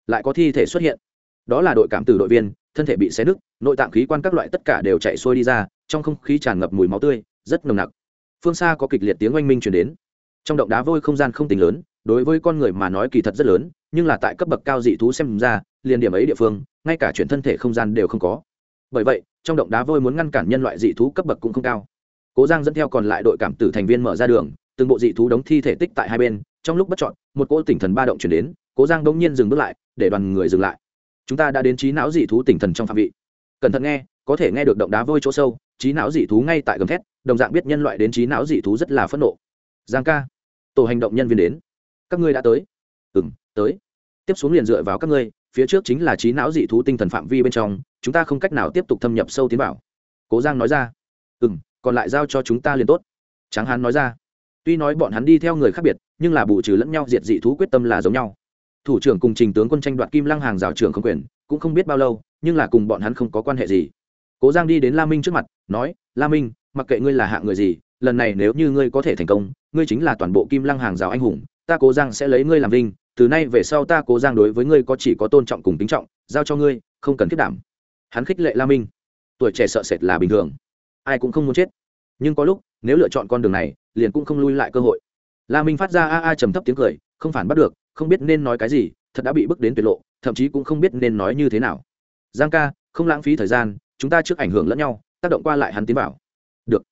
lại có thi thể xuất hiện. Đó là đội cảm tử đội viên, thân thể bị xé nứt, nội tạng khí quan các loại tất cả đều chạy xuôi đi ra, trong không khí tràn ngập mùi máu tươi, rất nồng nặc. Phương xa có kịch liệt tiếng oanh minh chuyển đến. Trong động đá vôi không gian không tính lớn, đối với con người mà nói kỳ thật rất lớn, nhưng là tại cấp bậc cao dị thú xem ra, liền điểm ấy địa phương, ngay cả chuyển thân thể không gian đều không có. Bởi vậy, trong động đá vôi muốn ngăn cản nhân loại dị thú cấp bậc cũng không cao cố giang dẫn theo còn lại đội cảm tử thành viên mở ra đường, từng bộ dị thú đóng thi thể tích tại hai bên, trong lúc bất chọn một cỗ tỉnh thần ba động chuyển đến, cố giang đông nhiên dừng bước lại, để đoàn người dừng lại. Chúng ta đã đến trí não dị thú tỉnh thần trong phạm vị. Cẩn thận nghe, có thể nghe được động đá vôi chỗ sâu, trí não dị thú ngay tại gầm thét, đồng dạng biết nhân loại đến trí não dị thú rất là phẫn nộ. Giang ca, tổ hành động nhân viên đến. Các ngươi đã tới. Ừ m tới. Tiếp xuống liền dựa vào các ngươi, phía trước chính là trí não dị thú tinh thần phạm vi bên trong, chúng ta không cách nào tiếp tục thâm nhập sâu tiến vào. Cố giang nói ra. Ừ m còn lại giao cho chúng ta liền tốt. Tráng hán nói ra. Tuy nói bọn hắn đi theo người khác biệt, nhưng là bù trừ lẫn nhau, diệt dị thú quyết tâm là giống nhau. Thủ trưởng cùng trình tướng quân tranh đoạt kim lăng hàng rào trưởng không quyền, cũng không biết bao lâu, nhưng là cùng bọn hắn không có quan hệ gì. Cố giang đi đến la minh trước mặt, nói, la minh, mặc kệ ngươi là hạng người gì, lần này nếu như ngươi có thể thành công, ngươi chính là toàn bộ kim lăng hàng rào anh hùng, ta cố giang sẽ lấy ngươi làm vinh, từ nay về sau ta cố giang đối với ngươi có chỉ có tôn trọng cùng kính trọng, giao cho ngươi, không cần thiết đảm. Hắn khích lệ la minh. Tuổi trẻ sợ sệt là bình thường ai cũng không muốn chết. Nhưng có lúc, nếu lựa chọn con đường này, liền cũng không lui lại cơ hội. La minh phát ra a a trầm thấp tiếng cười, không phản bắt được, không biết nên nói cái gì, thật đã bị bước đến tuyệt lộ, thậm chí cũng không biết nên nói như thế nào. Giang ca, không lãng phí thời gian, chúng ta trước ảnh hưởng lẫn nhau, tác động qua lại hắn tiến vào. Được.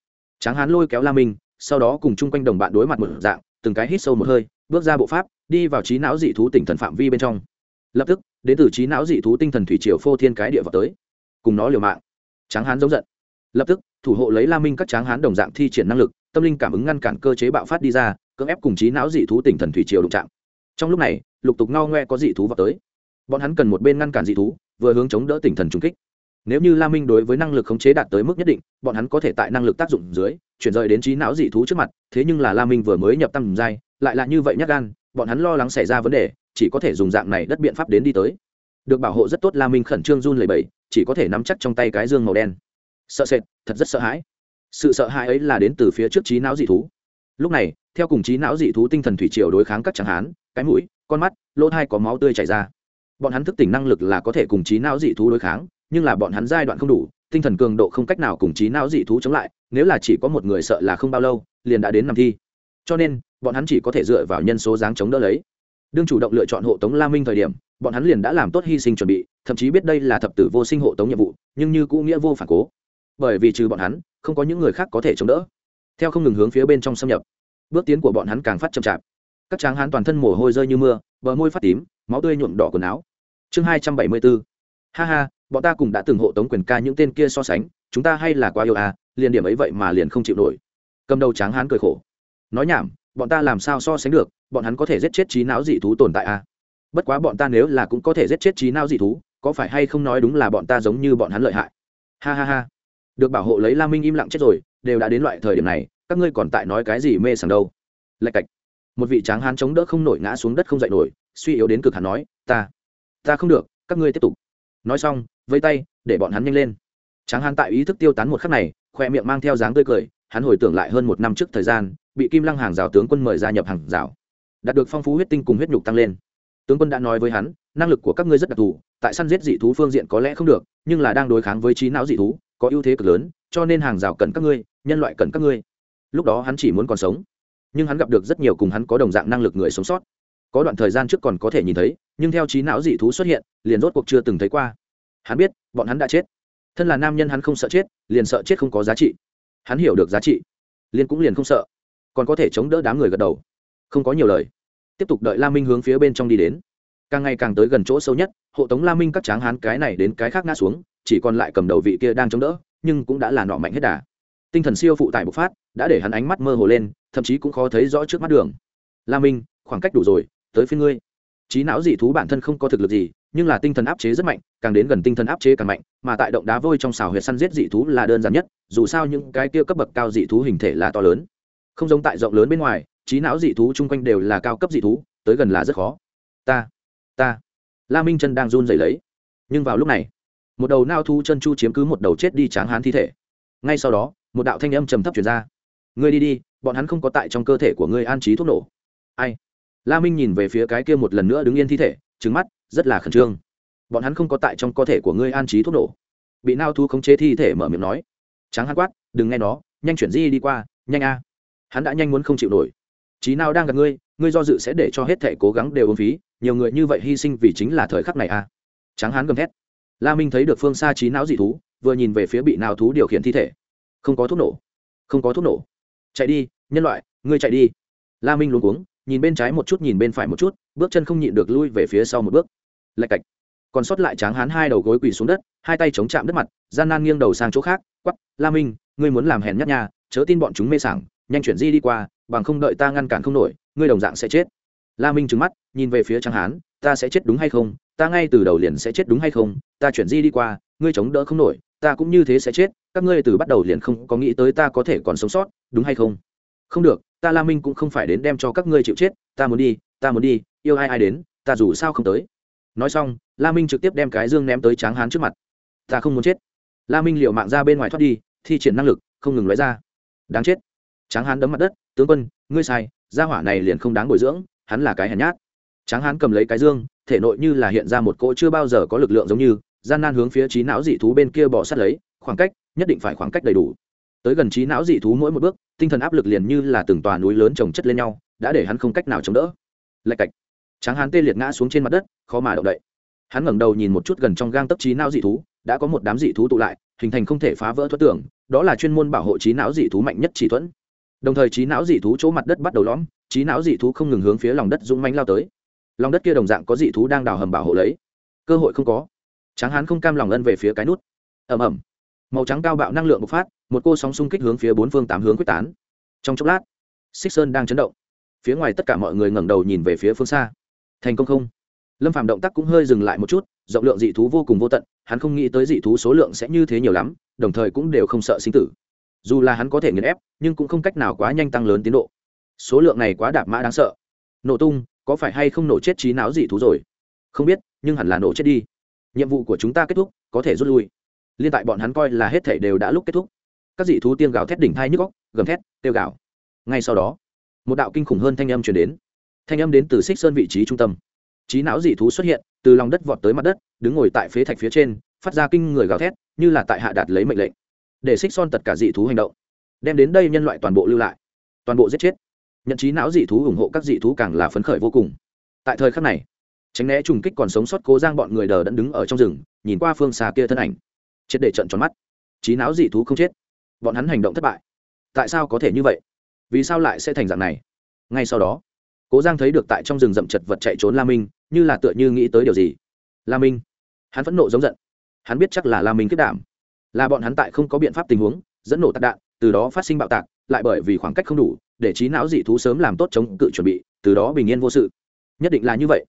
Tráng hán lôi kéo la minh, sau đó cùng chung quanh đồng bạn đối mặt một dạng, từng cái hít sâu một hơi, bước ra bộ pháp, đi vào trí não dị thú tỉnh thần phạm vi bên trong. Lập tức, đến từ trí não dị thú tinh thần thủy triều phô thiên cái địa vào tới. Cùng nó liều mạng. Tráng hán giống giận lập tức, thủ hộ lấy la minh các tráng hán đồng dạng thi triển năng lực, tâm linh cảm ứng ngăn cản cơ chế bạo phát đi ra, cưỡng ép cùng trí não dị thú tỉnh thần thủy triều đụng chạm. Trong lúc này, lục tục ngao ngoe có dị thú vào tới. Bọn hắn cần một bên ngăn cản dị thú, vừa hướng chống đỡ tỉnh thần trung kích. Nếu như la minh đối với năng lực khống chế đạt tới mức nhất định, bọn hắn có thể tại năng lực tác dụng dưới, chuyển rời đến trí não dị thú trước mặt, thế nhưng là la minh vừa mới nhập tăng giai, lại là như vậy nhắc gan, bọn hắn lo lắng xảy ra vấn đề, chỉ có thể dùng dạng này đất biện pháp đến đi tới. Được bảo hộ rất tốt, la minh khẩn trương run lầy bẫy chỉ có thể nắm chắc trong tay cái dương màu đen sợ sệt, thật rất sợ hãi. Sự sợ hãi ấy là đến từ phía trước trí não dị thú. Lúc này, theo cùng trí não dị thú tinh thần thủy triều đối kháng các chẳng hán, cái mũi, con mắt, lỗ thai có máu tươi chảy ra. Bọn hắn thức tỉnh năng lực là có thể cùng trí não dị thú đối kháng, nhưng là bọn hắn giai đoạn không đủ, tinh thần cường độ không cách nào cùng trí não dị thú chống lại, nếu là chỉ có một người sợ là không bao lâu, liền đã đến nằm thi. Cho nên, bọn hắn chỉ có thể dựa vào nhân số dáng chống đỡ lấy. Đương chủ động lựa chọn hộ tống la minh thời điểm, bọn hắn liền đã làm tốt hy sinh chuẩn bị, thậm chí biết đây là thập tử vô sinh hộ tống nhiệm vụ, nhưng như cũ nghĩa vô phản cố bởi vì trừ bọn hắn, không có những người khác có thể chống đỡ. Theo không ngừng hướng phía bên trong xâm nhập, bước tiến của bọn hắn càng phát chậm chạp. Các tráng hán toàn thân mồ hôi rơi như mưa, bờ môi phát tím, máu tươi nhuộm đỏ quần áo. Chương hai trăm bảy mươi bốn ha ha, bọn ta cùng đã từng hộ tống quyền ca những tên kia so sánh, chúng ta hay là quá yêu à liền điểm ấy vậy mà liền không chịu nổi. Cầm đầu tráng hán cười khổ. Nói nhảm, bọn ta làm sao so sánh được, bọn hắn có thể giết chết trí não dị thú tồn tại à? Bất quá bọn ta nếu là cũng có thể giết chết trí não dị thú, có phải hay không nói đúng là bọn ta giống như bọn hắn lợi hại? Ha ha ha được bảo hộ lấy la minh im lặng chết rồi, đều đã đến loại thời điểm này, các ngươi còn tại nói cái gì mê sảng đâu? Lạch cạch. Một vị tráng hán chống đỡ không nổi ngã xuống đất không dậy nổi, suy yếu đến cực hắn nói, ta ta không được, các ngươi tiếp tục. Nói xong, vây tay, để bọn hắn nhanh lên. Tráng hán tại ý thức tiêu tán một khắc này, khoe miệng mang theo dáng tươi cười, hắn hồi tưởng lại hơn một năm trước thời gian, bị kim lăng hàng rào tướng quân mời gia nhập hàng rào. Đạt được phong phú huyết tinh cùng huyết nhục tăng lên. Tướng quân đã nói với hắn, năng lực của các ngươi rất đặc thù, tại săn giết dị thú phương diện có lẽ không được, nhưng là đang đối kháng với trí não dị thú có ưu thế cực lớn, cho nên hàng rào cần các ngươi, nhân loại cần các ngươi. Lúc đó hắn chỉ muốn còn sống. Nhưng hắn gặp được rất nhiều cùng hắn có đồng dạng năng lực người sống sót. Có đoạn thời gian trước còn có thể nhìn thấy, nhưng theo trí não dị thú xuất hiện, liền rốt cuộc chưa từng thấy qua. Hắn biết, bọn hắn đã chết. Thân là nam nhân hắn không sợ chết, liền sợ chết không có giá trị. Hắn hiểu được giá trị, liền cũng liền không sợ. Còn có thể chống đỡ đám người gật đầu. Không có nhiều lời. Tiếp tục đợi la minh hướng phía bên trong đi đến. Càng ngày càng tới gần chỗ sâu nhất, hộ tống la minh các tráng hán cái này đến cái khác ngã xuống chỉ còn lại cầm đầu vị kia đang chống đỡ, nhưng cũng đã là nọ mạnh hết đà. Tinh thần siêu phụ tải bộc phát, đã để hắn ánh mắt mơ hồ lên, thậm chí cũng khó thấy rõ trước mắt đường. La minh, khoảng cách đủ rồi, tới phía ngươi. Trí não dị thú bản thân không có thực lực gì, nhưng là tinh thần áp chế rất mạnh, càng đến gần tinh thần áp chế càng mạnh, mà tại động đá vôi trong xào huyệt săn giết dị thú là đơn giản nhất, dù sao những cái kia cấp bậc cao dị thú hình thể là to lớn. Không giống tại rộng lớn bên ngoài trí não dị thú chung quanh đều là cao cấp dị thú, tới gần là rất khó. Ta ta. La minh chân đang run rẩy lấy. Nhưng vào lúc này một đầu nao thu chân chu chiếm cứ một đầu chết đi tráng hán thi thể. Ngay sau đó, một đạo thanh âm trầm thấp chuyển ra. Ngươi đi đi, bọn hắn không có tại trong cơ thể của ngươi an trí thuốc nổ. Ai? La minh nhìn về phía cái kia một lần nữa đứng yên thi thể trứng mắt, rất là khẩn trương. Bọn hắn không có tại trong cơ thể của ngươi an trí thuốc nổ. Bị nao thu khống chế thi thể mở miệng nói. Tráng hắn quát, đừng nghe nó, nhanh chuyển di đi qua, nhanh a. Hắn đã nhanh muốn không chịu nổi. Trí nào đang gặp ngươi ngươi do dự sẽ để cho hết thể cố gắng đều ưng phí, nhiều người như vậy hy sinh vì chính là thời khắc này a. Tráng hán gầm thét la minh thấy được phương xa trí não dị thú, vừa nhìn về phía bị nào thú điều khiển thi thể. Không có thuốc nổ. Không có thuốc nổ. Chạy đi, nhân loại, ngươi chạy đi. La minh luôn cuống, nhìn bên trái một chút, nhìn bên phải một chút, bước chân không nhịn được lui về phía sau một bước. Lạch cạch. Còn sót lại tráng hán hai đầu gối quỳ xuống đất, hai tay chống chạm đất mặt, gian nan nghiêng đầu sang chỗ khác quắp la minh, ngươi muốn làm hèn nhát nha chớ tin bọn chúng mê sảng, nhanh chuyển di đi qua, bằng không đợi ta ngăn cản không nổi, ngươi đồng dạng sẽ chết. La minh trừng mắt, nhìn về phía tráng hán ta sẽ chết đúng hay không? Ta ngay từ đầu liền sẽ chết đúng hay không? Ta chuyển di đi qua, ngươi chống đỡ không nổi, ta cũng như thế sẽ chết. Các ngươi từ bắt đầu liền không có nghĩ tới ta có thể còn sống sót, đúng hay không? Không được, ta la minh cũng không phải đến đem cho các ngươi chịu chết. Ta muốn đi, ta muốn đi, yêu ai ai đến, ta dù sao không tới. Nói xong, la minh trực tiếp đem cái dương ném tới tráng hán trước mặt. Ta không muốn chết. La minh liệu mạng ra bên ngoài thoát đi, thi triển năng lực, không ngừng nói ra. Đáng chết. Tráng hán đấm mặt đất, tướng quân, ngươi sai, gia hỏa này liền không đáng bồi dưỡng, hắn là cái hèn nhát tráng hán cầm lấy cái dương, thể nội như là hiện ra một cỗ chưa bao giờ có lực lượng giống như, gian nan hướng phía trí não dị thú bên kia bỏ sát lấy, khoảng cách nhất định phải khoảng cách đầy đủ. Tới gần trí não dị thú mỗi một bước, tinh thần áp lực liền như là từng tòa núi lớn trồng chất lên nhau, đã để hắn không cách nào chống đỡ. Lạch cạch. Tráng hán tê liệt ngã xuống trên mặt đất, khó mà động đậy. Hắn ngẩng đầu nhìn một chút gần trong gang tấp trí não dị thú, đã có một đám dị thú tụ lại, hình thành không thể phá vỡ thoát tưởng, đó là chuyên môn bảo hộ trí não dị thú mạnh nhất chỉ thuẫn. Đồng thời trí não dị thú chỗ mặt đất bắt đầu lõm, trí não dị thú không ngừng hướng phía lòng đất dũng mánh lao tới lòng đất kia đồng dạng có dị thú đang đào hầm bảo hộ lấy. Cơ hội không có. Tráng hán không cam lòng ân về phía cái nút. Ẩm ẩm màu trắng cao bạo năng lượng bộc phát, một cô sóng xung kích hướng phía bốn phương tám hướng quyết tán. Trong chốc lát xích sơn đang chấn động. Phía ngoài tất cả mọi người ngẩng đầu nhìn về phía phương xa. Thành công không? Lâm phàm động tác cũng hơi dừng lại một chút, rộng lượng dị thú vô cùng vô tận, hắn không nghĩ tới dị thú số lượng sẽ như thế nhiều lắm, đồng thời cũng đều không sợ sinh tử. Dù là hắn có thể nghiền ép, nhưng cũng không cách nào quá nhanh tăng lớn tiến độ. Số lượng này quá đạp mã đáng sợ. Nổ tung có phải hay không nổ chết trí não dị thú rồi? Không biết, nhưng hẳn là nổ chết đi. Nhiệm vụ của chúng ta kết thúc, có thể rút lui. Liên tại bọn hắn coi là hết thể đều đã lúc kết thúc. Các dị thú tiên gào thét đỉnh thai nhức góc gầm thét tiêu gào. Ngay sau đó, một đạo kinh khủng hơn thanh âm chuyển đến. Thanh âm đến từ xích sơn vị trí trung tâm. Trí não dị thú xuất hiện, từ lòng đất vọt tới mặt đất, đứng ngồi tại phế thạch phía trên, phát ra kinh người gào thét, như là tại hạ đạt lấy mệnh lệnh. Để xích son tất cả dị thú hành động, đem đến đây nhân loại toàn bộ lưu lại. Toàn bộ giết chết nhận trí não dị thú ủng hộ các dị thú càng là phấn khởi vô cùng. Tại thời khắc này, tránh né trùng kích còn sống sót cố giang bọn người đờ đẫn đứng ở trong rừng, nhìn qua phương xa kia thân ảnh. Chết để trận tròn mắt. Trí não dị thú không chết. Bọn hắn hành động thất bại. Tại sao có thể như vậy? Vì sao lại sẽ thành dạng này? Ngay sau đó, cố giang thấy được tại trong rừng rậm chật vật chạy trốn la minh, như là tựa như nghĩ tới điều gì. La minh. Hắn phẫn nộ giống giận. Hắn biết chắc là la minh kết đảm là bọn hắn tại không có biện pháp tình huống, dẫn nổ tạc đạn, từ đó phát sinh bạo tạc, lại bởi vì khoảng cách không đủ để trí não dị thú sớm làm tốt chống cự chuẩn bị, từ đó bình yên vô sự. Nhất định là như vậy.